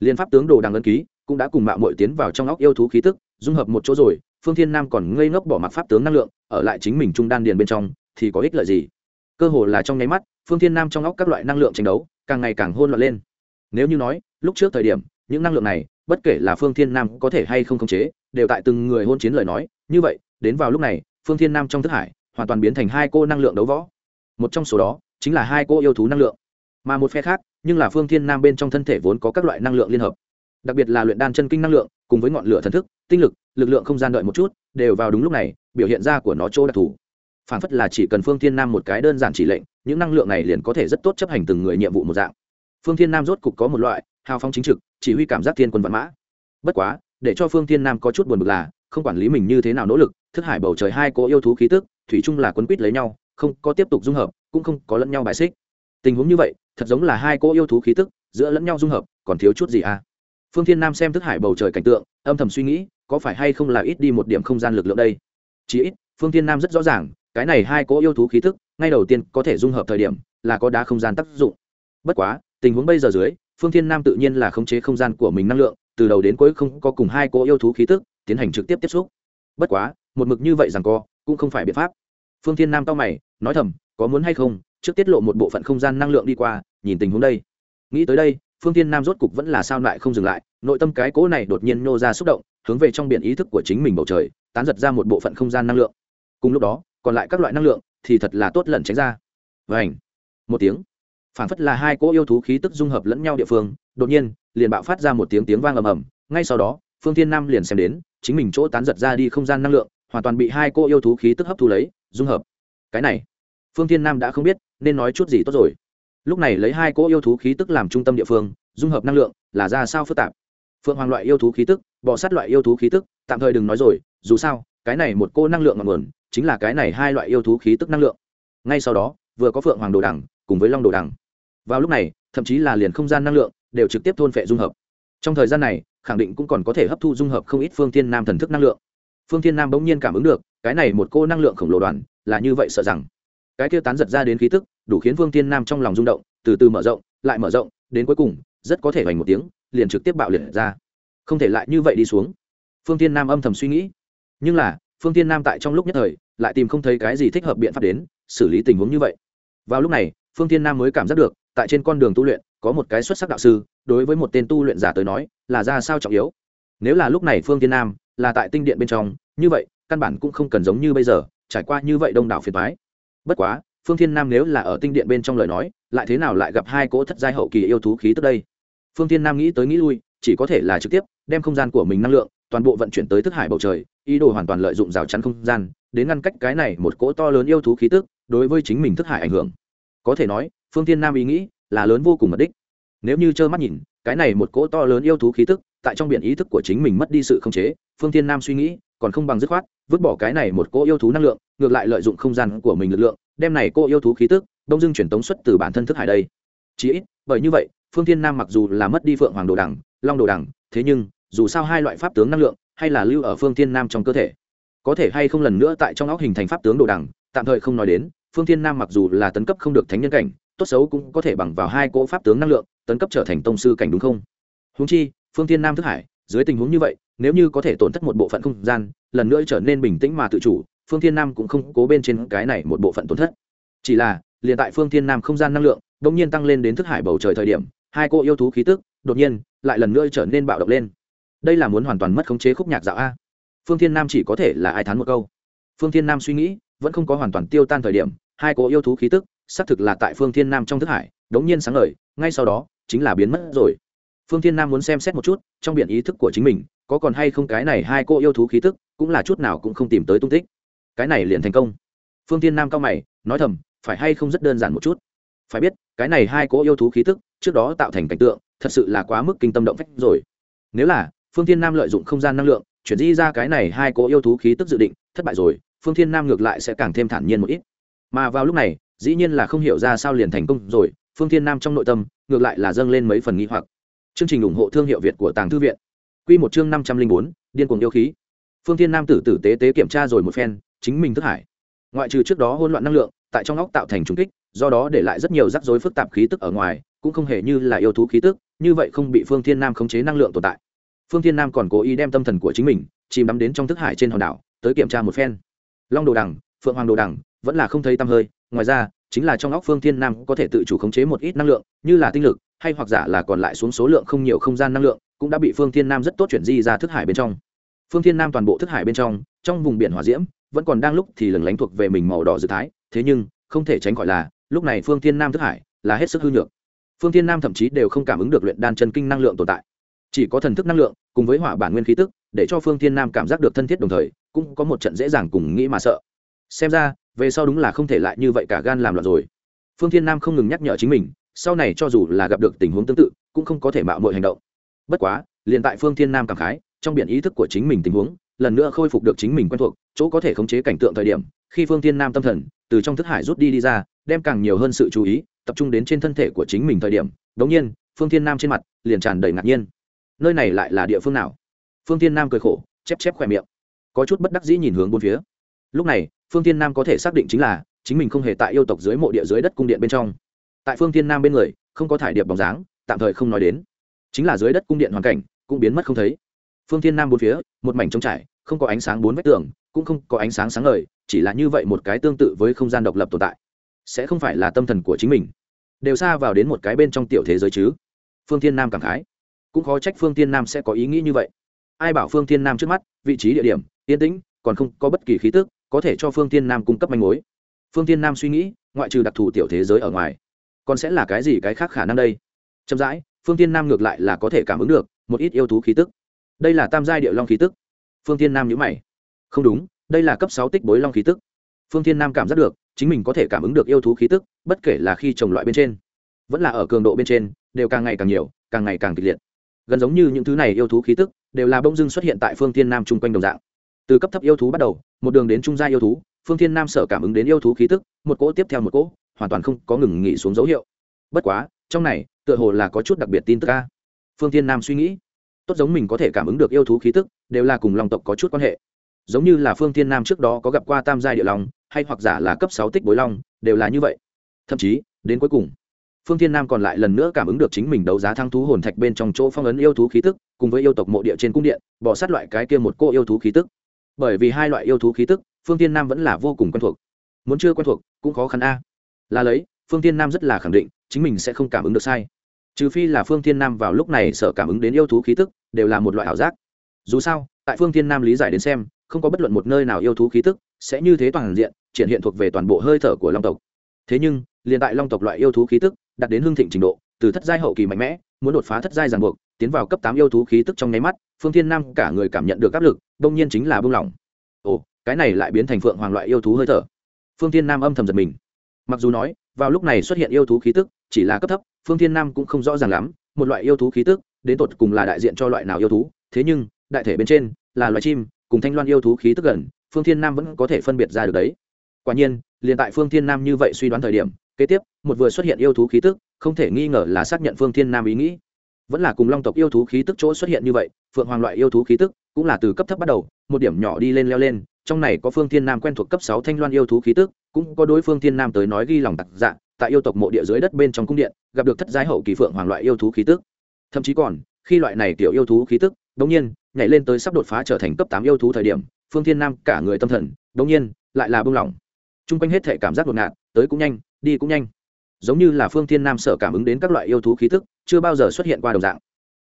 Liên pháp tướng đồ đằng ân ký cũng đã cùng mạo muội tiến vào trong óc yêu thú khí tức, dung hợp một chỗ rồi, phương thiên nam còn ngây ngốc bỏ mặc pháp tướng năng lượng, ở lại chính mình trung đan điền bên trong, thì có ích lợi gì? Cơ hồ là trong nháy mắt, phương thiên nam trong óc các loại năng lượng tranh đấu càng ngày càng hôn loạn lên. Nếu như nói, lúc trước thời điểm, những năng lượng này, bất kể là phương thiên nam có thể hay không khống chế, đều tại từng người hôn chiến lời nói. Như vậy, đến vào lúc này, phương thiên nam trong thức hải hoàn toàn biến thành hai cô năng lượng đấu võ một trong số đó chính là hai cô yêu thú năng lượng. Mà một phe khác, nhưng là phương thiên nam bên trong thân thể vốn có các loại năng lượng liên hợp. Đặc biệt là luyện đan chân kinh năng lượng, cùng với ngọn lửa thần thức, tinh lực lực lượng không gian đợi một chút, đều vào đúng lúc này, biểu hiện ra của nó chỗ đặc thù. Phản phất là chỉ cần phương thiên nam một cái đơn giản chỉ lệnh, những năng lượng này liền có thể rất tốt chấp hành từng người nhiệm vụ một dạng. Phương thiên nam rốt cục có một loại hào phong chính trực, chỉ huy cảm giác thiên quân vạn mã. Bất quá, để cho phương thiên nam có chút buồn bực là, không quản lý mình như thế nào nỗ lực, thức hải bầu trời hai cô yêu thú khí tức, thủy chung là quấn quýt lấy nhau không có tiếp tục dung hợp, cũng không có lẫn nhau bài xích. Tình huống như vậy, thật giống là hai cô yêu thú khí tức, giữa lẫn nhau dung hợp, còn thiếu chút gì à? Phương thiên nam xem thức hải bầu trời cảnh tượng, âm thầm suy nghĩ, có phải hay không là ít đi một điểm không gian lực lượng đây? Chỉ ít, phương thiên nam rất rõ ràng, cái này hai cỗ yêu thú khí tức, ngay đầu tiên có thể dung hợp thời điểm, là có đá không gian tác dụng. Bất quá, tình huống bây giờ dưới, phương thiên nam tự nhiên là khống chế không gian của mình năng lượng, từ đầu đến cuối không có cùng hai cỗ yêu thú khí tức tiến hành trực tiếp tiếp xúc. Bất quá, một mực như vậy rằng co, cũng không phải biện pháp. Phương thiên nam cao mày nói thầm, có muốn hay không, trước tiết lộ một bộ phận không gian năng lượng đi qua, nhìn tình huống đây. Nghĩ tới đây, phương thiên nam rốt cục vẫn là sao lại không dừng lại, nội tâm cái cỗ này đột nhiên nô ra xúc động, hướng về trong biển ý thức của chính mình bầu trời, tán giật ra một bộ phận không gian năng lượng. Cùng lúc đó, còn lại các loại năng lượng thì thật là tốt lẩn tránh ra. Vảnh một tiếng. Phản phất là hai cỗ yêu thú khí tức dung hợp lẫn nhau địa phương, đột nhiên, liền bạo phát ra một tiếng tiếng vang ầm ầm. Ngay sau đó, phương thiên nam liền xem đến, chính mình chỗ tán giật ra đi không gian năng lượng, hoàn toàn bị hai cô yêu thú khí tức hấp thu lấy, dung hợp cái này, phương thiên nam đã không biết, nên nói chút gì tốt rồi. Lúc này lấy hai cô yêu thú khí tức làm trung tâm địa phương, dung hợp năng lượng, là ra sao phức tạp. Phượng hoàng loại yêu thú khí tức, bọ sát loại yêu thú khí tức, tạm thời đừng nói rồi, dù sao, cái này một cô năng lượng ngọn nguồn, chính là cái này hai loại yêu thú khí tức năng lượng. Ngay sau đó, vừa có phượng hoàng đồ đằng, cùng với long đồ đằng. Vào lúc này, thậm chí là liền không gian năng lượng, đều trực tiếp thôn phệ dung hợp. Trong thời gian này, khẳng định cũng còn có thể hấp thu dung hợp không ít phương thiên nam thần thức năng lượng. Phương thiên nam bỗng nhiên cảm ứng được, cái này một cô năng lượng khổng lồ đoàn là như vậy sợ rằng. Cái kia tán giật ra đến khí tức, đủ khiến Vương thiên nam trong lòng rung động, từ từ mở rộng, lại mở rộng, đến cuối cùng, rất có thể vành một tiếng, liền trực tiếp bạo liệt ra. Không thể lại như vậy đi xuống. Phương tiên nam âm thầm suy nghĩ. Nhưng là, phương tiên nam tại trong lúc nhất thời, lại tìm không thấy cái gì thích hợp biện pháp đến, xử lý tình huống như vậy. Vào lúc này, phương tiên nam mới cảm giác được, tại trên con đường tu luyện, có một cái xuất sắc đạo sư, đối với một tên tu luyện giả tới nói, là ra sao trọng yếu. Nếu là lúc này phương tiên nam là tại tinh điện bên trong, như vậy, căn bản cũng không cần giống như bây giờ trải qua như vậy đông đảo phiền toái. bất quá, phương thiên nam nếu là ở tinh điện bên trong lời nói, lại thế nào lại gặp hai cỗ thất giai hậu kỳ yêu thú khí tức đây? Phương thiên nam nghĩ tới nghĩ lui, chỉ có thể là trực tiếp đem không gian của mình năng lượng, toàn bộ vận chuyển tới thức hải bầu trời, ý đồ hoàn toàn lợi dụng rào chắn không gian, đến ngăn cách cái này một cỗ to lớn yêu thú khí tức, đối với chính mình thức hải ảnh hưởng. Có thể nói, phương thiên nam ý nghĩ là lớn vô cùng mật đích. Nếu như trơ mắt nhìn, cái này một cỗ to lớn yêu thú khí tức, tại trong biển ý thức của chính mình mất đi sự khống chế, phương thiên nam suy nghĩ còn không bằng dứt khoát, vứt bỏ cái này một cô yêu thú năng lượng, ngược lại lợi dụng không gian của mình lực lượng, đem này cô yêu thú khí tức, đông dưng chuyển tống xuất từ bản thân thức hải đây. Chí ít, bởi như vậy, phương thiên nam mặc dù là mất đi phượng hoàng đồ đằng, long đồ đằng, thế nhưng, dù sao hai loại pháp tướng năng lượng, hay là lưu ở phương thiên nam trong cơ thể. Có thể hay không lần nữa tại trong óc hình thành pháp tướng đồ đằng, tạm thời không nói đến, phương thiên nam mặc dù là tấn cấp không được thánh nhân cảnh, tốt xấu cũng có thể bằng vào hai cỗ pháp tướng năng lượng, tấn cấp trở thành tông sư cảnh đúng không? Húng chi, phương thiên nam thức hải dưới tình huống như vậy, nếu như có thể tổn thất một bộ phận không gian, lần nữa trở nên bình tĩnh mà tự chủ, phương thiên nam cũng không cố bên trên cái này một bộ phận tổn thất. Chỉ là, liền tại phương thiên nam không gian năng lượng đ ỗ n g nhiên tăng lên đến thức hải bầu trời thời điểm, hai cô yêu thú khí tức đột nhiên lại lần nữa trở nên bạo động lên. Đây là muốn hoàn toàn mất khống chế khúc nhạc dạo a. Phương thiên nam chỉ có thể là ai thán một câu. Phương thiên nam suy nghĩ, vẫn không có hoàn toàn tiêu tan thời điểm, hai cô yêu thú khí tức xác thực là tại phương thiên nam trong thức hải đ ỗ n g nhiên sáng ngời, ngay sau đó chính là biến mất rồi phương thiên nam muốn xem xét một chút, trong biển ý thức của chính mình, có còn hay không cái này hai cô yêu thú khí tức, cũng là chút nào cũng không tìm tới tung tích. Cái này liền thành công. Phương Thiên nam cao mày, nói thầm, phải hay không rất đơn giản một chút? Phải biết, cái này hai cô yêu thú khí tức, trước đó tạo thành cảnh tượng, thật sự là quá mức kinh tâm động phách rồi. Nếu là, phương Thiên nam lợi dụng không gian năng lượng, chuyển di ra cái này hai cô yêu thú khí tức dự định, thất bại rồi, phương thiên nam ngược lại sẽ càng thêm thản nhiên một ít. Mà vào lúc này, dĩ nhiên là không hiểu ra sao liền thành công rồi, phương thiên nam trong nội tâm, ngược lại là dâng lên mấy phần nghi hoặc chương trình ủng hộ thương hiệu việt của tàng thư viện. Quy một chương năm trăm linh bốn, điên cuồng yêu khí. Phương thiên nam tử tử tế tế kiểm tra rồi một phen, chính mình thức hải. Ngoại trừ trước đó hỗn loạn năng lượng, tại trong óc tạo thành trùng kích, do đó để lại rất nhiều rắc rối phức tạp khí tức ở ngoài, cũng không hề như là yêu thú khí tức, như vậy không bị phương thiên nam khống chế năng lượng tồn tại. Phương thiên nam còn cố ý đem tâm thần của chính mình chìm đắm đến trong thức hải trên hòn đảo, tới kiểm tra một phen. Long đồ đằng, phượng hoàng đồ đằng, vẫn là không thấy tăm hơi, ngoài ra, chính là trong óc phương thiên nam có thể tự chủ khống chế một ít năng lượng, như là tinh lực hay hoặc giả là còn lại xuống số lượng không nhiều không gian năng lượng, cũng đã bị phương thiên nam rất tốt chuyển di ra thức hải bên trong. Phương thiên nam toàn bộ thức hải bên trong trong vùng biển hỏa diễm, vẫn còn đang lúc thì lừng lánh thuộc về mình màu đỏ dự thái, thế nhưng, không thể tránh khỏi là, lúc này phương thiên nam thức hải là hết sức hư nhược. Phương thiên nam thậm chí đều không cảm ứng được luyện đan chân kinh năng lượng tồn tại. Chỉ có thần thức năng lượng, cùng với hỏa bản nguyên khí tức, để cho phương thiên nam cảm giác được thân thiết đồng thời, cũng có một trận dễ dàng cùng nghĩ mà sợ. Xem ra, về sau đúng là không thể lại như vậy cả gan làm loạn rồi. Phương thiên nam không ngừng nhắc nhở chính mình sau này cho dù là gặp được tình huống tương tự, cũng không có thể mạo mọi hành động. Bất quá, liền tại phương thiên nam cảm khái, trong biển ý thức của chính mình tình huống, lần nữa khôi phục được chính mình quen thuộc, chỗ có thể khống chế cảnh tượng thời điểm, khi phương thiên nam tâm thần, từ trong thức hải rút đi đi ra, đem càng nhiều hơn sự chú ý, tập trung đến trên thân thể của chính mình thời điểm, đống nhiên, phương thiên nam trên mặt, liền tràn đầy ngạc nhiên. Nơi này lại là địa phương nào? Phương thiên nam cười khổ, chép chép khỏe miệng. Có chút bất đắc dĩ nhìn hướng bốn phía. Lúc này, phương thiên nam có thể xác định chính là, chính mình không hề tại yêu tộc dưới mộ địa dưới đất cung điện bên trong tại phương thiên nam bên người, không có thải điệp bóng dáng, tạm thời không nói đến. Chính là dưới đất cung điện hoàn cảnh, cũng biến mất không thấy. Phương thiên nam bốn phía, một mảnh trống trải, không có ánh sáng bốn vách tường, cũng không có ánh sáng sáng ngời, chỉ là như vậy một cái tương tự với không gian độc lập tồn tại. Sẽ không phải là tâm thần của chính mình. Đều xa vào đến một cái bên trong tiểu thế giới chứ. Phương thiên nam cảm khái. Cũng khó trách phương thiên nam sẽ có ý nghĩ như vậy. Ai bảo phương thiên nam trước mắt, vị trí địa điểm, yên tĩnh, còn không có bất kỳ khí tức, có thể cho phương thiên nam cung cấp manh mối. Phương thiên nam suy nghĩ, ngoại trừ đặc thù tiểu thế giới ở ngoài còn sẽ là cái gì cái khác khả năng đây? Chậm rãi, phương thiên nam ngược lại là có thể cảm ứng được, một ít yêu thú khí tức. Đây là tam giai địa long khí tức. Phương thiên nam nhữ mày. Không đúng, đây là cấp sáu tích bối long khí tức. Phương thiên nam cảm giác được, chính mình có thể cảm ứng được yêu thú khí tức, bất kể là khi trồng loại bên trên, vẫn là ở cường độ bên trên, đều càng ngày càng nhiều, càng ngày càng kịch liệt. Gần giống như những thứ này yêu thú khí tức, đều là bông dưng xuất hiện tại phương thiên nam chung quanh đồng dạng. Từ cấp thấp yêu thú bắt đầu, một đường đến trung gia yêu thú, phương thiên nam sở cảm ứng đến yêu thú khí tức, một cỗ tiếp theo một cỗ hoàn toàn không có ngừng nghỉ xuống dấu hiệu. Bất quá, trong này, tựa hồ là có chút đặc biệt tin tức ca phương thiên nam suy nghĩ. Tốt giống mình có thể cảm ứng được yêu thú khí tức, đều là cùng long tộc có chút quan hệ. Giống như là phương thiên nam trước đó có gặp qua tam giai địa long, hay hoặc giả là cấp sáu tích bối long, đều là như vậy. Thậm chí, đến cuối cùng, phương thiên nam còn lại lần nữa cảm ứng được chính mình đấu giá thăng thú hồn thạch bên trong chỗ phong ấn yêu thú khí tức, cùng với yêu tộc mộ địa trên cung điện, bỏ sát loại cái kia một cô yêu thú khí tức. Bởi vì hai loại yêu thú khí tức, phương thiên nam vẫn là vô cùng quen thuộc. Muốn chưa quen thuộc, cũng khó khăn a là lấy, phương thiên nam rất là khẳng định, chính mình sẽ không cảm ứng được sai. Trừ phi là phương thiên nam vào lúc này sợ cảm ứng đến yêu thú khí tức, đều là một loại ảo giác. Dù sao, tại phương thiên nam lý giải đến xem, không có bất luận một nơi nào yêu thú khí tức sẽ như thế toàn diện, triển hiện thuộc về toàn bộ hơi thở của long tộc. Thế nhưng, liền tại long tộc loại yêu thú khí tức đạt đến hương thịnh trình độ, từ thất giai hậu kỳ mạnh mẽ, muốn đột phá thất giai ràng buộc, tiến vào cấp tám yêu thú khí tức trong nháy mắt, phương thiên nam cả người cảm nhận được áp lực, đông nhiên chính là bông lỏng. Ồ, cái này lại biến thành phượng hoàng loại yêu thú hơi thở. Phương thiên nam âm thầm giật mình mặc dù nói, vào lúc này xuất hiện yêu thú khí tức, chỉ là cấp thấp, phương thiên nam cũng không rõ ràng lắm, một loại yêu thú khí tức, đến tột cùng là đại diện cho loại nào yêu thú, thế nhưng, đại thể bên trên, là loài chim, cùng thanh loan yêu thú khí tức gần, phương thiên nam vẫn có thể phân biệt ra được đấy. Quả nhiên, liền tại phương thiên nam như vậy suy đoán thời điểm, kế tiếp, một vừa xuất hiện yêu thú khí tức, không thể nghi ngờ là xác nhận phương thiên nam ý nghĩ. Vẫn là cùng long tộc yêu thú khí tức chỗ xuất hiện như vậy, phượng hoàng loại yêu thú khí tức, cũng là từ cấp thấp bắt đầu, một điểm nhỏ đi lên leo lên, trong này có phương thiên nam quen thuộc cấp sáu thanh loan yêu thú khí tức cũng có đối phương thiên nam tới nói ghi lòng tặc dạ tại yêu tộc mộ địa dưới đất bên trong cung điện, gặp được thất giái hậu kỳ phượng hoàng loại yêu thú khí tức. Thậm chí còn, khi loại này tiểu yêu thú khí tức đống nhiên, nhảy lên tới sắp đột phá trở thành cấp tám yêu thú thời điểm, phương thiên nam cả người tâm thần đống nhiên, lại là bông lỏng. Chung quanh hết thể cảm giác đột ngạt tới cũng nhanh, đi cũng nhanh. Giống như là phương thiên nam sở cảm ứng đến các loại yêu thú khí tức, chưa bao giờ xuất hiện qua đồng dạng.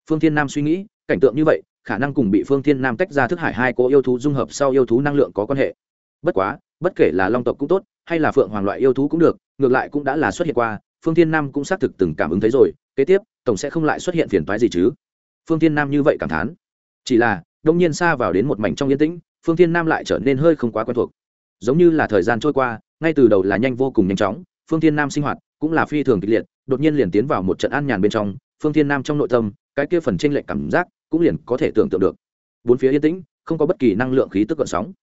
Phương thiên nam suy nghĩ, cảnh tượng như vậy, khả năng cùng bị phương thiên nam tách ra thức hải hai cỗ yêu thú dung hợp sau yêu thú năng lượng có quan hệ. Bất quá, bất kể là long tộc cũng tốt hay là phượng hoàng loại yêu thú cũng được, ngược lại cũng đã là xuất hiện qua, phương thiên nam cũng xác thực từng cảm ứng thấy rồi, kế tiếp, tổng sẽ không lại xuất hiện phiền toái gì chứ? Phương thiên nam như vậy cảm thán. Chỉ là, đông nhiên xa vào đến một mảnh trong yên tĩnh, phương thiên nam lại trở nên hơi không quá quen thuộc. Giống như là thời gian trôi qua, ngay từ đầu là nhanh vô cùng nhanh chóng, phương thiên nam sinh hoạt cũng là phi thường kịch liệt, đột nhiên liền tiến vào một trận an nhàn bên trong, phương thiên nam trong nội tâm, cái kia phần tranh lệch cảm giác cũng liền có thể tưởng tượng được. Bốn phía yên tĩnh, không có bất kỳ năng lượng khí tức gợn sóng.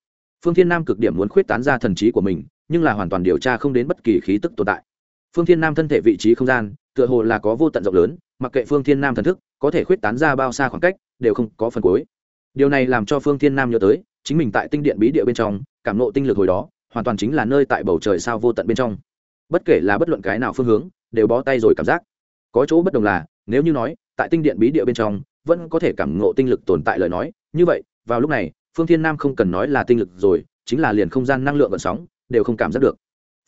Phương thiên nam cực điểm muốn khuyết tán ra thần trí của mình nhưng là hoàn toàn điều tra không đến bất kỳ khí tức tồn tại. Phương thiên nam thân thể vị trí không gian, tựa hồ là có vô tận rộng lớn, mặc kệ phương thiên nam thần thức, có thể khuyết tán ra bao xa khoảng cách, đều không có phần cuối. Điều này làm cho phương thiên nam nhớ tới, chính mình tại tinh điện bí địa bên trong, cảm nộ tinh lực hồi đó, hoàn toàn chính là nơi tại bầu trời sao vô tận bên trong. Bất kể là bất luận cái nào phương hướng, đều bó tay rồi cảm giác. Có chỗ bất đồng là, nếu như nói, tại tinh điện bí địa bên trong, vẫn có thể cảm ngộ tinh lực tồn tại lời nói, như vậy, vào lúc này, phương thiên nam không cần nói là tinh lực rồi, chính là liền không gian năng lượng vận sóng đều không cảm giác được.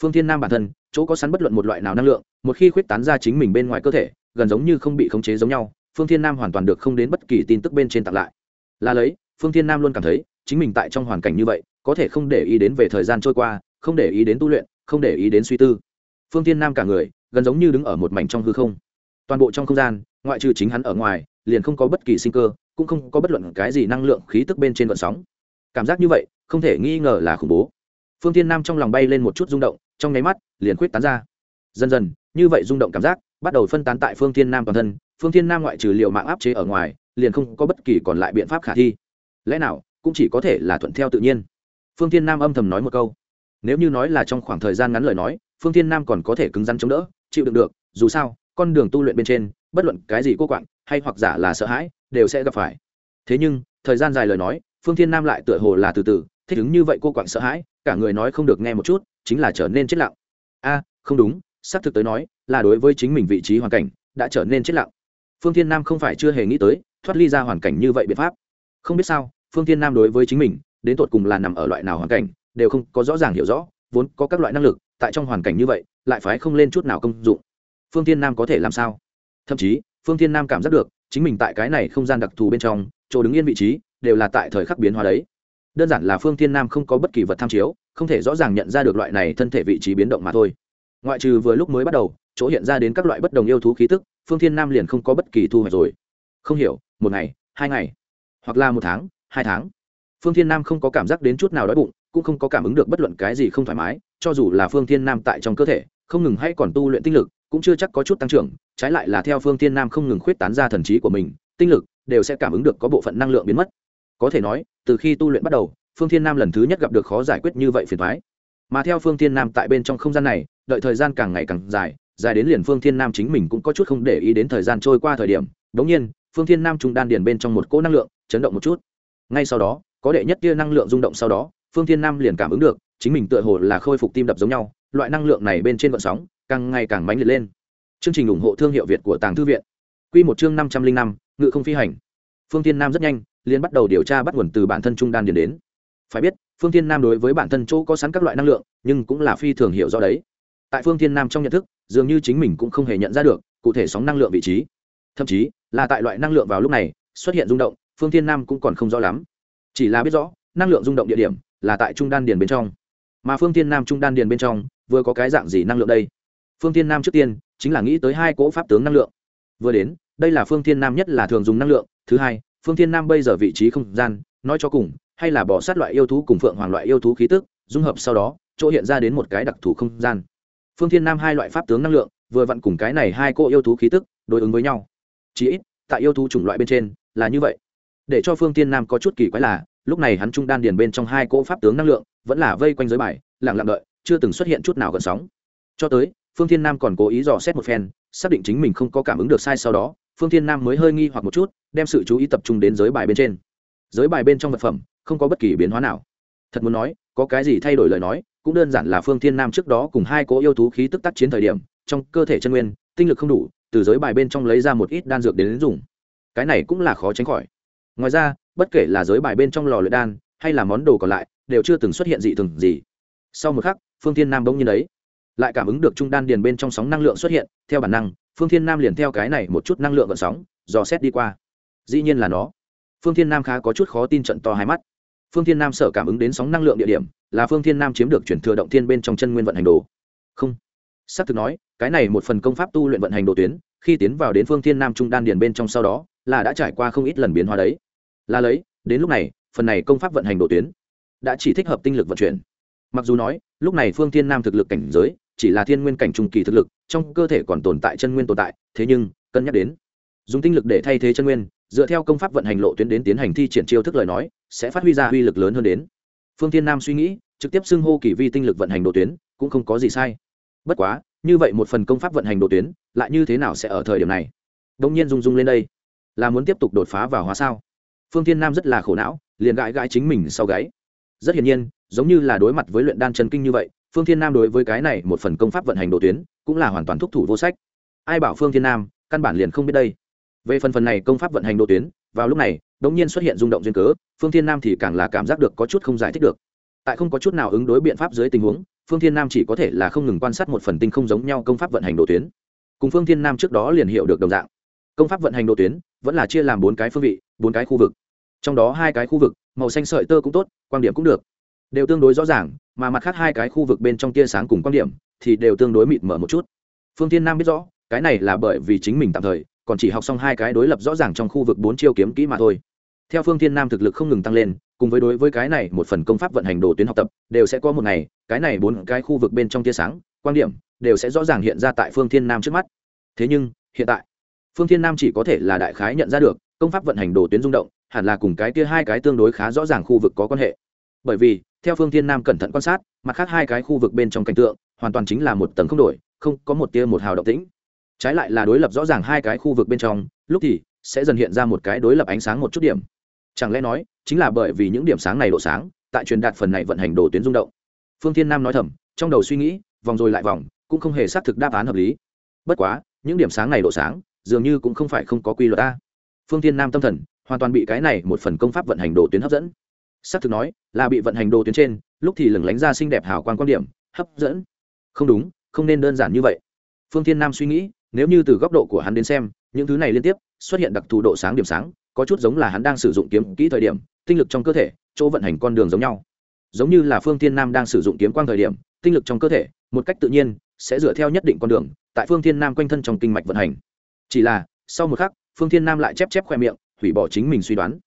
Phương thiên nam bản thân, chỗ có sẵn bất luận một loại nào năng lượng, một khi khuyết tán ra chính mình bên ngoài cơ thể, gần giống như không bị khống chế giống nhau, phương thiên nam hoàn toàn được không đến bất kỳ tin tức bên trên tặng lại. Là lấy, phương thiên nam luôn cảm thấy, chính mình tại trong hoàn cảnh như vậy, có thể không để ý đến về thời gian trôi qua, không để ý đến tu luyện, không để ý đến suy tư. Phương thiên nam cả người, gần giống như đứng ở một mảnh trong hư không. Toàn bộ trong không gian, ngoại trừ chính hắn ở ngoài, liền không có bất kỳ sinh cơ, cũng không có bất luận cái gì năng lượng khí tức bên trên vận sóng. Cảm giác như vậy, không thể nghi ngờ là khủng bố phương thiên nam trong lòng bay lên một chút rung động, trong nháy mắt, liền khuyết tán ra. Dần dần, như vậy rung động cảm giác, bắt đầu phân tán tại phương thiên nam toàn thân, phương thiên nam ngoại trừ liệu mạng áp chế ở ngoài, liền không có bất kỳ còn lại biện pháp khả thi. Lẽ nào, cũng chỉ có thể là thuận theo tự nhiên? Phương thiên nam âm thầm nói một câu. Nếu như nói là trong khoảng thời gian ngắn lời nói, phương thiên nam còn có thể cứng rắn chống đỡ, chịu đựng được, dù sao, con đường tu luyện bên trên, bất luận cái gì cô quạng, hay hoặc giả là sợ hãi, đều sẽ gặp phải. Thế nhưng, thời gian dài lời nói, phương thiên nam lại tựa hồ là từ từ, thích ứng như vậy cô quạng sợ hãi cả người nói không được nghe một chút, chính là trở nên chết lặng. A, không đúng, xác thực tới nói, là đối với chính mình vị trí hoàn cảnh, đã trở nên chết lặng. Phương thiên nam không phải chưa hề nghĩ tới, thoát ly ra hoàn cảnh như vậy biện pháp. Không biết sao, phương thiên nam đối với chính mình, đến tột cùng là nằm ở loại nào hoàn cảnh, đều không có rõ ràng hiểu rõ, vốn có các loại năng lực, tại trong hoàn cảnh như vậy, lại phái không lên chút nào công dụng. Phương thiên nam có thể làm sao? Thậm chí, phương thiên nam cảm giác được, chính mình tại cái này không gian đặc thù bên trong, chỗ đứng yên vị trí, đều là tại thời khắc biến hóa đấy đơn giản là phương thiên nam không có bất kỳ vật tham chiếu, không thể rõ ràng nhận ra được loại này thân thể vị trí biến động mà thôi. Ngoại trừ vừa lúc mới bắt đầu, chỗ hiện ra đến các loại bất đồng yêu thú khí tức, phương thiên nam liền không có bất kỳ thu hoạch rồi. Không hiểu, một ngày, hai ngày, hoặc là một tháng, hai tháng. Phương thiên nam không có cảm giác đến chút nào đói bụng, cũng không có cảm ứng được bất luận cái gì không thoải mái, cho dù là phương thiên nam tại trong cơ thể, không ngừng hay còn tu luyện tinh lực, cũng chưa chắc có chút tăng trưởng, trái lại là theo phương thiên nam không ngừng khuyết tán ra thần trí của mình, tinh lực đều sẽ cảm ứng được có bộ phận năng lượng biến mất có thể nói, từ khi tu luyện bắt đầu, phương thiên nam lần thứ nhất gặp được khó giải quyết như vậy phiền thoái mà theo phương thiên nam tại bên trong không gian này, đợi thời gian càng ngày càng dài dài đến liền phương thiên nam chính mình cũng có chút không để ý đến thời gian trôi qua thời điểm. Đống nhiên, phương thiên nam trung đan điền bên trong một cỗ năng lượng, chấn động một chút. Ngay sau đó, có đệ nhất tia năng lượng rung động sau đó, phương thiên nam liền cảm ứng được, chính mình tựa hồ là khôi phục tim đập giống nhau, loại năng lượng này bên trên vận sóng, càng ngày càng mãnh liệt lên. Chương trình ủng hộ thương hiệu việt của tàng thư viện. Q một chương năm trăm linh năm, ngự không phi hành. Phương thiên nam rất nhanh liên bắt đầu điều tra bắt nguồn từ bản thân trung đan điền đến. Phải biết, phương Thiên nam đối với bản thân chỗ có sẵn các loại năng lượng, nhưng cũng là phi thường hiểu rõ đấy. Tại phương Thiên nam trong nhận thức, dường như chính mình cũng không hề nhận ra được, cụ thể sóng năng lượng vị trí. Thậm chí, là tại loại năng lượng vào lúc này, xuất hiện rung động, phương Thiên nam cũng còn không rõ lắm. Chỉ là biết rõ, năng lượng rung động địa điểm là tại trung đan điền bên trong. Mà phương Thiên nam trung đan điền bên trong, vừa có cái dạng gì năng lượng đây? Phương Thiên nam trước tiên, chính là nghĩ tới hai cỗ pháp tướng năng lượng. Vừa đến, đây là phương Thiên nam nhất là thường dùng năng lượng, thứ hai phương Thiên nam bây giờ vị trí không gian, nói cho cùng, hay là bỏ sát loại yêu thú cùng phượng hoàng loại yêu thú khí tức, dung hợp sau đó, chỗ hiện ra đến một cái đặc thù không gian. Phương Thiên nam hai loại pháp tướng năng lượng, vừa vặn cùng cái này hai cô yêu thú khí tức, đối ứng với nhau. Chí ít, tại yêu thú chủng loại bên trên, là như vậy. Để cho phương Thiên nam có chút kỳ quái là, lúc này hắn trung đan điền bên trong hai cỗ pháp tướng năng lượng, vẫn là vây quanh giới bài, lặng lặng đợi, chưa từng xuất hiện chút nào gần sóng. Cho tới, phương thiên nam còn cố ý dò xét một phen, xác định chính mình không có cảm ứng được sai sau đó phương thiên nam mới hơi nghi hoặc một chút đem sự chú ý tập trung đến giới bài bên trên. Giới bài bên trong vật phẩm không có bất kỳ biến hóa nào. Thật muốn nói có cái gì thay đổi lời nói cũng đơn giản là phương thiên nam trước đó cùng hai cố yêu thú khí tức tác chiến thời điểm trong cơ thể chân nguyên tinh lực không đủ từ giới bài bên trong lấy ra một ít đan dược đến, đến dùng. Cái này cũng là khó tránh khỏi. Ngoài ra bất kể là giới bài bên trong lò luyện đan hay là món đồ còn lại đều chưa từng xuất hiện dị thường gì. Sau một khắc phương thiên nam bỗng nhiên đấy lại cảm ứng được trung đan điền bên trong sóng năng lượng xuất hiện theo bản năng phương thiên nam liền theo cái này một chút năng lượng vận sóng, dò xét đi qua. Dĩ nhiên là nó. Phương thiên nam khá có chút khó tin trận to hai mắt. Phương thiên nam sợ cảm ứng đến sóng năng lượng địa điểm, là phương thiên nam chiếm được chuyển thừa động thiên bên trong chân nguyên vận hành đồ. Không. Xác thực nói, cái này một phần công pháp tu luyện vận hành đồ tuyến, khi tiến vào đến phương thiên nam trung đan điền bên trong sau đó, là đã trải qua không ít lần biến hóa đấy. Là lấy, đến lúc này, phần này công pháp vận hành đồ tuyến đã chỉ thích hợp tinh lực vận chuyển. Mặc dù nói, lúc này phương thiên nam thực lực cảnh giới chỉ là thiên nguyên cảnh trung kỳ thực lực, trong cơ thể còn tồn tại chân nguyên tồn tại, thế nhưng, cân nhắc đến, dùng tinh lực để thay thế chân nguyên, dựa theo công pháp vận hành lộ tuyến đến tiến hành thi triển chiêu thức lời nói, sẽ phát huy ra uy lực lớn hơn đến. Phương thiên nam suy nghĩ, trực tiếp xưng hô kỳ vi tinh lực vận hành độ tuyến, cũng không có gì sai. Bất quá, như vậy một phần công pháp vận hành độ tuyến, lại như thế nào sẽ ở thời điểm này? Đông nhiên rung rung lên đây. Là muốn tiếp tục đột phá vào hóa sao? Phương thiên nam rất là khổ não, liền gãi gãi chính mình sau gáy. Rất hiển nhiên, giống như là đối mặt với luyện đan chân kinh như vậy phương thiên nam đối với cái này một phần công pháp vận hành độ tuyến, cũng là hoàn toàn thúc thủ vô sách. Ai bảo phương thiên nam, căn bản liền không biết đây. Về phần phần này công pháp vận hành độ tuyến, vào lúc này, đống nhiên xuất hiện rung động duyên cớ, phương thiên nam thì càng là cảm giác được có chút không giải thích được. Tại không có chút nào ứng đối biện pháp dưới tình huống, phương thiên nam chỉ có thể là không ngừng quan sát một phần tinh không giống nhau công pháp vận hành độ tuyến. Cùng phương thiên nam trước đó liền hiểu được đồng dạng. Công pháp vận hành độ tuyến, vẫn là chia làm bốn cái phương vị, bốn cái khu vực. Trong đó hai cái khu vực, màu xanh sợi tơ cũng tốt quan điểm cũng được. Đều tương đối rõ ràng mà mặt khác hai cái khu vực bên trong tia sáng cùng quan điểm thì đều tương đối mịt mở một chút. Phương tiên nam biết rõ, cái này là bởi vì chính mình tạm thời, còn chỉ học xong hai cái đối lập rõ ràng trong khu vực bốn chiêu kiếm kỹ mà thôi. Theo phương tiên nam thực lực không ngừng tăng lên, cùng với đối với cái này một phần công pháp vận hành đồ tuyến học tập, đều sẽ có một ngày, cái này bốn cái khu vực bên trong tia sáng, quan điểm đều sẽ rõ ràng hiện ra tại phương thiên nam trước mắt. Thế nhưng, hiện tại, phương thiên nam chỉ có thể là đại khái nhận ra được, công pháp vận hành đồ tuyến rung động, hẳn là cùng cái kia hai cái tương đối khá rõ ràng khu vực có quan hệ. Bởi vì theo phương thiên nam cẩn thận quan sát, mặt khác hai cái khu vực bên trong cảnh tượng, hoàn toàn chính là một tầng không đổi, không có một tia một hào động tĩnh. Trái lại là đối lập rõ ràng hai cái khu vực bên trong, lúc thì sẽ dần hiện ra một cái đối lập ánh sáng một chút điểm. Chẳng lẽ nói, chính là bởi vì những điểm sáng này độ sáng, tại truyền đạt phần này vận hành đồ tuyến rung động. Phương thiên nam nói thầm, trong đầu suy nghĩ, vòng rồi lại vòng, cũng không hề xác thực đáp án hợp lý. Bất quá, những điểm sáng này độ sáng, dường như cũng không phải không có quy luật ta phương thiên nam tâm thần, hoàn toàn bị cái này một phần công pháp vận hành đồ tuyến hấp dẫn xác thực nói, là bị vận hành đồ tuyến trên, lúc thì lừng lánh ra xinh đẹp hào quang quan điểm, hấp dẫn. Không đúng, không nên đơn giản như vậy. Phương thiên nam suy nghĩ, nếu như từ góc độ của hắn đến xem, những thứ này liên tiếp, xuất hiện đặc thù độ sáng điểm sáng, có chút giống là hắn đang sử dụng kiếm kỹ thời điểm, tinh lực trong cơ thể, chỗ vận hành con đường giống nhau. Giống như là phương thiên nam đang sử dụng kiếm quang thời điểm, tinh lực trong cơ thể, một cách tự nhiên, sẽ dựa theo nhất định con đường, tại phương thiên nam quanh thân trong kinh mạch vận hành. Chỉ là, sau một khắc, phương thiên nam lại chép chép khoe miệng, hủy bỏ chính mình suy đoán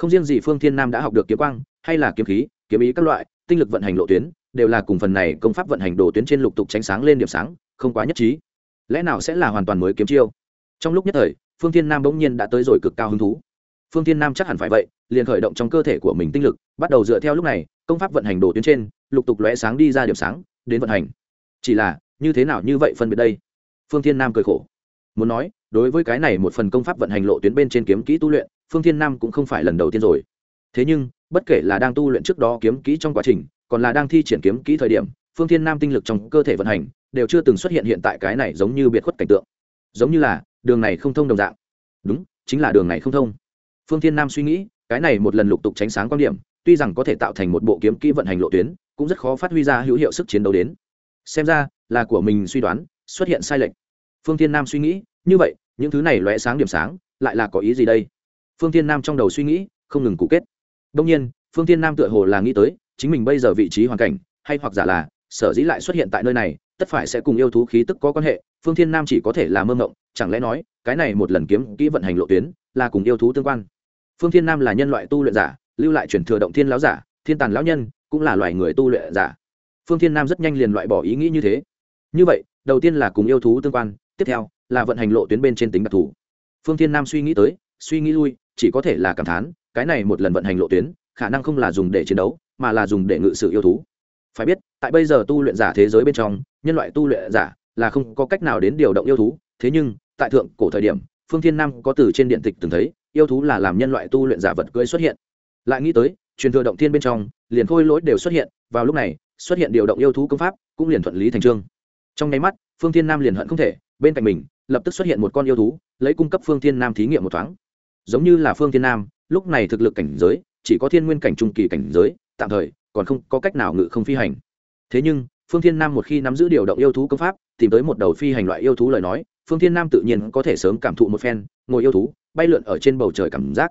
không riêng gì phương thiên nam đã học được kiếm quang, hay là kiếm khí, kiếm ý các loại, tinh lực vận hành lộ tuyến, đều là cùng phần này công pháp vận hành đồ tuyến trên lục tục tránh sáng lên điểm sáng, không quá nhất trí. Lẽ nào sẽ là hoàn toàn mới kiếm chiêu? Trong lúc nhất thời, phương thiên nam bỗng nhiên đã tới rồi cực cao hứng thú. Phương thiên nam chắc hẳn phải vậy, liền khởi động trong cơ thể của mình tinh lực, bắt đầu dựa theo lúc này, công pháp vận hành đồ tuyến trên, lục tục lóe sáng đi ra điểm sáng, đến vận hành. Chỉ là, như thế nào như vậy phân biệt đây? Phương thiên nam cười khổ. Muốn nói, đối với cái này một phần công pháp vận hành lộ tuyến bên trên kiếm kỹ tu luyện phương thiên nam cũng không phải lần đầu tiên rồi. Thế nhưng, bất kể là đang tu luyện trước đó kiếm kỹ trong quá trình, còn là đang thi triển kiếm kỹ thời điểm, phương thiên nam tinh lực trong cơ thể vận hành, đều chưa từng xuất hiện hiện tại cái này giống như biệt khuất cảnh tượng. Giống như là, đường này không thông đồng dạng. Đúng, chính là đường này không thông. Phương thiên nam suy nghĩ, cái này một lần lục tục tránh sáng quan điểm, tuy rằng có thể tạo thành một bộ kiếm kỹ vận hành lộ tuyến, cũng rất khó phát huy ra hữu hiệu sức chiến đấu đến. Xem ra, là của mình suy đoán, xuất hiện sai lệch. Phương thiên nam suy nghĩ, như vậy, những thứ này lóe sáng điểm sáng, lại là có ý gì đây? Phương thiên nam trong đầu suy nghĩ, không ngừng cụ kết. Đông nhiên, phương thiên nam tựa hồ là nghĩ tới, chính mình bây giờ vị trí hoàn cảnh, hay hoặc giả là, sở dĩ lại xuất hiện tại nơi này, tất phải sẽ cùng yêu thú khí tức có quan hệ, phương thiên nam chỉ có thể là mơ mộng, chẳng lẽ nói, cái này một lần kiếm kỹ vận hành lộ tuyến, là cùng yêu thú tương quan. Phương thiên nam là nhân loại tu luyện giả, lưu lại truyền thừa động thiên lão giả, thiên tàn lão nhân, cũng là loài người tu luyện giả. Phương thiên nam rất nhanh liền loại bỏ ý nghĩ như thế. Như vậy, đầu tiên là cùng yêu thú tương quan, tiếp theo là vận hành lộ tuyến bên trên tính đặc thù. Phương thiên nam suy nghĩ tới, suy nghĩ lui chỉ có thể là cảm thán, cái này một lần vận hành lộ tuyến, khả năng không là dùng để chiến đấu, mà là dùng để ngự sự yêu thú. Phải biết, tại bây giờ tu luyện giả thế giới bên trong, nhân loại tu luyện giả là không có cách nào đến điều động yêu thú. Thế nhưng, tại thượng cổ thời điểm, phương thiên nam có từ trên điện tịch từng thấy, yêu thú là làm nhân loại tu luyện giả vật cưỡi xuất hiện. Lại nghĩ tới, truyền thừa động thiên bên trong, liền khôi lỗi đều xuất hiện, vào lúc này, xuất hiện điều động yêu thú công pháp, cũng liền thuận lý thành trương. Trong nháy mắt, phương thiên nam liền hận không thể, bên cạnh mình, lập tức xuất hiện một con yêu thú, lấy cung cấp phương thiên nam thí nghiệm một thoáng giống như là phương thiên nam, lúc này thực lực cảnh giới, chỉ có thiên nguyên cảnh trung kỳ cảnh giới, tạm thời, còn không có cách nào ngự không phi hành. Thế nhưng, phương thiên nam một khi nắm giữ điều động yêu thú công pháp, tìm tới một đầu phi hành loại yêu thú lời nói, phương thiên nam tự nhiên có thể sớm cảm thụ một phen, ngồi yêu thú, bay lượn ở trên bầu trời cảm giác,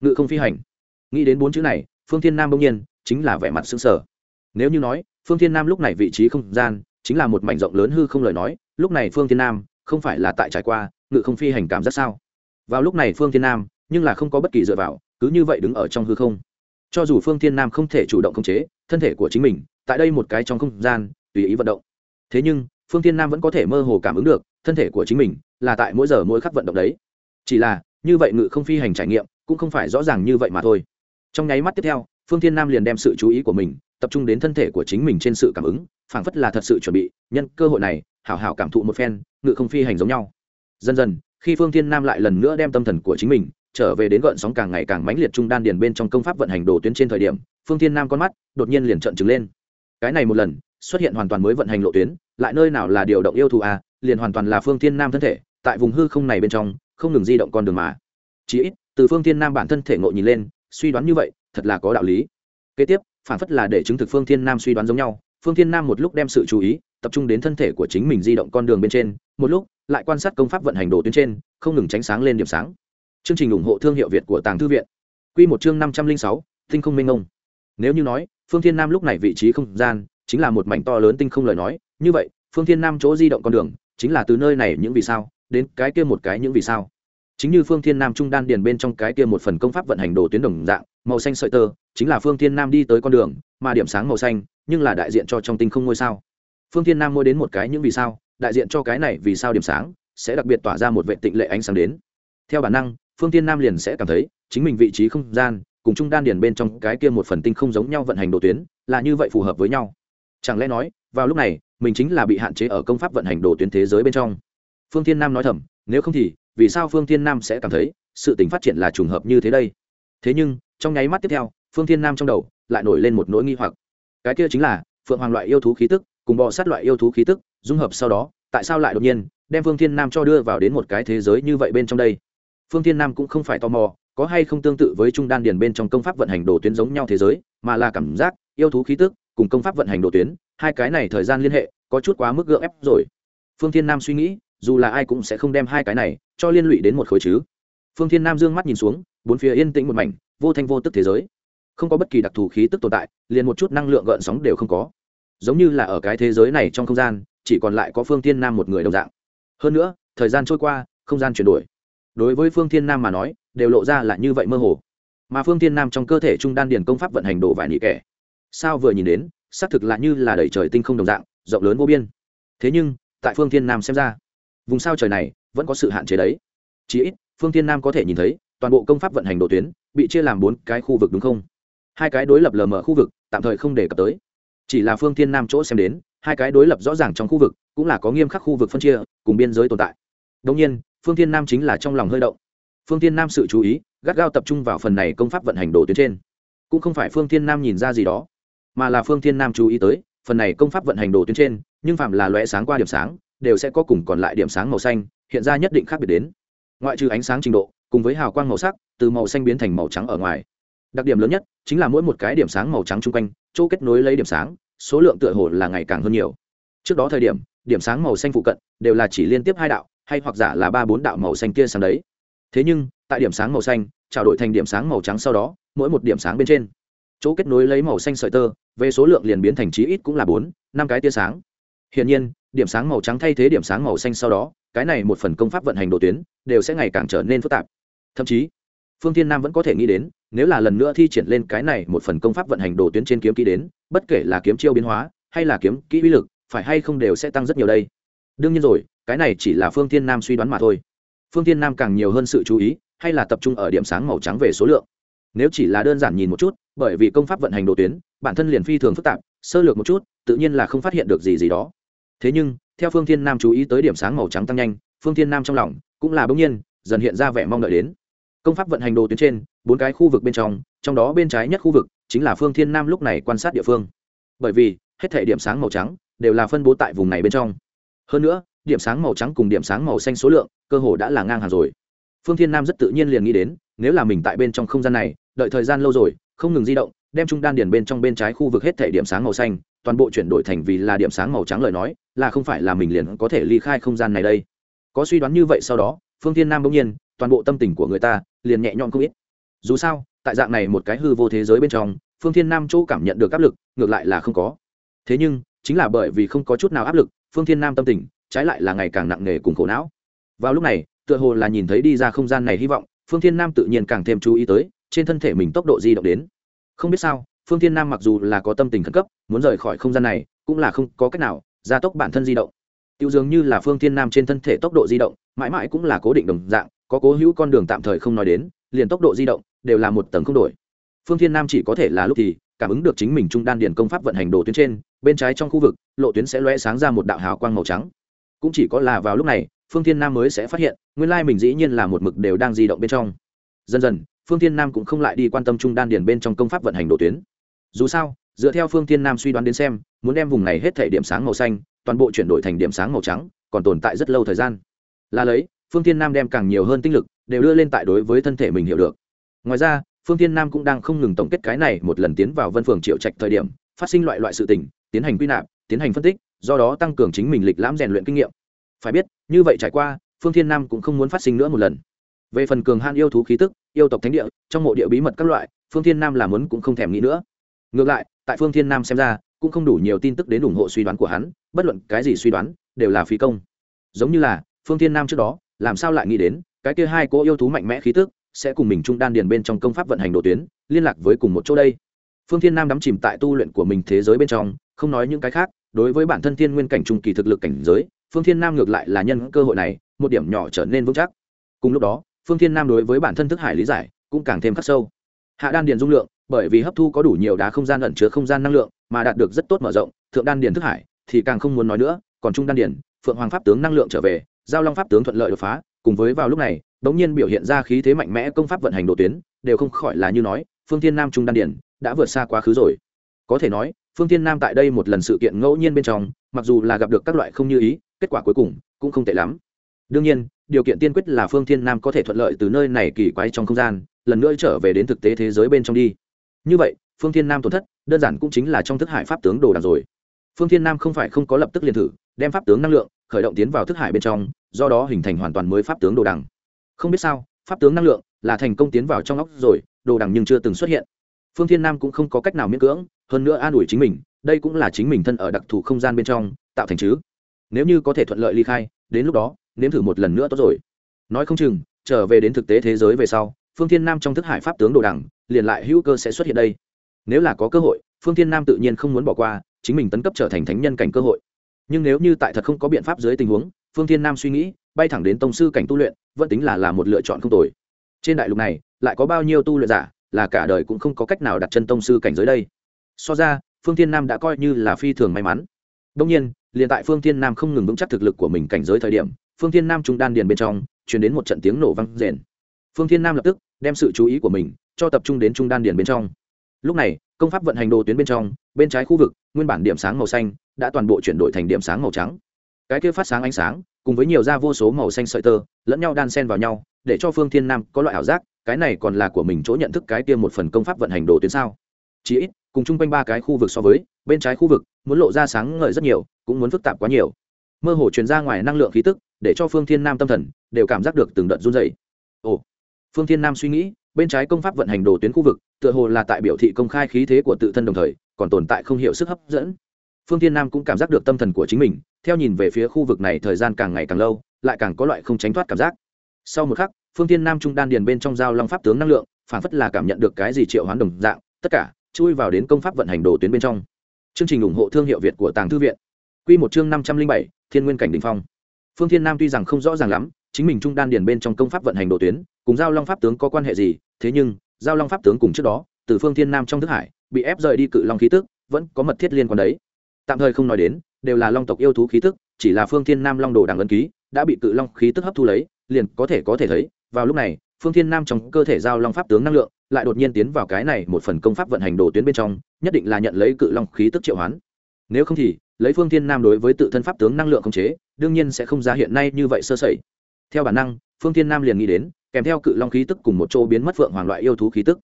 ngự không phi hành. Nghĩ đến bốn chữ này, phương thiên nam bỗng nhiên, chính là vẻ mặt xứng sở nếu như nói, phương thiên nam lúc này vị trí không gian, chính là một mảnh rộng lớn hư không lời nói, lúc này phương thiên nam, không phải là tại trải qua, ngự không phi hành cảm giác sao? Vào lúc này phương thiên nam nhưng là không có bất kỳ dựa vào, cứ như vậy đứng ở trong hư không. Cho dù phương thiên nam không thể chủ động khống chế, thân thể của chính mình, tại đây một cái trong không gian, tùy ý vận động. Thế nhưng, phương thiên nam vẫn có thể mơ hồ cảm ứng được, thân thể của chính mình, là tại mỗi giờ mỗi khắc vận động đấy. Chỉ là, như vậy ngự không phi hành trải nghiệm, cũng không phải rõ ràng như vậy mà thôi. Trong nháy mắt tiếp theo, phương thiên nam liền đem sự chú ý của mình, tập trung đến thân thể của chính mình trên sự cảm ứng, phảng phất là thật sự chuẩn bị, nhân cơ hội này, hảo hảo cảm thụ một phen, ngự không phi hành giống nhau. Dần dần khi phương thiên nam lại lần nữa đem tâm thần của chính mình trở về đến gợn sóng càng ngày càng mãnh liệt trung đan điền bên trong công pháp vận hành đồ tuyến trên thời điểm, phương thiên nam con mắt đột nhiên liền trợn trừng lên. Cái này một lần, xuất hiện hoàn toàn mới vận hành lộ tuyến, lại nơi nào là điều động yêu thù à liền hoàn toàn là phương thiên nam thân thể, tại vùng hư không này bên trong, không ngừng di động con đường mà. Chỉ ít, từ phương thiên nam bản thân thể ngộ nhìn lên, suy đoán như vậy, thật là có đạo lý. Kế tiếp, phản phất là để chứng thực phương thiên nam suy đoán giống nhau phương thiên nam một lúc đem sự chú ý tập trung đến thân thể của chính mình di động con đường bên trên, một lúc lại quan sát công pháp vận hành đồ tuyến trên, không ngừng tránh sáng lên điểm sáng. Chương trình ủng hộ thương hiệu việt của tàng thư viện. Q một chương năm trăm linh sáu, tinh không minh ông. Nếu như nói, phương thiên nam lúc này vị trí không gian chính là một mảnh to lớn tinh không lời nói, như vậy, phương thiên nam chỗ di động con đường chính là từ nơi này những vì sao đến cái kia một cái những vì sao. Chính như phương thiên nam trung đan điền bên trong cái kia một phần công pháp vận hành đồ tuyến đồng dạng, màu xanh sợi tơ, chính là phương thiên nam đi tới con đường, mà điểm sáng màu xanh nhưng là đại diện cho trong tinh không ngôi sao. Phương thiên nam mua đến một cái những vì sao, đại diện cho cái này vì sao điểm sáng, sẽ đặc biệt tỏa ra một vệ tịnh lệ ánh sáng đến. Theo bản năng, phương thiên nam liền sẽ cảm thấy, chính mình vị trí không gian, cùng trung đan điền bên trong cái kia một phần tinh không giống nhau vận hành đồ tuyến, là như vậy phù hợp với nhau. Chẳng lẽ nói, vào lúc này, mình chính là bị hạn chế ở công pháp vận hành đồ tuyến thế giới bên trong? Phương thiên nam nói thầm, nếu không thì, vì sao phương thiên nam sẽ cảm thấy, sự tình phát triển là trùng hợp như thế đây? Thế nhưng, trong nháy mắt tiếp theo, phương thiên nam trong đầu, lại nổi lên một nỗi nghi hoặc cái kia chính là, phượng hoàng loại yêu thú khí tức, cùng bọ sát loại yêu thú khí tức, dung hợp sau đó, tại sao lại đột nhiên, đem phương thiên nam cho đưa vào đến một cái thế giới như vậy bên trong đây? Phương thiên nam cũng không phải tò mò, có hay không tương tự với trung đan điền bên trong công pháp vận hành đồ tuyến giống nhau thế giới, mà là cảm giác, yêu thú khí tức, cùng công pháp vận hành đồ tuyến, hai cái này thời gian liên hệ, có chút quá mức gượng ép rồi. Phương thiên nam suy nghĩ, dù là ai cũng sẽ không đem hai cái này, cho liên lụy đến một khối chứ. Phương thiên nam dương mắt nhìn xuống, bốn phía yên tĩnh một mảnh, vô thanh vô tức thế giới không có bất kỳ đặc thù khí tức tồn tại, liền một chút năng lượng gợn sóng đều không có. Giống như là ở cái thế giới này trong không gian, chỉ còn lại có phương thiên nam một người đồng dạng. Hơn nữa, thời gian trôi qua, không gian chuyển đổi. Đối với phương thiên nam mà nói, đều lộ ra là như vậy mơ hồ. Mà phương thiên nam trong cơ thể trung đan điền công pháp vận hành đồ vải nị kẻ. Sao vừa nhìn đến, xác thực là như là đẩy trời tinh không đồng dạng, rộng lớn vô biên. Thế nhưng, tại phương thiên nam xem ra, vùng sao trời này vẫn có sự hạn chế đấy. Chỉ ít, phương thiên nam có thể nhìn thấy, toàn bộ công pháp vận hành đồ tuyến bị chia làm bốn cái khu vực đúng không? Hai cái đối lập lờ mờ khu vực, tạm thời không đề cập tới. Chỉ là phương thiên nam chỗ xem đến, hai cái đối lập rõ ràng trong khu vực, cũng là có nghiêm khắc khu vực phân chia, cùng biên giới tồn tại. Đông nhiên, phương thiên nam chính là trong lòng hơi động. Phương thiên nam sự chú ý, gắt gao tập trung vào phần này công pháp vận hành đồ tuyến trên. Cũng không phải phương thiên nam nhìn ra gì đó, mà là phương thiên nam chú ý tới, phần này công pháp vận hành đồ tuyến trên, nhưng phạm là loe sáng qua điểm sáng, đều sẽ có cùng còn lại điểm sáng màu xanh, hiện ra nhất định khác biệt đến. Ngoại trừ ánh sáng trình độ, cùng với hào quang màu sắc, từ màu xanh biến thành màu trắng ở ngoài đặc điểm lớn nhất chính là mỗi một cái điểm sáng màu trắng chung quanh, chỗ kết nối lấy điểm sáng, số lượng tựa hồ là ngày càng hơn nhiều. Trước đó thời điểm điểm sáng màu xanh phụ cận đều là chỉ liên tiếp hai đạo, hay hoặc giả là ba bốn đạo màu xanh kia sáng đấy. Thế nhưng, tại điểm sáng màu xanh, trao đổi thành điểm sáng màu trắng sau đó, mỗi một điểm sáng bên trên, chỗ kết nối lấy màu xanh sợi tơ, về số lượng liền biến thành chí ít cũng là bốn, năm cái tia sáng. Hiển nhiên, điểm sáng màu trắng thay thế điểm sáng màu xanh sau đó, cái này một phần công pháp vận hành đồ tuyến đều sẽ ngày càng trở nên phức tạp. Thậm chí phương thiên nam vẫn có thể nghĩ đến, nếu là lần nữa thi triển lên cái này một phần công pháp vận hành đồ tuyến trên kiếm kỹ đến, bất kể là kiếm chiêu biến hóa, hay là kiếm kỹ uy lực, phải hay không đều sẽ tăng rất nhiều đây. Đương nhiên rồi, cái này chỉ là phương thiên nam suy đoán mà thôi. Phương thiên nam càng nhiều hơn sự chú ý, hay là tập trung ở điểm sáng màu trắng về số lượng. Nếu chỉ là đơn giản nhìn một chút, bởi vì công pháp vận hành đồ tuyến, bản thân liền phi thường phức tạp, sơ lược một chút, tự nhiên là không phát hiện được gì gì đó. Thế nhưng, theo phương thiên nam chú ý tới điểm sáng màu trắng tăng nhanh, phương thiên nam trong lòng cũng là bỗng nhiên, dần hiện ra vẻ mong đợi đến công pháp vận hành đồ tuyến trên, bốn cái khu vực bên trong trong đó bên trái nhất khu vực chính là phương thiên nam lúc này quan sát địa phương. Bởi vì, hết thể điểm sáng màu trắng đều là phân bố tại vùng này bên trong. Hơn nữa, điểm sáng màu trắng cùng điểm sáng màu xanh số lượng cơ hồ đã là ngang hàng rồi. Phương thiên nam rất tự nhiên liền nghĩ đến, nếu là mình tại bên trong không gian này, đợi thời gian lâu rồi, không ngừng di động, đem trung đan điền bên trong bên trái khu vực hết thể điểm sáng màu xanh, toàn bộ chuyển đổi thành vì là điểm sáng màu trắng lời nói, là không phải là mình liền có thể ly khai không gian này đây. Có suy đoán như vậy sau đó phương thiên nam bỗng nhiên, toàn bộ tâm tình của người ta liền nhẹ nhõm không ít. Dù sao, tại dạng này một cái hư vô thế giới bên trong, phương thiên nam chỗ cảm nhận được áp lực, ngược lại là không có. Thế nhưng, chính là bởi vì không có chút nào áp lực, phương thiên nam tâm tình trái lại là ngày càng nặng nề cùng khổ não. Vào lúc này, tựa hồ là nhìn thấy đi ra không gian này hy vọng, phương thiên nam tự nhiên càng thêm chú ý tới, trên thân thể mình tốc độ di động đến. Không biết sao, phương thiên nam mặc dù là có tâm tình khẩn cấp, muốn rời khỏi không gian này, cũng là không có cách nào, gia tốc bản thân di động tiêu dường như là phương thiên nam trên thân thể tốc độ di động, mãi mãi cũng là cố định đồng dạng, có cố hữu con đường tạm thời không nói đến, liền tốc độ di động đều là một tầng không đổi. Phương thiên nam chỉ có thể là lúc thì, cảm ứng được chính mình trung đan điền công pháp vận hành đồ tuyến trên, bên trái trong khu vực, lộ tuyến sẽ lóe sáng ra một đạo hào quang màu trắng. Cũng chỉ có là vào lúc này, phương thiên nam mới sẽ phát hiện, nguyên lai mình dĩ nhiên là một mực đều đang di động bên trong. Dần dần, phương thiên nam cũng không lại đi quan tâm trung đan điền bên trong công pháp vận hành đồ tuyến. Dù sao, dựa theo phương thiên nam suy đoán đến xem, muốn đem vùng này hết thể điểm sáng màu xanh toàn bộ chuyển đổi thành điểm sáng màu trắng, còn tồn tại rất lâu thời gian. Là lấy, phương thiên nam đem càng nhiều hơn tinh lực đều đưa lên tại đối với thân thể mình hiểu được. Ngoài ra, phương thiên nam cũng đang không ngừng tổng kết cái này một lần tiến vào vân phường triệu trạch thời điểm, phát sinh loại loại sự tình, tiến hành quy nạp, tiến hành phân tích, do đó tăng cường chính mình lịch lãm rèn luyện kinh nghiệm. Phải biết, như vậy trải qua, phương thiên nam cũng không muốn phát sinh nữa một lần. Về phần cường han yêu thú khí tức, yêu tộc thánh địa, trong mộ địa bí mật các loại, phương thiên nam làm muốn cũng không thèm nghĩ nữa. Ngược lại, tại phương thiên nam xem ra cũng không đủ nhiều tin tức đến ủng hộ suy đoán của hắn, bất luận cái gì suy đoán, đều là phí công. Giống như là, phương thiên nam trước đó, làm sao lại nghĩ đến, cái kia hai cỗ yêu thú mạnh mẽ khí tức, sẽ cùng mình trung đan điền bên trong công pháp vận hành đồ tuyến, liên lạc với cùng một chỗ đây. Phương thiên nam đắm chìm tại tu luyện của mình thế giới bên trong, không nói những cái khác, đối với bản thân thiên nguyên cảnh trung kỳ thực lực cảnh giới, phương thiên nam ngược lại là nhân cơ hội này, một điểm nhỏ trở nên vững chắc. Cùng lúc đó, phương thiên nam đối với bản thân thức hải lý giải, cũng càng thêm khắc sâu. Hạ đan điền dung lượng, bởi vì hấp thu có đủ nhiều đá không gian ẩn chứa không gian năng lượng mà đạt được rất tốt mở rộng, thượng đan điền thức hải, thì càng không muốn nói nữa, còn trung đan điền, phượng hoàng pháp tướng năng lượng trở về, giao long pháp tướng thuận lợi đột phá, cùng với vào lúc này, bỗng nhiên biểu hiện ra khí thế mạnh mẽ công pháp vận hành độ tuyến, đều không khỏi là như nói, phương thiên nam trung đan điền đã vượt xa quá khứ rồi. Có thể nói, phương thiên nam tại đây một lần sự kiện ngẫu nhiên bên trong, mặc dù là gặp được các loại không như ý, kết quả cuối cùng cũng không tệ lắm. Đương nhiên, điều kiện tiên quyết là phương thiên nam có thể thuận lợi từ nơi này kỳ quái trong không gian, lần nữa trở về đến thực tế thế giới bên trong đi. Như vậy, phương thiên nam tổn thất đơn giản cũng chính là trong thức hải pháp tướng đồ đằng rồi. Phương thiên nam không phải không có lập tức liền thử, đem pháp tướng năng lượng khởi động tiến vào thức hải bên trong, do đó hình thành hoàn toàn mới pháp tướng đồ đằng. Không biết sao, pháp tướng năng lượng là thành công tiến vào trong óc rồi, đồ đằng nhưng chưa từng xuất hiện. Phương thiên nam cũng không có cách nào miễn cưỡng, hơn nữa an ủi chính mình, đây cũng là chính mình thân ở đặc thù không gian bên trong, tạo thành chứ. Nếu như có thể thuận lợi ly khai, đến lúc đó, nếm thử một lần nữa tốt rồi. Nói không chừng, trở về đến thực tế thế giới về sau, phương thiên nam trong thức hải pháp tướng đồ đằng, liền lại hữu cơ sẽ xuất hiện đây nếu là có cơ hội, phương thiên nam tự nhiên không muốn bỏ qua, chính mình tấn cấp trở thành thánh nhân cảnh cơ hội. Nhưng nếu như tại thật không có biện pháp dưới tình huống, phương thiên nam suy nghĩ, bay thẳng đến tông sư cảnh tu luyện, vẫn tính là là một lựa chọn không tồi. Trên đại lục này, lại có bao nhiêu tu luyện giả, là cả đời cũng không có cách nào đặt chân tông sư cảnh giới đây. So ra, phương thiên nam đã coi như là phi thường may mắn. Đông nhiên, liền tại phương thiên nam không ngừng vững chắc thực lực của mình cảnh giới thời điểm, phương thiên nam trung đan điền bên trong chuyển đến một trận tiếng nổ vang rền. Phương thiên nam lập tức đem sự chú ý của mình cho tập trung đến trung đan điền bên trong lúc này, công pháp vận hành đồ tuyến bên trong, bên trái khu vực, nguyên bản điểm sáng màu xanh, đã toàn bộ chuyển đổi thành điểm sáng màu trắng. Cái kia phát sáng ánh sáng, cùng với nhiều da vô số màu xanh sợi tơ, lẫn nhau đan xen vào nhau, để cho phương thiên nam có loại ảo giác, cái này còn là của mình chỗ nhận thức cái kia một phần công pháp vận hành đồ tuyến sao? Chỉ ít, cùng chung quanh ba cái khu vực so với, bên trái khu vực, muốn lộ ra sáng ngời rất nhiều, cũng muốn phức tạp quá nhiều. Mơ hồ truyền ra ngoài năng lượng khí tức, để cho phương thiên nam tâm thần đều cảm giác được từng đợt run dày ồ, phương thiên nam suy nghĩ bên trái công pháp vận hành đồ tuyến khu vực, tựa hồ là tại biểu thị công khai khí thế của tự thân đồng thời, còn tồn tại không hiểu sức hấp dẫn. Phương thiên nam cũng cảm giác được tâm thần của chính mình, theo nhìn về phía khu vực này thời gian càng ngày càng lâu, lại càng có loại không tránh thoát cảm giác. Sau một khắc, phương thiên nam trung đan điền bên trong giao long pháp tướng năng lượng phản phất là cảm nhận được cái gì triệu hoán đồng dạng, tất cả chui vào đến công pháp vận hành đồ tuyến bên trong. Chương trình ủng hộ thương hiệu việt của tàng thư viện. Q một chương năm trăm linh bảy, thiên nguyên cảnh đình phong. Phương thiên nam tuy rằng không rõ ràng lắm chính mình trung đan điền bên trong công pháp vận hành đồ tuyến, cùng giao long pháp tướng có quan hệ gì? Thế nhưng, giao long pháp tướng cùng trước đó, từ phương thiên nam trong thức hải, bị ép rời đi cự long khí tức, vẫn có mật thiết liên quan đấy. Tạm thời không nói đến, đều là long tộc yêu thú khí tức, chỉ là phương thiên nam long đồ đằng ấn ký, đã bị cự long khí tức hấp thu lấy, liền có thể có thể thấy, vào lúc này, phương thiên nam trong cơ thể giao long pháp tướng năng lượng, lại đột nhiên tiến vào cái này một phần công pháp vận hành đồ tuyến bên trong, nhất định là nhận lấy cự long khí tức triệu hoán. Nếu không thì, lấy phương thiên nam đối với tự thân pháp tướng năng lượng khống chế, đương nhiên sẽ không ra hiện nay như vậy sơ sẩy theo bản năng, phương thiên nam liền nghĩ đến, kèm theo cự long khí tức cùng một chỗ biến mất phượng hoàng loại yêu thú khí tức.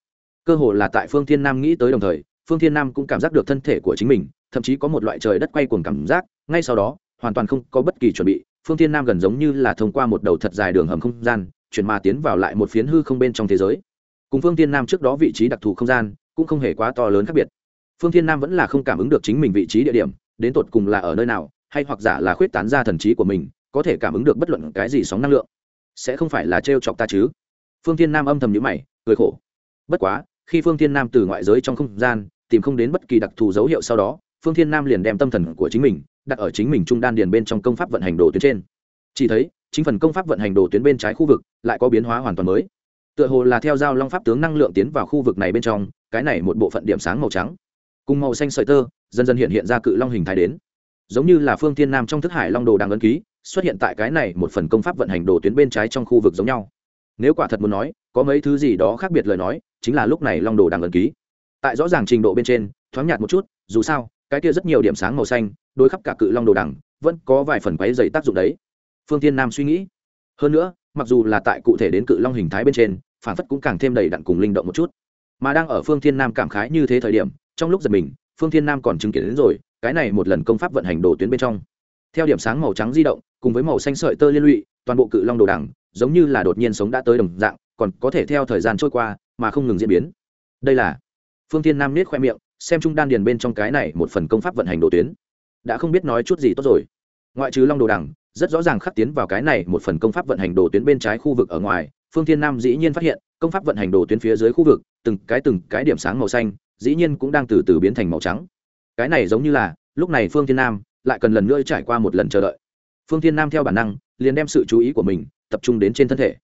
Cơ hồ là tại phương thiên nam nghĩ tới đồng thời, phương thiên nam cũng cảm giác được thân thể của chính mình, thậm chí có một loại trời đất quay cuồng cảm giác. Ngay sau đó, hoàn toàn không có bất kỳ chuẩn bị, phương thiên nam gần giống như là thông qua một đầu thật dài đường hầm không gian, chuyển mà tiến vào lại một phiến hư không bên trong thế giới. Cùng phương thiên nam trước đó vị trí đặc thù không gian, cũng không hề quá to lớn khác biệt. Phương thiên nam vẫn là không cảm ứng được chính mình vị trí địa điểm, đến tột cùng là ở nơi nào, hay hoặc giả là khuyết tán ra thần trí của mình có thể cảm ứng được bất luận cái gì sóng năng lượng. Sẽ không phải là trêu chọc ta chứ? Phương thiên nam âm thầm nhữ mày, cười khổ. Bất quá, khi phương thiên nam từ ngoại giới trong không gian tìm không đến bất kỳ đặc thù dấu hiệu sau đó, phương thiên nam liền đem tâm thần của chính mình đặt ở chính mình trung đan điền bên trong công pháp vận hành đồ tuyến trên. Chỉ thấy, chính phần công pháp vận hành đồ tuyến bên trái khu vực lại có biến hóa hoàn toàn mới. Tựa hồ là theo giao long pháp tướng năng lượng tiến vào khu vực này bên trong, cái này một bộ phận điểm sáng màu trắng, cùng màu xanh sợi tơ, dần dần hiện hiện ra cự long hình thái đến. Giống như là phương thiên nam trong thức hải long đồ đang ấn ký xuất hiện tại cái này một phần công pháp vận hành đồ tuyến bên trái trong khu vực giống nhau. Nếu quả thật muốn nói, có mấy thứ gì đó khác biệt lời nói, chính là lúc này long đồ đang ấn ký. Tại rõ ràng trình độ bên trên, thoáng nhạt một chút, dù sao, cái kia rất nhiều điểm sáng màu xanh, đối khắp cả cự long đồ đằng vẫn có vài phần quấy dày tác dụng đấy. Phương tiên nam suy nghĩ. Hơn nữa, mặc dù là tại cụ thể đến cự long hình thái bên trên, phản phất cũng càng thêm đầy đặn cùng linh động một chút. Mà đang ở phương thiên nam cảm khái như thế thời điểm, trong lúc giật mình, phương thiên nam còn chứng kiến đến rồi, cái này một lần công pháp vận hành đồ tuyến bên trong theo điểm sáng màu trắng di động, cùng với màu xanh sợi tơ liên lụy, toàn bộ cự long đồ đằng giống như là đột nhiên sống đã tới đồng dạng, còn có thể theo thời gian trôi qua mà không ngừng diễn biến. Đây là phương thiên nam nết khoe miệng, xem trung đan điền bên trong cái này một phần công pháp vận hành đồ tuyến. Đã không biết nói chút gì tốt rồi. Ngoại trừ long đồ đằng, rất rõ ràng khắc tiến vào cái này một phần công pháp vận hành đồ tuyến bên trái khu vực ở ngoài, phương thiên nam dĩ nhiên phát hiện, công pháp vận hành đồ tuyến phía dưới khu vực, từng cái từng cái điểm sáng màu xanh, dĩ nhiên cũng đang từ từ biến thành màu trắng. Cái này giống như là, lúc này phương thiên nam lại cần lần nữa trải qua một lần chờ đợi. Phương thiên nam theo bản năng, liền đem sự chú ý của mình tập trung đến trên thân thể.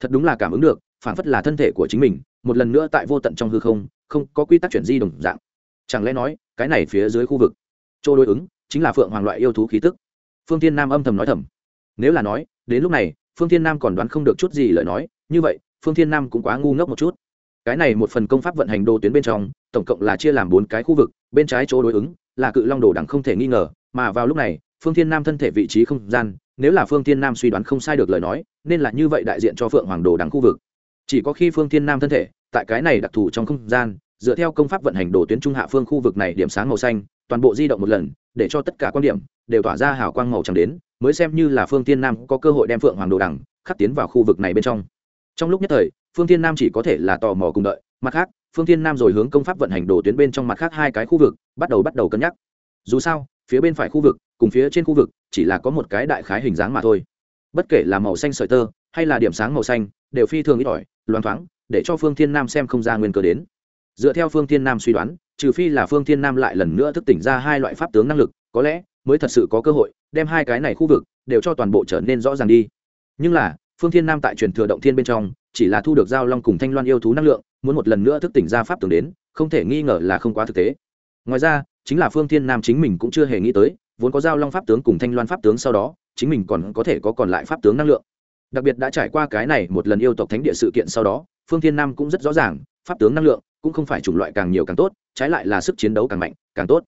Thật đúng là cảm ứng được phản phất là thân thể của chính mình, một lần nữa tại vô tận trong hư không không có quy tắc chuyển di đồng dạng. Chẳng lẽ nói, cái này phía dưới khu vực, chỗ đối ứng, chính là phượng hoàng loại yêu thú khí tức? Phương thiên nam âm thầm nói thầm. Nếu là nói, đến lúc này, phương thiên nam còn đoán không được chút gì lời nói, như vậy, phương thiên nam cũng quá ngu ngốc một chút. Cái này một phần công pháp vận hành đồ tuyến bên trong, tổng cộng là chia làm bốn cái khu vực, bên trái chỗ đối ứng, là cự long đồ đẳng không thể nghi ngờ mà vào lúc này, phương thiên nam thân thể vị trí không gian, nếu là phương thiên nam suy đoán không sai được lời nói, nên là như vậy đại diện cho phượng hoàng đồ đẳng khu vực. Chỉ có khi phương thiên nam thân thể, tại cái này đặc thù trong không gian, dựa theo công pháp vận hành đồ tuyến trung hạ phương khu vực này điểm sáng màu xanh, toàn bộ di động một lần, để cho tất cả quan điểm đều tỏa ra hào quang màu trắng đến, mới xem như là phương tiên nam có cơ hội đem phượng hoàng đồ đằng khắc tiến vào khu vực này bên trong. Trong lúc nhất thời, phương tiên nam chỉ có thể là tò mò cùng đợi, mặt khác, phương tiên nam rồi hướng công pháp vận hành đồ tuyến bên trong mặt khác hai cái khu vực, bắt đầu bắt đầu cân nhắc. Dù sao phía bên phải khu vực, cùng phía trên khu vực, chỉ là có một cái đại khái hình dáng mà thôi. Bất kể là màu xanh sợi tơ, hay là điểm sáng màu xanh, đều phi thường ít ỏi, loáng thoáng, để cho phương thiên nam xem không ra nguyên cơ đến. Dựa theo phương thiên nam suy đoán, trừ phi là phương thiên nam lại lần nữa thức tỉnh ra hai loại pháp tướng năng lực, có lẽ mới thật sự có cơ hội đem hai cái này khu vực đều cho toàn bộ trở nên rõ ràng đi. Nhưng là, phương thiên nam tại truyền thừa động thiên bên trong, chỉ là thu được giao long cùng thanh loan yêu thú năng lượng, muốn một lần nữa thức tỉnh ra pháp tướng đến, không thể nghi ngờ là không quá thực tế. Ngoài ra chính là phương thiên nam chính mình cũng chưa hề nghĩ tới, vốn có giao long pháp tướng cùng thanh loan pháp tướng sau đó, chính mình còn có thể có còn lại pháp tướng năng lượng. Đặc biệt đã trải qua cái này một lần yêu tộc thánh địa sự kiện sau đó, phương thiên nam cũng rất rõ ràng, pháp tướng năng lượng cũng không phải chủng loại càng nhiều càng tốt, trái lại là sức chiến đấu càng mạnh, càng tốt.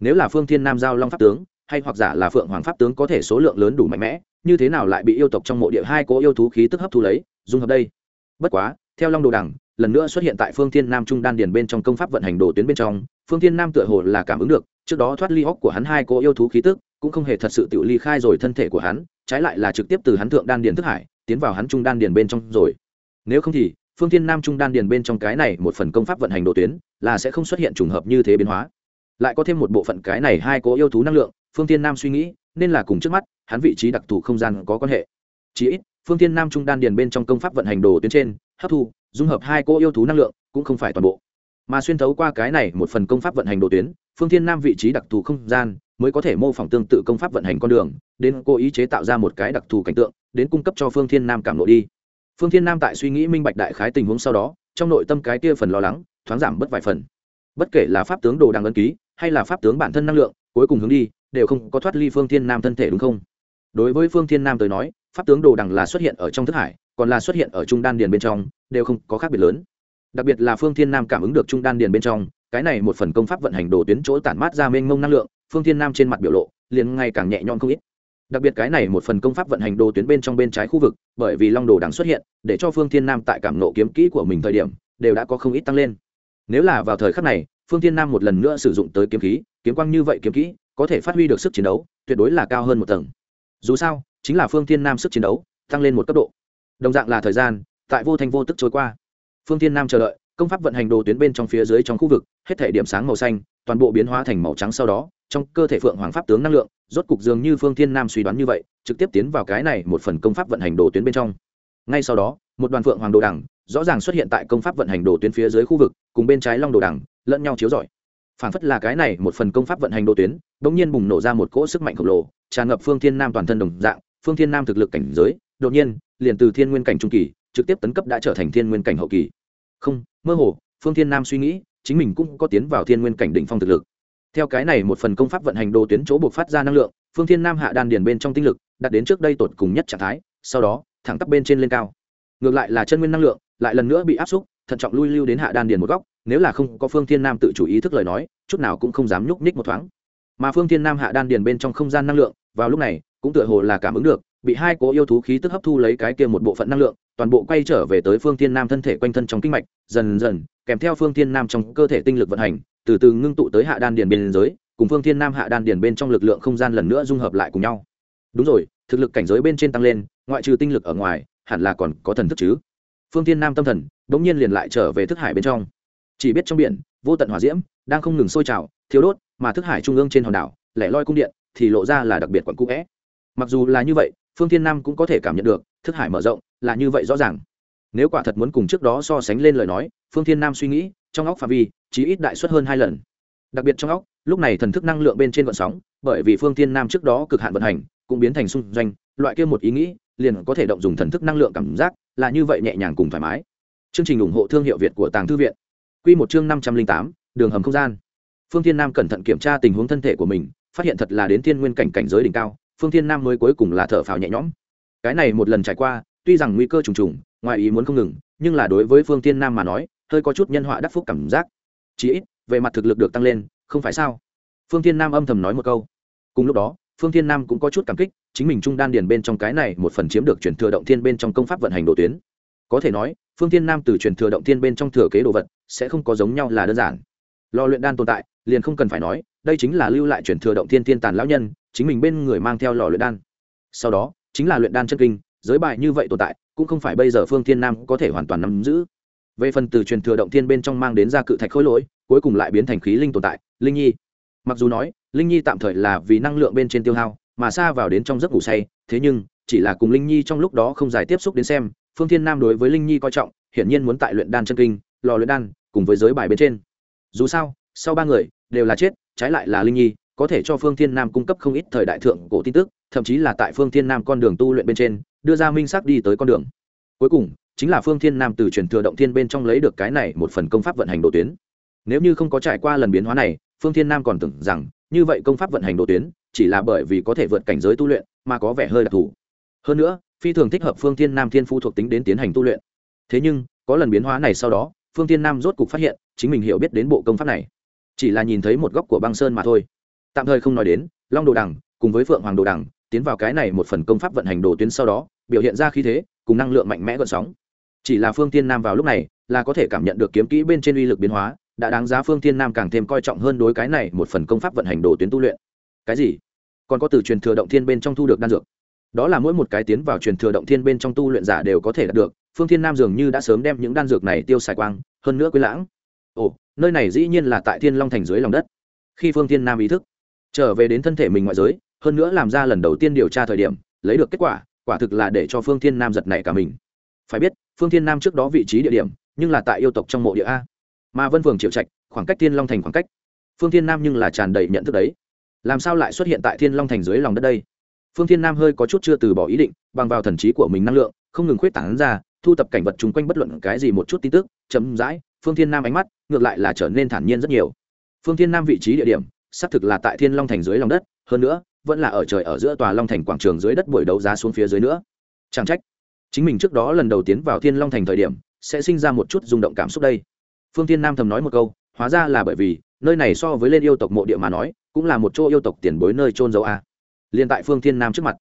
Nếu là phương thiên nam giao long pháp tướng, hay hoặc giả là phượng hoàng pháp tướng có thể số lượng lớn đủ mạnh mẽ, như thế nào lại bị yêu tộc trong mộ địa hai cố yêu thú khí tức hấp thu lấy, dung hợp đây? Bất quá, theo long đồ đằng, lần nữa xuất hiện tại phương thiên nam trung đan điền bên trong công pháp vận hành đồ tuyến bên trong phương thiên nam tựa hồ là cảm ứng được, trước đó thoát ly hóc của hắn hai cô yêu thú khí tức, cũng không hề thật sự tự ly khai rồi thân thể của hắn, trái lại là trực tiếp từ hắn thượng đan điền thức hải, tiến vào hắn trung đan điền bên trong rồi. Nếu không thì, phương thiên nam trung đan điền bên trong cái này một phần công pháp vận hành đồ tuyến, là sẽ không xuất hiện trùng hợp như thế biến hóa. Lại có thêm một bộ phận cái này hai cố yêu thú năng lượng, phương thiên nam suy nghĩ, nên là cùng trước mắt, hắn vị trí đặc thù không gian có quan hệ. Chỉ ít, phương thiên nam trung đan điền bên trong công pháp vận hành đồ tuyến trên, hấp thu, dung hợp hai cô yêu thú năng lượng, cũng không phải toàn bộ mà xuyên thấu qua cái này một phần công pháp vận hành đồ tuyến, phương thiên nam vị trí đặc thù không gian mới có thể mô phỏng tương tự công pháp vận hành con đường, đến cố ý chế tạo ra một cái đặc thù cảnh tượng, đến cung cấp cho phương thiên nam cảm lộ đi. Phương thiên nam tại suy nghĩ minh bạch đại khái tình huống sau đó, trong nội tâm cái kia phần lo lắng, thoáng giảm bất vài phần. Bất kể là pháp tướng đồ đang ấn ký, hay là pháp tướng bản thân năng lượng, cuối cùng hướng đi, đều không có thoát ly phương thiên nam thân thể đúng không? Đối với phương thiên nam tới nói, pháp tướng đồ đằng là xuất hiện ở trong thức hải, còn là xuất hiện ở trung đan điền bên trong, đều không có khác biệt lớn đặc biệt là phương thiên nam cảm ứng được trung đan điền bên trong, cái này một phần công pháp vận hành đồ tuyến chỗ tản mát ra mênh mông năng lượng, phương thiên nam trên mặt biểu lộ liền ngay càng nhẹ nhõm không ít. Đặc biệt cái này một phần công pháp vận hành đồ tuyến bên trong bên trái khu vực, bởi vì long đồ đằng xuất hiện, để cho phương thiên nam tại cảm nộ kiếm kỹ của mình thời điểm, đều đã có không ít tăng lên. Nếu là vào thời khắc này, phương thiên nam một lần nữa sử dụng tới kiếm khí, kiếm quang như vậy kiếm kỹ, có thể phát huy được sức chiến đấu, tuyệt đối là cao hơn một tầng. Dù sao, chính là phương thiên nam sức chiến đấu, tăng lên một cấp độ. Đồng dạng là thời gian, tại vô thành vô tức trôi qua phương thiên nam chờ đợi, công pháp vận hành đồ tuyến bên trong phía dưới trong khu vực, hết thể điểm sáng màu xanh, toàn bộ biến hóa thành màu trắng sau đó, trong cơ thể phượng hoàng pháp tướng năng lượng, rốt cục dường như phương thiên nam suy đoán như vậy, trực tiếp tiến vào cái này một phần công pháp vận hành đồ tuyến bên trong. Ngay sau đó, một đoàn phượng hoàng đồ đẳng, rõ ràng xuất hiện tại công pháp vận hành đồ tuyến phía dưới khu vực, cùng bên trái long đồ đẳng, lẫn nhau chiếu rọi. Phản phất là cái này một phần công pháp vận hành đồ tuyến bỗng nhiên bùng nổ ra một cỗ sức mạnh khổng lồ, tràn ngập phương thiên nam toàn thân đồng dạng, phương thiên nam thực lực cảnh giới, đột nhiên, liền từ thiên nguyên cảnh trung kỳ trực tiếp tấn cấp đã trở thành thiên nguyên cảnh hậu kỳ. Không, mơ hồ, phương thiên nam suy nghĩ, chính mình cũng có tiến vào thiên nguyên cảnh đỉnh phong thực lực. Theo cái này một phần công pháp vận hành đồ tuyến chỗ buộc phát ra năng lượng, phương thiên nam hạ đan điền bên trong tinh lực đạt đến trước đây tột cùng nhất trạng thái, sau đó, thẳng tắp bên trên lên cao. Ngược lại là chân nguyên năng lượng, lại lần nữa bị áp xúc, thận trọng lui lưu đến hạ đan điền một góc, nếu là không có phương thiên nam tự chủ ý thức lời nói, chút nào cũng không dám nhúc nhích một thoáng. Mà phương thiên nam hạ đan điền bên trong không gian năng lượng, vào lúc này, cũng tựa hồ là cảm ứng được bị hai cố yêu thú khí tức hấp thu lấy cái kia một bộ phận năng lượng, toàn bộ quay trở về tới phương thiên nam thân thể quanh thân trong kinh mạch, dần dần, kèm theo phương thiên nam trong cơ thể tinh lực vận hành, từ từ ngưng tụ tới hạ đan điền bên dưới cùng phương thiên nam hạ đan điền bên trong lực lượng không gian lần nữa dung hợp lại cùng nhau. Đúng rồi, thực lực cảnh giới bên trên tăng lên, ngoại trừ tinh lực ở ngoài, hẳn là còn có thần thức chứ? Phương thiên nam tâm thần đ ỗ n g nhiên liền lại trở về thức hải bên trong. Chỉ biết trong biển, vô tận hỏa diễm, đang không ngừng sôi trào thiếu đốt, mà thức hải trung ương trên hòn đảo, lẻ loi cung điện, thì lộ ra là đặc biệt quận cũ vẽ. Mặc dù là như vậy phương thiên nam cũng có thể cảm nhận được, thức hải mở rộng, là như vậy rõ ràng. Nếu quả thật muốn cùng trước đó so sánh lên lời nói, phương thiên nam suy nghĩ, trong óc phạm vi chỉ ít đại suất hơn hai lần. Đặc biệt trong óc, lúc này thần thức năng lượng bên trên vận sóng, bởi vì phương thiên nam trước đó cực hạn vận hành, cũng biến thành xung doanh, loại kia một ý nghĩ, liền có thể động dùng thần thức năng lượng cảm giác, là như vậy nhẹ nhàng cùng thoải mái. Chương trình ủng hộ thương hiệu việt của tàng thư viện. Q một chương năm trăm linh tám, đường hầm không gian. Phương thiên nam cẩn thận kiểm tra tình huống thân thể của mình, phát hiện thật là đến thiên nguyên cảnh cảnh giới đỉnh cao phương thiên nam mới cuối cùng là thở phào nhẹ nhõm. Cái này một lần trải qua, tuy rằng nguy cơ trùng trùng, ngoài ý muốn không ngừng, nhưng là đối với phương thiên nam mà nói, hơi có chút nhân họa đắc phúc cảm giác. Chí ít, về mặt thực lực được tăng lên, không phải sao? Phương thiên nam âm thầm nói một câu. Cùng lúc đó, phương thiên nam cũng có chút cảm kích, chính mình trung đan điền bên trong cái này một phần chiếm được truyền thừa động thiên bên trong công pháp vận hành đồ tuyến. Có thể nói, phương thiên nam từ truyền thừa động thiên bên trong thừa kế đồ vật, sẽ không có giống nhau là đơn giản. Lò luyện đan tồn tại liền không cần phải nói, đây chính là lưu lại truyền thừa động thiên thiên tàn lão nhân, chính mình bên người mang theo lò luyện đan. Sau đó, chính là luyện đan chân kinh, giới bài như vậy tồn tại, cũng không phải bây giờ phương thiên nam có thể hoàn toàn nắm giữ. Về phần từ truyền thừa động thiên bên trong mang đến ra cự thạch khối lỗi, cuối cùng lại biến thành khí linh tồn tại, linh nhi. Mặc dù nói, linh nhi tạm thời là vì năng lượng bên trên tiêu hao, mà xa vào đến trong giấc ngủ say, thế nhưng, chỉ là cùng linh nhi trong lúc đó không giải tiếp xúc đến xem, phương thiên nam đối với linh nhi coi trọng, hiển nhiên muốn tại luyện đan chân kinh, lò luyện đan, cùng với giới bài bên trên. Dù sao sau ba người, đều là chết, trái lại là linh nhi, có thể cho phương thiên nam cung cấp không ít thời đại thượng cổ tin tức, thậm chí là tại phương thiên nam con đường tu luyện bên trên, đưa ra minh xác đi tới con đường. Cuối cùng, chính là phương thiên nam từ truyền thừa động thiên bên trong lấy được cái này một phần công pháp vận hành độ tuyến. Nếu như không có trải qua lần biến hóa này, phương thiên nam còn tưởng rằng, như vậy công pháp vận hành độ tuyến, chỉ là bởi vì có thể vượt cảnh giới tu luyện, mà có vẻ hơi đặc thù. Hơn nữa, phi thường thích hợp phương thiên nam thiên phu thuộc tính đến tiến hành tu luyện. Thế nhưng, có lần biến hóa này sau đó, phương thiên nam rốt cục phát hiện, chính mình hiểu biết đến bộ công pháp này chỉ là nhìn thấy một góc của băng sơn mà thôi. Tạm thời không nói đến, long đồ đằng cùng với phượng hoàng đồ đằng tiến vào cái này một phần công pháp vận hành đồ tuyến sau đó, biểu hiện ra khí thế, cùng năng lượng mạnh mẽ gợn sóng. Chỉ là phương tiên nam vào lúc này, là có thể cảm nhận được kiếm kỹ bên trên uy lực biến hóa, đã đáng giá phương tiên nam càng thêm coi trọng hơn đối cái này một phần công pháp vận hành đồ tuyến tu luyện. Cái gì? Còn có từ truyền thừa động thiên bên trong thu được đan dược. Đó là mỗi một cái tiến vào truyền thừa động thiên bên trong tu luyện giả đều có thể đạt được, phương thiên nam dường như đã sớm đem những đan dược này tiêu xài quang, hơn nữa quý lãng. Ồ nơi này dĩ nhiên là tại thiên long thành dưới lòng đất. Khi phương thiên nam ý thức trở về đến thân thể mình ngoại giới, hơn nữa làm ra lần đầu tiên điều tra thời điểm, lấy được kết quả quả thực là để cho phương thiên nam giật nảy cả mình. Phải biết, phương thiên nam trước đó vị trí địa điểm, nhưng là tại yêu tộc trong mộ địa a. Mà vân phường triệu trạch, khoảng cách thiên long thành khoảng cách. Phương thiên nam nhưng là tràn đầy nhận thức đấy. Làm sao lại xuất hiện tại thiên long thành dưới lòng đất đây? Phương thiên nam hơi có chút chưa từ bỏ ý định, bằng vào thần trí của mình năng lượng, không ngừng khuyết tảng ra, thu tập cảnh vật chung quanh bất luận cái gì một chút tin tức chấm dãi phương thiên nam ánh mắt ngược lại là trở nên thản nhiên rất nhiều. Phương thiên nam vị trí địa điểm, xác thực là tại thiên long thành dưới lòng đất, hơn nữa, vẫn là ở trời ở giữa tòa long thành quảng trường dưới đất buổi đấu giá xuống phía dưới nữa. Chẳng trách, chính mình trước đó lần đầu tiến vào thiên long thành thời điểm, sẽ sinh ra một chút rung động cảm xúc đây. Phương thiên nam thầm nói một câu, hóa ra là bởi vì, nơi này so với lên yêu tộc mộ địa mà nói, cũng là một chỗ yêu tộc tiền bối nơi trôn dấu a. Liền tại phương thiên nam trước mặt,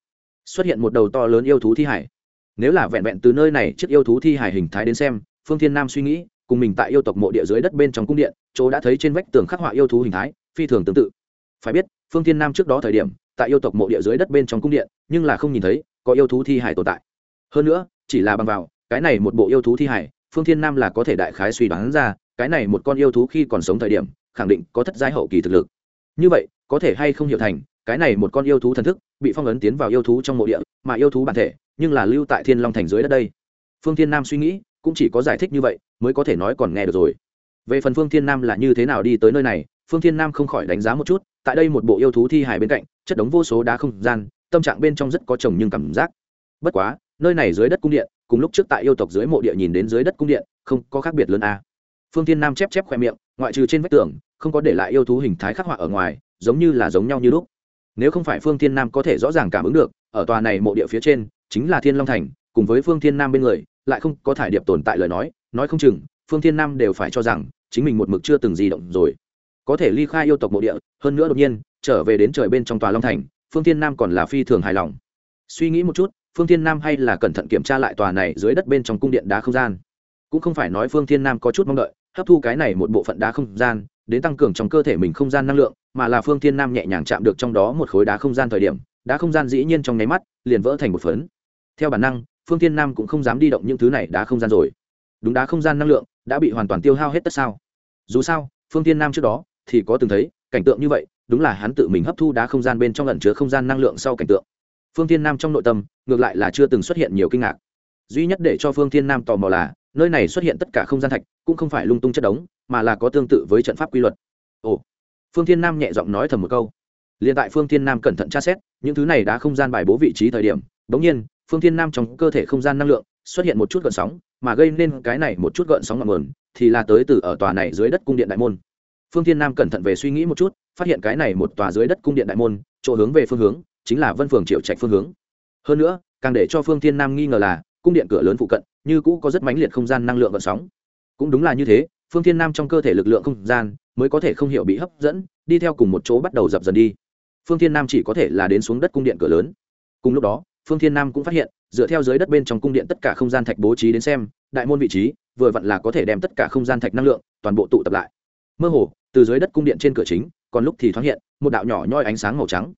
xuất hiện một đầu to lớn yêu thú thi hải. Nếu là vẹn vẹn từ nơi này chiếc yêu thú thi hải hình thái đến xem, phương thiên nam suy nghĩ cùng mình tại yêu tộc mộ địa dưới đất bên trong cung điện, chỗ đã thấy trên vách tường khắc họa yêu thú hình thái, phi thường tương tự. Phải biết, phương thiên nam trước đó thời điểm, tại yêu tộc mộ địa dưới đất bên trong cung điện, nhưng là không nhìn thấy, có yêu thú thi hải tồn tại. Hơn nữa, chỉ là bằng vào, cái này một bộ yêu thú thi hải phương thiên nam là có thể đại khái suy đoán ra, cái này một con yêu thú khi còn sống thời điểm, khẳng định có thất giai hậu kỳ thực lực. Như vậy, có thể hay không hiểu thành, cái này một con yêu thú thần thức, bị phong ấn tiến vào yêu thú trong mộ địa, mà yêu thú bản thể, nhưng là lưu tại thiên long thành dưới đất đây. Phương thiên nam suy nghĩ cũng chỉ có giải thích như vậy, mới có thể nói còn nghe được rồi. Về phần phương thiên nam là như thế nào đi tới nơi này, phương thiên nam không khỏi đánh giá một chút, tại đây một bộ yêu thú thi hài bên cạnh, chất đống vô số đá không gian, tâm trạng bên trong rất có chồng nhưng cảm giác. Bất quá, nơi này dưới đất cung điện, cùng lúc trước tại yêu tộc dưới mộ địa nhìn đến dưới đất cung điện, không có khác biệt lớn a. Phương thiên nam chép chép khoe miệng, ngoại trừ trên vách tường, không có để lại yêu thú hình thái khắc họa ở ngoài, giống như là giống nhau như lúc. Nếu không phải phương thiên nam có thể rõ ràng cảm ứng được, ở tòa này mộ địa phía trên, chính là thiên long thành, cùng với phương thiên nam bên người lại không có thải điệp tồn tại lời nói nói không chừng, phương thiên nam đều phải cho rằng chính mình một mực chưa từng di động rồi. Có thể ly khai yêu tộc mộ địa, hơn nữa đột nhiên, trở về đến trời bên trong tòa long thành, phương thiên nam còn là phi thường hài lòng. Suy nghĩ một chút, phương thiên nam hay là cẩn thận kiểm tra lại tòa này dưới đất bên trong cung điện đá không gian. Cũng không phải nói phương thiên nam có chút mong đợi, hấp thu cái này một bộ phận đá không gian, đến tăng cường trong cơ thể mình không gian năng lượng, mà là phương thiên nam nhẹ nhàng chạm được trong đó một khối đá không gian thời điểm, đá không gian dĩ nhiên trong nháy mắt liền vỡ thành một phấn. Theo bản năng phương thiên nam cũng không dám đi động những thứ này, đã không gian rồi. Đúng đá không gian năng lượng, đã bị hoàn toàn tiêu hao hết tất sao? Dù sao, phương thiên nam trước đó thì có từng thấy, cảnh tượng như vậy, đúng là hắn tự mình hấp thu đá không gian bên trong lẩn chứa không gian năng lượng sau cảnh tượng. Phương thiên nam trong nội tâm, ngược lại là chưa từng xuất hiện nhiều kinh ngạc. Duy nhất để cho phương thiên nam tò mò là, nơi này xuất hiện tất cả không gian thạch, cũng không phải lung tung chất đống, mà là có tương tự với trận pháp quy luật. Ồ. Phương thiên nam nhẹ giọng nói thầm một câu. Liền tại phương thiên nam cẩn thận tra xét, những thứ này đã không gian bài bố vị trí thời điểm, bỗng nhiên phương thiên nam trong cơ thể không gian năng lượng xuất hiện một chút gợn sóng, mà gây nên cái này một chút gợn sóng ngọn nguồn thì là tới từ ở tòa này dưới đất cung điện đại môn. Phương thiên nam cẩn thận về suy nghĩ một chút, phát hiện cái này một tòa dưới đất cung điện đại môn, chỗ hướng về phương hướng, chính là vân phường triệu trạch phương hướng. Hơn nữa, càng để cho phương thiên nam nghi ngờ là, cung điện cửa lớn phụ cận, như cũ có rất mãnh liệt không gian năng lượng gợn sóng. Cũng đúng là như thế, phương thiên nam trong cơ thể lực lượng không gian mới có thể không hiểu bị hấp dẫn, đi theo cùng một chỗ bắt đầu dập dần đi. Phương thiên nam chỉ có thể là đến xuống đất cung điện cửa lớn. Cùng lúc đó phương thiên nam cũng phát hiện, dựa theo dưới đất bên trong cung điện tất cả không gian thạch bố trí đến xem, đại môn vị trí, vừa vặn là có thể đem tất cả không gian thạch năng lượng, toàn bộ tụ tập lại. Mơ hồ, từ dưới đất cung điện trên cửa chính, còn lúc thì thoáng hiện, một đạo nhỏ nhoi ánh sáng màu trắng.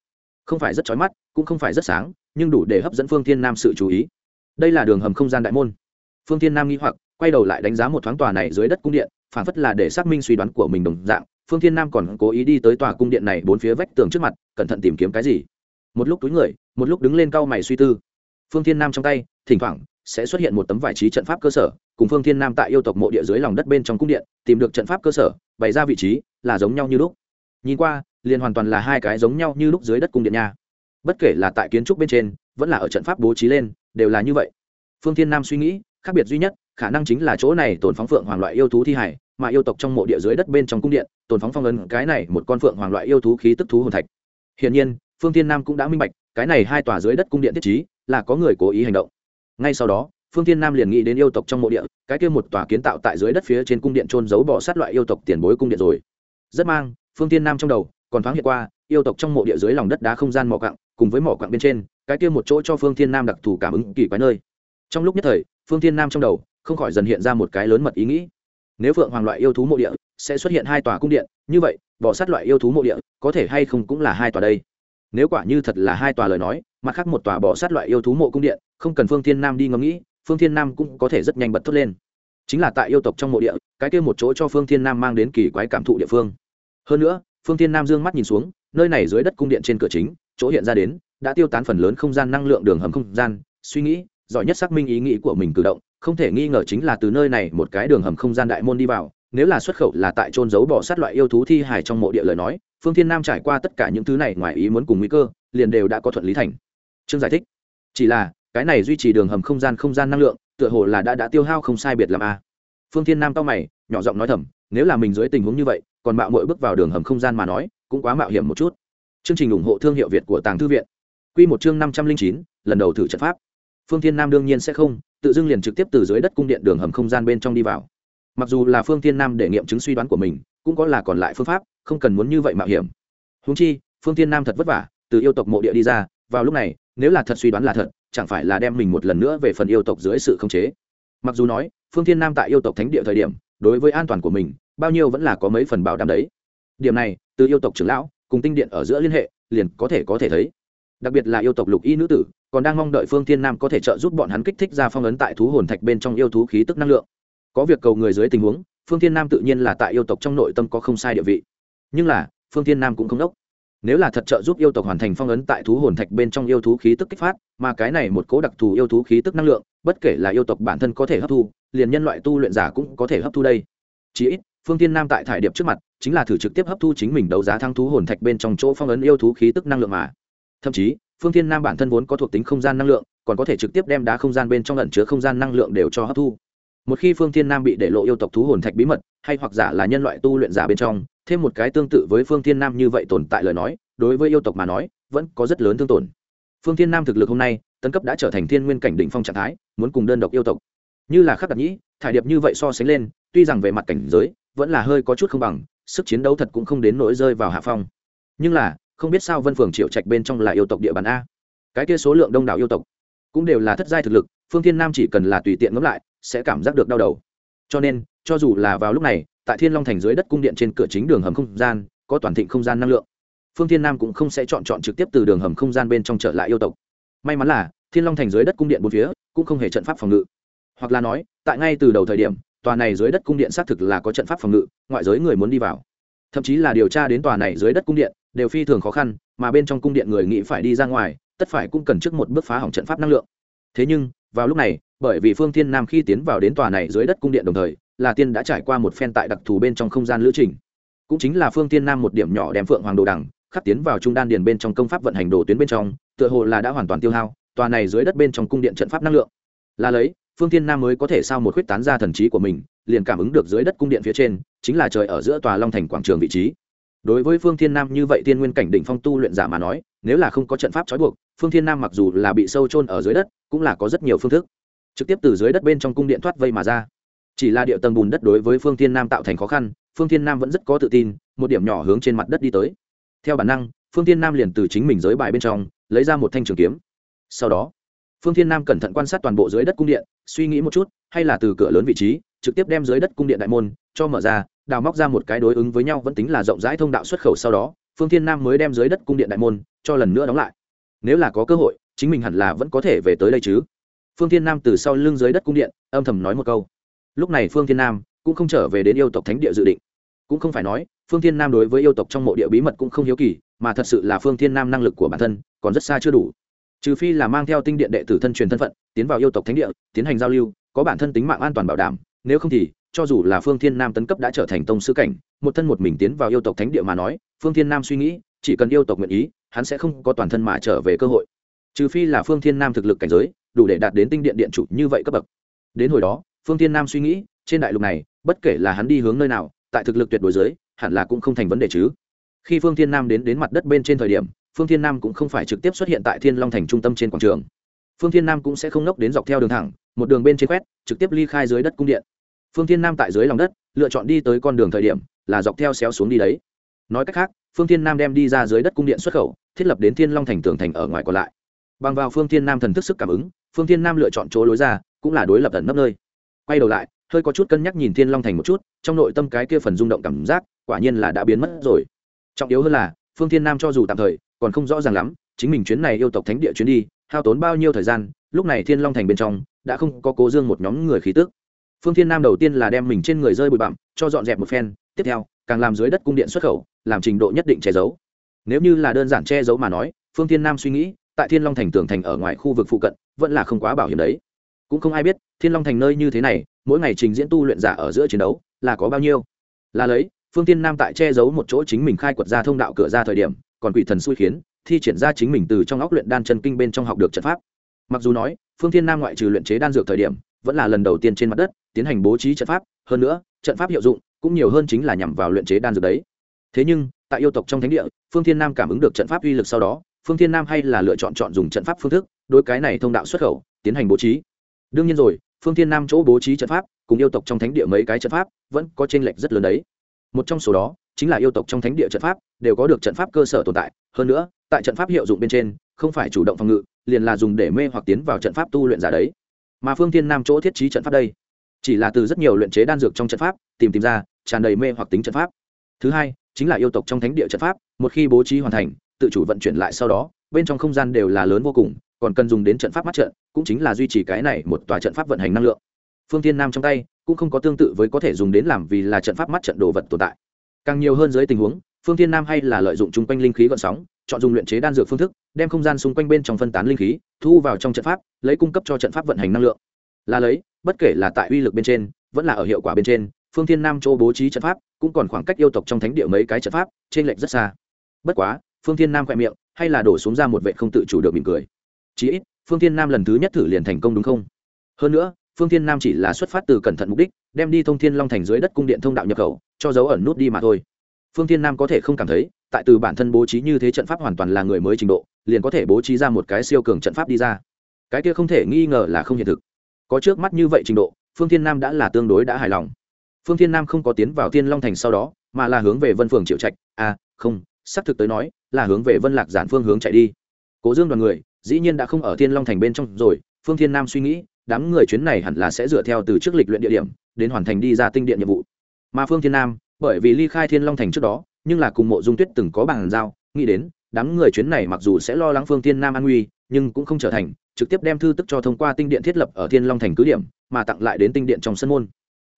Không phải rất chói mắt, cũng không phải rất sáng, nhưng đủ để hấp dẫn phương thiên nam sự chú ý. Đây là đường hầm không gian đại môn. Phương thiên nam nghĩ hoặc, quay đầu lại đánh giá một thoáng tòa này dưới đất cung điện phản phất là để xác minh suy đoán của mình đồng dạng. Phương thiên nam còn cố ý đi tới tòa cung điện này bốn phía vách tường trước mặt, cẩn thận tìm kiếm cái gì? Một lúc túi người một lúc đứng lên cau mày suy tư. Phương thiên nam trong tay, thỉnh thoảng, sẽ xuất hiện một tấm vải trí trận pháp cơ sở, cùng phương thiên nam tại yêu tộc mộ địa dưới lòng đất bên trong cung điện, tìm được trận pháp cơ sở, bày ra vị trí, là giống nhau như lúc. Nhìn qua, liền hoàn toàn là hai cái giống nhau như lúc dưới đất cung điện nha. Bất kể là tại kiến trúc bên trên, vẫn là ở trận pháp bố trí lên, đều là như vậy. Phương thiên nam suy nghĩ, khác biệt duy nhất, khả năng chính là chỗ này tồn phóng phượng hoàng loại yêu thú thi hải, mà yêu tộc trong mộ địa dưới đất bên trong cung điện, tồn phóng phong ấn, cái này một con phượng hoàng loại yêu thú khí tức thú hồn thạch. Hiển nhiên, phương thiên nam cũng đã minh bạch cái này hai tòa dưới đất cung điện thiết trí là có người cố ý hành động. Ngay sau đó, phương thiên nam liền nghĩ đến yêu tộc trong mộ địa, cái kia một tòa kiến tạo tại dưới đất phía trên cung điện trôn giấu bỏ sát loại yêu tộc tiền bối cung điện rồi. Rất mang, phương thiên nam trong đầu còn thoáng hiện qua, yêu tộc trong mộ địa dưới lòng đất đá không gian mỏ cặng cùng với mỏ quặng bên trên, cái kia một chỗ cho phương thiên nam đặc thù cảm ứng kỳ quái nơi. Trong lúc nhất thời, phương thiên nam trong đầu không khỏi dần hiện ra một cái lớn mật ý nghĩ. Nếu phượng hoàng loại yêu thú mộ địa sẽ xuất hiện hai tòa cung điện, như vậy, bỏ sát loại yêu thú mộ địa có thể hay không cũng là hai tòa đây nếu quả như thật là hai tòa lời nói, mặt khác một tòa bỏ sát loại yêu thú mộ cung điện, không cần phương thiên nam đi ngẫm nghĩ, phương thiên nam cũng có thể rất nhanh bật thốt lên. Chính là tại yêu tộc trong mộ địa, cái kia một chỗ cho phương thiên nam mang đến kỳ quái cảm thụ địa phương. Hơn nữa, phương thiên nam dương mắt nhìn xuống, nơi này dưới đất cung điện trên cửa chính, chỗ hiện ra đến, đã tiêu tán phần lớn không gian năng lượng đường hầm không gian, suy nghĩ, giỏi nhất xác minh ý nghĩ của mình cử động, không thể nghi ngờ chính là từ nơi này một cái đường hầm không gian đại môn đi vào, nếu là xuất khẩu là tại trôn giấu bỏ sát loại yêu thú thi hài trong mộ địa lời nói phương thiên nam trải qua tất cả những thứ này ngoài ý muốn cùng nguy cơ, liền đều đã có thuận lý thành. Chương giải thích, chỉ là, cái này duy trì đường hầm không gian không gian năng lượng, tựa hồ là đã đã tiêu hao không sai biệt làm a à. phương thiên nam cao mày, nhỏ giọng nói thầm, nếu là mình dưới tình huống như vậy, còn mạo muội bước vào đường hầm không gian mà nói, cũng quá mạo hiểm một chút. Chương trình ủng hộ thương hiệu việt của tàng thư viện. Quy một chương năm trăm linh chín, lần đầu thử trận pháp. Phương thiên nam đương nhiên sẽ không, tự dưng liền trực tiếp từ dưới đất cung điện đường hầm không gian bên trong đi vào. Mặc dù là phương thiên nam để nghiệm chứng suy đoán của mình cũng có là còn lại phương pháp, không cần muốn như vậy mạo hiểm. Húng chi, phương thiên nam thật vất vả, từ yêu tộc mộ địa đi ra, vào lúc này, nếu là thật suy đoán là thật, chẳng phải là đem mình một lần nữa về phần yêu tộc dưới sự khống chế. Mặc dù nói, phương thiên nam tại yêu tộc thánh địa thời điểm, đối với an toàn của mình, bao nhiêu vẫn là có mấy phần bảo đảm đấy. Điểm này, từ yêu tộc trưởng lão, cùng tinh điện ở giữa liên hệ, liền có thể có thể thấy. Đặc biệt là yêu tộc lục y nữ tử, còn đang mong đợi phương thiên nam có thể trợ giúp bọn hắn kích thích ra phong ấn tại thú hồn thạch bên trong yêu thú khí tức năng lượng. Có việc cầu người dưới tình huống phương thiên nam tự nhiên là tại yêu tộc trong nội tâm có không sai địa vị. Nhưng là, phương thiên nam cũng không đốc. Nếu là thật trợ giúp yêu tộc hoàn thành phong ấn tại thú hồn thạch bên trong yêu thú khí tức kích phát, mà cái này một cố đặc thù yêu thú khí tức năng lượng, bất kể là yêu tộc bản thân có thể hấp thu, liền nhân loại tu luyện giả cũng có thể hấp thu đây. Chí ít, phương tiên nam tại thải điệp trước mặt, chính là thử trực tiếp hấp thu chính mình đấu giá thăng thú hồn thạch bên trong chỗ phong ấn yêu thú khí tức năng lượng mà. Thậm chí, phương tiên nam bản thân vốn có thuộc tính không gian năng lượng, còn có thể trực tiếp đem đá không gian bên trong lẩn chứa không gian năng lượng đều cho hấp thu một khi phương thiên nam bị để lộ yêu tộc thú hồn thạch bí mật, hay hoặc giả là nhân loại tu luyện giả bên trong, thêm một cái tương tự với phương thiên nam như vậy tồn tại lời nói, đối với yêu tộc mà nói, vẫn có rất lớn thương tổn. Phương thiên nam thực lực hôm nay, tấn cấp đã trở thành thiên nguyên cảnh đỉnh phong trạng thái, muốn cùng đơn độc yêu tộc. Như là khắc đặc nhĩ, thải điệp như vậy so sánh lên, tuy rằng về mặt cảnh giới, vẫn là hơi có chút không bằng, sức chiến đấu thật cũng không đến nỗi rơi vào hạ phong. Nhưng là, không biết sao vân phường triệu trạch bên trong là yêu tộc địa bàn a. Cái kia số lượng đông đảo yêu tộc, cũng đều là thất giai thực lực phương thiên nam chỉ cần là tùy tiện ngẫm lại, sẽ cảm giác được đau đầu. Cho nên, cho dù là vào lúc này, tại thiên long thành dưới đất cung điện trên cửa chính đường hầm không gian, có toàn thịnh không gian năng lượng. Phương thiên nam cũng không sẽ chọn chọn trực tiếp từ đường hầm không gian bên trong trở lại yêu tộc. May mắn là, thiên long thành dưới đất cung điện bốn phía, cũng không hề trận pháp phòng ngự. Hoặc là nói, tại ngay từ đầu thời điểm, tòa này dưới đất cung điện xác thực là có trận pháp phòng ngự, ngoại giới người muốn đi vào. Thậm chí là điều tra đến tòa này dưới đất cung điện, đều phi thường khó khăn, mà bên trong cung điện người nghĩ phải đi ra ngoài, tất phải cũng cần trước một bước phá hỏng trận pháp năng lượng. Thế nhưng vào lúc này, bởi vì phương thiên nam khi tiến vào đến tòa này dưới đất cung điện đồng thời, là tiên đã trải qua một phen tại đặc thù bên trong không gian lữ trình. Cũng chính là phương thiên nam một điểm nhỏ đem phượng hoàng đồ đằng, khắc tiến vào trung đan điền bên trong công pháp vận hành đồ tuyến bên trong, tựa hồ là đã hoàn toàn tiêu hao, tòa này dưới đất bên trong cung điện trận pháp năng lượng. Là lấy, phương thiên nam mới có thể sao một khuyết tán ra thần trí của mình, liền cảm ứng được dưới đất cung điện phía trên, chính là trời ở giữa tòa long thành quảng trường vị trí đối với phương thiên nam như vậy tiên nguyên cảnh đỉnh phong tu luyện giả mà nói, nếu là không có trận pháp trói buộc, phương thiên nam mặc dù là bị sâu chôn ở dưới đất, cũng là có rất nhiều phương thức. Trực tiếp từ dưới đất bên trong cung điện thoát vây mà ra. Chỉ là địa tầng bùn đất đối với phương thiên nam tạo thành khó khăn, phương thiên nam vẫn rất có tự tin, một điểm nhỏ hướng trên mặt đất đi tới. Theo bản năng, phương thiên nam liền từ chính mình giới bài bên trong, lấy ra một thanh trường kiếm. Sau đó, phương thiên nam cẩn thận quan sát toàn bộ dưới đất cung điện, suy nghĩ một chút, hay là từ cửa lớn vị trí, trực tiếp đem dưới đất cung điện đại môn cho mở ra, đào móc ra một cái đối ứng với nhau vẫn tính là rộng rãi thông đạo xuất khẩu sau đó, phương thiên nam mới đem dưới đất cung điện đại môn cho lần nữa đóng lại. Nếu là có cơ hội, chính mình hẳn là vẫn có thể về tới đây chứ. Phương thiên nam từ sau lưng dưới đất cung điện, âm thầm nói một câu. Lúc này phương thiên nam cũng không trở về đến yêu tộc thánh địa dự định. Cũng không phải nói, phương thiên nam đối với yêu tộc trong mộ địa bí mật cũng không hiếu kỳ, mà thật sự là phương thiên nam năng lực của bản thân còn rất xa chưa đủ. Trừ phi là mang theo tinh điện đệ tử thân truyền thân phận, tiến vào yêu tộc thánh địa, tiến hành giao lưu, có bản thân tính mạng an toàn bảo đảm, nếu không thì cho dù là phương thiên nam tấn cấp đã trở thành tông sư cảnh, một thân một mình tiến vào yêu tộc thánh địa mà nói, phương thiên nam suy nghĩ, chỉ cần yêu tộc nguyện ý, hắn sẽ không có toàn thân mà trở về cơ hội. Trừ phi là phương thiên nam thực lực cảnh giới, đủ để đạt đến tinh điện điện chủ như vậy cấp bậc. Đến hồi đó, phương thiên nam suy nghĩ, trên đại lục này, bất kể là hắn đi hướng nơi nào, tại thực lực tuyệt đối giới hẳn là cũng không thành vấn đề chứ. Khi phương thiên nam đến đến mặt đất bên trên thời điểm, phương thiên nam cũng không phải trực tiếp xuất hiện tại thiên long thành trung tâm trên quảng trường. Phương thiên nam cũng sẽ không nốc đến dọc theo đường thẳng, một đường bên trên quét, trực tiếp ly khai dưới đất cung điện phương thiên nam tại dưới lòng đất, lựa chọn đi tới con đường thời điểm, là dọc theo xéo xuống đi đấy. Nói cách khác, phương thiên nam đem đi ra dưới đất cung điện xuất khẩu, thiết lập đến thiên long thành tường thành ở ngoài còn lại. Bằng vào phương thiên nam thần thức sức cảm ứng, phương thiên nam lựa chọn chỗ lối ra, cũng là đối lập tận nấp nơi. Quay đầu lại, hơi có chút cân nhắc nhìn thiên long thành một chút, trong nội tâm cái kia phần rung động cảm giác, quả nhiên là đã biến mất rồi. Trọng yếu hơn là, phương thiên nam cho dù tạm thời, còn không rõ ràng lắm, chính mình chuyến này yêu tộc thánh địa chuyến đi, hao tốn bao nhiêu thời gian, lúc này thiên long thành bên trong, đã không có cố dương một nhóm người khí tức phương thiên nam đầu tiên là đem mình trên người rơi bụi bặm, cho dọn dẹp một phen, tiếp theo, càng làm dưới đất cung điện xuất khẩu, làm trình độ nhất định che giấu. Nếu như là đơn giản che giấu mà nói, phương thiên nam suy nghĩ, tại thiên long thành tường thành ở ngoài khu vực phụ cận, vẫn là không quá bảo hiểm đấy. Cũng không ai biết, thiên long thành nơi như thế này, mỗi ngày trình diễn tu luyện giả ở giữa chiến đấu, là có bao nhiêu. Là lấy, phương tiên nam tại che giấu một chỗ chính mình khai quật ra thông đạo cửa ra thời điểm, còn quỷ thần xui khiến, thi triển ra chính mình từ trong óc luyện đan chân kinh bên trong học được trận pháp. Mặc dù nói, phương tiên nam ngoại trừ luyện chế đan dược thời điểm vẫn là lần đầu tiên trên mặt đất tiến hành bố trí trận pháp. Hơn nữa, trận pháp hiệu dụng cũng nhiều hơn chính là nhằm vào luyện chế đan dược đấy. Thế nhưng, tại yêu tộc trong thánh địa, phương thiên nam cảm ứng được trận pháp uy lực sau đó, phương thiên nam hay là lựa chọn chọn dùng trận pháp phương thức, đối cái này thông đạo xuất khẩu, tiến hành bố trí. Đương nhiên rồi, phương thiên nam chỗ bố trí trận pháp, cùng yêu tộc trong thánh địa mấy cái trận pháp, vẫn có t lệch rất lớn đấy. Một trong số đó, chính là yêu tộc trong thánh địa trận pháp, đều có được trận pháp cơ sở tồn tại. Hơn nữa, tại trận pháp hiệu dụng bên trên, không phải chủ động phòng ngự, liền là dùng để mê hoặc tiến vào trận pháp tu luyện giả đấy mà phương thiên nam chỗ thiết trí trận pháp đây, chỉ là từ rất nhiều luyện chế đan dược trong trận pháp, tìm tìm ra, tràn đầy mê hoặc tính trận pháp. Thứ hai, chính là yêu tộc trong thánh địa trận pháp, một khi bố trí hoàn thành, tự chủ vận chuyển lại sau đó, bên trong không gian đều là lớn vô cùng, còn cần dùng đến trận pháp mắt trận, cũng chính là duy trì cái này một tòa trận pháp vận hành năng lượng. Phương tiên nam trong tay, cũng không có tương tự với có thể dùng đến làm vì là trận pháp mắt trận đồ vật tồn tại. Càng nhiều hơn dưới tình huống phương Thiên nam hay là lợi dụng chung quanh linh khí gọn sóng, chọn dùng luyện chế đan dược phương thức, đem không gian xung quanh bên trong phân tán linh khí, thu vào trong trận pháp, lấy cung cấp cho trận pháp vận hành năng lượng. Là lấy, bất kể là tại uy lực bên trên, vẫn là ở hiệu quả bên trên, phương thiên nam chỗ bố trí trận pháp, cũng còn khoảng cách yêu tộc trong thánh địa mấy cái trận pháp trên lệch rất xa. Bất quá, phương thiên nam khoe miệng, hay là đổ xuống ra một vệ không tự chủ được mỉm cười. Chí ít, phương thiên nam lần thứ nhất thử liền thành công đúng không? Hơn nữa, phương thiên nam chỉ là xuất phát từ cẩn thận mục đích, đem đi thông thiên long thành dưới đất cung điện thông đạo nhập khẩu, cho dấu ẩn nút đi mà thôi phương thiên nam có thể không cảm thấy, tại từ bản thân bố trí như thế trận pháp hoàn toàn là người mới trình độ, liền có thể bố trí ra một cái siêu cường trận pháp đi ra. Cái kia không thể nghi ngờ là không hiện thực. Có trước mắt như vậy trình độ, phương thiên nam đã là tương đối đã hài lòng. Phương thiên nam không có tiến vào thiên long thành sau đó, mà là hướng về vân phường triệu trạch. À không, xác thực tới nói, là hướng về vân lạc giản phương hướng chạy đi. Cố dương đoàn người, dĩ nhiên đã không ở thiên long thành bên trong rồi, phương thiên nam suy nghĩ, đám người chuyến này hẳn là sẽ dựa theo từ trước lịch luyện địa điểm, đến hoàn thành đi ra tinh điện nhiệm vụ mà phương thiên nam, bởi vì ly khai thiên long thành trước đó, nhưng là cùng mộ dung tuyết từng có bàn giao, nghĩ đến, đám người chuyến này mặc dù sẽ lo lắng phương thiên nam an nguy, nhưng cũng không trở thành, trực tiếp đem thư tức cho thông qua tinh điện thiết lập ở thiên long thành cứ điểm, mà tặng lại đến tinh điện trong sân môn.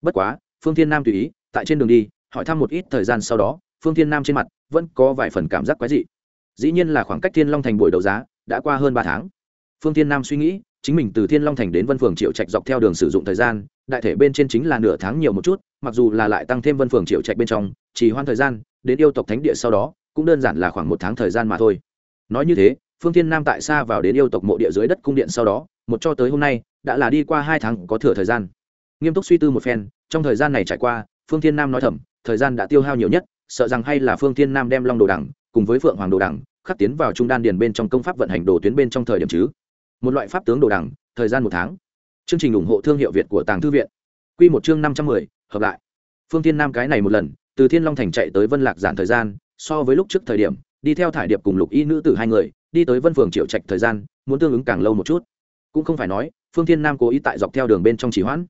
Bất quá, phương thiên nam tùy ý, tại trên đường đi, hỏi thăm một ít thời gian sau đó, phương thiên nam trên mặt vẫn có vài phần cảm giác quái dị. Dĩ nhiên là khoảng cách thiên long thành buổi đấu giá đã qua hơn ba tháng. Phương thiên nam suy nghĩ chính mình từ thiên long thành đến vân phường triệu trạch dọc theo đường sử dụng thời gian, đại thể bên trên chính là nửa tháng nhiều một chút, mặc dù là lại tăng thêm vân phường triệu trạch bên trong chỉ hoan thời gian, đến yêu tộc thánh địa sau đó, cũng đơn giản là khoảng một tháng thời gian mà thôi. Nói như thế, phương thiên nam tại xa vào đến yêu tộc mộ địa dưới đất cung điện sau đó, một cho tới hôm nay, đã là đi qua hai tháng có thừa thời gian. Nghiêm túc suy tư một phen, trong thời gian này trải qua, phương thiên nam nói thầm, thời gian đã tiêu hao nhiều nhất, sợ rằng hay là phương thiên nam đem long đồ đẳng cùng với phượng hoàng đồ đẳng khắc tiến vào trung đan điền bên trong công pháp vận hành đồ tuyến bên trong thời điểm chứ một loại pháp tướng đồ đẳng thời gian một tháng. Chương trình ủng hộ thương hiệu việt của tàng thư viện. Q một chương năm trăm mười, hợp lại. Phương thiên nam cái này một lần, từ thiên long thành chạy tới vân lạc giản thời gian, so với lúc trước thời điểm, đi theo thải điệp cùng lục y nữ tử hai người, đi tới vân phường triệu trạch thời gian, muốn tương ứng càng lâu một chút. Cũng không phải nói, phương thiên nam cố ý tại dọc theo đường bên trong chỉ hoãn.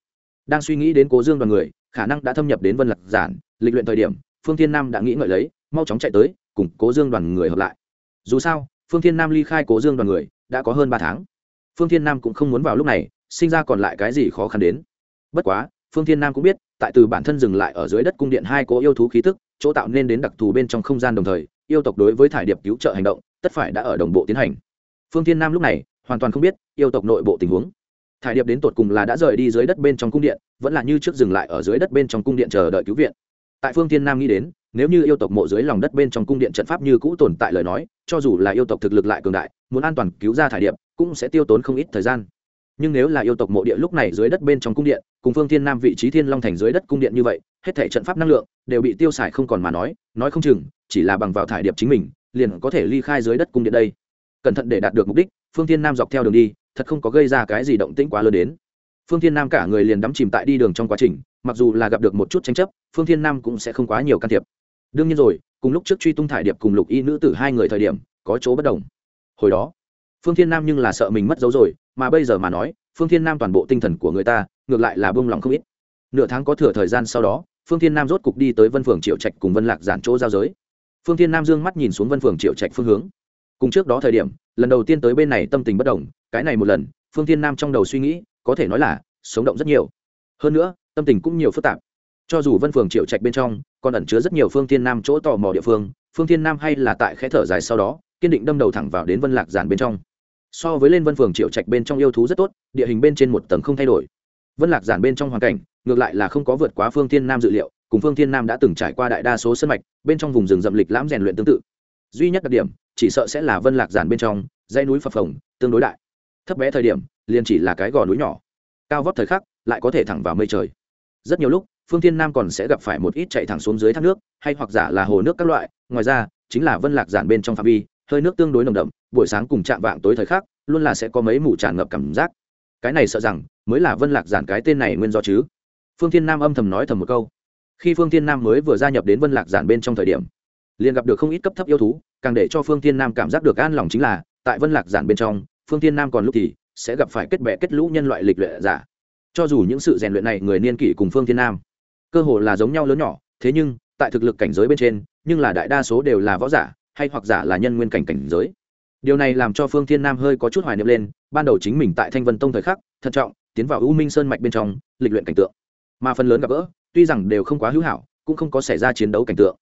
Đang suy nghĩ đến cố dương đoàn người, khả năng đã thâm nhập đến vân lạc giản, lịch luyện thời điểm, phương thiên nam đã nghĩ ngợi lấy, mau chóng chạy tới, cùng cố dương đoàn người hợp lại. Dù sao, phương thiên nam ly khai cố dương đoàn người, đã có hơn ba tháng phương thiên nam cũng không muốn vào lúc này, sinh ra còn lại cái gì khó khăn đến. Bất quá, phương thiên nam cũng biết, tại từ bản thân dừng lại ở dưới đất cung điện hai cố yêu thú khí tức, chỗ tạo nên đến đặc thù bên trong không gian đồng thời, yêu tộc đối với thải điệp cứu trợ hành động, tất phải đã ở đồng bộ tiến hành. Phương thiên nam lúc này, hoàn toàn không biết yêu tộc nội bộ tình huống. Thải điệp đến tột cùng là đã rời đi dưới đất bên trong cung điện, vẫn là như trước dừng lại ở dưới đất bên trong cung điện chờ đợi cứu viện. Tại phương thiên nam nghĩ đến, nếu như yêu tộc mộ dưới lòng đất bên trong cung điện trận pháp như cũ tồn tại lời nói, cho dù là yêu tộc thực lực lại cường đại muốn an toàn cứu ra thải điệp cũng sẽ tiêu tốn không ít thời gian. Nhưng nếu là yêu tộc mộ địa lúc này dưới đất bên trong cung điện, cùng phương thiên nam vị trí thiên long thành dưới đất cung điện như vậy, hết thể trận pháp năng lượng đều bị tiêu xài không còn mà nói nói không chừng, chỉ là bằng vào thải điệp chính mình, liền có thể ly khai dưới đất cung điện đây. Cẩn thận để đạt được mục đích, phương thiên nam dọc theo đường đi, thật không có gây ra cái gì động tĩnh quá lớn đến. Phương thiên nam cả người liền đắm chìm tại đi đường trong quá trình, mặc dù là gặp được một chút tranh chấp, phương thiên nam cũng sẽ không quá nhiều can thiệp. Đương nhiên rồi, cùng lúc trước truy tung thải điệp cùng lục y nữ tử hai người thời điểm, có chỗ bất đồng hồi đó, phương thiên nam nhưng là sợ mình mất dấu rồi, mà bây giờ mà nói, phương thiên nam toàn bộ tinh thần của người ta, ngược lại là bông lòng không ít. Nửa tháng có thừa thời gian sau đó, phương thiên nam rốt cục đi tới vân phường triệu trạch cùng vân lạc giản chỗ giao giới. Phương thiên nam dương mắt nhìn xuống vân phường triệu trạch phương hướng. Cùng trước đó thời điểm, lần đầu tiên tới bên này tâm tình bất đồng, cái này một lần, phương thiên nam trong đầu suy nghĩ, có thể nói là sống động rất nhiều. Hơn nữa, tâm tình cũng nhiều phức tạp. Cho dù vân phường triệu trạch bên trong còn ẩn chứa rất nhiều phương thiên nam chỗ tò mò địa phương phương thiên nam hay là tại khẽ thở dài sau đó kiên định đâm đầu thẳng vào đến vân lạc giản bên trong. So với lên vân phường triệu trạch bên trong yêu thú rất tốt, địa hình bên trên một tầng không thay đổi. Vân lạc giản bên trong hoàn cảnh, ngược lại là không có vượt quá phương thiên nam dự liệu, cùng phương thiên nam đã từng trải qua đại đa số sân mạch, bên trong vùng rừng rậm lịch lãm rèn luyện tương tự. Duy nhất đặc điểm, chỉ sợ sẽ là vân lạc giản bên trong, dãy núi phập phồng, tương đối đại. Thấp bé thời điểm, liền chỉ là cái gò núi nhỏ. Cao vóc thời khắc, lại có thể thẳng vào mây trời. Rất nhiều lúc, phương thiên nam còn sẽ gặp phải một ít chạy thẳng xuống dưới thác nước, hay hoặc giả là hồ nước các loại, ngoài ra, chính là vân lạc giản bên trong phạm vi hơi nước tương đối nồng đậm, buổi sáng cùng chạm vạng tối thời khắc, luôn là sẽ có mấy mù tràn ngập cảm giác. Cái này sợ rằng mới là vân lạc giản cái tên này nguyên do chứ. Phương thiên nam âm thầm nói thầm một câu. Khi phương thiên nam mới vừa gia nhập đến vân lạc giản bên trong thời điểm, liền gặp được không ít cấp thấp yêu thú, càng để cho phương thiên nam cảm giác được an lòng chính là, tại vân lạc giản bên trong, phương thiên nam còn lúc thì sẽ gặp phải kết bệ kết lũ nhân loại lịch luyện giả. Cho dù những sự rèn luyện này người niên kỷ cùng phương thiên nam, cơ hồ là giống nhau lớn nhỏ, thế nhưng, tại thực lực cảnh giới bên trên, nhưng là đại đa số đều là võ giả hay hoặc giả là nhân nguyên cảnh cảnh giới. Điều này làm cho phương thiên nam hơi có chút hoài niệm lên, ban đầu chính mình tại thanh vân tông thời khắc, thận trọng, tiến vào u minh sơn mạch bên trong, lịch luyện cảnh tượng. Mà phần lớn gặp gỡ, tuy rằng đều không quá hữu hảo, cũng không có xảy ra chiến đấu cảnh tượng.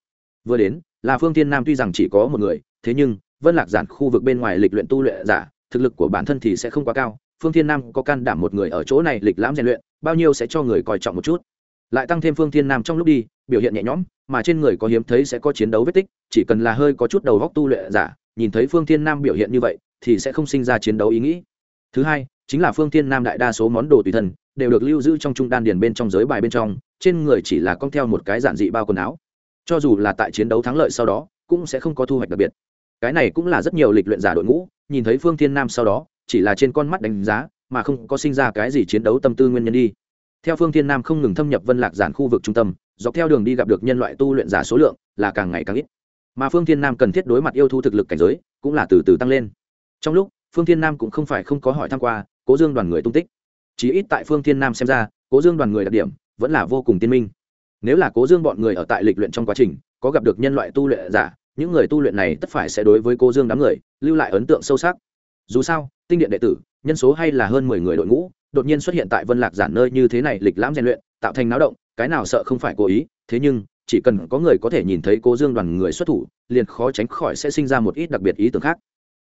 Vừa đến, là phương thiên nam tuy rằng chỉ có một người, thế nhưng, vân lạc giản khu vực bên ngoài lịch luyện tu luyện giả, thực lực của bản thân thì sẽ không quá cao. Phương thiên nam có can đảm một người ở chỗ này lịch lãm rèn luyện, bao nhiêu sẽ cho người coi trọng một chút lại tăng thêm phương thiên nam trong lúc đi, biểu hiện nhẹ nhõm, mà trên người có hiếm thấy sẽ có chiến đấu vết tích, chỉ cần là hơi có chút đầu góc tu luyện giả, nhìn thấy phương thiên nam biểu hiện như vậy, thì sẽ không sinh ra chiến đấu ý nghĩ. Thứ hai, chính là phương thiên nam đại đa số món đồ tùy thân, đều được lưu giữ trong trung đan điền bên trong giới bài bên trong, trên người chỉ là con theo một cái giản dị bao quần áo. Cho dù là tại chiến đấu thắng lợi sau đó, cũng sẽ không có thu hoạch đặc biệt. Cái này cũng là rất nhiều lịch luyện giả đội ngũ, nhìn thấy phương thiên nam sau đó, chỉ là trên con mắt đánh giá, mà không có sinh ra cái gì chiến đấu tâm tư nguyên nhân đi theo phương thiên nam không ngừng thâm nhập vân lạc giản khu vực trung tâm, dọc theo đường đi gặp được nhân loại tu luyện giả số lượng là càng ngày càng ít. Mà phương thiên nam cần thiết đối mặt yêu thu thực lực cảnh giới cũng là từ từ tăng lên. Trong lúc, phương thiên nam cũng không phải không có hỏi tham q u a cố dương đoàn người tung tích. Chí ít tại phương thiên nam xem ra, cố dương đoàn người đặc điểm vẫn là vô cùng tiên minh. Nếu là cố dương bọn người ở tại lịch luyện trong quá trình, có gặp được nhân loại tu luyện giả, những người tu luyện này tất phải sẽ đối với cố dương đám người lưu lại ấn tượng sâu sắc. Dù sao, tinh điện đệ tử, nhân số hay là hơn mười người đội ngũ đột nhiên xuất hiện tại vân lạc giản nơi như thế này lịch lãm rèn luyện, tạo thành náo động, cái nào sợ không phải cố ý, thế nhưng, chỉ cần có người có thể nhìn thấy cố dương đoàn người xuất thủ, liền khó tránh khỏi sẽ sinh ra một ít đặc biệt ý tưởng khác.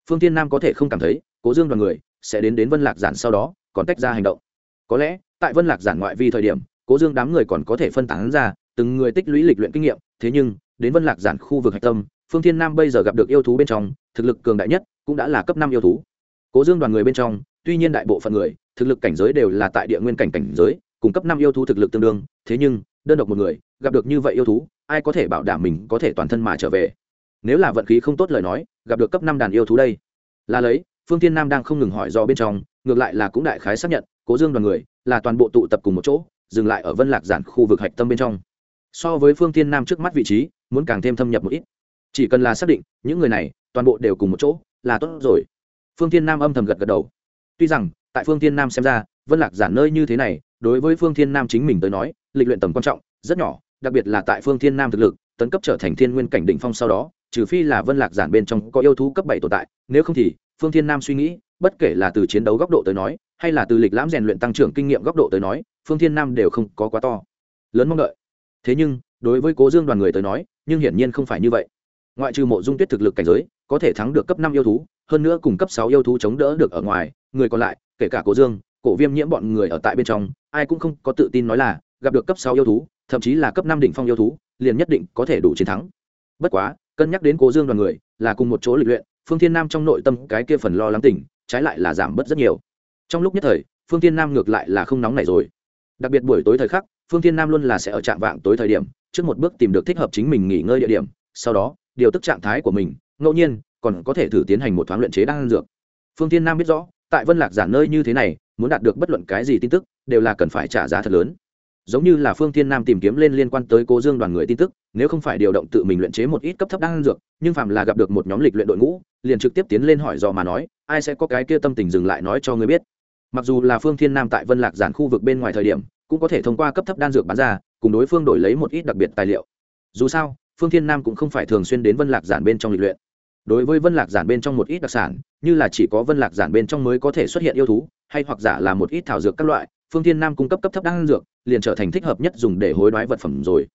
Phương tiên nam có thể không cảm thấy, cố dương đoàn người sẽ đến đến vân lạc giản sau đó, còn tách ra hành động. Có lẽ, tại vân lạc giản ngoại vi thời điểm, cố dương đám người còn có thể phân tán ra, từng người tích lũy lịch luyện kinh nghiệm, thế nhưng, đến vân lạc giản khu vực hạch tâm, phương thiên nam bây giờ gặp được yêu thú bên trong, thực lực cường đại nhất cũng đã là cấp năm yêu thú. Cố dương đoàn người bên trong tuy nhiên đại bộ phận người, thực lực cảnh giới đều là tại địa nguyên cảnh cảnh giới, cung cấp năm yêu thú thực lực tương đương, thế nhưng, đơn độc một người, gặp được như vậy yêu thú, ai có thể bảo đảm mình có thể toàn thân mà trở về? Nếu là vận khí không tốt lời nói, gặp được cấp năm đàn yêu thú đây. Là lấy, phương tiên nam đang không ngừng hỏi do bên trong, ngược lại là cũng đại khái xác nhận, cố dương đoàn người, là toàn bộ tụ tập cùng một chỗ, dừng lại ở vân lạc giản khu vực hạch tâm bên trong. So với phương tiên nam trước mắt vị trí, muốn càng thêm thâm nhập một ít. Chỉ cần là xác định, những người này, toàn bộ đều cùng một chỗ, là tốt rồi. Phương tiên nam âm thầm gật gật đầu tuy rằng, tại phương Thiên nam xem ra, vân lạc giản nơi như thế này, đối với phương thiên nam chính mình tới nói, lịch luyện tầm quan trọng, rất nhỏ, đặc biệt là tại phương thiên nam thực lực, tấn cấp trở thành thiên nguyên cảnh đỉnh phong sau đó, trừ phi là vân lạc giản bên trong có yêu thú cấp bảy tồn tại, nếu không thì, phương thiên nam suy nghĩ, bất kể là từ chiến đấu góc độ tới nói, hay là từ lịch lãm rèn luyện tăng trưởng kinh nghiệm góc độ tới nói, phương thiên nam đều không có quá to. Lớn mong đợi. Thế nhưng, đối với cố dương đoàn người tới nói, nhưng hiển nhiên không phải như vậy. Ngoại trừ mộ dung tuyết thực lực cảnh giới, có thể thắng được cấp năm yêu thú, hơn nữa cùng cấp sáu yêu thú chống đỡ được ở ngoài người còn lại, kể cả cố dương, cổ viêm nhiễm bọn người ở tại bên trong, ai cũng không có tự tin nói là, gặp được cấp sáu yêu thú, thậm chí là cấp năm đỉnh phong yêu thú, liền nhất định có thể đủ chiến thắng. Bất quá, cân nhắc đến cố dương đoàn người, là cùng một chỗ lịch luyện, phương thiên nam trong nội tâm cái kia phần lo lắng tình, trái lại là giảm bớt rất nhiều. Trong lúc nhất thời, phương thiên nam ngược lại là không nóng này rồi. Đặc biệt buổi tối thời khắc, phương thiên nam luôn là sẽ ở trạm vạng tối thời điểm, trước một bước tìm được thích hợp chính mình nghỉ ngơi địa điểm, sau đó, điều tức trạng thái của mình, ngẫu nhiên, còn có thể thử tiến hành một thoáng luyện chế đan dược. Phương thiên nam biết rõ tại vân lạc giản nơi như thế này, muốn đạt được bất luận cái gì tin tức, đều là cần phải trả giá thật lớn. Giống như là phương thiên nam tìm kiếm lên liên quan tới cố dương đoàn người tin tức, nếu không phải điều động tự mình luyện chế một ít cấp thấp đan dược, nhưng phạm là gặp được một nhóm lịch luyện đội ngũ, liền trực tiếp tiến lên hỏi dò mà nói, ai sẽ có cái kia tâm tình dừng lại nói cho người biết. Mặc dù là phương thiên nam tại vân lạc giản khu vực bên ngoài thời điểm, cũng có thể thông qua cấp thấp đan dược bán ra, cùng đối phương đổi lấy một ít đặc biệt tài liệu. Dù sao, phương thiên nam cũng không phải thường xuyên đến vân lạc giản bên trong lịch luyện đối với vân lạc giản bên trong một ít đặc sản, như là chỉ có vân lạc giản bên trong mới có thể xuất hiện yêu thú, hay hoặc giả là một ít thảo dược các loại, phương thiên nam cung cấp cấp thấp đan dược, liền trở thành thích hợp nhất dùng để hối đoái vật phẩm rồi.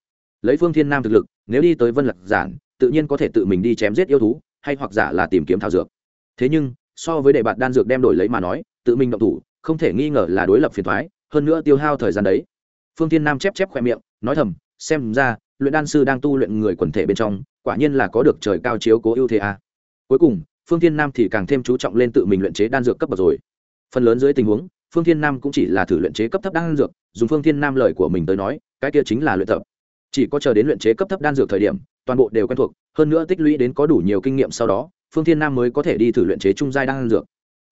Lấy phương thiên nam thực lực, nếu đi tới vân lạc giản, tự nhiên có thể tự mình đi chém giết yêu thú, hay hoặc giả là tìm kiếm thảo dược. Thế nhưng, so với đề bạt đan dược đem đổi lấy mà nói, tự mình động thủ, không thể nghi ngờ là đối lập phiền thoái hơn nữa tiêu hao thời gian đấy. Phương thiên nam chép chép khoe miệng, nói thầm, xem ra, luyện đan sư đang tu luyện người quần thể bên trong quả nhiên là có được trời cao chiếu cố ưu thế a. Cuối cùng, phương thiên nam thì càng thêm chú trọng lên tự mình luyện chế đan dược cấp bậc rồi. Phần lớn dưới tình huống, phương thiên nam cũng chỉ là thử luyện chế cấp thấp đan dược, dùng phương thiên nam lời của mình tới nói, cái kia chính là luyện tập. Chỉ có chờ đến luyện chế cấp thấp đan dược thời điểm, toàn bộ đều quen thuộc, hơn nữa tích lũy đến có đủ nhiều kinh nghiệm sau đó, phương thiên nam mới có thể đi thử luyện chế trung giai đan dược.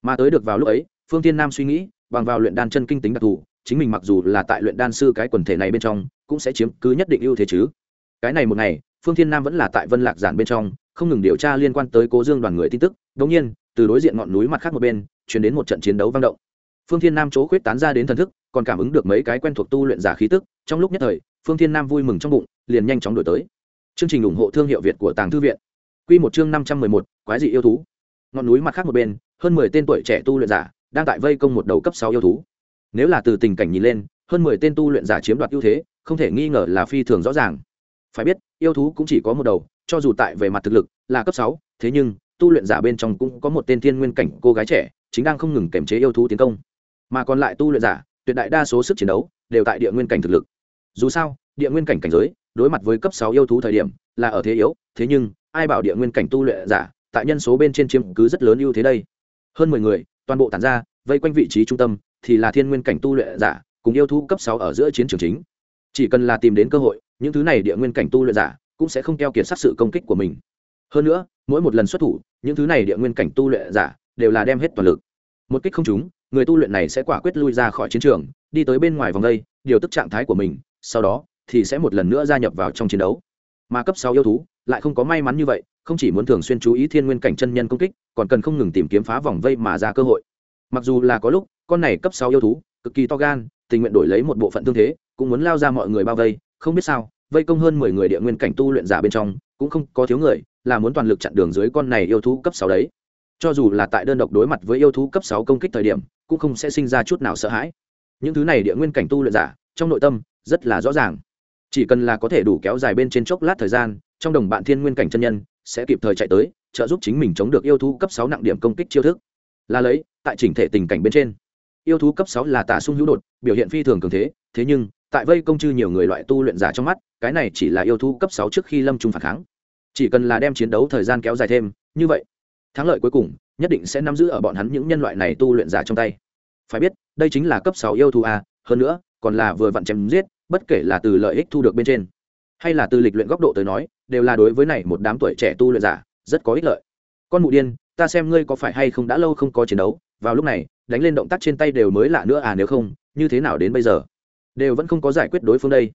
Mà tới được vào lúc ấy, phương thiên nam suy nghĩ, bằng vào luyện đan chân kinh tính đặc thù, chính mình mặc dù là tại luyện đan sư cái quần thể này bên trong, cũng sẽ chiếm cứ nhất định ưu thế chứ. Cái này một ngày phương thiên nam vẫn là tại vân lạc giản bên trong, không ngừng điều tra liên quan tới cố dương đoàn người tin tức. Đống nhiên, từ đối diện ngọn núi mặt khác một bên chuyển đến một trận chiến đấu vang động. Phương thiên nam chỗ khuyết tán ra đến thần thức, còn cảm ứng được mấy cái quen thuộc tu luyện giả khí tức. Trong lúc nhất thời, phương thiên nam vui mừng trong bụng, liền nhanh chóng đổi tới. Chương trình ủng hộ thương hiệu việt của tàng thư viện. Q một chương năm trăm mười một, quái dị yêu thú. Ngọn núi mặt khác một bên, hơn mười tên tuổi trẻ tu luyện giả đang tại vây công một đầu cấp sáu yêu thú. Nếu là từ tình cảnh nhìn lên, hơn mười tên tu luyện giả chiếm đoạt ưu thế, không thể nghi ngờ là phi thường rõ ràng phải biết, yêu thú cũng chỉ có một đầu, cho dù tại về mặt thực lực, là cấp sáu, thế nhưng, tu luyện giả bên trong cũng có một tên thiên nguyên cảnh cô gái trẻ, chính đang không ngừng kiềm chế yêu thú tiến công. Mà còn lại tu luyện giả, tuyệt đại đa số sức chiến đấu, đều tại địa nguyên cảnh thực lực. Dù sao, địa nguyên cảnh cảnh giới, đối mặt với cấp sáu yêu thú thời điểm, là ở thế yếu, thế nhưng, ai bảo địa nguyên cảnh tu luyện giả, tại nhân số bên trên chiếm cứ rất lớn ưu thế đây? Hơn mười người, toàn bộ tản ra, vây quanh vị trí trung tâm, thì là thiên nguyên cảnh tu luyện giả, cùng yêu thú cấp sáu ở giữa chiến trường chính. Chỉ cần là tìm đến cơ hội những thứ này địa nguyên cảnh tu luyện giả cũng sẽ không keo kiệt sát sự công kích của mình. Hơn nữa, mỗi một lần xuất thủ, những thứ này địa nguyên cảnh tu luyện giả đều là đem hết toàn lực. Một kích không trúng, người tu luyện này sẽ quả quyết lui ra khỏi chiến trường, đi tới bên ngoài vòng đây, điều tức trạng thái của mình, sau đó thì sẽ một lần nữa gia nhập vào trong chiến đấu. Mà cấp sáu yêu thú lại không có may mắn như vậy, không chỉ muốn thường xuyên chú ý thiên nguyên cảnh chân nhân công kích, còn cần không ngừng tìm kiếm phá vòng vây mà ra cơ hội. Mặc dù là có lúc, con này cấp sáu yêu thú cực kỳ to gan, tình nguyện đổi lấy một bộ phận tương thế, cũng muốn lao ra mọi người bao vây không biết sao, vây công hơn mười người địa nguyên cảnh tu luyện giả bên trong, cũng không có thiếu người, là muốn toàn lực chặn đường dưới con này yêu thú cấp sáu đấy. Cho dù là tại đơn độc đối mặt với yêu thú cấp sáu công kích thời điểm, cũng không sẽ sinh ra chút nào sợ hãi. Những thứ này địa nguyên cảnh tu luyện giả, trong nội tâm, rất là rõ ràng. Chỉ cần là có thể đủ kéo dài bên trên chốc lát thời gian, trong đồng bạn thiên nguyên cảnh chân nhân, sẽ kịp thời chạy tới, trợ giúp chính mình chống được yêu thú cấp sáu nặng điểm công kích chiêu thức. Là lấy, tại chỉnh thể tình cảnh bên trên. Yêu thú cấp sáu là tà sung hữu đột, biểu hiện phi thường cường thế thế nhưng tại vây công chư nhiều người loại tu luyện giả trong mắt, cái này chỉ là yêu thú cấp sáu trước khi lâm trung phản kháng. Chỉ cần là đem chiến đấu thời gian kéo dài thêm, như vậy, thắng lợi cuối cùng nhất định sẽ nắm giữ ở bọn hắn những nhân loại này tu luyện giả trong tay. Phải biết, đây chính là cấp sáu yêu thú a, hơn nữa, còn là vừa vặn chém giết, bất kể là từ lợi ích thu được bên trên, hay là từ lịch luyện góc độ tới nói, đều là đối với này một đám tuổi trẻ tu luyện giả, rất có ích lợi. Con mụ điên, ta xem ngươi có phải hay không đã lâu không có chiến đấu, vào lúc này, đánh lên động tác trên tay đều mới lạ nữa à nếu không, như thế nào đến bây giờ? Đều vẫn không có giải quyết đối phương đây.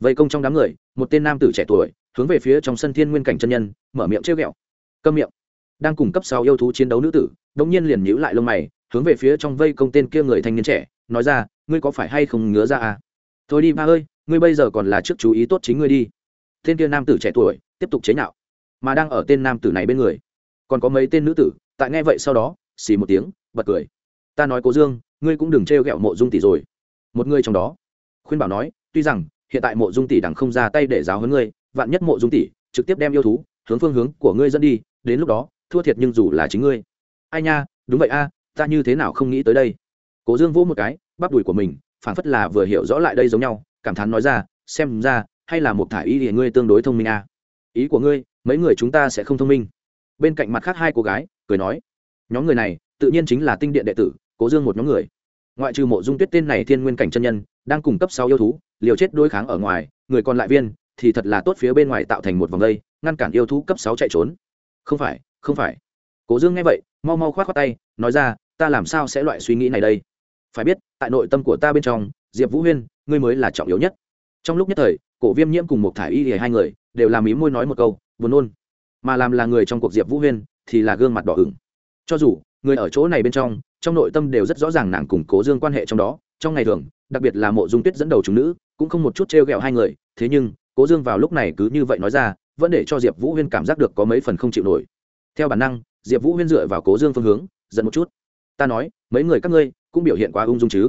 Vây công trong đám người, một tên nam tử trẻ tuổi, hướng về phía trong sân thiên nguyên cảnh chân nhân, mở miệng trêu ghẹo. Câm miệng. Đang cùng cấp sáu yêu thú chiến đấu nữ tử, đống nhiên liền nhíu lại lông mày, hướng về phía trong vây công tên kia người thanh niên trẻ, nói ra, ngươi có phải hay không ngứa ra à? Thôi đi, ba ơi, ngươi bây giờ còn là trước chú ý tốt chính ngươi đi. Tên kia nam tử trẻ tuổi, tiếp tục chế nhạo, mà đang ở tên nam tử này bên người, còn có mấy tên nữ tử, tại nghe vậy sau đó, xì một tiếng, bật cười. Ta nói cố dương, ngươi cũng đừng trêu ghẹo mộ dung tỷ rồi. Một người trong đó khuyên bảo nói, tuy rằng, hiện tại mộ dung tỷ đằng không ra tay để giáo hơn ngươi, vạn nhất mộ dung tỷ trực tiếp đem yêu thú, hướng phương hướng của ngươi dẫn đi, đến lúc đó, thua thiệt nhưng dù là chính ngươi. Ai nha, đúng vậy a, ta như thế nào không nghĩ tới đây? Cố dương vỗ một cái, bắp đùi của mình, phảng phất là vừa hiểu rõ lại đây giống nhau, cảm thán nói ra, xem ra, hay là một thả ý thì ngươi tương đối thông minh a. Ý của ngươi, mấy người chúng ta sẽ không thông minh. Bên cạnh mặt khác hai cô gái, cười nói, nhóm người này, tự nhiên chính là tinh điện đệ tử, cố dương một nhóm người. Ngoại trừ mộ dung tuyết tên này thiên nguyên cảnh chân nhân đang cung cấp sáu yêu thú, liều chết đối kháng ở ngoài, người còn lại viên thì thật là tốt phía bên ngoài tạo thành một vòng dây ngăn cản yêu thú cấp sáu chạy trốn. Không phải không phải. Cố dương nghe vậy, mau mau k h o á t tay, nói ra, ta làm sao sẽ loại suy nghĩ này đây? Phải biết, tại nội tâm của ta bên trong, diệp vũ huyên, ngươi mới là trọng yếu nhất. Trong lúc nhất thời, cổ viêm nhiễm cùng một thả y hai người đều làm ý môi nói một câu, buồn nôn. Mà làm là người trong cuộc diệp vũ huyên thì là gương mặt đỏ ửng. Cho dù, người ở chỗ này bên trong trong nội tâm đều rất rõ ràng nàng cùng cố dương quan hệ trong đó, trong ngày thường đặc biệt là mộ dung tuyết dẫn đầu chúng nữ, cũng không một chút trêu ghẹo hai người, thế nhưng, cố dương vào lúc này cứ như vậy nói ra, vẫn để cho diệp vũ huyên cảm giác được có mấy phần không chịu nổi. Theo bản năng, diệp vũ huyên dựa vào cố dương phương hướng dẫn một chút. Ta nói, mấy người các ngươi cũng biểu hiện quá ung dung chứ?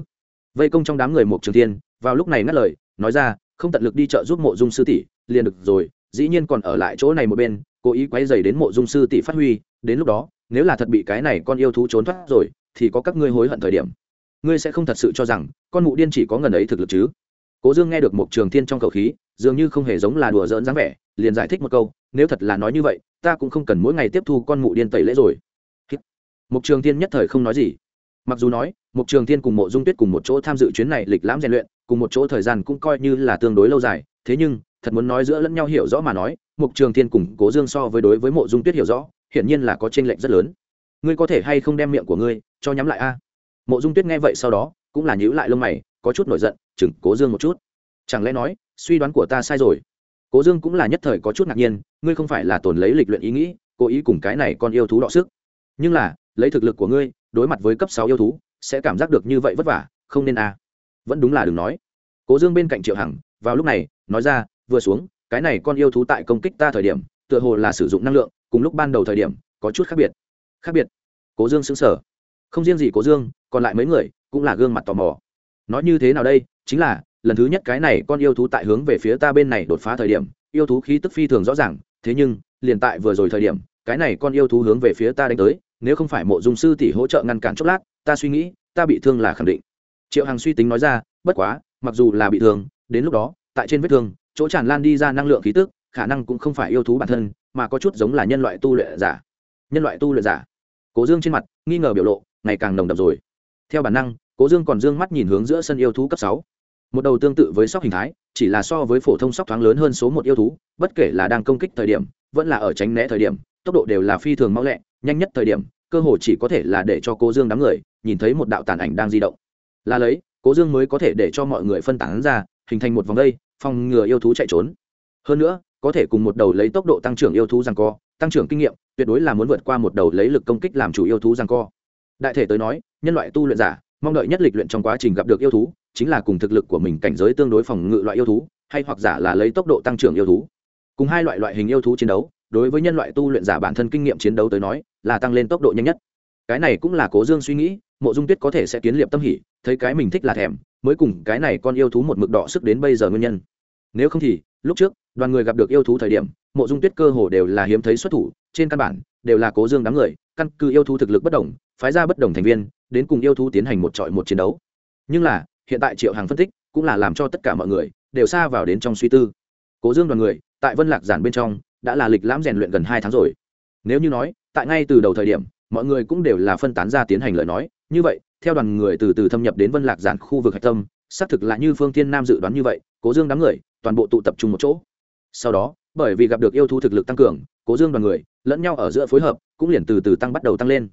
Vây công trong đám người một trường tiên vào lúc này ngắt lời, nói ra, không tận lực đi chợ giúp mộ dung sư tỷ, liền được rồi, dĩ nhiên còn ở lại chỗ này một bên, cố ý quay dày đến mộ dung sư tỷ phát huy, đến lúc đó, nếu là thật bị cái này con yêu thú trốn thoát rồi, thì có các ngươi hối hận thời điểm ngươi sẽ không thật sự cho rằng con mụ điên chỉ có ngần ấy thực lực chứ? Cố dương nghe được một trường thiên trong khẩu khí, dường như không hề giống là đùa giỡn dáng vẻ, liền giải thích một câu, nếu thật là nói như vậy, ta cũng không cần mỗi ngày tiếp thu con mụ điên tẩy lễ rồi. Mục trường thiên nhất thời không nói gì. Mặc dù nói mục trường thiên cùng mộ dung tuyết cùng một chỗ tham dự chuyến này lịch lãm rèn luyện, cùng một chỗ thời gian cũng coi như là tương đối lâu dài, thế nhưng, thật muốn nói giữa lẫn nhau hiểu rõ mà nói mục trường thiên cùng cố dương so với đối với mộ dung tuyết hiểu rõ, hiển nhiên là có tranh lệch rất lớn. Ngươi có thể hay không đem miệng của ngươi cho nhắm lại a? Mộ dung tuyết nghe vậy sau đó cũng là nhíu lại lông mày, có chút nổi giận, chừng cố dương một chút. Chẳng lẽ nói, suy đoán của ta sai rồi? Cố dương cũng là nhất thời có chút ngạc nhiên, ngươi không phải là tồn lấy lịch luyện ý nghĩ, cố ý cùng cái này con yêu thú đọ sức. Nhưng là, lấy thực lực của ngươi, đối mặt với cấp sáu yêu thú, sẽ cảm giác được như vậy vất vả, không nên à? vẫn đúng là đừng nói. Cố dương bên cạnh triệu hằng, vào lúc này, nói ra, vừa xuống, cái này con yêu thú tại công kích ta thời điểm, tựa hồ là sử dụng năng lượng, cùng lúc ban đầu thời điểm, có chút khác biệt. Khác biệt. Cố dương xứng sở không riêng gì cố dương, còn lại mấy người cũng là gương mặt tò mò. Nói như thế nào đây? Chính là, lần thứ nhất cái này con yêu thú tại hướng về phía ta bên này đột phá thời điểm, yêu thú khí tức phi thường rõ ràng, thế nhưng, liền tại vừa rồi thời điểm, cái này con yêu thú hướng về phía ta đánh tới, nếu không phải mộ dung sư tỷ hỗ trợ ngăn cản chốc lát, ta suy nghĩ, ta bị thương là khẳng định. Triệu hằng suy tính nói ra, bất quá, mặc dù là bị thương, đến lúc đó, tại trên vết thương, chỗ tràn lan đi ra năng lượng khí tức, khả năng cũng không phải yêu thú bản thân, mà có chút giống là nhân loại tu luyện giả. Nhân loại tu luyện giả. Cố dương trên mặt, nghi ngờ biểu lộ ngày càng nồng đậm rồi. Theo bản năng, cố dương còn dương mắt nhìn hướng giữa sân yêu thú cấp sáu. Một đầu tương tự với sóc hình thái, chỉ là so với phổ thông sóc thoáng lớn hơn số một yêu thú, bất kể là đang công kích thời điểm, vẫn là ở tránh né thời điểm, tốc độ đều là phi thường mau lẹ, nhanh nhất thời điểm, cơ hội chỉ có thể là để cho cố dương đám người nhìn thấy một đạo tàn ảnh đang di động. Là lấy, cố dương mới có thể để cho mọi người phân tán ra, hình thành một vòng dây phòng ngừa yêu thú chạy trốn. Hơn nữa, có thể cùng một đầu lấy tốc độ tăng trưởng yêu thú rằng co, tăng trưởng kinh nghiệm, tuyệt đối là muốn vượt qua một đầu lấy lực công kích làm chủ yêu thú rằng co đại thể tới nói, nhân loại tu luyện giả, mong đợi nhất lịch luyện trong quá trình gặp được yêu thú, chính là cùng thực lực của mình cảnh giới tương đối phòng ngự loại yêu thú, hay hoặc giả là lấy tốc độ tăng trưởng yêu thú. Cùng hai loại loại hình yêu thú chiến đấu, đối với nhân loại tu luyện giả bản thân kinh nghiệm chiến đấu tới nói, là tăng lên tốc độ nhanh nhất. Cái này cũng là cố dương suy nghĩ, mộ dung tuyết có thể sẽ kiến liệp tâm hỉ, thấy cái mình thích là thèm, mới cùng cái này con yêu thú một mực đỏ sức đến bây giờ nguyên nhân. Nếu không thì, lúc trước, đoàn người gặp được yêu thú thời điểm, mộ dung tuyết cơ hồ đều là hiếm thấy xuất thủ, trên căn bản đều là cố dương đám người, căn cứ yêu thú thực lực bất đồng phái ra bất đồng thành viên, đến cùng yêu thú tiến hành một trọi một chiến đấu. Nhưng là, hiện tại triệu hàng phân tích, cũng là làm cho tất cả mọi người đều xa vào đến trong suy tư. Cố dương đoàn người, tại vân lạc giản bên trong, đã là lịch lãm rèn luyện gần hai tháng rồi. Nếu như nói, tại ngay từ đầu thời điểm, mọi người cũng đều là phân tán ra tiến hành lời nói. Như vậy, theo đoàn người từ từ thâm nhập đến vân lạc giản khu vực hạch tâm, xác thực là như phương tiên nam dự đoán như vậy, cố dương đám người, toàn bộ tụ tập trung một chỗ. Sau đó, bởi vì gặp được yêu thú thực lực tăng cường, cố dương đoàn người, lẫn nhau ở giữa phối hợp, cũng liền từ từ tăng bắt đầu tăng lên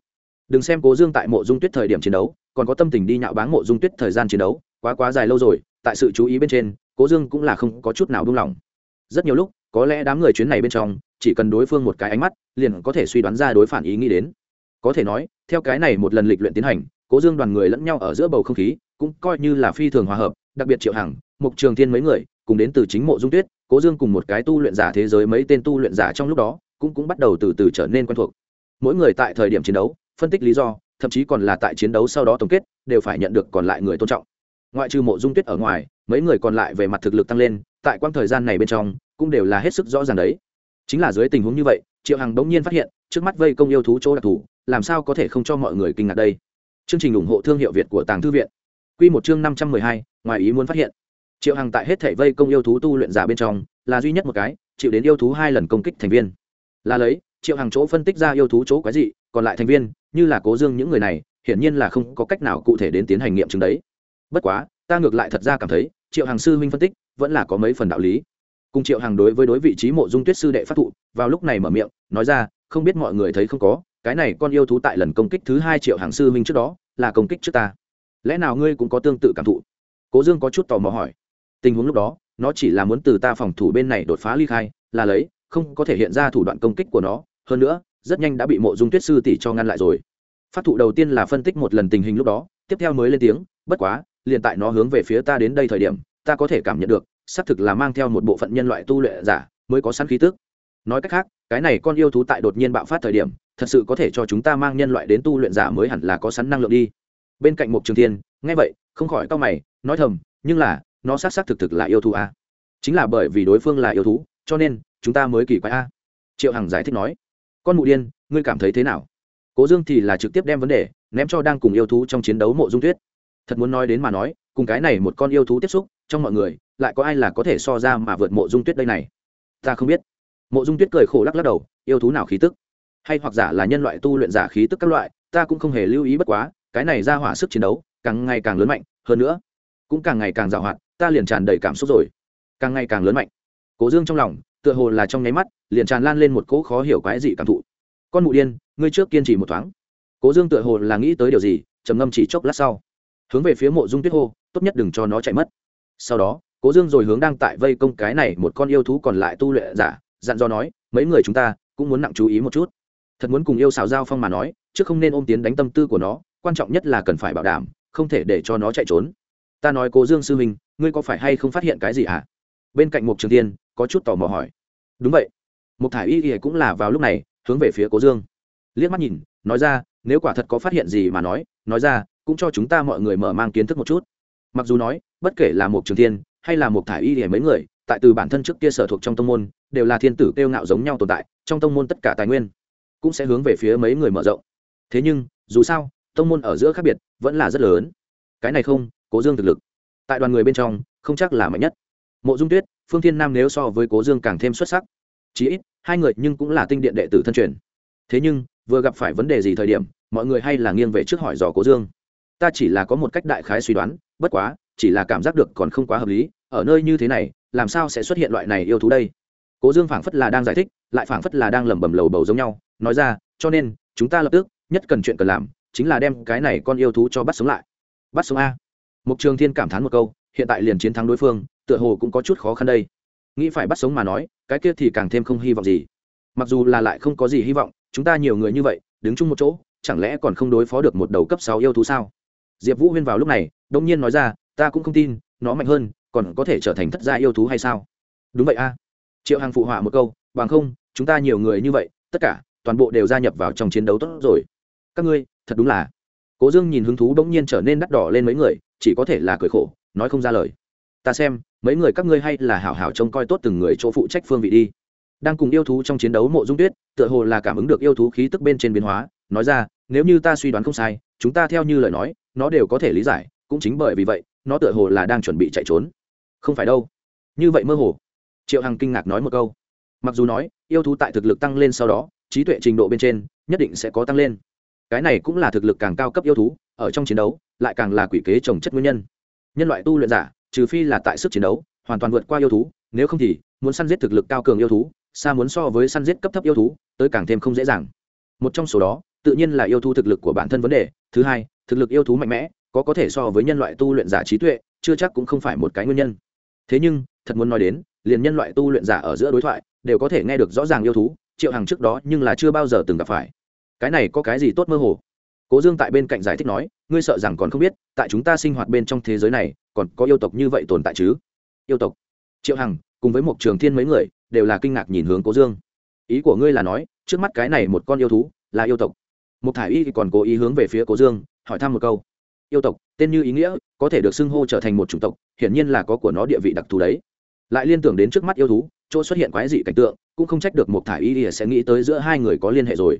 đừng xem cố dương tại mộ dung tuyết thời điểm chiến đấu, còn có tâm tình đi nhạo báng mộ dung tuyết thời gian chiến đấu, quá quá dài lâu rồi, tại sự chú ý bên trên, cố dương cũng là không có chút nào buông lỏng. Rất nhiều lúc, có lẽ đám người chuyến này bên trong, chỉ cần đối phương một cái ánh mắt, liền có thể suy đoán ra đối phản ý nghĩ đến. Có thể nói, theo cái này một lần lịch luyện tiến hành, cố dương đoàn người lẫn nhau ở giữa bầu không khí, cũng coi như là phi thường hòa hợp, đặc biệt triệu hằng, mục trường thiên mấy người, cùng đến từ chính mộ dung tuyết, cố dương cùng một cái tu luyện giả thế giới mấy tên tu luyện giả trong lúc đó, cũng cũng bắt đầu từ từ trở nên quen thuộc. Mỗi người tại thời điểm chiến đấu phân tích lý do, thậm chí còn là tại chiến đấu sau đó tổng kết, đều phải nhận được còn lại người tôn trọng. Ngoại trừ mộ dung tuyết ở ngoài, mấy người còn lại về mặt thực lực tăng lên, tại quãng thời gian này bên trong, cũng đều là hết sức rõ ràng đấy. Chính là dưới tình huống như vậy, triệu hằng đống nhiên phát hiện, trước mắt vây công yêu thú chỗ đặc thù, làm sao có thể không cho mọi người kinh ngạc đây? Chương trình ủng hộ thương hiệu việt của tàng thư viện. Q một chương năm trăm mười hai, ngoài ý muốn phát hiện. Triệu hằng tại hết thể vây công yêu thú tu luyện giả bên trong, là duy nhất một cái, chịu đến yêu thú hai lần công kích thành viên. Là lấy, triệu hằng chỗ phân tích ra yêu thú chỗ quái dị, còn lại thành viên như là cố dương những người này, hiển nhiên là không có cách nào cụ thể đến tiến hành nghiệm chứng đấy. Bất quá, ta ngược lại thật ra cảm thấy, triệu hằng sư huynh phân tích, vẫn là có mấy phần đạo lý. Cùng triệu hằng đối với đối vị trí mộ dung tuyết sư đệ phát thụ, vào lúc này mở miệng, nói ra, không biết mọi người thấy không có, cái này con yêu thú tại lần công kích thứ hai triệu hàng sư huynh trước đó, là công kích trước ta. Lẽ nào ngươi cũng có tương tự cảm thụ? Cố dương có chút tò mò hỏi. Tình huống lúc đó, nó chỉ là muốn từ ta phòng thủ bên này đột phá ly khai, là lấy, không có thể hiện ra thủ đoạn công kích của nó. Hơn nữa rất nhanh đã bị mộ dung tuyết sư tỷ cho ngăn lại rồi. Phát thụ đầu tiên là phân tích một lần tình hình lúc đó, tiếp theo mới lên tiếng, bất quá, liền tại nó hướng về phía ta đến đây thời điểm, ta có thể cảm nhận được, xác thực là mang theo một bộ phận nhân loại tu luyện giả mới có sẵn khí tức. Nói cách khác, cái này con yêu thú tại đột nhiên bạo phát thời điểm, thật sự có thể cho chúng ta mang nhân loại đến tu luyện giả mới hẳn là có sẵn năng lượng đi. Bên cạnh một trường thiên, nghe vậy, không khỏi cau mày, nói thầm, nhưng là, nó xác xác thực thực là yêu thú a chính là bởi vì đối phương là yêu thú, cho nên, chúng ta mới kỳ quái a triệu hằng giải thích nói con mụ điên, ngươi cảm thấy thế nào? Cố dương thì là trực tiếp đem vấn đề ném cho đang cùng yêu thú trong chiến đấu mộ dung tuyết. Thật muốn nói đến mà nói, cùng cái này một con yêu thú tiếp xúc, trong mọi người, lại có ai là có thể so ra mà vượt mộ dung tuyết đây này? Ta không biết. Mộ dung tuyết cười khổ lắc lắc đầu, yêu thú nào khí tức? Hay hoặc giả là nhân loại tu luyện giả khí tức các loại, ta cũng không hề lưu ý bất quá, cái này ra hỏa sức chiến đấu, càng ngày càng lớn mạnh, hơn nữa, cũng càng ngày càng dạo hoạt, ta liền tràn đầy cảm xúc rồi. Càng ngày càng lớn mạnh. Cố dương trong lòng tựa hồ là trong nháy mắt, liền tràn lan lên một cỗ khó hiểu quái dị cảm thụ. Con mụ điên, ngươi trước kiên trì một thoáng. Cố dương tựa hồ là nghĩ tới điều gì, trầm ngâm chỉ chốc lát sau, hướng về phía mộ dung tuyết hô, tốt nhất đừng cho nó chạy mất. Sau đó, cố dương rồi hướng đang tại vây công cái này một con yêu thú còn lại tu luyện giả, dặn dò nói, mấy người chúng ta cũng muốn nặng chú ý một chút. Thật muốn cùng yêu xào giao phong mà nói, chứ không nên ôm tiến đánh tâm tư của nó, quan trọng nhất là cần phải bảo đảm, không thể để cho nó chạy trốn. Ta nói cố dương sư huynh, ngươi có phải hay không phát hiện cái gì ạ à? bên cạnh mục trường tiên có chút tò mò hỏi. Đúng vậy. Mục thải y y cũng là vào lúc này, hướng về phía cố dương. Liếc mắt nhìn, nói ra, nếu quả thật có phát hiện gì mà nói nói ra, cũng cho chúng ta mọi người mở mang kiến thức một chút. Mặc dù nói, bất kể là một trường thiên, hay là một thải y y mấy người, tại từ bản thân trước kia sở thuộc trong tông môn, đều là thiên tử kêu ngạo giống nhau tồn tại, trong tông môn tất cả tài nguyên cũng sẽ hướng về phía mấy người mở rộng. Thế nhưng, dù sao, tông môn ở giữa khác biệt vẫn là rất lớn. Cái này không, cố dương thực lực, tại đoàn người bên trong, không chắc là mạnh nhất. Mộ dung tuyết phương thiên nam nếu so với cố dương càng thêm xuất sắc. Chí ít, hai người nhưng cũng là tinh điện đệ tử thân truyền. Thế nhưng, vừa gặp phải vấn đề gì thời điểm, mọi người hay là nghiêng về trước hỏi dò cố dương. Ta chỉ là có một cách đại khái suy đoán, bất quá, chỉ là cảm giác được còn không quá hợp lý, ở nơi như thế này, làm sao sẽ xuất hiện loại này yêu thú đây? Cố dương phảng phất là đang giải thích, lại phảng phất là đang lẩm bẩm lầu bầu giống nhau, nói ra, cho nên, chúng ta lập tức, nhất cần chuyện cần làm, chính là đem cái này con yêu thú cho bắt sống lại. Bắt sống a. Mục trường thiên cảm thán một câu hiện tại liền chiến thắng đối phương, tựa hồ cũng có chút khó khăn đây. Nghĩ phải bắt sống mà nói, cái kia thì càng thêm không hy vọng gì. Mặc dù là lại không có gì hy vọng, chúng ta nhiều người như vậy, đứng chung một chỗ, chẳng lẽ còn không đối phó được một đầu cấp sáu yêu thú sao? Diệp vũ huyên vào lúc này đông nhiên nói ra, ta cũng không tin, nó mạnh hơn, còn có thể trở thành thất gia yêu thú hay sao? Đúng vậy a. Triệu Hằng phụ họa một câu, bằng không, chúng ta nhiều người như vậy, tất cả, toàn bộ đều gia nhập vào trong chiến đấu tốt rồi. Các ngươi, thật đúng là. Cố dương nhìn hứng thú bỗng nhiên trở nên đắt đỏ lên mấy người, chỉ có thể là cười khổ nói không ra lời. Ta xem, mấy người các ngươi hay là hảo hảo trông coi tốt từng người chỗ phụ trách phương vị đi. Đang cùng yêu thú trong chiến đấu mộ dung tuyết, tựa hồ là cảm ứng được yêu thú khí tức bên trên biến hóa, nói ra, nếu như ta suy đoán không sai, chúng ta theo như lời nói, nó đều có thể lý giải, cũng chính bởi vì vậy, nó tựa hồ là đang chuẩn bị chạy trốn. Không phải đâu. Như vậy mơ hồ. Triệu hằng kinh ngạc nói một câu. Mặc dù nói, yêu thú tại thực lực tăng lên sau đó, trí tuệ trình độ bên trên, nhất định sẽ có tăng lên. Cái này cũng là thực lực càng cao cấp yêu thú, ở trong chiến đấu, lại càng là quỷ kế trồng chất nguyên nhân nhân loại tu luyện giả, trừ phi là tại sức chiến đấu, hoàn toàn vượt qua yêu thú, nếu không thì muốn săn giết thực lực cao cường yêu thú, xa muốn so với săn giết cấp thấp yêu thú, tới càng thêm không dễ dàng. Một trong số đó, tự nhiên là yêu thú thực lực của bản thân vấn đề. Thứ hai, thực lực yêu thú mạnh mẽ, có có thể so với nhân loại tu luyện giả trí tuệ, chưa chắc cũng không phải một cái nguyên nhân. Thế nhưng, thật muốn nói đến, liền nhân loại tu luyện giả ở giữa đối thoại, đều có thể nghe được rõ ràng yêu thú, triệu hàng trước đó nhưng là chưa bao giờ từng gặp phải. Cái này có cái gì tốt mơ hồ? Cố dương tại bên cạnh giải thích nói, ngươi sợ rằng còn không biết, tại chúng ta sinh hoạt bên trong thế giới này, còn có yêu tộc như vậy tồn tại chứ? Yêu tộc? Triệu hằng, cùng với một trường thiên mấy người, đều là kinh ngạc nhìn hướng cố dương. Ý của ngươi là nói, trước mắt cái này một con yêu thú là yêu tộc. Một thả y còn cố ý hướng về phía cố dương, hỏi thăm một câu. Yêu tộc, tên như ý nghĩa, có thể được xưng hô trở thành một chủng tộc, hiển nhiên là có của nó địa vị đặc thù đấy. Lại liên tưởng đến trước mắt yêu thú, chỗ xuất hiện quái dị cảnh tượng, cũng không trách được một thả y sẽ nghĩ tới giữa hai người có liên hệ rồi.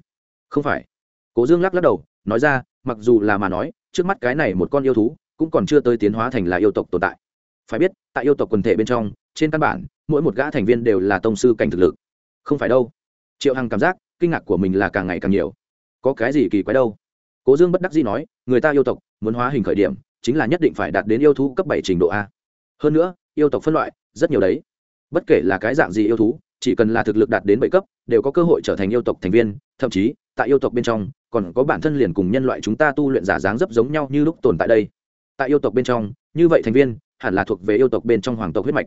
Không phải cố dương lắc lắc đầu, nói ra, mặc dù là mà nói, trước mắt cái này một con yêu thú cũng còn chưa tới tiến hóa thành là yêu tộc tồn tại. Phải biết, tại yêu tộc quần thể bên trong, trên căn bản, mỗi một gã thành viên đều là tông sư cảnh thực lực. Không phải đâu. Triệu hằng cảm giác, kinh ngạc của mình là càng ngày càng nhiều. Có cái gì kỳ quái đâu? Cố dương bất đắc dĩ nói, người ta yêu tộc, muốn hóa hình khởi điểm, chính là nhất định phải đạt đến yêu thú cấp bảy trình độ a. Hơn nữa, yêu tộc phân loại, rất nhiều đấy. Bất kể là cái dạng gì yêu thú, chỉ cần là thực lực đạt đến bảy cấp, đều có cơ hội trở thành yêu tộc thành viên, thậm chí tại yêu tộc bên trong, còn có bản thân liền cùng nhân loại chúng ta tu luyện giả dáng dấp giống nhau như lúc tồn tại đây. Tại yêu tộc bên trong, như vậy thành viên, hẳn là thuộc về yêu tộc bên trong hoàng tộc huyết mạch.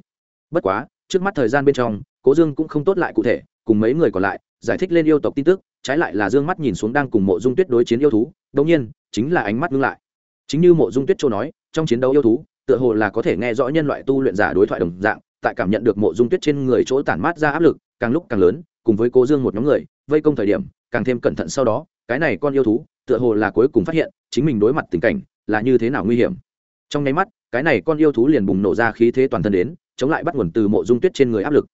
Bất quá, trước mắt thời gian bên trong, cố dương cũng không tốt lại cụ thể, cùng mấy người còn lại, giải thích lên yêu tộc tin tức, trái lại là dương mắt nhìn xuống đang cùng mộ dung tuyết đối chiến yêu thú đống nhiên, chính là ánh mắt ngưng lại. Chính như mộ dung tuyết châu nói, trong chiến đấu yêu thú, tựa hồ là có thể nghe rõ nhân loại tu luyện giả đối thoại đồng dạng, tại cảm nhận được mộ dung tuyết trên người chỗ tản mát ra áp lực, càng lúc càng lớn, cùng với cố dương một nhóm người, vây công thời điểm càng thêm cẩn thận sau đó, cái này con yêu thú, tựa hồ là cuối cùng phát hiện chính mình đối mặt tình cảnh là như thế nào nguy hiểm. Trong nháy mắt, cái này con yêu thú liền bùng nổ ra khí thế toàn thân đến, chống lại bắt nguồn từ mộ dung tuyết trên người áp lực.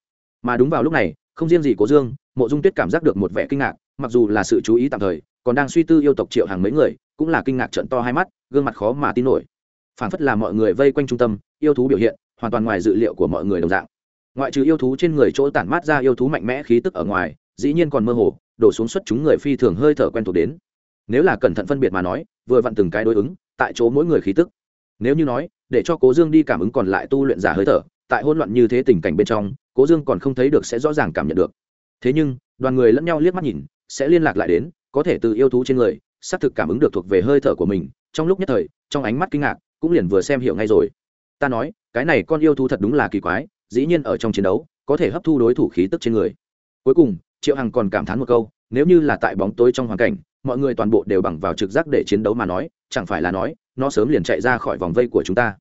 Mà đúng vào lúc này, không riêng gì cố dương, mộ dung tuyết cảm giác được một vẻ kinh ngạc, mặc dù là sự chú ý tạm thời, còn đang suy tư yêu tộc triệu hàng mấy người, cũng là kinh ngạc trận to hai mắt, gương mặt khó mà tin nổi. Phản phất là mọi người vây quanh trung tâm, yêu thú biểu hiện hoàn toàn ngoài dự liệu của mọi người đồng dạng. Ngoại trừ yêu thú trên người chỗ tản mát ra yêu thú mạnh mẽ khí tức ở ngoài, dĩ nhiên còn mơ hồ đổ xuống xuất chúng người phi thường hơi thở quen thuộc đến. Nếu là cẩn thận phân biệt mà nói, vừa vặn từng cái đối ứng, tại chỗ mỗi người khí tức. Nếu như nói, để cho cố dương đi cảm ứng còn lại tu luyện giả hơi thở, tại hỗn loạn như thế tình cảnh bên trong, cố dương còn không thấy được sẽ rõ ràng cảm nhận được. Thế nhưng, đoàn người lẫn nhau liếc mắt nhìn, sẽ liên lạc lại đến, có thể từ yêu thú trên người, xác thực cảm ứng được thuộc về hơi thở của mình, trong lúc nhất thời, trong ánh mắt kinh ngạc, cũng liền vừa xem hiểu ngay rồi. Ta nói, cái này con yêu thú thật đúng là kỳ quái, dĩ nhiên ở trong chiến đấu, có thể hấp thu đối thủ khí tức trên người. Cuối cùng triệu hằng còn cảm thán một câu, nếu như là tại bóng tối trong hoàn cảnh, mọi người toàn bộ đều bằng vào trực giác để chiến đấu mà nói, chẳng phải là nói, nó sớm liền chạy ra khỏi vòng vây của chúng ta.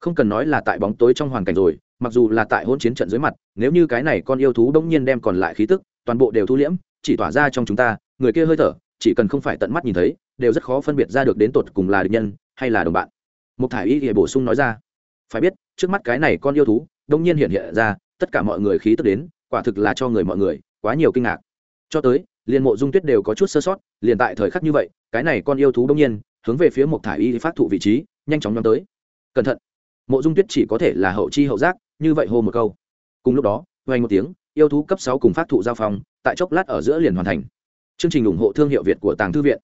Không cần nói là tại bóng tối trong hoàn cảnh rồi, mặc dù là tại hôn chiến trận dưới mặt, nếu như cái này con yêu thú đông nhiên đem còn lại khí tức, toàn bộ đều thu liễm, chỉ tỏa ra trong chúng ta, người kia hơi thở, chỉ cần không phải tận mắt nhìn thấy, đều rất khó phân biệt ra được đến tột cùng là địch nhân, hay là đồng bạn. Một thải y thì bổ sung nói ra. Phải biết, trước mắt cái này con yêu thú đông nhiên hiện hiện ra, tất cả mọi người khí tức đến, quả thực là cho người mọi người quá nhiều kinh ngạc. Cho tới, liền mộ dung tuyết đều có chút sơ sót, liền tại thời khắc như vậy, cái này con yêu thú đông nhiên, hướng về phía một thải y phát thụ vị trí, nhanh chóng nhóm tới. Cẩn thận. Mộ dung tuyết chỉ có thể là hậu chi hậu giác, như vậy hô một câu. Cùng lúc đó vay một tiếng, yêu thú cấp sáu cùng phát thụ giao phòng tại chốc lát ở giữa liền hoàn thành. Chương trình ủng hộ thương hiệu việt của tàng thư viện.